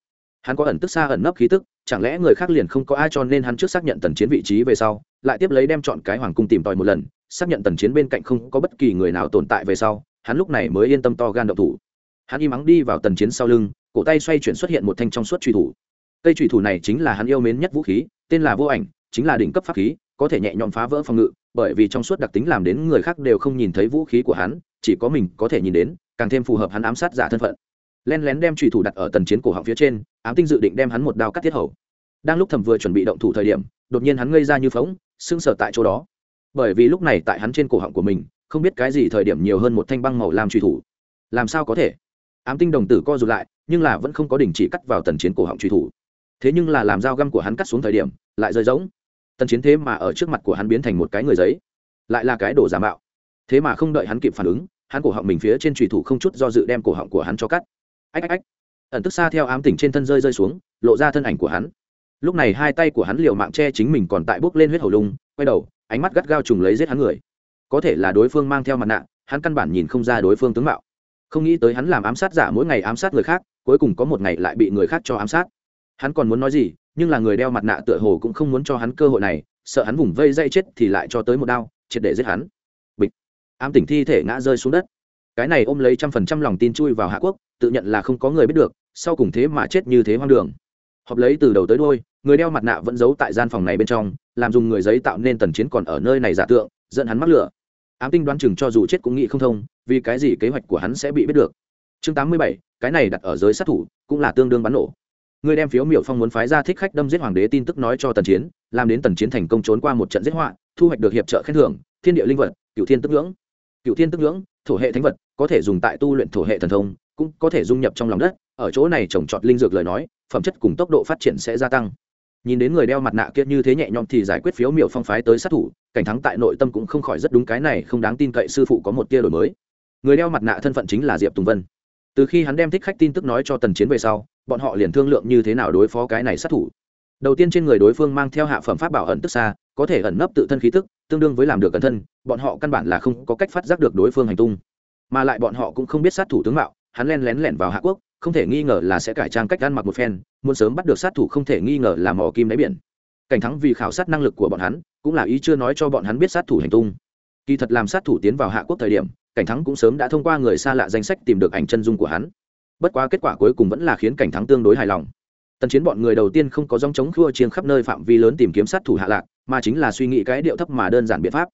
A: Hắn có ẩn tức xa ẩn nấp khí tức chẳng lẽ người khác liền không có ai cho nên hắn trước xác nhận tần chiến vị trí về sau, lại tiếp lấy đem chọn cái hoàng cung tìm tòi một lần, xác nhận tần chiến bên cạnh không có bất kỳ người nào tồn tại về sau, hắn lúc này mới yên tâm to gan động thủ. Hắn im ắng đi vào tần chiến sau lưng, cổ tay xoay chuyển xuất hiện một thanh trong suốt truy thủ. Cây truy thủ này chính là hắn yêu mến nhất vũ khí, tên là vô ảnh, chính là đỉnh cấp pháp khí, có thể nhẹ nhõm phá vỡ phòng ngự, bởi vì trong suốt đặc tính làm đến người khác đều không nhìn thấy vũ khí của hắn, chỉ có mình có thể nhìn đến, càng thêm phù hợp hắn ám sát giả thân phận. Len lén đem trùy thủ đặt ở tần chiến cổ họng phía trên, ám tinh dự định đem hắn một đao cắt thiết hầu đang lúc thầm vừa chuẩn bị động thủ thời điểm, đột nhiên hắn ngây ra như phóng sưng sở tại chỗ đó. Bởi vì lúc này tại hắn trên cổ họng của mình, không biết cái gì thời điểm nhiều hơn một thanh băng màu làm truy thủ. Làm sao có thể? Ám tinh đồng tử co rụt lại, nhưng là vẫn không có đình chỉ cắt vào tần chiến cổ họng truy thủ. Thế nhưng là làm dao găm của hắn cắt xuống thời điểm, lại rơi giống. tần chiến thế mà ở trước mặt của hắn biến thành một cái người giấy, lại là cái đồ giả mạo. Thế mà không đợi hắn kịp phản ứng, hắn cổ họng mình phía trên trùy thủ không chút do dự đem cổ họng của hắn cho cắt. Ách ách ách. Ẩn tức xa theo ám tỉnh trên thân rơi rơi xuống, lộ ra thân ảnh của hắn lúc này hai tay của hắn liều mạng che chính mình còn tại bước lên huyết hầu lung, quay đầu, ánh mắt gắt gao trùng lấy giết hắn người. Có thể là đối phương mang theo mặt nạ, hắn căn bản nhìn không ra đối phương tướng mạo. Không nghĩ tới hắn làm ám sát giả mỗi ngày ám sát người khác, cuối cùng có một ngày lại bị người khác cho ám sát. Hắn còn muốn nói gì, nhưng là người đeo mặt nạ tựa hồ cũng không muốn cho hắn cơ hội này, sợ hắn vùng vây dây chết thì lại cho tới một đao, triệt để giết hắn. Bịch. Ám tỉnh thi thể ngã rơi xuống đất. Cái này ôm lấy trăm phần trăm lòng tin chui vào hạ quốc, tự nhận là không có người biết được, sau cùng thế mà chết như thế hoang đường. Họp lấy từ đầu tới đôi người đeo mặt nạ vẫn giấu tại gian phòng này bên trong, làm dùng người giấy tạo nên tần chiến còn ở nơi này giả tượng, dẫn hắn mắc lửa. Ám tinh đoán chừng cho dù chết cũng nghĩ không thông, vì cái gì kế hoạch của hắn sẽ bị biết được. Chương tám mươi bảy, cái này đặt ở giới sát thủ, cũng là tương đương bắn nổ. Người đem phiếu miểu phong muốn phái ra thích khách đâm giết hoàng đế tin tức nói cho tần chiến, làm đến tần chiến thành công trốn qua một trận giết họa, thu hoạch được hiệp trợ khen thưởng, thiên địa linh vật cựu thiên tức ngưỡng. Cựu thiên tức ngưỡng, thổ hệ thánh vật, có thể dùng tại tu luyện thổ hệ thần thông, cũng có thể dung nhập trong lòng đất. Ở chỗ này trồng trọt linh dược lời nói, phẩm chất cùng tốc độ phát triển sẽ gia tăng nhìn đến người đeo mặt nạ kia như thế nhẹ nhõm thì giải quyết phiếu miểu phong phái tới sát thủ, cảnh thắng tại nội tâm cũng không khỏi rất đúng cái này không đáng tin cậy sư phụ có một tia đổi mới. Người đeo mặt nạ thân phận chính là diệp tùng vân. Từ khi hắn đem thích khách tin tức nói cho tần chiến về sau, bọn họ liền thương lượng như thế nào đối phó cái này sát thủ. Đầu tiên trên người đối phương mang theo hạ phẩm pháp bảo ẩn tức xa, có thể ẩn nấp tự thân khí tức, tương đương với làm được cẩn thân, bọn họ căn bản là không có cách phát giác được đối phương hành tung. Mà lại bọn họ cũng không biết sát thủ tướng mạo, hắn len lén lẻn vào hạ quốc không thể nghi ngờ là sẽ cải trang cách ăn mặc một phen, muốn sớm bắt được sát thủ không thể nghi ngờ là mỏ kim đáy biển. Cảnh thắng vì khảo sát năng lực của bọn hắn, cũng là ý chưa nói cho bọn hắn biết sát thủ hành tung. Kỳ thật làm sát thủ tiến vào hạ quốc thời điểm, cảnh thắng cũng sớm đã thông qua người xa lạ danh sách tìm được ảnh chân dung của hắn. Bất quá kết quả cuối cùng vẫn là khiến cảnh thắng tương đối hài lòng. Tần chiến bọn người đầu tiên không có dòng chống khua chiên khắp nơi phạm vi lớn tìm kiếm sát thủ hạ lạc, mà chính là suy nghĩ cái điệu thấp mà đơn giản biện pháp.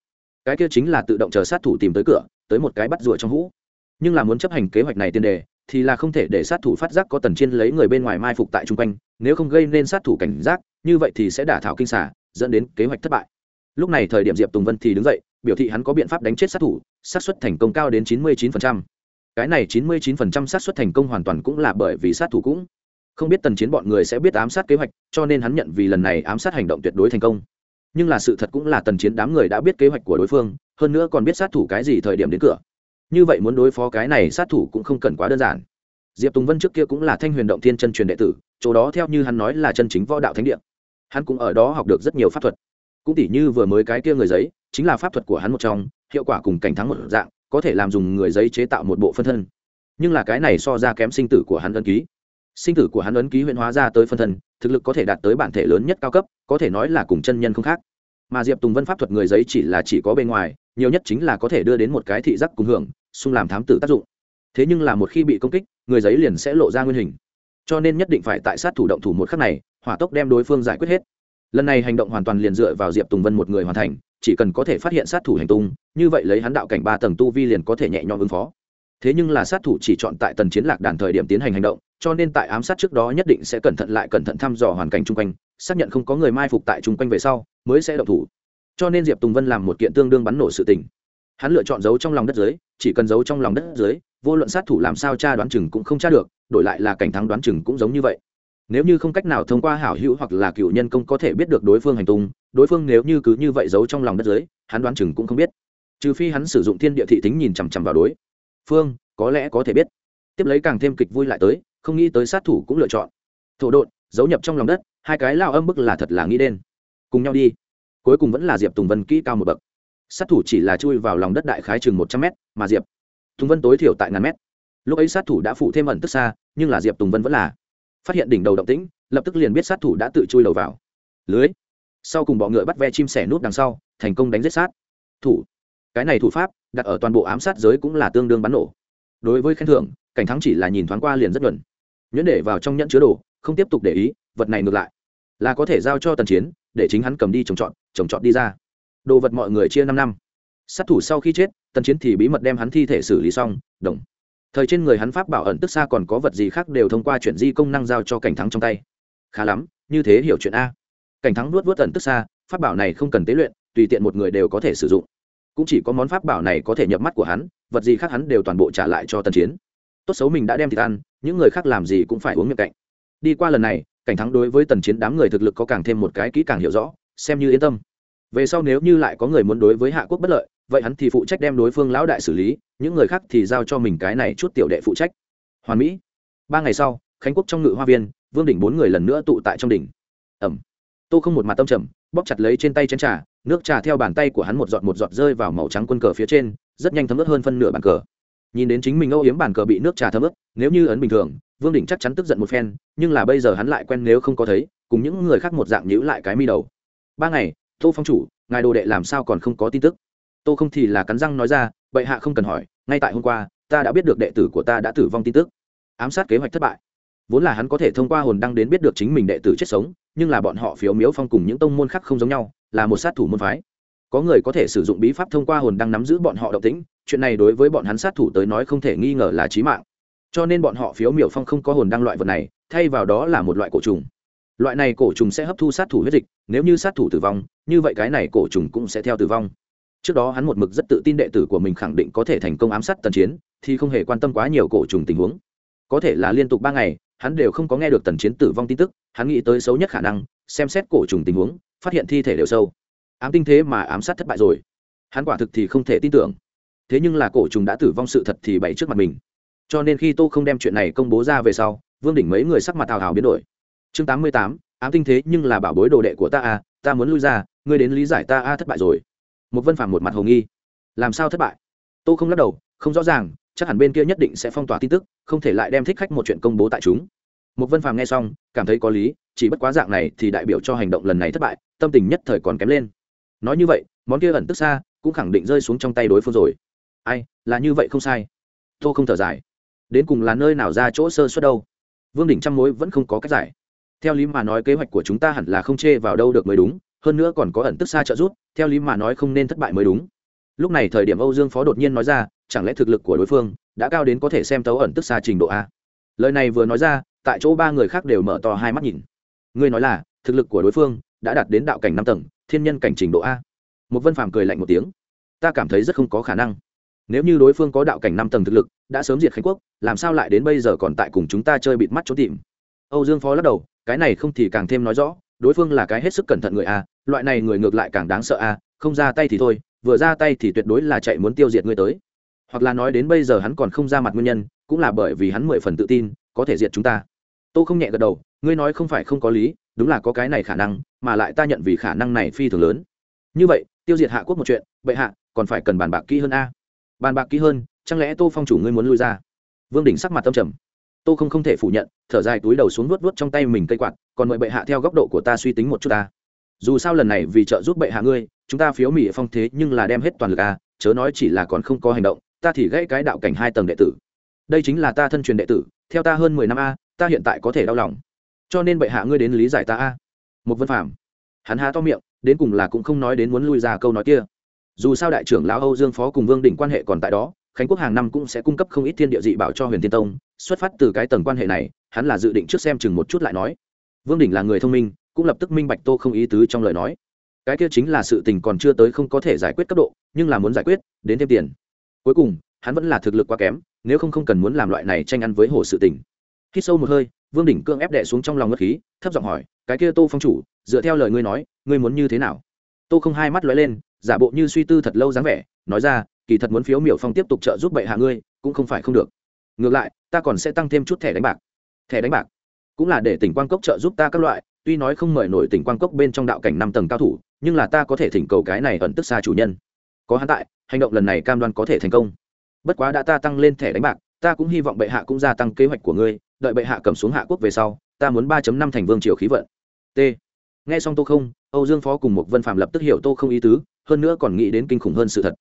A: Cái kia chính là tự động chờ sát thủ tìm tới cửa, tới một cái bắt rùa trong hũ. Nhưng là muốn chấp hành kế hoạch này tiên đề thì là không thể để sát thủ phát giác có tần chiên lấy người bên ngoài mai phục tại chung quanh, nếu không gây nên sát thủ cảnh giác, như vậy thì sẽ đả thảo kinh xả dẫn đến kế hoạch thất bại. Lúc này thời điểm diệp tùng vân thì đứng dậy, biểu thị hắn có biện pháp đánh chết sát thủ sát suất thành công cao đến chín mươi 99%. cái này chín mươi 99% sát suất thành công hoàn toàn cũng là bởi vì sát thủ cũng không biết tần chiến bọn người sẽ biết ám sát kế hoạch, cho nên hắn nhận vì lần này ám sát hành động tuyệt đối thành công. Nhưng là sự thật cũng là tần chiến đám người đã biết kế hoạch của đối phương, hơn nữa còn biết sát thủ cái gì thời điểm đến cửa như vậy muốn đối phó cái này sát thủ cũng không cần quá đơn giản. Diệp tùng vân trước kia cũng là thanh huyền động thiên chân truyền đệ tử, chỗ đó theo như hắn nói là chân chính võ đạo thánh địa. Hắn cũng ở đó học được rất nhiều pháp thuật. Cũng tỉ như vừa mới cái kia người giấy, chính là pháp thuật của hắn một trong, hiệu quả cùng cảnh thắng một dạng, có thể làm dùng người giấy chế tạo một bộ phân thân. Nhưng là cái này so ra kém sinh tử của hắn ấn ký. Sinh tử của hắn ấn ký huyện hóa ra tới phân thân, thực lực có thể đạt tới bản thể lớn nhất cao cấp, có thể nói là cùng chân nhân không khác. Mà diệp tùng vân pháp thuật người giấy chỉ là chỉ có bên ngoài, nhiều nhất chính là có thể đưa đến một cái thị giác cùng hưởng xung làm thám tử tác dụng. Thế nhưng là một khi bị công kích, người giấy liền sẽ lộ ra nguyên hình. Cho nên nhất định phải tại sát thủ động thủ một khắc này, hỏa tốc đem đối phương giải quyết hết. Lần này hành động hoàn toàn liền dựa vào diệp tùng vân một người hoàn thành, chỉ cần có thể phát hiện sát thủ hành tung, như vậy lấy hắn đạo cảnh ba tầng tu vi liền có thể nhẹ nhõm ứng phó. Thế nhưng là sát thủ chỉ chọn tại tần chiến lạc đàn thời điểm tiến hành hành động, cho nên tại ám sát trước đó nhất định sẽ cẩn thận lại cẩn thận thăm dò hoàn cảnh chung quanh, xác nhận không có người mai phục tại chung quanh về sau, mới sẽ động thủ. Cho nên diệp tùng vân làm một kiện tương đương bắn nổ sự tình hắn lựa chọn giấu trong lòng đất dưới, chỉ cần giấu trong lòng đất dưới, vô luận sát thủ làm sao cha đoán chừng cũng không tra được, đổi lại là cảnh thắng đoán chừng cũng giống như vậy. Nếu như không cách nào thông qua hảo hữu hoặc là cựu nhân công có thể biết được đối phương hành tung, đối phương nếu như cứ như vậy giấu trong lòng đất dưới, hắn đoán chừng cũng không biết. Trừ phi hắn sử dụng thiên địa thị tính nhìn chằm chằm vào đối phương, có lẽ có thể biết. Tiếp lấy càng thêm kịch vui lại tới, không nghĩ tới sát thủ cũng lựa chọn. Thổ đột giấu nhập trong lòng đất, hai cái lao âm bức là thật là nghĩ đen cùng nhau đi. Cuối cùng vẫn là diệp tùng vân kỹ cao một bậc sát thủ chỉ là chui vào lòng đất đại khái chừng một trăm mét, mà diệp tùng vân tối thiểu tại ngàn mét. Lúc ấy sát thủ đã phụ thêm ẩn tức xa, nhưng là diệp tùng vân vẫn là phát hiện đỉnh đầu động tĩnh, lập tức liền biết sát thủ đã tự chui đầu vào. Lưới. Sau cùng bọ ngựa bắt ve chim sẻ nút đằng sau, thành công đánh giết sát. Thủ. Cái này thủ pháp, đặt ở toàn bộ ám sát giới cũng là tương đương bắn nổ. Đối với khen thưởng, cảnh thắng chỉ là nhìn thoáng qua liền rất nhuẩn nhuyễn để vào trong nhẫn chứa đồ, không tiếp tục để ý, vật này ngược lại. Là có thể giao cho tần chiến, để chính hắn cầm đi trồng trọt trồng trọt đi ra đồ vật mọi người chia năm năm. Sát thủ sau khi chết, tần chiến thì bí mật đem hắn thi thể xử lý xong, đồng. Thời trên người hắn pháp bảo ẩn tức xa còn có vật gì khác đều thông qua chuyển di công năng giao cho cảnh thắng trong tay. Khá lắm, như thế hiểu chuyện a. Cảnh thắng nuốt vớt ẩn tức xa, pháp bảo này không cần tế luyện, tùy tiện một người đều có thể sử dụng. Cũng chỉ có món pháp bảo này có thể nhập mắt của hắn, vật gì khác hắn đều toàn bộ trả lại cho tần chiến. Tốt xấu mình đã đem thịt ăn, những người khác làm gì cũng phải uống miệng cạnh. Đi qua lần này, cảnh thắng đối với tần chiến đám người thực lực có càng thêm một cái kỹ càng hiểu rõ, xem như yên tâm về sau nếu như lại có người muốn đối với hạ quốc bất lợi, vậy hắn thì phụ trách đem đối phương lão đại xử lý, những người khác thì giao cho mình cái này chút tiểu đệ phụ trách. Hoàn mỹ. Ba ngày sau, khánh quốc trong ngự hoa viên, vương đỉnh bốn người lần nữa tụ tại trong đỉnh. Ẩm. Tô không một mặt tâm trầm, bóp chặt lấy trên tay chén trà, nước trà theo bàn tay của hắn một giọt một giọt rơi vào màu trắng quân cờ phía trên, rất nhanh thấm ướt hơn phân nửa bàn cờ. Nhìn đến chính mình âu yếm bàn cờ bị nước trà thấm ướt, nếu như ấn bình thường, vương đỉnh chắc chắn tức giận một phen, nhưng là bây giờ hắn lại quen nếu không có thấy, cùng những người khác một dạng nhữ lại cái mi đầu. Ba ngày tô phong chủ, ngài đồ đệ làm sao còn không có tin tức? Tô không thì là cắn răng nói ra, bệ hạ không cần hỏi, ngay tại hôm qua, ta đã biết được đệ tử của ta đã tử vong tin tức. Ám sát kế hoạch thất bại. Vốn là hắn có thể thông qua hồn đăng đến biết được chính mình đệ tử chết sống, nhưng là bọn họ phiếu miếu phong cùng những tông môn khác không giống nhau, là một sát thủ môn phái. Có người có thể sử dụng bí pháp thông qua hồn đăng nắm giữ bọn họ động tĩnh, chuyện này đối với bọn hắn sát thủ tới nói không thể nghi ngờ là trí mạng. Cho nên bọn họ phiếu miểu phong không có hồn đăng loại vật này, thay vào đó là một loại cổ trùng loại này cổ trùng sẽ hấp thu sát thủ huyết dịch, nếu như sát thủ tử vong, như vậy cái này cổ trùng cũng sẽ theo tử vong. Trước đó hắn một mực rất tự tin đệ tử của mình khẳng định có thể thành công ám sát tần chiến, thì không hề quan tâm quá nhiều cổ trùng tình huống. Có thể là liên tục ba ngày, hắn đều không có nghe được tần chiến tử vong tin tức, hắn nghĩ tới xấu nhất khả năng, xem xét cổ trùng tình huống, phát hiện thi thể đều sâu. Ám tinh thế mà ám sát thất bại rồi. Hắn quả thực thì không thể tin tưởng. Thế nhưng là cổ trùng đã tử vong sự thật thì bày trước mặt mình. Cho nên khi tô không đem chuyện này công bố ra về sau, vương đỉnh mấy người sắc mặt hào hào biến đổi chương tám mươi tám, ám tinh thế nhưng là bảo bối đồ đệ của ta à ta muốn lui ra, ngươi đến lý giải ta, a, thất bại rồi. Một vân phàm một mặt hồ nghi. Làm sao thất bại? Tô không lắc đầu, không rõ ràng, chắc hẳn bên kia nhất định sẽ phong tỏa tin tức, không thể lại đem thích khách một chuyện công bố tại chúng. Một vân phàm nghe xong, cảm thấy có lý, chỉ bất quá dạng này thì đại biểu cho hành động lần này thất bại, tâm tình nhất thời còn kém lên. Nói như vậy, món kia ẩn tức xa, cũng khẳng định rơi xuống trong tay đối phương rồi. Ai, là như vậy không sai. Tô không thở dài. Đến cùng là nơi nào ra chỗ sơ suất đâu? Vương đỉnh trăm mối vẫn không có cách giải theo lý mà nói kế hoạch của chúng ta hẳn là không chê vào đâu được mới đúng, hơn nữa còn có ẩn tức xa trợ giúp, theo lý mà nói không nên thất bại mới đúng. Lúc này thời điểm âu dương phó đột nhiên nói ra, chẳng lẽ thực lực của đối phương đã cao đến có thể xem tấu ẩn tức xa trình độ a? Lời này vừa nói ra, tại chỗ ba người khác đều mở to hai mắt nhìn. Ngươi nói là, thực lực của đối phương đã đạt đến đạo cảnh năm tầng, thiên nhân cảnh trình độ a. Một vân phàm cười lạnh một tiếng. Ta cảm thấy rất không có khả năng. Nếu như đối phương có đạo cảnh năm tầng thực lực, đã sớm diệt khánh quốc, làm sao lại đến bây giờ còn tại cùng chúng ta chơi bịt mắt trốn tìm? Âu dương phó lắc đầu cái này không thì càng thêm nói rõ, đối phương là cái hết sức cẩn thận người a, loại này người ngược lại càng đáng sợ a, không ra tay thì thôi, vừa ra tay thì tuyệt đối là chạy muốn tiêu diệt ngươi tới. Hoặc là nói đến bây giờ hắn còn không ra mặt nguyên nhân, cũng là bởi vì hắn mười phần tự tin, có thể diệt chúng ta. Tô không nhẹ gật đầu, ngươi nói không phải không có lý, đúng là có cái này khả năng, mà lại ta nhận vì khả năng này phi thường lớn. Như vậy, tiêu diệt hạ quốc một chuyện, bệ hạ, còn phải cần bàn bạc kỹ hơn a. Bàn bạc kỹ hơn, chẳng lẽ tô phong chủ ngươi muốn lui ra? Vương đỉnh sắc mặt tâm trầm. Tô không không thể phủ nhận thở dài túi đầu xuống vuốt vuốt trong tay mình cây quạt, còn mời bệ hạ theo góc độ của ta suy tính một chút ta. Dù sao lần này vì trợ giúp bệ hạ ngươi, chúng ta phiếu mỹ phong thế nhưng là đem hết toàn lực a chớ nói chỉ là còn không có hành động, ta thì gãy cái đạo cảnh hai tầng đệ tử. Đây chính là ta thân truyền đệ tử, theo ta hơn mười năm a, ta hiện tại có thể đau lòng. Cho nên bệ hạ ngươi đến lý giải ta a. Một vân phạm hắn há to miệng, đến cùng là cũng không nói đến muốn lui ra câu nói kia. Dù sao đại trưởng lão âu dương phó cùng vương đỉnh quan hệ còn tại đó, khánh quốc hàng năm cũng sẽ cung cấp không ít thiên địa dị bảo cho huyền thiên tông, xuất phát từ cái tầng quan hệ này hắn là dự định trước xem chừng một chút lại nói. Vương đỉnh là người thông minh, cũng lập tức minh bạch tô không ý tứ trong lời nói. Cái kia chính là sự tình còn chưa tới không có thể giải quyết cấp độ, nhưng là muốn giải quyết, đến thêm tiền. Cuối cùng, hắn vẫn là thực lực quá kém, nếu không không cần muốn làm loại này tranh ăn với hồ sự tình. Khi sâu một hơi, vương đỉnh cương ép đệ xuống trong lòng ngất khí, thấp giọng hỏi, cái kia tô phong chủ, dựa theo lời ngươi nói, ngươi muốn như thế nào? Tô không hai mắt lóe lên, giả bộ như suy tư thật lâu dáng vẻ, nói ra, kỳ thật muốn phiếu miểu phong tiếp tục trợ giúp bệ hạ ngươi, cũng không phải không được. Ngược lại, ta còn sẽ tăng thêm chút thẻ đánh bạc thẻ đánh bạc. Cũng là để tỉnh Quang cốc trợ giúp ta các loại, tuy nói không mời nổi tỉnh Quang cốc bên trong đạo cảnh năm tầng cao thủ, nhưng là ta có thể thỉnh cầu cái này ẩn tức xa chủ nhân. Có hắn tại, hành động lần này cam đoan có thể thành công. Bất quá đã ta tăng lên thẻ đánh bạc, ta cũng hy vọng bệ hạ cũng gia tăng kế hoạch của ngươi, đợi bệ hạ cầm xuống hạ quốc về sau, ta muốn ba năm thành vương triều khí vận. T. Nghe xong tô không, âu dương phó cùng một vân phạm lập tức hiểu tô không ý tứ, hơn nữa còn nghĩ đến kinh khủng hơn sự thật.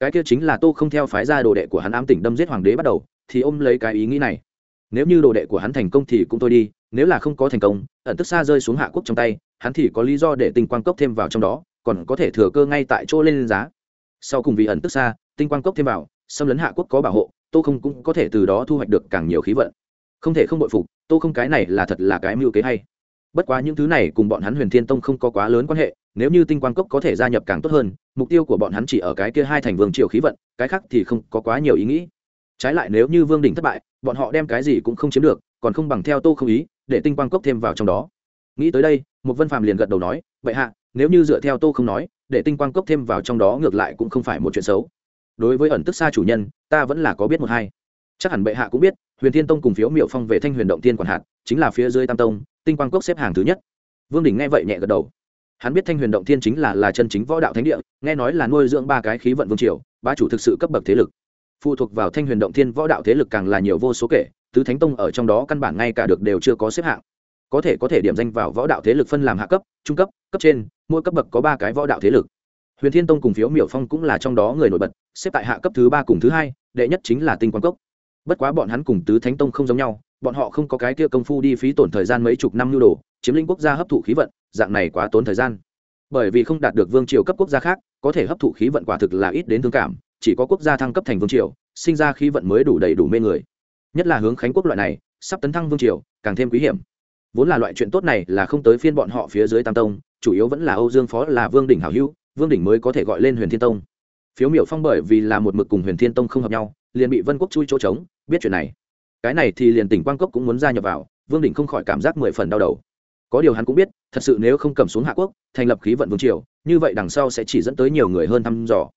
A: Cái kia chính là tô không theo phái gia đồ đệ của hắn ám tỉnh đâm giết hoàng đế bắt đầu, thì ôm lấy cái ý nghĩ này nếu như đồ đệ của hắn thành công thì cũng thôi đi, nếu là không có thành công, ẩn tức xa rơi xuống hạ quốc trong tay, hắn thì có lý do để tinh quang cốc thêm vào trong đó, còn có thể thừa cơ ngay tại chỗ lên giá. Sau cùng vì ẩn tức xa, tinh quang cốc thêm vào, xâm lấn hạ quốc có bảo hộ, tô không cũng có thể từ đó thu hoạch được càng nhiều khí vận. Không thể không bội phục, tô không cái này là thật là cái mưu kế hay. Bất quá những thứ này cùng bọn hắn huyền thiên tông không có quá lớn quan hệ, nếu như tinh quang cốc có thể gia nhập càng tốt hơn, mục tiêu của bọn hắn chỉ ở cái kia hai thành vương triều khí vận, cái khác thì không có quá nhiều ý nghĩ trái lại nếu như vương đỉnh thất bại, bọn họ đem cái gì cũng không chiếm được, còn không bằng theo tô không ý, để tinh quang cốc thêm vào trong đó. Nghĩ tới đây một vân phàm liền gật đầu nói, vậy hạ, nếu như dựa theo tô không nói, để tinh quang cốc thêm vào trong đó ngược lại cũng không phải một chuyện xấu. Đối với ẩn tức xa chủ nhân, ta vẫn là có biết một hai. Chắc hẳn bệ hạ cũng biết, huyền thiên tông cùng phiếu miệu phong về thanh huyền động tiên quản hạt, chính là phía dưới tam tông, tinh quang cốc xếp hàng thứ nhất. Vương đình nghe vậy nhẹ gật đầu. Hắn biết thanh huyền động thiên chính là là chân chính võ đạo thánh địa, nghe nói là nuôi dưỡng ba cái khí vận vương triều, ba chủ thực sự cấp bậc thế lực phụ thuộc vào thanh huyền động thiên võ đạo thế lực càng là nhiều vô số kể, tứ thánh tông ở trong đó căn bản ngay cả được đều chưa có xếp hạng. Có thể có thể điểm danh vào võ đạo thế lực phân làm hạ cấp, trung cấp cấp trên, mỗi cấp bậc có ba cái võ đạo thế lực. Huyền thiên tông cùng phiếu miểu phong cũng là trong đó người nổi bật, xếp tại hạ cấp thứ ba cùng thứ hai, đệ nhất chính là tinh quang cốc. Bất quá bọn hắn cùng tứ thánh tông không giống nhau, bọn họ không có cái kia công phu đi phí tổn thời gian mấy chục năm nhu đồ, chiếm lĩnh quốc gia hấp thụ khí vận, dạng này quá tốn thời gian. Bởi vì không đạt được vương triều cấp quốc gia khác, có thể hấp thụ khí vận quả thực là ít đến thương cảm chỉ có quốc gia thăng cấp thành vương triều, sinh ra khí vận mới đủ đầy đủ mê người. Nhất là hướng khánh quốc loại này, sắp tấn thăng vương triều, càng thêm quý hiểm. Vốn là loại chuyện tốt này là không tới phiên bọn họ phía dưới tam tông, chủ yếu vẫn là âu dương phó là vương đỉnh hảo hữu, vương đỉnh mới có thể gọi lên huyền thiên tông. Phiếu miểu phong bởi vì là một mực cùng huyền thiên tông không hợp nhau, liền bị vân quốc chui chỗ trống, biết chuyện này. Cái này thì liền tỉnh quang cốc cũng muốn gia nhập vào, vương đỉnh không khỏi cảm giác mười phần đau đầu. Có điều hắn cũng biết, thật sự nếu không cầm xuống hạ quốc, thành lập khí vận vương triều, như vậy đằng sau sẽ chỉ dẫn tới nhiều người hơn thăm dò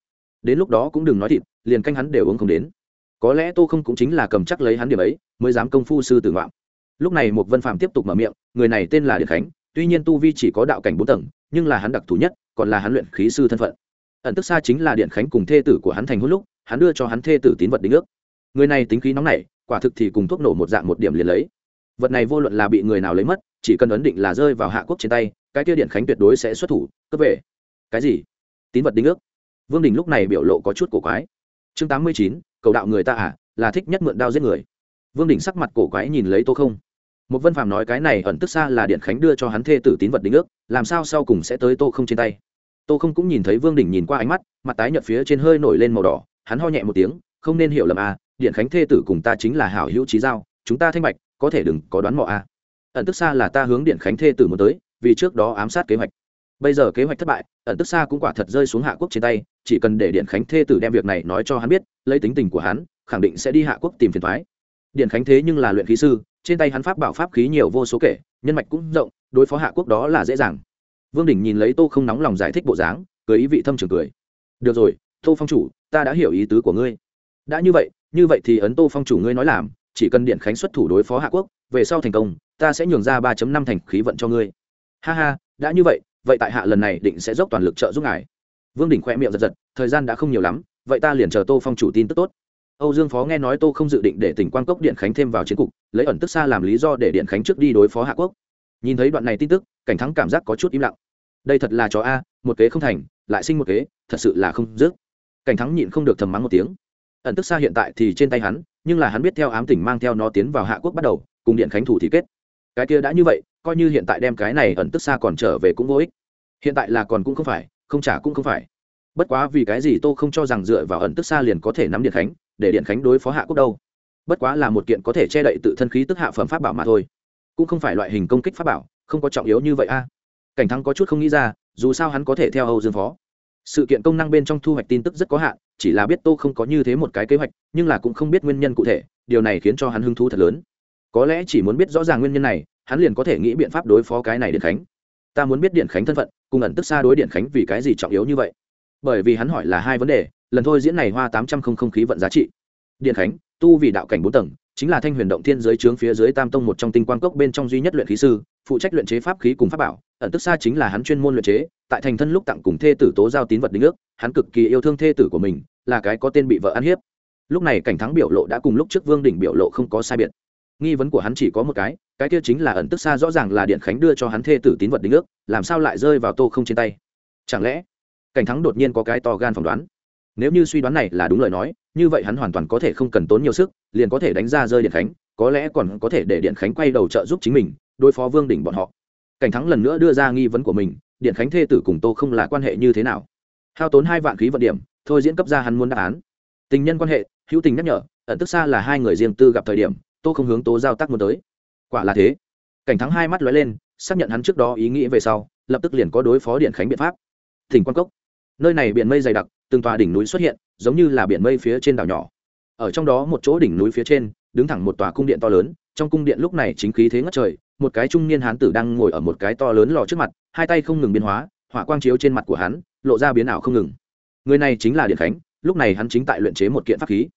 A: đến lúc đó cũng đừng nói thịt, liền canh hắn đều uống không đến. Có lẽ tô không cũng chính là cầm chắc lấy hắn điểm ấy, mới dám công phu sư tử ngoạm. Lúc này một vân phạm tiếp tục mở miệng, người này tên là điện khánh, tuy nhiên tu vi chỉ có đạo cảnh bốn tầng, nhưng là hắn đặc thù nhất, còn là hắn luyện khí sư thân phận. Ẩn tức xa chính là điện khánh cùng thê tử của hắn thành hôn lúc, hắn đưa cho hắn thê tử tín vật đính ước. Người này tính khí nóng nảy, quả thực thì cùng thuốc nổ một dạng một điểm liền lấy. Vật này vô luận là bị người nào lấy mất, chỉ cần ấn định là rơi vào hạ quốc trên tay, cái kia điện khánh tuyệt đối sẽ xuất thủ, cướp về. Cái gì? Tín vật đính ước? Vương đình lúc này biểu lộ có chút cổ quái. Chương tám mươi chín, cầu đạo người ta à là thích nhất mượn đao giết người. Vương đình sắc mặt cổ quái nhìn lấy tô không. Một vân phàm nói cái này ẩn tức xa là điện khánh đưa cho hắn thê tử tín vật đính ước, làm sao sau cùng sẽ tới tô không trên tay. Tô không cũng nhìn thấy vương đình nhìn qua ánh mắt, mặt tái nhợt phía trên hơi nổi lên màu đỏ, hắn ho nhẹ một tiếng, không nên hiểu lầm à điện khánh thê tử cùng ta chính là hảo hữu trí giao, chúng ta thanh bạch, có thể đừng có đoán mò à. Ẩn tức xa là ta hướng điện khánh thê tử muốn tới, vì trước đó ám sát kế hoạch bây giờ kế hoạch thất bại, ẩn tức xa cũng quả thật rơi xuống hạ quốc trên tay, chỉ cần để điện khánh thê tử đem việc này nói cho hắn biết, lấy tính tình của hắn, khẳng định sẽ đi hạ quốc tìm phiền thoái. Điện khánh thế nhưng là luyện khí sư, trên tay hắn pháp bảo pháp khí nhiều vô số kể, nhân mạch cũng rộng, đối phó hạ quốc đó là dễ dàng. Vương đình nhìn lấy tô không nóng lòng giải thích bộ dáng, cười ý vị thâm trường cười. Được rồi, tô phong chủ, ta đã hiểu ý tứ của ngươi. Đã như vậy như vậy thì ấn tô phong chủ ngươi nói làm, chỉ cần điện khánh xuất thủ đối phó hạ quốc, về sau thành công, ta sẽ nhường ra ba năm thành khí vận cho ngươi. Ha ha, đã như vậy vậy tại hạ lần này định sẽ dốc toàn lực trợ giúp ngài. Vương đình khoe miệng giật giật, thời gian đã không nhiều lắm, vậy ta liền chờ tô phong chủ tin tức tốt. Âu dương phó nghe nói tô không dự định để tỉnh quan cốc điện khánh thêm vào chiến cục, lấy ẩn tức xa làm lý do để điện khánh trước đi đối phó hạ quốc. Nhìn thấy đoạn này tin tức, cảnh thắng cảm giác có chút im lặng. Đây thật là chó a, một kế không thành, lại sinh một kế, thật sự là không dứt. Cảnh thắng nhịn không được thầm mắng một tiếng. Ẩn tức xa hiện tại thì trên tay hắn, nhưng là hắn biết theo ám tỉnh mang theo nó tiến vào hạ quốc bắt đầu, cùng điện khánh thủ thì kết cái kia đã như vậy, coi như hiện tại đem cái này ẩn tức xa còn trở về cũng vô ích. Hiện tại là còn cũng không phải, không trả cũng không phải. Bất quá vì cái gì tô không cho rằng dựa vào ẩn tức xa liền có thể nắm điện khánh, để điện khánh đối phó hạ quốc đâu? Bất quá là một kiện có thể che đậy tự thân khí tức hạ phẩm pháp bảo mà thôi. Cũng không phải loại hình công kích pháp bảo, không có trọng yếu như vậy a. Cảnh thắng có chút không nghĩ ra, dù sao hắn có thể theo âu dương phó. Sự kiện công năng bên trong thu hoạch tin tức rất có hạn, chỉ là biết tô không có như thế một cái kế hoạch, nhưng là cũng không biết nguyên nhân cụ thể, điều này khiến cho hắn hứng thú thật lớn có lẽ chỉ muốn biết rõ ràng nguyên nhân này, hắn liền có thể nghĩ biện pháp đối phó cái này điện khánh. Ta muốn biết điện khánh thân phận, cùng ẩn tức xa đối điện khánh vì cái gì trọng yếu như vậy? Bởi vì hắn hỏi là hai vấn đề, lần thôi diễn này hoa tám trăm không không khí vận giá trị. Điện khánh, tu vì đạo cảnh bốn tầng, chính là thanh huyền động thiên giới trướng phía dưới tam tông một trong tinh quang cốc bên trong duy nhất luyện khí sư, phụ trách luyện chế pháp khí cùng pháp bảo, ẩn tức xa chính là hắn chuyên môn luyện chế, tại thành thân lúc tặng cùng thê tử tố giao tín vật đính ước, hắn cực kỳ yêu thương thê tử của mình, là cái có tên bị vợ ăn hiếp. Lúc này cảnh thắng biểu lộ đã cùng lúc trước vương đỉnh biểu lộ không có sai biệt nghi vấn của hắn chỉ có một cái cái kia chính là ẩn tức xa rõ ràng là điện khánh đưa cho hắn thê tử tín vật đính ước, làm sao lại rơi vào tô không trên tay? Chẳng lẽ, cảnh thắng đột nhiên có cái to gan phỏng đoán? Nếu như suy đoán này là đúng lời nói, như vậy hắn hoàn toàn có thể không cần tốn nhiều sức, liền có thể đánh ra rơi điện khánh, có lẽ còn có thể để điện khánh quay đầu trợ giúp chính mình, đối phó vương đỉnh bọn họ. Cảnh thắng lần nữa đưa ra nghi vấn của mình, điện khánh thê tử cùng tô không là quan hệ như thế nào? Hao tốn hai vạn khí vận điểm, thôi diễn cấp ra hắn muốn đáp án. Tình nhân quan hệ, hữu tình nhắc nhở, ẩn tức xa là hai người riêng tư gặp thời điểm tô không hướng tố giao tác muốn tới. Quả là thế. Cảnh thắng hai mắt lóe lên, xác nhận hắn trước đó ý nghĩ về sau, lập tức liền có đối phó điện khánh biện pháp. Thỉnh quan cốc. Nơi này biển mây dày đặc, từng tòa đỉnh núi xuất hiện, giống như là biển mây phía trên đảo nhỏ. Ở trong đó một chỗ đỉnh núi phía trên, đứng thẳng một tòa cung điện to lớn, trong cung điện lúc này chính khí thế ngất trời, một cái trung niên hán tử đang ngồi ở một cái to lớn lò trước mặt, hai tay không ngừng biến hóa, hỏa quang chiếu trên mặt của hắn, lộ ra biến ảo không ngừng. Người này chính là điện khánh, lúc này hắn chính tại luyện chế một kiện pháp khí.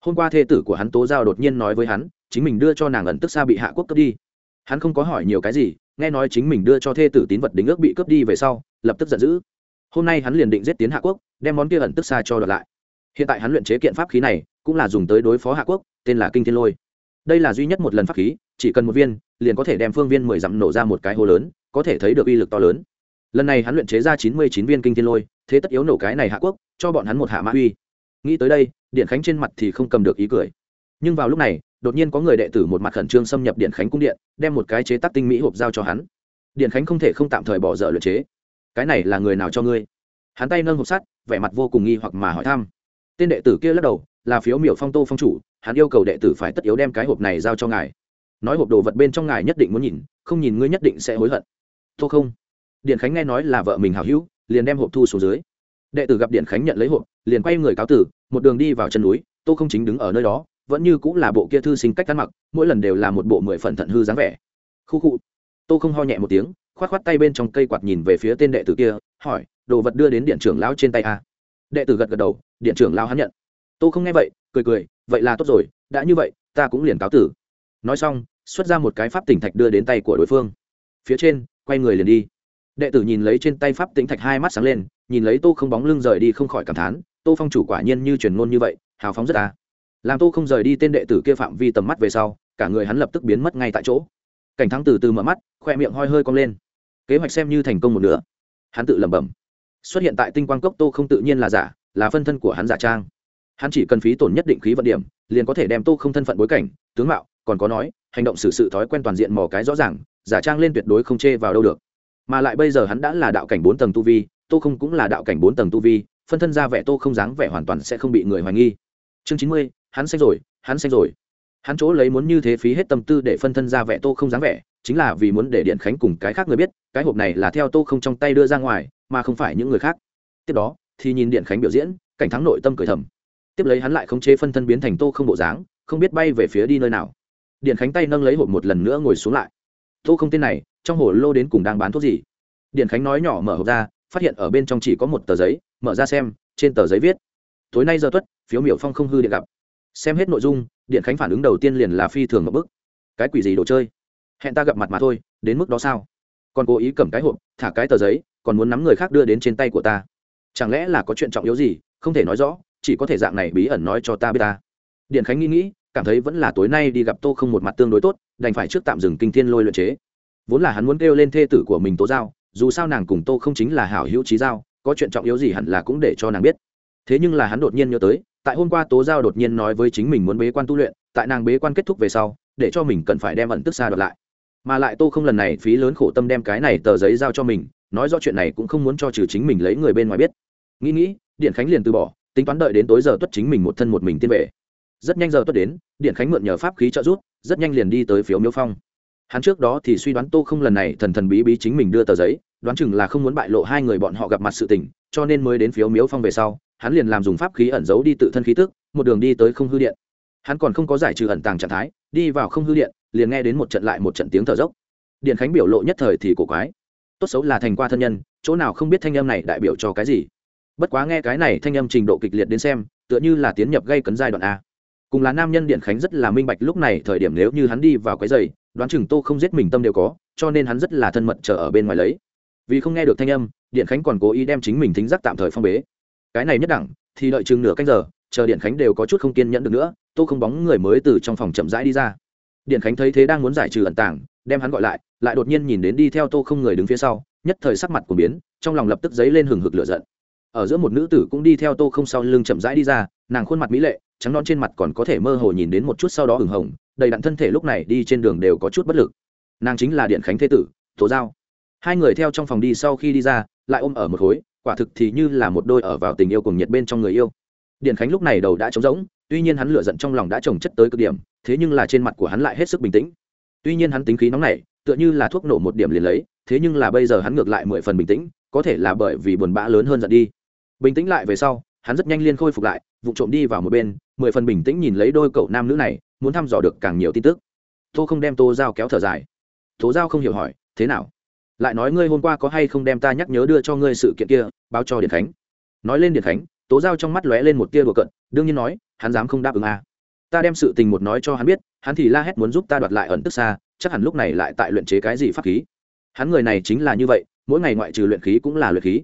A: Hôm qua thê tử của hắn tố giao đột nhiên nói với hắn chính mình đưa cho nàng ẩn tức xa bị hạ quốc cướp đi. Hắn không có hỏi nhiều cái gì, nghe nói chính mình đưa cho thê tử tín vật đính ước bị cướp đi về sau, lập tức giận dữ. Hôm nay hắn liền định giết tiến hạ quốc, đem món kia ẩn tức xa cho đợt lại. Hiện tại hắn luyện chế kiện pháp khí này, cũng là dùng tới đối phó hạ quốc, tên là kinh thiên lôi. Đây là duy nhất một lần pháp khí, chỉ cần một viên, liền có thể đem phương viên mười dặm nổ ra một cái hố lớn, có thể thấy được uy lực to lớn. Lần này hắn luyện chế ra chín mươi chín viên kinh thiên lôi, thế tất yếu nổ cái này hạ quốc, cho bọn hắn một hạ mã uy. Nghĩ tới đây, điện khánh trên mặt thì không cầm được ý cười. Nhưng vào lúc này đột nhiên có người đệ tử một mặt khẩn trương xâm nhập điện khánh cung điện, đem một cái chế tác tinh mỹ hộp giao cho hắn. Điện khánh không thể không tạm thời bỏ dở luyện chế. Cái này là người nào cho ngươi? Hắn tay nâng hộp sắt, vẻ mặt vô cùng nghi hoặc mà hỏi thăm. Tên đệ tử kia lắc đầu, là phiếu miểu phong tô phong chủ, hắn yêu cầu đệ tử phải tất yếu đem cái hộp này giao cho ngài. Nói hộp đồ vật bên trong ngài nhất định muốn nhìn, không nhìn ngươi nhất định sẽ hối hận. Tô không. Điện khánh nghe nói là vợ mình hào hữu, liền đem hộp thu xuống dưới. Đệ tử gặp điện khánh nhận lấy hộp, liền quay người cáo tử, một đường đi vào chân núi, tô không chính đứng ở nơi đó vẫn như cũng là bộ kia thư sinh cách ăn mặc, mỗi lần đều là một bộ mười phần thận hư dáng vẻ. Khu khu. Tô không ho nhẹ một tiếng, khoát khoát tay bên trong cây quạt nhìn về phía tên đệ tử kia, hỏi, đồ vật đưa đến điện trưởng lão trên tay a đệ tử gật gật đầu, điện trưởng lão hắn nhận. Tô không nghe vậy, cười cười, vậy là tốt rồi, đã như vậy, ta cũng liền cáo tử. Nói xong, xuất ra một cái pháp tỉnh thạch đưa đến tay của đối phương. Phía trên, quay người liền đi. Đệ tử nhìn lấy trên tay pháp tĩnh thạch hai mắt sáng lên, nhìn lấy tô không bóng lưng rời đi không khỏi cảm thán, tô phong chủ quả nhiên như truyền ngôn như vậy, hào phóng rất à làm tô không rời đi tên đệ tử kia phạm vi tầm mắt về sau, cả người hắn lập tức biến mất ngay tại chỗ. Cảnh thắng từ từ mở mắt, khoe miệng hoi hơi cong lên. Kế hoạch xem như thành công một nửa. Hắn tự lẩm bẩm. Xuất hiện tại tinh quang cốc tô không tự nhiên là giả, là phân thân của hắn giả trang. Hắn chỉ cần phí tổn nhất định khí vận điểm, liền có thể đem tô không thân phận bối cảnh, tướng mạo, còn có nói, hành động xử sự thói quen toàn diện mò cái rõ ràng, giả trang lên tuyệt đối không chê vào đâu được. Mà lại bây giờ hắn đã là đạo cảnh bốn tầng tu vi, tô không cũng là đạo cảnh bốn tầng tu vi, phân thân ra vẻ tô không dáng vẻ hoàn toàn sẽ không bị người hoài nghi. Chương chín mươi hắn xanh rồi, hắn xanh rồi. Hắn chỗ lấy muốn như thế phí hết tâm tư để phân thân ra vẻ tô không dáng vẻ, chính là vì muốn để điện khánh cùng cái khác người biết, cái hộp này là theo tô không trong tay đưa ra ngoài, mà không phải những người khác. Tiếp đó, thì nhìn điện khánh biểu diễn, cảnh thắng nội tâm cười thầm. Tiếp lấy hắn lại khống chế phân thân biến thành tô không bộ dáng, không biết bay về phía đi nơi nào. Điện khánh tay nâng lấy hộp một lần nữa ngồi xuống lại. Tô không tên này, trong hồ lô đến cùng đang bán thuốc gì? Điện khánh nói nhỏ mở hộp ra, phát hiện ở bên trong chỉ có một tờ giấy, mở ra xem, trên tờ giấy viết, tối nay giờ tuất, phiếu miểu phong không hư điện gặp xem hết nội dung, điện khánh phản ứng đầu tiên liền là phi thường ngập bức. Cái quỷ gì đồ chơi? Hẹn ta gặp mặt mà thôi, đến mức đó sao? Còn cố ý cầm cái hộp, thả cái tờ giấy, còn muốn nắm người khác đưa đến trên tay của ta. Chẳng lẽ là có chuyện trọng yếu gì? Không thể nói rõ, chỉ có thể dạng này bí ẩn nói cho ta biết ta. Điện khánh nghĩ nghĩ, cảm thấy vẫn là tối nay đi gặp tô không một mặt tương đối tốt, đành phải trước tạm dừng kinh thiên lôi luyện chế. Vốn là hắn muốn kêu lên thê tử của mình tố giao, dù sao nàng cùng tô không chính là hảo hữu trí giao, có chuyện trọng yếu gì hẳn là cũng để cho nàng biết. Thế nhưng là hắn đột nhiên nhớ tới tại hôm qua tố giao đột nhiên nói với chính mình muốn bế quan tu luyện tại nàng bế quan kết thúc về sau để cho mình cần phải đem ẩn tức xa đoạt lại. Mà lại tô không lần này phí lớn khổ tâm đem cái này tờ giấy giao cho mình nói rõ chuyện này cũng không muốn cho trừ chính mình lấy người bên ngoài biết. Nghĩ nghĩ điện khánh liền từ bỏ tính toán đợi đến tối giờ tuất chính mình một thân một mình tiên vệ rất nhanh giờ tuất đến điện khánh mượn nhờ pháp khí trợ giúp, rất nhanh liền đi tới phiếu miếu phong. Hắn trước đó thì suy đoán tô không lần này thần thần bí bí chính mình đưa tờ giấy đoán chừng là không muốn bại lộ hai người bọn họ gặp mặt sự tình cho nên mới đến phiếu miếu phong về sau hắn liền làm dùng pháp khí ẩn giấu đi tự thân khí tức, một đường đi tới không hư điện. Hắn còn không có giải trừ ẩn tàng trạng thái, đi vào không hư điện, liền nghe đến một trận lại một trận tiếng thở dốc. Điện khánh biểu lộ nhất thời thì cổ quái. Tốt xấu là thành qua thân nhân, chỗ nào không biết thanh âm này đại biểu cho cái gì. Bất quá nghe cái này thanh âm trình độ kịch liệt đến xem, tựa như là tiến nhập gây cấn giai đoạn a. Cùng là nam nhân điện khánh rất là minh bạch lúc này thời điểm nếu như hắn đi vào cái giày, đoán chừng tô không giết mình tâm đều có, cho nên hắn rất là thân mật chờ ở bên ngoài lấy. Vì không nghe được thanh âm, điện khánh còn cố ý đem chính mình thính giác tạm thời phong bế cái này nhất đẳng, thì đợi chừng nửa canh giờ, chờ điện khánh đều có chút không kiên nhẫn được nữa, tô không bóng người mới từ trong phòng chậm rãi đi ra. Điện khánh thấy thế đang muốn giải trừ ẩn tảng đem hắn gọi lại lại đột nhiên nhìn đến đi theo tô không người đứng phía sau, nhất thời sắc mặt của biến, trong lòng lập tức dấy lên hừng hực lửa giận. Ở giữa một nữ tử cũng đi theo tô không sau lưng chậm rãi đi ra, nàng khuôn mặt mỹ lệ, trắng non trên mặt còn có thể mơ hồ nhìn đến một chút sau đó hừng hồng, đầy đặn thân thể lúc này đi trên đường đều có chút bất lực. Nàng chính là điện khánh thế tử, tố giao. Hai người theo trong phòng đi sau khi đi ra, lại ôm ở một khối quả thực thì như là một đôi ở vào tình yêu cùng nhiệt bên trong người yêu. Điền khánh lúc này đầu đã trống rỗng, tuy nhiên hắn lựa giận trong lòng đã trồng chất tới cực điểm, thế nhưng là trên mặt của hắn lại hết sức bình tĩnh. Tuy nhiên hắn tính khí nóng nảy, tựa như là thuốc nổ một điểm liền lấy, thế nhưng là bây giờ hắn ngược lại mười phần bình tĩnh, có thể là bởi vì buồn bã lớn hơn giận đi. Bình tĩnh lại về sau, hắn rất nhanh liên khôi phục lại, vụ trộm đi vào một bên, mười phần bình tĩnh nhìn lấy đôi cậu nam nữ này, muốn thăm dò được càng nhiều tin tức. Tô không đem tô dao kéo thở dài. Tố dao không hiểu hỏi, thế nào? Lại nói ngươi hôm qua có hay không đem ta nhắc nhớ đưa cho ngươi sự kiện kia, báo cho điện khánh. Nói lên điện khánh, tố giao trong mắt lóe lên một tia đùa cận đương nhiên nói, hắn dám không đáp ứng à. ta đem sự tình một nói cho hắn biết, hắn thì la hét muốn giúp ta đoạt lại ẩn tức xa, chắc hẳn lúc này lại tại luyện chế cái gì pháp khí. Hắn người này chính là như vậy, mỗi ngày ngoại trừ luyện khí cũng là luyện khí.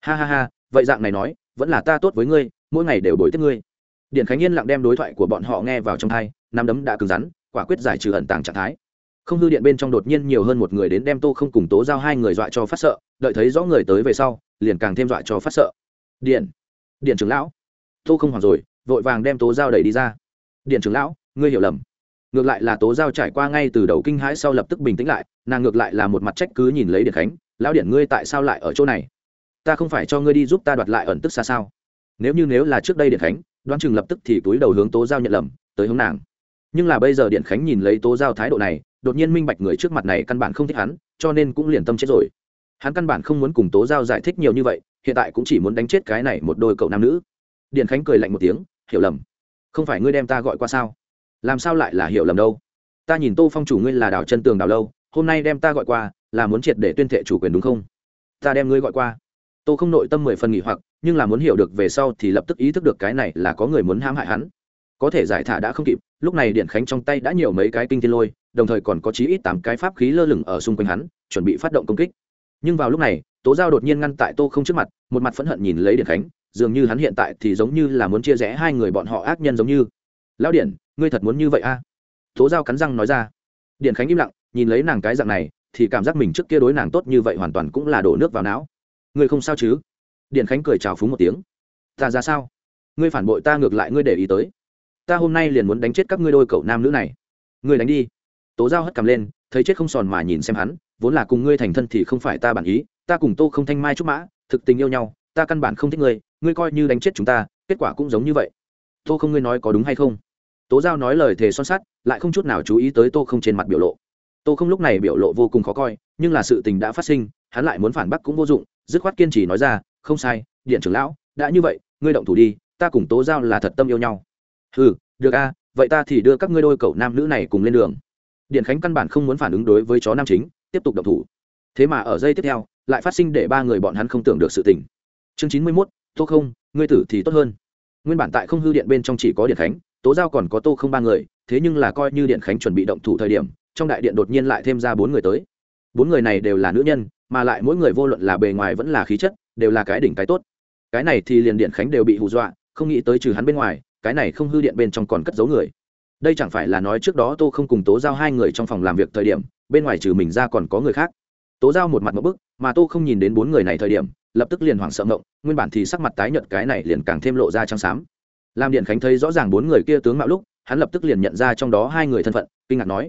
A: Ha ha ha, vậy dạng này nói, vẫn là ta tốt với ngươi, mỗi ngày đều bồi tiếp ngươi. Điện khánh yên lặng đem đối thoại của bọn họ nghe vào trong thai nắm đấm đã cứng rắn, quả quyết giải trừ ẩn tàng trạng thái không hư điện bên trong đột nhiên nhiều hơn một người đến đem tô không cùng tố giao hai người dọa cho phát sợ, đợi thấy rõ người tới về sau, liền càng thêm dọa cho phát sợ. Điện điện trưởng lão. Tô không hoảng rồi, vội vàng đem tố giao đẩy đi ra. Điện trưởng lão, ngươi hiểu lầm. Ngược lại là tố giao trải qua ngay từ đầu kinh hãi sau lập tức bình tĩnh lại, nàng ngược lại là một mặt trách cứ nhìn lấy điện khánh, lão điện, ngươi tại sao lại ở chỗ này? Ta không phải cho ngươi đi giúp ta đoạt lại ẩn tức xa sao? Nếu như nếu là trước đây điện khánh, đoán chừng lập tức thì túi đầu hướng tố giao nhận lầm, tới hướng nàng. Nhưng là bây giờ điện khánh nhìn lấy tố giao thái độ này đột nhiên minh bạch người trước mặt này căn bản không thích hắn, cho nên cũng liền tâm chết rồi. Hắn căn bản không muốn cùng tố giao giải thích nhiều như vậy, hiện tại cũng chỉ muốn đánh chết cái này một đôi cậu nam nữ. Điện khánh cười lạnh một tiếng, hiểu lầm. Không phải ngươi đem ta gọi qua sao? Làm sao lại là hiểu lầm đâu? Ta nhìn tô phong chủ ngươi là đào chân tường đào lâu, hôm nay đem ta gọi qua, là muốn triệt để tuyên thệ chủ quyền đúng không? Ta đem ngươi gọi qua. Tô không nội tâm mười phần nghỉ hoặc, nhưng là muốn hiểu được về sau thì lập tức ý thức được cái này là có người muốn hãm hại hắn có thể giải thả đã không kịp, lúc này điện khánh trong tay đã nhiều mấy cái kinh thiên lôi, đồng thời còn có chí ít tám cái pháp khí lơ lửng ở xung quanh hắn, chuẩn bị phát động công kích. Nhưng vào lúc này, tố giao đột nhiên ngăn tại tô không trước mặt, một mặt phẫn hận nhìn lấy điện khánh, dường như hắn hiện tại thì giống như là muốn chia rẽ hai người bọn họ ác nhân giống như. Lão điện ngươi thật muốn như vậy a? À? tố giao cắn răng nói ra. Điện khánh im lặng, nhìn lấy nàng cái dạng này, thì cảm giác mình trước kia đối nàng tốt như vậy hoàn toàn cũng là đổ nước vào não. Ngươi không sao chứ? Điện khánh cười chào phúng một tiếng. Ta ra sao? Ngươi phản bội ta ngược lại ngươi để ý tới ta hôm nay liền muốn đánh chết các ngươi đôi cậu nam nữ này. Ngươi đánh đi. Tố giao hất cầm lên, thấy chết không sòn mà nhìn xem hắn, vốn là cùng ngươi thành thân thì không phải ta bản ý, ta cùng tô không thanh mai trúc mã, thực tình yêu nhau, ta căn bản không thích ngươi ngươi coi như đánh chết chúng ta, kết quả cũng giống như vậy. Tô không ngươi nói có đúng hay không? Tố giao nói lời thề son sắt, lại không chút nào chú ý tới tô không trên mặt biểu lộ. Tô không lúc này biểu lộ vô cùng khó coi, nhưng là sự tình đã phát sinh, hắn lại muốn phản bác cũng vô dụng, dứt khoát kiên trì nói ra, không sai, điện trưởng lão, đã như vậy, ngươi động thủ đi, ta cùng tố giao là thật tâm yêu nhau ừ được a, vậy ta thì đưa các ngươi đôi cậu nam nữ này cùng lên đường. Điện khánh căn bản không muốn phản ứng đối với chó nam chính, tiếp tục động thủ. Thế mà ở giây tiếp theo, lại phát sinh để ba người bọn hắn không tưởng được sự tình. Chương chín mươi mốt, tô không, ngươi tử thì tốt hơn. Nguyên bản tại không hư điện bên trong chỉ có điện khánh, tố giao còn có tô không ba người, thế nhưng là coi như điện khánh chuẩn bị động thủ thời điểm, trong đại điện đột nhiên lại thêm ra bốn người tới. Bốn người này đều là nữ nhân, mà lại mỗi người vô luận là bề ngoài vẫn là khí chất, đều là cái đỉnh cái tốt. Cái này thì liền điện khánh đều bị hù dọa, không nghĩ tới trừ hắn bên ngoài cái này không hư điện bên trong còn cất giấu người. Đây chẳng phải là nói trước đó tô không cùng tố giao hai người trong phòng làm việc thời điểm, bên ngoài trừ mình ra còn có người khác. Tố giao một mặt một bức, mà tô không nhìn đến bốn người này thời điểm, lập tức liền hoảng sợ ngộng, nguyên bản thì sắc mặt tái nhợt cái này liền càng thêm lộ ra trắng xám. Làm điện khánh thấy rõ ràng bốn người kia tướng mạo lúc, hắn lập tức liền nhận ra trong đó hai người thân phận, kinh ngạc nói,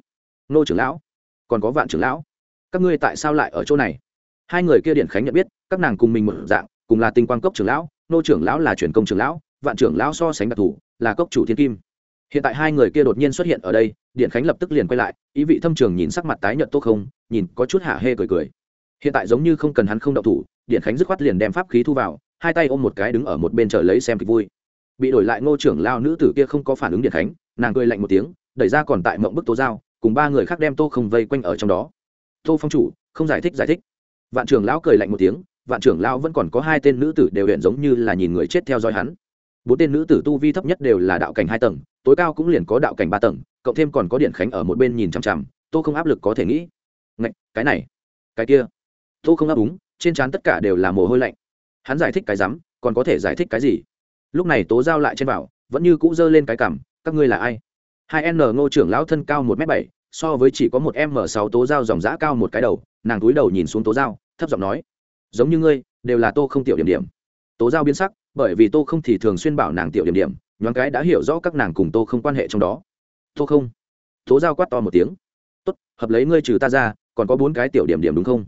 A: nô trưởng lão, còn có vạn trưởng lão, các ngươi tại sao lại ở chỗ này? Hai người kia điện khánh nhận biết, các nàng cùng mình một dạng, cùng là tinh quang cốc trưởng lão, nô trưởng lão là truyền công trưởng lão, vạn trưởng lão so sánh đặc thù là cốc chủ thiên kim. Hiện tại hai người kia đột nhiên xuất hiện ở đây, điện khánh lập tức liền quay lại, ý vị thâm trường nhìn sắc mặt tái nhợt tốt không, nhìn có chút hạ hê cười cười. Hiện tại giống như không cần hắn không động thủ, điện khánh dứt khoát liền đem pháp khí thu vào, hai tay ôm một cái đứng ở một bên chờ lấy xem kịch vui. Bị đổi lại ngô trưởng lao nữ tử kia không có phản ứng điện khánh, nàng cười lạnh một tiếng, đẩy ra còn tại mộng bức tố giao, cùng ba người khác đem tô không vây quanh ở trong đó. Tô phong chủ, không giải thích giải thích. Vạn trưởng lão cười lạnh một tiếng, vạn trưởng lão vẫn còn có hai tên nữ tử đều hiện giống như là nhìn người chết theo dõi hắn bốn tên nữ tử tu vi thấp nhất đều là đạo cảnh hai tầng tối cao cũng liền có đạo cảnh ba tầng cộng thêm còn có điện khánh ở một bên nhìn chằm chằm tô không áp lực có thể nghĩ. Ngạch, cái này cái kia. Tô không áp úng trên trán tất cả đều là mồ hôi lạnh. Hắn giải thích cái rắm còn có thể giải thích cái gì? Lúc này tố giao lại trên bảo vẫn như cũ giơ lên cái cằm các ngươi là ai? Hai n ngô trưởng lão thân cao một m bảy so với chỉ có một m sáu tố giao dòng giã cao một cái đầu nàng túi đầu nhìn xuống tố giao thấp giọng nói giống như ngươi đều là tô không tiểu điểm điểm. Tố giao biến sắc bởi vì tô không thì thường xuyên bảo nàng tiểu điểm điểm, nhoáng cái đã hiểu rõ các nàng cùng tô không quan hệ trong đó. Tô không? Tố giao quát to một tiếng. Tốt, hợp lấy ngươi trừ ta ra, còn có bốn cái tiểu điểm điểm đúng không?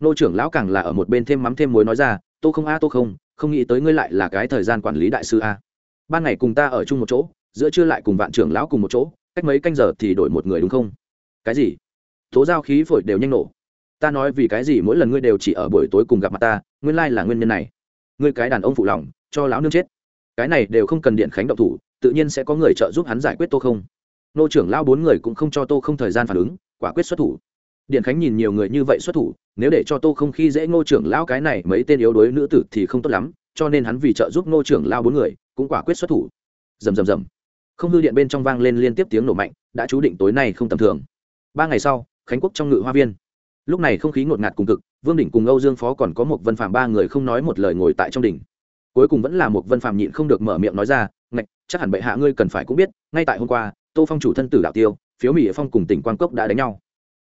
A: Nô trưởng lão càng là ở một bên thêm mắm thêm muối nói ra, tô không a, tô không không nghĩ tới ngươi lại là cái thời gian quản lý đại sư a. Ban ngày cùng ta ở chung một chỗ, giữa trưa lại cùng vạn trưởng lão cùng một chỗ, cách mấy canh giờ thì đổi một người đúng không? Cái gì? Tố giao khí phổi đều nhanh nổ. Ta nói vì cái gì mỗi lần ngươi đều chỉ ở buổi tối cùng gặp mặt ta, nguyên lai là nguyên nhân này. Ngươi cái đàn ông phụ lòng cho lão nương chết. Cái này đều không cần điện khánh động thủ, tự nhiên sẽ có người trợ giúp hắn giải quyết tô không. Nô trưởng lao bốn người cũng không cho tô không thời gian phản ứng, quả quyết xuất thủ. Điện khánh nhìn nhiều người như vậy xuất thủ, nếu để cho tô không khi dễ ngô trưởng lao cái này mấy tên yếu đuối nữ tử thì không tốt lắm, cho nên hắn vì trợ giúp ngô trưởng lao bốn người, cũng quả quyết xuất thủ. Rầm rầm rầm. Không hư điện bên trong vang lên liên tiếp tiếng nổ mạnh, đã chú định tối nay không tầm thường. Ba ngày sau, khánh quốc trong ngự hoa viên. Lúc này không khí ngột ngạt cùng cực, vương đỉnh cùng âu dương phó còn có một vân phạm ba người không nói một lời ngồi tại trong đỉnh cuối cùng vẫn là một vân phạm nhịn không được mở miệng nói ra, ngạch, chắc hẳn bệ hạ ngươi cần phải cũng biết, ngay tại hôm qua, tô phong chủ thân tử đạo tiêu, phiếu mỹ phong cùng tỉnh quan cốc đã đánh nhau.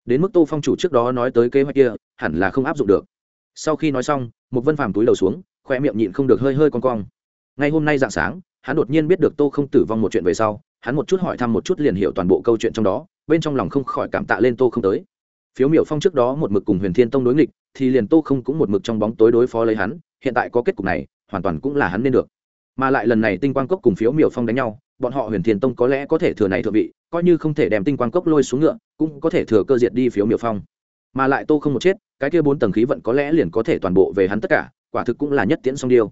A: Đến mức tô phong chủ trước đó nói tới kế hoạch kia, hẳn là không áp dụng được. Sau khi nói xong, một vân phàm túi đầu xuống, khoe miệng nhịn không được hơi hơi con cong. Ngay hôm nay dạng sáng, hắn đột nhiên biết được tô không tử vong một chuyện về sau, hắn một chút hỏi thăm một chút liền hiểu toàn bộ câu chuyện trong đó, bên trong lòng không khỏi cảm tạ lên tô không tới. Phiếu miểu phong trước đó một mực cùng huyền thiên tông đối nghịch, thì liền tô không cũng một mực trong bóng tối đối phó lấy hắn, hiện tại có kết cục này hoàn toàn cũng là hắn nên được. Mà lại lần này tinh quang cốc cùng phiếu miểu phong đánh nhau, bọn họ huyền Thiền tông có lẽ có thể thừa này thừa vị, coi như không thể đem tinh quang cốc lôi xuống ngựa, cũng có thể thừa cơ diệt đi phiếu miểu phong. Mà lại tô không một chết, cái kia bốn tầng khí vận có lẽ liền có thể toàn bộ về hắn tất cả, quả thực cũng là nhất tiễn song điêu.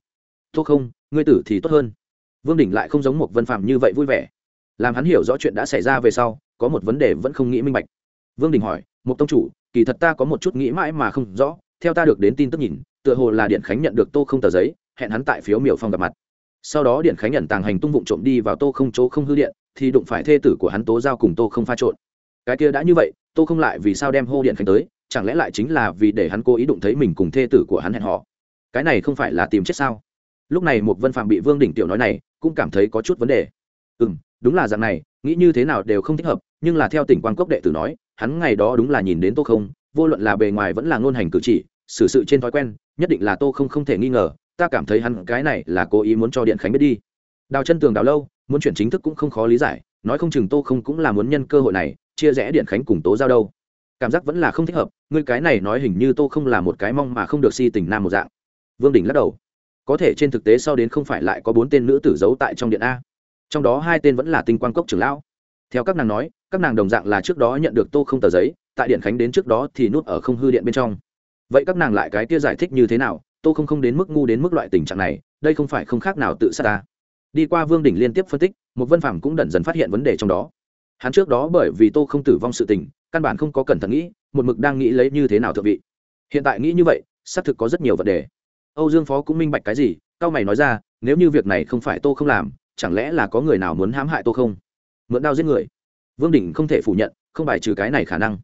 A: Tô không, ngươi tử thì tốt hơn. Vương đỉnh lại không giống một vân phạm như vậy vui vẻ. Làm hắn hiểu rõ chuyện đã xảy ra về sau, có một vấn đề vẫn không nghĩ minh bạch. Vương đình hỏi một tông chủ, kỳ thật ta có một chút nghĩ mãi mà không rõ, theo ta được đến tin tức nhìn, tựa hồ là điện khánh nhận được tô không tờ giấy hẹn hắn tại phiếu miểu phong gặp mặt. Sau đó điện khánh nhận tàng hành tung vụng trộm đi vào tô không chỗ không hư điện, thì đụng phải thê tử của hắn tố giao cùng tô không pha trộn. Cái kia đã như vậy, tô không lại vì sao đem hô điện khánh tới, chẳng lẽ lại chính là vì để hắn cố ý đụng thấy mình cùng thê tử của hắn hẹn họ cái này không phải là tìm chết sao? Lúc này một vân phạm bị vương đỉnh tiểu nói này, cũng cảm thấy có chút vấn đề. Ừ m đúng là dạng này, nghĩ như thế nào đều không thích hợp, nhưng là theo tỉnh quan cốc đệ tử nói, hắn ngày đó đúng là nhìn đến tô không, vô luận là bề ngoài vẫn là ngôn hành cử chỉ, xử sự trên thói quen, nhất định là tô không không thể nghi ngờ ta cảm thấy hắn cái này là cố ý muốn cho điện khánh biết đi. Đào chân tường đào lâu, muốn chuyển chính thức cũng không khó lý giải, nói không chừng tô không cũng là muốn nhân cơ hội này, chia rẽ điện khánh cùng tố giao đâu. Cảm giác vẫn là không thích hợp, ngươi cái này nói hình như tô không là một cái mong mà không được si tình nam một dạng. Vương đình lắc đầu. Có thể trên thực tế sau đến không phải lại có bốn tên nữ tử giấu tại trong điện a. Trong đó hai tên vẫn là tinh quan cốc trưởng lão. Theo các nàng nói, các nàng đồng dạng là trước đó nhận được tô không tờ giấy, tại điện khánh đến trước đó thì nút ở không hư điện bên trong. Vậy các nàng lại cái kia giải thích như thế nào tô không không đến mức ngu đến mức loại tình trạng này, đây không phải không khác nào tự sát ta. Đi qua vương đỉnh liên tiếp phân tích, một vân phàm cũng đẩn dần phát hiện vấn đề trong đó. Hắn trước đó bởi vì tô không tử vong sự tình, căn bản không có cẩn thận nghĩ, một mực đang nghĩ lấy như thế nào thượng vị. Hiện tại nghĩ như vậy, xác thực có rất nhiều vấn đề. Âu dương phó cũng minh bạch cái gì, cao mày nói ra, nếu như việc này không phải tô không làm, chẳng lẽ là có người nào muốn hãm hại tô không? Mượn đao giết người. Vương đỉnh không thể phủ nhận, không bài trừ cái này khả năng.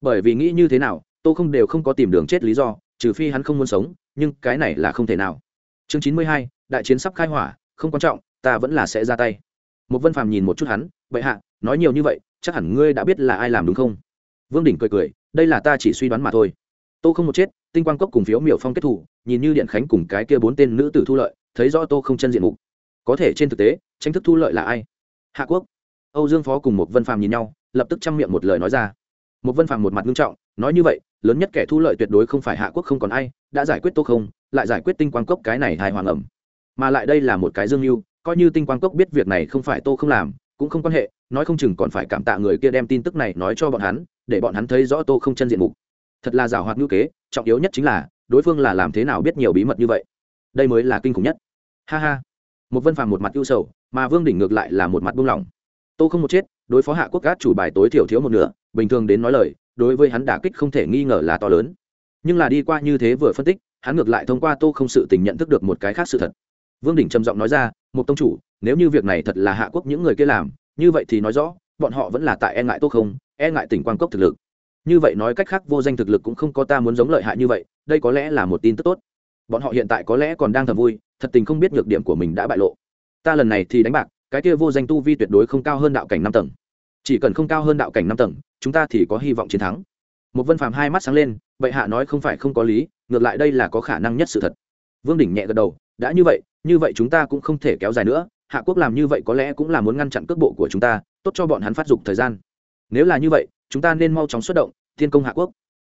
A: Bởi vì nghĩ như thế nào, tô không đều không có tìm đường chết lý do, trừ phi hắn không muốn sống nhưng cái này là không thể nào. Chương chín mươi hai, đại chiến sắp khai hỏa, không quan trọng, ta vẫn là sẽ ra tay. Một vân phàm nhìn một chút hắn vậy hạ, nói nhiều như vậy, chắc hẳn ngươi đã biết là ai làm đúng không? Vương đỉnh cười cười, đây là ta chỉ suy đoán mà thôi. Tô không một chết, tinh quang cốc cùng phiếu miểu phong kết thủ, nhìn như điện khánh cùng cái kia bốn tên nữ tử thu lợi, thấy rõ tô không chân diện mục. Có thể trên thực tế, tranh thức thu lợi là ai? Hạ quốc. Âu dương phó cùng một vân phàm nhìn nhau, lập tức chăm miệng một lời nói ra. Một vân phàm một mặt nghiêm trọng nói như vậy, lớn nhất kẻ thu lợi tuyệt đối không phải hạ quốc không còn ai, đã giải quyết tốt không, lại giải quyết tinh quang cốc cái này hài hoàng ẩm. Mà lại đây là một cái dương mưu, coi như tinh quang cốc biết việc này không phải tô không làm, cũng không quan hệ, nói không chừng còn phải cảm tạ người kia đem tin tức này nói cho bọn hắn, để bọn hắn thấy rõ tô không chân diện mục. Thật là giảo hoạt ngữ kế, trọng yếu nhất chính là, đối phương là làm thế nào biết nhiều bí mật như vậy. Đây mới là kinh khủng nhất. Ha ha. Một vân phàm một mặt ưu sầu, mà vương đỉnh ngược lại là một mặt buông lỏng. Tô không một chết, đối phó hạ quốc cát chủ bài tối thiểu thiếu một nửa, bình thường đến nói lời đối với hắn đả kích không thể nghi ngờ là to lớn. Nhưng là đi qua như thế vừa phân tích, hắn ngược lại thông qua tô không sự tình nhận thức được một cái khác sự thật. Vương đỉnh trầm giọng nói ra một tông chủ, nếu như việc này thật là hạ quốc những người kia làm, như vậy thì nói rõ, bọn họ vẫn là tại e ngại tô không e ngại tỉnh quan cốc thực lực. Như vậy nói cách khác, vô danh thực lực cũng không có ta muốn giống lợi hại như vậy, đây có lẽ là một tin tức tốt. Bọn họ hiện tại có lẽ còn đang thầm vui, thật tình không biết nhược điểm của mình đã bại lộ. Ta lần này thì đánh bạc, cái kia vô danh tu vi tuyệt đối không cao hơn đạo cảnh năm tầng chỉ cần không cao hơn đạo cảnh năm tầng, chúng ta thì có hy vọng chiến thắng. Một vân phàm hai mắt sáng lên vậy hạ nói không phải không có lý, ngược lại đây là có khả năng nhất sự thật. Vương đỉnh nhẹ gật đầu, đã như vậy như vậy chúng ta cũng không thể kéo dài nữa, hạ quốc làm như vậy có lẽ cũng là muốn ngăn chặn cước bộ của chúng ta, tốt cho bọn hắn phát dục thời gian. Nếu là như vậy, chúng ta nên mau chóng xuất động, thiên công hạ quốc.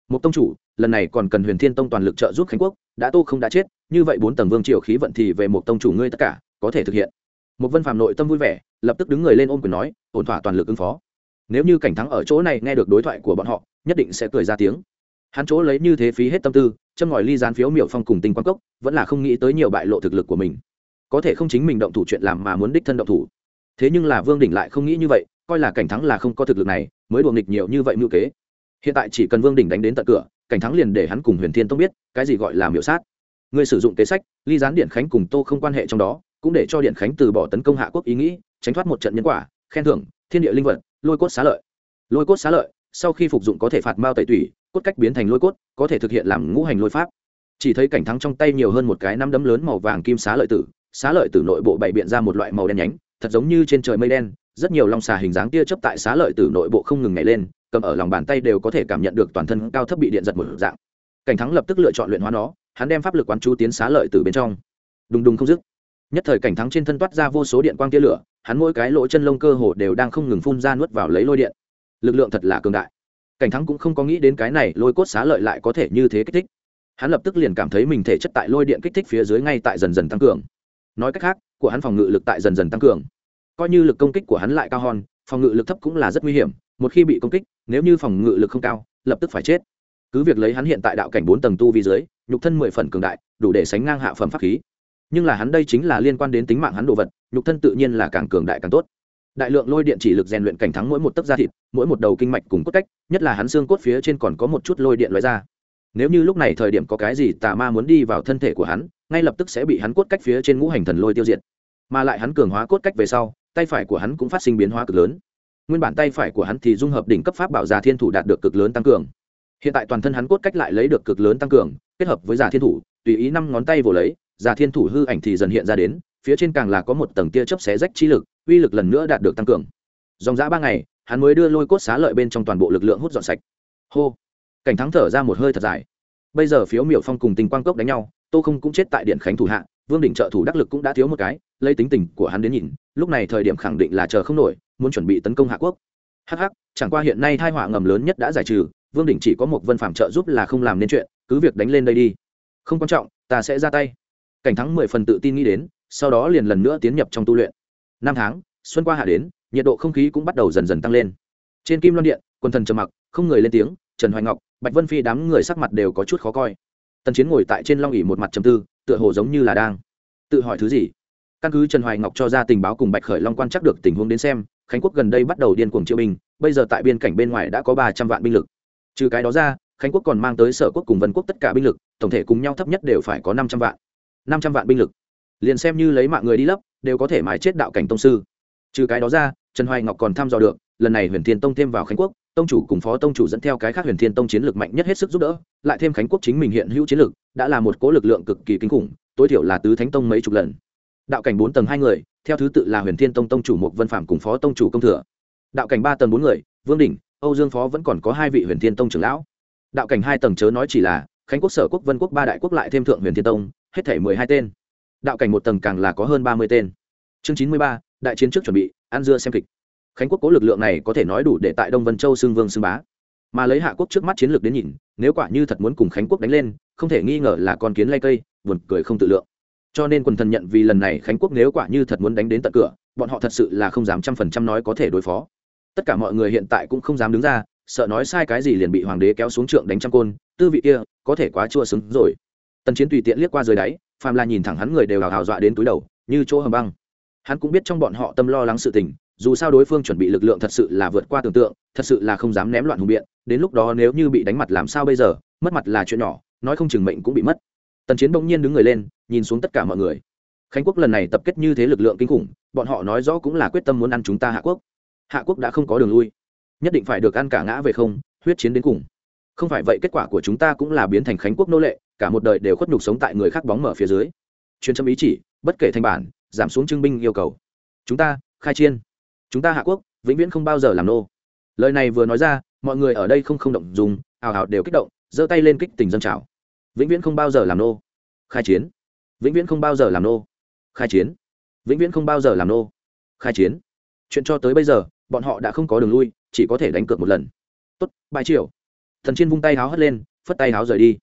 A: Một tông chủ, lần này còn cần huyền thiên tông toàn lực trợ giúp khánh quốc, đã tô không đã chết, như vậy bốn tầng vương triều khí vận thì về một tông chủ ngươi tất cả có thể thực hiện một vân phạm nội tâm vui vẻ, lập tức đứng người lên ôm quyền nói, ổn thỏa toàn lực ứng phó. Nếu như cảnh thắng ở chỗ này nghe được đối thoại của bọn họ, nhất định sẽ cười ra tiếng. Hắn chỗ lấy như thế phí hết tâm tư, châm ngòi ly gián phiếu miệu phong cùng tinh quang cốc, vẫn là không nghĩ tới nhiều bại lộ thực lực của mình. Có thể không chính mình động thủ chuyện làm mà muốn đích thân động thủ. Thế nhưng là vương đỉnh lại không nghĩ như vậy, coi là cảnh thắng là không có thực lực này, mới đùa nghịch nhiều như vậy mưu kế. Hiện tại chỉ cần vương đỉnh đánh đến tận cửa, cảnh thắng liền để hắn cùng huyền thiên tông biết, cái gì gọi là miểu sát. Người sử dụng kế sách, ly gián điện khánh cùng tô không quan hệ trong đó cũng để cho điện khánh từ bỏ tấn công hạ quốc ý nghĩ, tránh thoát một trận nhân quả, khen thưởng, thiên địa linh vật, lôi cốt xá lợi. Lôi cốt xá lợi, sau khi phục dụng có thể phạt mao tẩy tủy, cốt cách biến thành lôi cốt, có thể thực hiện làm ngũ hành lôi pháp. Chỉ thấy cảnh thắng trong tay nhiều hơn một cái năm đấm lớn màu vàng kim xá lợi tử, xá lợi tử nội bộ bày biện ra một loại màu đen nhánh, thật giống như trên trời mây đen, rất nhiều long xà hình dáng tia chớp tại xá lợi tử nội bộ không ngừng nhảy lên, cầm ở lòng bàn tay đều có thể cảm nhận được toàn thân cao thấp bị điện giật một dạng. Cảnh thắng lập tức lựa chọn luyện hóa nó, hắn đem pháp lực quán chú tiến xá lợi tử bên trong. Đùng đùng không dứt nhất thời cảnh thắng trên thân toát ra vô số điện quang tia lửa, hắn mỗi cái lỗ chân lông cơ hồ đều đang không ngừng phun ra nuốt vào lấy lôi điện. Lực lượng thật là cường đại. Cảnh thắng cũng không có nghĩ đến cái này lôi cốt xá lợi lại có thể như thế kích thích. Hắn lập tức liền cảm thấy mình thể chất tại lôi điện kích thích phía dưới ngay tại dần dần tăng cường. Nói cách khác, của hắn phòng ngự lực tại dần dần tăng cường. Coi như lực công kích của hắn lại cao hòn phòng ngự lực thấp cũng là rất nguy hiểm, một khi bị công kích, nếu như phòng ngự lực không cao, lập tức phải chết. Cứ việc lấy hắn hiện tại đạo cảnh bốn tầng tu vi dưới, nhục thân mười phần cường đại, đủ để sánh ngang hạ phẩm pháp khí nhưng là hắn đây chính là liên quan đến tính mạng hắn đồ vật, nhục thân tự nhiên là càng cường đại càng tốt. Đại lượng lôi điện chỉ lực rèn luyện cảnh thắng mỗi một tấc da thịt, mỗi một đầu kinh mạch cùng cốt cách, nhất là hắn xương cốt phía trên còn có một chút lôi điện loại ra. Nếu như lúc này thời điểm có cái gì tà ma muốn đi vào thân thể của hắn, ngay lập tức sẽ bị hắn cốt cách phía trên ngũ hành thần lôi tiêu diệt. Mà lại hắn cường hóa cốt cách về sau, tay phải của hắn cũng phát sinh biến hóa cực lớn. Nguyên bản tay phải của hắn thì dung hợp đỉnh cấp pháp bảo già thiên thủ đạt được cực lớn tăng cường. Hiện tại toàn thân hắn cốt cách lại lấy được cực lớn tăng cường, kết hợp với già thiên thủ, tùy ý năm ngón tay vồ lấy giả thiên thủ hư ảnh thì dần hiện ra đến, phía trên càng là có một tầng tia chớp xé rách chi lực, uy lực lần nữa đạt được tăng cường. Dòng dã ba ngày, hắn mới đưa lôi cốt xá lợi bên trong toàn bộ lực lượng hút dọn sạch. Hô. Cảnh thắng thở ra một hơi thật dài. Bây giờ phiếu miểu phong cùng tình quang cốc đánh nhau, tô không cũng chết tại điện khánh thủ hạ, vương đỉnh trợ thủ đắc lực cũng đã thiếu một cái, lấy tính tình của hắn đến nhìn, lúc này thời điểm khẳng định là chờ không nổi, muốn chuẩn bị tấn công hạ quốc. Hh chẳng qua hiện nay thai họa ngầm lớn nhất đã giải trừ, vương đỉnh chỉ có một vân phạm trợ giúp là không làm nên chuyện, cứ việc đánh lên đây đi. Không quan trọng, ta sẽ ra tay cảnh thắng mười phần tự tin nghĩ đến, sau đó liền lần nữa tiến nhập trong tu luyện. Năm tháng, xuân qua hạ đến, nhiệt độ không khí cũng bắt đầu dần dần tăng lên. Trên kim loan điện, quần thần trầm mặc, không người lên tiếng, trần hoài ngọc, bạch vân phi đám người sắc mặt đều có chút khó coi. Tần chiến ngồi tại trên long ỉ một mặt trầm tư, tựa hồ giống như là đang tự hỏi thứ gì. Căn cứ trần hoài ngọc cho ra tình báo cùng bạch khởi long quan chắc được tình huống đến xem, khánh quốc gần đây bắt đầu điên cuồng triệu binh, bây giờ tại biên cảnh bên ngoài đã có ba trăm vạn binh lực. Trừ cái đó ra, khánh quốc còn mang tới sở quốc cùng vân quốc tất cả binh lực, tổng thể cùng nhau thấp nhất đều phải có năm trăm vạn năm trăm vạn binh lực. Liền xem như lấy mạng người đi lấp, đều có thể mài chết đạo cảnh tông sư. Trừ cái đó ra, trần hoài ngọc còn thăm dò được, lần này huyền thiên tông thêm vào khánh quốc, tông chủ cùng phó tông chủ dẫn theo cái khác huyền thiên tông chiến lược mạnh nhất hết sức giúp đỡ, lại thêm khánh quốc chính mình hiện hữu chiến lược đã là một cố lực lượng cực kỳ kinh khủng, tối thiểu là tứ thánh tông mấy chục lần. Đạo cảnh bốn tầng hai người, theo thứ tự là huyền thiên tông tông chủ một vân phạm cùng phó tông chủ công thừa. Đạo cảnh ba tầng bốn người, vương đình âu dương phó vẫn còn có hai vị huyền thiên tông trưởng lão. Đạo cảnh hai tầng chớ nói chỉ là khánh quốc sở quốc vân quốc ba đại quốc lại thêm thượng huyền thiên tông hết thể mười hai tên. Đạo cảnh một tầng càng là có hơn ba mươi tên. Chương chín mươi ba, đại chiến trước chuẩn bị an dưa xem kịch. Khánh quốc cố lực lượng này có thể nói đủ để tại đông vân châu xưng vương xưng bá. Mà lấy hạ quốc trước mắt chiến lược đến nhìn, nếu quả như thật muốn cùng khánh quốc đánh lên, không thể nghi ngờ là con kiến lay cây, buồn cười không tự lượng. Cho nên quần thần nhận vì lần này khánh quốc nếu quả như thật muốn đánh đến tận cửa, bọn họ thật sự là không dám trăm phần trăm nói có thể đối phó. Tất cả mọi người hiện tại cũng không dám đứng ra, sợ nói sai cái gì liền bị hoàng đế kéo xuống trượng đánh trăm côn, tư vị kia có thể quá chua xứng rồi tần chiến tùy tiện liếc qua dưới đáy, phàm là nhìn thẳng hắn người đều hào hào dọa đến túi đầu, như chỗ hầm băng. Hắn cũng biết trong bọn họ tâm lo lắng sự tình, dù sao đối phương chuẩn bị lực lượng thật sự là vượt qua tưởng tượng, thật sự là không dám ném loạn hùng biện, đến lúc đó nếu như bị đánh mặt làm sao bây giờ, mất mặt là chuyện nhỏ, nói không chừng mệnh cũng bị mất. Tần chiến bỗng nhiên đứng người lên, nhìn xuống tất cả mọi người. Khánh quốc lần này tập kết như thế lực lượng kinh khủng, bọn họ nói rõ cũng là quyết tâm muốn ăn chúng ta hạ quốc. Hạ quốc đã không có đường lui, nhất định phải được ăn cả ngã về không, huyết chiến đến cùng không phải vậy kết quả của chúng ta cũng là biến thành khánh quốc nô lệ, cả một đời đều khuất nhục sống tại người khác bóng mở phía dưới. Chuyên châm ý chỉ, bất kể thanh bản, giảm xuống trưng binh yêu cầu. Chúng ta, khai chiên. Chúng ta hạ quốc, vĩnh viễn không bao giờ làm nô. Lời này vừa nói ra, mọi người ở đây không không động dùng, ào ào đều kích động, giơ tay lên kích tình dân trào. Vĩnh viễn không bao giờ làm nô. Khai chiến. Vĩnh viễn không bao giờ làm nô. Khai chiến. Vĩnh viễn không bao giờ làm nô. Khai chiến. Chuyện cho tới bây giờ, bọn họ đã không có đường lui, chỉ có thể đánh cược một lần. Tốt, bài triều thần chiên vung tay háo hất lên, phất tay háo rời đi.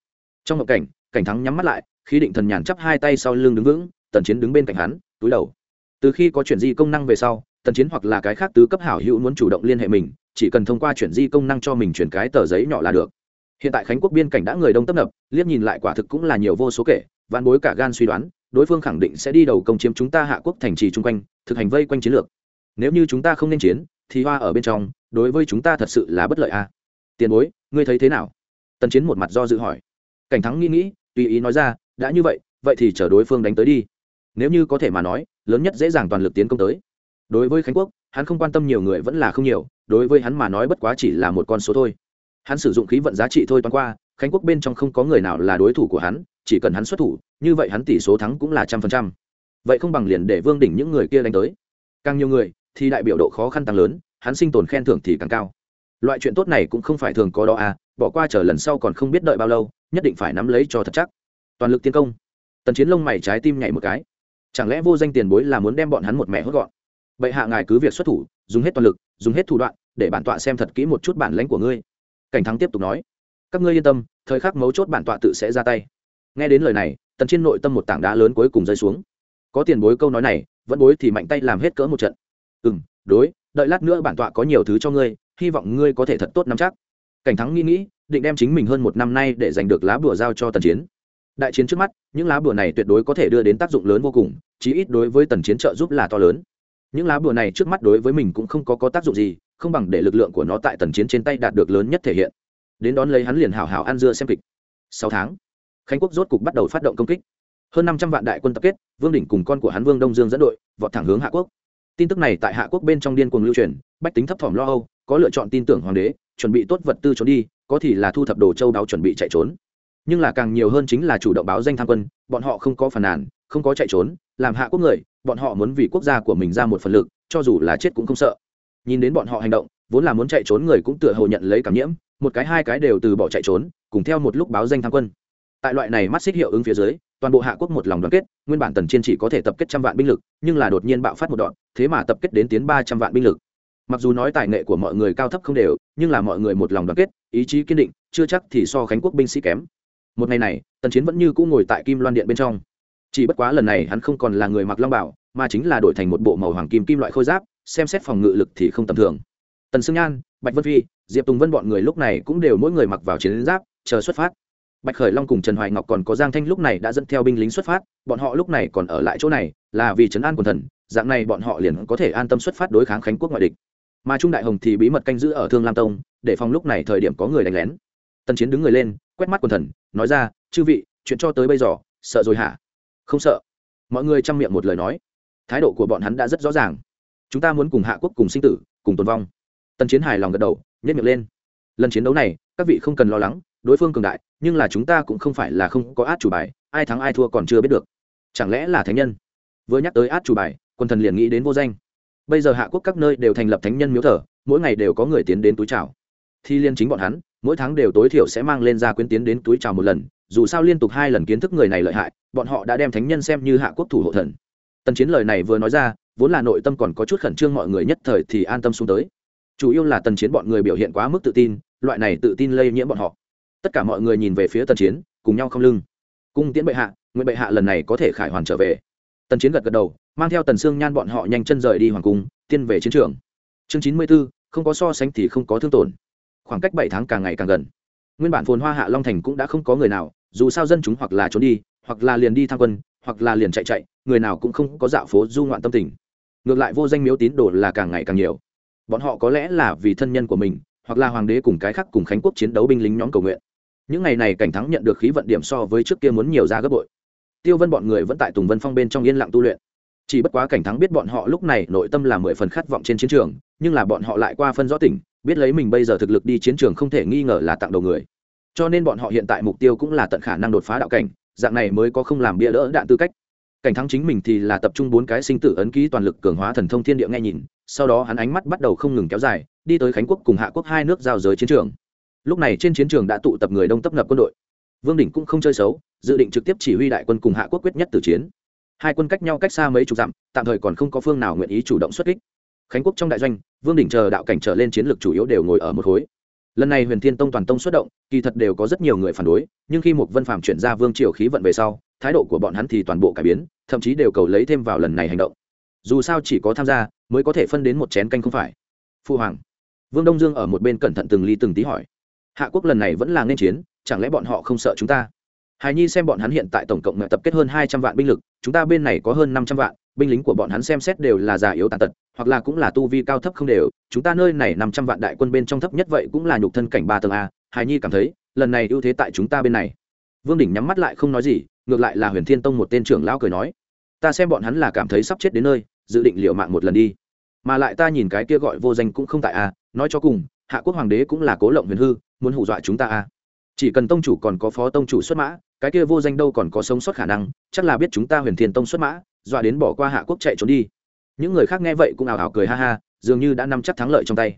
A: Trong ngộ cảnh cảnh thắng nhắm mắt lại khi định thần nhàn chắp hai tay sau lưng đứng vững, tần chiến đứng bên cạnh hắn, túi đầu. Từ khi có chuyển di công năng về sau, tần chiến hoặc là cái khác tứ cấp hảo hữu muốn chủ động liên hệ mình, chỉ cần thông qua chuyển di công năng cho mình chuyển cái tờ giấy nhỏ là được. Hiện tại khánh quốc biên cảnh đã người đông tấp nập, liếc nhìn lại quả thực cũng là nhiều vô số kể, vạn bối cả gan suy đoán, đối phương khẳng định sẽ đi đầu công chiếm chúng ta hạ quốc thành trì chung quanh, thực hành vây quanh chiến lược. Nếu như chúng ta không nên chiến, thì hoa ở bên trong, đối với chúng ta thật sự là bất lợi à tiền bối, ngươi thấy thế nào? Tần chiến một mặt do dự hỏi. Cảnh thắng nghĩ nghĩ, tùy ý nói ra, đã như vậy vậy thì chờ đối phương đánh tới đi. Nếu như có thể mà nói, lớn nhất dễ dàng toàn lực tiến công tới. Đối với khánh quốc, hắn không quan tâm nhiều người vẫn là không nhiều, đối với hắn mà nói bất quá chỉ là một con số thôi. Hắn sử dụng khí vận giá trị thôi toán qua, khánh quốc bên trong không có người nào là đối thủ của hắn, chỉ cần hắn xuất thủ, như vậy hắn tỷ số thắng cũng là trăm phần trăm. Vậy không bằng liền để vương đỉnh những người kia đánh tới. Càng nhiều người, thì đại biểu độ khó khăn tăng lớn, hắn sinh tồn khen thưởng thì càng cao loại chuyện tốt này cũng không phải thường có đó à bỏ qua chờ lần sau còn không biết đợi bao lâu, nhất định phải nắm lấy cho thật chắc. Toàn lực tiến công. Tần chiến lông mày trái tim nhảy một cái. Chẳng lẽ vô danh tiền bối là muốn đem bọn hắn một mẹ hốt gọn? Bệ hạ ngài cứ việc xuất thủ, dùng hết toàn lực, dùng hết thủ đoạn, để bản tọa xem thật kỹ một chút bản lãnh của ngươi. Cảnh thắng tiếp tục nói. Các ngươi yên tâm, thời khắc mấu chốt bản tọa tự sẽ ra tay. Nghe đến lời này, tần chiến nội tâm một tảng đá lớn cuối cùng rơi xuống. Có tiền bối câu nói này, vẫn bối thì mạnh tay làm hết cỡ một trận. Ừ m đối, đợi lát nữa bản tọa có nhiều thứ cho ngươi hy vọng ngươi có thể thật tốt nắm chắc. Cảnh thắng nghĩ nghĩ định đem chính mình hơn một năm nay để giành được lá bùa giao cho tần chiến. Đại chiến trước mắt những lá bùa này tuyệt đối có thể đưa đến tác dụng lớn vô cùng chí ít đối với tần chiến trợ giúp là to lớn. Những lá bùa này trước mắt đối với mình cũng không có, có tác dụng gì không bằng để lực lượng của nó tại tần chiến trên tay đạt được lớn nhất thể hiện. Đến đón lấy hắn liền hảo hảo ăn dưa xem kịch. Sáu tháng khánh quốc rốt cục bắt đầu phát động công kích. Hơn năm trăm vạn đại quân tập kết vương đỉnh cùng con của hắn vương đông dương dẫn đội vọt thẳng hướng hạ quốc. Tin tức này tại hạ quốc bên trong điên cuồng lưu truyền bách tính thấp thỏm lo âu có lựa chọn tin tưởng hoàng đế, chuẩn bị tốt vật tư trốn đi, có thì là thu thập đồ châu đáo chuẩn bị chạy trốn. Nhưng là càng nhiều hơn chính là chủ động báo danh tham quân, bọn họ không có phản nàn, không có chạy trốn, làm hạ quốc người, bọn họ muốn vì quốc gia của mình ra một phần lực, cho dù là chết cũng không sợ. Nhìn đến bọn họ hành động, vốn là muốn chạy trốn người cũng tựa hồ nhận lấy cảm nhiễm, một cái hai cái đều từ bỏ chạy trốn, cùng theo một lúc báo danh tham quân. Tại loại này mắt xích hiệu ứng phía dưới, toàn bộ hạ quốc một lòng đoàn kết, nguyên bản tần chiên chỉ có thể tập kết trăm vạn binh lực, nhưng là đột nhiên bạo phát một đoạn, thế mà tập kết đến tiến ba trăm vạn binh lực mặc dù nói tài nghệ của mọi người cao thấp không đều, nhưng là mọi người một lòng đoàn kết, ý chí kiên định, chưa chắc thì so khánh quốc binh sĩ kém. Một ngày này, tần chiến vẫn như cũ ngồi tại kim loan điện bên trong. Chỉ bất quá lần này hắn không còn là người mặc long bảo mà chính là đổi thành một bộ màu hoàng kim kim loại khôi giáp, xem xét phòng ngự lực thì không tầm thường. Tần sương nhan, bạch vân phi, diệp tùng vân bọn người lúc này cũng đều mỗi người mặc vào chiến giáp, chờ xuất phát. Bạch khởi long cùng trần hoài ngọc còn có giang thanh lúc này đã dẫn theo binh lính xuất phát, bọn họ lúc này còn ở lại chỗ này, là vì trấn an quần thần, dạng này bọn họ liền có thể an tâm xuất phát đối kháng khánh quốc ngoại địch mà trung đại hồng thì bí mật canh giữ ở thương lam tông để phòng lúc này thời điểm có người đánh lén tần chiến đứng người lên quét mắt quần thần nói ra chư vị chuyện cho tới bây giờ sợ rồi hả không sợ mọi người chăm miệng một lời nói thái độ của bọn hắn đã rất rõ ràng chúng ta muốn cùng hạ quốc cùng sinh tử cùng tồn vong tần chiến hài lòng gật đầu nhét miệng lên lần chiến đấu này các vị không cần lo lắng đối phương cường đại nhưng là chúng ta cũng không phải là không có át chủ bài ai thắng ai thua còn chưa biết được chẳng lẽ là thánh nhân vừa nhắc tới át chủ bài quân thần liền nghĩ đến vô danh bây giờ hạ quốc các nơi đều thành lập thánh nhân miếu thờ, mỗi ngày đều có người tiến đến túi trào thì liên chính bọn hắn, mỗi tháng đều tối thiểu sẽ mang lên ra quyến tiến đến túi trào một lần, dù sao liên tục hai lần kiến thức người này lợi hại, bọn họ đã đem thánh nhân xem như hạ quốc thủ hộ thần. Tần chiến lời này vừa nói ra, vốn là nội tâm còn có chút khẩn trương mọi người nhất thời thì an tâm xuống tới. Chủ yếu là tần chiến bọn người biểu hiện quá mức tự tin, loại này tự tin lây nhiễm bọn họ. Tất cả mọi người nhìn về phía tần chiến, cùng nhau không lưng. Cung tiễn bệ hạ, nguyện bệ hạ lần này có thể khải hoàn trở về tần chiến gật gật đầu, mang theo tần sương nhan bọn họ nhanh chân rời đi hoàng cung, tiên về chiến trường. Chương chín mươi b ố không có so sánh thì không có thương tổn. Khoảng cách bảy tháng càng ngày càng gần. Nguyên bản phồn hoa hạ long thành cũng đã không có người nào, dù sao dân chúng hoặc là trốn đi, hoặc là liền đi tham quân, hoặc là liền chạy chạy, người nào cũng không có dạo phố du ngoạn tâm tình. Ngược lại vô danh miếu tín đồ là càng ngày càng nhiều. Bọn họ có lẽ là vì thân nhân của mình, hoặc là hoàng đế cùng cái khác cùng khánh quốc chiến đấu binh lính nhóm cầu nguyện. Những ngày này cảnh thắng nhận được khí vận điểm so với trước kia muốn nhiều ra gấp bội tiêu vân bọn người vẫn tại tùng vân phong bên trong yên lặng tu luyện. Chỉ bất quá cảnh thắng biết bọn họ lúc này nội tâm là mười phần khát vọng trên chiến trường, nhưng là bọn họ lại qua phân rõ tỉnh biết lấy mình bây giờ thực lực đi chiến trường không thể nghi ngờ là tặng đầu người. Cho nên bọn họ hiện tại mục tiêu cũng là tận khả năng đột phá đạo cảnh, dạng này mới có không làm bia đỡ đạn tư cách. Cảnh thắng chính mình thì là tập trung bốn cái sinh tử ấn ký toàn lực cường hóa thần thông thiên địa nghe nhìn, sau đó hắn ánh mắt bắt đầu không ngừng kéo dài, đi tới khánh quốc cùng hạ quốc hai nước giao giới chiến trường. Lúc này trên chiến trường đã tụ tập người đông tấp nập quân đội vương đỉnh cũng không chơi xấu, dự định trực tiếp chỉ huy đại quân cùng hạ quốc quyết nhất từ chiến. Hai quân cách nhau cách xa mấy chục dặm, tạm thời còn không có phương nào nguyện ý chủ động xuất kích. Khánh quốc trong đại doanh, vương đỉnh chờ đạo cảnh trở lên chiến lược chủ yếu đều ngồi ở một khối. Lần này huyền thiên tông toàn tông xuất động, kỳ thật đều có rất nhiều người phản đối, nhưng khi một vân phạm chuyển ra vương triều khí vận về sau, thái độ của bọn hắn thì toàn bộ cải biến, thậm chí đều cầu lấy thêm vào lần này hành động. Dù sao chỉ có tham gia, mới có thể phân đến một chén canh không phải. Phu hoàng. Vương đông dương ở một bên cẩn thận từng ly từng tí hỏi. Hạ quốc lần này vẫn là nên chiến chẳng lẽ bọn họ không sợ chúng ta? Hài nhi xem bọn hắn hiện tại tổng cộng tập kết hơn hai trăm vạn binh lực, chúng ta bên này có hơn năm trăm vạn, binh lính của bọn hắn xem xét đều là già yếu tàn tật, hoặc là cũng là tu vi cao thấp không đều, chúng ta nơi này năm trăm vạn đại quân bên trong thấp nhất vậy cũng là nhục thân cảnh ba tầng a hài nhi cảm thấy, lần này ưu thế tại chúng ta bên này. Vương đỉnh nhắm mắt lại không nói gì, ngược lại là huyền thiên tông một tên trưởng lão cười nói, ta xem bọn hắn là cảm thấy sắp chết đến nơi, dự định liệu mạng một lần đi. Mà lại ta nhìn cái kia gọi vô danh cũng không tại a, nói cho cùng, hạ quốc hoàng đế cũng là cố lộng huyền hư, muốn hù dọa chúng ta a chỉ cần tông chủ còn có phó tông chủ xuất mã, cái kia vô danh đâu còn có sống sót khả năng, chắc là biết chúng ta huyền thiên tông xuất mã, dọa đến bỏ qua hạ quốc chạy trốn đi. Những người khác nghe vậy cũng ảo ảo cười ha ha, dường như đã nắm chắc thắng lợi trong tay.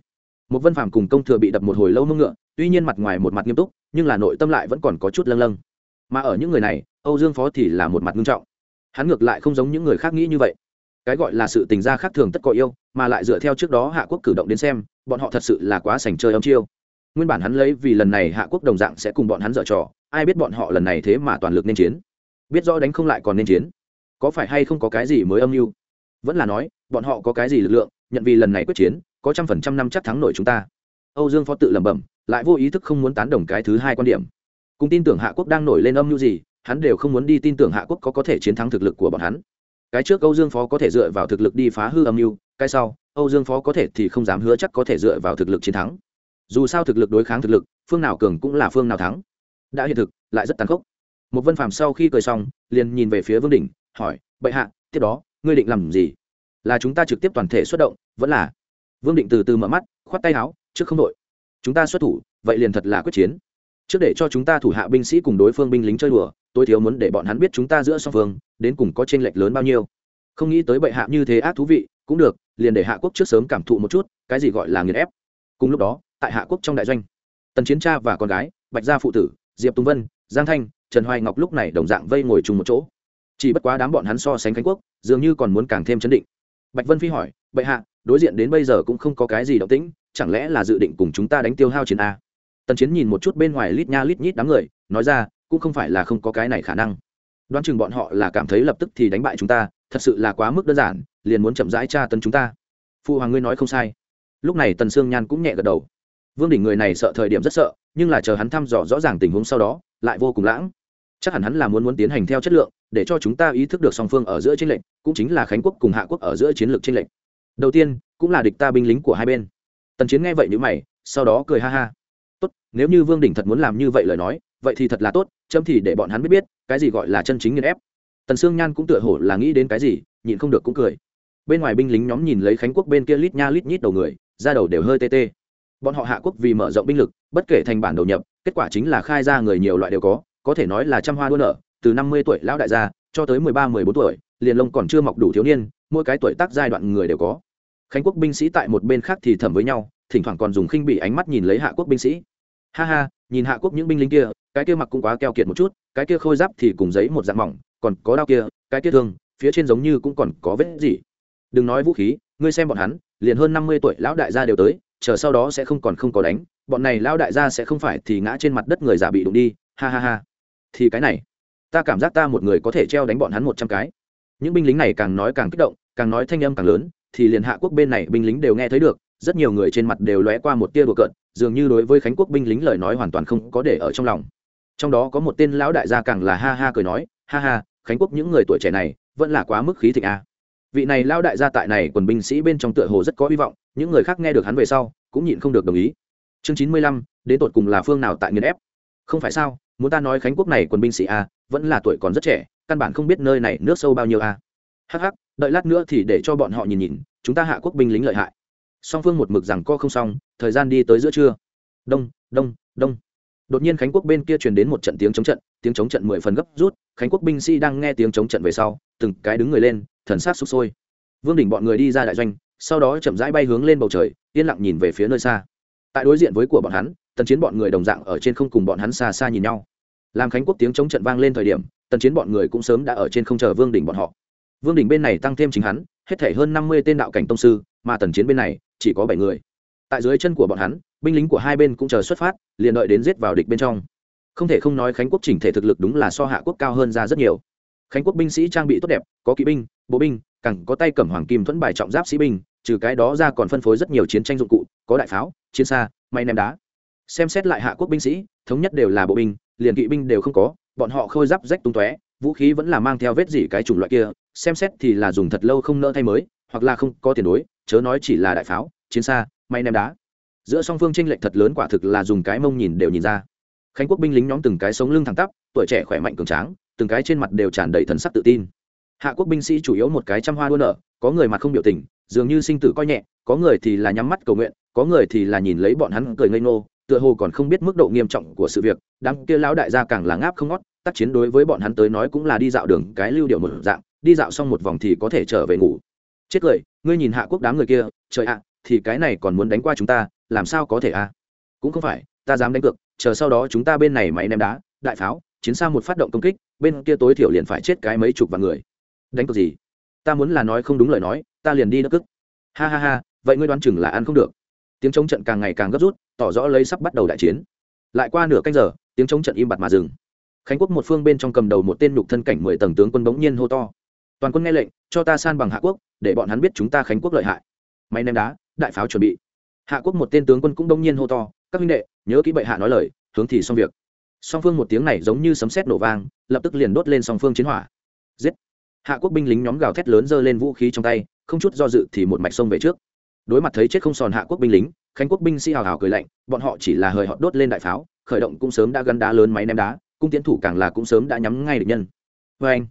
A: Một vân phàm cùng công thừa bị đập một hồi lâu mông ngựa, tuy nhiên mặt ngoài một mặt nghiêm túc, nhưng là nội tâm lại vẫn còn có chút lâng lâng. Mà ở những người này, âu dương phó thì là một mặt nghiêm trọng. Hắn ngược lại không giống những người khác nghĩ như vậy. Cái gọi là sự tình gia khác thường tất có yêu, mà lại dựa theo trước đó hạ quốc cử động đến xem, bọn họ thật sự là quá sành chơi âm chiêu nguyên bản hắn lấy vì lần này hạ quốc đồng dạng sẽ cùng bọn hắn dở trò, ai biết bọn họ lần này thế mà toàn lực nên chiến. Biết rõ đánh không lại còn nên chiến. Có phải hay không có cái gì mới âm mưu? Vẫn là nói, bọn họ có cái gì lực lượng, nhận vì lần này quyết chiến, có trăm phần trăm năm chắc thắng nổi chúng ta. Âu dương phó tự lẩm bẩm, lại vô ý thức không muốn tán đồng cái thứ hai quan điểm. Cùng tin tưởng hạ quốc đang nổi lên âm mưu gì, hắn đều không muốn đi tin tưởng hạ quốc có có thể chiến thắng thực lực của bọn hắn. Cái trước âu dương phó có thể dựa vào thực lực đi phá hư âm mưu, cái sau, âu dương phó có thể thì không dám hứa chắc có thể dựa vào thực lực chiến thắng dù sao thực lực đối kháng thực lực, phương nào cường cũng là phương nào thắng. Đã hiện thực, lại rất tàn khốc. Một vân phàm sau khi cười xong, liền nhìn về phía vương đỉnh, hỏi, bệ hạ, tiếp đó, ngươi định làm gì? Là chúng ta trực tiếp toàn thể xuất động, vẫn là vương định từ từ mở mắt, khoát tay áo, trước không đội. Chúng ta xuất thủ, vậy liền thật là quyết chiến. Trước để cho chúng ta thủ hạ binh sĩ cùng đối phương binh lính chơi đùa tôi thiếu muốn để bọn hắn biết chúng ta giữa song phương, đến cùng có tranh lệch lớn bao nhiêu. Không nghĩ tới bệ hạ như thế ác thú vị, cũng được, liền để hạ quốc trước sớm cảm thụ một chút, cái gì gọi là nghiền ép. Cùng lúc đó tại hạ quốc trong đại doanh. Tần chiến cha và con gái, bạch gia phụ tử, diệp tùng vân, giang thanh, trần hoài ngọc lúc này đồng dạng vây ngồi chung một chỗ. Chỉ bất quá đám bọn hắn so sánh khánh quốc, dường như còn muốn càng thêm chấn định. Bạch vân phi hỏi, bệ hạ, đối diện đến bây giờ cũng không có cái gì động tĩnh, chẳng lẽ là dự định cùng chúng ta đánh tiêu hao chiến a? Tần chiến nhìn một chút bên ngoài lít nha lít nhít đám người, nói ra, cũng không phải là không có cái này khả năng. Đoán chừng bọn họ là cảm thấy lập tức thì đánh bại chúng ta, thật sự là quá mức đơn giản, liền muốn chậm rãi tra tấn chúng ta. Phụ hoàng ngươi nói không sai. Lúc này tần sương nhan cũng nhẹ gật đầu vương đỉnh người này sợ thời điểm rất sợ, nhưng là chờ hắn thăm dò rõ ràng tình huống sau đó, lại vô cùng lãng. Chắc hẳn hắn là muốn muốn tiến hành theo chất lượng, để cho chúng ta ý thức được song phương ở giữa chiến lệnh cũng chính là khánh quốc cùng hạ quốc ở giữa chiến lược chiến lệnh đầu tiên, cũng là địch ta binh lính của hai bên. Tần chiến nghe vậy như mày, sau đó cười ha ha. Tốt, nếu như vương đỉnh thật muốn làm như vậy lời nói, vậy thì thật là tốt châm thì để bọn hắn biết biết, cái gì gọi là chân chính nghiên ép. Tần sương nhan cũng tựa hồ là nghĩ đến cái gì, nhịn không được cũng cười. Bên ngoài binh lính nhóm nhìn lấy khánh quốc bên kia lít nha lít nhít đầu người ra đầu đều hơi tê tê bọn họ hạ quốc vì mở rộng binh lực, bất kể thành bản đầu nhập, kết quả chính là khai ra người nhiều loại đều có có thể nói là trăm hoa đua nở, từ năm mươi tuổi lão đại gia cho tới mười ba, mười bốn tuổi, liền lông còn chưa mọc đủ thiếu niên, mỗi cái tuổi tác giai đoạn người đều có. Khánh quốc binh sĩ tại một bên khác thì thầm với nhau, thỉnh thoảng còn dùng khinh bị ánh mắt nhìn lấy hạ quốc binh sĩ. Ha ha, nhìn hạ quốc những binh lính kia, cái kia mặc cũng quá keo kiệt một chút, cái kia khôi giáp thì cùng giấy một dạng mỏng, còn có đao kia, cái kia thương, phía trên giống như cũng còn có vết gì. Đừng nói vũ khí, ngươi xem bọn hắn, liền hơn năm mươi tuổi lão đại gia đều tới chờ sau đó sẽ không còn không có đánh, bọn này lão đại gia sẽ không phải thì ngã trên mặt đất người già bị đụng đi, ha ha ha. Thì cái này, ta cảm giác ta một người có thể treo đánh bọn hắn một trăm cái. Những binh lính này càng nói càng kích động, càng nói thanh âm càng lớn, thì liền hạ quốc bên này binh lính đều nghe thấy được, rất nhiều người trên mặt đều lóe qua một tia đùa cợt, dường như đối với khánh quốc binh lính lời nói hoàn toàn không có để ở trong lòng. Trong đó có một tên lão đại gia càng là ha ha cười nói, ha ha, khánh quốc những người tuổi trẻ này, vẫn là quá mức khí thịnh a. Vị này lão đại gia tại này quần binh sĩ bên trong tựa hồ rất có hy vọng những người khác nghe được hắn về sau, cũng nhịn không được đồng ý. Chương chín mươi lăm, đến tột cùng là phương nào tại nghiền ép? Không phải sao, muốn ta nói khánh quốc này quân binh sĩ a, vẫn là tuổi còn rất trẻ, căn bản không biết nơi này nước sâu bao nhiêu a. Hh đợi lát nữa thì để cho bọn họ nhìn nhìn, chúng ta hạ quốc binh lính lợi hại. Song phương một mực rằng co không xong, thời gian đi tới giữa trưa. Đông đông đông. Đột nhiên khánh quốc bên kia truyền đến một trận tiếng chống trận, tiếng chống trận mười phần gấp rút, khánh quốc binh sĩ đang nghe tiếng chống trận về sau, từng cái đứng người lên, thần sát sụp sôi. Vương đỉnh bọn người đi ra đại doanh sau đó chậm rãi bay hướng lên bầu trời, yên lặng nhìn về phía nơi xa. Tại đối diện với của bọn hắn, tần chiến bọn người đồng dạng ở trên không cùng bọn hắn xa xa nhìn nhau. Làm khánh quốc tiếng chống trận vang lên thời điểm, tần chiến bọn người cũng sớm đã ở trên không chờ vương đỉnh bọn họ. Vương đỉnh bên này tăng thêm chính hắn, hết thể hơn năm mươi tên đạo cảnh tông sư, mà tần chiến bên này chỉ có bảy người. Tại dưới chân của bọn hắn, binh lính của hai bên cũng chờ xuất phát, liền đợi đến giết vào địch bên trong. Không thể không nói khánh quốc chỉnh thể thực lực đúng là so hạ quốc cao hơn ra rất nhiều khánh quốc binh sĩ trang bị tốt đẹp, có kỵ binh, bộ binh cẳng có tay cầm hoàng kim thuẫn bài trọng giáp sĩ binh, trừ cái đó ra còn phân phối rất nhiều chiến tranh dụng cụ, có đại pháo, chiến xa, may ném đá. Xem xét lại hạ quốc binh sĩ, thống nhất đều là bộ binh, liền kỵ binh đều không có, bọn họ khôi giáp rách tung tóe, vũ khí vẫn là mang theo vết gì cái chủng loại kia, xem xét thì là dùng thật lâu không nỡ thay mới, hoặc là không có tiền đối, chớ nói chỉ là đại pháo, chiến xa, may ném đá. Giữa song phương tranh lệch thật lớn quả thực là dùng cái mông nhìn đều nhìn ra. Khánh quốc binh lính nhóm từng cái sống lưng thẳng tắp, tuổi trẻ khỏe mạnh cường tráng từng cái trên mặt đều tràn đầy thần sắc tự tin. Hạ quốc binh sĩ chủ yếu một cái trăm hoa đua nở, có người mặt không biểu tình, dường như sinh tử coi nhẹ, có người thì là nhắm mắt cầu nguyện, có người thì là nhìn lấy bọn hắn cười ngây ngô, tựa hồ còn không biết mức độ nghiêm trọng của sự việc, đám kia lão đại gia càng là ngáp không ngót, tác chiến đối với bọn hắn tới nói cũng là đi dạo đường cái lưu điệu một dạng, đi dạo xong một vòng thì có thể trở về ngủ. Chết cười, ngươi nhìn hạ quốc đám người kia, trời ạ, thì cái này còn muốn đánh qua chúng ta, làm sao có thể a cũng không phải, ta dám đánh cược, chờ sau đó chúng ta bên này máy ném đá, đại pháo chiến xa một phát động công kích, bên kia tối thiểu liền phải chết cái mấy chục vạn người. Đánh cược gì? Ta muốn là nói không đúng lời nói, ta liền đi đất cức ha ha ha, vậy ngươi đoán chừng là ăn không được. Tiếng chống trận càng ngày càng gấp rút, tỏ rõ lấy sắp bắt đầu đại chiến. Lại qua nửa canh giờ, tiếng chống trận im bặt mà dừng. Khánh quốc một phương bên trong cầm đầu một tên nhục thân cảnh mười tầng tướng quân bỗng nhiên hô to. Toàn quân nghe lệnh, cho ta san bằng hạ quốc, để bọn hắn biết chúng ta khánh quốc lợi hại. Máy ném đá, đại pháo chuẩn bị. Hạ quốc một tên tướng quân cũng đông nhiên hô to. Các huynh đệ, nhớ kỹ bệ hạ nói lời, hướng thì xong việc song phương một tiếng này giống như sấm sét nổ vang, lập tức liền đốt lên song phương chiến hỏa. Giết! Hạ quốc binh lính nhóm gào thét lớn giơ lên vũ khí trong tay, không chút do dự thì một mạch sông về trước. Đối mặt thấy chết không sòn hạ quốc binh lính, khánh quốc binh sĩ hào hào cười lạnh, bọn họ chỉ là hời họ đốt lên đại pháo, khởi động cũng sớm đã gắn đá lớn máy ném đá, cung tiến thủ càng là cũng sớm đã nhắm ngay được nhân. Vê anh!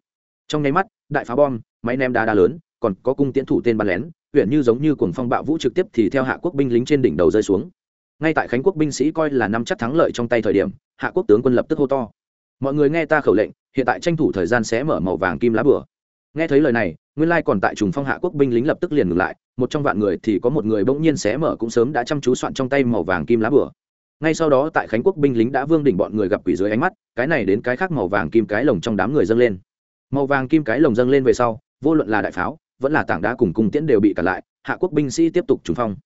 A: Trong nháy mắt, đại pháo bom, máy ném đá đá lớn, còn có cung tiến thủ tên bắn lén, huyện như giống như cuồng phong bạo vũ trực tiếp thì theo hạ quốc binh lính trên đỉnh đầu rơi xuống. Ngay tại khánh quốc binh sĩ coi là năm chắc thắng lợi trong tay thời điểm hạ quốc tướng quân lập tức hô to. Mọi người nghe ta khẩu lệnh, hiện tại tranh thủ thời gian sẽ mở màu vàng kim lá bửa nghe thấy lời này, nguyên lai còn tại trùng phong hạ quốc binh lính lập tức liền ngừng lại, một trong vạn người thì có một người bỗng nhiên xé mở cũng sớm đã chăm chú soạn trong tay màu vàng kim lá bửa ngay sau đó tại khánh quốc binh lính đã vương đỉnh bọn người gặp quỷ dưới ánh mắt, cái này đến cái khác màu vàng kim cái lồng trong đám người dâng lên. Màu vàng kim cái lồng dâng lên về sau, vô luận là đại pháo, vẫn là tảng đá cùng cung tiễn đều bị cản lại, hạ quốc binh sĩ tiếp tục trùng phong.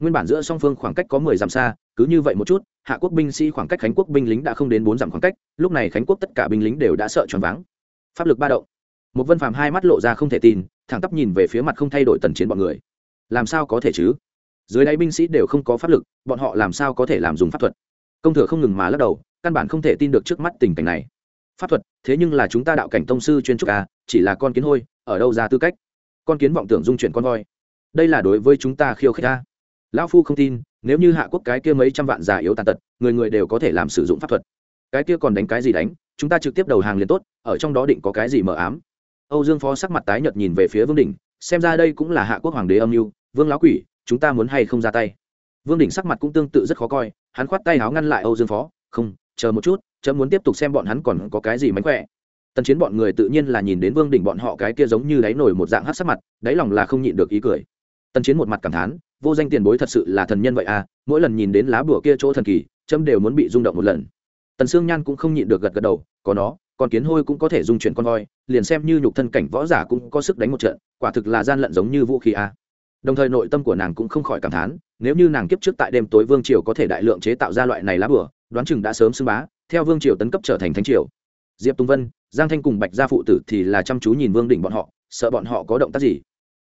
A: Nguyên bản giữa song phương khoảng cách có mười dặm xa, cứ như vậy một chút hạ quốc binh sĩ khoảng cách khánh quốc binh lính đã không đến bốn dặm khoảng cách, lúc này khánh quốc tất cả binh lính đều đã sợ choáng váng. Pháp lực ba động. Một vân phàm hai mắt lộ ra không thể tin, thẳng tắp nhìn về phía mặt không thay đổi tần chiến bọn người. Làm sao có thể chứ? Dưới đáy binh sĩ đều không có pháp lực, bọn họ làm sao có thể làm dùng pháp thuật? Công thừa không ngừng mà lắc đầu, căn bản không thể tin được trước mắt tình cảnh này. Pháp thuật, thế nhưng là chúng ta đạo cảnh tông sư chuyên trúc à chỉ là con kiến hôi, ở đâu ra tư cách? Con kiến vọng tưởng dung chuyển con voi. Đây là đối với chúng ta khiêu khích ta lão phu không tin nếu như hạ quốc cái kia mấy trăm vạn già yếu tàn tật, người người đều có thể làm sử dụng pháp thuật. Cái kia còn đánh cái gì đánh? Chúng ta trực tiếp đầu hàng liền tốt, ở trong đó định có cái gì mờ ám. Âu dương phó sắc mặt tái nhợt nhìn về phía vương đỉnh, xem ra đây cũng là hạ quốc hoàng đế âm mưu, vương lão quỷ, chúng ta muốn hay không ra tay? Vương đỉnh sắc mặt cũng tương tự rất khó coi, hắn khoát tay áo ngăn lại âu dương phó, không, chờ một chút, chấm muốn tiếp tục xem bọn hắn còn có cái gì mánh khỏe. Tần chiến bọn người tự nhiên là nhìn đến vương đỉnh bọn họ cái kia giống như đáy nổi một dạng hát sắc mặt, đáy lòng là không nhịn được ý cười. Tần chiến một mặt cảm thán vô danh tiền bối thật sự là thần nhân vậy à mỗi lần nhìn đến lá bùa kia chỗ thần kỳ, chấm đều muốn bị rung động một lần. Tần sương nhan cũng không nhịn được gật gật đầu, có nó còn kiến hôi cũng có thể dung chuyển con voi, liền xem như nhục thân cảnh võ giả cũng có sức đánh một trận, quả thực là gian lận giống như vũ khí a đồng thời nội tâm của nàng cũng không khỏi cảm thán, nếu như nàng kiếp trước tại đêm tối vương triều có thể đại lượng chế tạo ra loại này lá bửa đoán chừng đã sớm xưng bá, theo vương triều tấn cấp trở thành thánh triều. Diệp tùng vân, giang thanh cùng bạch gia phụ tử thì là chăm chú nhìn vương đỉnh bọn họ, sợ bọn họ có động tác gì.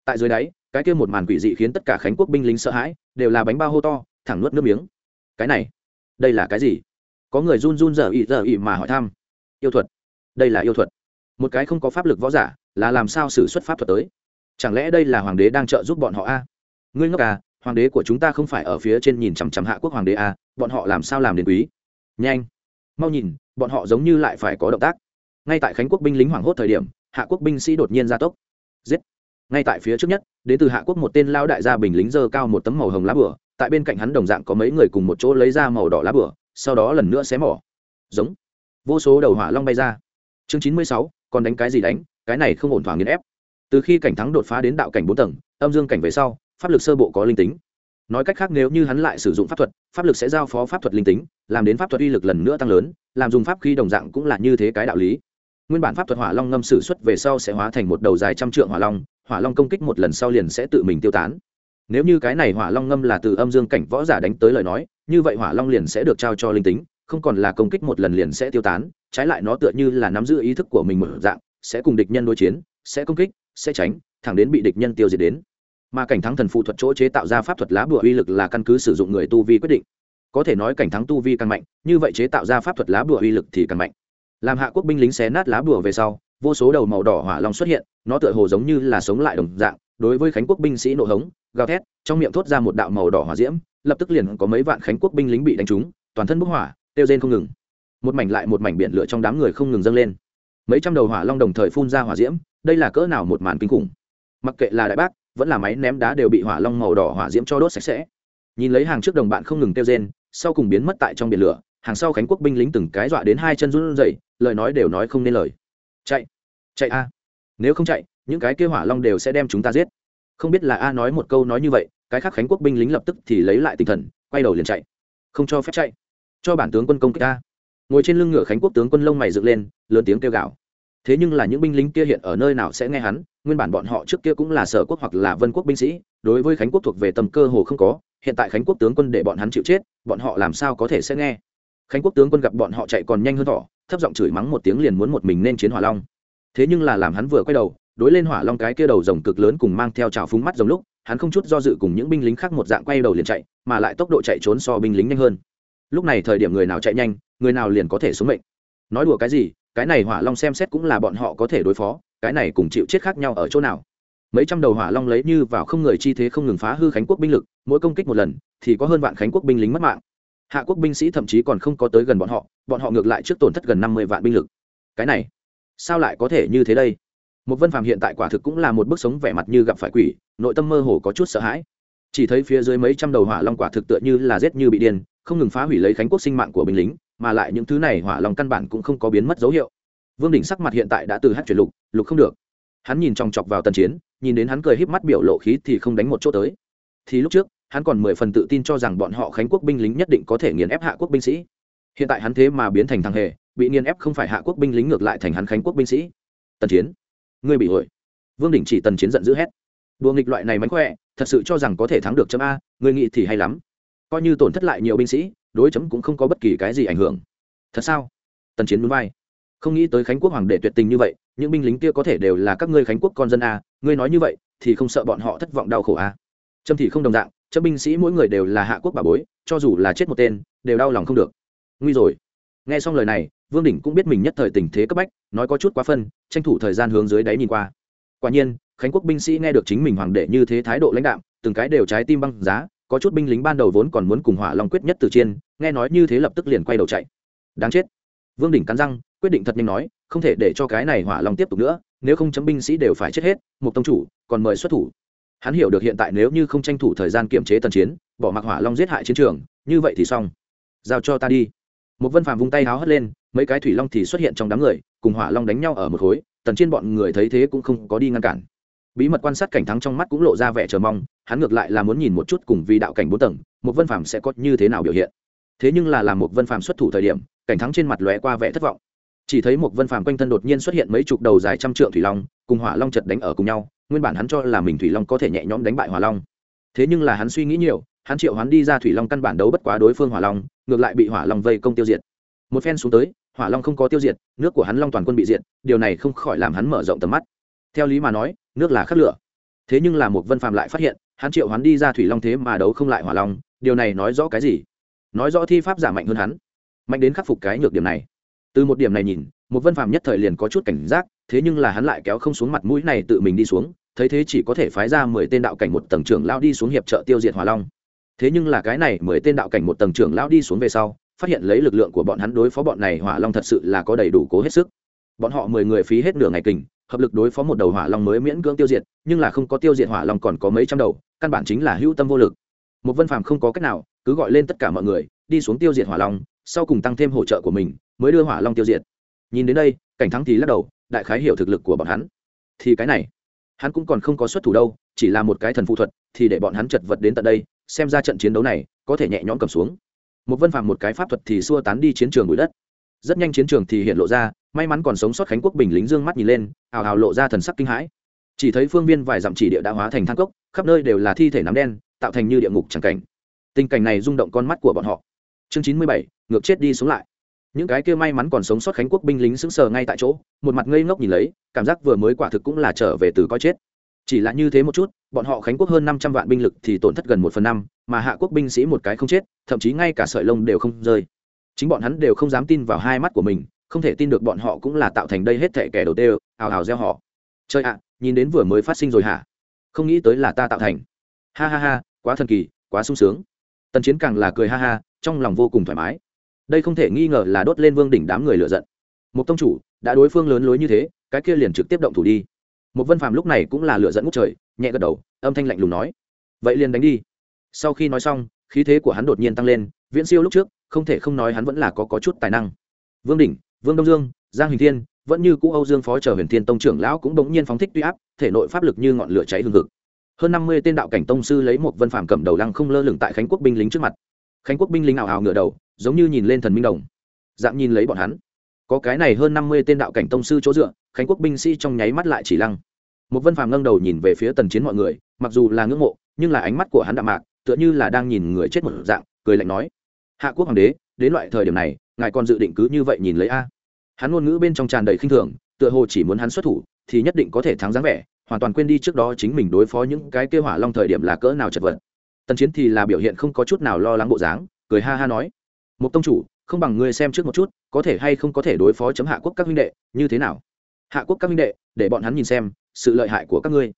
A: Tại dưới đáy cái kia một màn quỷ dị khiến tất cả khánh quốc binh lính sợ hãi, đều là bánh bao hô to, thẳng nuốt nước miếng. Cái này, đây là cái gì? Có người run run dở ỉ dở ỉ mà hỏi thăm. Yêu thuật. Đây là yêu thuật. Một cái không có pháp lực võ giả, là làm sao xử xuất pháp thuật tới? Chẳng lẽ đây là hoàng đế đang trợ giúp bọn họ a? Ngươi ngốc à hoàng đế của chúng ta không phải ở phía trên nhìn chằm chằm hạ quốc hoàng đế a, bọn họ làm sao làm đến quý? Nhanh, mau nhìn, bọn họ giống như lại phải có động tác. Ngay tại khánh quốc binh lính hoảng hốt thời điểm, hạ quốc binh sĩ đột nhiên ra tốc. Giết ngay tại phía trước nhất, đến từ hạ quốc một tên lao đại gia bình lính dơ cao một tấm màu hồng lá bửa, tại bên cạnh hắn đồng dạng có mấy người cùng một chỗ lấy ra màu đỏ lá bửa, sau đó lần nữa xé mỏ. Giống. Vô số đầu hỏa long bay ra. Chương chín mươi sáu, còn đánh cái gì đánh, cái này không ổn thỏa nghiền ép. Từ khi cảnh thắng đột phá đến đạo cảnh bốn tầng, âm dương cảnh về sau, pháp lực sơ bộ có linh tính. Nói cách khác nếu như hắn lại sử dụng pháp thuật, pháp lực sẽ giao phó pháp thuật linh tính, làm đến pháp thuật uy lực lần nữa tăng lớn, làm dùng pháp khi đồng dạng cũng là như thế cái đạo lý. Nguyên bản pháp thuật hỏa long ngâm sử xuất về sau sẽ hóa thành một đầu dài trăm trượng hỏa long hỏa long công kích một lần sau liền sẽ tự mình tiêu tán. Nếu như cái này hỏa long ngâm là từ âm dương cảnh võ giả đánh tới lời nói, như vậy hỏa long liền sẽ được trao cho linh tính, không còn là công kích một lần liền sẽ tiêu tán, trái lại nó tựa như là nắm giữ ý thức của mình một dạng, sẽ cùng địch nhân đối chiến, sẽ công kích, sẽ tránh, thẳng đến bị địch nhân tiêu diệt đến. Mà cảnh thắng thần phụ thuật chỗ chế tạo ra pháp thuật lá bùa uy lực là căn cứ sử dụng người tu vi quyết định. Có thể nói cảnh thắng tu vi càng mạnh, như vậy chế tạo ra pháp thuật lá bùa uy lực thì càng mạnh làm hạ quốc binh lính xé nát lá bùa về sau, vô số đầu màu đỏ hỏa long xuất hiện, nó tựa hồ giống như là sống lại đồng dạng, đối với khánh quốc binh sĩ nộ hống, gào thét, trong miệng thốt ra một đạo màu đỏ hỏa diễm, lập tức liền có mấy vạn khánh quốc binh lính bị đánh trúng, toàn thân bốc hỏa tiêu rên không ngừng. Một mảnh lại một mảnh biển lửa trong đám người không ngừng dâng lên. Mấy trăm đầu hỏa long đồng thời phun ra hỏa diễm, đây là cỡ nào một màn kinh khủng. Mặc kệ là đại bác, vẫn là máy ném đá đều bị hỏa long màu đỏ hỏa diễm cho đốt sạch sẽ. Nhìn lấy hàng trước đồng bạn không ngừng tiêu rên, sau cùng biến mất tại trong biển lửa hàng sau khánh quốc binh lính từng cái dọa đến hai chân run rẩy, lời nói đều nói không nên lời. Chạy chạy a. Nếu không chạy, những cái kêu hỏa long đều sẽ đem chúng ta giết. Không biết là a nói một câu nói như vậy, cái khác khánh quốc binh lính lập tức thì lấy lại tinh thần, quay đầu liền chạy. Không cho phép chạy. Cho bản tướng quân công kích a ngồi trên lưng ngựa khánh quốc tướng quân lông mày dựng lên, lớn tiếng kêu gào. Thế nhưng là những binh lính kia hiện ở nơi nào sẽ nghe hắn, nguyên bản bọn họ trước kia cũng là sở quốc hoặc là vân quốc binh sĩ, đối với khánh quốc thuộc về tầm cơ hồ không có, hiện tại khánh quốc tướng quân để bọn hắn chịu chết, bọn họ làm sao có thể sẽ nghe? Khánh quốc tướng quân gặp bọn họ chạy còn nhanh hơn thỏ, thấp giọng chửi mắng một tiếng liền muốn một mình nên chiến hỏa long. Thế nhưng là làm hắn vừa quay đầu, đối lên hỏa long cái kia đầu rồng cực lớn cùng mang theo trào phúng mắt rồng lúc, hắn không chút do dự cùng những binh lính khác một dạng quay đầu liền chạy, mà lại tốc độ chạy trốn so binh lính nhanh hơn. Lúc này thời điểm người nào chạy nhanh, người nào liền có thể xuống mệnh. Nói đùa cái gì, cái này hỏa long xem xét cũng là bọn họ có thể đối phó, cái này cùng chịu chết khác nhau ở chỗ nào. Mấy trăm đầu hỏa long lấy như vào không người chi thế không ngừng phá hư khánh quốc binh lực, mỗi công kích một lần, thì có hơn vạn khánh quốc binh lính mất mạng hạ quốc binh sĩ thậm chí còn không có tới gần bọn họ bọn họ ngược lại trước tổn thất gần năm mươi vạn binh lực. Cái này, sao lại có thể như thế đây? Một vân phàm hiện tại quả thực cũng là một bức sống vẻ mặt như gặp phải quỷ, nội tâm mơ hồ có chút sợ hãi. Chỉ thấy phía dưới mấy trăm đầu hỏa long quả thực tựa như là rét như bị điên, không ngừng phá hủy lấy khánh quốc sinh mạng của binh lính, mà lại những thứ này hỏa long căn bản cũng không có biến mất dấu hiệu. Vương đỉnh sắc mặt hiện tại đã từ hát chuyển lục lục không được. Hắn nhìn chòng chọc vào tần chiến, nhìn đến hắn cười híp mắt biểu lộ khí thì không đánh một chỗ tới. Thì lúc trước hắn còn mười phần tự tin cho rằng bọn họ khánh quốc binh lính nhất định có thể nghiền ép hạ quốc binh sĩ. Hiện tại hắn thế mà biến thành thằng hề, bị nghiền ép không phải hạ quốc binh lính ngược lại thành hắn khánh quốc binh sĩ. Tần chiến, ngươi bị hội vương đỉnh chỉ tần chiến giận dữ hét. Đùa nghịch loại này mánh khỏe, thật sự cho rằng có thể thắng được chấm a, ngươi nghĩ thì hay lắm. Coi như tổn thất lại nhiều binh sĩ, đối chấm cũng không có bất kỳ cái gì ảnh hưởng. Thật sao? Tần chiến núi vai. Không nghĩ tới khánh quốc hoàng đệ tuyệt tình như vậy, những binh lính kia có thể đều là các ngươi khánh quốc con dân a, ngươi nói như vậy thì không sợ bọn họ thất vọng đau khổ a. Trâm thì không đồng dạng chấm binh sĩ mỗi người đều là hạ quốc bà bối, cho dù là chết một tên, đều đau lòng không được. Nguy rồi. Nghe xong lời này, vương đỉnh cũng biết mình nhất thời tình thế cấp bách, nói có chút quá phân, tranh thủ thời gian hướng dưới đáy nhìn qua. Quả nhiên, khánh quốc binh sĩ nghe được chính mình hoàng đệ như thế thái độ lãnh đạo từng cái đều trái tim băng giá, có chút binh lính ban đầu vốn còn muốn cùng hỏa long quyết nhất từ chiên, nghe nói như thế lập tức liền quay đầu chạy. Đáng chết. Vương đỉnh cắn răng, quyết định thật nhanh nói, không thể để cho cái này hỏa long tiếp tục nữa, nếu không chấm binh sĩ đều phải chết hết một tông chủ, còn mời xuất thủ hắn hiểu được hiện tại nếu như không tranh thủ thời gian kiểm chế tần chiến, bỏ mặc hỏa long giết hại chiến trường, như vậy thì xong. Giao cho ta đi. Một vân phàm vung tay háo hất lên, mấy cái thủy long thì xuất hiện trong đám người, cùng hỏa long đánh nhau ở một khối, tần chiến bọn người thấy thế cũng không có đi ngăn cản. Bí mật quan sát cảnh thắng trong mắt cũng lộ ra vẻ chờ mong, hắn ngược lại là muốn nhìn một chút cùng vì đạo cảnh bốn tầng, một vân phàm sẽ có như thế nào biểu hiện. Thế nhưng là làm một vân phàm xuất thủ thời điểm, cảnh thắng trên mặt lóe qua vẻ thất vọng. Chỉ thấy một vân phàm quanh thân đột nhiên xuất hiện mấy chục đầu dài trăm trượng thủy long, cùng hỏa long chật đánh ở cùng nhau nguyên bản hắn cho là mình thủy long có thể nhẹ nhõm đánh bại hỏa long. Thế nhưng là hắn suy nghĩ nhiều, hắn triệu hắn đi ra thủy long căn bản đấu bất quá đối phương hỏa long, ngược lại bị hỏa long vây công tiêu diệt. Một phen xuống tới, hỏa long không có tiêu diệt, nước của hắn long toàn quân bị diệt, điều này không khỏi làm hắn mở rộng tầm mắt. Theo lý mà nói, nước là khắc lửa. Thế nhưng là một vân phàm lại phát hiện, hắn triệu hắn đi ra thủy long thế mà đấu không lại hỏa long, điều này nói rõ cái gì? Nói rõ thi pháp giả mạnh hơn hắn. Mạnh đến khắc phục cái nhược điểm này. Từ một điểm này nhìn, một vân phàm nhất thời liền có chút cảnh giác thế nhưng là hắn lại kéo không xuống mặt mũi này tự mình đi xuống, thấy thế chỉ có thể phái ra mười tên đạo cảnh một tầng trưởng lao đi xuống hiệp trợ tiêu diệt hỏa long. Thế nhưng là cái này mười tên đạo cảnh một tầng trưởng lao đi xuống về sau, phát hiện lấy lực lượng của bọn hắn đối phó bọn này hỏa long thật sự là có đầy đủ cố hết sức. Bọn họ mười người phí hết nửa ngày kình, hợp lực đối phó một đầu hỏa long mới miễn cưỡng tiêu diệt, nhưng là không có tiêu diệt hỏa long còn có mấy trăm đầu, căn bản chính là hữu tâm vô lực. Một vân phàm không có cách nào, cứ gọi lên tất cả mọi người, đi xuống tiêu diệt hỏa long, sau cùng tăng thêm hỗ trợ của mình, mới đưa hỏa long tiêu diệt. Nhìn đến đây, cảnh thắng thì lắc đầu đại khái hiểu thực lực của bọn hắn. Thì cái này, hắn cũng còn không có xuất thủ đâu, chỉ là một cái thần phụ thuật, thì để bọn hắn chật vật đến tận đây, xem ra trận chiến đấu này có thể nhẹ nhõm cầm xuống. Một vân phạm một cái pháp thuật thì xua tán đi chiến trường bụi đất. Rất nhanh chiến trường thì hiện lộ ra, may mắn còn sống sót khánh quốc bình lính dương mắt nhìn lên, hào hào lộ ra thần sắc kinh hãi. Chỉ thấy phương viên vài dặm chỉ địa đã hóa thành thang cốc, khắp nơi đều là thi thể nắm đen, tạo thành như địa ngục chẳng cảnh. Tình cảnh này rung động con mắt của bọn họ. Chương chín mươi bảy, ngược chết đi xuống lại những cái kia may mắn còn sống sót khánh quốc binh lính sững sờ ngay tại chỗ, một mặt ngây ngốc nhìn lấy, cảm giác vừa mới quả thực cũng là trở về từ coi chết. Chỉ là như thế một chút, bọn họ khánh quốc hơn năm trăm vạn binh lực thì tổn thất gần một phần năm, mà hạ quốc binh sĩ một cái không chết, thậm chí ngay cả sợi lông đều không rơi. Chính bọn hắn đều không dám tin vào hai mắt của mình, không thể tin được bọn họ cũng là tạo thành đây hết thệ kẻ đầu tê, ào ào gieo họ. Chơi ạ, nhìn đến vừa mới phát sinh rồi hả? Không nghĩ tới là ta tạo thành. Ha ha ha, quá thần kỳ, quá sung sướng. Tần chiến càng là cười ha ha, trong lòng vô cùng thoải mái đây không thể nghi ngờ là đốt lên vương đỉnh đám người lựa giận. Một tông chủ đã đối phương lớn lối như thế cái kia liền trực tiếp động thủ đi. Một vân phàm lúc này cũng là lựa dẫn ngút trời nhẹ gật đầu âm thanh lạnh lùng nói. Vậy liền đánh đi. Sau khi nói xong khí thế của hắn đột nhiên tăng lên viễn siêu lúc trước không thể không nói hắn vẫn là có, có chút tài năng. Vương đỉnh vương đông dương giang huỳnh thiên vẫn như cũ âu dương phó chờ huyền thiên tông trưởng lão cũng bỗng nhiên phóng thích tuy áp thể nội pháp lực như ngọn lửa cháy hương thực hơn năm mươi tên đạo cảnh tông sư lấy một vân phàm cầm đầu lăng không lơ lửng tại khánh quốc binh lính trước mặt. Khánh quốc binh lính ảo ảo ngửa đầu giống như nhìn lên thần minh đồng. Dạng nhìn lấy bọn hắn. Có cái này hơn năm mươi tên đạo cảnh tông sư chỗ dựa, khánh quốc binh sĩ trong nháy mắt lại chỉ lăng. Một vân phàm ngâng đầu nhìn về phía tần chiến mọi người, mặc dù là ngưỡng mộ, nhưng là ánh mắt của hắn đạm mạc, tựa như là đang nhìn người chết một dạng, cười lạnh nói, hạ quốc hoàng đế, đến loại thời điểm này, ngài còn dự định cứ như vậy nhìn lấy a? Hắn ngôn ngữ bên trong tràn đầy khinh thường, tựa hồ chỉ muốn hắn xuất thủ, thì nhất định có thể thắng dáng vẻ, hoàn toàn quên đi trước đó chính mình đối phó những cái kêu hỏa long thời điểm là cỡ nào chật vật. Tần chiến thì là biểu hiện không có chút nào lo lắng bộ dáng, cười ha ha nói một tông chủ không bằng ngươi xem trước một chút có thể hay không có thể đối phó chấm hạ quốc các huynh đệ như thế nào? Hạ quốc các huynh đệ để bọn hắn nhìn xem sự lợi hại của các ngươi.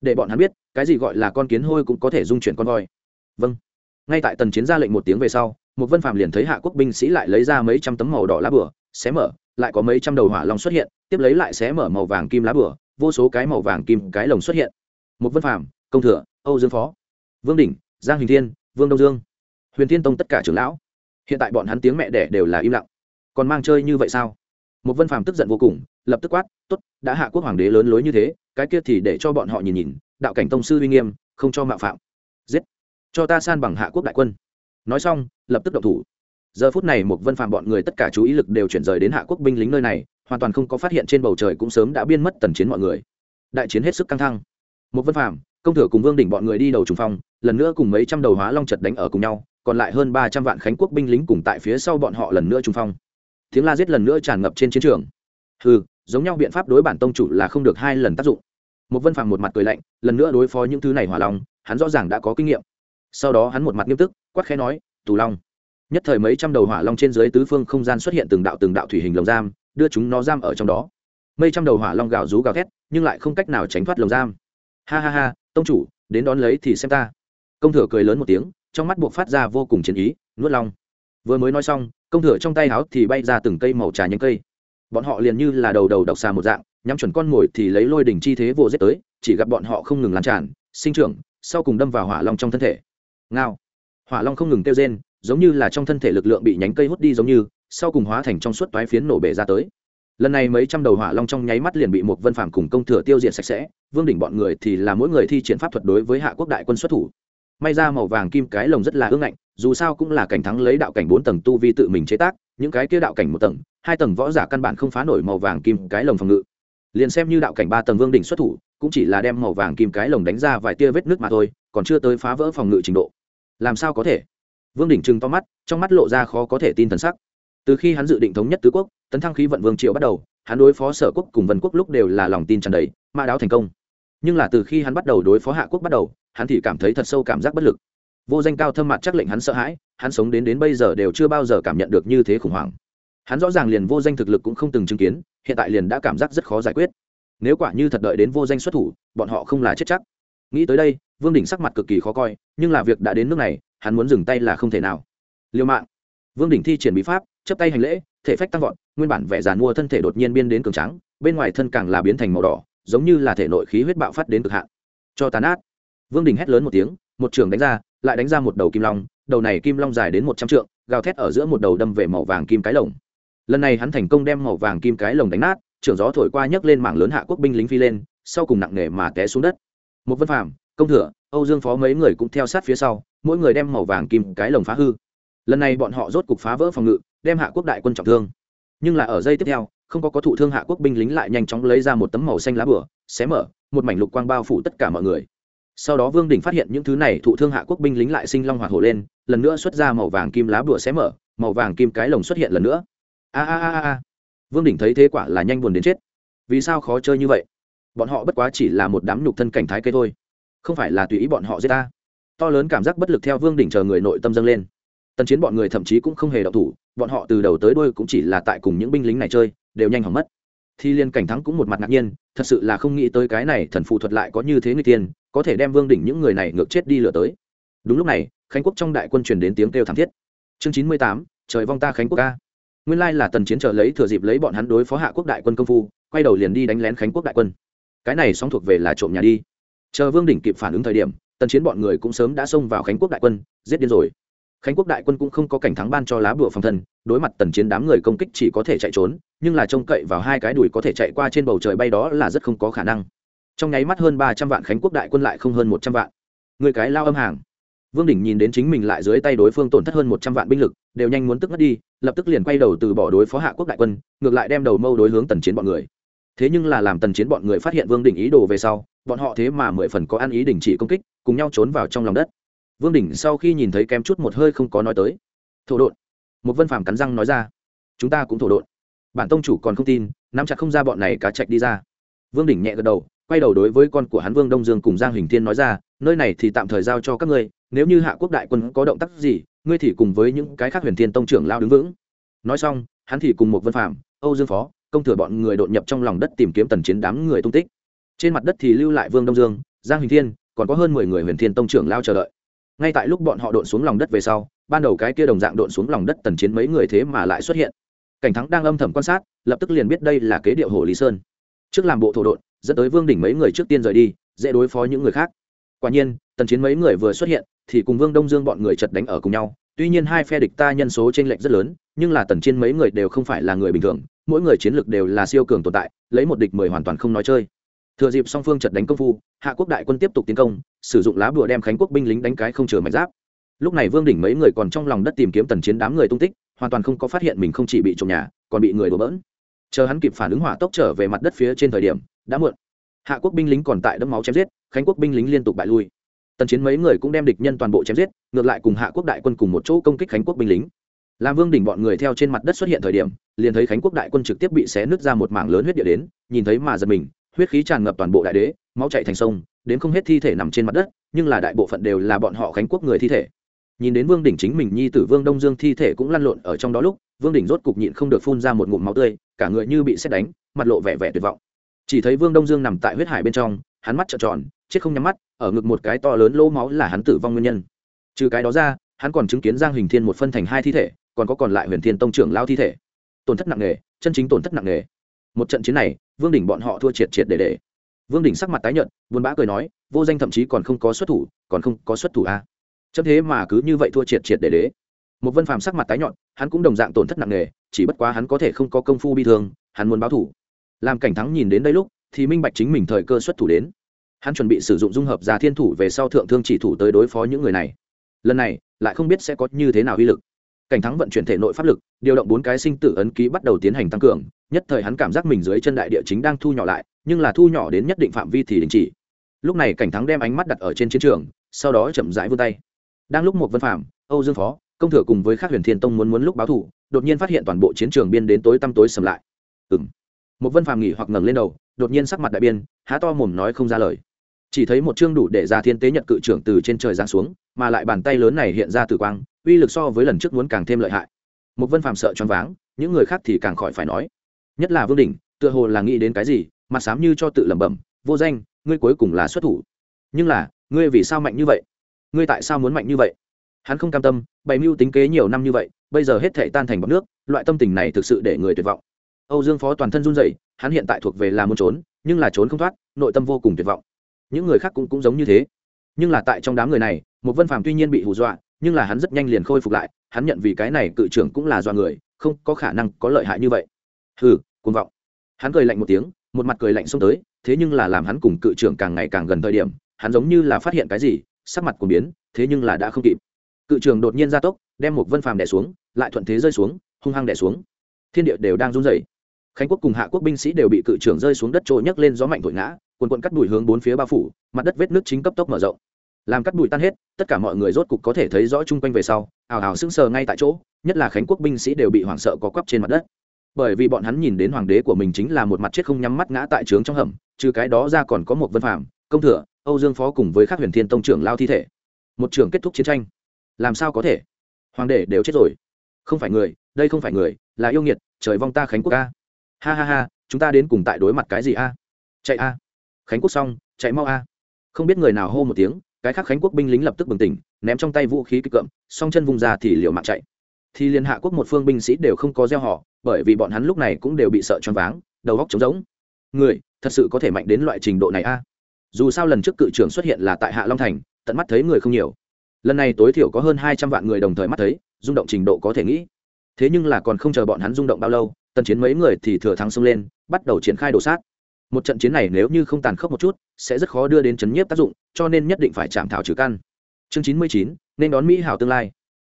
A: Để bọn hắn biết cái gì gọi là con kiến hôi cũng có thể dung chuyển con voi. Vâng. Ngay tại tần chiến ra lệnh một tiếng về sau một vân phàm liền thấy hạ quốc binh sĩ lại lấy ra mấy trăm tấm màu đỏ lá bửa xé mở lại có mấy trăm đầu hỏa long xuất hiện tiếp lấy lại xé mở màu vàng kim lá bửa vô số cái màu vàng kim cái lồng xuất hiện. Một vân phàm, công thừa âu dương phó vương đỉnh giang huỳnh thiên vương đông dương huyền thiên tông tất cả trưởng lão hiện tại bọn hắn tiếng mẹ đẻ đều là im lặng. Còn mang chơi như vậy sao? Một vân phàm tức giận vô cùng, lập tức quát t ố t đã hạ quốc hoàng đế lớn lối như thế, cái kia thì để cho bọn họ nhìn nhìn, đạo cảnh tông sư uy nghiêm, không cho mạo phạm. Giết. Cho ta san bằng hạ quốc đại quân. Nói xong, lập tức động thủ. Giờ phút này một vân phàm bọn người tất cả chú ý lực đều chuyển rời đến hạ quốc binh lính nơi này, hoàn toàn không có phát hiện trên bầu trời cũng sớm đã biên mất tần chiến mọi người. Đại chiến hết sức căng thẳng. Một vân phàm, công thừa cùng vương đỉnh bọn người đi đầu trùng phong, lần nữa cùng mấy trăm đầu hóa long chật đánh ở cùng nhau còn lại hơn ba trăm vạn khánh quốc binh lính cùng tại phía sau bọn họ lần nữa trung phong. Tiếng la giết lần nữa tràn ngập trên chiến trường. Ừ giống nhau biện pháp đối bản tông chủ là không được hai lần tác dụng. Một vân phàm một mặt cười lạnh, lần nữa đối phó những thứ này hỏa long, hắn rõ ràng đã có kinh nghiệm. Sau đó hắn một mặt nghiêm túc, quát khẽ nói, tù long, nhất thời mấy trăm đầu hỏa long trên dưới tứ phương không gian xuất hiện từng đạo từng đạo thủy hình lồng giam, đưa chúng nó giam ở trong đó. Mấy trăm đầu hỏa long gào rú gào thét, nhưng lại không cách nào tránh thoát lồng giam. Ha ha ha, tông chủ, đến đón lấy thì xem ta. Công thừa cười lớn một tiếng trong mắt buộc phát ra vô cùng chiến ý, nuốt long. Vừa mới nói xong, công thừa trong tay áo thì bay ra từng cây màu trà nhánh cây. Bọn họ liền như là đầu đầu độc xà một dạng, nhắm chuẩn con mồi thì lấy lôi đỉnh chi thế vô giết tới, chỉ gặp bọn họ không ngừng lan tràn, sinh trưởng, sau cùng đâm vào hỏa long trong thân thể. Ngao! Hỏa long không ngừng kêu rên, giống như là trong thân thể lực lượng bị nhánh cây hút đi giống như, sau cùng hóa thành trong suốt toái phiến nổ bể ra tới. Lần này mấy trăm đầu hỏa long trong nháy mắt liền bị một vân phàm cùng công thừa tiêu diệt sạch sẽ, vương đỉnh bọn người thì là mỗi người thi triển pháp thuật đối với hạ quốc đại quân xuất thủ may ra màu vàng kim cái lồng rất là ưng ngạnh, dù sao cũng là cảnh thắng lấy đạo cảnh bốn tầng tu vi tự mình chế tác, những cái kia đạo cảnh một tầng, hai tầng võ giả căn bản không phá nổi màu vàng kim cái lồng phòng ngự. Liền xem như đạo cảnh ba tầng vương đỉnh xuất thủ, cũng chỉ là đem màu vàng kim cái lồng đánh ra vài tia vết nước mà thôi, còn chưa tới phá vỡ phòng ngự trình độ. Làm sao có thể? Vương đỉnh trừng to mắt, trong mắt lộ ra khó có thể tin thần sắc. Từ khi hắn dự định thống nhất tứ quốc, tấn thăng khí vận vương triều bắt đầu, hắn đối phó sở quốc cùng vân quốc lúc đều là lòng tin tràn đầy, mã đáo thành công. Nhưng là từ khi hắn bắt đầu đối phó hạ quốc bắt đầu hắn thì cảm thấy thật sâu cảm giác bất lực. Vô danh cao thâm mặt chắc lệnh hắn sợ hãi, hắn sống đến đến bây giờ đều chưa bao giờ cảm nhận được như thế khủng hoảng. Hắn rõ ràng liền vô danh thực lực cũng không từng chứng kiến, hiện tại liền đã cảm giác rất khó giải quyết. Nếu quả như thật đợi đến vô danh xuất thủ, bọn họ không là chết chắc. Nghĩ tới đây, vương đỉnh sắc mặt cực kỳ khó coi, nhưng là việc đã đến nước này, hắn muốn dừng tay là không thể nào. Liêu mạng. Vương đỉnh thi triển bí pháp, chấp tay hành lễ, thể phách tăng vọt, nguyên bản vẻ giàn mua thân thể đột nhiên biên đến cường trắng bên ngoài thân càng là biến thành màu đỏ, giống như là thể nội khí huyết bạo phát đến cực hạn. Cho tàn ác vương đình hét lớn một tiếng, một trường đánh ra, lại đánh ra một đầu kim long, đầu này kim long dài đến một trăm trượng, gào thét ở giữa một đầu đâm về màu vàng kim cái lồng. Lần này hắn thành công đem màu vàng kim cái lồng đánh nát, trưởng gió thổi qua nhấc lên mảng lớn hạ quốc binh lính phi lên, sau cùng nặng nề mà té xuống đất. Một vân phàm, công thừa, âu dương phó mấy người cũng theo sát phía sau, mỗi người đem màu vàng kim cái lồng phá hư. Lần này bọn họ rốt cục phá vỡ phòng ngự, đem hạ quốc đại quân trọng thương. Nhưng là ở giây tiếp theo, không có có thụ thương hạ quốc binh lính lại nhanh chóng lấy ra một tấm màu xanh lá bửa xé mở, một mảnh lục quang bao phủ tất cả mọi người sau đó vương đình phát hiện những thứ này thụ thương hạ quốc binh lính lại sinh long hoạt hổ lên, lần nữa xuất ra màu vàng kim lá bửa xé mở, màu vàng kim cái lồng xuất hiện lần nữa. A a a a vương đình thấy thế quả là nhanh buồn đến chết. Vì sao khó chơi như vậy? Bọn họ bất quá chỉ là một đám nhục thân cảnh thái cây thôi. Không phải là tùy ý bọn họ giết ta. To lớn cảm giác bất lực theo vương đỉnh chờ người nội tâm dâng lên. Tần chiến bọn người thậm chí cũng không hề đọc thủ, bọn họ từ đầu tới đuôi cũng chỉ là tại cùng những binh lính này chơi, đều nhanh hỏng mất. Thì liên cảnh thắng cũng một mặt ngạc nhiên, thật sự là không nghĩ tới cái này thần phụ thuật lại có như thế người tiên có thể đem vương đỉnh những người này ngược chết đi lửa tới. Đúng lúc này, khánh quốc trong đại quân truyền đến tiếng kêu thảm thiết. Chương chín mươi tám, trời vong ta khánh quốc ca. Nguyên lai là tần chiến trợ lấy thừa dịp lấy bọn hắn đối phó hạ quốc đại quân công phu, quay đầu liền đi đánh lén khánh quốc đại quân. Cái này song thuộc về là trộm nhà đi. Chờ vương đỉnh kịp phản ứng thời điểm, tần chiến bọn người cũng sớm đã xông vào khánh quốc đại quân, giết điên rồi. Khánh quốc đại quân cũng không có cảnh thắng ban cho lá bùa phòng thân, đối mặt tần chiến đám người công kích chỉ có thể chạy trốn, nhưng là trông cậy vào hai cái đùi có thể chạy qua trên bầu trời bay đó là rất không có khả năng trong nháy mắt hơn ba trăm vạn khánh quốc đại quân lại không hơn một trăm vạn. Người cái lao âm hàng. Vương đỉnh nhìn đến chính mình lại dưới tay đối phương tổn thất hơn một trăm vạn binh lực, đều nhanh muốn tức mất đi, lập tức liền quay đầu từ bỏ đối phó hạ quốc đại quân, ngược lại đem đầu mâu đối hướng tần chiến bọn người. Thế nhưng là làm tần chiến bọn người phát hiện vương đỉnh ý đồ về sau, bọn họ thế mà mười phần có ăn ý đình chỉ công kích, cùng nhau trốn vào trong lòng đất. Vương đỉnh sau khi nhìn thấy kém chút một hơi không có nói tới. Thổ đột một vân phàm cắn răng nói ra. Chúng ta cũng thổ đột bản tông chủ còn không tin, nắm chặt không ra bọn này cá chạch đi ra. Vương đỉnh nhẹ gật đầu quay đầu đối với con của hắn vương đông dương cùng giang hình thiên nói ra, nơi này thì tạm thời giao cho các ngươi, nếu như hạ quốc đại quân có động tác gì, ngươi thì cùng với những cái khác huyền thiên tông trưởng lao đứng vững. Nói xong, hắn thì cùng một vân phạm âu dương phó, công thừa bọn người đột nhập trong lòng đất tìm kiếm tần chiến đám người tung tích. Trên mặt đất thì lưu lại vương đông dương, giang hình thiên, còn có hơn mười người huyền thiên tông trưởng lao chờ đợi. Ngay tại lúc bọn họ đột xuống lòng đất về sau, ban đầu cái kia đồng dạng đột xuống lòng đất tần chiến mấy người thế mà lại xuất hiện. Cảnh thắng đang âm thầm quan sát, lập tức liền biết đây là kế điệu hồ lý sơn. Trước làm bộ thổ đột dẫn tới vương đỉnh mấy người trước tiên rời đi, dễ đối phó những người khác. Quả nhiên, tần chiến mấy người vừa xuất hiện, thì cùng vương đông dương bọn người chật đánh ở cùng nhau. Tuy nhiên hai phe địch ta nhân số t r ê n lệch rất lớn, nhưng là tần chiến mấy người đều không phải là người bình thường, mỗi người chiến lược đều là siêu cường tồn tại, lấy một địch mười hoàn toàn không nói chơi. Thừa dịp song phương chật đánh công phu, hạ quốc đại quân tiếp tục tiến công, sử dụng lá bùa đem khánh quốc binh lính đánh cái không chừa mạch giáp. Lúc này vương đỉnh mấy người còn trong lòng đất tìm kiếm tần chiến đám người tung tích, hoàn toàn không có phát hiện mình không chỉ bị trộm nhà, còn bị người đổ bỡn. Chờ hắn kịp phản ứng hỏa tốc trở về mặt đất phía trên thời điểm đã muộn. Hạ quốc binh lính còn tại đẫm máu chém giết, khánh quốc binh lính liên tục bại lui. Tần chiến mấy người cũng đem địch nhân toàn bộ chém giết, ngược lại cùng hạ quốc đại quân cùng một chỗ công kích khánh quốc binh lính. Làm vương đỉnh bọn người theo trên mặt đất xuất hiện thời điểm, liền thấy khánh quốc đại quân trực tiếp bị xé nứt ra một mảng lớn huyết địa đến, nhìn thấy mà giật mình, huyết khí tràn ngập toàn bộ đại đế, máu chạy thành sông, đến không hết thi thể nằm trên mặt đất, nhưng là đại bộ phận đều là bọn họ khánh quốc người thi thể. Nhìn đến vương đỉnh chính mình nhi tử vương đông dương thi thể cũng lăn lộn ở trong đó lúc, vương đỉnh rốt cục nhịn không được phun ra một ngụm máu tươi, cả người như bị xét đánh, mặt lộ vẻ vẻ tuyệt vọng chỉ thấy vương đông dương nằm tại huyết hải bên trong, hắn mắt trợn tròn, chết không nhắm mắt, ở ngực một cái to lớn lỗ máu là hắn tử vong nguyên nhân. Trừ cái đó ra, hắn còn chứng kiến giang hình thiên một phân thành hai thi thể, còn có còn lại huyền thiên tông trưởng lao thi thể. Tổn thất nặng nề, chân chính tổn thất nặng nề. Một trận chiến này, vương đỉnh bọn họ thua triệt triệt để để. Vương đỉnh sắc mặt tái nhợt, buồn bã cười nói, vô danh thậm chí còn không có xuất thủ, còn không có xuất thủ a à. chấm thế mà cứ như vậy thua triệt triệt để để. Một vân phàm sắc mặt tái nhọn hắn cũng đồng dạng tổn thất nặng nề, chỉ bất quá hắn có thể không có công phu bi thương, hắn muốn báo thủ làm cảnh thắng nhìn đến đây lúc, thì minh bạch chính mình thời cơ xuất thủ đến. Hắn chuẩn bị sử dụng dung hợp già thiên thủ về sau thượng thương chỉ thủ tới đối phó những người này. Lần này, lại không biết sẽ có như thế nào uy lực. Cảnh thắng vận chuyển thể nội pháp lực, điều động bốn cái sinh tử ấn ký bắt đầu tiến hành tăng cường, nhất thời hắn cảm giác mình dưới chân đại địa chính đang thu nhỏ lại, nhưng là thu nhỏ đến nhất định phạm vi thì đình chỉ. Lúc này cảnh thắng đem ánh mắt đặt ở trên chiến trường, sau đó chậm rãi vươn tay. Đang lúc một vân phạm âu dương phó, công thừa cùng với các huyền thiên tông muốn muốn lúc báo thủ, đột nhiên phát hiện toàn bộ chiến trường biên đến tối tăm tối sầm lại. Ừ m một vân phàm nghỉ hoặc ngẩng lên đầu, đột nhiên sắc mặt đại biên há to mồm nói không ra lời. Chỉ thấy một chương đủ để ra thiên tế nhật cự trưởng từ trên trời giáng xuống, mà lại bàn tay lớn này hiện ra tử quang, uy lực so với lần trước muốn càng thêm lợi hại. Một vân phàm sợ choáng váng, những người khác thì càng khỏi phải nói. Nhất là vương đình tựa hồ là nghĩ đến cái gì, mặt sám như cho tự lẩm bẩm, vô danh, ngươi cuối cùng là xuất thủ. Nhưng là, ngươi vì sao mạnh như vậy? Ngươi tại sao muốn mạnh như vậy? Hắn không cam tâm, bày mưu tính kế nhiều năm như vậy, bây giờ hết thể tan thành bọc nước, loại tâm tình này thực sự để người tuyệt vọng âu dương phó toàn thân run rẩy, hắn hiện tại thuộc về là muốn trốn, nhưng là trốn không thoát, nội tâm vô cùng tuyệt vọng. Những người khác cũng cũng giống như thế. Nhưng là tại trong đám người này, một vân phàm tuy nhiên bị hù dọa, nhưng là hắn rất nhanh liền khôi phục lại, hắn nhận vì cái này cự trưởng cũng là do người, không có khả năng có lợi hại như vậy. Hừ, cuồng vọng. Hắn cười lạnh một tiếng, một mặt cười lạnh xông tới, thế nhưng là làm hắn cùng cự trưởng càng ngày càng gần thời điểm, hắn giống như là phát hiện cái gì, sắc mặt của biến, thế nhưng là đã không kịp. Cự trường đột nhiên ra tốc, đem một vân phàm đẻ xuống, lại thuận thế rơi xuống, hung hăng đẻ xuống. Thiên địa đều đang run rẩy khánh quốc cùng hạ quốc binh sĩ đều bị cự trưởng rơi xuống đất trôi nhấc lên gió mạnh thổi ngã quần quận cắt đùi hướng bốn phía bao phủ, mặt đất vết nước chính cấp tốc mở rộng. Làm cắt đùi tan hết, tất cả mọi người rốt cục có thể thấy rõ chung quanh về sau, ào ào sững sờ ngay tại chỗ, nhất là khánh quốc binh sĩ đều bị hoảng sợ có quắp trên mặt đất. Bởi vì bọn hắn nhìn đến hoàng đế của mình chính là một mặt chết không nhắm mắt ngã tại trướng trong hầm, trừ cái đó ra còn có một vân phạm công thừa, âu dương phó cùng với các huyền thiên tông trưởng lao thi thể. Một trường kết thúc chiến tranh. Làm sao có thể? Hoàng đế đều chết rồi. Không phải người, đây không phải người, là yêu nghiệt, trời vong ta khánh quốc ca ha ha ha, chúng ta đến cùng tại đối mặt cái gì a? Chạy a. Khánh quốc xong, chạy mau a. Không biết người nào hô một tiếng, cái khác khánh quốc binh lính lập tức bừng tỉnh, ném trong tay vũ khí kịch cậm, song chân vùng ra thì liều mạng chạy. Thì liên hạ quốc một phương binh sĩ đều không có gieo họ, bởi vì bọn hắn lúc này cũng đều bị sợ choáng váng, đầu góc trống rỗng. Người, thật sự có thể mạnh đến loại trình độ này a? Dù sao lần trước cự trưởng xuất hiện là tại hạ long thành, tận mắt thấy người không nhiều. Lần này tối thiểu có hơn hai trăm vạn người đồng thời mắt thấy, rung động trình độ có thể nghĩ. Thế nhưng là còn không chờ bọn hắn rung động bao lâu tần chiến mấy người thì thừa thắng xông lên, bắt đầu triển khai đổ sát. Một trận chiến này nếu như không tàn khốc một chút, sẽ rất khó đưa đến chấn nhiếp tác dụng, cho nên nhất định phải chạm thảo trừ căn. Chương chín mươi chín, nên đón mỹ hảo tương lai.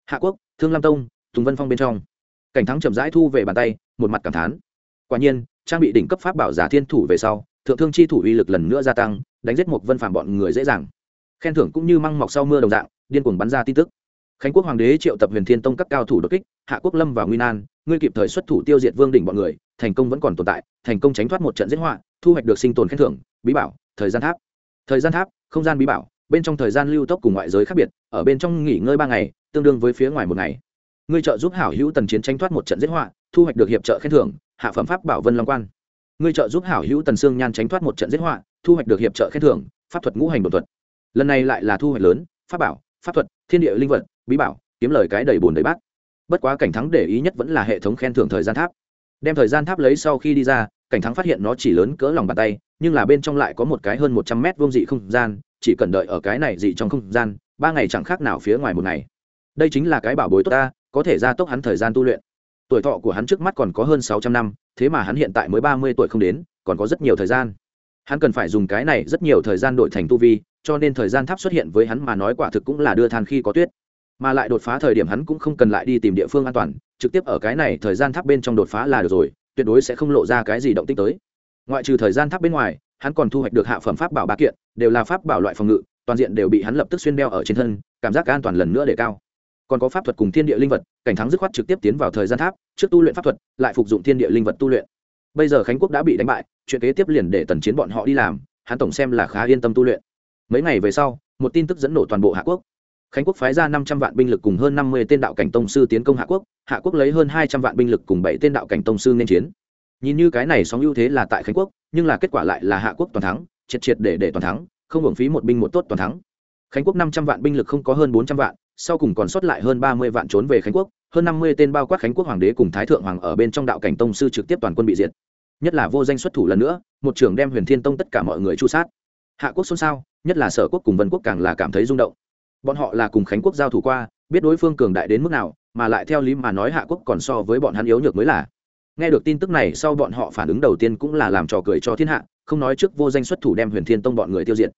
A: Hạ quốc, thương lam tông, tùng vân phong bên trong. Cảnh thắng chậm rãi thu về bàn tay, một mặt cảm thán. Quả nhiên, trang bị đỉnh cấp pháp bảo giả thiên thủ về sau, thượng thương chi thủ uy lực lần nữa gia tăng, đánh giết một vân phàm bọn người dễ dàng. Khen thưởng cũng như măng mọc sau mưa đồng dạng, điên cuồng bắn ra tin tức khánh quốc hoàng đế triệu tập huyền thiên tông các cao thủ đột kích, hạ quốc lâm và nguy nan, ngươi kịp thời xuất thủ tiêu diệt vương đỉnh bọn người, thành công vẫn còn tồn tại, thành công tránh thoát một trận giết họa, thu hoạch được sinh tồn khen thưởng, bí bảo, thời gian tháp. Thời gian tháp, không gian bí bảo, bên trong thời gian lưu tốc cùng ngoại giới khác biệt, ở bên trong nghỉ ngơi ba ngày, tương đương với phía ngoài một ngày. Ngươi trợ giúp hảo hữu tần chiến tranh thoát một trận giết họa, thu hoạch được hiệp trợ khen thưởng, hạ phẩm pháp bảo vân long quan. Ngươi trợ giúp hảo hữu tần sương nhan tránh thoát một trận giết họa, thu hoạch được hiệp trợ khen thưởng, pháp thuật ngũ hành đột thuật. Lần này lại là thu hoạch lớn, pháp bảo, pháp thuật, thiên địa linh vật bí bảo, kiếm lời cái đầy bùn đầy bát. Bất quá cảnh thắng để ý nhất vẫn là hệ thống khen thưởng thời gian tháp. Đem thời gian tháp lấy sau khi đi ra, cảnh thắng phát hiện nó chỉ lớn cỡ lòng bàn tay, nhưng là bên trong lại có một cái hơn một trăm mét vuông dị không gian, chỉ cần đợi ở cái này dị trong không gian, ba ngày chẳng khác nào phía ngoài một ngày. Đây chính là cái bảo bối tốt ta, có thể gia tốc hắn thời gian tu luyện. Tuổi thọ của hắn trước mắt còn có hơn sáu trăm năm, thế mà hắn hiện tại mới ba mươi tuổi không đến, còn có rất nhiều thời gian. Hắn cần phải dùng cái này rất nhiều thời gian đổi thành tu vi, cho nên thời gian tháp xuất hiện với hắn mà nói quả thực cũng là đưa than khi có tuyết mà lại đột phá thời điểm hắn cũng không cần lại đi tìm địa phương an toàn, trực tiếp ở cái này thời gian tháp bên trong đột phá là được rồi, tuyệt đối sẽ không lộ ra cái gì động tích tới. Ngoại trừ thời gian tháp bên ngoài, hắn còn thu hoạch được hạ phẩm pháp bảo ba kiện, đều là pháp bảo loại phòng ngự, toàn diện đều bị hắn lập tức xuyên đeo ở trên thân, cảm giác an toàn lần nữa để cao. Còn có pháp thuật cùng thiên địa linh vật, cảnh thắng dứt khoát trực tiếp tiến vào thời gian tháp, trước tu luyện pháp thuật, lại phục dụng thiên địa linh vật tu luyện. Bây giờ khánh quốc đã bị đánh bại, chuyện kế tiếp liền để tần chiến bọn họ đi làm, hắn tổng xem là khá yên tâm tu luyện. Mấy ngày về sau, một tin tức dẫn nổ toàn bộ hạ quốc khánh quốc phái ra năm trăm vạn binh lực cùng hơn năm mươi tên đạo cảnh tông sư tiến công hạ quốc hạ quốc lấy hơn hai trăm vạn binh lực cùng bảy tên đạo cảnh tông sư nên chiến. Nhìn như cái này sóng ưu thế là tại khánh quốc, nhưng là kết quả lại là hạ quốc toàn thắng, triệt triệt để để toàn thắng, không hưởng phí một binh một tốt toàn thắng. Khánh quốc năm trăm vạn binh lực không có hơn bốn trăm vạn, sau cùng còn sót lại hơn ba mươi vạn trốn về khánh quốc, hơn năm mươi tên bao quát khánh quốc hoàng đế cùng thái thượng hoàng ở bên trong đạo cảnh tông sư trực tiếp toàn quân bị diệt. Nhất là vô danh xuất thủ lần nữa, một trưởng đem huyền thiên tông tất cả mọi người chu sát. Hạ quốc xôn xao, nhất là sở quốc cùng vân quốc càng là cảm thấy rung động bọn họ là cùng khánh quốc giao thủ qua, biết đối phương cường đại đến mức nào, mà lại theo lý mà nói hạ quốc còn so với bọn hắn yếu nhược mới là. Nghe được tin tức này, sau bọn họ phản ứng đầu tiên cũng là làm trò cười cho thiên hạ, không nói trước vô danh xuất thủ đem huyền thiên tông bọn người tiêu diệt.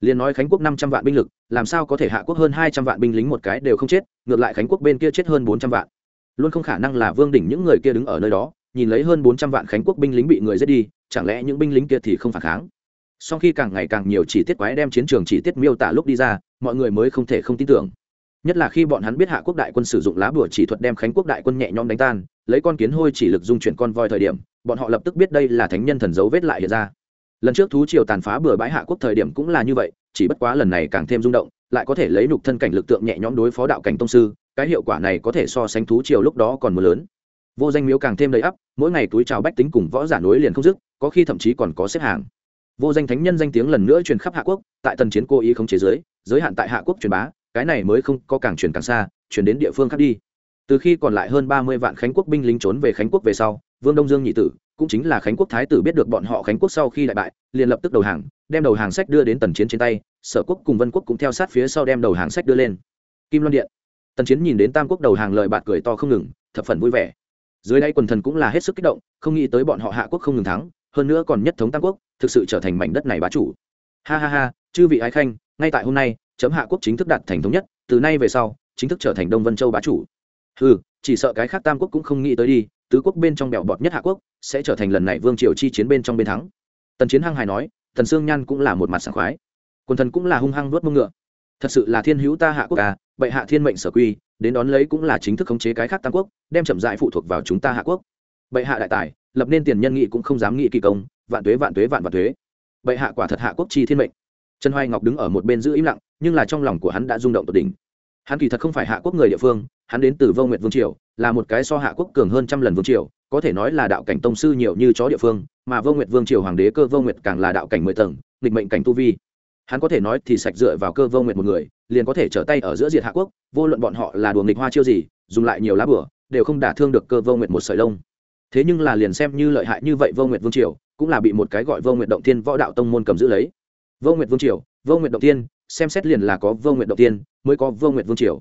A: Liền nói khánh quốc năm trăm vạn binh lực, làm sao có thể hạ quốc hơn hai trăm vạn binh lính một cái đều không chết, ngược lại khánh quốc bên kia chết hơn bốn trăm vạn. Luôn không khả năng là vương đỉnh những người kia đứng ở nơi đó, nhìn lấy hơn bốn trăm vạn khánh quốc binh lính bị người giết đi, chẳng lẽ những binh lính kia thì không phản kháng? Sau khi càng ngày càng nhiều chỉ tiết quái đem chiến trường chỉ tiết miêu tả lúc đi ra mọi người mới không thể không tin tưởng. Nhất là khi bọn hắn biết hạ quốc đại quân sử dụng lá bùa chỉ thuật đem khánh quốc đại quân nhẹ nhõm đánh tan, lấy con kiến hôi chỉ lực dung chuyển con voi thời điểm, bọn họ lập tức biết đây là thánh nhân thần dấu vết lại hiện ra. Lần trước thú triều tàn phá bừa bãi hạ quốc thời điểm cũng là như vậy, chỉ bất quá lần này càng thêm rung động, lại có thể lấy nục thân cảnh lực tượng nhẹ nhõm đối phó đạo cảnh tông sư, cái hiệu quả này có thể so sánh thú triều lúc đó còn mưa lớn. Vô danh miếu càng thêm đầy ắp, mỗi ngày túi trào bách tính cùng võ giả núi liền không dứt, có khi thậm chí còn có xếp hàng. Vô danh thánh nhân danh tiếng lần nữa truyền khắp hạ quốc, tại tần chiến cố ý không chế giới giới hạn tại hạ quốc truyền bá, cái này mới không có càng truyền càng xa, truyền đến địa phương khác đi. Từ khi còn lại hơn ba mươi vạn khánh quốc binh lính trốn về khánh quốc về sau, vương đông dương nhị tử, cũng chính là khánh quốc thái tử biết được bọn họ khánh quốc sau khi đại bại, liền lập tức đầu hàng, đem đầu hàng sách đưa đến tần chiến trên tay, sở quốc cùng vân quốc cũng theo sát phía sau đem đầu hàng sách đưa lên. Kim loan điện. Tần chiến nhìn đến tam quốc đầu hàng lời bạt cười to không ngừng, thập phần vui vẻ. Dưới đây quần thần cũng là hết sức kích động, không nghĩ tới bọn họ hạ quốc không ngừng thắng, hơn nữa còn nhất thống tam quốc, thực sự trở thành mảnh đất này bá chủ. Ha ha ha, chư vị ái khanh ngay tại hôm nay, chấm hạ quốc chính thức đạt thành thống nhất, từ nay về sau, chính thức trở thành đông vân châu bá chủ. Ừ chỉ sợ cái khác tam quốc cũng không nghĩ tới đi, tứ quốc bên trong bẹo bọt nhất hạ quốc sẽ trở thành lần này vương triều chi chiến bên trong bên thắng. Tần chiến hăng hải nói, tần sương nhan cũng là một mặt sảng khoái. Quần thần cũng là hung hăng nuốt mông ngựa. Thật sự là thiên hữu ta hạ quốc à bệ hạ thiên mệnh sở quy, đến đón lấy cũng là chính thức khống chế cái khác tam quốc, đem chậm dại phụ thuộc vào chúng ta hạ quốc. Bệ hạ đại tài, lập nên tiền nhân nghị cũng không dám nghị kỳ công, vạn tuế vạn tuế vạn vạn tuế. Bệ hạ quả thật hạ quốc chi thiên mệnh trần hoài ngọc đứng ở một bên giữ im lặng, nhưng là trong lòng của hắn đã rung động tột đỉnh. Hắn kỳ thật không phải hạ quốc người địa phương, hắn đến từ vô Nguyệt vương triều, là một cái so hạ quốc cường hơn trăm lần vương triều, có thể nói là đạo cảnh tông sư nhiều như chó địa phương, mà vô Nguyệt vương triều hoàng đế cơ vô Nguyệt càng là đạo cảnh mười tầng, nghịch mệnh cảnh tu vi. Hắn có thể nói thì sạch dựa vào cơ vô Nguyệt một người, liền có thể trở tay ở giữa diệt hạ quốc, vô luận bọn họ là đùa nghịch hoa chiêu gì, dùng lại nhiều lá bửa đều không đả thương được cơ vô Nguyệt một sợi lông. Thế nhưng là liền xem như lợi hại như vậy vô Nguyệt vương triều, cũng là bị một cái gọi vô Nguyệt động Thiên võ đạo tông môn cầm giữ lấy vô nguyện vương triều, vô nguyện động tiên xem xét liền là có vô nguyện động tiên mới có vô nguyện vương triều.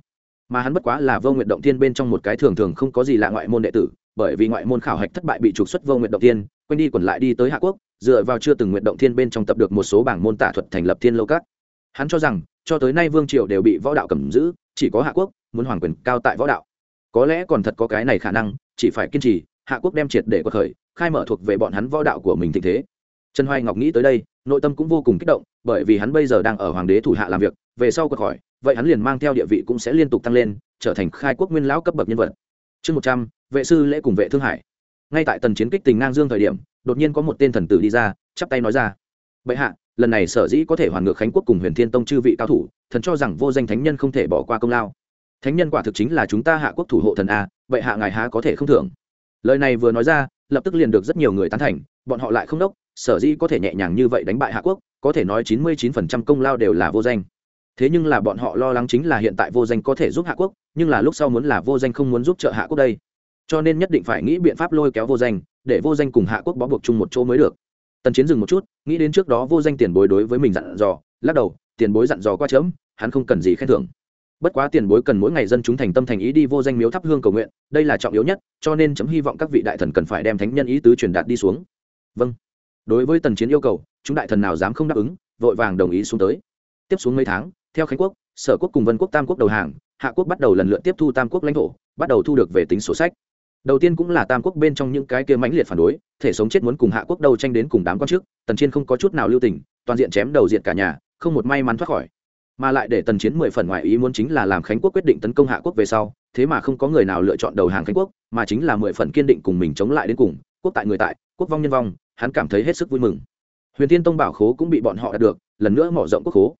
A: Mà hắn bất quá là vô nguyện động tiên bên trong một cái thường thường không có gì là ngoại môn đệ tử, bởi vì ngoại môn khảo hạch thất bại bị trục xuất vô nguyện động tiên quanh đi quẩn lại đi tới hạ quốc, dựa vào chưa từng nguyện động thiên bên trong tập được một số bảng môn tả thuật thành lập thiên lâu các. Hắn cho rằng, cho tới nay vương triều đều bị võ đạo cầm giữ, chỉ có hạ quốc muốn hoàng quyền cao tại võ đạo. Có lẽ còn thật có cái này khả năng, chỉ phải kiên trì, hạ quốc đem triệt để cuộc khởi, khai mở thuộc về bọn hắn võ đạo của mình tình thế trần hoài ngọc nghĩ tới đây, nội tâm cũng vô cùng kích động, bởi vì hắn bây giờ đang ở hoàng đế thủ hạ làm việc, về sau cuộc khỏi, vậy hắn liền mang theo địa vị cũng sẽ liên tục tăng lên, trở thành khai quốc nguyên lão cấp bậc nhân vật. Chương một trăm, vệ sư lễ cùng vệ thương hải. Ngay tại tần chiến kích tình ngang dương thời điểm, đột nhiên có một tên thần tử đi ra, chắp tay nói ra. Bệ hạ, lần này sở dĩ có thể hoàn ngược khánh quốc cùng huyền thiên tông chư vị cao thủ, thần cho rằng vô danh thánh nhân không thể bỏ qua công lao. Thánh nhân quả thực chính là chúng ta hạ quốc thủ hộ thần a, bệ hạ ngài há có thể không thưởng. Lời này vừa nói ra, lập tức liền được rất nhiều người tán thành bọn họ lại không đốc, sở dĩ có thể nhẹ nhàng như vậy đánh bại hạ quốc, có thể nói chín mươi chín phần trăm công lao đều là vô danh. Thế nhưng là bọn họ lo lắng chính là hiện tại vô danh có thể giúp hạ quốc, nhưng là lúc sau muốn là vô danh không muốn giúp trợ hạ quốc đây. Cho nên nhất định phải nghĩ biện pháp lôi kéo vô danh, để vô danh cùng hạ quốc bó buộc chung một chỗ mới được. Tần chiến dừng một chút, nghĩ đến trước đó vô danh tiền bối đối với mình dặn dò, lắc đầu, tiền bối dặn dò qua chớm, hắn không cần gì khen thưởng. Bất quá tiền bối cần mỗi ngày dân chúng thành tâm thành ý đi vô danh miếu thắp hương cầu nguyện, đây là trọng yếu nhất, cho nên chấm hy vọng các vị đại thần cần phải đem thánh nhân ý tứ truyền đạt đi xuống vâng. Đối với tần chiến yêu cầu, chúng đại thần nào dám không đáp ứng, vội vàng đồng ý xuống tới. Tiếp xuống mấy tháng, theo khánh quốc, sở quốc cùng vân quốc tam quốc đầu hàng, hạ quốc bắt đầu lần lượt tiếp thu tam quốc lãnh thổ, bắt đầu thu được về tính sổ sách. Đầu tiên cũng là tam quốc bên trong những cái kia mãnh liệt phản đối, thể sống chết muốn cùng hạ quốc đầu tranh đến cùng đám con trước, tần chiến không có chút nào lưu tình, toàn diện chém đầu diện cả nhà, không một may mắn thoát khỏi. Mà lại để tần chiến mười phần ngoại ý muốn chính là làm khánh quốc quyết định tấn công hạ quốc về sau, thế mà không có người nào lựa chọn đầu hàng khánh quốc, mà chính là mười phần kiên định cùng mình chống lại đến cùng quốc tại người tại, quốc vong nhân vong, hắn cảm thấy hết sức vui mừng. Huyền tiên tông bảo khố cũng bị bọn họ đạt được, lần nữa mở rộng quốc khố.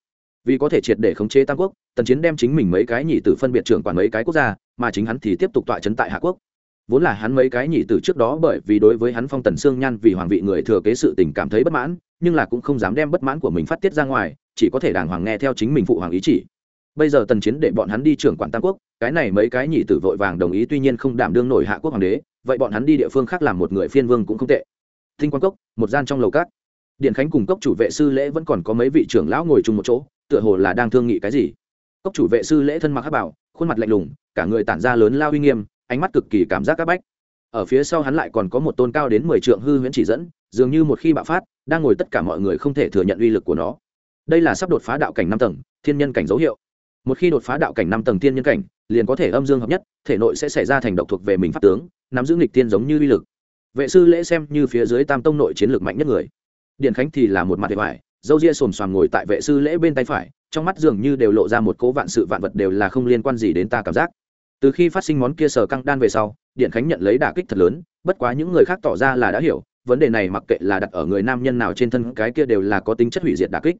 A: Vì có thể triệt để khống chế tam quốc, tần chiến đem chính mình mấy cái nhị tử phân biệt trưởng quản mấy cái quốc gia, mà chính hắn thì tiếp tục tọa chấn tại hạ quốc. Vốn là hắn mấy cái nhị tử trước đó bởi vì đối với hắn phong tần sương nhan vì hoàng vị người thừa kế sự tình cảm thấy bất mãn, nhưng là cũng không dám đem bất mãn của mình phát tiết ra ngoài, chỉ có thể đàng hoàng nghe theo chính mình phụ hoàng ý chỉ. Bây giờ tần chiến để bọn hắn đi trưởng quản tam quốc, cái này mấy cái nhị tử vội vàng đồng ý tuy nhiên không đảm đương nổi hạ quốc hoàng đế vậy bọn hắn đi địa phương khác làm một người phiên vương cũng không tệ. Tinh quang cốc, một gian trong lầu cát điện khánh cùng cốc chủ vệ sư lễ vẫn còn có mấy vị trưởng lão ngồi chung một chỗ, tựa hồ là đang thương nghị cái gì. Cốc chủ vệ sư lễ thân mặc hát bảo, khuôn mặt lạnh lùng, cả người tản ra lớn lao uy nghiêm, ánh mắt cực kỳ cảm giác các bách. Ở phía sau hắn lại còn có một tôn cao đến mười trượng hư huyễn chỉ dẫn, dường như một khi bạo phát, đang ngồi tất cả mọi người không thể thừa nhận uy lực của nó. Đây là sắp đột phá đạo cảnh năm tầng, thiên nhân cảnh dấu hiệu. Một khi đột phá đạo cảnh năm tầng thiên nhân cảnh, liền có thể âm dương hợp nhất, thể nội sẽ xảy ra thành độc thuộc về mình pháp tướng nắm giữ nghịch tiên giống như uy lực. Vệ sư lễ xem như phía dưới tam tông nội chiến lược mạnh nhất người. Điện khánh thì là một mặt hệ vải dâu ria xồm xoàm ngồi tại vệ sư lễ bên tay phải, trong mắt dường như đều lộ ra một cố vạn sự vạn vật đều là không liên quan gì đến ta cảm giác. Từ khi phát sinh món kia sờ căng đan về sau, điện khánh nhận lấy đả kích thật lớn, bất quá những người khác tỏ ra là đã hiểu, vấn đề này mặc kệ là đặt ở người nam nhân nào trên thân cái kia đều là có tính chất hủy diệt đả kích.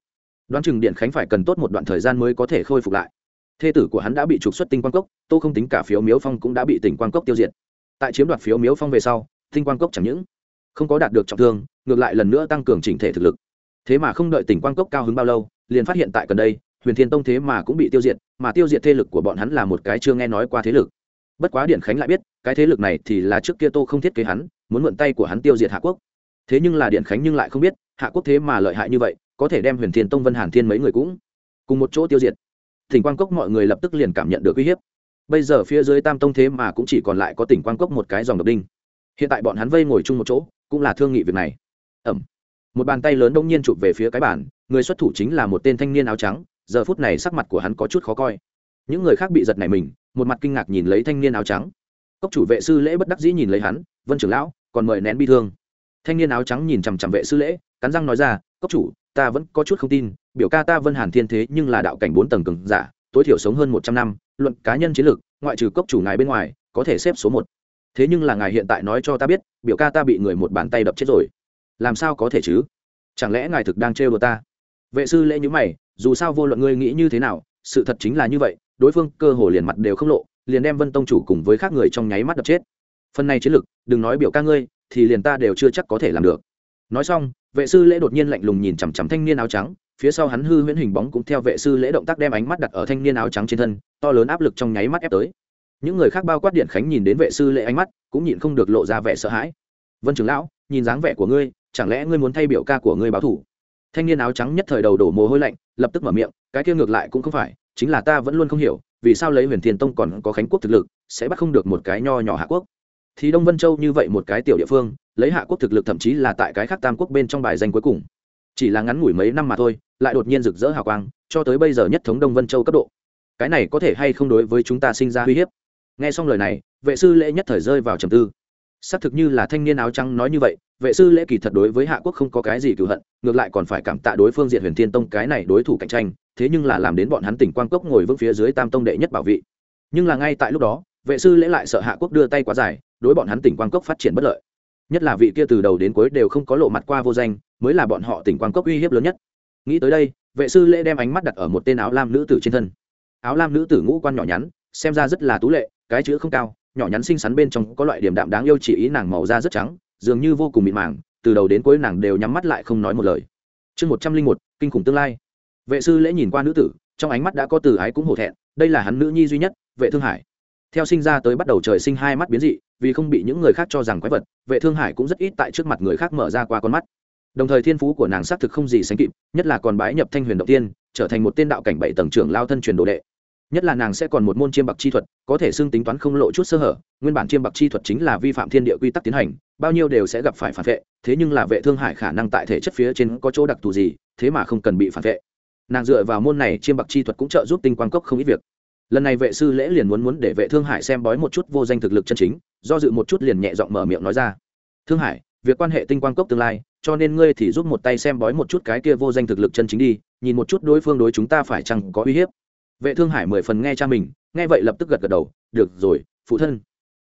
A: Đoán chừng điện khánh phải cần tốt một đoạn thời gian mới có thể khôi phục lại. Thê tử của hắn đã bị trục xuất tinh quang cốc, tô không tính cả phiếu miếu phong cũng đã bị tỉnh quang cốc tiêu diệt tại chiếm đoạt phiếu miếu phong về sau, tinh quang cốc chẳng những không có đạt được trọng thương, ngược lại lần nữa tăng cường chỉnh thể thực lực. Thế mà không đợi tỉnh quang cốc cao hứng bao lâu, liền phát hiện tại gần đây, huyền thiên tông thế mà cũng bị tiêu diệt, mà tiêu diệt thế lực của bọn hắn là một cái chưa nghe nói qua thế lực. Bất quá điện khánh lại biết, cái thế lực này thì là trước kia tô không thiết kế hắn, muốn mượn tay của hắn tiêu diệt hạ quốc. Thế nhưng là điện khánh nhưng lại không biết, hạ quốc thế mà lợi hại như vậy, có thể đem huyền thiên tông vân hàn thiên mấy người cũng cùng một chỗ tiêu diệt. Thỉnh quang cốc mọi người lập tức liền cảm nhận được uy hiếp bây giờ phía dưới tam tông thế mà cũng chỉ còn lại có tỉnh quang cốc một cái dòng độc đinh. Hiện tại bọn hắn vây ngồi chung một chỗ, cũng là thương nghị việc này. Ẩm. Một bàn tay lớn đông nhiên chụp về phía cái bản người xuất thủ chính là một tên thanh niên áo trắng, giờ phút này sắc mặt của hắn có chút khó coi. Những người khác bị giật này mình, một mặt kinh ngạc nhìn lấy thanh niên áo trắng. Cốc chủ vệ sư lễ bất đắc dĩ nhìn lấy hắn, vân trưởng lão, còn mời nén bi thương. Thanh niên áo trắng nhìn chằm chằm vệ sư lễ, cắn răng nói ra, cốc chủ, ta vẫn có chút không tin, biểu ca ta vân hàn thiên thế nhưng là đạo cảnh bốn tầng cường giả, tối thiểu sống hơn một trăm năm luận cá nhân chiến lược, ngoại trừ cốc chủ ngài bên ngoài, có thể xếp số một. Thế nhưng là ngài hiện tại nói cho ta biết, biểu ca ta bị người một bàn tay đập chết rồi. Làm sao có thể chứ? Chẳng lẽ ngài thực đang trêu đùa ta? Vệ sư lễ nhữ mày, dù sao vô luận ngươi nghĩ như thế nào, sự thật chính là như vậy, đối phương cơ hồ liền mặt đều không lộ, liền đem vân tông chủ cùng với khác người trong nháy mắt đập chết. Phần này chiến lược, đừng nói biểu ca ngươi, thì liền ta đều chưa chắc có thể làm được. Nói xong, vệ sư lễ đột nhiên lạnh lùng nhìn chằm chằm thanh niên áo trắng phía sau hắn hư huyễn hình bóng cũng theo vệ sư lễ động tác đem ánh mắt đặt ở thanh niên áo trắng trên thân, to lớn áp lực trong nháy mắt ép tới. Những người khác bao quát điện khánh nhìn đến vệ sư lễ ánh mắt, cũng nhịn không được lộ ra vẻ sợ hãi. Vân trưởng lão, nhìn dáng vẻ của ngươi, chẳng lẽ ngươi muốn thay biểu ca của ngươi báo thủ? Thanh niên áo trắng nhất thời đầu đổ mồ hôi lạnh, lập tức mở miệng, cái kia ngược lại cũng không phải, chính là ta vẫn luôn không hiểu, vì sao lấy huyền thiên tông còn có khánh quốc thực lực, sẽ bắt không được một cái nho nhỏ hạ quốc? Thì đông vân châu như vậy một cái tiểu địa phương, lấy hạ quốc thực lực thậm chí là tại cái khác tam quốc bên trong bài danh cuối cùng. Chỉ là ngắn ngủi mấy năm mà thôi lại đột nhiên rực rỡ hào quang, cho tới bây giờ nhất thống đông vân châu cấp độ. Cái này có thể hay không đối với chúng ta sinh ra uy hiếp? Nghe xong lời này, vệ sư lễ nhất thời rơi vào trầm tư. Xác thực như là thanh niên áo trắng nói như vậy, vệ sư lễ kỳ thật đối với hạ quốc không có cái gì cựu hận, ngược lại còn phải cảm tạ đối phương diện huyền thiên tông cái này đối thủ cạnh tranh, thế nhưng là làm đến bọn hắn tỉnh quang cốc ngồi vững phía dưới tam tông đệ nhất bảo vị. Nhưng là ngay tại lúc đó, vệ sư lễ lại sợ hạ quốc đưa tay quá dài, đối bọn hắn tỉnh quang cốc phát triển bất lợi. Nhất là vị kia từ đầu đến cuối đều không có lộ mặt qua vô danh, mới là bọn họ tỉnh quang cốc uy hiếp lớn nhất nghĩ tới đây, vệ sư lễ đem ánh mắt đặt ở một tên áo lam nữ tử trên thân. Áo lam nữ tử ngũ quan nhỏ nhắn, xem ra rất là tú lệ, cái chữ không cao, nhỏ nhắn xinh xắn bên trong có loại điểm đạm đáng yêu chỉ ý nàng màu da rất trắng, dường như vô cùng mịn màng, từ đầu đến cuối nàng đều nhắm mắt lại không nói một lời. Chương một trăm linh một, kinh khủng tương lai. Vệ sư lễ nhìn qua nữ tử, trong ánh mắt đã có từ ái cũng hổ thẹn, đây là hắn nữ nhi duy nhất, vệ thương hải. Theo sinh ra tới bắt đầu trời sinh hai mắt biến dị, vì không bị những người khác cho rằng quái vật, vệ thương hải cũng rất ít tại trước mặt người khác mở ra qua con mắt đồng thời thiên phú của nàng xác thực không gì sánh kịp, nhất là còn bái nhập thanh huyền động tiên, trở thành một tên đạo cảnh bảy tầng trưởng lao thân truyền đồ đệ. Nhất là nàng sẽ còn một môn chiêm bạc chi thuật, có thể xưng tính toán không lộ chút sơ hở, nguyên bản chiêm bạc chi thuật chính là vi phạm thiên địa quy tắc tiến hành, bao nhiêu đều sẽ gặp phải phản vệ, thế nhưng là vệ thương hải khả năng tại thể chất phía trên có chỗ đặc thù gì, thế mà không cần bị phản vệ. Nàng dựa vào môn này chiêm bạc chi thuật cũng trợ giúp tinh quang cốc không ít việc. Lần này vệ sư lễ liền muốn muốn để vệ thương hải xem bói một chút vô danh thực lực chân chính, do dự một chút liền nhẹ giọng mở miệng nói ra. Thương hải việc quan hệ tinh quang cốc tương lai cho nên ngươi thì giúp một tay xem bói một chút cái kia vô danh thực lực chân chính đi, nhìn một chút đối phương đối chúng ta phải chăng có uy hiếp. Vệ thương hải mười phần nghe cha mình, nghe vậy lập tức gật gật đầu, được rồi, phụ thân.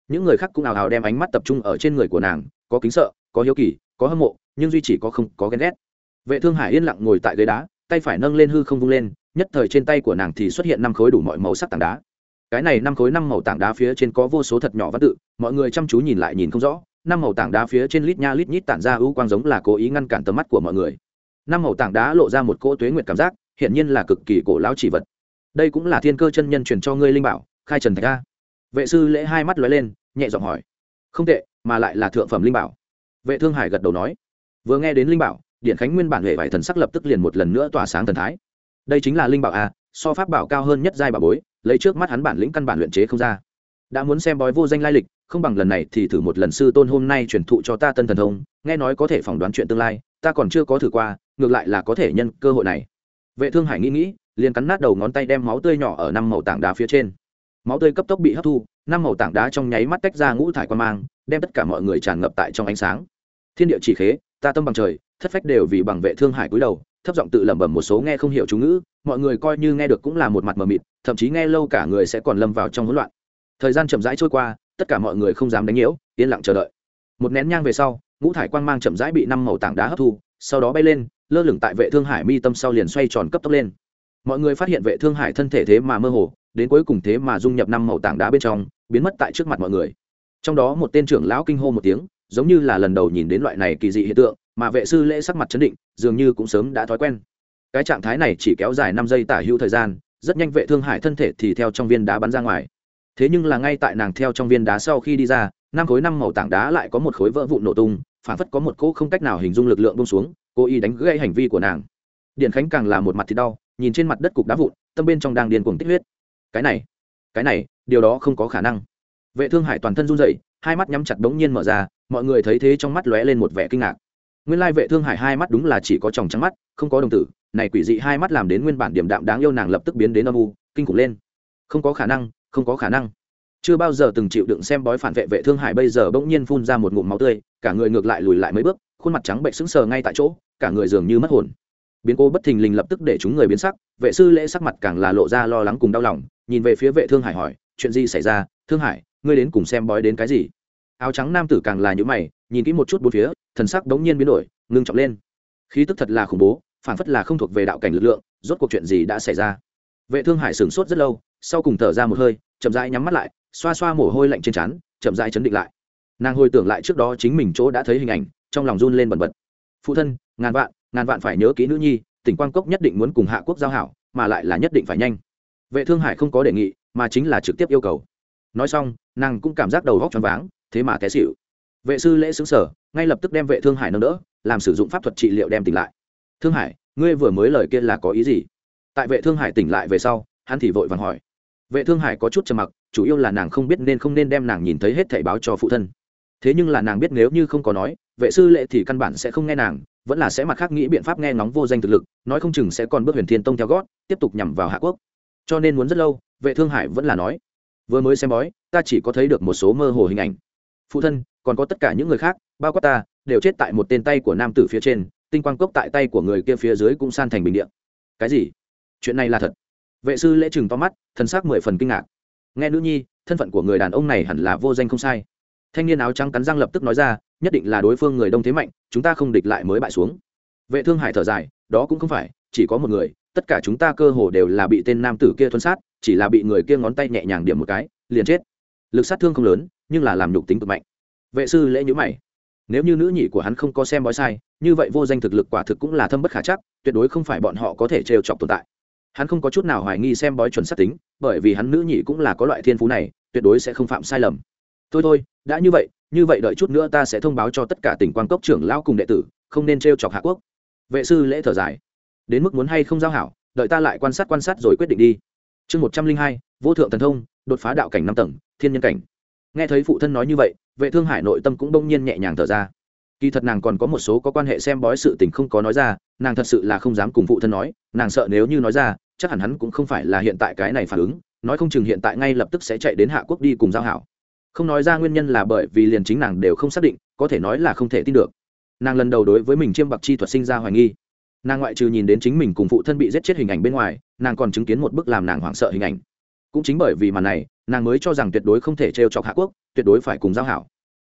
A: Những người khác cũng ào ào đem ánh mắt tập trung ở trên người của nàng, có kính sợ, có hiếu kỳ, có hâm mộ, nhưng duy chỉ có không có ghen ghét. Vệ thương hải yên lặng ngồi tại ghế đá, tay phải nâng lên hư không vung lên, nhất thời trên tay của nàng thì xuất hiện năm khối đủ mọi màu sắc tảng đá. Cái này năm khối năm màu tảng đá phía trên có vô số thật nhỏ văn tự, mọi người chăm chú nhìn lại nhìn không rõ năm màu tảng đá phía trên lít nha lít nhít tản ra ưu quang giống là cố ý ngăn cản tầm mắt của mọi người. Năm màu tảng đá lộ ra một cỗ tuế nguyệt cảm giác hiện nhiên là cực kỳ cổ lão chỉ vật. Đây cũng là thiên cơ chân nhân truyền cho ngươi linh bảo, khai trần thạch a. Vệ sư lễ hai mắt lóe lên, nhẹ giọng hỏi. Không tệ, mà lại là thượng phẩm linh bảo. Vệ thương hải gật đầu nói. Vừa nghe đến linh bảo, điện khánh nguyên bản hệ vải thần sắc lập tức liền một lần nữa tỏa sáng thần thái. Đây chính là linh bảo a, so pháp bảo cao hơn nhất giai bảo bối, lấy trước mắt hắn bản lĩnh căn bản luyện chế không ra đã muốn xem bói vô danh lai lịch, không bằng lần này thì thử một lần sư tôn hôm nay truyền thụ cho ta tân thần thông, nghe nói có thể phỏng đoán chuyện tương lai, ta còn chưa có thử qua, ngược lại là có thể nhân cơ hội này. Vệ thương hải nghĩ nghĩ, liền cắn nát đầu ngón tay đem máu tươi nhỏ ở năm màu tảng đá phía trên. Máu tươi cấp tốc bị hấp thu, năm màu tảng đá trong nháy mắt tách ra ngũ thải quan mang, đem tất cả mọi người tràn ngập tại trong ánh sáng. Thiên địa chỉ khế, ta tâm bằng trời, thất phách đều vì bằng vệ thương hải cúi đầu, thấp giọng tự lẩm bẩm một số nghe không hiểu chú ngữ, mọi người coi như nghe được cũng là một mặt mờ mịt, thậm chí nghe lâu cả người sẽ còn lâm vào trong hỗn loạn thời gian chậm rãi trôi qua, tất cả mọi người không dám đánh nhiễu, yên lặng chờ đợi. Một nén nhang về sau, ngũ thải quang mang chậm rãi bị năm màu tảng đá hấp thu, sau đó bay lên, lơ lửng tại vệ thương hải mi tâm sau liền xoay tròn cấp tốc lên. Mọi người phát hiện vệ thương hải thân thể thế mà mơ hồ, đến cuối cùng thế mà dung nhập năm màu tảng đá bên trong, biến mất tại trước mặt mọi người. Trong đó một tên trưởng lão kinh hô một tiếng, giống như là lần đầu nhìn đến loại này kỳ dị hiện tượng, mà vệ sư lễ sắc mặt chấn định, dường như cũng sớm đã thói quen. Cái trạng thái này chỉ kéo dài năm giây tả hữu thời gian, rất nhanh vệ thương hải thân thể thì theo trong viên đá bắn ra ngoài thế nhưng là ngay tại nàng theo trong viên đá sau khi đi ra, năm khối năm màu tảng đá lại có một khối vỡ vụn nổ tung phản phất có một cỗ không cách nào hình dung lực lượng bông xuống, cố ý đánh gây hành vi của nàng. Điện khánh càng là một mặt thì đau, nhìn trên mặt đất cục đá vụn, tâm bên trong đang điên cuồng tích huyết. Cái này cái này, điều đó không có khả năng. Vệ thương hải toàn thân run rẩy, hai mắt nhắm chặt bỗng nhiên mở ra, mọi người thấy thế trong mắt lóe lên một vẻ kinh ngạc. Nguyên lai vệ thương hải hai mắt đúng là chỉ có tròng trắng mắt, không có đồng tử, này quỷ dị hai mắt làm đến nguyên bản điểm đạm đáng yêu nàng lập tức biến đến âm u, kinh khủng lên. Không có khả năng không có khả năng. Chưa bao giờ từng chịu đựng xem bói phản vệ vệ thương hải bây giờ bỗng nhiên phun ra một ngụm máu tươi, cả người ngược lại lùi lại mấy bước, khuôn mặt trắng bệnh sững sờ ngay tại chỗ, cả người dường như mất hồn. Biến cố bất thình lình lập tức để chúng người biến sắc, vệ sư lễ sắc mặt càng là lộ ra lo lắng cùng đau lòng, nhìn về phía vệ thương hải hỏi, chuyện gì xảy ra? Thương hải, ngươi đến cùng xem bói đến cái gì? Áo trắng nam tử càng là những mày, nhìn kỹ một chút bốn phía, thần sắc bỗng nhiên biến đổi, ngưng trọng lên. Khí tức thật là khủng bố, phản phất là không thuộc về đạo cảnh lực lượng, rốt cuộc chuyện gì đã xảy ra? Vệ thương hải sửng sốt rất lâu sau cùng thở ra một hơi, chậm rãi nhắm mắt lại, xoa xoa mồ hôi lạnh trên trán, chậm rãi chấn định lại. Nàng hồi tưởng lại trước đó chính mình chỗ đã thấy hình ảnh, trong lòng run lên bần bật. Phụ thân, ngàn vạn ngàn vạn phải nhớ kỹ nữ nhi, tỉnh quang cốc nhất định muốn cùng hạ quốc giao hảo, mà lại là nhất định phải nhanh. Vệ thương hải không có đề nghị, mà chính là trực tiếp yêu cầu. Nói xong, nàng cũng cảm giác đầu góc choáng váng, thế mà té xịu vệ sư lễ xứng sở, ngay lập tức đem vệ thương hải nâng đỡ, làm sử dụng pháp thuật trị liệu đem tỉnh lại. Thương hải, ngươi vừa mới lời kia là có ý gì? Tại vệ thương hải tỉnh lại về sau, hắn thì vội vàng hỏi vệ thương hải có chút trầm mặc, chủ yếu là nàng không biết nên không nên đem nàng nhìn thấy hết thảy báo cho phụ thân. Thế nhưng là nàng biết nếu như không có nói, vệ sư lệ thì căn bản sẽ không nghe nàng, vẫn là sẽ mặt khác nghĩ biện pháp nghe ngóng vô danh thực lực, nói không chừng sẽ còn bước huyền thiên tông theo gót, tiếp tục nhằm vào hạ quốc. Cho nên muốn rất lâu, vệ thương hải vẫn là nói, vừa mới xem bói, ta chỉ có thấy được một số mơ hồ hình ảnh. Phụ thân, còn có tất cả những người khác, bao quát ta, đều chết tại một tên tay của nam tử phía trên, tinh quang cốc tại tay của người kia phía dưới cũng san thành bình điện cái gì? Chuyện này là thật? Vệ sư lễ chừng to mắt thân xác mười phần kinh ngạc. Nghe nữ nhi, thân phận của người đàn ông này hẳn là vô danh không sai. Thanh niên áo trắng cắn răng lập tức nói ra, nhất định là đối phương người đông thế mạnh, chúng ta không địch lại mới bại xuống. Vệ thương hải thở dài, đó cũng không phải, chỉ có một người, tất cả chúng ta cơ hồ đều là bị tên nam tử kia thuân sát, chỉ là bị người kia ngón tay nhẹ nhàng điểm một cái, liền chết. Lực sát thương không lớn, nhưng là làm nhục tính cực mạnh. Vệ sư lễ nhữ mày. Nếu như nữ nhị của hắn không có xem bói sai, như vậy vô danh thực lực quả thực cũng là thâm bất khả chắc, tuyệt đối không phải bọn họ có thể trêu chọc tồn tại hắn không có chút nào hoài nghi xem bói chuẩn xác tính, bởi vì hắn nữ nhị cũng là có loại thiên phú này, tuyệt đối sẽ không phạm sai lầm. Thôi thôi, đã như vậy như vậy đợi chút nữa ta sẽ thông báo cho tất cả tỉnh quan cốc trưởng lao cùng đệ tử, không nên t r e o chọc hạ quốc. Vệ sư lễ thở dài. Đến mức muốn hay không giao hảo, đợi ta lại quan sát quan sát rồi quyết định đi. Chương một trăm linh hai, vô thượng thần thông, đột phá đạo cảnh năm tầng, thiên nhân cảnh. Nghe thấy phụ thân nói như vậy, vệ thương hải nội tâm cũng bỗng nhiên nhẹ nhàng thở ra kỳ thật nàng còn có một số có quan hệ xem bói sự tình không có nói ra, nàng thật sự là không dám cùng phụ thân nói, nàng sợ nếu như nói ra, chắc hẳn hắn cũng không phải là hiện tại cái này phản ứng, nói không chừng hiện tại ngay lập tức sẽ chạy đến hạ quốc đi cùng giao hảo. Không nói ra nguyên nhân là bởi vì liền chính nàng đều không xác định, có thể nói là không thể tin được. Nàng lần đầu đối với mình chiêm bạc chi thuật sinh ra hoài nghi. Nàng ngoại trừ nhìn đến chính mình cùng phụ thân bị giết chết hình ảnh bên ngoài, nàng còn chứng kiến một bức làm nàng hoảng sợ hình ảnh. Cũng chính bởi vì màn này, nàng mới cho rằng tuyệt đối không thể trêu chọc hạ quốc, tuyệt đối phải cùng giao hảo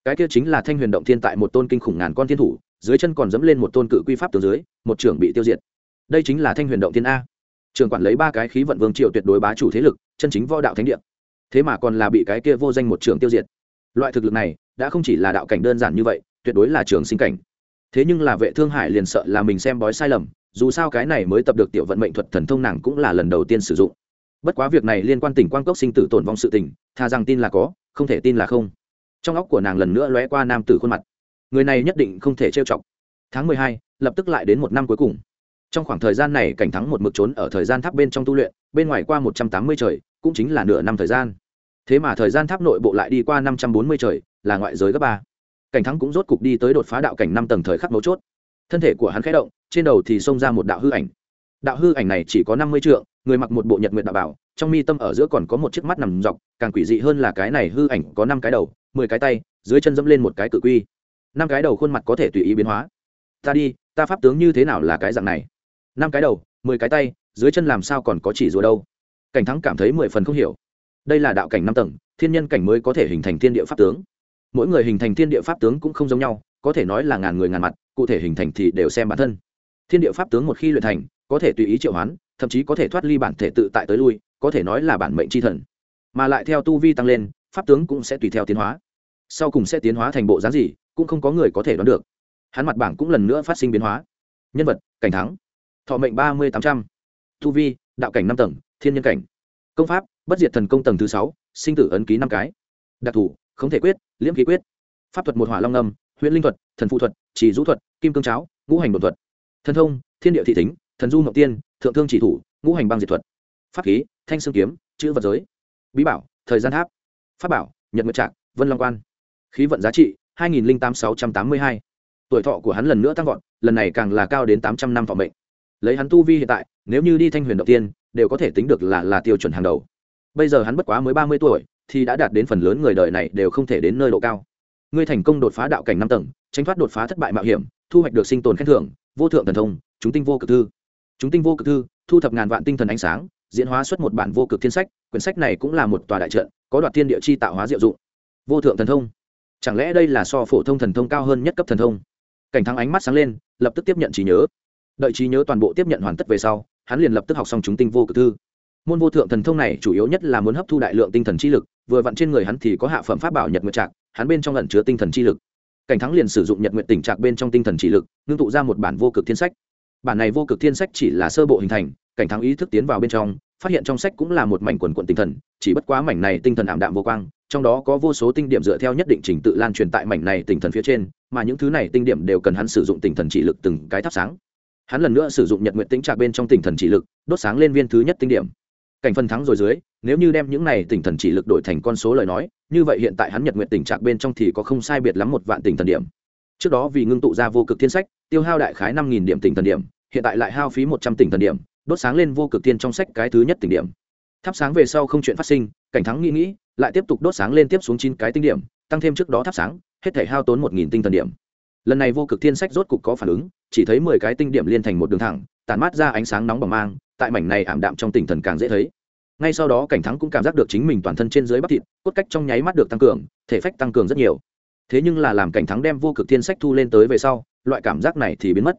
A: cái kia chính là thanh huyền động thiên tại một tôn kinh khủng ngàn con thiên thủ, dưới chân còn dẫm lên một tôn cự quy pháp từ dưới, một trưởng bị tiêu diệt. Đây chính là thanh huyền động thiên a. Trường quản lấy ba cái khí vận vương triệu tuyệt đối bá chủ thế lực, chân chính võ đạo thánh địa. Thế mà còn là bị cái kia vô danh một trường tiêu diệt. Loại thực lực này, đã không chỉ là đạo cảnh đơn giản như vậy, tuyệt đối là trường sinh cảnh. Thế nhưng là vệ thương hải liền sợ là mình xem bói sai lầm, dù sao cái này mới tập được tiểu vận mệnh thuật thần thông nàng cũng là lần đầu tiên sử dụng. Bất quá việc này liên quan tỉnh quan cốc sinh tử tổn vong sự tình thà rằng tin là có, không thể tin là không trong óc của nàng lần nữa lóe qua nam tử khuôn mặt. Người này nhất định không thể trêu chọc. Tháng mười hai, lập tức lại đến một năm cuối cùng. Trong khoảng thời gian này, cảnh thắng một mực trốn ở thời gian tháp bên trong tu luyện, bên ngoài qua một trăm tám mươi trời, cũng chính là nửa năm thời gian. Thế mà thời gian tháp nội bộ lại đi qua năm trăm bốn mươi trời, là ngoại giới gấp ba. Cảnh thắng cũng rốt cục đi tới đột phá đạo cảnh năm tầng thời khắc mấu chốt. Thân thể của hắn khẽ động, trên đầu thì xông ra một đạo hư ảnh. Đạo hư ảnh này chỉ có năm mươi trượng, người mặc một bộ nhật nguyện đạo bảo trong mi tâm ở giữa còn có một chiếc mắt nằm dọc, càng quỷ dị hơn là cái này hư ảnh có năm cái đầu, mười cái tay, dưới chân dẫm lên một cái cự quy. Năm cái đầu khuôn mặt có thể tùy ý biến hóa. Ta đi, ta pháp tướng như thế nào là cái dạng này? Năm cái đầu, mười cái tay, dưới chân làm sao còn có chỉ rùa đâu? Cảnh thắng cảm thấy mười phần không hiểu. Đây là đạo cảnh năm tầng, thiên nhân cảnh mới có thể hình thành thiên địa pháp tướng. Mỗi người hình thành thiên địa pháp tướng cũng không giống nhau, có thể nói là ngàn người ngàn mặt, cụ thể hình thành thì đều xem bản thân. Thiên địa pháp tướng một khi luyện thành, có thể tùy ý triệu hoán, thậm chí có thể thoát ly bản thể tự tại tới lui có thể nói là bản mệnh chi thần. Mà lại theo tu vi tăng lên, pháp tướng cũng sẽ tùy theo tiến hóa. Sau cùng sẽ tiến hóa thành bộ dáng gì, cũng không có người có thể đoán được. Hắn mặt bảng cũng lần nữa phát sinh biến hóa. Nhân vật, cảnh thắng. Thọ mệnh ba mươi tám trăm. Tu vi, đạo cảnh năm tầng, thiên nhân cảnh. Công pháp, bất diệt thần công tầng thứ sáu, sinh tử ấn ký năm cái. Đặc thù không thể quyết, liễm ký quyết. Pháp thuật một hỏa long âm huyện linh thuật, thần phụ thuật, chỉ rũ thuật, kim cương cháo, ngũ hành đột thuật. Thần thông, thiên địa thị tính thần du ngọc tiên, thượng thương chỉ thủ, ngũ hành băng diệt thuật. Pháp khí thanh sương kiếm, chữ vật giới, bí bảo, thời gian tháp, pháp bảo, nhật nguyệt trạc, vân long quan, khí vận giá trị, hai nghìn tám sáu trăm tám mươi hai. Tuổi thọ của hắn lần nữa tăng vọt, lần này càng là cao đến tám trăm năm thọ mệnh. Lấy hắn tu vi hiện tại, nếu như đi thanh huyền đầu tiên, đều có thể tính được là là tiêu chuẩn hàng đầu. Bây giờ hắn bất quá mới ba mươi tuổi, thì đã đạt đến phần lớn người đời này đều không thể đến nơi độ cao. Ngươi thành công đột phá đạo cảnh năm tầng, tránh thoát đột phá thất bại mạo hiểm, thu hoạch được sinh tồn khen thưởng, vô thượng thần thông, chúng tinh vô cực thư. Chúng tinh vô cực thư, thu thập ngàn vạn tinh thần ánh sáng diễn hóa xuất một bản vô cực thiên sách, quyển sách này cũng là một tòa đại trận, có đoạt thiên địa chi tạo hóa diệu dụng. Vô thượng thần thông. Chẳng lẽ đây là so phổ thông thần thông cao hơn nhất cấp thần thông? Cảnh thắng ánh mắt sáng lên, lập tức tiếp nhận trí nhớ. Đợi trí nhớ toàn bộ tiếp nhận hoàn tất về sau, hắn liền lập tức học xong chúng tinh vô cực thư. Môn vô thượng thần thông này chủ yếu nhất là muốn hấp thu đại lượng tinh thần chi lực, vừa vặn trên người hắn thì có hạ phẩm pháp bảo nhật nguyệt trạc, hắn bên trong lẩn chứa tinh thần chi lực. Cảnh thắng liền sử dụng nhật nguyện tình trạc bên trong tinh thần chỉ lực, ngưng tụ ra một bản vô cực thiên sách. Bản này vô cực thiên sách chỉ là sơ bộ hình thành, cảnh thắng ý thức tiến vào bên trong phát hiện trong sách cũng là một mảnh quần quận tinh thần, chỉ bất quá mảnh này tinh thần ảm đạm vô quang, trong đó có vô số tinh điểm dựa theo nhất định trình tự lan truyền tại mảnh này tinh thần phía trên, mà những thứ này tinh điểm đều cần hắn sử dụng tinh thần chỉ lực từng cái thắp sáng. Hắn lần nữa sử dụng nhật nguyện tính trạc bên trong tinh thần chỉ lực, đốt sáng lên viên thứ nhất tinh điểm. Cảnh phân thắng rồi dưới, nếu như đem những này tinh thần chỉ lực đổi thành con số lời nói, như vậy hiện tại hắn nhật nguyện tình trạc bên trong thì có không sai biệt lắm một vạn tinh thần điểm. Trước đó vì ngưng tụ ra vô cực thiên sách, tiêu hao đại khái năm nghìn điểm tinh thần điểm, hiện tại lại hao phí một trăm tinh thần điểm đốt sáng lên vô cực tiên trong sách cái thứ nhất tỉnh điểm. Thắp sáng về sau không chuyện phát sinh, cảnh thắng nghĩ nghĩ, lại tiếp tục đốt sáng lên tiếp xuống chín cái tinh điểm, tăng thêm trước đó thắp sáng, hết thể hao tốn một nghìn tinh thần điểm. Lần này vô cực thiên sách rốt cục có phản ứng, chỉ thấy mười cái tinh điểm liên thành một đường thẳng tàn mát ra ánh sáng nóng bỏng mang, tại mảnh này ảm đạm trong tinh thần càng dễ thấy. Ngay sau đó cảnh thắng cũng cảm giác được chính mình toàn thân trên dưới bắp thịt, cốt cách trong nháy mắt được tăng cường, thể phách tăng cường rất nhiều. Thế nhưng là làm cảnh thắng đem vô cực thiên sách thu lên tới về sau, loại cảm giác này thì biến mất.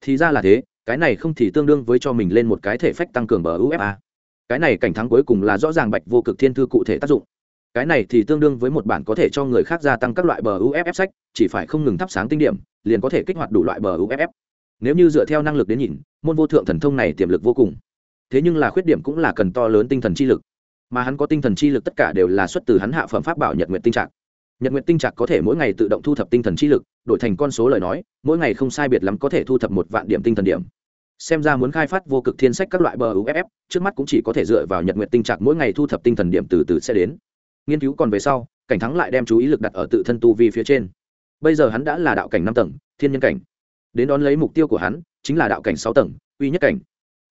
A: Thì ra là thế cái này không thì tương đương với cho mình lên một cái thể phách tăng cường bờ ufa cái này cảnh thắng cuối cùng là rõ ràng bạch vô cực thiên thư cụ thể tác dụng. Cái này thì tương đương với một bản có thể cho người khác gia tăng các loại bờ uff sách, chỉ phải không ngừng thắp sáng tinh điểm, liền có thể kích hoạt đủ loại bờ uff nếu như dựa theo năng lực đến nhìn, môn vô thượng thần thông này tiềm lực vô cùng. Thế nhưng là khuyết điểm cũng là cần to lớn tinh thần chi lực. Mà hắn có tinh thần chi lực tất cả đều là xuất từ hắn hạ phẩm pháp bảo nhật nguyện tinh trạng nhật nguyện tinh trạc có thể mỗi ngày tự động thu thập tinh thần chi lực, đổi thành con số lời nói, mỗi ngày không sai biệt lắm có thể thu thập một vạn điểm tinh thần điểm xem ra muốn khai phát vô cực thiên sách các loại bờ uff trước mắt cũng chỉ có thể dựa vào nhật nguyện tinh trạc mỗi ngày thu thập tinh thần điểm từ từ sẽ đến. Nghiên cứu còn về sau, cảnh thắng lại đem chú ý lực đặt ở tự thân tu vi phía trên. Bây giờ hắn đã là đạo cảnh năm tầng, thiên nhân cảnh. Đến đón lấy mục tiêu của hắn, chính là đạo cảnh sáu tầng, quy nhất cảnh.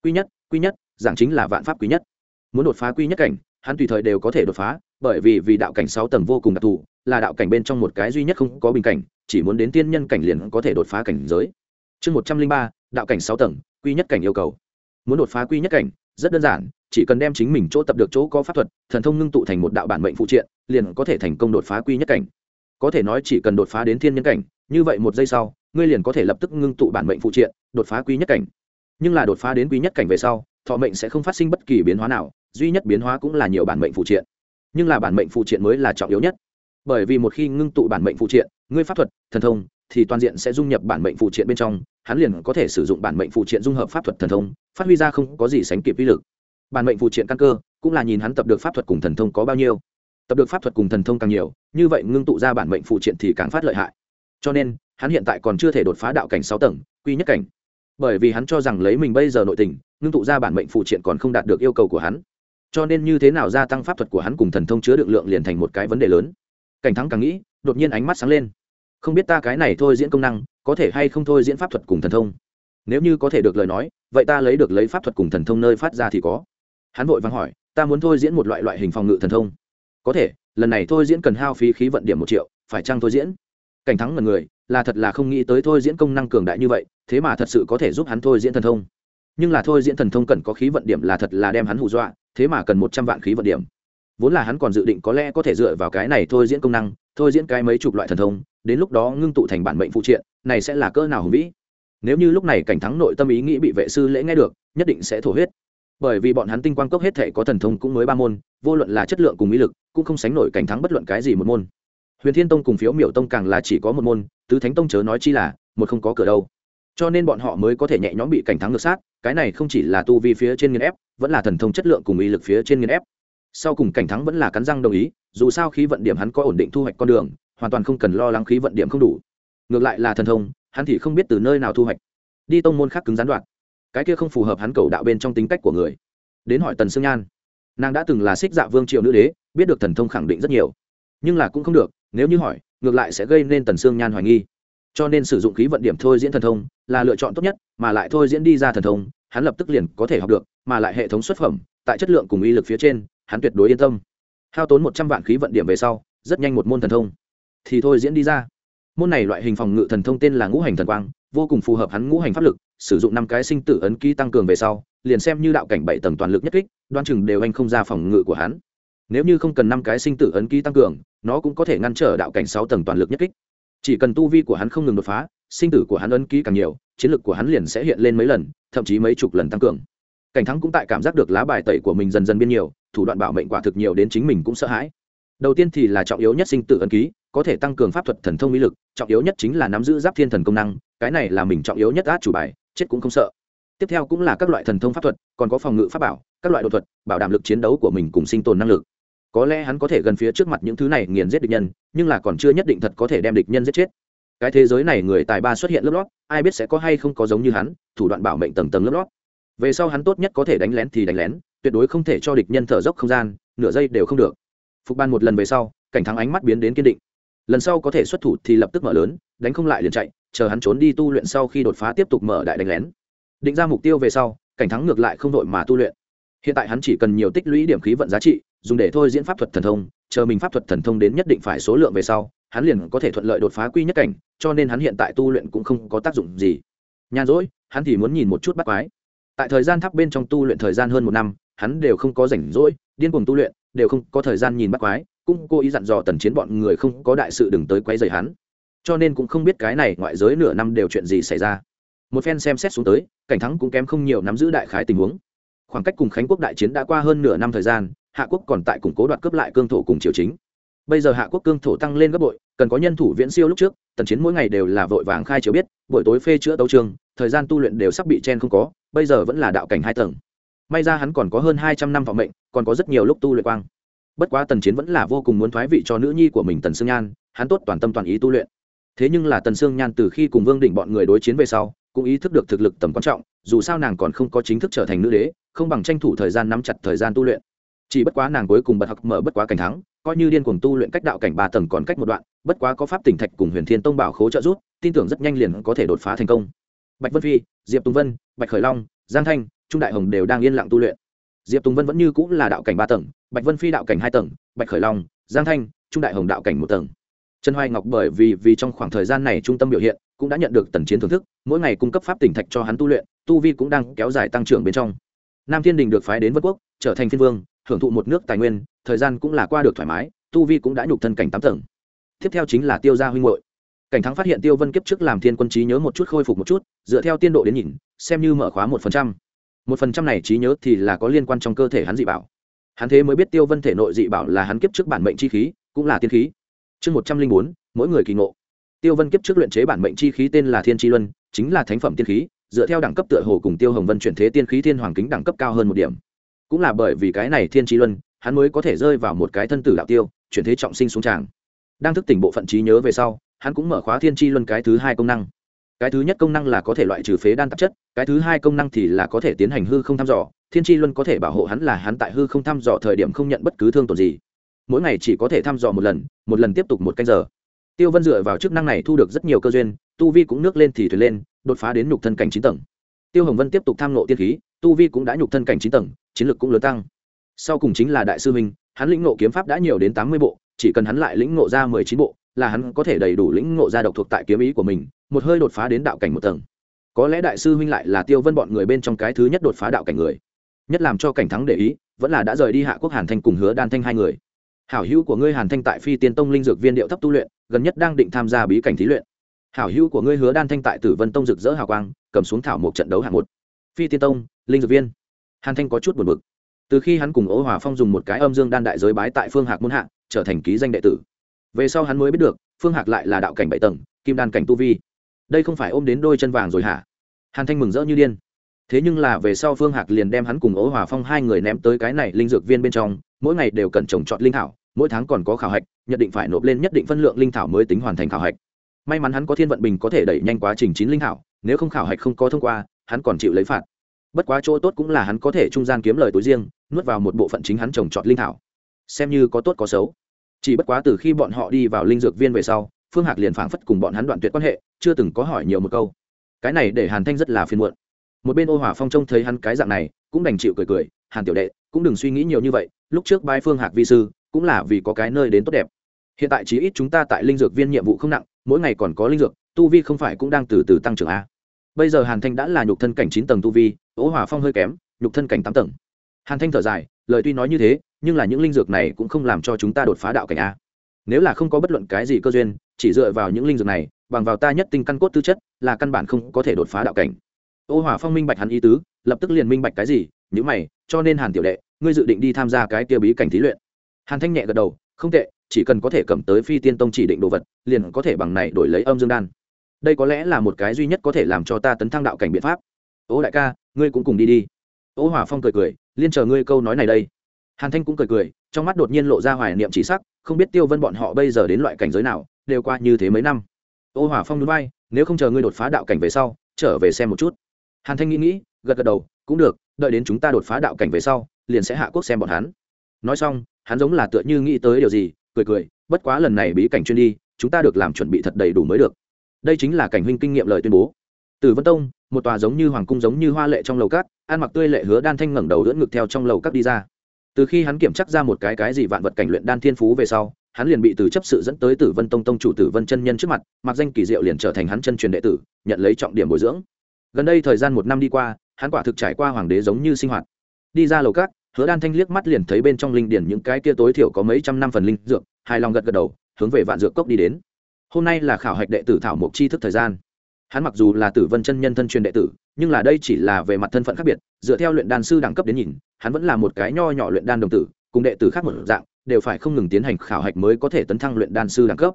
A: Quy nhất quy nhất, giảng chính là vạn pháp quý nhất. Muốn đột phá quy nhất cảnh, hắn tùy thời đều có thể đột phá, bởi vì vì đạo cảnh sáu tầng vô cùng đặc thù, là đạo cảnh bên trong một cái duy nhất không có bình cảnh, chỉ muốn đến tiên nhân cảnh liền có thể đột phá cảnh giới. Chương một trăm linh ba, đạo cảnh sáu tầng quy nhất cảnh yêu cầu. Muốn đột phá quy nhất cảnh, rất đơn giản, chỉ cần đem chính mình chỗ tập được chỗ có pháp thuật, thần thông ngưng tụ thành một đạo bản mệnh phụ triện, liền có thể thành công đột phá quy nhất cảnh. Có thể nói chỉ cần đột phá đến thiên nhân cảnh, như vậy một giây sau, ngươi liền có thể lập tức ngưng tụ bản mệnh phụ triện, đột phá quy nhất cảnh. Nhưng là đột phá đến quy nhất cảnh về sau, thọ mệnh sẽ không phát sinh bất kỳ biến hóa nào, duy nhất biến hóa cũng là nhiều bản mệnh phụ triện. Nhưng là bản mệnh phụ triện mới là trọng yếu nhất. Bởi vì một khi ngưng tụ bản mệnh phụ triện, ngươi pháp thuật, thần thông thì toàn diện sẽ dung nhập bản mệnh phụ triện bên trong hắn liền có thể sử dụng bản mệnh phụ triện dung hợp pháp thuật thần thông, phát huy ra không có gì sánh kịp uy lực. Bản mệnh phụ triện căn cơ, cũng là nhìn hắn tập được pháp thuật cùng thần thông có bao nhiêu. Tập được pháp thuật cùng thần thông càng nhiều, như vậy ngưng tụ ra bản mệnh phụ triện thì càng phát lợi hại. Cho nên, hắn hiện tại còn chưa thể đột phá đạo cảnh sáu tầng, quy nhất cảnh. Bởi vì hắn cho rằng lấy mình bây giờ nội tình, ngưng tụ ra bản mệnh phụ triện còn không đạt được yêu cầu của hắn. Cho nên như thế nào gia tăng pháp thuật của hắn cùng thần thông chứa đựng lượng liền thành một cái vấn đề lớn. Cảnh thắng càng nghĩ, đột nhiên ánh mắt sáng lên. Không biết ta cái này thôi diễn công năng có thể hay không thôi diễn pháp thuật cùng thần thông? Nếu như có thể được lời nói, vậy ta lấy được lấy pháp thuật cùng thần thông nơi phát ra thì có. Hắn vội vàng hỏi, ta muốn thôi diễn một loại loại hình phòng ngự thần thông. Có thể, lần này thôi diễn cần hao phí khí vận điểm một triệu, phải chăng thôi diễn? Cảnh thắng là người, là thật là không nghĩ tới thôi diễn công năng cường đại như vậy, thế mà thật sự có thể giúp hắn thôi diễn thần thông. Nhưng là thôi diễn thần thông cần có khí vận điểm là thật là đem hắn hù dọa, thế mà cần một trăm vạn khí vận điểm. Vốn là hắn còn dự định có lẽ có thể dựa vào cái này thôi diễn công năng thôi diễn cái mấy chục loại thần thông, đến lúc đó ngưng tụ thành bản mệnh phụ triện, này sẽ là cỡ nào hùng vĩ? Nếu như lúc này cảnh thắng nội tâm ý nghĩ bị vệ sư lễ nghe được, nhất định sẽ thổ huyết. Bởi vì bọn hắn tinh quang cốc hết thể có thần thông cũng mới ba môn, vô luận là chất lượng cùng ý lực, cũng không sánh nổi cảnh thắng bất luận cái gì một môn. Huyền thiên tông cùng phiếu miểu tông càng là chỉ có một môn, tứ thánh tông chớ nói chi là, một không có cửa đâu. Cho nên bọn họ mới có thể nhẹ nhõm bị cảnh thắng ngược sát, cái này không chỉ là tu vi phía trên nghiên ép, vẫn là thần thông chất lượng cùng ý lực phía trên nghiên ép sau cùng cảnh thắng vẫn là cắn răng đồng ý, dù sao khí vận điểm hắn có ổn định thu hoạch con đường, hoàn toàn không cần lo lắng khí vận điểm không đủ. Ngược lại là thần thông, hắn thì không biết từ nơi nào thu hoạch. Đi tông môn khác cứng gián đoạn. Cái kia không phù hợp hắn cầu đạo bên trong tính cách của người. Đến hỏi tần sương nhan. Nàng đã từng là xích dạ vương triệu nữ đế, biết được thần thông khẳng định rất nhiều. Nhưng là cũng không được, nếu như hỏi, ngược lại sẽ gây nên tần sương nhan hoài nghi. Cho nên sử dụng khí vận điểm thôi diễn thần thông, là lựa chọn tốt nhất, mà lại thôi diễn đi ra thần thông, hắn lập tức liền có thể học được, mà lại hệ thống xuất phẩm, tại chất lượng cùng uy lực phía trên hắn tuyệt đối yên tâm. Hao tốn một trăm vạn khí vận điểm về sau, rất nhanh một môn thần thông. Thì thôi diễn đi ra. Môn này loại hình phòng ngự thần thông tên là ngũ hành thần quang, vô cùng phù hợp hắn ngũ hành pháp lực, sử dụng năm cái sinh tử ấn ký tăng cường về sau, liền xem như đạo cảnh bảy tầng toàn lực nhất kích, đoan chừng đều anh không ra phòng ngự của hắn. Nếu như không cần năm cái sinh tử ấn ký tăng cường, nó cũng có thể ngăn trở đạo cảnh sáu tầng toàn lực nhất kích. Chỉ cần tu vi của hắn không ngừng đột phá, sinh tử của hắn ấn ký càng nhiều, chiến lực của hắn liền sẽ hiện lên mấy lần, thậm chí mấy chục lần tăng cường cảnh thắng cũng tại cảm giác được lá bài tẩy của mình dần dần biên nhiều, thủ đoạn bảo mệnh quả thực nhiều đến chính mình cũng sợ hãi. Đầu tiên thì là trọng yếu nhất sinh tử ấn ký, có thể tăng cường pháp thuật thần thông mỹ lực, trọng yếu nhất chính là nắm giữ giáp thiên thần công năng, cái này là mình trọng yếu nhất át chủ bài, chết cũng không sợ. Tiếp theo cũng là các loại thần thông pháp thuật, còn có phòng ngự pháp bảo, các loại đột thuật, bảo đảm lực chiến đấu của mình cùng sinh tồn năng lực. Có lẽ hắn có thể gần phía trước mặt những thứ này nghiền giết địch nhân, nhưng là còn chưa nhất định thật có thể đem địch nhân giết chết. Cái thế giới này người tài ba xuất hiện lớp lót, ai biết sẽ có hay không có giống như hắn, thủ đoạn bảo mệnh tầng tầng lớp lót về sau hắn tốt nhất có thể đánh lén thì đánh lén, tuyệt đối không thể cho địch nhân thở dốc không gian, nửa giây đều không được. Phục ban một lần về sau, cảnh thắng ánh mắt biến đến kiên định. Lần sau có thể xuất thủ thì lập tức mở lớn, đánh không lại liền chạy, chờ hắn trốn đi tu luyện sau khi đột phá tiếp tục mở đại đánh lén. Định ra mục tiêu về sau, cảnh thắng ngược lại không đội mà tu luyện. Hiện tại hắn chỉ cần nhiều tích lũy điểm khí vận giá trị, dùng để thôi diễn pháp thuật thần thông, chờ mình pháp thuật thần thông đến nhất định phải số lượng về sau, hắn liền có thể thuận lợi đột phá quy nhất cảnh, cho nên hắn hiện tại tu luyện cũng không có tác dụng gì. Nhàn rỗi, hắn thì muốn nhìn một chút bắt quái tại thời gian tháp bên trong tu luyện thời gian hơn một năm, hắn đều không có rảnh rỗi, điên cuồng tu luyện, đều không có thời gian nhìn bắt quái, cũng cố ý dặn dò tần chiến bọn người không có đại sự đừng tới quấy rầy hắn. Cho nên cũng không biết cái này ngoại giới nửa năm đều chuyện gì xảy ra. Một phen xem xét xuống tới, cảnh thắng cũng kém không nhiều nắm giữ đại khái tình huống. Khoảng cách cùng khánh quốc đại chiến đã qua hơn nửa năm thời gian, hạ quốc còn tại củng cố đoạt cướp lại cương thổ cùng triều chính. Bây giờ hạ quốc cương thổ tăng lên gấp bội, cần có nhân thủ viễn siêu lúc trước, tần chiến mỗi ngày đều là vội vàng khai chiếu biết, buổi tối phê chữa tấu trường, thời gian tu luyện đều sắp bị chen không có bây giờ vẫn là đạo cảnh hai tầng. May ra hắn còn có hơn hai trăm năm vọng mệnh, còn có rất nhiều lúc tu luyện quang. Bất quá tần chiến vẫn là vô cùng muốn thoái vị cho nữ nhi của mình tần sương nhan, hắn tốt toàn tâm toàn ý tu luyện. Thế nhưng là tần sương nhan từ khi cùng vương đỉnh bọn người đối chiến về sau, cũng ý thức được thực lực tầm quan trọng, dù sao nàng còn không có chính thức trở thành nữ đế, không bằng tranh thủ thời gian nắm chặt thời gian tu luyện. Chỉ bất quá nàng cuối cùng bật học mở bất quá cảnh thắng, coi như điên cuồng tu luyện cách đạo cảnh ba tầng còn cách một đoạn, bất quá có pháp tỉnh thạch cùng huyền thiên tông bảo khố trợ giúp, tin tưởng rất nhanh liền có thể đột phá thành công bạch vân phi, diệp tùng vân, bạch khởi long, giang thanh, trung đại hồng đều đang yên lặng tu luyện. Diệp tùng vân vẫn như cũng là đạo cảnh ba tầng, bạch vân phi đạo cảnh hai tầng, bạch khởi long, giang thanh, trung đại hồng đạo cảnh một tầng. Trần hoài ngọc bởi vì vì trong khoảng thời gian này trung tâm biểu hiện, cũng đã nhận được tần chiến thưởng thức, mỗi ngày cung cấp pháp tỉnh thạch cho hắn tu luyện, tu vi cũng đang kéo dài tăng trưởng bên trong. Nam thiên đình được phái đến vân quốc, trở thành phiên vương hưởng thụ một nước tài nguyên, thời gian cũng là qua được thoải mái, tu vi cũng đã nhục thân cảnh tám tầng. Tiếp theo chính là tiêu gia huynh hội cảnh thắng phát hiện tiêu vân kiếp trước làm thiên quân trí nhớ một chút, khôi phục một chút dựa theo tiên độ đến nhìn, xem như mở khóa một phần trăm. Một phần trăm này trí nhớ thì là có liên quan trong cơ thể hắn dị bảo. Hắn thế mới biết tiêu vân thể nội dị bảo là hắn kiếp trước bản mệnh chi khí, cũng là tiên khí. Chương một trăm linh bốn, mỗi người kỳ ngộ. Tiêu vân kiếp trước luyện chế bản mệnh chi khí tên là thiên tri luân, chính là thánh phẩm tiên khí, dựa theo đẳng cấp tựa hồ cùng tiêu hồng vân chuyển thế tiên khí thiên hoàng kính đẳng cấp cao hơn một điểm. Cũng là bởi vì cái này thiên tri luân, hắn mới có thể rơi vào một cái thân tử đạo tiêu, chuyển thế trọng sinh xuống tràng. Đang thức tỉnh bộ phận trí nhớ về sau, hắn cũng mở khóa thiên tri luân cái thứ hai công năng cái thứ nhất công năng là có thể loại trừ phế đan tạp chất, cái thứ hai công năng thì là có thể tiến hành hư không thăm dò. Thiên tri luân có thể bảo hộ hắn là hắn tại hư không thăm dò thời điểm không nhận bất cứ thương tổn gì. Mỗi ngày chỉ có thể thăm dò một lần một lần tiếp tục một canh giờ. Tiêu vân dựa vào chức năng này thu được rất nhiều cơ duyên, tu vi cũng nước lên thì thuyền lên, đột phá đến nhục thân cảnh chín tầng. Tiêu hồng vân tiếp tục tham lộ tiên khí, tu vi cũng đã nhục thân cảnh chín tầng, chiến lược cũng lớn tăng. Sau cùng chính là đại sư minh hắn lĩnh nộ kiếm pháp đã nhiều đến tám mươi bộ, chỉ cần hắn lại lĩnh nộ ra mười chín bộ là hắn có thể đầy đủ lĩnh ngộ ra độc thuộc tại kiếm ý của mình, một hơi đột phá đến đạo cảnh một tầng. Có lẽ đại sư huynh lại là tiêu vân bọn người bên trong cái thứ nhất đột phá đạo cảnh người. Nhất làm cho cảnh thắng để ý, vẫn là đã rời đi hạ quốc hàn thanh cùng hứa đan thanh hai người. Hảo hữu của ngươi hàn thanh tại phi tiên tông linh dược viên điệu thấp tu luyện, gần nhất đang định tham gia bí cảnh thí luyện. Hảo hữu của ngươi hứa đan thanh tại tử vân tông rực rỡ hào quang, cầm xuống thảo một trận đấu hạng một. Phi tiên tông, linh dược viên. Hàn thanh có chút buồn bực. Từ khi hắn cùng ố hòa phong dùng một cái âm dương đan đại giới bái tại phương hạc muôn hạ, trở thành ký danh đệ tử về sau hắn mới biết được, phương hạc lại là đạo cảnh bảy tầng, kim đan cảnh tu vi. Đây không phải ôm đến đôi chân vàng rồi hả? Hàn thanh mừng rỡ như điên. Thế nhưng là về sau phương hạc liền đem hắn cùng ố hòa phong hai người ném tới cái này linh dược viên bên trong, mỗi ngày đều cần trồng trọt linh thảo, mỗi tháng còn có khảo hạch, nhất định phải nộp lên nhất định phân lượng linh thảo mới tính hoàn thành khảo hạch. May mắn hắn có thiên vận bình có thể đẩy nhanh quá trình chín linh thảo, nếu không khảo hạch không có thông qua, hắn còn chịu lấy phạt. Bất quá chỗ tốt cũng là hắn có thể trung gian kiếm lời túi riêng, nuốt vào một bộ phận chính hắn trồng trọt linh thảo. Xem như có tốt có xấu chỉ bất quá từ khi bọn họ đi vào linh dược viên về sau, phương hạc liền phảng phất cùng bọn hắn đoạn tuyệt quan hệ, chưa từng có hỏi nhiều một câu. Cái này để hàn thanh rất là phiền muộn. Một bên ô hỏa phong trông thấy hắn cái dạng này, cũng đành chịu cười cười, hàn tiểu đệ, cũng đừng suy nghĩ nhiều như vậy, lúc trước bái phương hạc vi sư, cũng là vì có cái nơi đến tốt đẹp. Hiện tại chí ít chúng ta tại linh dược viên nhiệm vụ không nặng, mỗi ngày còn có linh dược, tu vi không phải cũng đang từ từ tăng trưởng a. Bây giờ hàn thanh đã là nhục thân cảnh chín tầng tu vi, ô hỏa phong hơi kém, nhục thân cảnh tám tầng. Hàn thanh thở dài lời tuy nói như thế, nhưng là những linh dược này cũng không làm cho chúng ta đột phá đạo cảnh a. Nếu là không có bất luận cái gì cơ duyên, chỉ dựa vào những linh dược này, bằng vào ta nhất tinh căn cốt tư chất, là căn bản không có thể đột phá đạo cảnh. Ô hỏa phong minh bạch hắn ý tứ, lập tức liền minh bạch cái gì nhữ mày, cho nên hàn tiểu đệ, ngươi dự định đi tham gia cái kia bí cảnh thí luyện. Hàn thanh nhẹ gật đầu, không tệ, chỉ cần có thể cầm tới phi tiên tông chỉ định đồ vật, liền có thể bằng này đổi lấy âm dương đan. Đây có lẽ là một cái duy nhất có thể làm cho ta tấn thăng đạo cảnh biện pháp. Ô đại ca, ngươi cũng cùng đi đi ô hòa phong cười cười, liên chờ ngươi câu nói này đây. Hàn thanh cũng cười cười, trong mắt đột nhiên lộ ra hoài niệm chỉ sắc, không biết tiêu vân bọn họ bây giờ đến loại cảnh giới nào, đều qua như thế mấy năm. Ô hòa phong núi bay nếu không chờ ngươi đột phá đạo cảnh về sau, trở về xem một chút. Hàn thanh nghĩ nghĩ, gật gật đầu, cũng được, đợi đến chúng ta đột phá đạo cảnh về sau, liền sẽ hạ quốc xem bọn hắn. Nói xong, hắn giống là tựa như nghĩ tới điều gì, cười cười, bất quá lần này bí cảnh chuyên đi, chúng ta được làm chuẩn bị thật đầy đủ mới được. Đây chính là cảnh huynh kinh nghiệm lời tuyên bố. Từ vân tông một tòa giống như hoàng cung giống như hoa lệ trong lầu cát, ăn mặc tươi lệ hứa đan thanh ngẩng đầu đỡ ngực theo trong lầu cát đi ra. Từ khi hắn kiểm chắc ra một cái cái gì vạn vật cảnh luyện đan thiên phú về sau, hắn liền bị từ chấp sự dẫn tới tử vân tông tông chủ tử vân chân nhân trước mặt, mặc danh kỳ diệu liền trở thành hắn chân truyền đệ tử, nhận lấy trọng điểm bồi dưỡng. Gần đây thời gian một năm đi qua, hắn quả thực trải qua hoàng đế giống như sinh hoạt. Đi ra lầu cát, hứa đan thanh liếc mắt liền thấy bên trong linh điển những cái kia tối thiểu có mấy trăm năm phần linh dược, hài lòng gật gật đầu, hướng về vạn dược cốc đi đến. Hôm nay là khảo hạch đệ tử thảo mộc chi thức thời gian hắn mặc dù là tử vân chân nhân thân truyền đệ tử, nhưng là đây chỉ là về mặt thân phận khác biệt, dựa theo luyện đan sư đẳng cấp đến nhìn, hắn vẫn là một cái nho nhỏ luyện đan đồng tử, cùng đệ tử khác một dạng, đều phải không ngừng tiến hành khảo hạch mới có thể tấn thăng luyện đan sư đẳng cấp.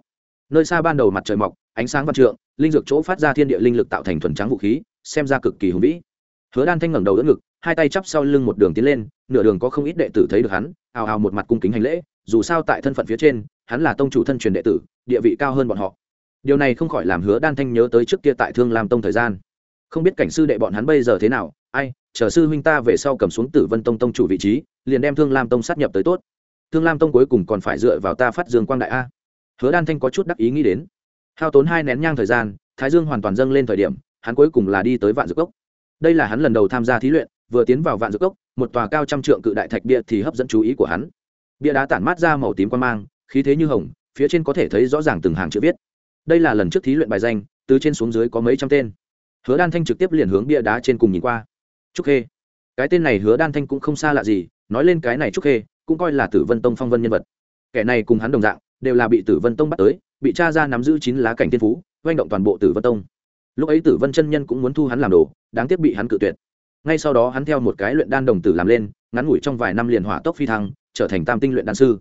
A: Nơi xa ban đầu mặt trời mọc, ánh sáng văn trượng, linh dược chỗ phát ra thiên địa linh lực tạo thành thuần trắng vũ khí, xem ra cực kỳ hùng vĩ. Hứa đan thanh ngẩng đầu đỡ ngực, hai tay chắp sau lưng một đường tiến lên, nửa đường có không ít đệ tử thấy được hắn, ào ào một mặt cung kính hành lễ, dù sao tại thân phận phía trên, hắn là tông chủ thân truyền đệ tử, địa vị cao hơn bọn họ điều này không khỏi làm hứa đan thanh nhớ tới trước kia tại thương lam tông thời gian. Không biết cảnh sư đệ bọn hắn bây giờ thế nào, ai, chờ sư huynh ta về sau cầm xuống tử vân tông tông chủ vị trí, liền đem thương lam tông sát nhập tới tốt. Thương lam tông cuối cùng còn phải dựa vào ta phát dương quang đại a. Hứa đan thanh có chút đắc ý nghĩ đến. Hao tốn hai nén nhang thời gian, thái dương hoàn toàn dâng lên thời điểm, hắn cuối cùng là đi tới vạn dược cốc. Đây là hắn lần đầu tham gia thí luyện, vừa tiến vào vạn dược cốc, một tòa cao trăm trượng cự đại thạch bia thì hấp dẫn chú ý của hắn. Bia đá tản mát ra màu tím quan mang, khí thế như hồng, phía trên có thể thấy rõ ràng từng hàng chữ viết đây là lần trước thí luyện bài danh, từ trên xuống dưới có mấy trăm tên. Hứa đan thanh trực tiếp liền hướng bia đá trên cùng nhìn qua. Trúc khê. Cái tên này hứa đan thanh cũng không xa lạ gì, nói lên cái này trúc khê, cũng coi là tử vân tông phong vân nhân vật. Kẻ này cùng hắn đồng dạng, đều là bị tử vân tông bắt tới, bị cha ra nắm giữ chín lá cảnh tiên phú oanh động toàn bộ tử vân tông. Lúc ấy tử vân chân nhân cũng muốn thu hắn làm đồ, đáng tiếc bị hắn cự tuyệt. Ngay sau đó hắn theo một cái luyện đan đồng tử làm lên, ngắn ngủi trong vài năm liền hỏa tốc phi thăng, trở thành tam tinh luyện đan sư.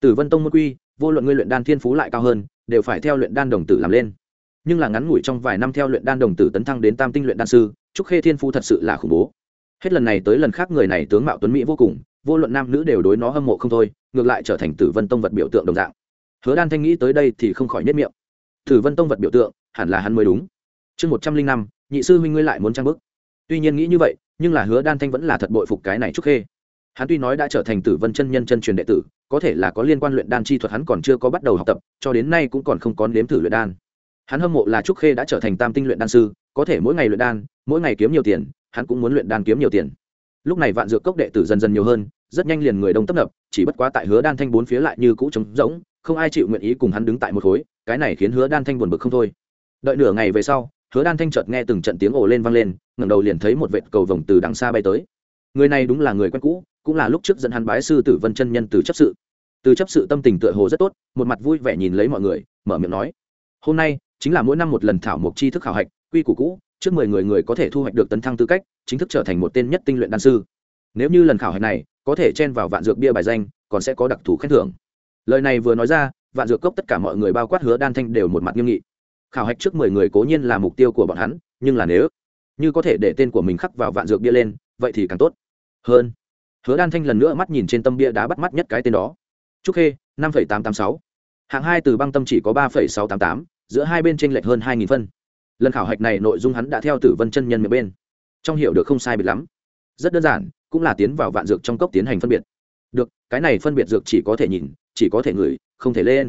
A: Tử vân tông môn quy vô luận ngươi luyện đan thiên phú lại cao hơn, đều phải theo luyện đan đồng tử làm lên. Nhưng là ngắn ngủi trong vài năm theo luyện đan đồng tử tấn thăng đến tam tinh luyện đan sư, trúc khê thiên phú thật sự là khủng bố. Hết lần này tới lần khác người này tướng mạo tuấn mỹ vô cùng, vô luận nam nữ đều đối nó hâm mộ không thôi, ngược lại trở thành tử vân tông vật biểu tượng đồng dạng. Hứa đan thanh nghĩ tới đây thì không khỏi nhất miệng. Tử vân tông vật biểu tượng, hẳn là hắn mới đúng. Chương một trăm linh năm, nhị sư huynh ngươi lại muốn trang bức. Tuy nhiên nghĩ như vậy, nhưng là hứa đan thanh vẫn là thật bội phục cái này trúc khê hắn tuy nói đã trở thành tử vân chân nhân chân truyền đệ tử, có thể là có liên quan luyện đan chi thuật hắn còn chưa có bắt đầu học tập, cho đến nay cũng còn không có nếm thử luyện đan. Hắn hâm mộ là trúc khê đã trở thành tam tinh luyện đan sư, có thể mỗi ngày luyện đan, mỗi ngày kiếm nhiều tiền, hắn cũng muốn luyện đan kiếm nhiều tiền. Lúc này vạn dược cốc đệ tử dần dần nhiều hơn, rất nhanh liền người đông tấp nập, chỉ bất quá tại hứa đan thanh bốn phía lại như cũ trống rỗng, không ai chịu nguyện ý cùng hắn đứng tại một khối, cái này khiến hứa đan thanh buồn bực không thôi. Đợi nửa ngày về sau, hứa đan thanh chợt nghe từng trận tiếng ồ lên vang lên, ngẩng đầu liền thấy một vệt cầu vồng từ đằng xa bay tới người này đúng là người quen cũ, cũng là lúc trước dẫn hắn bái sư tử vân chân nhân từ chấp sự. Từ chấp sự tâm tình tựa hồ rất tốt, một mặt vui vẻ nhìn lấy mọi người, mở miệng nói. Hôm nay, chính là mỗi năm một lần thảo mộc chi thức khảo hạch, quy củ cũ, trước mười người người có thể thu hoạch được tấn thăng tư cách, chính thức trở thành một tên nhất tinh luyện đan sư. Nếu như lần khảo hạch này, có thể chen vào vạn dược bia bài danh, còn sẽ có đặc thù khen thưởng. Lời này vừa nói ra, vạn dược cốc tất cả mọi người bao quát hứa đan thanh đều một mặt nghiêm nghị. Khảo hạch trước mười người cố nhiên là mục tiêu của bọn hắn, nhưng là nếu như có thể để tên của mình khắc vào vạn dược bia lên, vậy thì càng tốt hơn. Hứa đan thanh lần nữa mắt nhìn trên tâm bia đá bắt mắt nhất cái tên đó. Trúc khê, năm tám trăm tám sáu. Hạng hai từ băng tâm chỉ có ba sáu trăm tám tám, giữa hai bên t r ê n lệch hơn hai phân. Lần khảo hạch này nội dung hắn đã theo tử vân chân nhân miệng bên. Trong hiểu được không sai biệt lắm. Rất đơn giản, cũng là tiến vào vạn dược trong cốc tiến hành phân biệt. Được, cái này phân biệt dược chỉ có thể nhìn, chỉ có thể ngửi, không thể lên.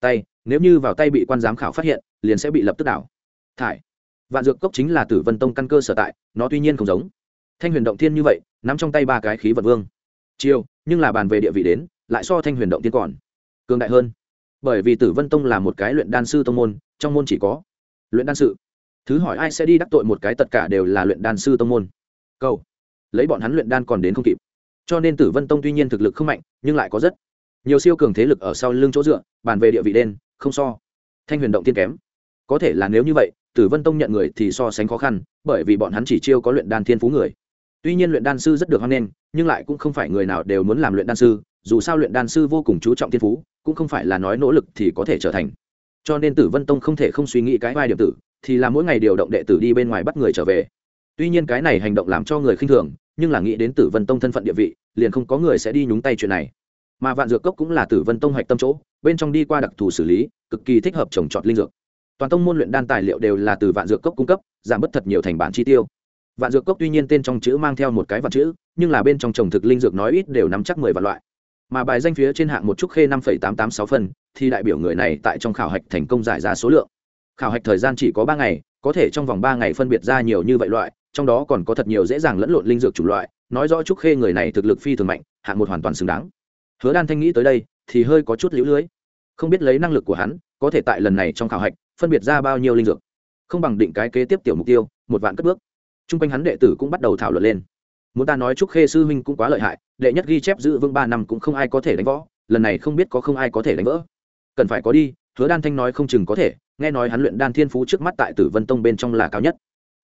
A: Tay, nếu như vào tay bị quan giám khảo phát hiện, liền sẽ bị lập tức đảo. Thải. Vạn dược cốc chính là tử vân tông căn cơ sở tại, nó tuy nhiên không giống. Thanh huyền động thiên như vậy nắm trong tay ba cái khí vật vương. Chiêu, nhưng là bàn về địa vị đến, lại so thanh huyền động tiên còn, cường đại hơn. Bởi vì tử vân tông là một cái luyện đan sư tông môn, trong môn chỉ có luyện đan sự thứ hỏi ai sẽ đi đắc tội một cái tất cả đều là luyện đan sư tông môn. Câu lấy bọn hắn luyện đan còn đến không kịp. Cho nên tử vân tông tuy nhiên thực lực không mạnh, nhưng lại có rất nhiều siêu cường thế lực ở sau lưng chỗ dựa, bàn về địa vị đen, không so thanh huyền động tiên kém. Có thể là nếu như vậy, tử vân tông nhận người thì so sánh khó khăn, bởi vì bọn hắn chỉ chiêu có luyện đan thiên phú người tuy nhiên luyện đan sư rất được hoan nghênh, nhưng lại cũng không phải người nào đều muốn làm luyện đan sư, dù sao luyện đan sư vô cùng chú trọng thiên phú, cũng không phải là nói nỗ lực thì có thể trở thành. Cho nên tử vân tông không thể không suy nghĩ cái vai điểm tử, thì là mỗi ngày điều động đệ tử đi bên ngoài bắt người trở về. Tuy nhiên cái này hành động làm cho người khinh thường, nhưng là nghĩ đến tử vân tông thân phận địa vị, liền không có người sẽ đi nhúng tay chuyện này. Mà vạn dược cốc cũng là tử vân tông hoạch tâm chỗ, bên trong đi qua đặc thù xử lý, cực kỳ thích hợp trồng trọt linh dược. Toàn tông môn luyện đan tài liệu đều là từ vạn dược cốc cung cấp, giảm bớt thật nhiều thành bản chi tiêu vạn dược cốc tuy nhiên tên trong chữ mang theo một cái vạn chữ, nhưng là bên trong trồng thực linh dược nói ít đều nắm chắc mười vạn loại. Mà bài danh phía trên hạng một trúc khê năm phẩy tám tám sáu phân thì đại biểu người này tại trong khảo hạch thành công giải ra số lượng. Khảo hạch thời gian chỉ có ba ngày, có thể trong vòng ba ngày phân biệt ra nhiều như vậy loại, trong đó còn có thật nhiều dễ dàng lẫn lộn linh dược chủng loại, nói rõ trúc khê người này thực lực phi thường mạnh, hạng một hoàn toàn xứng đáng. Hứa đan thanh nghĩ tới đây, thì hơi có chút lũ lưới. Không biết lấy năng lực của hắn, có thể tại lần này trong khảo hạch, phân biệt ra bao nhiêu linh dược. Không bằng định cái kế tiếp tiểu mục tiêu, một vạn cất bước t r u n g quanh hắn đệ tử cũng bắt đầu thảo luận lên. Muốn ta nói chúc khê sư huynh cũng quá lợi hại, đệ nhất ghi chép giữ vương ba năm cũng không ai có thể đánh võ, lần này không biết có không ai có thể đánh vỡ. Cần phải có đi, hứa đan thanh nói không chừng có thể, nghe nói hắn luyện đan thiên phú trước mắt tại tử vân tông bên trong là cao nhất.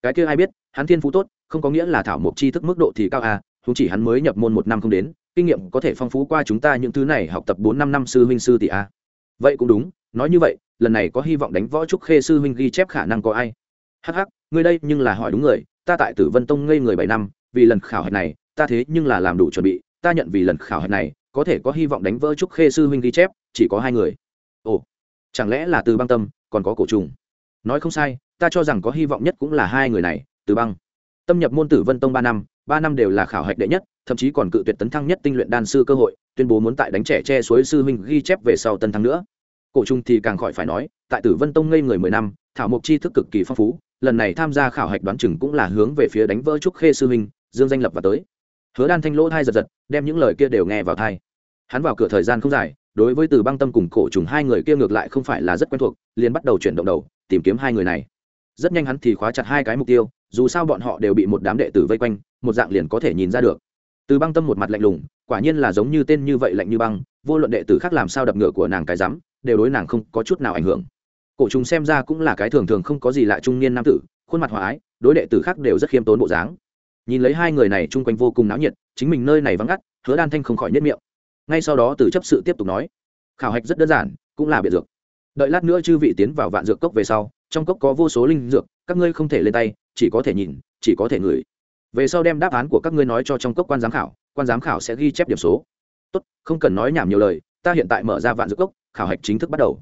A: Cái kia ai biết, hắn thiên phú tốt, không có nghĩa là thảo mộc chi thức mức độ thì cao à thú chỉ hắn mới nhập môn một năm không đến, kinh nghiệm có thể phong phú qua chúng ta những thứ này học tập bốn năm năm sư huynh sư tỷ a à. vậy cũng đúng, nói như vậy, lần này có hy vọng đánh võ trúc khê sư huynh ghi chép khả năng có ai? Hh ngươi đây nhưng là hỏi đúng người ta tại tử vân tông ngây người bảy năm, vì lần khảo hạch này, ta thế nhưng là làm đủ chuẩn bị, ta nhận vì lần khảo hạch này, có thể có hy vọng đánh vỡ trúc khê sư huynh ghi chép, chỉ có hai người. Ồ, chẳng lẽ là từ băng tâm, còn có cổ trùng? Nói không sai, ta cho rằng có hy vọng nhất cũng là hai người này, từ băng. Tâm nhập môn tử vân tông ba năm ba năm đều là khảo hạch đệ nhất, thậm chí còn cự tuyệt tấn thăng nhất tinh luyện đan sư cơ hội, tuyên bố muốn tại đánh trẻ che suối sư huynh ghi chép về sau tân thăng nữa. Cổ trung thì càng khỏi phải nói, tại tử vân tông ngây người mười năm, thảo mộc chi thức cực kỳ phong phú lần này tham gia khảo hạch đoán chừng cũng là hướng về phía đánh vỡ trúc khê sư huynh, dương danh lập và tới. Hứa đan thanh lỗ thai giật giật, đem những lời kia đều nghe vào thai. Hắn vào cửa thời gian không dài, đối với từ băng tâm cùng cổ trùng hai người kia ngược lại không phải là rất quen thuộc, liền bắt đầu chuyển động đầu, tìm kiếm hai người này. Rất nhanh hắn thì khóa chặt hai cái mục tiêu, dù sao bọn họ đều bị một đám đệ tử vây quanh, một dạng liền có thể nhìn ra được. Từ băng tâm một mặt lạnh lùng, quả nhiên là giống như tên như vậy lạnh như băng, vô luận đệ tử khác làm sao đập ngựa của nàng cái rắm, đều đối nàng không có chút nào ảnh hưởng cổ chúng xem ra cũng là cái thường thường không có gì lạ trung niên nam tử, khuôn mặt hòa ái, đối đệ tử khác đều rất khiêm tốn bộ dáng. Nhìn lấy hai người này chung quanh vô cùng náo nhiệt, chính mình nơi này vắng ngắt, hứa đan thanh không khỏi nhất miệng. Ngay sau đó từ chấp sự tiếp tục nói, khảo hạch rất đơn giản, cũng là biệt dược. Đợi lát nữa chư vị tiến vào vạn dược cốc về sau, trong cốc có vô số linh dược, các ngươi không thể lên tay, chỉ có thể nhìn, chỉ có thể ngửi. Về sau đem đáp án của các ngươi nói cho trong cốc quan giám khảo, quan giám khảo sẽ ghi chép điểm số. Tốt, không cần nói nhảm nhiều lời, ta hiện tại mở ra vạn dược cốc, khảo hạch chính thức bắt đầu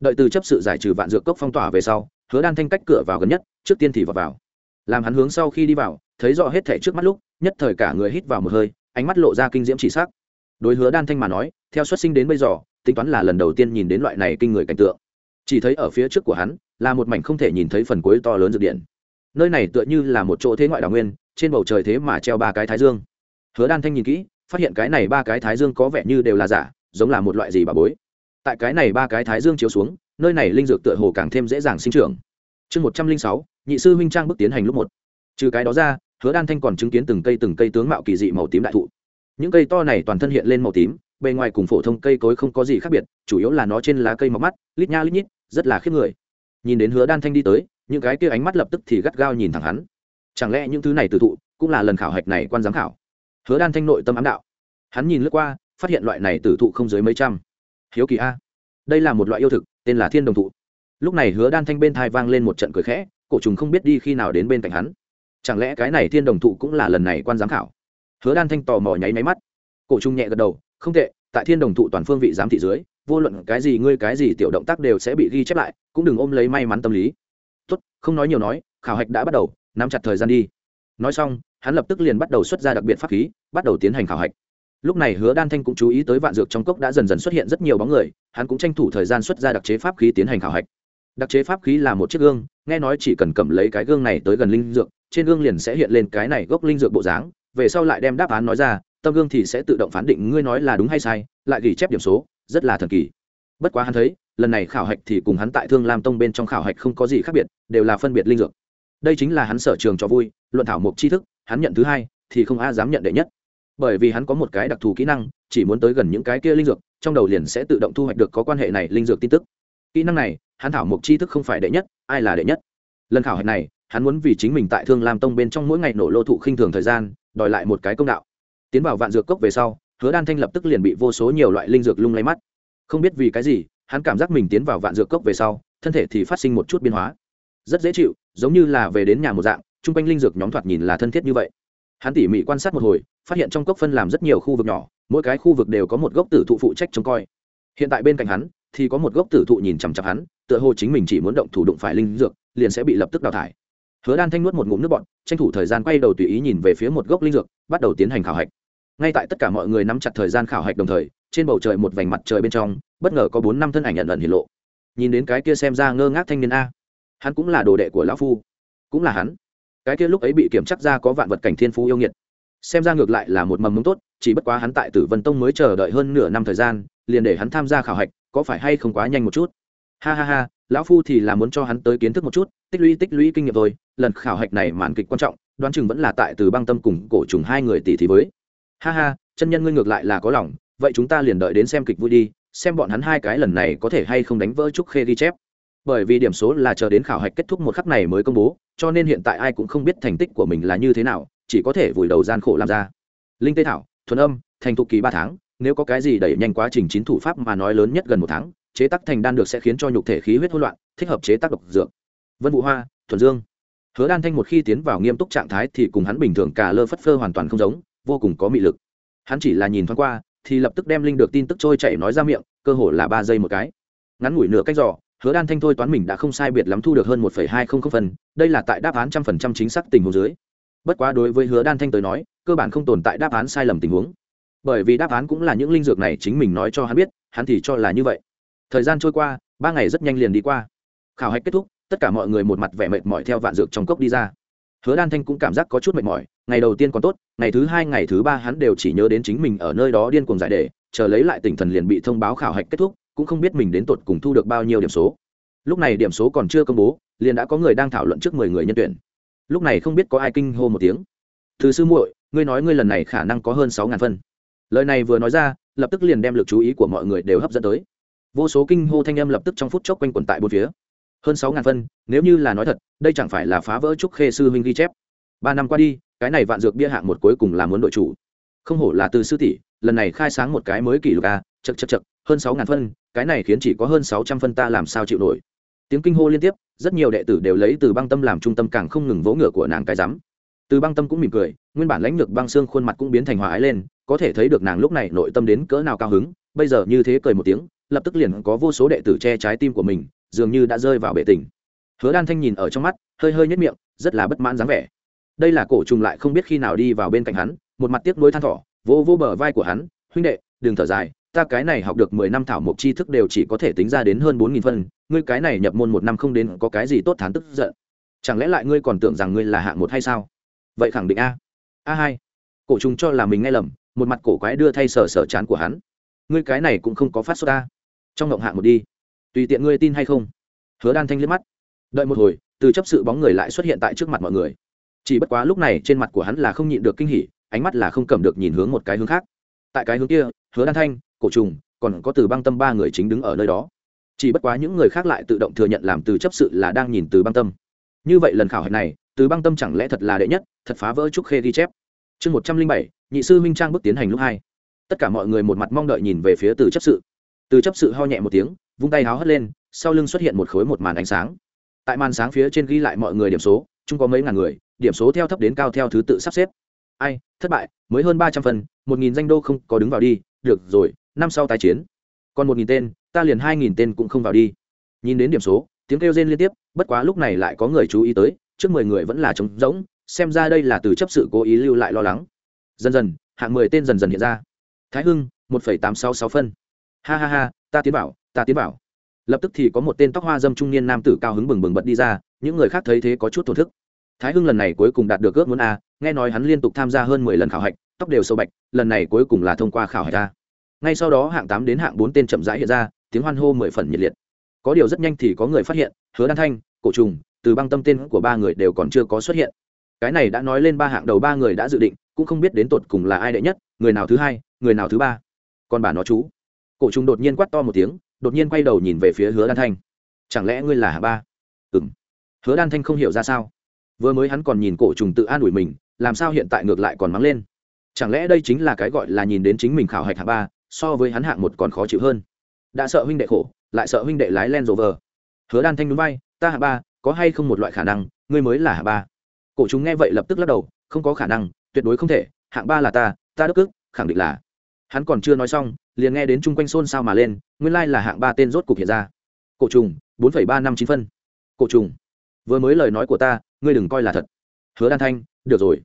A: đợi từ chấp sự giải trừ vạn dược cốc phong tỏa về sau, hứa đan thanh cách cửa vào gần nhất, trước tiên thì vào vào. Làm hắn hướng sau khi đi vào, thấy rõ hết thẻ trước mắt lúc, nhất thời cả người hít vào một hơi, ánh mắt lộ ra kinh diễm chỉ sắc. Đối hứa đan thanh mà nói, theo xuất sinh đến bây giờ, tính toán là lần đầu tiên nhìn đến loại này kinh người cảnh tượng. Chỉ thấy ở phía trước của hắn, là một mảnh không thể nhìn thấy phần cuối to lớn dược điện. Nơi này tựa như là một chỗ thế ngoại đào nguyên, trên bầu trời thế mà treo ba cái thái dương. Hứa đan thanh nhìn kỹ, phát hiện cái này ba cái thái dương có vẻ như đều là giả, giống là một loại gì bà bối tại cái này ba cái thái dương chiếu xuống, nơi này linh dược tựa hồ càng thêm dễ dàng sinh trưởng. Chương một trăm linh sáu, nhị sư huynh trang bước tiến hành lúc một. Trừ cái đó ra, hứa đan thanh còn chứng kiến từng cây từng cây tướng mạo kỳ dị màu tím đại thụ. Những cây to này toàn thân hiện lên màu tím, bề ngoài cùng phổ thông cây cối không có gì khác biệt, chủ yếu là nó trên lá cây mọc mắt, lít nha lít nhít, rất là khiếp người. Nhìn đến hứa đan thanh đi tới, những cái kia ánh mắt lập tức thì gắt gao nhìn thẳng hắn. Chẳng lẽ những thứ này từ thụ cũng là lần khảo hạch này quan giám khảo? Hứa đan thanh nội tâm ám đạo. Hắn nhìn lướt qua, phát hiện loại này tử thụ không dưới mấy trăm hiếu kỳ a. Đây là một loại yêu thực, tên là thiên đồng thụ. Lúc này hứa đan thanh bên thai vang lên một trận cười khẽ, cổ trùng không biết đi khi nào đến bên cạnh hắn. Chẳng lẽ cái này thiên đồng thụ cũng là lần này quan giám khảo? Hứa đan thanh tò mò nháy máy mắt. Cổ trùng nhẹ gật đầu, không tệ, tại thiên đồng thụ toàn phương vị giám thị dưới, vô luận cái gì ngươi cái gì tiểu động tác đều sẽ bị ghi chép lại, cũng đừng ôm lấy may mắn tâm lý. Tốt, không nói nhiều nói, khảo hạch đã bắt đầu, nắm chặt thời gian đi. Nói xong, hắn lập tức liền bắt đầu xuất ra đặc biệt pháp khí, bắt đầu tiến hành khảo hạch lúc này hứa đan thanh cũng chú ý tới vạn dược trong cốc đã dần dần xuất hiện rất nhiều bóng người, hắn cũng tranh thủ thời gian xuất ra đặc chế pháp khí tiến hành khảo hạch. Đặc chế pháp khí là một chiếc gương, nghe nói chỉ cần cầm lấy cái gương này tới gần linh dược, trên gương liền sẽ hiện lên cái này gốc linh dược bộ dáng, về sau lại đem đáp án nói ra, tâm gương thì sẽ tự động phán định ngươi nói là đúng hay sai, lại ghi chép điểm số, rất là thần kỳ. Bất quá hắn thấy, lần này khảo hạch thì cùng hắn tại thương lam tông bên trong khảo hạch không có gì khác biệt, đều là phân biệt linh dược. Đây chính là hắn sở trường cho vui, luận thảo mục tri thức, hắn nhận thứ hai thì không a dám nhận đệ nhất bởi vì hắn có một cái đặc thù kỹ năng, chỉ muốn tới gần những cái kia linh dược, trong đầu liền sẽ tự động thu hoạch được có quan hệ này linh dược tin tức. Kỹ năng này, hắn thảo mộc tri thức không phải đệ nhất, ai là đệ nhất? Lần khảo hạch này, hắn muốn vì chính mình tại thương lam tông bên trong mỗi ngày nổ lô thụ khinh thường thời gian, đòi lại một cái công đạo. Tiến vào vạn dược cốc về sau, hứa đan thanh lập tức liền bị vô số nhiều loại linh dược lung lay mắt. Không biết vì cái gì, hắn cảm giác mình tiến vào vạn dược cốc về sau, thân thể thì phát sinh một chút biến hóa. Rất dễ chịu, giống như là về đến nhà một dạng, chung quanh linh dược nhóm thoạt nhìn là thân thiết như vậy hắn tỉ mỉ quan sát một hồi, phát hiện trong cốc phân làm rất nhiều khu vực nhỏ, mỗi cái khu vực đều có một gốc tử thụ phụ trách trông coi. Hiện tại bên cạnh hắn, thì có một gốc tử thụ nhìn chằm chặp hắn, tựa hồ chính mình chỉ muốn động thủ đụng phải linh dược, liền sẽ bị lập tức đào thải. Hứa đan thanh nuốt một ngụm nước bọn tranh thủ thời gian quay đầu tùy ý nhìn về phía một gốc linh dược, bắt đầu tiến hành khảo hạch. Ngay tại tất cả mọi người nắm chặt thời gian khảo hạch đồng thời, trên bầu trời một vành mặt trời bên trong, bất ngờ có bốn năm thân ảnh ẩn ẩn hiện lộ. Nhìn đến cái kia xem ra ngơ ngác thanh niên a. Hắn cũng là đồ đệ của lão phu. Cũng là hắn cái kia lúc ấy bị kiểm chắc ra có vạn vật cảnh thiên phú yêu nghiệt. Xem ra ngược lại là một mầm mống tốt, chỉ bất quá hắn tại tử vân tông mới chờ đợi hơn nửa năm thời gian, liền để hắn tham gia khảo hạch, có phải hay không quá nhanh một chút? Ha ha ha, lão phu thì là muốn cho hắn tới kiến thức một chút, tích lũy tích lũy kinh nghiệm thôi, lần khảo hạch này màn kịch quan trọng, đoán chừng vẫn là tại từ băng tâm cùng cổ trùng hai người tỷ thì với. Ha ha, chân nhân ngươi ngược lại là có lòng, vậy chúng ta liền đợi đến xem kịch vui đi, xem bọn hắn hai cái lần này có thể hay không đánh vỡ trúc khê ghi chép bởi vì điểm số là chờ đến khảo hạch kết thúc một khắc này mới công bố, cho nên hiện tại ai cũng không biết thành tích của mình là như thế nào, chỉ có thể vùi đầu gian khổ làm ra. Linh tê thảo, thuần âm, thành thục kỳ ba tháng, nếu có cái gì đẩy nhanh quá trình chín thủ pháp mà nói lớn nhất gần một tháng, chế tác thành đan được sẽ khiến cho nhục thể khí huyết hỗn loạn, thích hợp chế tác độc dược. Vân Vũ hoa, thuần dương. Hứa đan thanh một khi tiến vào nghiêm túc trạng thái thì cùng hắn bình thường cả lơ phất phơ hoàn toàn không giống, vô cùng có mị lực. Hắn chỉ là nhìn thoáng qua, thì lập tức đem linh được tin tức trôi chảy nói ra miệng, cơ hồ là ba giây một cái. Ngắn ngủi nửa cách giỏ hứa đan thanh thôi toán mình đã không sai biệt lắm thu được hơn một hai không không phần, đây là tại đáp án trăm phần trăm chính xác tình huống dưới. Bất quá đối với hứa đan thanh tới nói, cơ bản không tồn tại đáp án sai lầm tình huống. Bởi vì đáp án cũng là những linh dược này chính mình nói cho hắn biết, hắn thì cho là như vậy. Thời gian trôi qua, ba ngày rất nhanh liền đi qua. Khảo hạch kết thúc, tất cả mọi người một mặt vẻ mệt mỏi theo vạn dược trong cốc đi ra. Hứa đan thanh cũng cảm giác có chút mệt mỏi, ngày đầu tiên còn tốt, ngày thứ hai, ngày thứ ba hắn đều chỉ nhớ đến chính mình ở nơi đó điên cuồng giải đề, chờ lấy lại tỉnh thần liền bị thông báo khảo hạch kết thúc cũng không biết mình đến tột cùng thu được bao nhiêu điểm số. Lúc này điểm số còn chưa công bố, liền đã có người đang thảo luận trước mười người nhân tuyển. Lúc này không biết có ai kinh hô một tiếng. Thứ sư muội, ngươi nói ngươi lần này khả năng có hơn sáu ngàn phân. Lời này vừa nói ra, lập tức liền đem l ự c chú ý của mọi người đều hấp dẫn tới. Vô số kinh hô thanh âm lập tức trong phút chốc quanh quẩn tại bốn phía. Hơn sáu ngàn phân, nếu như là nói thật, đây chẳng phải là phá vỡ trúc khê sư huynh ghi chép. Ba năm qua đi, cái này vạn dược bia hạng một cuối cùng là muốn đội chủ. Không hổ là từ sư tỷ, lần này khai sáng một cái mới kỷ lục a chật chật chật hơn sáu ngàn phân cái này khiến chỉ có hơn sáu trăm phân ta làm sao chịu nổi. Tiếng kinh hô liên tiếp, rất nhiều đệ tử đều lấy từ băng tâm làm trung tâm càng không ngừng vỗ ngựa của nàng cái rắm. Từ băng tâm cũng mỉm cười, nguyên bản lãnh lược băng xương khuôn mặt cũng biến thành hòa ái lên, có thể thấy được nàng lúc này nội tâm đến cỡ nào cao hứng, bây giờ như thế cười một tiếng, lập tức liền có vô số đệ tử che trái tim của mình, dường như đã rơi vào bể tình. Hứa đan thanh nhìn ở trong mắt, hơi hơi nhất miệng, rất là bất mãn dáng vẻ. Đây là cổ trùng lại không biết khi nào đi vào bên cạnh hắn, một mặt tiếc nuối than thỏ vô vô bờ vai của hắn, huynh đệ, đừng thở dài ta cái này học được mười năm thảo mộc tri thức đều chỉ có thể tính ra đến hơn bốn nghìn phân, ngươi cái này nhập môn một năm không đến có cái gì tốt thán tức giận. Chẳng lẽ lại ngươi còn tưởng rằng ngươi là hạng một hay sao? Vậy khẳng định a. A hai. Cổ trùng cho là mình nghe lầm, một mặt cổ quái đưa thay sở sở chán của hắn. Ngươi cái này cũng không có phát xuất ta trong ngộng hạng một đi. Tùy tiện ngươi tin hay không? Hứa đan thanh liếc mắt. Đợi một hồi, từ chấp sự bóng người lại xuất hiện tại trước mặt mọi người. Chỉ bất quá lúc này trên mặt của hắn là không nhịn được kinh hỉ, ánh mắt là không cầm được nhìn hướng một cái hướng khác. Tại cái hướng kia, hứa đan thanh cổ trùng, còn có từ băng tâm ba người chính đứng ở nơi đó. Chỉ bất quá những người khác lại tự động thừa nhận làm từ chấp sự là đang nhìn từ băng tâm. Như vậy lần khảo hạch này, từ băng tâm chẳng lẽ thật là đệ nhất, thật phá vỡ trúc khê ghi chép. Chương một trăm linh bảy, nhị sư minh trang bước tiến hành lúc hai. Tất cả mọi người một mặt mong đợi nhìn về phía từ chấp sự. Từ chấp sự ho nhẹ một tiếng, vung tay háo hất lên, sau lưng xuất hiện một khối một màn ánh sáng. Tại màn sáng phía trên ghi lại mọi người điểm số, chung có mấy ngàn người, điểm số theo thấp đến cao theo thứ tự sắp xếp. Ai, thất bại, mới hơn ba trăm phần, một nghìn danh đô không có đứng vào đi, được rồi năm sau tái chiến. Còn một nghìn tên, ta liền hai nghìn tên cũng không vào đi. Nhìn đến điểm số, tiếng kêu rên liên tiếp, bất quá lúc này lại có người chú ý tới, trước mười người vẫn là trống rỗng, xem ra đây là từ chấp sự cố ý lưu lại lo lắng. Dần dần, hạng mười tên dần dần hiện ra. Thái hưng, một phẩy tám sáu sáu phân. Ha ha ha, ta tiến bảo ta tiến bảo lập tức thì có một tên tóc hoa dâm trung niên nam tử cao hứng bừng bừng bật đi ra, những người khác thấy thế có chút thổn thức. Thái hưng lần này cuối cùng đạt được ước muốn a, nghe nói hắn liên tục tham gia hơn mười lần khảo hạch, tóc đều sâu bạch, lần này cuối cùng là thông qua khảo hạch a ngay sau đó hạng tám đến hạng bốn tên chậm rãi hiện ra, tiếng hoan hô mười phần nhiệt liệt. Có điều rất nhanh thì có người phát hiện, hứa đan thanh, cổ trùng, từ băng tâm tên của ba người đều còn chưa có xuất hiện. Cái này đã nói lên ba hạng đầu ba người đã dự định, cũng không biết đến tột cùng là ai đệ nhất, người nào thứ hai, người nào thứ ba. Còn bà nó chú. Cổ trùng đột nhiên quát to một tiếng, đột nhiên quay đầu nhìn về phía hứa đan thanh. Chẳng lẽ ngươi là hạng ba? Ừ m hứa đan thanh không hiểu ra sao. Vừa mới hắn còn nhìn cổ trùng tự an ủi mình, làm sao hiện tại ngược lại còn mắng lên? Chẳng lẽ đây chính là cái gọi là nhìn đến chính mình khảo hạch hạng ba so với hắn hạng một còn khó chịu hơn. Đã sợ huynh đệ khổ, lại sợ huynh đệ lái len rộ vờ hứa đan thanh núi bay ta hạng ba, có hay không một loại khả năng, ngươi mới là hạng ba? Cổ chúng nghe vậy lập tức lắc đầu, không có khả năng, tuyệt đối không thể, hạng ba là ta ta đức ức, khẳng định là. Hắn còn chưa nói xong, liền nghe đến chung quanh xôn xao mà lên, nguyên lai là hạng ba tên rốt cục hiện ra. Cổ trùng, bốn phẩy ba năm chín phân. Cổ trùng, vừa mới lời nói của ta, ngươi đừng coi là thật. Hứa đan thanh, được rồi.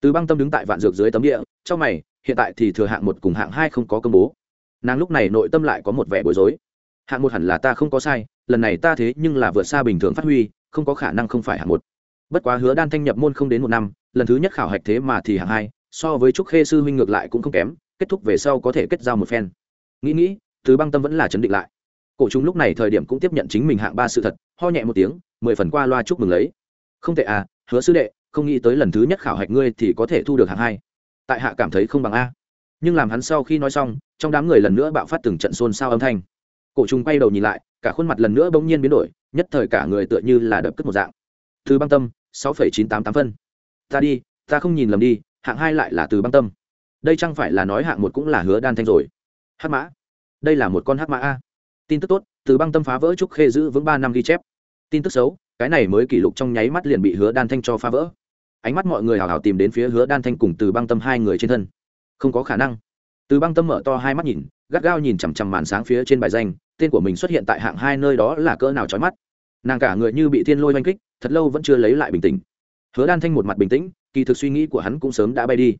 A: Từ băng tâm đứng tại vạn dược dưới tấm địa, trong mày hiện tại thì thừa hạng một cùng hạng hai không có công bố. Nàng lúc này nội tâm lại có một vẻ bối rối. Hạng một hẳn là ta không có sai, lần này ta thế nhưng là vượt xa bình thường phát huy, không có khả năng không phải hạng một. Bất quá hứa đan thanh nhập môn không đến một năm, lần thứ nhất khảo hạch thế mà thì hạng hai, so với trúc khê sư huynh ngược lại cũng không kém, kết thúc về sau có thể kết giao một phen. Nghĩ nghĩ thứ băng tâm vẫn là chấn định lại. Cổ chúng lúc này thời điểm cũng tiếp nhận chính mình hạng ba sự thật, ho nhẹ một tiếng, mười phần qua loa chúc mừng lấy. Không tệ à hứa sư đệ, không nghĩ tới lần thứ nhất khảo hạch ngươi thì có thể thu được hạng hai tại hạ cảm thấy không bằng a. Nhưng làm hắn sau khi nói xong, trong đám người lần nữa bạo phát từng trận xôn xao âm thanh. Cổ trùng quay đầu nhìn lại, cả khuôn mặt lần nữa bỗng nhiên biến đổi, nhất thời cả người tựa như là đập cất một dạng. Từ băng tâm, sáu phẩy chín tám tám phân. Ta đi, ta không nhìn lầm đi, hạng hai lại là từ băng tâm. Đây chẳng phải là nói hạng một cũng là hứa đan thanh rồi. Hát mã. Đây là một con hát mã a. Tin tức tốt, từ băng tâm phá vỡ trúc khê giữ vững ba năm ghi chép. Tin tức xấu, cái này mới kỷ lục trong nháy mắt liền bị hứa đan thanh cho phá vỡ ánh mắt mọi người hào hào tìm đến phía hứa đan thanh cùng từ băng tâm hai người trên thân. Không có khả năng. Từ băng tâm mở to hai mắt nhìn, gắt gao nhìn chằm chằm màn sáng phía trên bài danh, tên của mình xuất hiện tại hạng hai nơi đó là cỡ nào trói mắt. Nàng cả người như bị thiên lôi oanh kích, thật lâu vẫn chưa lấy lại bình tĩnh. Hứa đan thanh một mặt bình tĩnh, kỳ thực suy nghĩ của hắn cũng sớm đã bay đi.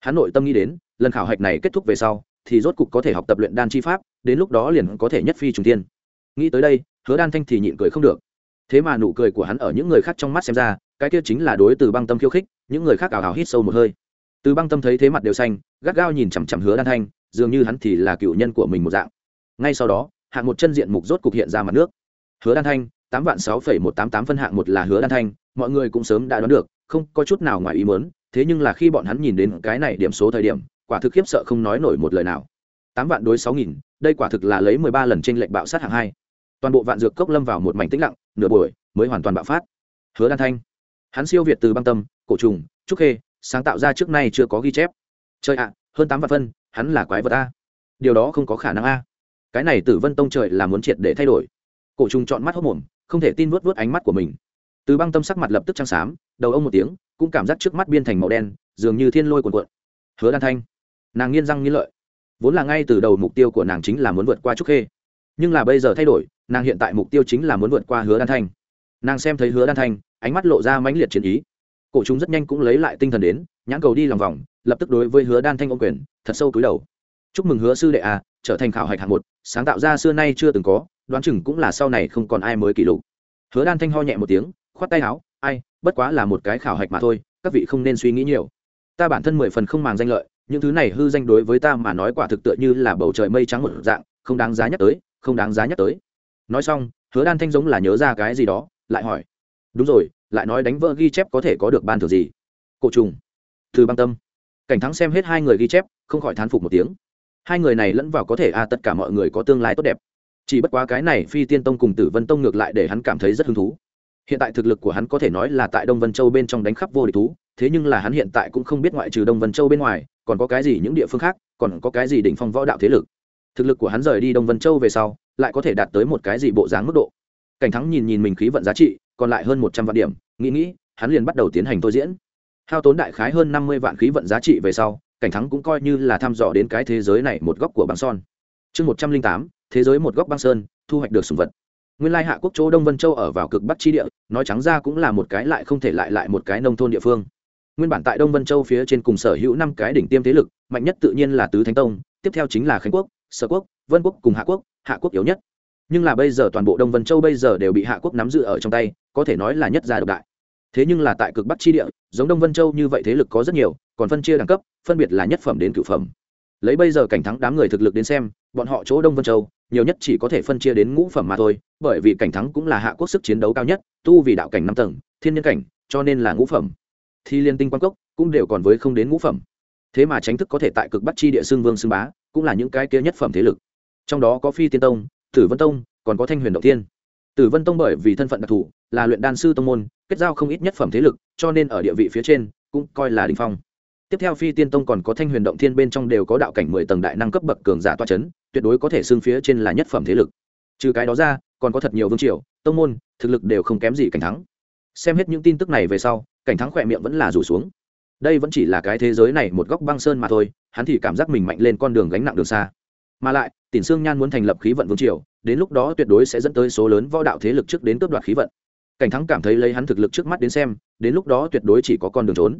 A: Hắn nội tâm nghĩ đến, lần khảo hạch này kết thúc về sau, thì rốt cục có thể học tập luyện đan chi pháp, đến lúc đó liền có thể nhất phi trùng tiên nghĩ tới đây, hứa đan thanh thì nhịn cười không được. Thế mà nụ cười của hắn ở những người khác trong mắt xem ra cái kia chính là đối từ băng tâm khiêu khích, những người khác ảo ảo hít sâu một hơi. Từ băng tâm thấy thế mặt đều xanh, gắt gao nhìn chằm chằm hứa đan thanh, dường như hắn thì là cựu nhân của mình một dạng. Ngay sau đó, hạng một chân diện mục rốt cục hiện ra mặt nước. Hứa đan thanh, tám vạn sáu phẩy một tám tám phân hạng một là hứa đan thanh, mọi người cũng sớm đã đoán được, không có chút nào ngoài ý muốn, thế nhưng là khi bọn hắn nhìn đến cái này điểm số thời điểm, quả thực khiếp sợ không nói nổi một lời nào. Tám vạn đối sáu nghìn, đây quả thực là lấy mười ba lần trên lệnh bạo sát hạng hai. Toàn bộ vạn dược cốc lâm vào một mảnh tĩnh lặng, nửa buổi mới hoàn toàn bạo phát. Hứa đan thanh hắn siêu việt từ băng tâm, cổ trùng, trúc khê, sáng tạo ra trước nay chưa có ghi chép. Trời ạ, hơn tám vạn phân, hắn là quái vật a. Điều đó không có khả năng a. Cái này tử vân tông trời là muốn triệt để thay đổi. Cổ trùng chọn mắt hốc mồm, không thể tin vuốt vuốt ánh mắt của mình. Từ băng tâm sắc mặt lập tức trăng xám, đầu ông một tiếng, cũng cảm giác trước mắt biên thành màu đen, dường như thiên lôi cuồn cuộn. Hứa đan thanh, nàng nghiên răng nghiên lợi. Vốn là ngay từ đầu mục tiêu của nàng chính là muốn vượt qua trúc khê. Nhưng là bây giờ thay đổi, nàng hiện tại mục tiêu chính là muốn vượt qua hứa đan thanh nàng xem thấy hứa đan thanh, ánh mắt lộ ra mãnh liệt chiến ý. Cổ chúng rất nhanh cũng lấy lại tinh thần đến, nhãn cầu đi lòng vòng, lập tức đối với hứa đan thanh ô quyền, thật sâu cúi đầu. Chúc mừng hứa sư đệ a trở thành khảo hạch hạng một, sáng tạo ra xưa nay chưa từng có, đoán chừng cũng là sau này không còn ai mới kỷ lục. Hứa đan thanh ho nhẹ một tiếng, khoát tay áo, ai, bất quá là một cái khảo hạch mà thôi, các vị không nên suy nghĩ nhiều. Ta bản thân mười phần không màng danh lợi, những thứ này hư danh đối với ta mà nói quả thực tựa như là bầu trời mây trắng một dạng, không đáng giá nhắc tới, không đáng giá nhắc tới. Nói xong, hứa đan thanh giống là nhớ ra cái gì đó lại hỏi. Đúng rồi, lại nói đánh vỡ ghi chép có thể có được ban thưởng gì? Cổ trùng. Thư băng tâm. Cảnh thắng xem hết hai người ghi chép, không khỏi thán phục một tiếng. Hai người này lẫn vào có thể a tất cả mọi người có tương lai tốt đẹp. Chỉ bất quá cái này phi tiên tông cùng tử vân tông ngược lại để hắn cảm thấy rất hứng thú. Hiện tại thực lực của hắn có thể nói là tại đông vân châu bên trong đánh khắp vô địch thú, thế nhưng là hắn hiện tại cũng không biết ngoại trừ đông vân châu bên ngoài, còn có cái gì những địa phương khác, còn có cái gì đỉnh phong võ đạo thế lực. Thực lực của hắn rời đi đông vân châu về sau, lại có thể đạt tới một cái gì bộ dáng mức độ? Cảnh thắng nhìn nhìn mình khí vận giá trị, còn lại hơn một trăm vạn điểm, nghĩ nghĩ, hắn liền bắt đầu tiến hành thôi diễn. Hao tốn đại khái hơn năm mươi vạn khí vận giá trị về sau, cảnh thắng cũng coi như là thăm dò đến cái thế giới này một góc của băng son. Chương một trăm linh tám, thế giới một góc băng sơn, thu hoạch được sùng vật. Nguyên lai hạ quốc chỗ đông vân châu ở vào cực bắc chi địa, nói trắng ra cũng là một cái lại không thể lại lại một cái nông thôn địa phương. Nguyên bản tại đông vân châu phía trên cùng sở hữu năm cái đỉnh tiêm thế lực, mạnh nhất tự nhiên là tứ thánh tông, tiếp theo chính là khánh quốc, sở quốc, vân quốc cùng hạ quốc hạ quốc yếu nhất nhưng là bây giờ toàn bộ đông vân châu bây giờ đều bị hạ quốc nắm giữ ở trong tay, có thể nói là nhất gia độc đại. Thế nhưng là tại cực bắc chi địa, giống đông vân châu như vậy thế lực có rất nhiều, còn phân chia đẳng cấp, phân biệt là nhất phẩm đến cửu phẩm. Lấy bây giờ cảnh thắng đám người thực lực đến xem, bọn họ chỗ đông vân châu, nhiều nhất chỉ có thể phân chia đến ngũ phẩm mà thôi, bởi vì cảnh thắng cũng là hạ quốc sức chiến đấu cao nhất, tu vì đạo cảnh năm tầng, thiên nhân cảnh, cho nên là ngũ phẩm. Thì liên tinh quan cốc cũng đều còn với không đến ngũ phẩm. Thế mà tránh thức có thể tại cực bắc chi địa xương vương xương bá, cũng là những cái kia nhất phẩm thế lực. Trong đó có phi tiên tông tử vân tông, còn có thanh huyền động tiên tử vân tông bởi vì thân phận đặc thù, là luyện đan sư tông môn, kết giao không ít nhất phẩm thế lực, cho nên ở địa vị phía trên, cũng coi là đình phong. Tiếp theo phi tiên tông còn có thanh huyền động thiên bên trong đều có đạo cảnh mười tầng đại năng cấp bậc cường giả toa c h ấ n tuyệt đối có thể xưng phía trên là nhất phẩm thế lực. Trừ cái đó ra, còn có thật nhiều vương triều, tông môn, thực lực đều không kém gì cảnh thắng. Xem hết những tin tức này về sau, cảnh thắng khỏe miệng vẫn là rủ xuống. Đây vẫn chỉ là cái thế giới này một góc băng sơn mà thôi, hắn thì cảm giác mình mạnh lên con đường gánh nặng đường xa. Mà lại tỉnh sương nhan muốn thành lập khí vận vương triều, đến lúc đó tuyệt đối sẽ dẫn tới số lớn võ đạo thế lực trước đến cướp đoạt khí vận. Cảnh thắng cảm thấy lấy hắn thực lực trước mắt đến xem, đến lúc đó tuyệt đối chỉ có con đường trốn.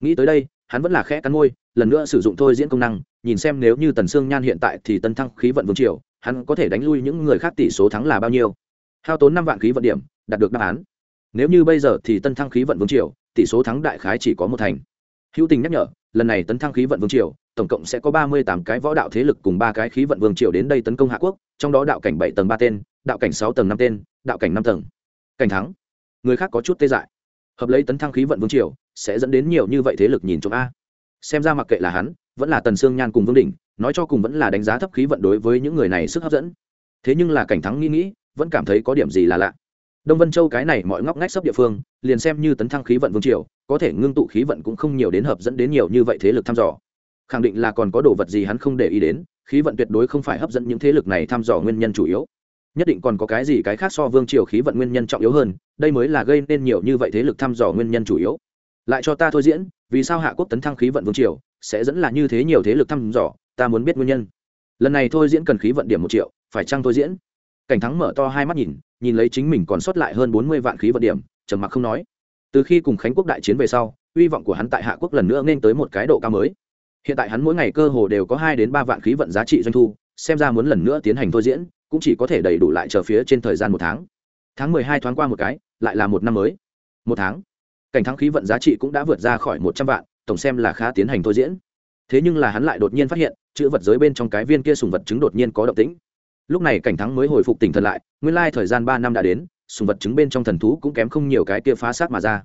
A: Nghĩ tới đây, hắn vẫn là khẽ cắn môi, lần nữa sử dụng thôi diễn công năng, nhìn xem nếu như tần sương nhan hiện tại thì tân thăng khí vận vương triều, hắn có thể đánh lui những người khác tỷ số thắng là bao nhiêu. Hao tốn năm vạn khí vận điểm, đạt được đáp án. Nếu như bây giờ thì tân thăng khí vận vương triều, tỷ số thắng đại khái chỉ có một thành. Hữu tình nhắc nhở, lần này tấn thăng khí vận vương triều tổng cộng sẽ có ba mươi tám cái võ đạo thế lực cùng ba cái khí vận vương triều đến đây tấn công hạ quốc, trong đó đạo cảnh bảy tầng ba tên, đạo cảnh sáu tầng năm tên, đạo cảnh năm tầng. Cảnh thắng. Người khác có chút tê dại. Hợp lấy tấn thăng khí vận vương triều, sẽ dẫn đến nhiều như vậy thế lực nhìn trộm a. Xem ra mặc kệ là hắn, vẫn là tần sương nhan cùng vương đỉnh, nói cho cùng vẫn là đánh giá thấp khí vận đối với những người này sức hấp dẫn. Thế nhưng là cảnh thắng nghĩ nghĩ, vẫn cảm thấy có điểm gì là lạ. Đông vân châu cái này mọi ngóc ngách sấp địa phương, liền xem như tấn thăng khí vận vương triều, có thể ngưng tụ khí vận cũng không nhiều đến hợp dẫn đến nhiều như vậy thế lực thăm dò khẳng định là còn có đồ vật gì hắn không để ý đến, khí vận tuyệt đối không phải hấp dẫn những thế lực này thăm dò nguyên nhân chủ yếu. Nhất định còn có cái gì cái khác so vương triều khí vận nguyên nhân trọng yếu hơn, đây mới là gây nên nhiều như vậy thế lực thăm dò nguyên nhân chủ yếu. Lại cho ta thôi diễn, vì sao hạ quốc tấn thăng khí vận vương triều, sẽ dẫn là như thế nhiều thế lực thăm dò, ta muốn biết nguyên nhân. Lần này thôi diễn cần khí vận điểm một triệu, phải chăng thôi diễn? Cảnh thắng mở to hai mắt nhìn nhìn lấy chính mình còn sót lại hơn bốn mươi vạn khí vận điểm, trầm mặc không nói. Từ khi cùng khánh quốc đại chiến về sau, hy vọng của hắn tại hạ quốc lần nữa nên tới một cái độ cao mới hiện tại hắn mỗi ngày cơ hồ đều có hai đến ba vạn khí vận giá trị doanh thu, xem ra muốn lần nữa tiến hành thôi diễn, cũng chỉ có thể đầy đủ lại chờ phía trên thời gian một tháng. Tháng mười hai thoáng qua một cái, lại là một năm mới. Một tháng. Cảnh thắng khí vận giá trị cũng đã vượt ra khỏi một trăm vạn, tổng xem là khá tiến hành thôi diễn. Thế nhưng là hắn lại đột nhiên phát hiện, chữ vật giới bên trong cái viên kia sùng vật chứng đột nhiên có động tĩnh. Lúc này cảnh thắng mới hồi phục tỉnh thần lại, nguyên lai thời gian ba năm đã đến, sùng vật chứng bên trong thần thú cũng kém không nhiều cái kia phá sát mà ra.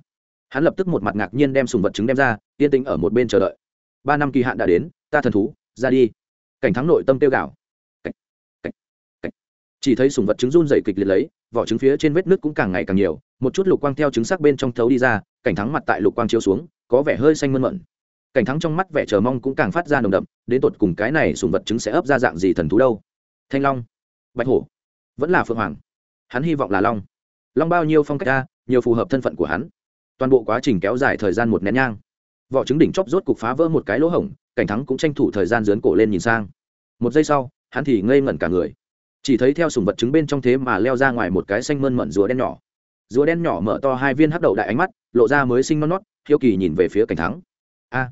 A: Hắn lập tức một mặt ngạc nhiên đem sùng vật chứng đem ra, yên tĩnh ở một bên chờ đợi ba năm kỳ hạn đã đến, ta thần thú, ra đi. Cảnh thắng nội tâm tiêu gạo chỉ thấy sùng vật trứng run dày kịch liệt lấy, vỏ trứng phía trên vết nước cũng càng ngày càng nhiều, một chút lục quang theo trứng sắc bên trong thấu đi ra, cảnh thắng mặt tại lục quang chiếu xuống, có vẻ hơi xanh mơn mận. Cảnh thắng trong mắt vẻ chờ mong cũng càng phát ra nồng đậm, đến tột cùng cái này sùng vật trứng sẽ ấp ra dạng gì thần thú đâu? Thanh long, bạch hổ, vẫn là phượng hoàng. Hắn hy vọng là long. Long bao nhiêu phong cách ra nhiều phù hợp thân phận của hắn. Toàn bộ quá trình kéo dài thời gian một nén nhang vỏ trứng đỉnh chóp rốt cục phá vỡ một cái lỗ hổng, cảnh thắng cũng tranh thủ thời gian dướn cổ lên nhìn sang. Một giây sau, hắn thì ngây ngẩn cả người. Chỉ thấy theo sùng vật trứng bên trong thế mà leo ra ngoài một cái xanh mơn mận rùa đen nhỏ. Rùa đen nhỏ mở to hai viên hắc đậu đại ánh mắt, lộ ra mới sinh non nót hiếu kỳ nhìn về phía cảnh thắng. A,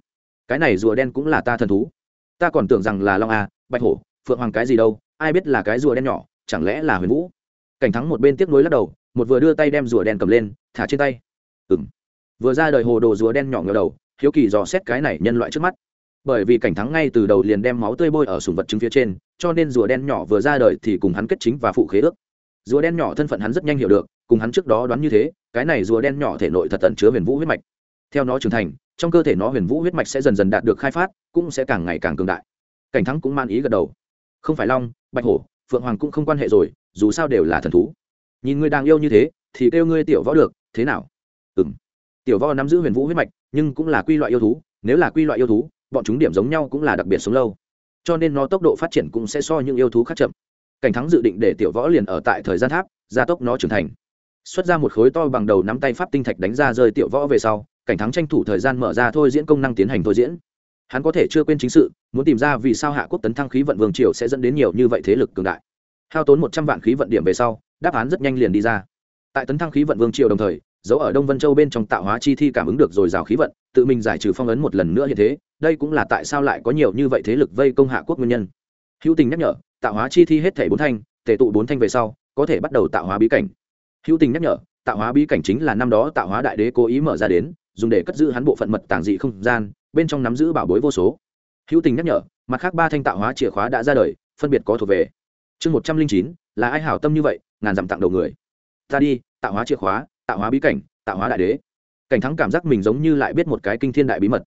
A: cái này rùa đen cũng là ta thần thú. Ta còn tưởng rằng là long a, bạch hổ, phượng hoàng cái gì đâu, ai biết là cái rùa đen nhỏ, chẳng lẽ là huyền vũ? Cảnh thắng một bên tiếp nối lắc đầu, một vừa đưa tay đem rùa đen cầm lên, thả trên tay. Ừng vừa ra đời hồ đồ rùa đen nhỏ ngờ đầu hiếu kỳ dò xét cái này nhân loại trước mắt. Bởi vì cảnh thắng ngay từ đầu liền đem máu tươi bôi ở sùng vật trứng phía trên, cho nên rùa đen nhỏ vừa ra đời thì cùng hắn kết chính và phụ khế ước. Rùa đen nhỏ thân phận hắn rất nhanh hiểu được, cùng hắn trước đó đoán như thế, cái này rùa đen nhỏ thể nội thật tận chứa huyền vũ huyết mạch. Theo nó trưởng thành, trong cơ thể nó huyền vũ huyết mạch sẽ dần dần đạt được khai phát, cũng sẽ càng ngày càng cường đại. Cảnh thắng cũng man ý gật đầu. Không phải long, bạch hổ, phượng hoàng cũng không quan hệ rồi, dù sao đều là thần thú. Nhìn ngươi đang yêu như thế, thì kêu ngươi tiểu võ được, thế nào? Ừ m tiểu võ nắm giữ huyền vũ huyết mạch nhưng cũng là quy loại yêu thú, nếu là quy loại yêu thú, bọn chúng điểm giống nhau cũng là đặc biệt sống lâu. Cho nên nó tốc độ phát triển cũng sẽ so những yêu thú khác chậm. Cảnh thắng dự định để tiểu võ liền ở tại thời gian tháp, gia tốc nó trưởng thành. Xuất ra một khối to bằng đầu nắm tay pháp tinh thạch đánh ra rơi tiểu võ về sau, cảnh thắng tranh thủ thời gian mở ra thôi diễn công năng tiến hành thôi diễn. Hắn có thể chưa quên chính sự, muốn tìm ra vì sao hạ quốc tấn thăng khí vận vương triều sẽ dẫn đến nhiều như vậy thế lực cường đại. Hao tốn một trăm vạn khí vận điểm về sau, đáp án rất nhanh liền đi ra. Tại tấn thăng khí vận vương triều đồng thời dấu ở đông vân châu bên trong tạo hóa chi thi cảm ứng được rồi rào khí vận, tự mình giải trừ phong ấn một lần nữa như thế, đây cũng là tại sao lại có nhiều như vậy thế lực vây công hạ quốc nguyên nhân. Hữu tình nhắc nhở, tạo hóa chi thi hết thể bốn thanh tệ tụ bốn thanh về sau, có thể bắt đầu tạo hóa bí cảnh. Hữu tình nhắc nhở, tạo hóa bí cảnh chính là năm đó tạo hóa đại đế cố ý mở ra đến, dùng để cất giữ hắn bộ phận mật tàng dị không gian, bên trong nắm giữ bảo bối vô số. Hữu tình nhắc nhở, mặt khác ba thanh tạo hóa chìa khóa đã ra đời, phân biệt có thuộc về. Chương một trăm linh chín, là ai hảo tâm như vậy, ngàn dặm tặng đầu người. Ta đi, tạo hóa chìa khóa tạo hóa bí cảnh, tạo hóa đại đế. Cảnh thắng cảm giác mình giống như lại biết một cái kinh thiên đại bí mật.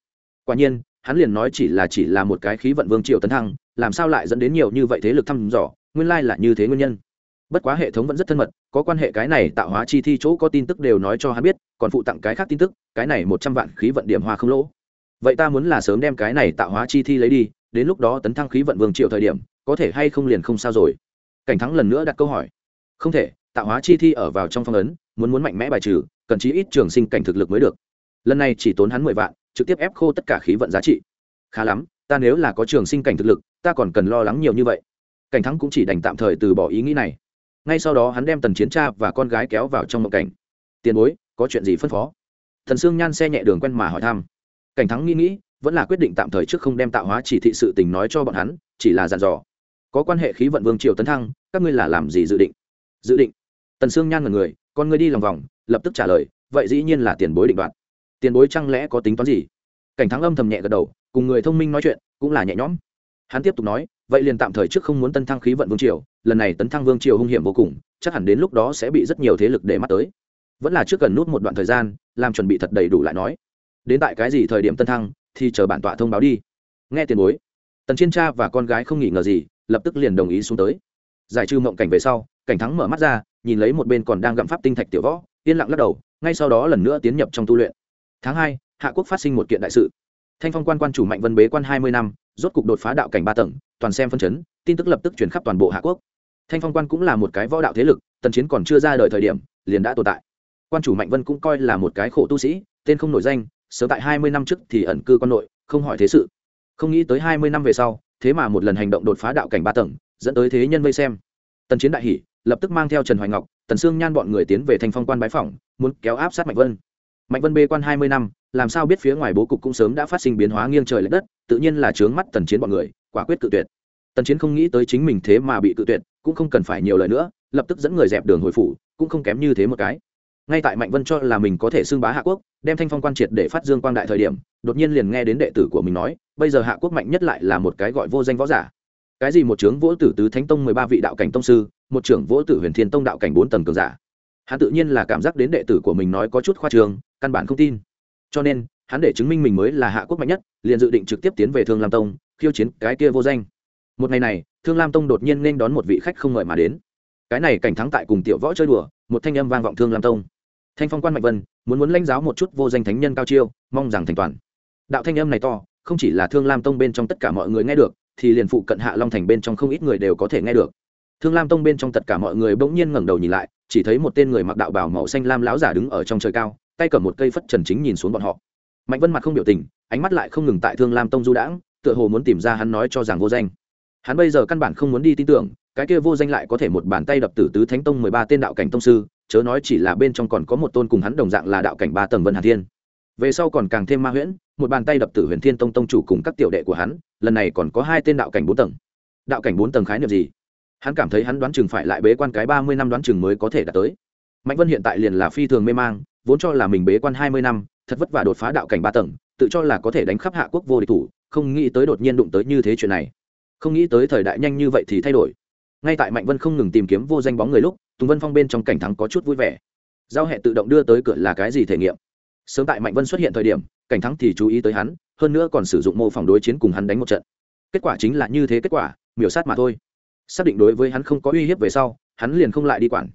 A: Quả nhiên, hắn liền nói chỉ là chỉ là một cái khí vận vương triều tấn thăng, làm sao lại dẫn đến nhiều như vậy thế lực thăm dò, nguyên lai là như thế nguyên nhân. Bất quá hệ thống vẫn rất thân mật, có quan hệ cái này tạo hóa chi thi chỗ có tin tức đều nói cho hắn biết, còn phụ tặng cái khác tin tức, cái này một trăm vạn khí vận điểm hoa không lỗ. Vậy ta muốn là sớm đem cái này tạo hóa chi thi lấy đi, đến lúc đó tấn thăng khí vận vương triệu thời điểm, có thể hay không liền không sao rồi. Cảnh thắng lần nữa đặt câu hỏi. Không thể, tạo hóa chi thi ở vào trong phong ấn muốn muốn mạnh mẽ bài trừ, cần chí ít trường sinh cảnh thực lực mới được. Lần này chỉ tốn hắn mười vạn, trực tiếp ép khô tất cả khí vận giá trị. Khá lắm, ta nếu là có trường sinh cảnh thực lực, ta còn cần lo lắng nhiều như vậy. Cảnh thắng cũng chỉ đành tạm thời từ bỏ ý nghĩ này. Ngay sau đó hắn đem tần chiến cha và con gái kéo vào trong mộng cảnh. Tiền bối, có chuyện gì phân phó? Thần sương nhan xe nhẹ đường quen mà hỏi thăm. Cảnh thắng nghĩ nghĩ, vẫn là quyết định tạm thời trước không đem tạo hóa chỉ thị sự tình nói cho bọn hắn, chỉ là dặn dò. Có quan hệ khí vận vương triều tấn thăng, các ngươi là làm gì dự định? Dự định? Tần sương nhan là người con ngươi đi lòng vòng, lập tức trả lời, vậy dĩ nhiên là tiền bối định đoạt. Tiền bối chẳng lẽ có tính toán gì? Cảnh thắng âm thầm nhẹ gật đầu, cùng người thông minh nói chuyện, cũng là nhẹ nhõm. Hắn tiếp tục nói, vậy liền tạm thời trước không muốn tân thăng khí vận vương triều, lần này tấn thăng vương triều hung hiểm vô cùng, chắc hẳn đến lúc đó sẽ bị rất nhiều thế lực để mắt tới. Vẫn là trước cần nút một đoạn thời gian, làm chuẩn bị thật đầy đủ lại nói. Đến tại cái gì thời điểm tân thăng, thì chờ bản tọa thông báo đi. Nghe tiền bối. Tần chiên cha và con gái không nghỉ ngờ gì, lập tức liền đồng ý xuống tới. Giải trừ mộng cảnh về sau cảnh thắng mở mắt ra, nhìn lấy một bên còn đang gặm pháp tinh thạch tiểu võ, yên lặng lắc đầu, ngay sau đó lần nữa tiến nhập trong tu luyện. Tháng hai, hạ quốc phát sinh một kiện đại sự. Thanh phong quan quan chủ mạnh vân bế quan hai mươi năm, rốt cục đột phá đạo cảnh ba tầng, toàn xem phân chấn, tin tức lập tức chuyển khắp toàn bộ hạ quốc. Thanh phong quan cũng là một cái võ đạo thế lực, tần chiến còn chưa ra đời thời điểm, liền đã tồn tại. Quan chủ mạnh vân cũng coi là một cái khổ tu sĩ, tên không nổi danh, sớm tại hai mươi năm trước thì ẩn cư quan nội, không hỏi thế sự. Không nghĩ tới hai mươi năm về sau, thế mà một lần hành động đột phá đạo cảnh ba tầng, dẫn tới thế nhân vây xem. Tần chiến đại hỷ lập tức mang theo trần hoài ngọc, tần sương nhan bọn người tiến về thanh phong quan bái phỏng, muốn kéo áp sát mạnh vân. Mạnh vân bê quan hai mươi năm, làm sao biết phía ngoài bố cục cũng sớm đã phát sinh biến hóa nghiêng trời l ệ đất, tự nhiên là trướng mắt tần chiến bọn người, quả quyết cự tuyệt. Tần chiến không nghĩ tới chính mình thế mà bị cự tuyệt, cũng không cần phải nhiều lời nữa, lập tức dẫn người dẹp đường hồi phủ, cũng không kém như thế một cái. Ngay tại mạnh vân cho là mình có thể xưng bá hạ quốc, đem thanh phong quan triệt để phát dương quang đại thời điểm, đột nhiên liền nghe đến đệ tử của mình nói, bây giờ hạ quốc mạnh nhất lại là một cái gọi vô danh võ giả cái gì một trưởng vỗ tử tứ thánh tông mười ba vị đạo cảnh tông sư, một trưởng vỗ tử huyền thiên tông đạo cảnh bốn tầng cường giả. Hắn tự nhiên là cảm giác đến đệ tử của mình nói có chút khoa trường căn bản không tin. Cho nên, hắn để chứng minh mình mới là hạ quốc mạnh nhất, liền dự định trực tiếp tiến về thương lam tông, khiêu chiến cái kia vô danh. Một ngày này, thương lam tông đột nhiên nên đón một vị khách không ngợi mà đến. Cái này cảnh thắng tại cùng tiểu võ chơi đùa, một thanh âm vang vọng thương lam tông. Thanh phong quan mạnh vân, muốn muốn lãnh giáo một chút vô danh thánh nhân cao chiêu, mong rằng thành toàn. Đạo thanh âm này to, không chỉ là thương lam tông bên trong tất cả mọi người nghe được thì liền phụ cận hạ long thành bên trong không ít người đều có thể nghe được. Thương lam tông bên trong tất cả mọi người bỗng nhiên ngẩng đầu nhìn lại, chỉ thấy một tên người mặc đạo bảo màu xanh lam láo giả đứng ở trong trời cao, tay cầm một cây phất trần chính nhìn xuống bọn họ. Mạnh vân mặt không biểu tình, ánh mắt lại không ngừng tại thương lam tông du đãng, tựa hồ muốn tìm ra hắn nói cho rằng vô danh. Hắn bây giờ căn bản không muốn đi tin tưởng, cái kia vô danh lại có thể một bàn tay đập tử tứ thánh tông mười ba tên đạo cảnh tông sư, chớ nói chỉ là bên trong còn có một tôn cùng hắn đồng dạng là đạo cảnh ba tầng vân hà thiên. Về sau còn càng thêm ma huyễn một bàn tay đập tử huyền thiên tông tông chủ cùng các tiểu đệ của hắn, lần này còn có hai tên đạo cảnh bốn tầng. Đạo cảnh bốn tầng khái niệm gì? Hắn cảm thấy hắn đoán chừng phải lại bế quan cái ba mươi năm đoán chừng mới có thể đạt tới. Mạnh vân hiện tại liền là phi thường mê mang, vốn cho là mình bế quan hai mươi năm, thật vất vả đột phá đạo cảnh ba tầng, tự cho là có thể đánh khắp hạ quốc vô địch thủ, không nghĩ tới đột nhiên đụng tới như thế chuyện này. Không nghĩ tới thời đại nhanh như vậy thì thay đổi. Ngay tại mạnh vân không ngừng tìm kiếm vô danh bóng người lúc, tùng vân phong bên trong cảnh thắng có chút vui vẻ. Giao hệ tự động đưa tới cửa là cái gì thể nghiệm? Sớm tại mạnh vân xuất hiện thời điểm cảnh thắng thì chú ý tới hắn, hơn nữa còn sử dụng mô phỏng đối chiến cùng hắn đánh một trận. Kết quả chính là như thế kết quả, miểu sát mà thôi. Xác định đối với hắn không có uy hiếp về sau, hắn liền không lại đi quản.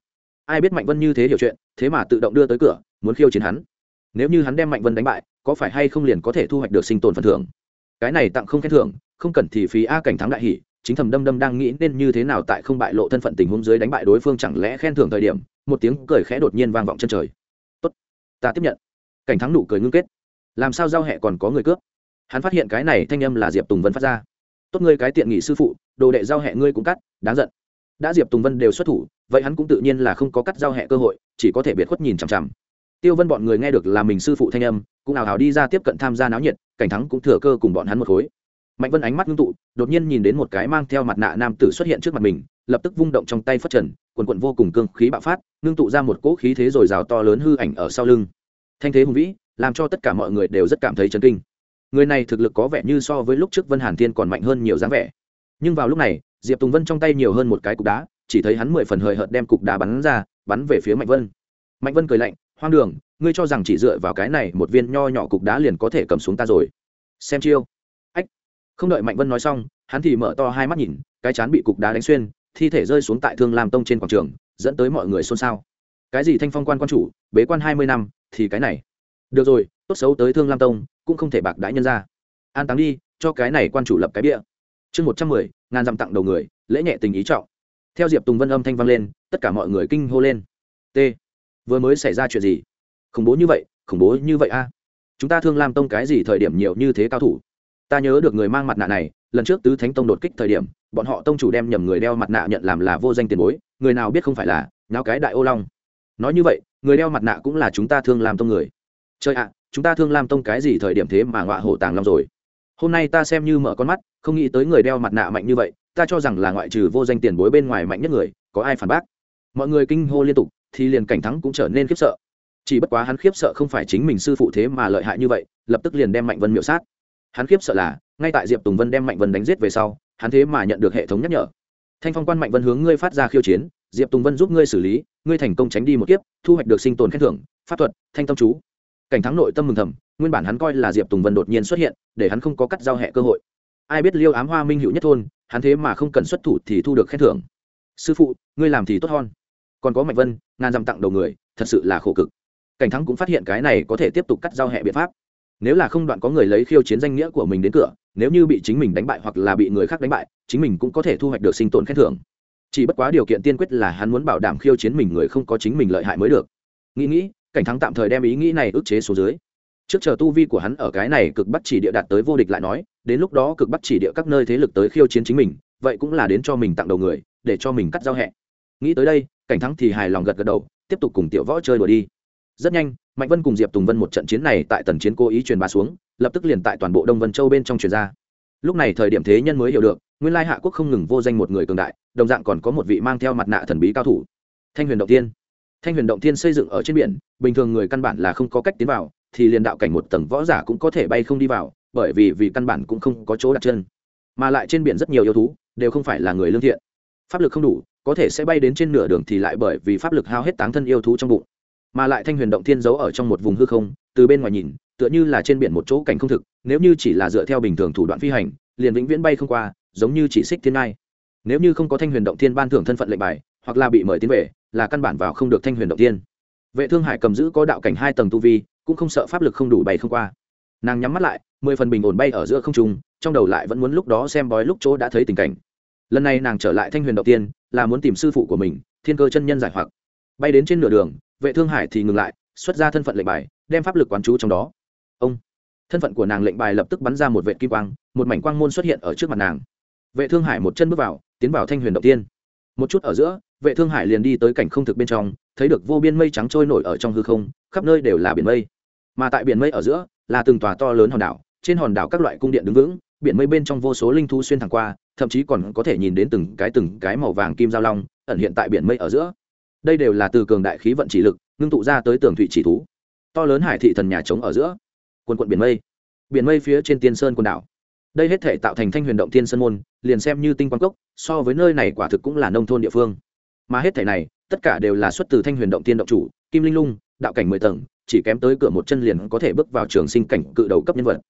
A: Ai biết mạnh vân như thế hiểu chuyện, thế mà tự động đưa tới cửa, muốn khiêu chiến hắn. Nếu như hắn đem mạnh vân đánh bại, có phải hay không liền có thể thu hoạch được sinh tồn phần thưởng? Cái này tặng không khen thưởng, không cần thì phí a cảnh thắng đại hỷ chính thầm đâm đâm đang nghĩ nên như thế nào tại không bại lộ thân phận tình huống dưới đánh bại đối phương chẳng lẽ khen thưởng thời điểm, một tiếng cười khẽ đột nhiên vang vọng chân trời. Tốt, ta tiếp nhận. Cảnh thắng nụ cười ngưng kết làm sao giao hẹ còn có người cướp? Hắn phát hiện cái này thanh âm là diệp tùng vân phát ra. Tốt ngươi cái tiện nghị sư phụ, đồ đệ giao hẹ ngươi cũng cắt, đáng giận. Đã diệp tùng vân đều xuất thủ, vậy hắn cũng tự nhiên là không có cắt giao hẹ cơ hội, chỉ có thể biệt khuất nhìn chằm chằm. Tiêu vân bọn người nghe được là mình sư phụ thanh âm, cũng ảo hào đi ra tiếp cận tham gia náo nhiệt, cảnh thắng cũng thừa cơ cùng bọn hắn một khối. Mạnh vân ánh mắt ngưng tụ, đột nhiên nhìn đến một cái mang theo mặt nạ nam tử xuất hiện trước mặt mình, lập tức vung động trong tay phất trần, quần quận vô cùng cương khí bạo phát, ngưng tụ ra một cỗ khí thế dồi dào to lớn hư ảnh ở sau lưng. Thanh thế hùng vĩ làm cho tất cả mọi người đều rất cảm thấy chấn kinh. Người này thực lực có vẻ như so với lúc trước vân hàn thiên còn mạnh hơn nhiều dáng vẻ. Nhưng vào lúc này, diệp tùng vân trong tay nhiều hơn một cái cục đá, chỉ thấy hắn mười phần hời hợt đem cục đá bắn ra, bắn về phía mạnh vân. Mạnh vân cười lạnh, hoang đường, ngươi cho rằng chỉ dựa vào cái này một viên nho nhỏ cục đá liền có thể cầm xuống ta rồi? Xem chiêu. Ách. Không đợi mạnh vân nói xong, hắn thì mở to hai mắt nhìn, cái chán bị cục đá đánh xuyên, thi thể rơi xuống tại thương lam tông trên quảng trường, dẫn tới mọi người xôn xao. Cái gì thanh phong quan quan chủ, bế quan hai mươi năm, thì cái này được rồi, tốt xấu tới thương lam tông, cũng không thể bạc đãi nhân ra an táng đi, cho cái này quan chủ lập cái bia chương một trăm mười, ngàn dặm tặng đầu người, lễ nhẹ tình ý trọng. Theo diệp tùng vân âm thanh vang lên, tất cả mọi người kinh hô lên. T, vừa mới xảy ra chuyện gì? Khủng bố như vậy, khủng bố như vậy a. Chúng ta thương lam tông cái gì thời điểm nhiều như thế cao thủ? Ta nhớ được người mang mặt nạ này, lần trước tứ thánh tông đột kích thời điểm, bọn họ tông chủ đem nhầm người đeo mặt nạ nhận làm là vô danh tiền bối, người nào biết không phải là, nháo cái đại ô long. Nói như vậy, người đeo mặt nạ cũng là chúng ta thương lam tông người chơi ạ, chúng ta thương lam tông cái gì thời điểm thế mà ngọa hổ tàng long rồi? Hôm nay ta xem như mở con mắt, không nghĩ tới người đeo mặt nạ mạnh như vậy, ta cho rằng là ngoại trừ vô danh tiền bối bên ngoài mạnh nhất người, có ai phản bác? Mọi người kinh hô liên tục, thì liền cảnh thắng cũng trở nên khiếp sợ. Chỉ bất quá hắn khiếp sợ không phải chính mình sư phụ thế mà lợi hại như vậy, lập tức liền đem mạnh vân miễu sát. Hắn khiếp sợ là, ngay tại diệp tùng vân đem mạnh vân đánh giết về sau, hắn thế mà nhận được hệ thống nhắc nhở. Thanh phong quan mạnh vân hướng ngươi phát ra khiêu chiến, diệp tùng vân giúp ngươi xử lý, ngươi thành công tránh đi một kiếp, thu hoạch được sinh tồn khen thưởng, pháp thuật, thanh tâm chú cảnh thắng nội tâm mừng thầm, nguyên bản hắn coi là diệp tùng vân đột nhiên xuất hiện, để hắn không có cắt giao hẹ cơ hội. Ai biết liêu ám hoa minh hữu nhất thôn, hắn thế mà không cần xuất thủ thì thu được khen thưởng. Sư phụ, ngươi làm thì tốt hơn. Còn có mạnh vân, ngàn dằm tặng đầu người, thật sự là khổ cực. Cảnh thắng cũng phát hiện cái này có thể tiếp tục cắt giao hẹ biện pháp. Nếu là không đoạn có người lấy khiêu chiến danh nghĩa của mình đến cửa, nếu như bị chính mình đánh bại hoặc là bị người khác đánh bại, chính mình cũng có thể thu hoạch được sinh tồn khen thưởng. Chỉ bất quá điều kiện tiên quyết là hắn muốn bảo đảm khiêu chiến mình người không có chính mình lợi hại mới được. Nghĩ nghĩ cảnh thắng tạm thời đem ý nghĩ này ức chế xuống dưới. Trước chờ tu vi của hắn ở cái này cực bắt chỉ địa đạt tới vô địch lại nói, đến lúc đó cực bắt chỉ địa các nơi thế lực tới khiêu chiến chính mình, vậy cũng là đến cho mình tặng đầu người, để cho mình cắt giao hẹ. Nghĩ tới đây, cảnh thắng thì hài lòng gật gật đầu, tiếp tục cùng tiểu võ chơi đùa đi. Rất nhanh, mạnh vân cùng diệp tùng vân một trận chiến này tại tần chiến cố ý truyền bá xuống, lập tức liền tại toàn bộ đông vân châu bên trong truyền ra. Lúc này thời điểm thế nhân mới hiểu được, nguyên lai hạ quốc không ngừng vô danh một người cường đại, đồng dạng còn có một vị mang theo mặt nạ thần bí cao thủ. Thanh huyền đầu tiên thanh huyền động Thiên xây dựng ở trên biển, bình thường người căn bản là không có cách tiến vào, thì liền đạo cảnh một tầng võ giả cũng có thể bay không đi vào, bởi vì vì căn bản cũng không có chỗ đặt chân. Mà lại trên biển rất nhiều yêu thú, đều không phải là người lương thiện. Pháp lực không đủ, có thể sẽ bay đến trên nửa đường thì lại bởi vì pháp lực hao hết táng thân yêu thú trong bụng. Mà lại thanh huyền động thiên giấu ở trong một vùng hư không, từ bên ngoài nhìn, tựa như là trên biển một chỗ cảnh không thực, nếu như chỉ là dựa theo bình thường thủ đoạn phi hành, liền vĩnh viễn bay không qua, giống như chỉ xích thiên ngai. Nếu như không có thanh huyền động thiên ban thưởng thân phận lệnh bài, hoặc là bị mời tiến về là căn bản vào không được thanh huyền động tiên. vệ thương hải cầm giữ có đạo cảnh hai tầng tu vi, cũng không sợ pháp lực không đủ bày không qua. Nàng nhắm mắt lại, mười phần bình ổn bay ở giữa không trung, trong đầu lại vẫn muốn lúc đó xem bói lúc chỗ đã thấy tình cảnh. Lần này nàng trở lại thanh huyền động tiên, là muốn tìm sư phụ của mình, thiên cơ chân nhân giải hoặc. Bay đến trên nửa đường, vệ thương hải thì ngừng lại, xuất ra thân phận lệnh bài, đem pháp lực quán chú trong đó. Ông. Thân phận của nàng lệnh bài lập tức bắn ra một vệ kim quang, một mảnh quang môn xuất hiện ở trước mặt nàng. Vệ thương hải một chân bước vào, tiến vào thanh huyền động tiên một chút ở giữa, vệ thương hải liền đi tới cảnh không thực bên trong, thấy được vô biên mây trắng trôi nổi ở trong hư không, khắp nơi đều là biển mây. Mà tại biển mây ở giữa, là từng tòa to lớn hòn đảo, trên hòn đảo các loại cung điện đứng vững, biển mây bên trong vô số linh thú xuyên thẳng qua, thậm chí còn có thể nhìn đến từng cái từng cái màu vàng kim giao long, ẩn hiện tại biển mây ở giữa. Đây đều là từ cường đại khí vận chỉ lực, ngưng tụ ra tới tường thủy chỉ thú. To lớn hải thị thần nhà trống ở giữa. Quân quận biển mây. Biển mây phía trên tiên sơn quần đảo đây hết thể tạo thành thanh huyền động thiên sơn môn, liền xem như tinh quang cốc, so với nơi này quả thực cũng là nông thôn địa phương. Mà hết thể này, tất cả đều là xuất từ thanh huyền động thiên động chủ, kim linh lung, đạo cảnh mười tầng, chỉ kém tới cửa một chân liền có thể bước vào trường sinh cảnh cự đầu cấp nhân vật.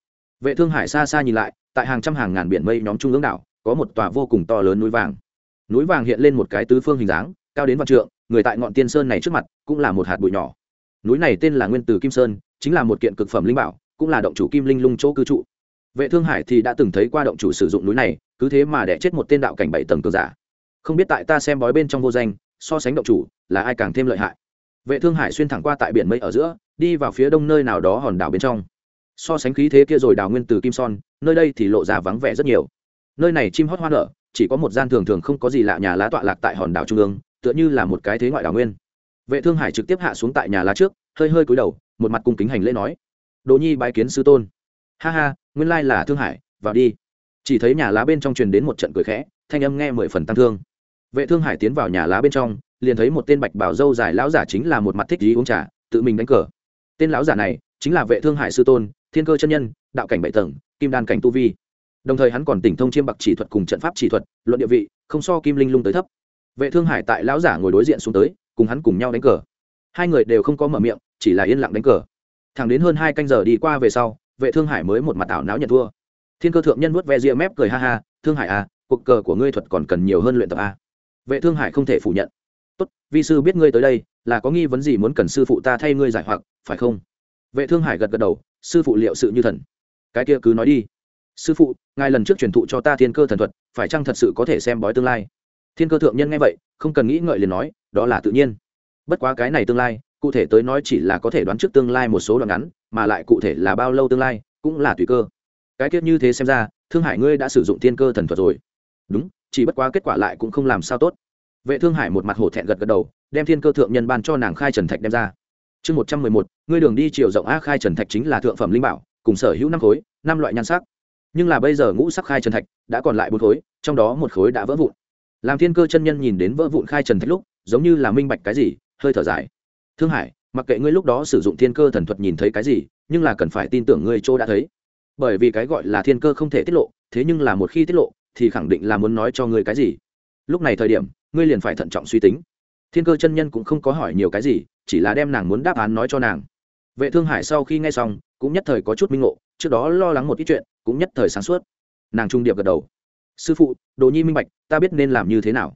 A: Vệ thương hải xa xa nhìn lại, tại hàng trăm hàng ngàn biển mây nhóm trung ương đảo, có một tòa vô cùng to lớn núi vàng. Núi vàng hiện lên một cái tứ phương hình dáng, cao đến vạn trượng, người tại ngọn tiên sơn này trước mặt, cũng là một hạt bụi nhỏ. Núi này tên là nguyên từ kim sơn, chính là một kiện cực phẩm linh bảo, cũng là động chủ kim linh lung chỗ cư trụ vệ thương hải thì đã từng thấy qua động chủ sử dụng núi này, cứ thế mà đẻ chết một tên đạo cảnh bảy tầng cường giả. Không biết tại ta xem bói bên trong vô danh, so sánh động chủ, là ai càng thêm lợi hại? Vệ thương hải xuyên thẳng qua tại biển mây ở giữa, đi vào phía đông nơi nào đó hòn đảo bên trong. So sánh khí thế kia rồi đào nguyên từ kim son, nơi đây thì lộ ra vắng vẻ rất nhiều. Nơi này chim hót hoa nở, chỉ có một gian thường thường không có gì lạ nhà lá tọa lạc tại hòn đảo trung ương, tựa như là một cái thế ngoại đảo nguyên. Vệ thương hải trực tiếp hạ xuống tại nhà lá trước, hơi hơi cúi đầu, một mặt cung kính hành lễ nói, đồ nhi bái kiến sư tôn. Ha ha nguyên lai là thương hải, vào đi. Chỉ thấy nhà lá bên trong truyền đến một trận cười khẽ, thanh âm nghe mười phần tăng thương. Vệ thương hải tiến vào nhà lá bên trong, liền thấy một tên bạch bảo dâu dài lão giả chính là một mặt thích ý uống trà, tự mình đánh cờ. Tên lão giả này chính là vệ thương hải sư tôn, thiên cơ chân nhân, đạo cảnh bảy tầng, kim đan cảnh tu vi. Đồng thời hắn còn tỉnh thông chiêm bạc chỉ thuật cùng trận pháp chỉ thuật, luận địa vị, không so kim linh lung tới thấp. Vệ thương hải tại lão giả ngồi đối diện xuống tới, cùng hắn cùng nhau đánh cờ. Hai người đều không có mở miệng, chỉ là yên lặng đánh cờ. Thẳng đến hơn hai canh giờ đi qua về sau vệ thương hải mới một mặt ảo não nhận thua. Thiên cơ thượng nhân vuốt ve ria mép cười ha ha, thương hải à cuộc cờ của ngươi thuật còn cần nhiều hơn luyện tập à? vệ thương hải không thể phủ nhận. Tốt, vi sư biết ngươi tới đây, là có nghi vấn gì muốn cần sư phụ ta thay ngươi giải hoặc, phải không? Vệ thương hải gật gật đầu, sư phụ liệu sự như thần. Cái kia cứ nói đi. Sư phụ, ngài lần trước truyền thụ cho ta thiên cơ thần thuật, phải chăng thật sự có thể xem bói tương lai? Thiên cơ thượng nhân nghe vậy, không cần nghĩ ngợi liền nói, đó là tự nhiên. Bất quá cái này tương lai cụ thể tới nói chỉ là có thể đoán trước tương lai một số đoạn ngắn, mà lại cụ thể là bao lâu tương lai, cũng là tùy cơ. Cái tiết như thế xem ra, thương hải ngươi đã sử dụng thiên cơ thần thuật rồi. Đúng, chỉ bất quá kết quả lại cũng không làm sao tốt. Vệ thương hải một mặt hổ thẹn gật gật đầu, đem thiên cơ thượng nhân ban cho nàng khai trần thạch đem ra. Chương một trăm mười một, ngươi đường đi chiều rộng a, khai trần thạch chính là thượng phẩm linh bảo, cùng sở hữu năm khối, năm loại nhan sắc. Nhưng là bây giờ ngũ sắc khai trần thạch đã còn lại bốn khối, trong đó một khối đã vỡ vụn. Làm thiên cơ chân nhân nhìn đến vỡ vụn khai trần thạch lúc, giống như là minh bạch cái gì, hơi thở dài thương hải, mặc kệ ngươi lúc đó sử dụng thiên cơ thần thuật nhìn thấy cái gì, nhưng là cần phải tin tưởng ngươi chỗ đã thấy. Bởi vì cái gọi là thiên cơ không thể tiết lộ, thế nhưng là một khi tiết lộ, thì khẳng định là muốn nói cho ngươi cái gì. Lúc này thời điểm, ngươi liền phải thận trọng suy tính. Thiên cơ chân nhân cũng không có hỏi nhiều cái gì, chỉ là đem nàng muốn đáp án nói cho nàng. Vệ thương hải sau khi nghe xong, cũng nhất thời có chút minh ngộ, trước đó lo lắng một ít chuyện, cũng nhất thời sáng suốt. Nàng trung điệp gật đầu. Sư phụ, đồ nhi minh bạch, ta biết nên làm như thế nào.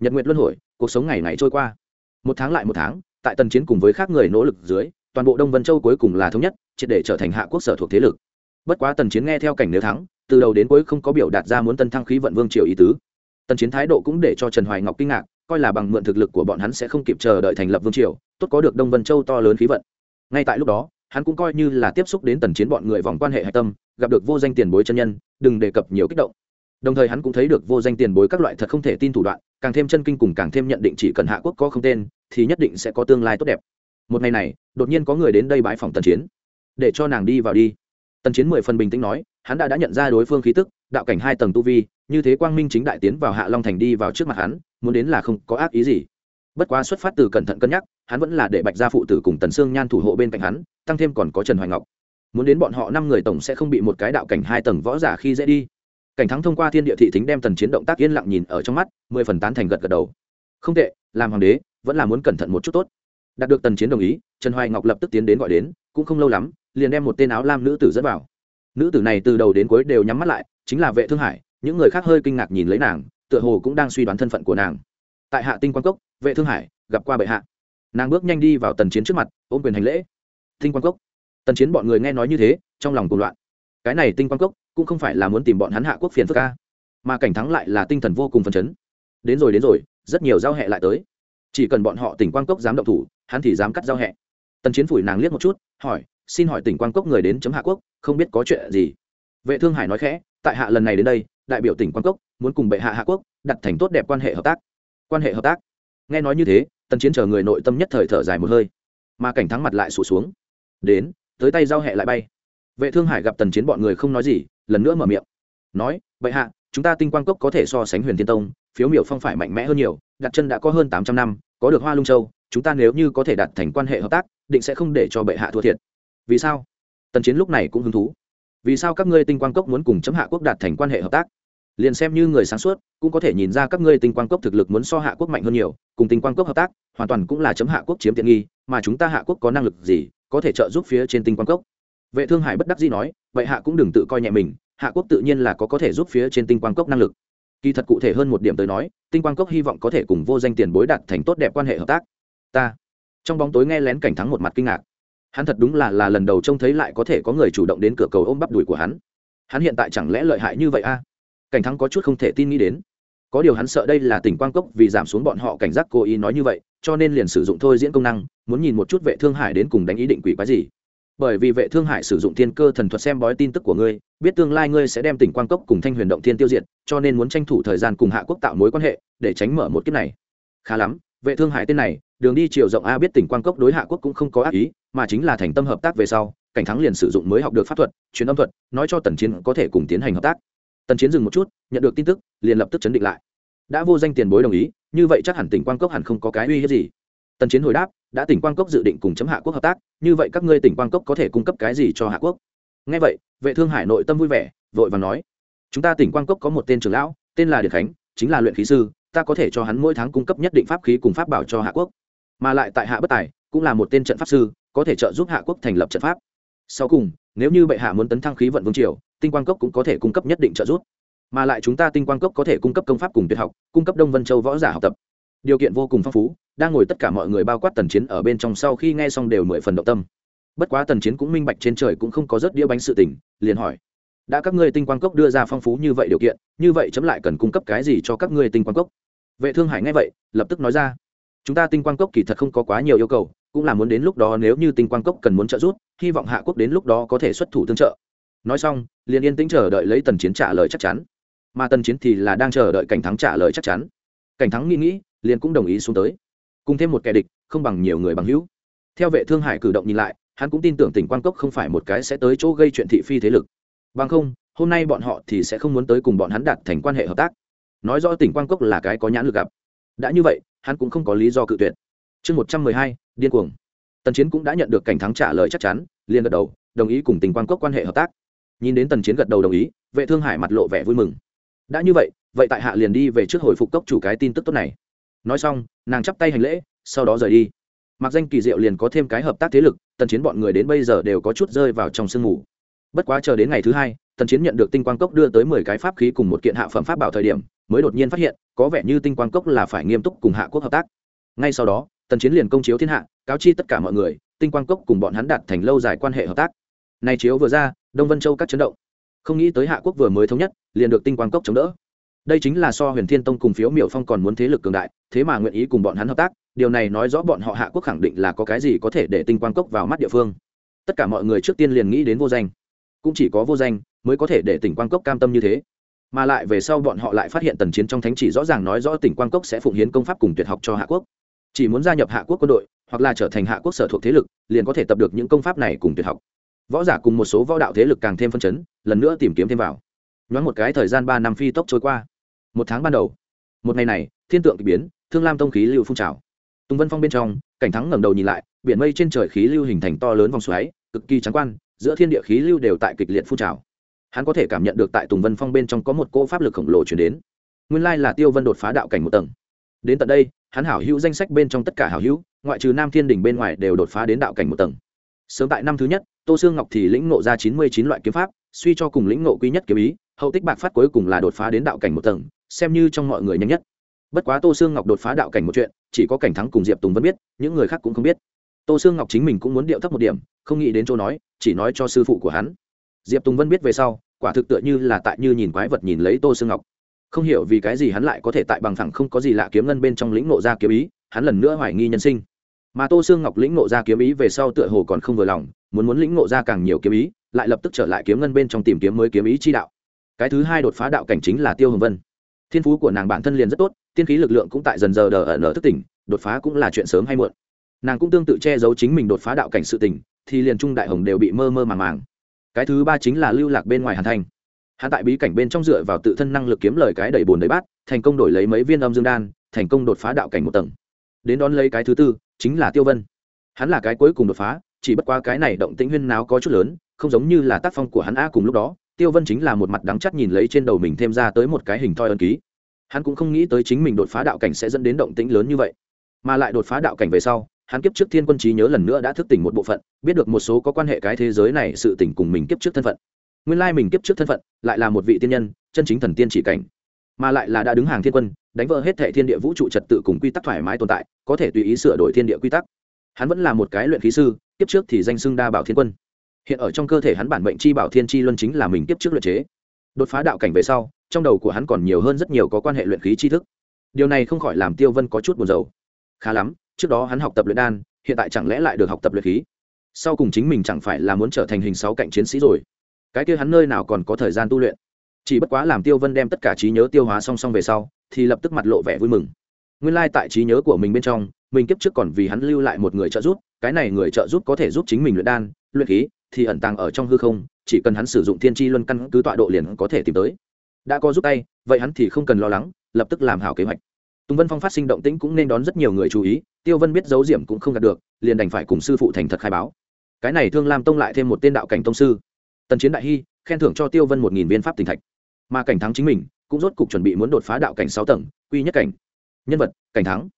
A: Nhật nguyện luân hồi, cuộc sống ngày ngày trôi qua. Một tháng lại một tháng tại tần chiến cùng với khác người nỗ lực dưới, toàn bộ đông vân châu cuối cùng là thống nhất, triệt để trở thành hạ quốc sở thuộc thế lực. Bất quá tần chiến nghe theo cảnh nếu thắng, từ đầu đến cuối không có biểu đạt ra muốn tân thăng khí vận vương triều ý tứ. Tần chiến thái độ cũng để cho trần hoài ngọc kinh ngạc, coi là bằng mượn thực lực của bọn hắn sẽ không kịp chờ đợi thành lập vương triều, tốt có được đông vân châu to lớn khí vận. Ngay tại lúc đó, hắn cũng coi như là tiếp xúc đến tần chiến bọn người vòng quan hệ hạch tâm, gặp được vô danh tiền bối chân nhân, đừng đề cập nhiều kích động. Đồng thời hắn cũng thấy được vô danh tiền bối các loại thật không thể tin thủ đoạn càng thêm chân kinh cùng càng thêm nhận định chỉ cần hạ quốc có không tên, thì nhất định sẽ có tương lai tốt đẹp. Một ngày này, đột nhiên có người đến đây bãi phòng tần chiến, để cho nàng đi vào đi. Tần chiến mười phần bình tĩnh nói, hắn đã đã nhận ra đối phương khí tức, đạo cảnh hai tầng tu vi, như thế quang minh chính đại tiến vào hạ long thành đi vào trước mặt hắn, muốn đến là không có ác ý gì. Bất quá xuất phát từ cẩn thận cân nhắc, hắn vẫn là để bạch gia phụ tử cùng tần sương nhan thủ hộ bên cạnh hắn, tăng thêm còn có trần hoài ngọc. Muốn đến bọn họ năm người tổng sẽ không bị một cái đạo cảnh hai tầng võ giả khi dễ đi cảnh thắng thông qua thiên địa thị thính đem tần chiến động tác yên lặng nhìn ở trong mắt, mười phần tán thành gật gật đầu. Không tệ, làm hoàng đế, vẫn là muốn cẩn thận một chút tốt. Đạt được tần chiến đồng ý, trần hoài ngọc lập tức tiến đến gọi đến, cũng không lâu lắm, liền đem một tên áo lam nữ tử dẫn vào. Nữ tử này từ đầu đến cuối đều nhắm mắt lại, chính là vệ thương hải, những người khác hơi kinh ngạc nhìn lấy nàng, tựa hồ cũng đang suy đoán thân phận của nàng. Tại hạ tinh quan cốc, vệ thương hải, gặp qua bệ hạ. Nàng bước nhanh đi vào tần chiến trước mặt, ôm quyền hành lễ. Tinh quan cốc. Tần chiến bọn người nghe nói như thế, trong lòng cùng loạn cái này tinh quan cốc cũng không phải là muốn tìm bọn hắn hạ quốc phiền phức ca, mà cảnh thắng lại là tinh thần vô cùng phấn chấn. Đến rồi đến rồi, rất nhiều giao hẹ lại tới. Chỉ cần bọn họ tỉnh quang cốc dám động thủ, hắn thì dám cắt giao hẹ. Tần chiến phủi nàng liếc một chút, hỏi, xin hỏi tỉnh quang cốc người đến chấm hạ quốc, không biết có chuyện gì? Vệ thương hải nói khẽ, tại hạ lần này đến đây, đại biểu tỉnh quang cốc muốn cùng bệ hạ hạ quốc đặt thành tốt đẹp quan hệ hợp tác. Quan hệ hợp tác? Nghe nói như thế, tần chiến chờ người nội tâm nhất thời thở dài một hơi, mà cảnh thắng mặt lại sụt xuống. Đến, tới tay giao hẹ lại bay vệ thương hải gặp tần chiến bọn người không nói gì, lần nữa mở miệng. Nói, Bệ hạ, chúng ta tinh quang cốc có thể so sánh huyền thiên tông, phiếu miểu phong phải mạnh mẽ hơn nhiều, đặt chân đã có hơn tám trăm năm, có được hoa lung châu, chúng ta nếu như có thể đạt thành quan hệ hợp tác, định sẽ không để cho bệ hạ thua thiệt. Vì sao? Tần chiến lúc này cũng hứng thú. Vì sao các ngươi tinh quang cốc muốn cùng chấm hạ quốc đạt thành quan hệ hợp tác? Liền xem như người sáng suốt, cũng có thể nhìn ra các ngươi tinh quang cốc thực lực muốn so hạ quốc mạnh hơn nhiều, cùng tinh quang cốc hợp tác, hoàn toàn cũng là chấm hạ quốc chiếm tiện nghi, mà chúng ta hạ quốc có năng lực gì, có thể trợ giúp phía trên tinh quang cốc? Vệ thương hải bất đắc dĩ nói, vậy hạ cũng đừng tự coi nhẹ mình, hạ quốc tự nhiên là có có thể giúp phía trên tinh quang cốc năng lực. Kỳ thật cụ thể hơn một điểm tới nói, tinh quang cốc hy vọng có thể cùng vô danh tiền bối đạt thành tốt đẹp quan hệ hợp tác. Ta. Trong bóng tối nghe lén cảnh thắng một mặt kinh ngạc. Hắn thật đúng là là lần đầu trông thấy lại có thể có người chủ động đến cửa cầu ôm bắp đùi của hắn. Hắn hiện tại chẳng lẽ lợi hại như vậy a? Cảnh thắng có chút không thể tin nghĩ đến. Có điều hắn sợ đây là tỉnh quang cốc vì giảm xuống bọn họ cảnh giác cố ý nói như vậy, cho nên liền sử dụng thôi diễn công năng, muốn nhìn một chút vệ thương hải đến cùng đánh ý định quỷ quái gì bởi vì vệ thương hải sử dụng thiên cơ thần thuật xem bói tin tức của ngươi, biết tương lai ngươi sẽ đem tỉnh quang cốc cùng thanh huyền động thiên tiêu diệt, cho nên muốn tranh thủ thời gian cùng hạ quốc tạo mối quan hệ, để tránh mở một kiếp này. Khá lắm, vệ thương hải tên này, đường đi chiều rộng a biết tỉnh quang cốc đối hạ quốc cũng không có ác ý, mà chính là thành tâm hợp tác về sau, cảnh thắng liền sử dụng mới học được pháp thuật, truyền âm thuật, nói cho tần chiến có thể cùng tiến hành hợp tác. Tần chiến dừng một chút, nhận được tin tức, liền lập tức chấn định lại. Đã vô danh tiền bối đồng ý, như vậy chắc hẳn tỉnh quang cốc hẳn không có cái uy hiếp gì. Tần chiến hồi đáp đã tỉnh quang cốc dự định cùng chấm hạ quốc hợp tác, như vậy các ngươi tỉnh quang cốc có thể cung cấp cái gì cho hạ quốc? Nghe vậy, vệ thương hải nội tâm vui vẻ, vội và nói, chúng ta tỉnh quang cốc có một tên trưởng lão, tên là điệt khánh, chính là luyện khí sư, ta có thể cho hắn mỗi tháng cung cấp nhất định pháp khí cùng pháp bảo cho hạ quốc. Mà lại tại hạ bất tài, cũng là một tên trận pháp sư, có thể trợ giúp hạ quốc thành lập trận pháp. Sau cùng, nếu như bệ hạ muốn tấn thăng khí vận vương triều, tinh quang cốc cũng có thể cung cấp nhất định trợ giúp. Mà lại chúng ta tinh quang cốc có thể cung cấp công pháp cùng tuyệt học, cung cấp đông vân châu võ giả học tập. Điều kiện vô cùng phong phú đang ngồi tất cả mọi người bao quát tần chiến ở bên trong sau khi nghe xong đều mười phần động tâm. Bất quá tần chiến cũng minh bạch trên trời cũng không có rất đĩa bánh sự tình, liền hỏi, đã các ngươi tinh quang cốc đưa ra phong phú như vậy điều kiện, như vậy chấm lại cần cung cấp cái gì cho các ngươi tinh quang cốc? Vệ thương hải nghe vậy, lập tức nói ra, chúng ta tinh quang cốc kỳ thật không có quá nhiều yêu cầu, cũng là muốn đến lúc đó nếu như tinh quang cốc cần muốn trợ giúp, hy vọng hạ quốc đến lúc đó có thể xuất thủ tương trợ. Nói xong, liền yên tĩnh chờ đợi lấy tần chiến trả lời chắc chắn. Mà tần chiến thì là đang chờ đợi cảnh thắng trả lời chắc chắn. Cảnh thắng nghĩ nghĩ, liền cũng đồng ý xuống tới cùng thêm một kẻ địch, không bằng nhiều người bằng hữu. Theo vệ thương hải cử động nhìn lại, hắn cũng tin tưởng tỉnh quan cốc không phải một cái sẽ tới chỗ gây chuyện thị phi thế lực. Bằng không, hôm nay bọn họ thì sẽ không muốn tới cùng bọn hắn đạt thành quan hệ hợp tác. Nói rõ tỉnh quan cốc là cái có nhãn lực gặp. Đã như vậy, hắn cũng không có lý do cự tuyệt. Chương một trăm mười hai, điên cuồng. Tần chiến cũng đã nhận được cảnh thắng trả lời chắc chắn, liền gật đầu, đồng ý cùng tỉnh quan cốc quan hệ hợp tác. Nhìn đến tần chiến gật đầu đồng ý, vệ thương hải mặt lộ vẻ vui mừng. Đã như vậy vậy tại hạ liền đi về trước hồi phục cốc chủ cái tin tức tốt này nói xong, nàng chắp tay hành lễ, sau đó rời đi. Mặc danh kỳ diệu liền có thêm cái hợp tác thế lực, tần chiến bọn người đến bây giờ đều có chút rơi vào trong sương mù. Bất quá chờ đến ngày thứ hai, tần chiến nhận được tinh quang cốc đưa tới mười cái pháp khí cùng một kiện hạ phẩm pháp bảo thời điểm, mới đột nhiên phát hiện, có vẻ như tinh quang cốc là phải nghiêm túc cùng hạ quốc hợp tác. Ngay sau đó, tần chiến liền công chiếu thiên hạ, cáo chi tất cả mọi người, tinh quang cốc cùng bọn hắn đạt thành lâu dài quan hệ hợp tác. Này chiếu vừa ra, đông vân châu các chấn động. Không nghĩ tới hạ quốc vừa mới thống nhất, liền được tinh quang cốc chống đỡ. Đây chính là so huyền thiên tông cùng phiếu miểu phong còn muốn thế lực cường đại thế mà nguyện ý cùng bọn hắn hợp tác, điều này nói rõ bọn họ hạ quốc khẳng định là có cái gì có thể để tinh quang cốc vào mắt địa phương. Tất cả mọi người trước tiên liền nghĩ đến vô danh. Cũng chỉ có vô danh mới có thể để tỉnh quang cốc cam tâm như thế. Mà lại về sau bọn họ lại phát hiện tần chiến trong thánh chỉ rõ ràng nói rõ tỉnh quang cốc sẽ phụng hiến công pháp cùng tuyệt học cho hạ quốc. Chỉ muốn gia nhập hạ quốc quân đội, hoặc là trở thành hạ quốc sở thuộc thế lực, liền có thể tập được những công pháp này cùng tuyệt học. Võ giả cùng một số võ đạo thế lực càng thêm phân chấn, lần nữa tìm kiếm thêm vào. Nhoáng một cái thời gian ba năm phi tốc trôi qua. Một tháng ban đầu, một ngày này, thiên tượng k ỳ biến thương lam tông khí lưu phun trào. Tùng vân phong bên trong, cảnh thắng ngẩng đầu nhìn lại, biển mây trên trời khí lưu hình thành to lớn vòng xoáy, cực kỳ trắng quan, giữa thiên địa khí lưu đều tại kịch liệt phun trào. Hắn có thể cảm nhận được tại tùng vân phong bên trong có một cỗ pháp lực khổng lồ chuyển đến. Nguyên lai là tiêu vân đột phá đạo cảnh một tầng. Đến tận đây, hắn hảo hữu danh sách bên trong tất cả hảo hữu, ngoại trừ nam thiên đình bên ngoài đều đột phá đến đạo cảnh một tầng. Sớm tại năm thứ nhất, tô sương ngọc thì lĩnh nộ ra chín mươi chín loại kiếm pháp, suy cho cùng lĩnh nộ quý nhất kiếm ý, hậu tích bạc phát cuối cùng là đột phá đến đạo cảnh một tầng, xem như trong mọi người nhanh nhất bất quá tô sương ngọc đột phá đạo cảnh một chuyện, chỉ có cảnh thắng cùng diệp tùng vẫn biết, những người khác cũng không biết. Tô sương ngọc chính mình cũng muốn điệu thấp một điểm, không nghĩ đến chỗ nói, chỉ nói cho sư phụ của hắn. Diệp tùng vân biết về sau, quả thực tựa như là tại như nhìn quái vật nhìn lấy tô sương ngọc. Không hiểu vì cái gì hắn lại có thể tại bằng thẳng không có gì lạ kiếm ngân bên trong lĩnh nộ ra kiếm ý, hắn lần nữa hoài nghi nhân sinh. Mà tô sương ngọc lĩnh nộ ra kiếm ý về sau tựa hồ còn không vừa lòng, muốn muốn lĩnh nộ ra càng nhiều kiếm ý, lại lập tức trở lại kiếm ngân bên trong tìm kiếm mới kiếm ý chi đạo. Cái thứ hai đột phá đạo cảnh chính là tiêu hồng vân thiên phú của nàng bản thân liền rất tốt, tiên khí lực lượng cũng tại dần giờ đờ ở nở thức tỉnh, đột phá cũng là chuyện sớm hay muộn. Nàng cũng tương tự che giấu chính mình đột phá đạo cảnh sự tỉnh thì liền trung đại hồng đều bị mơ mơ màng màng. Cái thứ ba chính là lưu lạc bên ngoài hàn thành. Hắn tại bí cảnh bên trong dựa vào tự thân năng lực kiếm lời cái đầy bồn đầy bát, thành công đổi lấy mấy viên âm dương đan, thành công đột phá đạo cảnh một tầng. Đến đón lấy cái thứ tư, chính là tiêu vân. Hắn là cái cuối cùng đột phá, chỉ bất qua cái này động tĩnh huyên náo có chút lớn, không giống như là tác phong của hắn a cùng lúc đó tiêu vân chính là một mặt đắng chắc nhìn lấy trên đầu mình thêm ra tới một cái hình thoi ân ký. Hắn cũng không nghĩ tới chính mình đột phá đạo cảnh sẽ dẫn đến động tĩnh lớn như vậy. Mà lại đột phá đạo cảnh về sau, hắn kiếp trước thiên quân trí nhớ lần nữa đã thức tỉnh một bộ phận, biết được một số có quan hệ cái thế giới này sự tỉnh cùng mình kiếp trước thân phận. Nguyên lai mình kiếp trước thân phận lại là một vị tiên nhân, chân chính thần tiên chỉ cảnh. Mà lại là đã đứng hàng thiên quân, đánh vỡ hết thệ thiên địa vũ trụ trật tự cùng quy tắc thoải mái tồn tại, có thể tùy ý sửa đổi thiên địa quy tắc. Hắn vẫn là một cái luyện khí sư, kiếp trước thì danh xưng đa bảo thiên quân hiện ở trong cơ thể hắn bản mệnh chi bảo thiên chi luân chính là mình tiếp trước luyện chế. Đột phá đạo cảnh về sau, trong đầu của hắn còn nhiều hơn rất nhiều có quan hệ luyện khí tri thức. Điều này không khỏi làm tiêu vân có chút buồn rầu. Khá lắm, trước đó hắn học tập luyện đan, hiện tại chẳng lẽ lại được học tập luyện khí? Sau cùng chính mình chẳng phải là muốn trở thành hình sáu cạnh chiến sĩ rồi. Cái kia hắn nơi nào còn có thời gian tu luyện? Chỉ bất quá làm tiêu vân đem tất cả trí nhớ tiêu hóa song song về sau, thì lập tức mặt lộ vẻ vui mừng. Nguyên lai、like、tại trí nhớ của mình bên trong, mình kiếp trước còn vì hắn lưu lại một người trợ giúp, cái này người trợ giúp có thể giúp chính mình luyện đan, luyện khí thì ẩn tàng ở trong hư không, chỉ cần hắn sử dụng thiên tri luân căn cứ tọa độ liền có thể tìm tới. Đã có giúp tay, vậy hắn thì không cần lo lắng, lập tức làm hảo kế hoạch. Tùng vân phong phát sinh động tĩnh cũng nên đón rất nhiều người chú ý, tiêu vân biết dấu diệm cũng không đạt được, liền đành phải cùng sư phụ thành thật khai báo. Cái này thương lam tông lại thêm một tên đạo cảnh tông sư. Tần chiến đại hy khen thưởng cho tiêu vân một nghìn viên pháp tình thạch. Mà cảnh thắng chính mình, cũng rốt cục chuẩn bị muốn đột phá đạo cảnh sáu tầng, quy nhất cảnh. Nhân vật, cảnh thắng.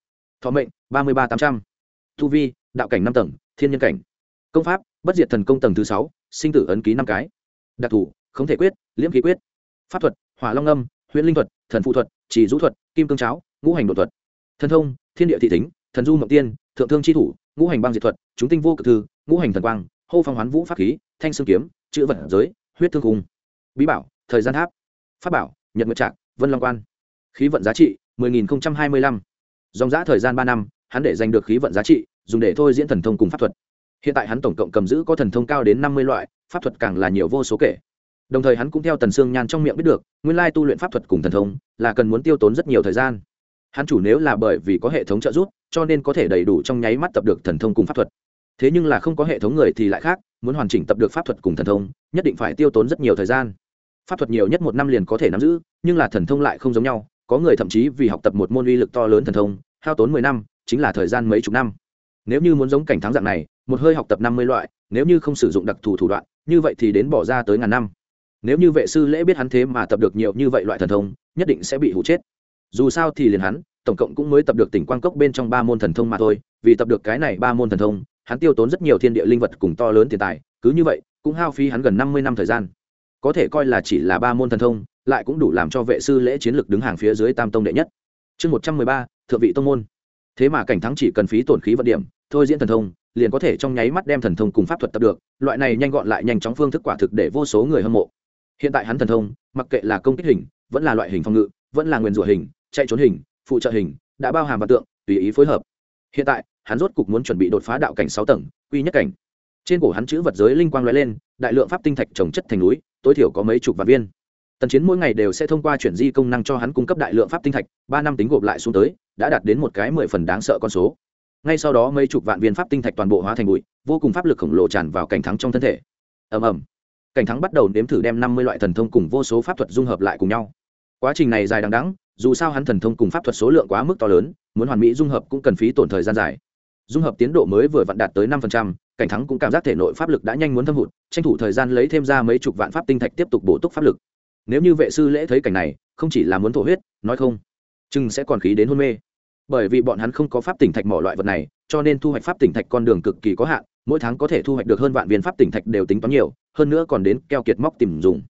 A: Thọ mệnh, ba mươi ba tám trăm. Thu vi, đạo cảnh năm tầng, thiên nhân cảnh công pháp, bất diệt thần công tầng thứ sáu, sinh tử ấn ký năm cái. Đặc thù không thể quyết, liễm ký quyết. Pháp thuật, hỏa long âm, huyễn linh thuật, thần phụ thuật, chỉ rũ thuật, kim cương cháo, ngũ hành đột thuật. Thần thông, thiên địa thị tính thần du mộng tiên, thượng thương tri thủ, ngũ hành băng diệt thuật, chúng tinh vô cực thư, ngũ hành thần quang, hô phong hoán vũ pháp khí, thanh sương kiếm, chữ vật giới, huyết thương cung. Bí bảo, thời gian tháp. Pháp bảo, nhật nguyệt trạc, vân long quan. Khí vận giá trị 10.025. dòng giã thời gian ba năm, hắn để giành được khí vận giá trị, dùng để thôi diễn thần thông cùng pháp thuật hiện tại hắn tổng cộng cầm giữ có thần thông cao đến năm mươi loại, pháp thuật càng là nhiều vô số kể. Đồng thời hắn cũng theo tần sương nhan trong miệng biết được, nguyên lai tu luyện pháp thuật cùng thần thông là cần muốn tiêu tốn rất nhiều thời gian. Hắn chủ nếu là bởi vì có hệ thống trợ giúp, cho nên có thể đầy đủ trong nháy mắt tập được thần thông cùng pháp thuật. Thế nhưng là không có hệ thống người thì lại khác, muốn hoàn chỉnh tập được pháp thuật cùng thần thông, nhất định phải tiêu tốn rất nhiều thời gian. Pháp thuật nhiều nhất một năm liền có thể nắm giữ, nhưng là thần thông lại không giống nhau, có người thậm chí vì học tập một môn uy lực to lớn thần thông, hao tốn mười năm, chính là thời gian mấy chục năm. Nếu như muốn giống cảnh thắng dạng này một hơi học tập năm mươi loại, nếu như không sử dụng đặc thù thủ đoạn, như vậy thì đến bỏ ra tới ngàn năm. Nếu như vệ sư lễ biết hắn thế mà tập được nhiều như vậy loại thần thông, nhất định sẽ bị hụ chết. Dù sao thì liền hắn, tổng cộng cũng mới tập được tỉnh quang cốc bên trong ba môn thần thông mà thôi, vì tập được cái này ba môn thần thông, hắn tiêu tốn rất nhiều thiên địa linh vật cùng to lớn tiền tài, cứ như vậy, cũng hao phí hắn gần năm mươi năm thời gian. Có thể coi là chỉ là ba môn thần thông, lại cũng đủ làm cho vệ sư lễ chiến lược đứng hàng phía dưới tam tông đệ nhất. Chương một trăm mười ba, thượng vị tông môn. Thế mà cảnh thắng chỉ cần phí tổn khí vận điểm, thôi diễn thần thông liền có thể trong nháy mắt đem thần thông cùng pháp thuật tập được, loại này nhanh gọn lại nhanh chóng phương thức quả thực để vô số người hâm mộ. Hiện tại hắn thần thông, mặc kệ là công kích hình, vẫn là loại hình phòng ngự, vẫn là nguyền rủa hình, chạy trốn hình, phụ trợ hình, đã bao hàm và tượng, tùy ý phối hợp. Hiện tại, hắn rốt cục muốn chuẩn bị đột phá đạo cảnh sáu tầng, quy nhất cảnh. Trên cổ hắn chữ vật giới linh quang lóe lên, đại lượng pháp tinh thạch trồng chất thành núi, tối thiểu có mấy chục vạn viên. Tần chiến mỗi ngày đều sẽ thông qua chuyển di công năng cho hắn cung cấp đại lượng pháp tinh thạch, ba năm tính gộp lại xuống tới, đã đạt đến một cái mười phần đáng sợ con số ngay sau đó mấy chục vạn viên pháp tinh thạch toàn bộ hóa thành bụi, vô cùng pháp lực khổng lồ tràn vào cảnh thắng trong thân thể. Ầm ầm. Cảnh thắng bắt đầu nếm thử đem năm mươi loại thần thông cùng vô số pháp thuật dung hợp lại cùng nhau. Quá trình này dài đằng đẵng, dù sao hắn thần thông cùng pháp thuật số lượng quá mức to lớn, muốn hoàn mỹ dung hợp cũng cần phí tổn thời gian dài. Dung hợp tiến độ mới vừa vặn đạt tới năm cảnh thắng cũng cảm giác thể nội pháp lực đã nhanh muốn thâm hụt, tranh thủ thời gian lấy thêm ra mấy chục vạn pháp tinh thạch tiếp tục bổ túc pháp lực. Nếu như vệ sư lễ thấy cảnh này, không chỉ là muốn thổ huyết, nói không, chừng sẽ còn khí đến hôn mê bởi vì bọn hắn không có pháp tỉnh thạch mỏ loại vật này, cho nên thu hoạch pháp tỉnh thạch con đường cực kỳ có hạn, mỗi tháng có thể thu hoạch được hơn vạn viên pháp tỉnh thạch đều tính toán nhiều, hơn nữa còn đến keo kiệt móc tìm dùng.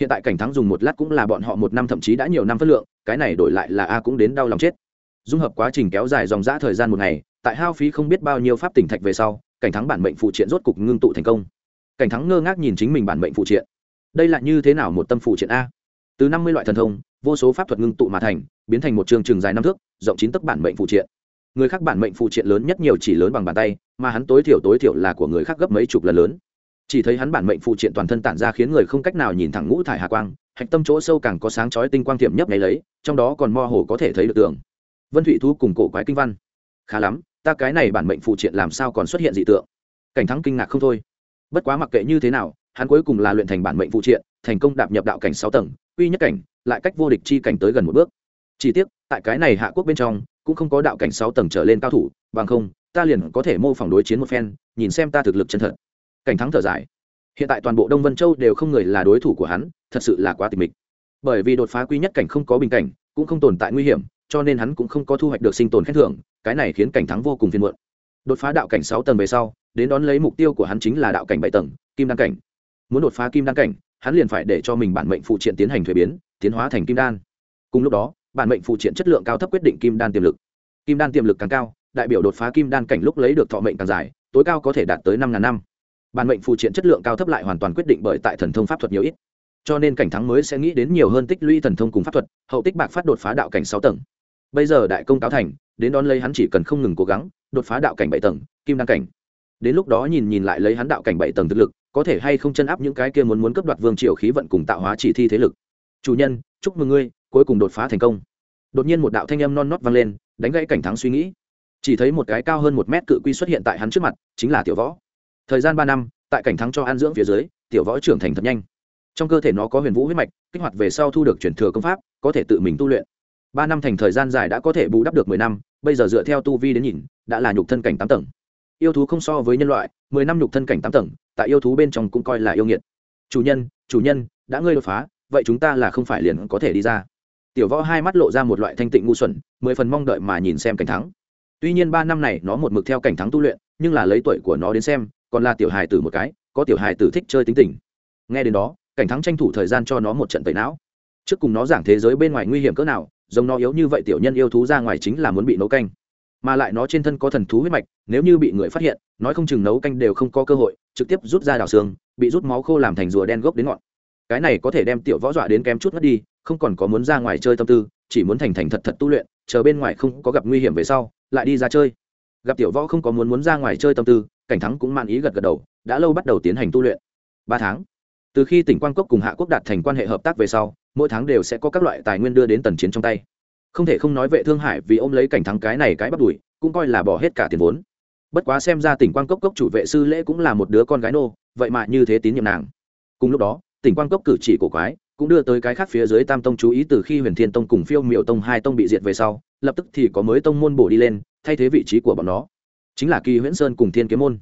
A: Hiện tại cảnh thắng dùng một lát cũng là bọn họ một năm, thậm chí đã nhiều năm phất lượng, cái này đổi lại là a cũng đến đau lòng chết. Dung hợp quá trình kéo dài dòng dã thời gian một ngày, tại hao phí không biết bao nhiêu pháp tỉnh thạch về sau, cảnh thắng bản mệnh phụ triện rốt cục ngưng tụ thành công. Cảnh thắng ngơ ngác nhìn chính mình bản mệnh phụ triện. Đây là như thế nào một tâm phụ triện a? Từ năm mươi loại thần thông, vô số pháp thuật ngưng tụ mà thành, biến thành một trường trường dài năm thước rộng chín tấc bản mệnh phụ triện. Người khác bản mệnh phụ triện lớn nhất nhiều chỉ lớn bằng bàn tay, mà hắn tối thiểu tối thiểu là của người khác gấp mấy chục lần lớn. Chỉ thấy hắn bản mệnh phụ triện toàn thân tản ra khiến người không cách nào nhìn thẳng ngũ thải hà quang, hạch tâm chỗ sâu càng có sáng chói tinh quang tiệm nhấp nháy lấy, trong đó còn mơ hồ có thể thấy được tượng. vân thụy thu cùng cổ quái kinh văn. Khá lắm, ta cái này bản mệnh phụ triện làm sao còn xuất hiện dị tượng? Cảnh thắng kinh ngạc không thôi. Bất quá mặc kệ như thế nào, hắn cuối cùng là luyện thành bản mệnh phụ triện, thành công đạp nhập đạo cảnh sáu tầng, uy nhất cảnh, lại cách vô địch chi cảnh tới gần một bước. Chỉ tiếc tại cái này hạ quốc bên trong, cũng không có đạo cảnh sáu tầng trở lên cao thủ, bằng không, ta liền có thể mô phỏng đối chiến một phen, nhìn xem ta thực lực chân thật. Cảnh thắng thở dài. Hiện tại toàn bộ đông vân châu đều không người là đối thủ của hắn, thật sự là quá tình mịch. Bởi vì đột phá quy nhất cảnh không có bình cảnh, cũng không tồn tại nguy hiểm, cho nên hắn cũng không có thu hoạch được sinh tồn khen thưởng, cái này khiến cảnh thắng vô cùng phiền muộn. Đột phá đạo cảnh sáu tầng về sau, đến đón lấy mục tiêu của hắn chính là đạo cảnh bảy tầng, kim đan cảnh. Muốn đột phá kim đan cảnh, hắn liền phải để cho mình bản mệnh phụ triện tiến hành thuế biến, tiến hóa thành kim đan. Cùng lúc đó bản mệnh phụ triện chất lượng cao thấp quyết định kim đan tiềm lực. Kim đan tiềm lực càng cao, đại biểu đột phá kim đan cảnh lúc lấy được thọ mệnh càng dài, tối cao có thể đạt tới năm ngàn năm. Bản mệnh phụ triện chất lượng cao thấp lại hoàn toàn quyết định bởi tại thần thông pháp thuật nhiều ít. Cho nên cảnh thắng mới sẽ nghĩ đến nhiều hơn tích lũy thần thông cùng pháp thuật, hậu tích bạc phát đột phá đạo cảnh sáu tầng. Bây giờ đại công cáo thành, đến đón lấy hắn chỉ cần không ngừng cố gắng, đột phá đạo cảnh bảy tầng, kim đan cảnh. Đến lúc đó nhìn nhìn lại lấy hắn đạo cảnh bảy tầng thực lực, có thể hay không chân áp những cái kia muốn muốn cấp đoạt vương triều khí vận cùng tạo hóa chỉ thi thế lực. Chủ nhân, chúc mừng ngươi cuối cùng đột phá thành công. Đột nhiên một đạo thanh âm non nót vang lên, đánh gãy cảnh thắng suy nghĩ. Chỉ thấy một cái cao hơn một mét cự quy xuất hiện tại hắn trước mặt, chính là tiểu võ. Thời gian ba năm, tại cảnh thắng cho an dưỡng phía dưới, tiểu võ trưởng thành thật nhanh. Trong cơ thể nó có huyền vũ huyết mạch, kích hoạt về sau thu được chuyển thừa công pháp, có thể tự mình tu luyện. Ba năm thành thời gian dài đã có thể bù đắp được mười năm, bây giờ dựa theo tu vi đến nhìn, đã là nhục thân cảnh tám tầng. Yêu thú không so với nhân loại, mười năm nhục thân cảnh tám tầng, tại yêu thú bên trong cũng coi là yêu nghiệt. Chủ nhân chủ nhân, đã ngươi đột phá, vậy chúng ta là không phải liền có thể đi ra tiểu võ hai mắt lộ ra một loại thanh tịnh ngu xuẩn, mười phần mong đợi mà nhìn xem cảnh thắng. Tuy nhiên ba năm này nó một mực theo cảnh thắng tu luyện, nhưng là lấy tuổi của nó đến xem, còn là tiểu hài tử một cái, có tiểu hài tử thích chơi tính tình. Nghe đến đó, cảnh thắng tranh thủ thời gian cho nó một trận tẩy não. Trước cùng nó giảng thế giới bên ngoài nguy hiểm cỡ nào, giống nó yếu như vậy tiểu nhân yêu thú ra ngoài chính là muốn bị nấu canh. Mà lại nó trên thân có thần thú huyết mạch, nếu như bị người phát hiện, nói không chừng nấu canh đều không có cơ hội, trực tiếp rút ra đào xương, bị rút máu khô làm thành rùa đen gốc đến ngọn. Cái này có thể đem tiểu võ dọa đến kém chút mất đi không còn có muốn ra ngoài chơi tâm tư, chỉ muốn thành thành thật thật tu luyện, chờ bên ngoài không có gặp nguy hiểm về sau, lại đi ra chơi. Gặp tiểu võ không có muốn muốn ra ngoài chơi tâm tư, cảnh thắng cũng man ý gật gật đầu, đã lâu bắt đầu tiến hành tu luyện. Ba tháng. Từ khi tỉnh quan cốc cùng hạ quốc đạt thành quan hệ hợp tác về sau, mỗi tháng đều sẽ có các loại tài nguyên đưa đến tần chiến trong tay. Không thể không nói vệ thương hải vì ôm lấy cảnh thắng cái này cái bắt đùi cũng coi là bỏ hết cả tiền vốn. Bất quá xem ra tỉnh quan cốc cốc chủ vệ sư lễ cũng là một đứa con gái nô, vậy mà như thế tín nhiệm nàng. Cùng lúc đó, tỉnh quan cốc cử chỉ cổ quái cũng đưa tới cái khác phía dưới tam tông chú ý từ khi huyền thiên tông cùng phiêu miệu tông hai tông bị diệt về sau, lập tức thì có mới tông môn bổ đi lên, thay thế vị trí của bọn nó. Chính là kỳ huyễn sơn cùng thiên kiếm môn.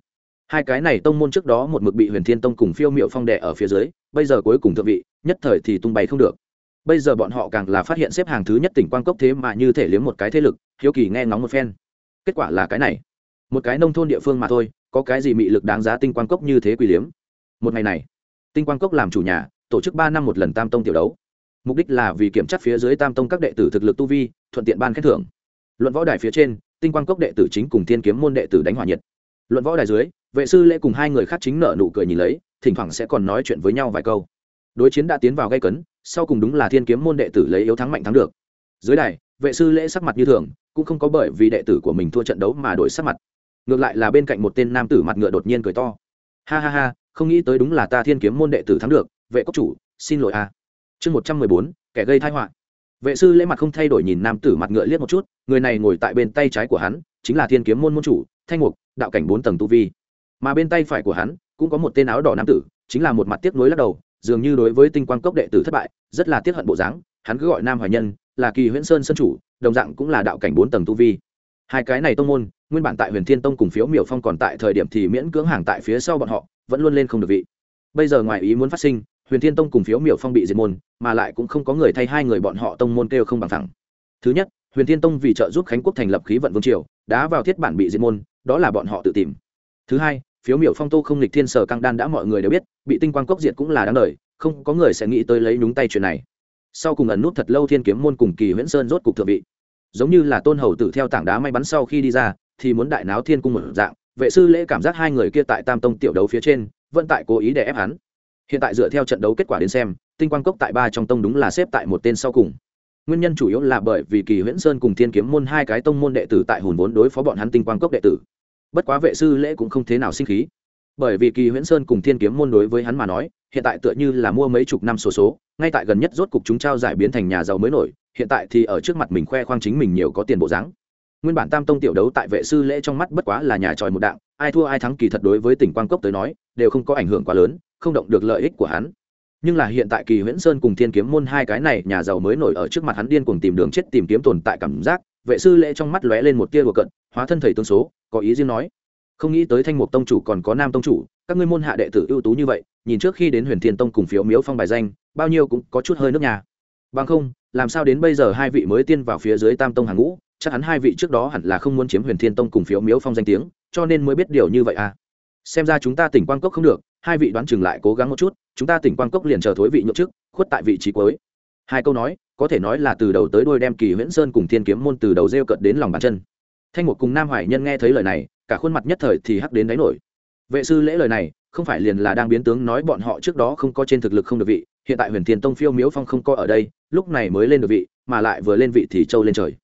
A: Hai cái này tông môn trước đó một mực bị huyền thiên tông cùng phiêu miệu phong đệ ở phía dưới, bây giờ cuối cùng thượng vị, nhất thời thì tung bày không được. Bây giờ bọn họ càng là phát hiện xếp hàng thứ nhất tỉnh quan cốc thế mà như thể liếm một cái thế lực, hiếu kỳ nghe ngóng một phen. Kết quả là cái này. Một cái nông thôn địa phương mà thôi, có cái gì mị lực đáng giá tinh quan cốc như thế quỳ liếm? Một ngày này, tinh quan cốc làm chủ nhà tổ chức ba năm một lần tam tông tiểu đấu. Mục đích là vì kiểm tra phía dưới tam tông các đệ tử thực lực tu vi, thuận tiện ban khen thưởng. Luận võ đài phía trên, tinh Quang cốc đệ tử chính cùng thiên kiếm môn đệ tử đánh hòa nhiệt. Luận võ đài dưới, vệ sư lễ cùng hai người khác chính nợ nụ cười nhìn lấy, thỉnh thoảng sẽ còn nói chuyện với nhau vài câu. Đối chiến đã tiến vào gây cấn, sau cùng đúng là thiên kiếm môn đệ tử lấy yếu thắng mạnh thắng được. Dưới đài, vệ sư lễ sắc mặt như thường, cũng không có bởi vì đệ tử của mình thua trận đấu mà đổi sắc mặt. Ngược lại là bên cạnh một tên nam tử mặt ngựa đột nhiên cười to. Ha ha ha, không nghĩ tới đúng là ta thiên kiếm môn đệ tử thắng được vệ cốc chủ, xin lỗi a. À. chương một trăm mười bốn, kẻ gây thai họa. Vệ sư lễ mặt không thay đổi nhìn nam tử mặt ngựa liếc một chút, người này ngồi tại bên tay trái của hắn, chính là thiên kiếm môn môn chủ, thanh mục, đạo cảnh bốn tầng tu vi. Mà bên tay phải của hắn, cũng có một tên áo đỏ nam tử, chính là một mặt tiếc nuối lắc đầu, dường như đối với tinh quang cốc đệ tử thất bại, rất là tiếc hận bộ dáng, hắn cứ gọi nam hoài nhân, là kỳ huyễn sơn sân chủ, đồng dạng cũng là đạo cảnh bốn tầng tu vi. Hai cái này tông môn, nguyên bản tại huyền thiên tông cùng phiếu miểu phong còn tại thời điểm thì miễn cưỡng hàng tại phía sau bọn họ, vẫn luôn lên không được vị. Bây giờ ngoài ý muốn phát sinh huyền thiên tông cùng phiếu miểu phong bị diệt môn, mà lại cũng không có người thay hai người bọn họ tông môn kêu không bằng thẳng. Thứ nhất, huyền thiên tông vì trợ giúp khánh quốc thành lập khí vận vương triều đã vào thiết bản bị diệt môn, đó là bọn họ tự tìm. Thứ hai, phiếu miểu phong tô không lịch thiên sở căng đan đã mọi người đều biết, bị tinh quang cốc diệt cũng là đáng đời, không có người sẽ nghĩ tới lấy nhúng tay chuyện này. Sau cùng ẩn nút thật lâu thiên kiếm môn cùng kỳ huyễn sơn rốt cục thượng vị. Giống như là tôn hầu tử theo tảng đá may bắn sau khi đi ra, thì muốn đại náo thiên cung một dạng, vệ sư lễ cảm giác hai người kia tại tam tông tiểu đấu phía trên, vẫn tại cố ý để ép hắn hiện tại dựa theo trận đấu kết quả đến xem tinh quang cốc tại ba trong tông đúng là xếp tại một tên sau cùng. Nguyên nhân chủ yếu là bởi vì kỳ huyễn sơn cùng thiên kiếm môn hai cái tông môn đệ tử tại hùn vốn đối phó bọn hắn tinh quang cốc đệ tử. Bất quá vệ sư lễ cũng không thế nào sinh khí. Bởi vì kỳ huyễn sơn cùng thiên kiếm môn đối với hắn mà nói hiện tại tựa như là mua mấy chục năm số số ngay tại gần nhất rốt cục chúng trao giải biến thành nhà giàu mới nổi hiện tại thì ở trước mặt mình khoe khoang chính mình nhiều có tiền bộ dáng. Nguyên bản tam tông tiểu đấu tại vệ sư lễ trong mắt bất quá là nhà tròi một đạo, ai thua ai thắng kỳ thật đối với tỉnh quang cốc tới nói đều không có ảnh hưởng quá lớn không động được lợi ích của hắn. Nhưng là hiện tại kỳ huyễn sơn cùng thiên kiếm môn hai cái này nhà giàu mới nổi ở trước mặt hắn điên cuồng tìm đường chết, tìm kiếm tồn tại cảm giác, vệ sư lễ trong mắt lóe lên một tia đùa cận hóa thân thầy tương số, có ý riêng nói. Không nghĩ tới thanh mục tông chủ còn có nam tông chủ, các ngươi môn hạ đệ tử ưu tú như vậy, nhìn trước khi đến huyền thiên tông cùng phiếu miếu phong bài danh, bao nhiêu cũng có chút hơi nước nhà. Bằng không, làm sao đến bây giờ hai vị mới tiên vào phía dưới tam tông hàng ngũ, chắc hẳn hai vị trước đó hẳn là không muốn chiếm huyền thiên tông cùng phiếu miếu phong danh tiếng, cho nên mới biết điều như vậy à. Xem ra chúng ta tỉnh quan cốc không được hai vị đoán chừng lại cố gắng một chút, chúng ta tỉnh quang cốc liền chờ thối vị nhậu trước khuất tại vị trí cuối. Hai câu nói, có thể nói là từ đầu tới đuôi đem kỳ huyễn sơn cùng thiên kiếm môn từ đầu rêu cận đến lòng bàn chân. Thanh một cùng nam hoài nhân nghe thấy lời này, cả khuôn mặt nhất thời thì hắc đến đáy nổi. Vệ sư lễ lời này, không phải liền là đang biến tướng nói bọn họ trước đó không có trên thực lực không được vị, hiện tại huyền thiên tông phiêu miếu phong không có ở đây, lúc này mới lên được vị, mà lại vừa lên vị thì trâu lên trời.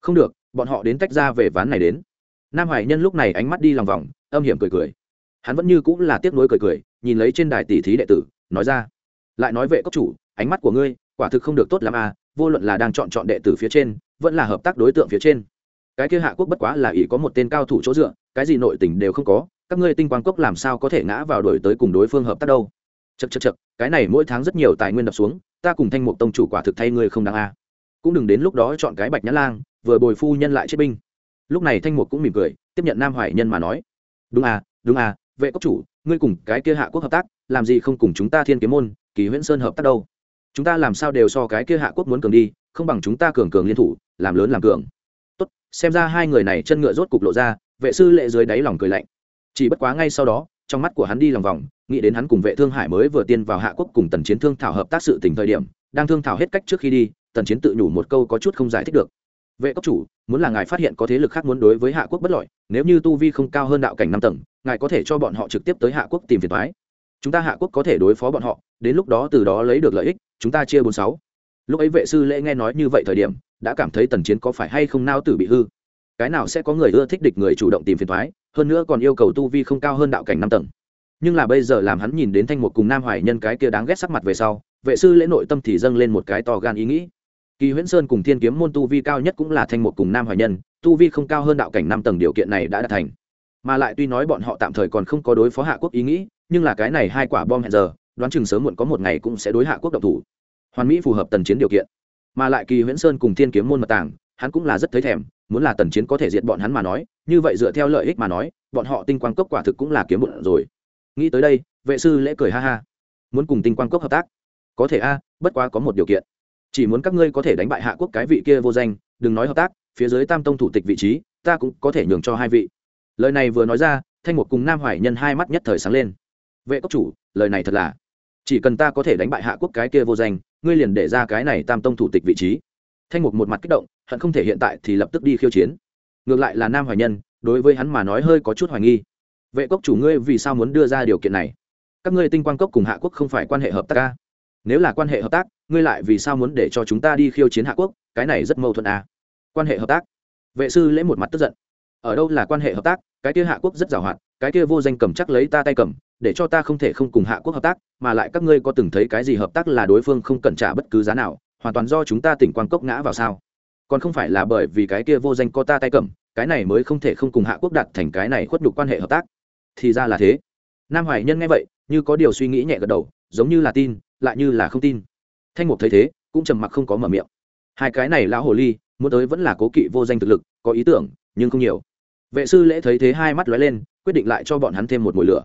A: Không được, bọn họ đến tách ra về ván này đến. Nam hoài nhân lúc này ánh mắt đi lòng vòng, âm hiểm cười cười hắn vẫn như cũng là tiếc nuối cười cười, nhìn lấy trên đài tỷ thí đệ tử, nói ra, lại nói vệ cốc chủ, ánh mắt của ngươi, quả thực không được tốt lắm à vô luận là đang chọn chọn đệ tử phía trên, vẫn là hợp tác đối tượng phía trên. Cái kia hạ quốc bất quá là ỷ có một tên cao thủ chỗ dựa, cái gì nội tình đều không có, các ngươi tinh quang cốc làm sao có thể ngã vào đổi tới cùng đối phương hợp tác đâu? Chật chật chật cái này mỗi tháng rất nhiều tài nguyên đập xuống, ta cùng thanh mục tông chủ quả thực thay ngươi không đáng a cũng đừng đến lúc đó chọn cái bạch nhã lang, vừa bồi phu nhân lại chết binh. Lúc này thanh mục cũng mỉm cười, tiếp nhận nam hoài nhân mà nói, đúng à đúng à vệ cốc chủ, ngươi cùng cái kia hạ quốc hợp tác, làm gì không cùng chúng ta thiên kiếm môn, kỳ huyễn sơn hợp tác đâu? Chúng ta làm sao đều so cái kia hạ quốc muốn cường đi, không bằng chúng ta cường cường liên thủ, làm lớn làm cường. Tốt, xem ra hai người này chân ngựa rốt cục lộ ra, vệ sư lệ dưới đáy lòng cười lạnh. Chỉ bất quá ngay sau đó, trong mắt của hắn đi lòng vòng, nghĩ đến hắn cùng vệ thương hải mới vừa tiên vào hạ quốc cùng tần chiến thương thảo hợp tác sự tình thời điểm, đang thương thảo hết cách trước khi đi, tần chiến tự nhủ một câu có chút không giải thích được. Vệ cốc chủ, muốn là ngài phát hiện có thế lực khác muốn đối với hạ quốc bất lợi, nếu như tu vi không cao hơn đạo cảnh năm tầng ngài có thể cho bọn họ trực tiếp tới hạ quốc tìm phiền thoái chúng ta hạ quốc có thể đối phó bọn họ, đến lúc đó từ đó lấy được lợi ích, chúng ta chia bốn sáu. Lúc ấy vệ sư lễ nghe nói như vậy thời điểm, đã cảm thấy tần chiến có phải hay không nao tử bị hư. Cái nào sẽ có người ưa thích địch người chủ động tìm phiền thoái hơn nữa còn yêu cầu tu vi không cao hơn đạo cảnh năm tầng. Nhưng là bây giờ làm hắn nhìn đến thanh một cùng nam hoài nhân cái kia đáng ghét sắc mặt về sau, vệ sư lễ nội tâm thì dâng lên một cái to gan ý nghĩ. Kỳ huyễn sơn cùng thiên kiếm môn tu vi cao nhất cũng là thanh một cùng nam hoài nhân, tu vi không cao hơn đạo cảnh năm tầng điều kiện này đã đạt thành mà lại tuy nói bọn họ tạm thời còn không có đối phó hạ quốc ý nghĩ, nhưng là cái này hai quả bom hẹn giờ, đoán chừng sớm muộn có một ngày cũng sẽ đối hạ quốc độc thủ. Hoàn mỹ phù hợp tần chiến điều kiện. Mà lại kỳ huyễn sơn cùng thiên kiếm môn mật tàng, hắn cũng là rất thấy thèm, muốn là tần chiến có thể diệt bọn hắn mà nói, như vậy dựa theo lợi ích mà nói, bọn họ tinh quang cốc quả thực cũng là kiếm bụng rồi. Nghĩ tới đây, vệ sư lễ cười ha ha. Muốn cùng tinh quang cốc hợp tác? Có thể a, bất quá có một điều kiện. Chỉ muốn các ngươi có thể đánh bại hạ quốc cái vị kia vô danh, đừng nói hợp tác, phía dưới tam tông thủ tịch vị trí, ta cũng có thể nhường cho hai vị lời này vừa nói ra, thanh mục cùng nam hoài nhân hai mắt nhất thời sáng lên. Vệ cốc chủ, lời này thật là. Chỉ cần ta có thể đánh bại hạ quốc cái kia vô danh, ngươi liền để ra cái này tam tông thủ tịch vị trí. Thanh mục một mặt kích động, hận không thể hiện tại thì lập tức đi khiêu chiến. Ngược lại là nam hoài nhân, đối với hắn mà nói hơi có chút hoài nghi. Vệ cốc chủ ngươi vì sao muốn đưa ra điều kiện này? Các ngươi tinh quang cốc cùng hạ quốc không phải quan hệ hợp tác ca nếu là quan hệ hợp tác, ngươi lại vì sao muốn để cho chúng ta đi khiêu chiến hạ quốc? Cái này rất mâu thuẫn à. quan hệ hợp tác? Vệ sư lễ một mặt tức giận ở đâu là quan hệ hợp tác, cái kia hạ quốc rất giàu hoạt cái kia vô danh cầm chắc lấy ta tay cầm, để cho ta không thể không cùng hạ quốc hợp tác, mà lại các ngươi có từng thấy cái gì hợp tác là đối phương không cần trả bất cứ giá nào, hoàn toàn do chúng ta tỉnh quan cốc ngã vào sao? Còn không phải là bởi vì cái kia vô danh có ta tay cầm, cái này mới không thể không cùng hạ quốc đặt thành cái này khuất nhục quan hệ hợp tác. Thì ra là thế. Nam hoài nhân nghe vậy, như có điều suy nghĩ nhẹ gật đầu, giống như là tin, lại như là không tin. Thanh mục thấy thế, cũng trầm mặc không có mở miệng. Hai cái này lão hồ ly, muốn tới vẫn là cố kỵ vô danh thực lực, có ý tưởng, nhưng không nhiều vệ sư lễ thấy thế hai mắt lóe lên, quyết định lại cho bọn hắn thêm một mùi lửa.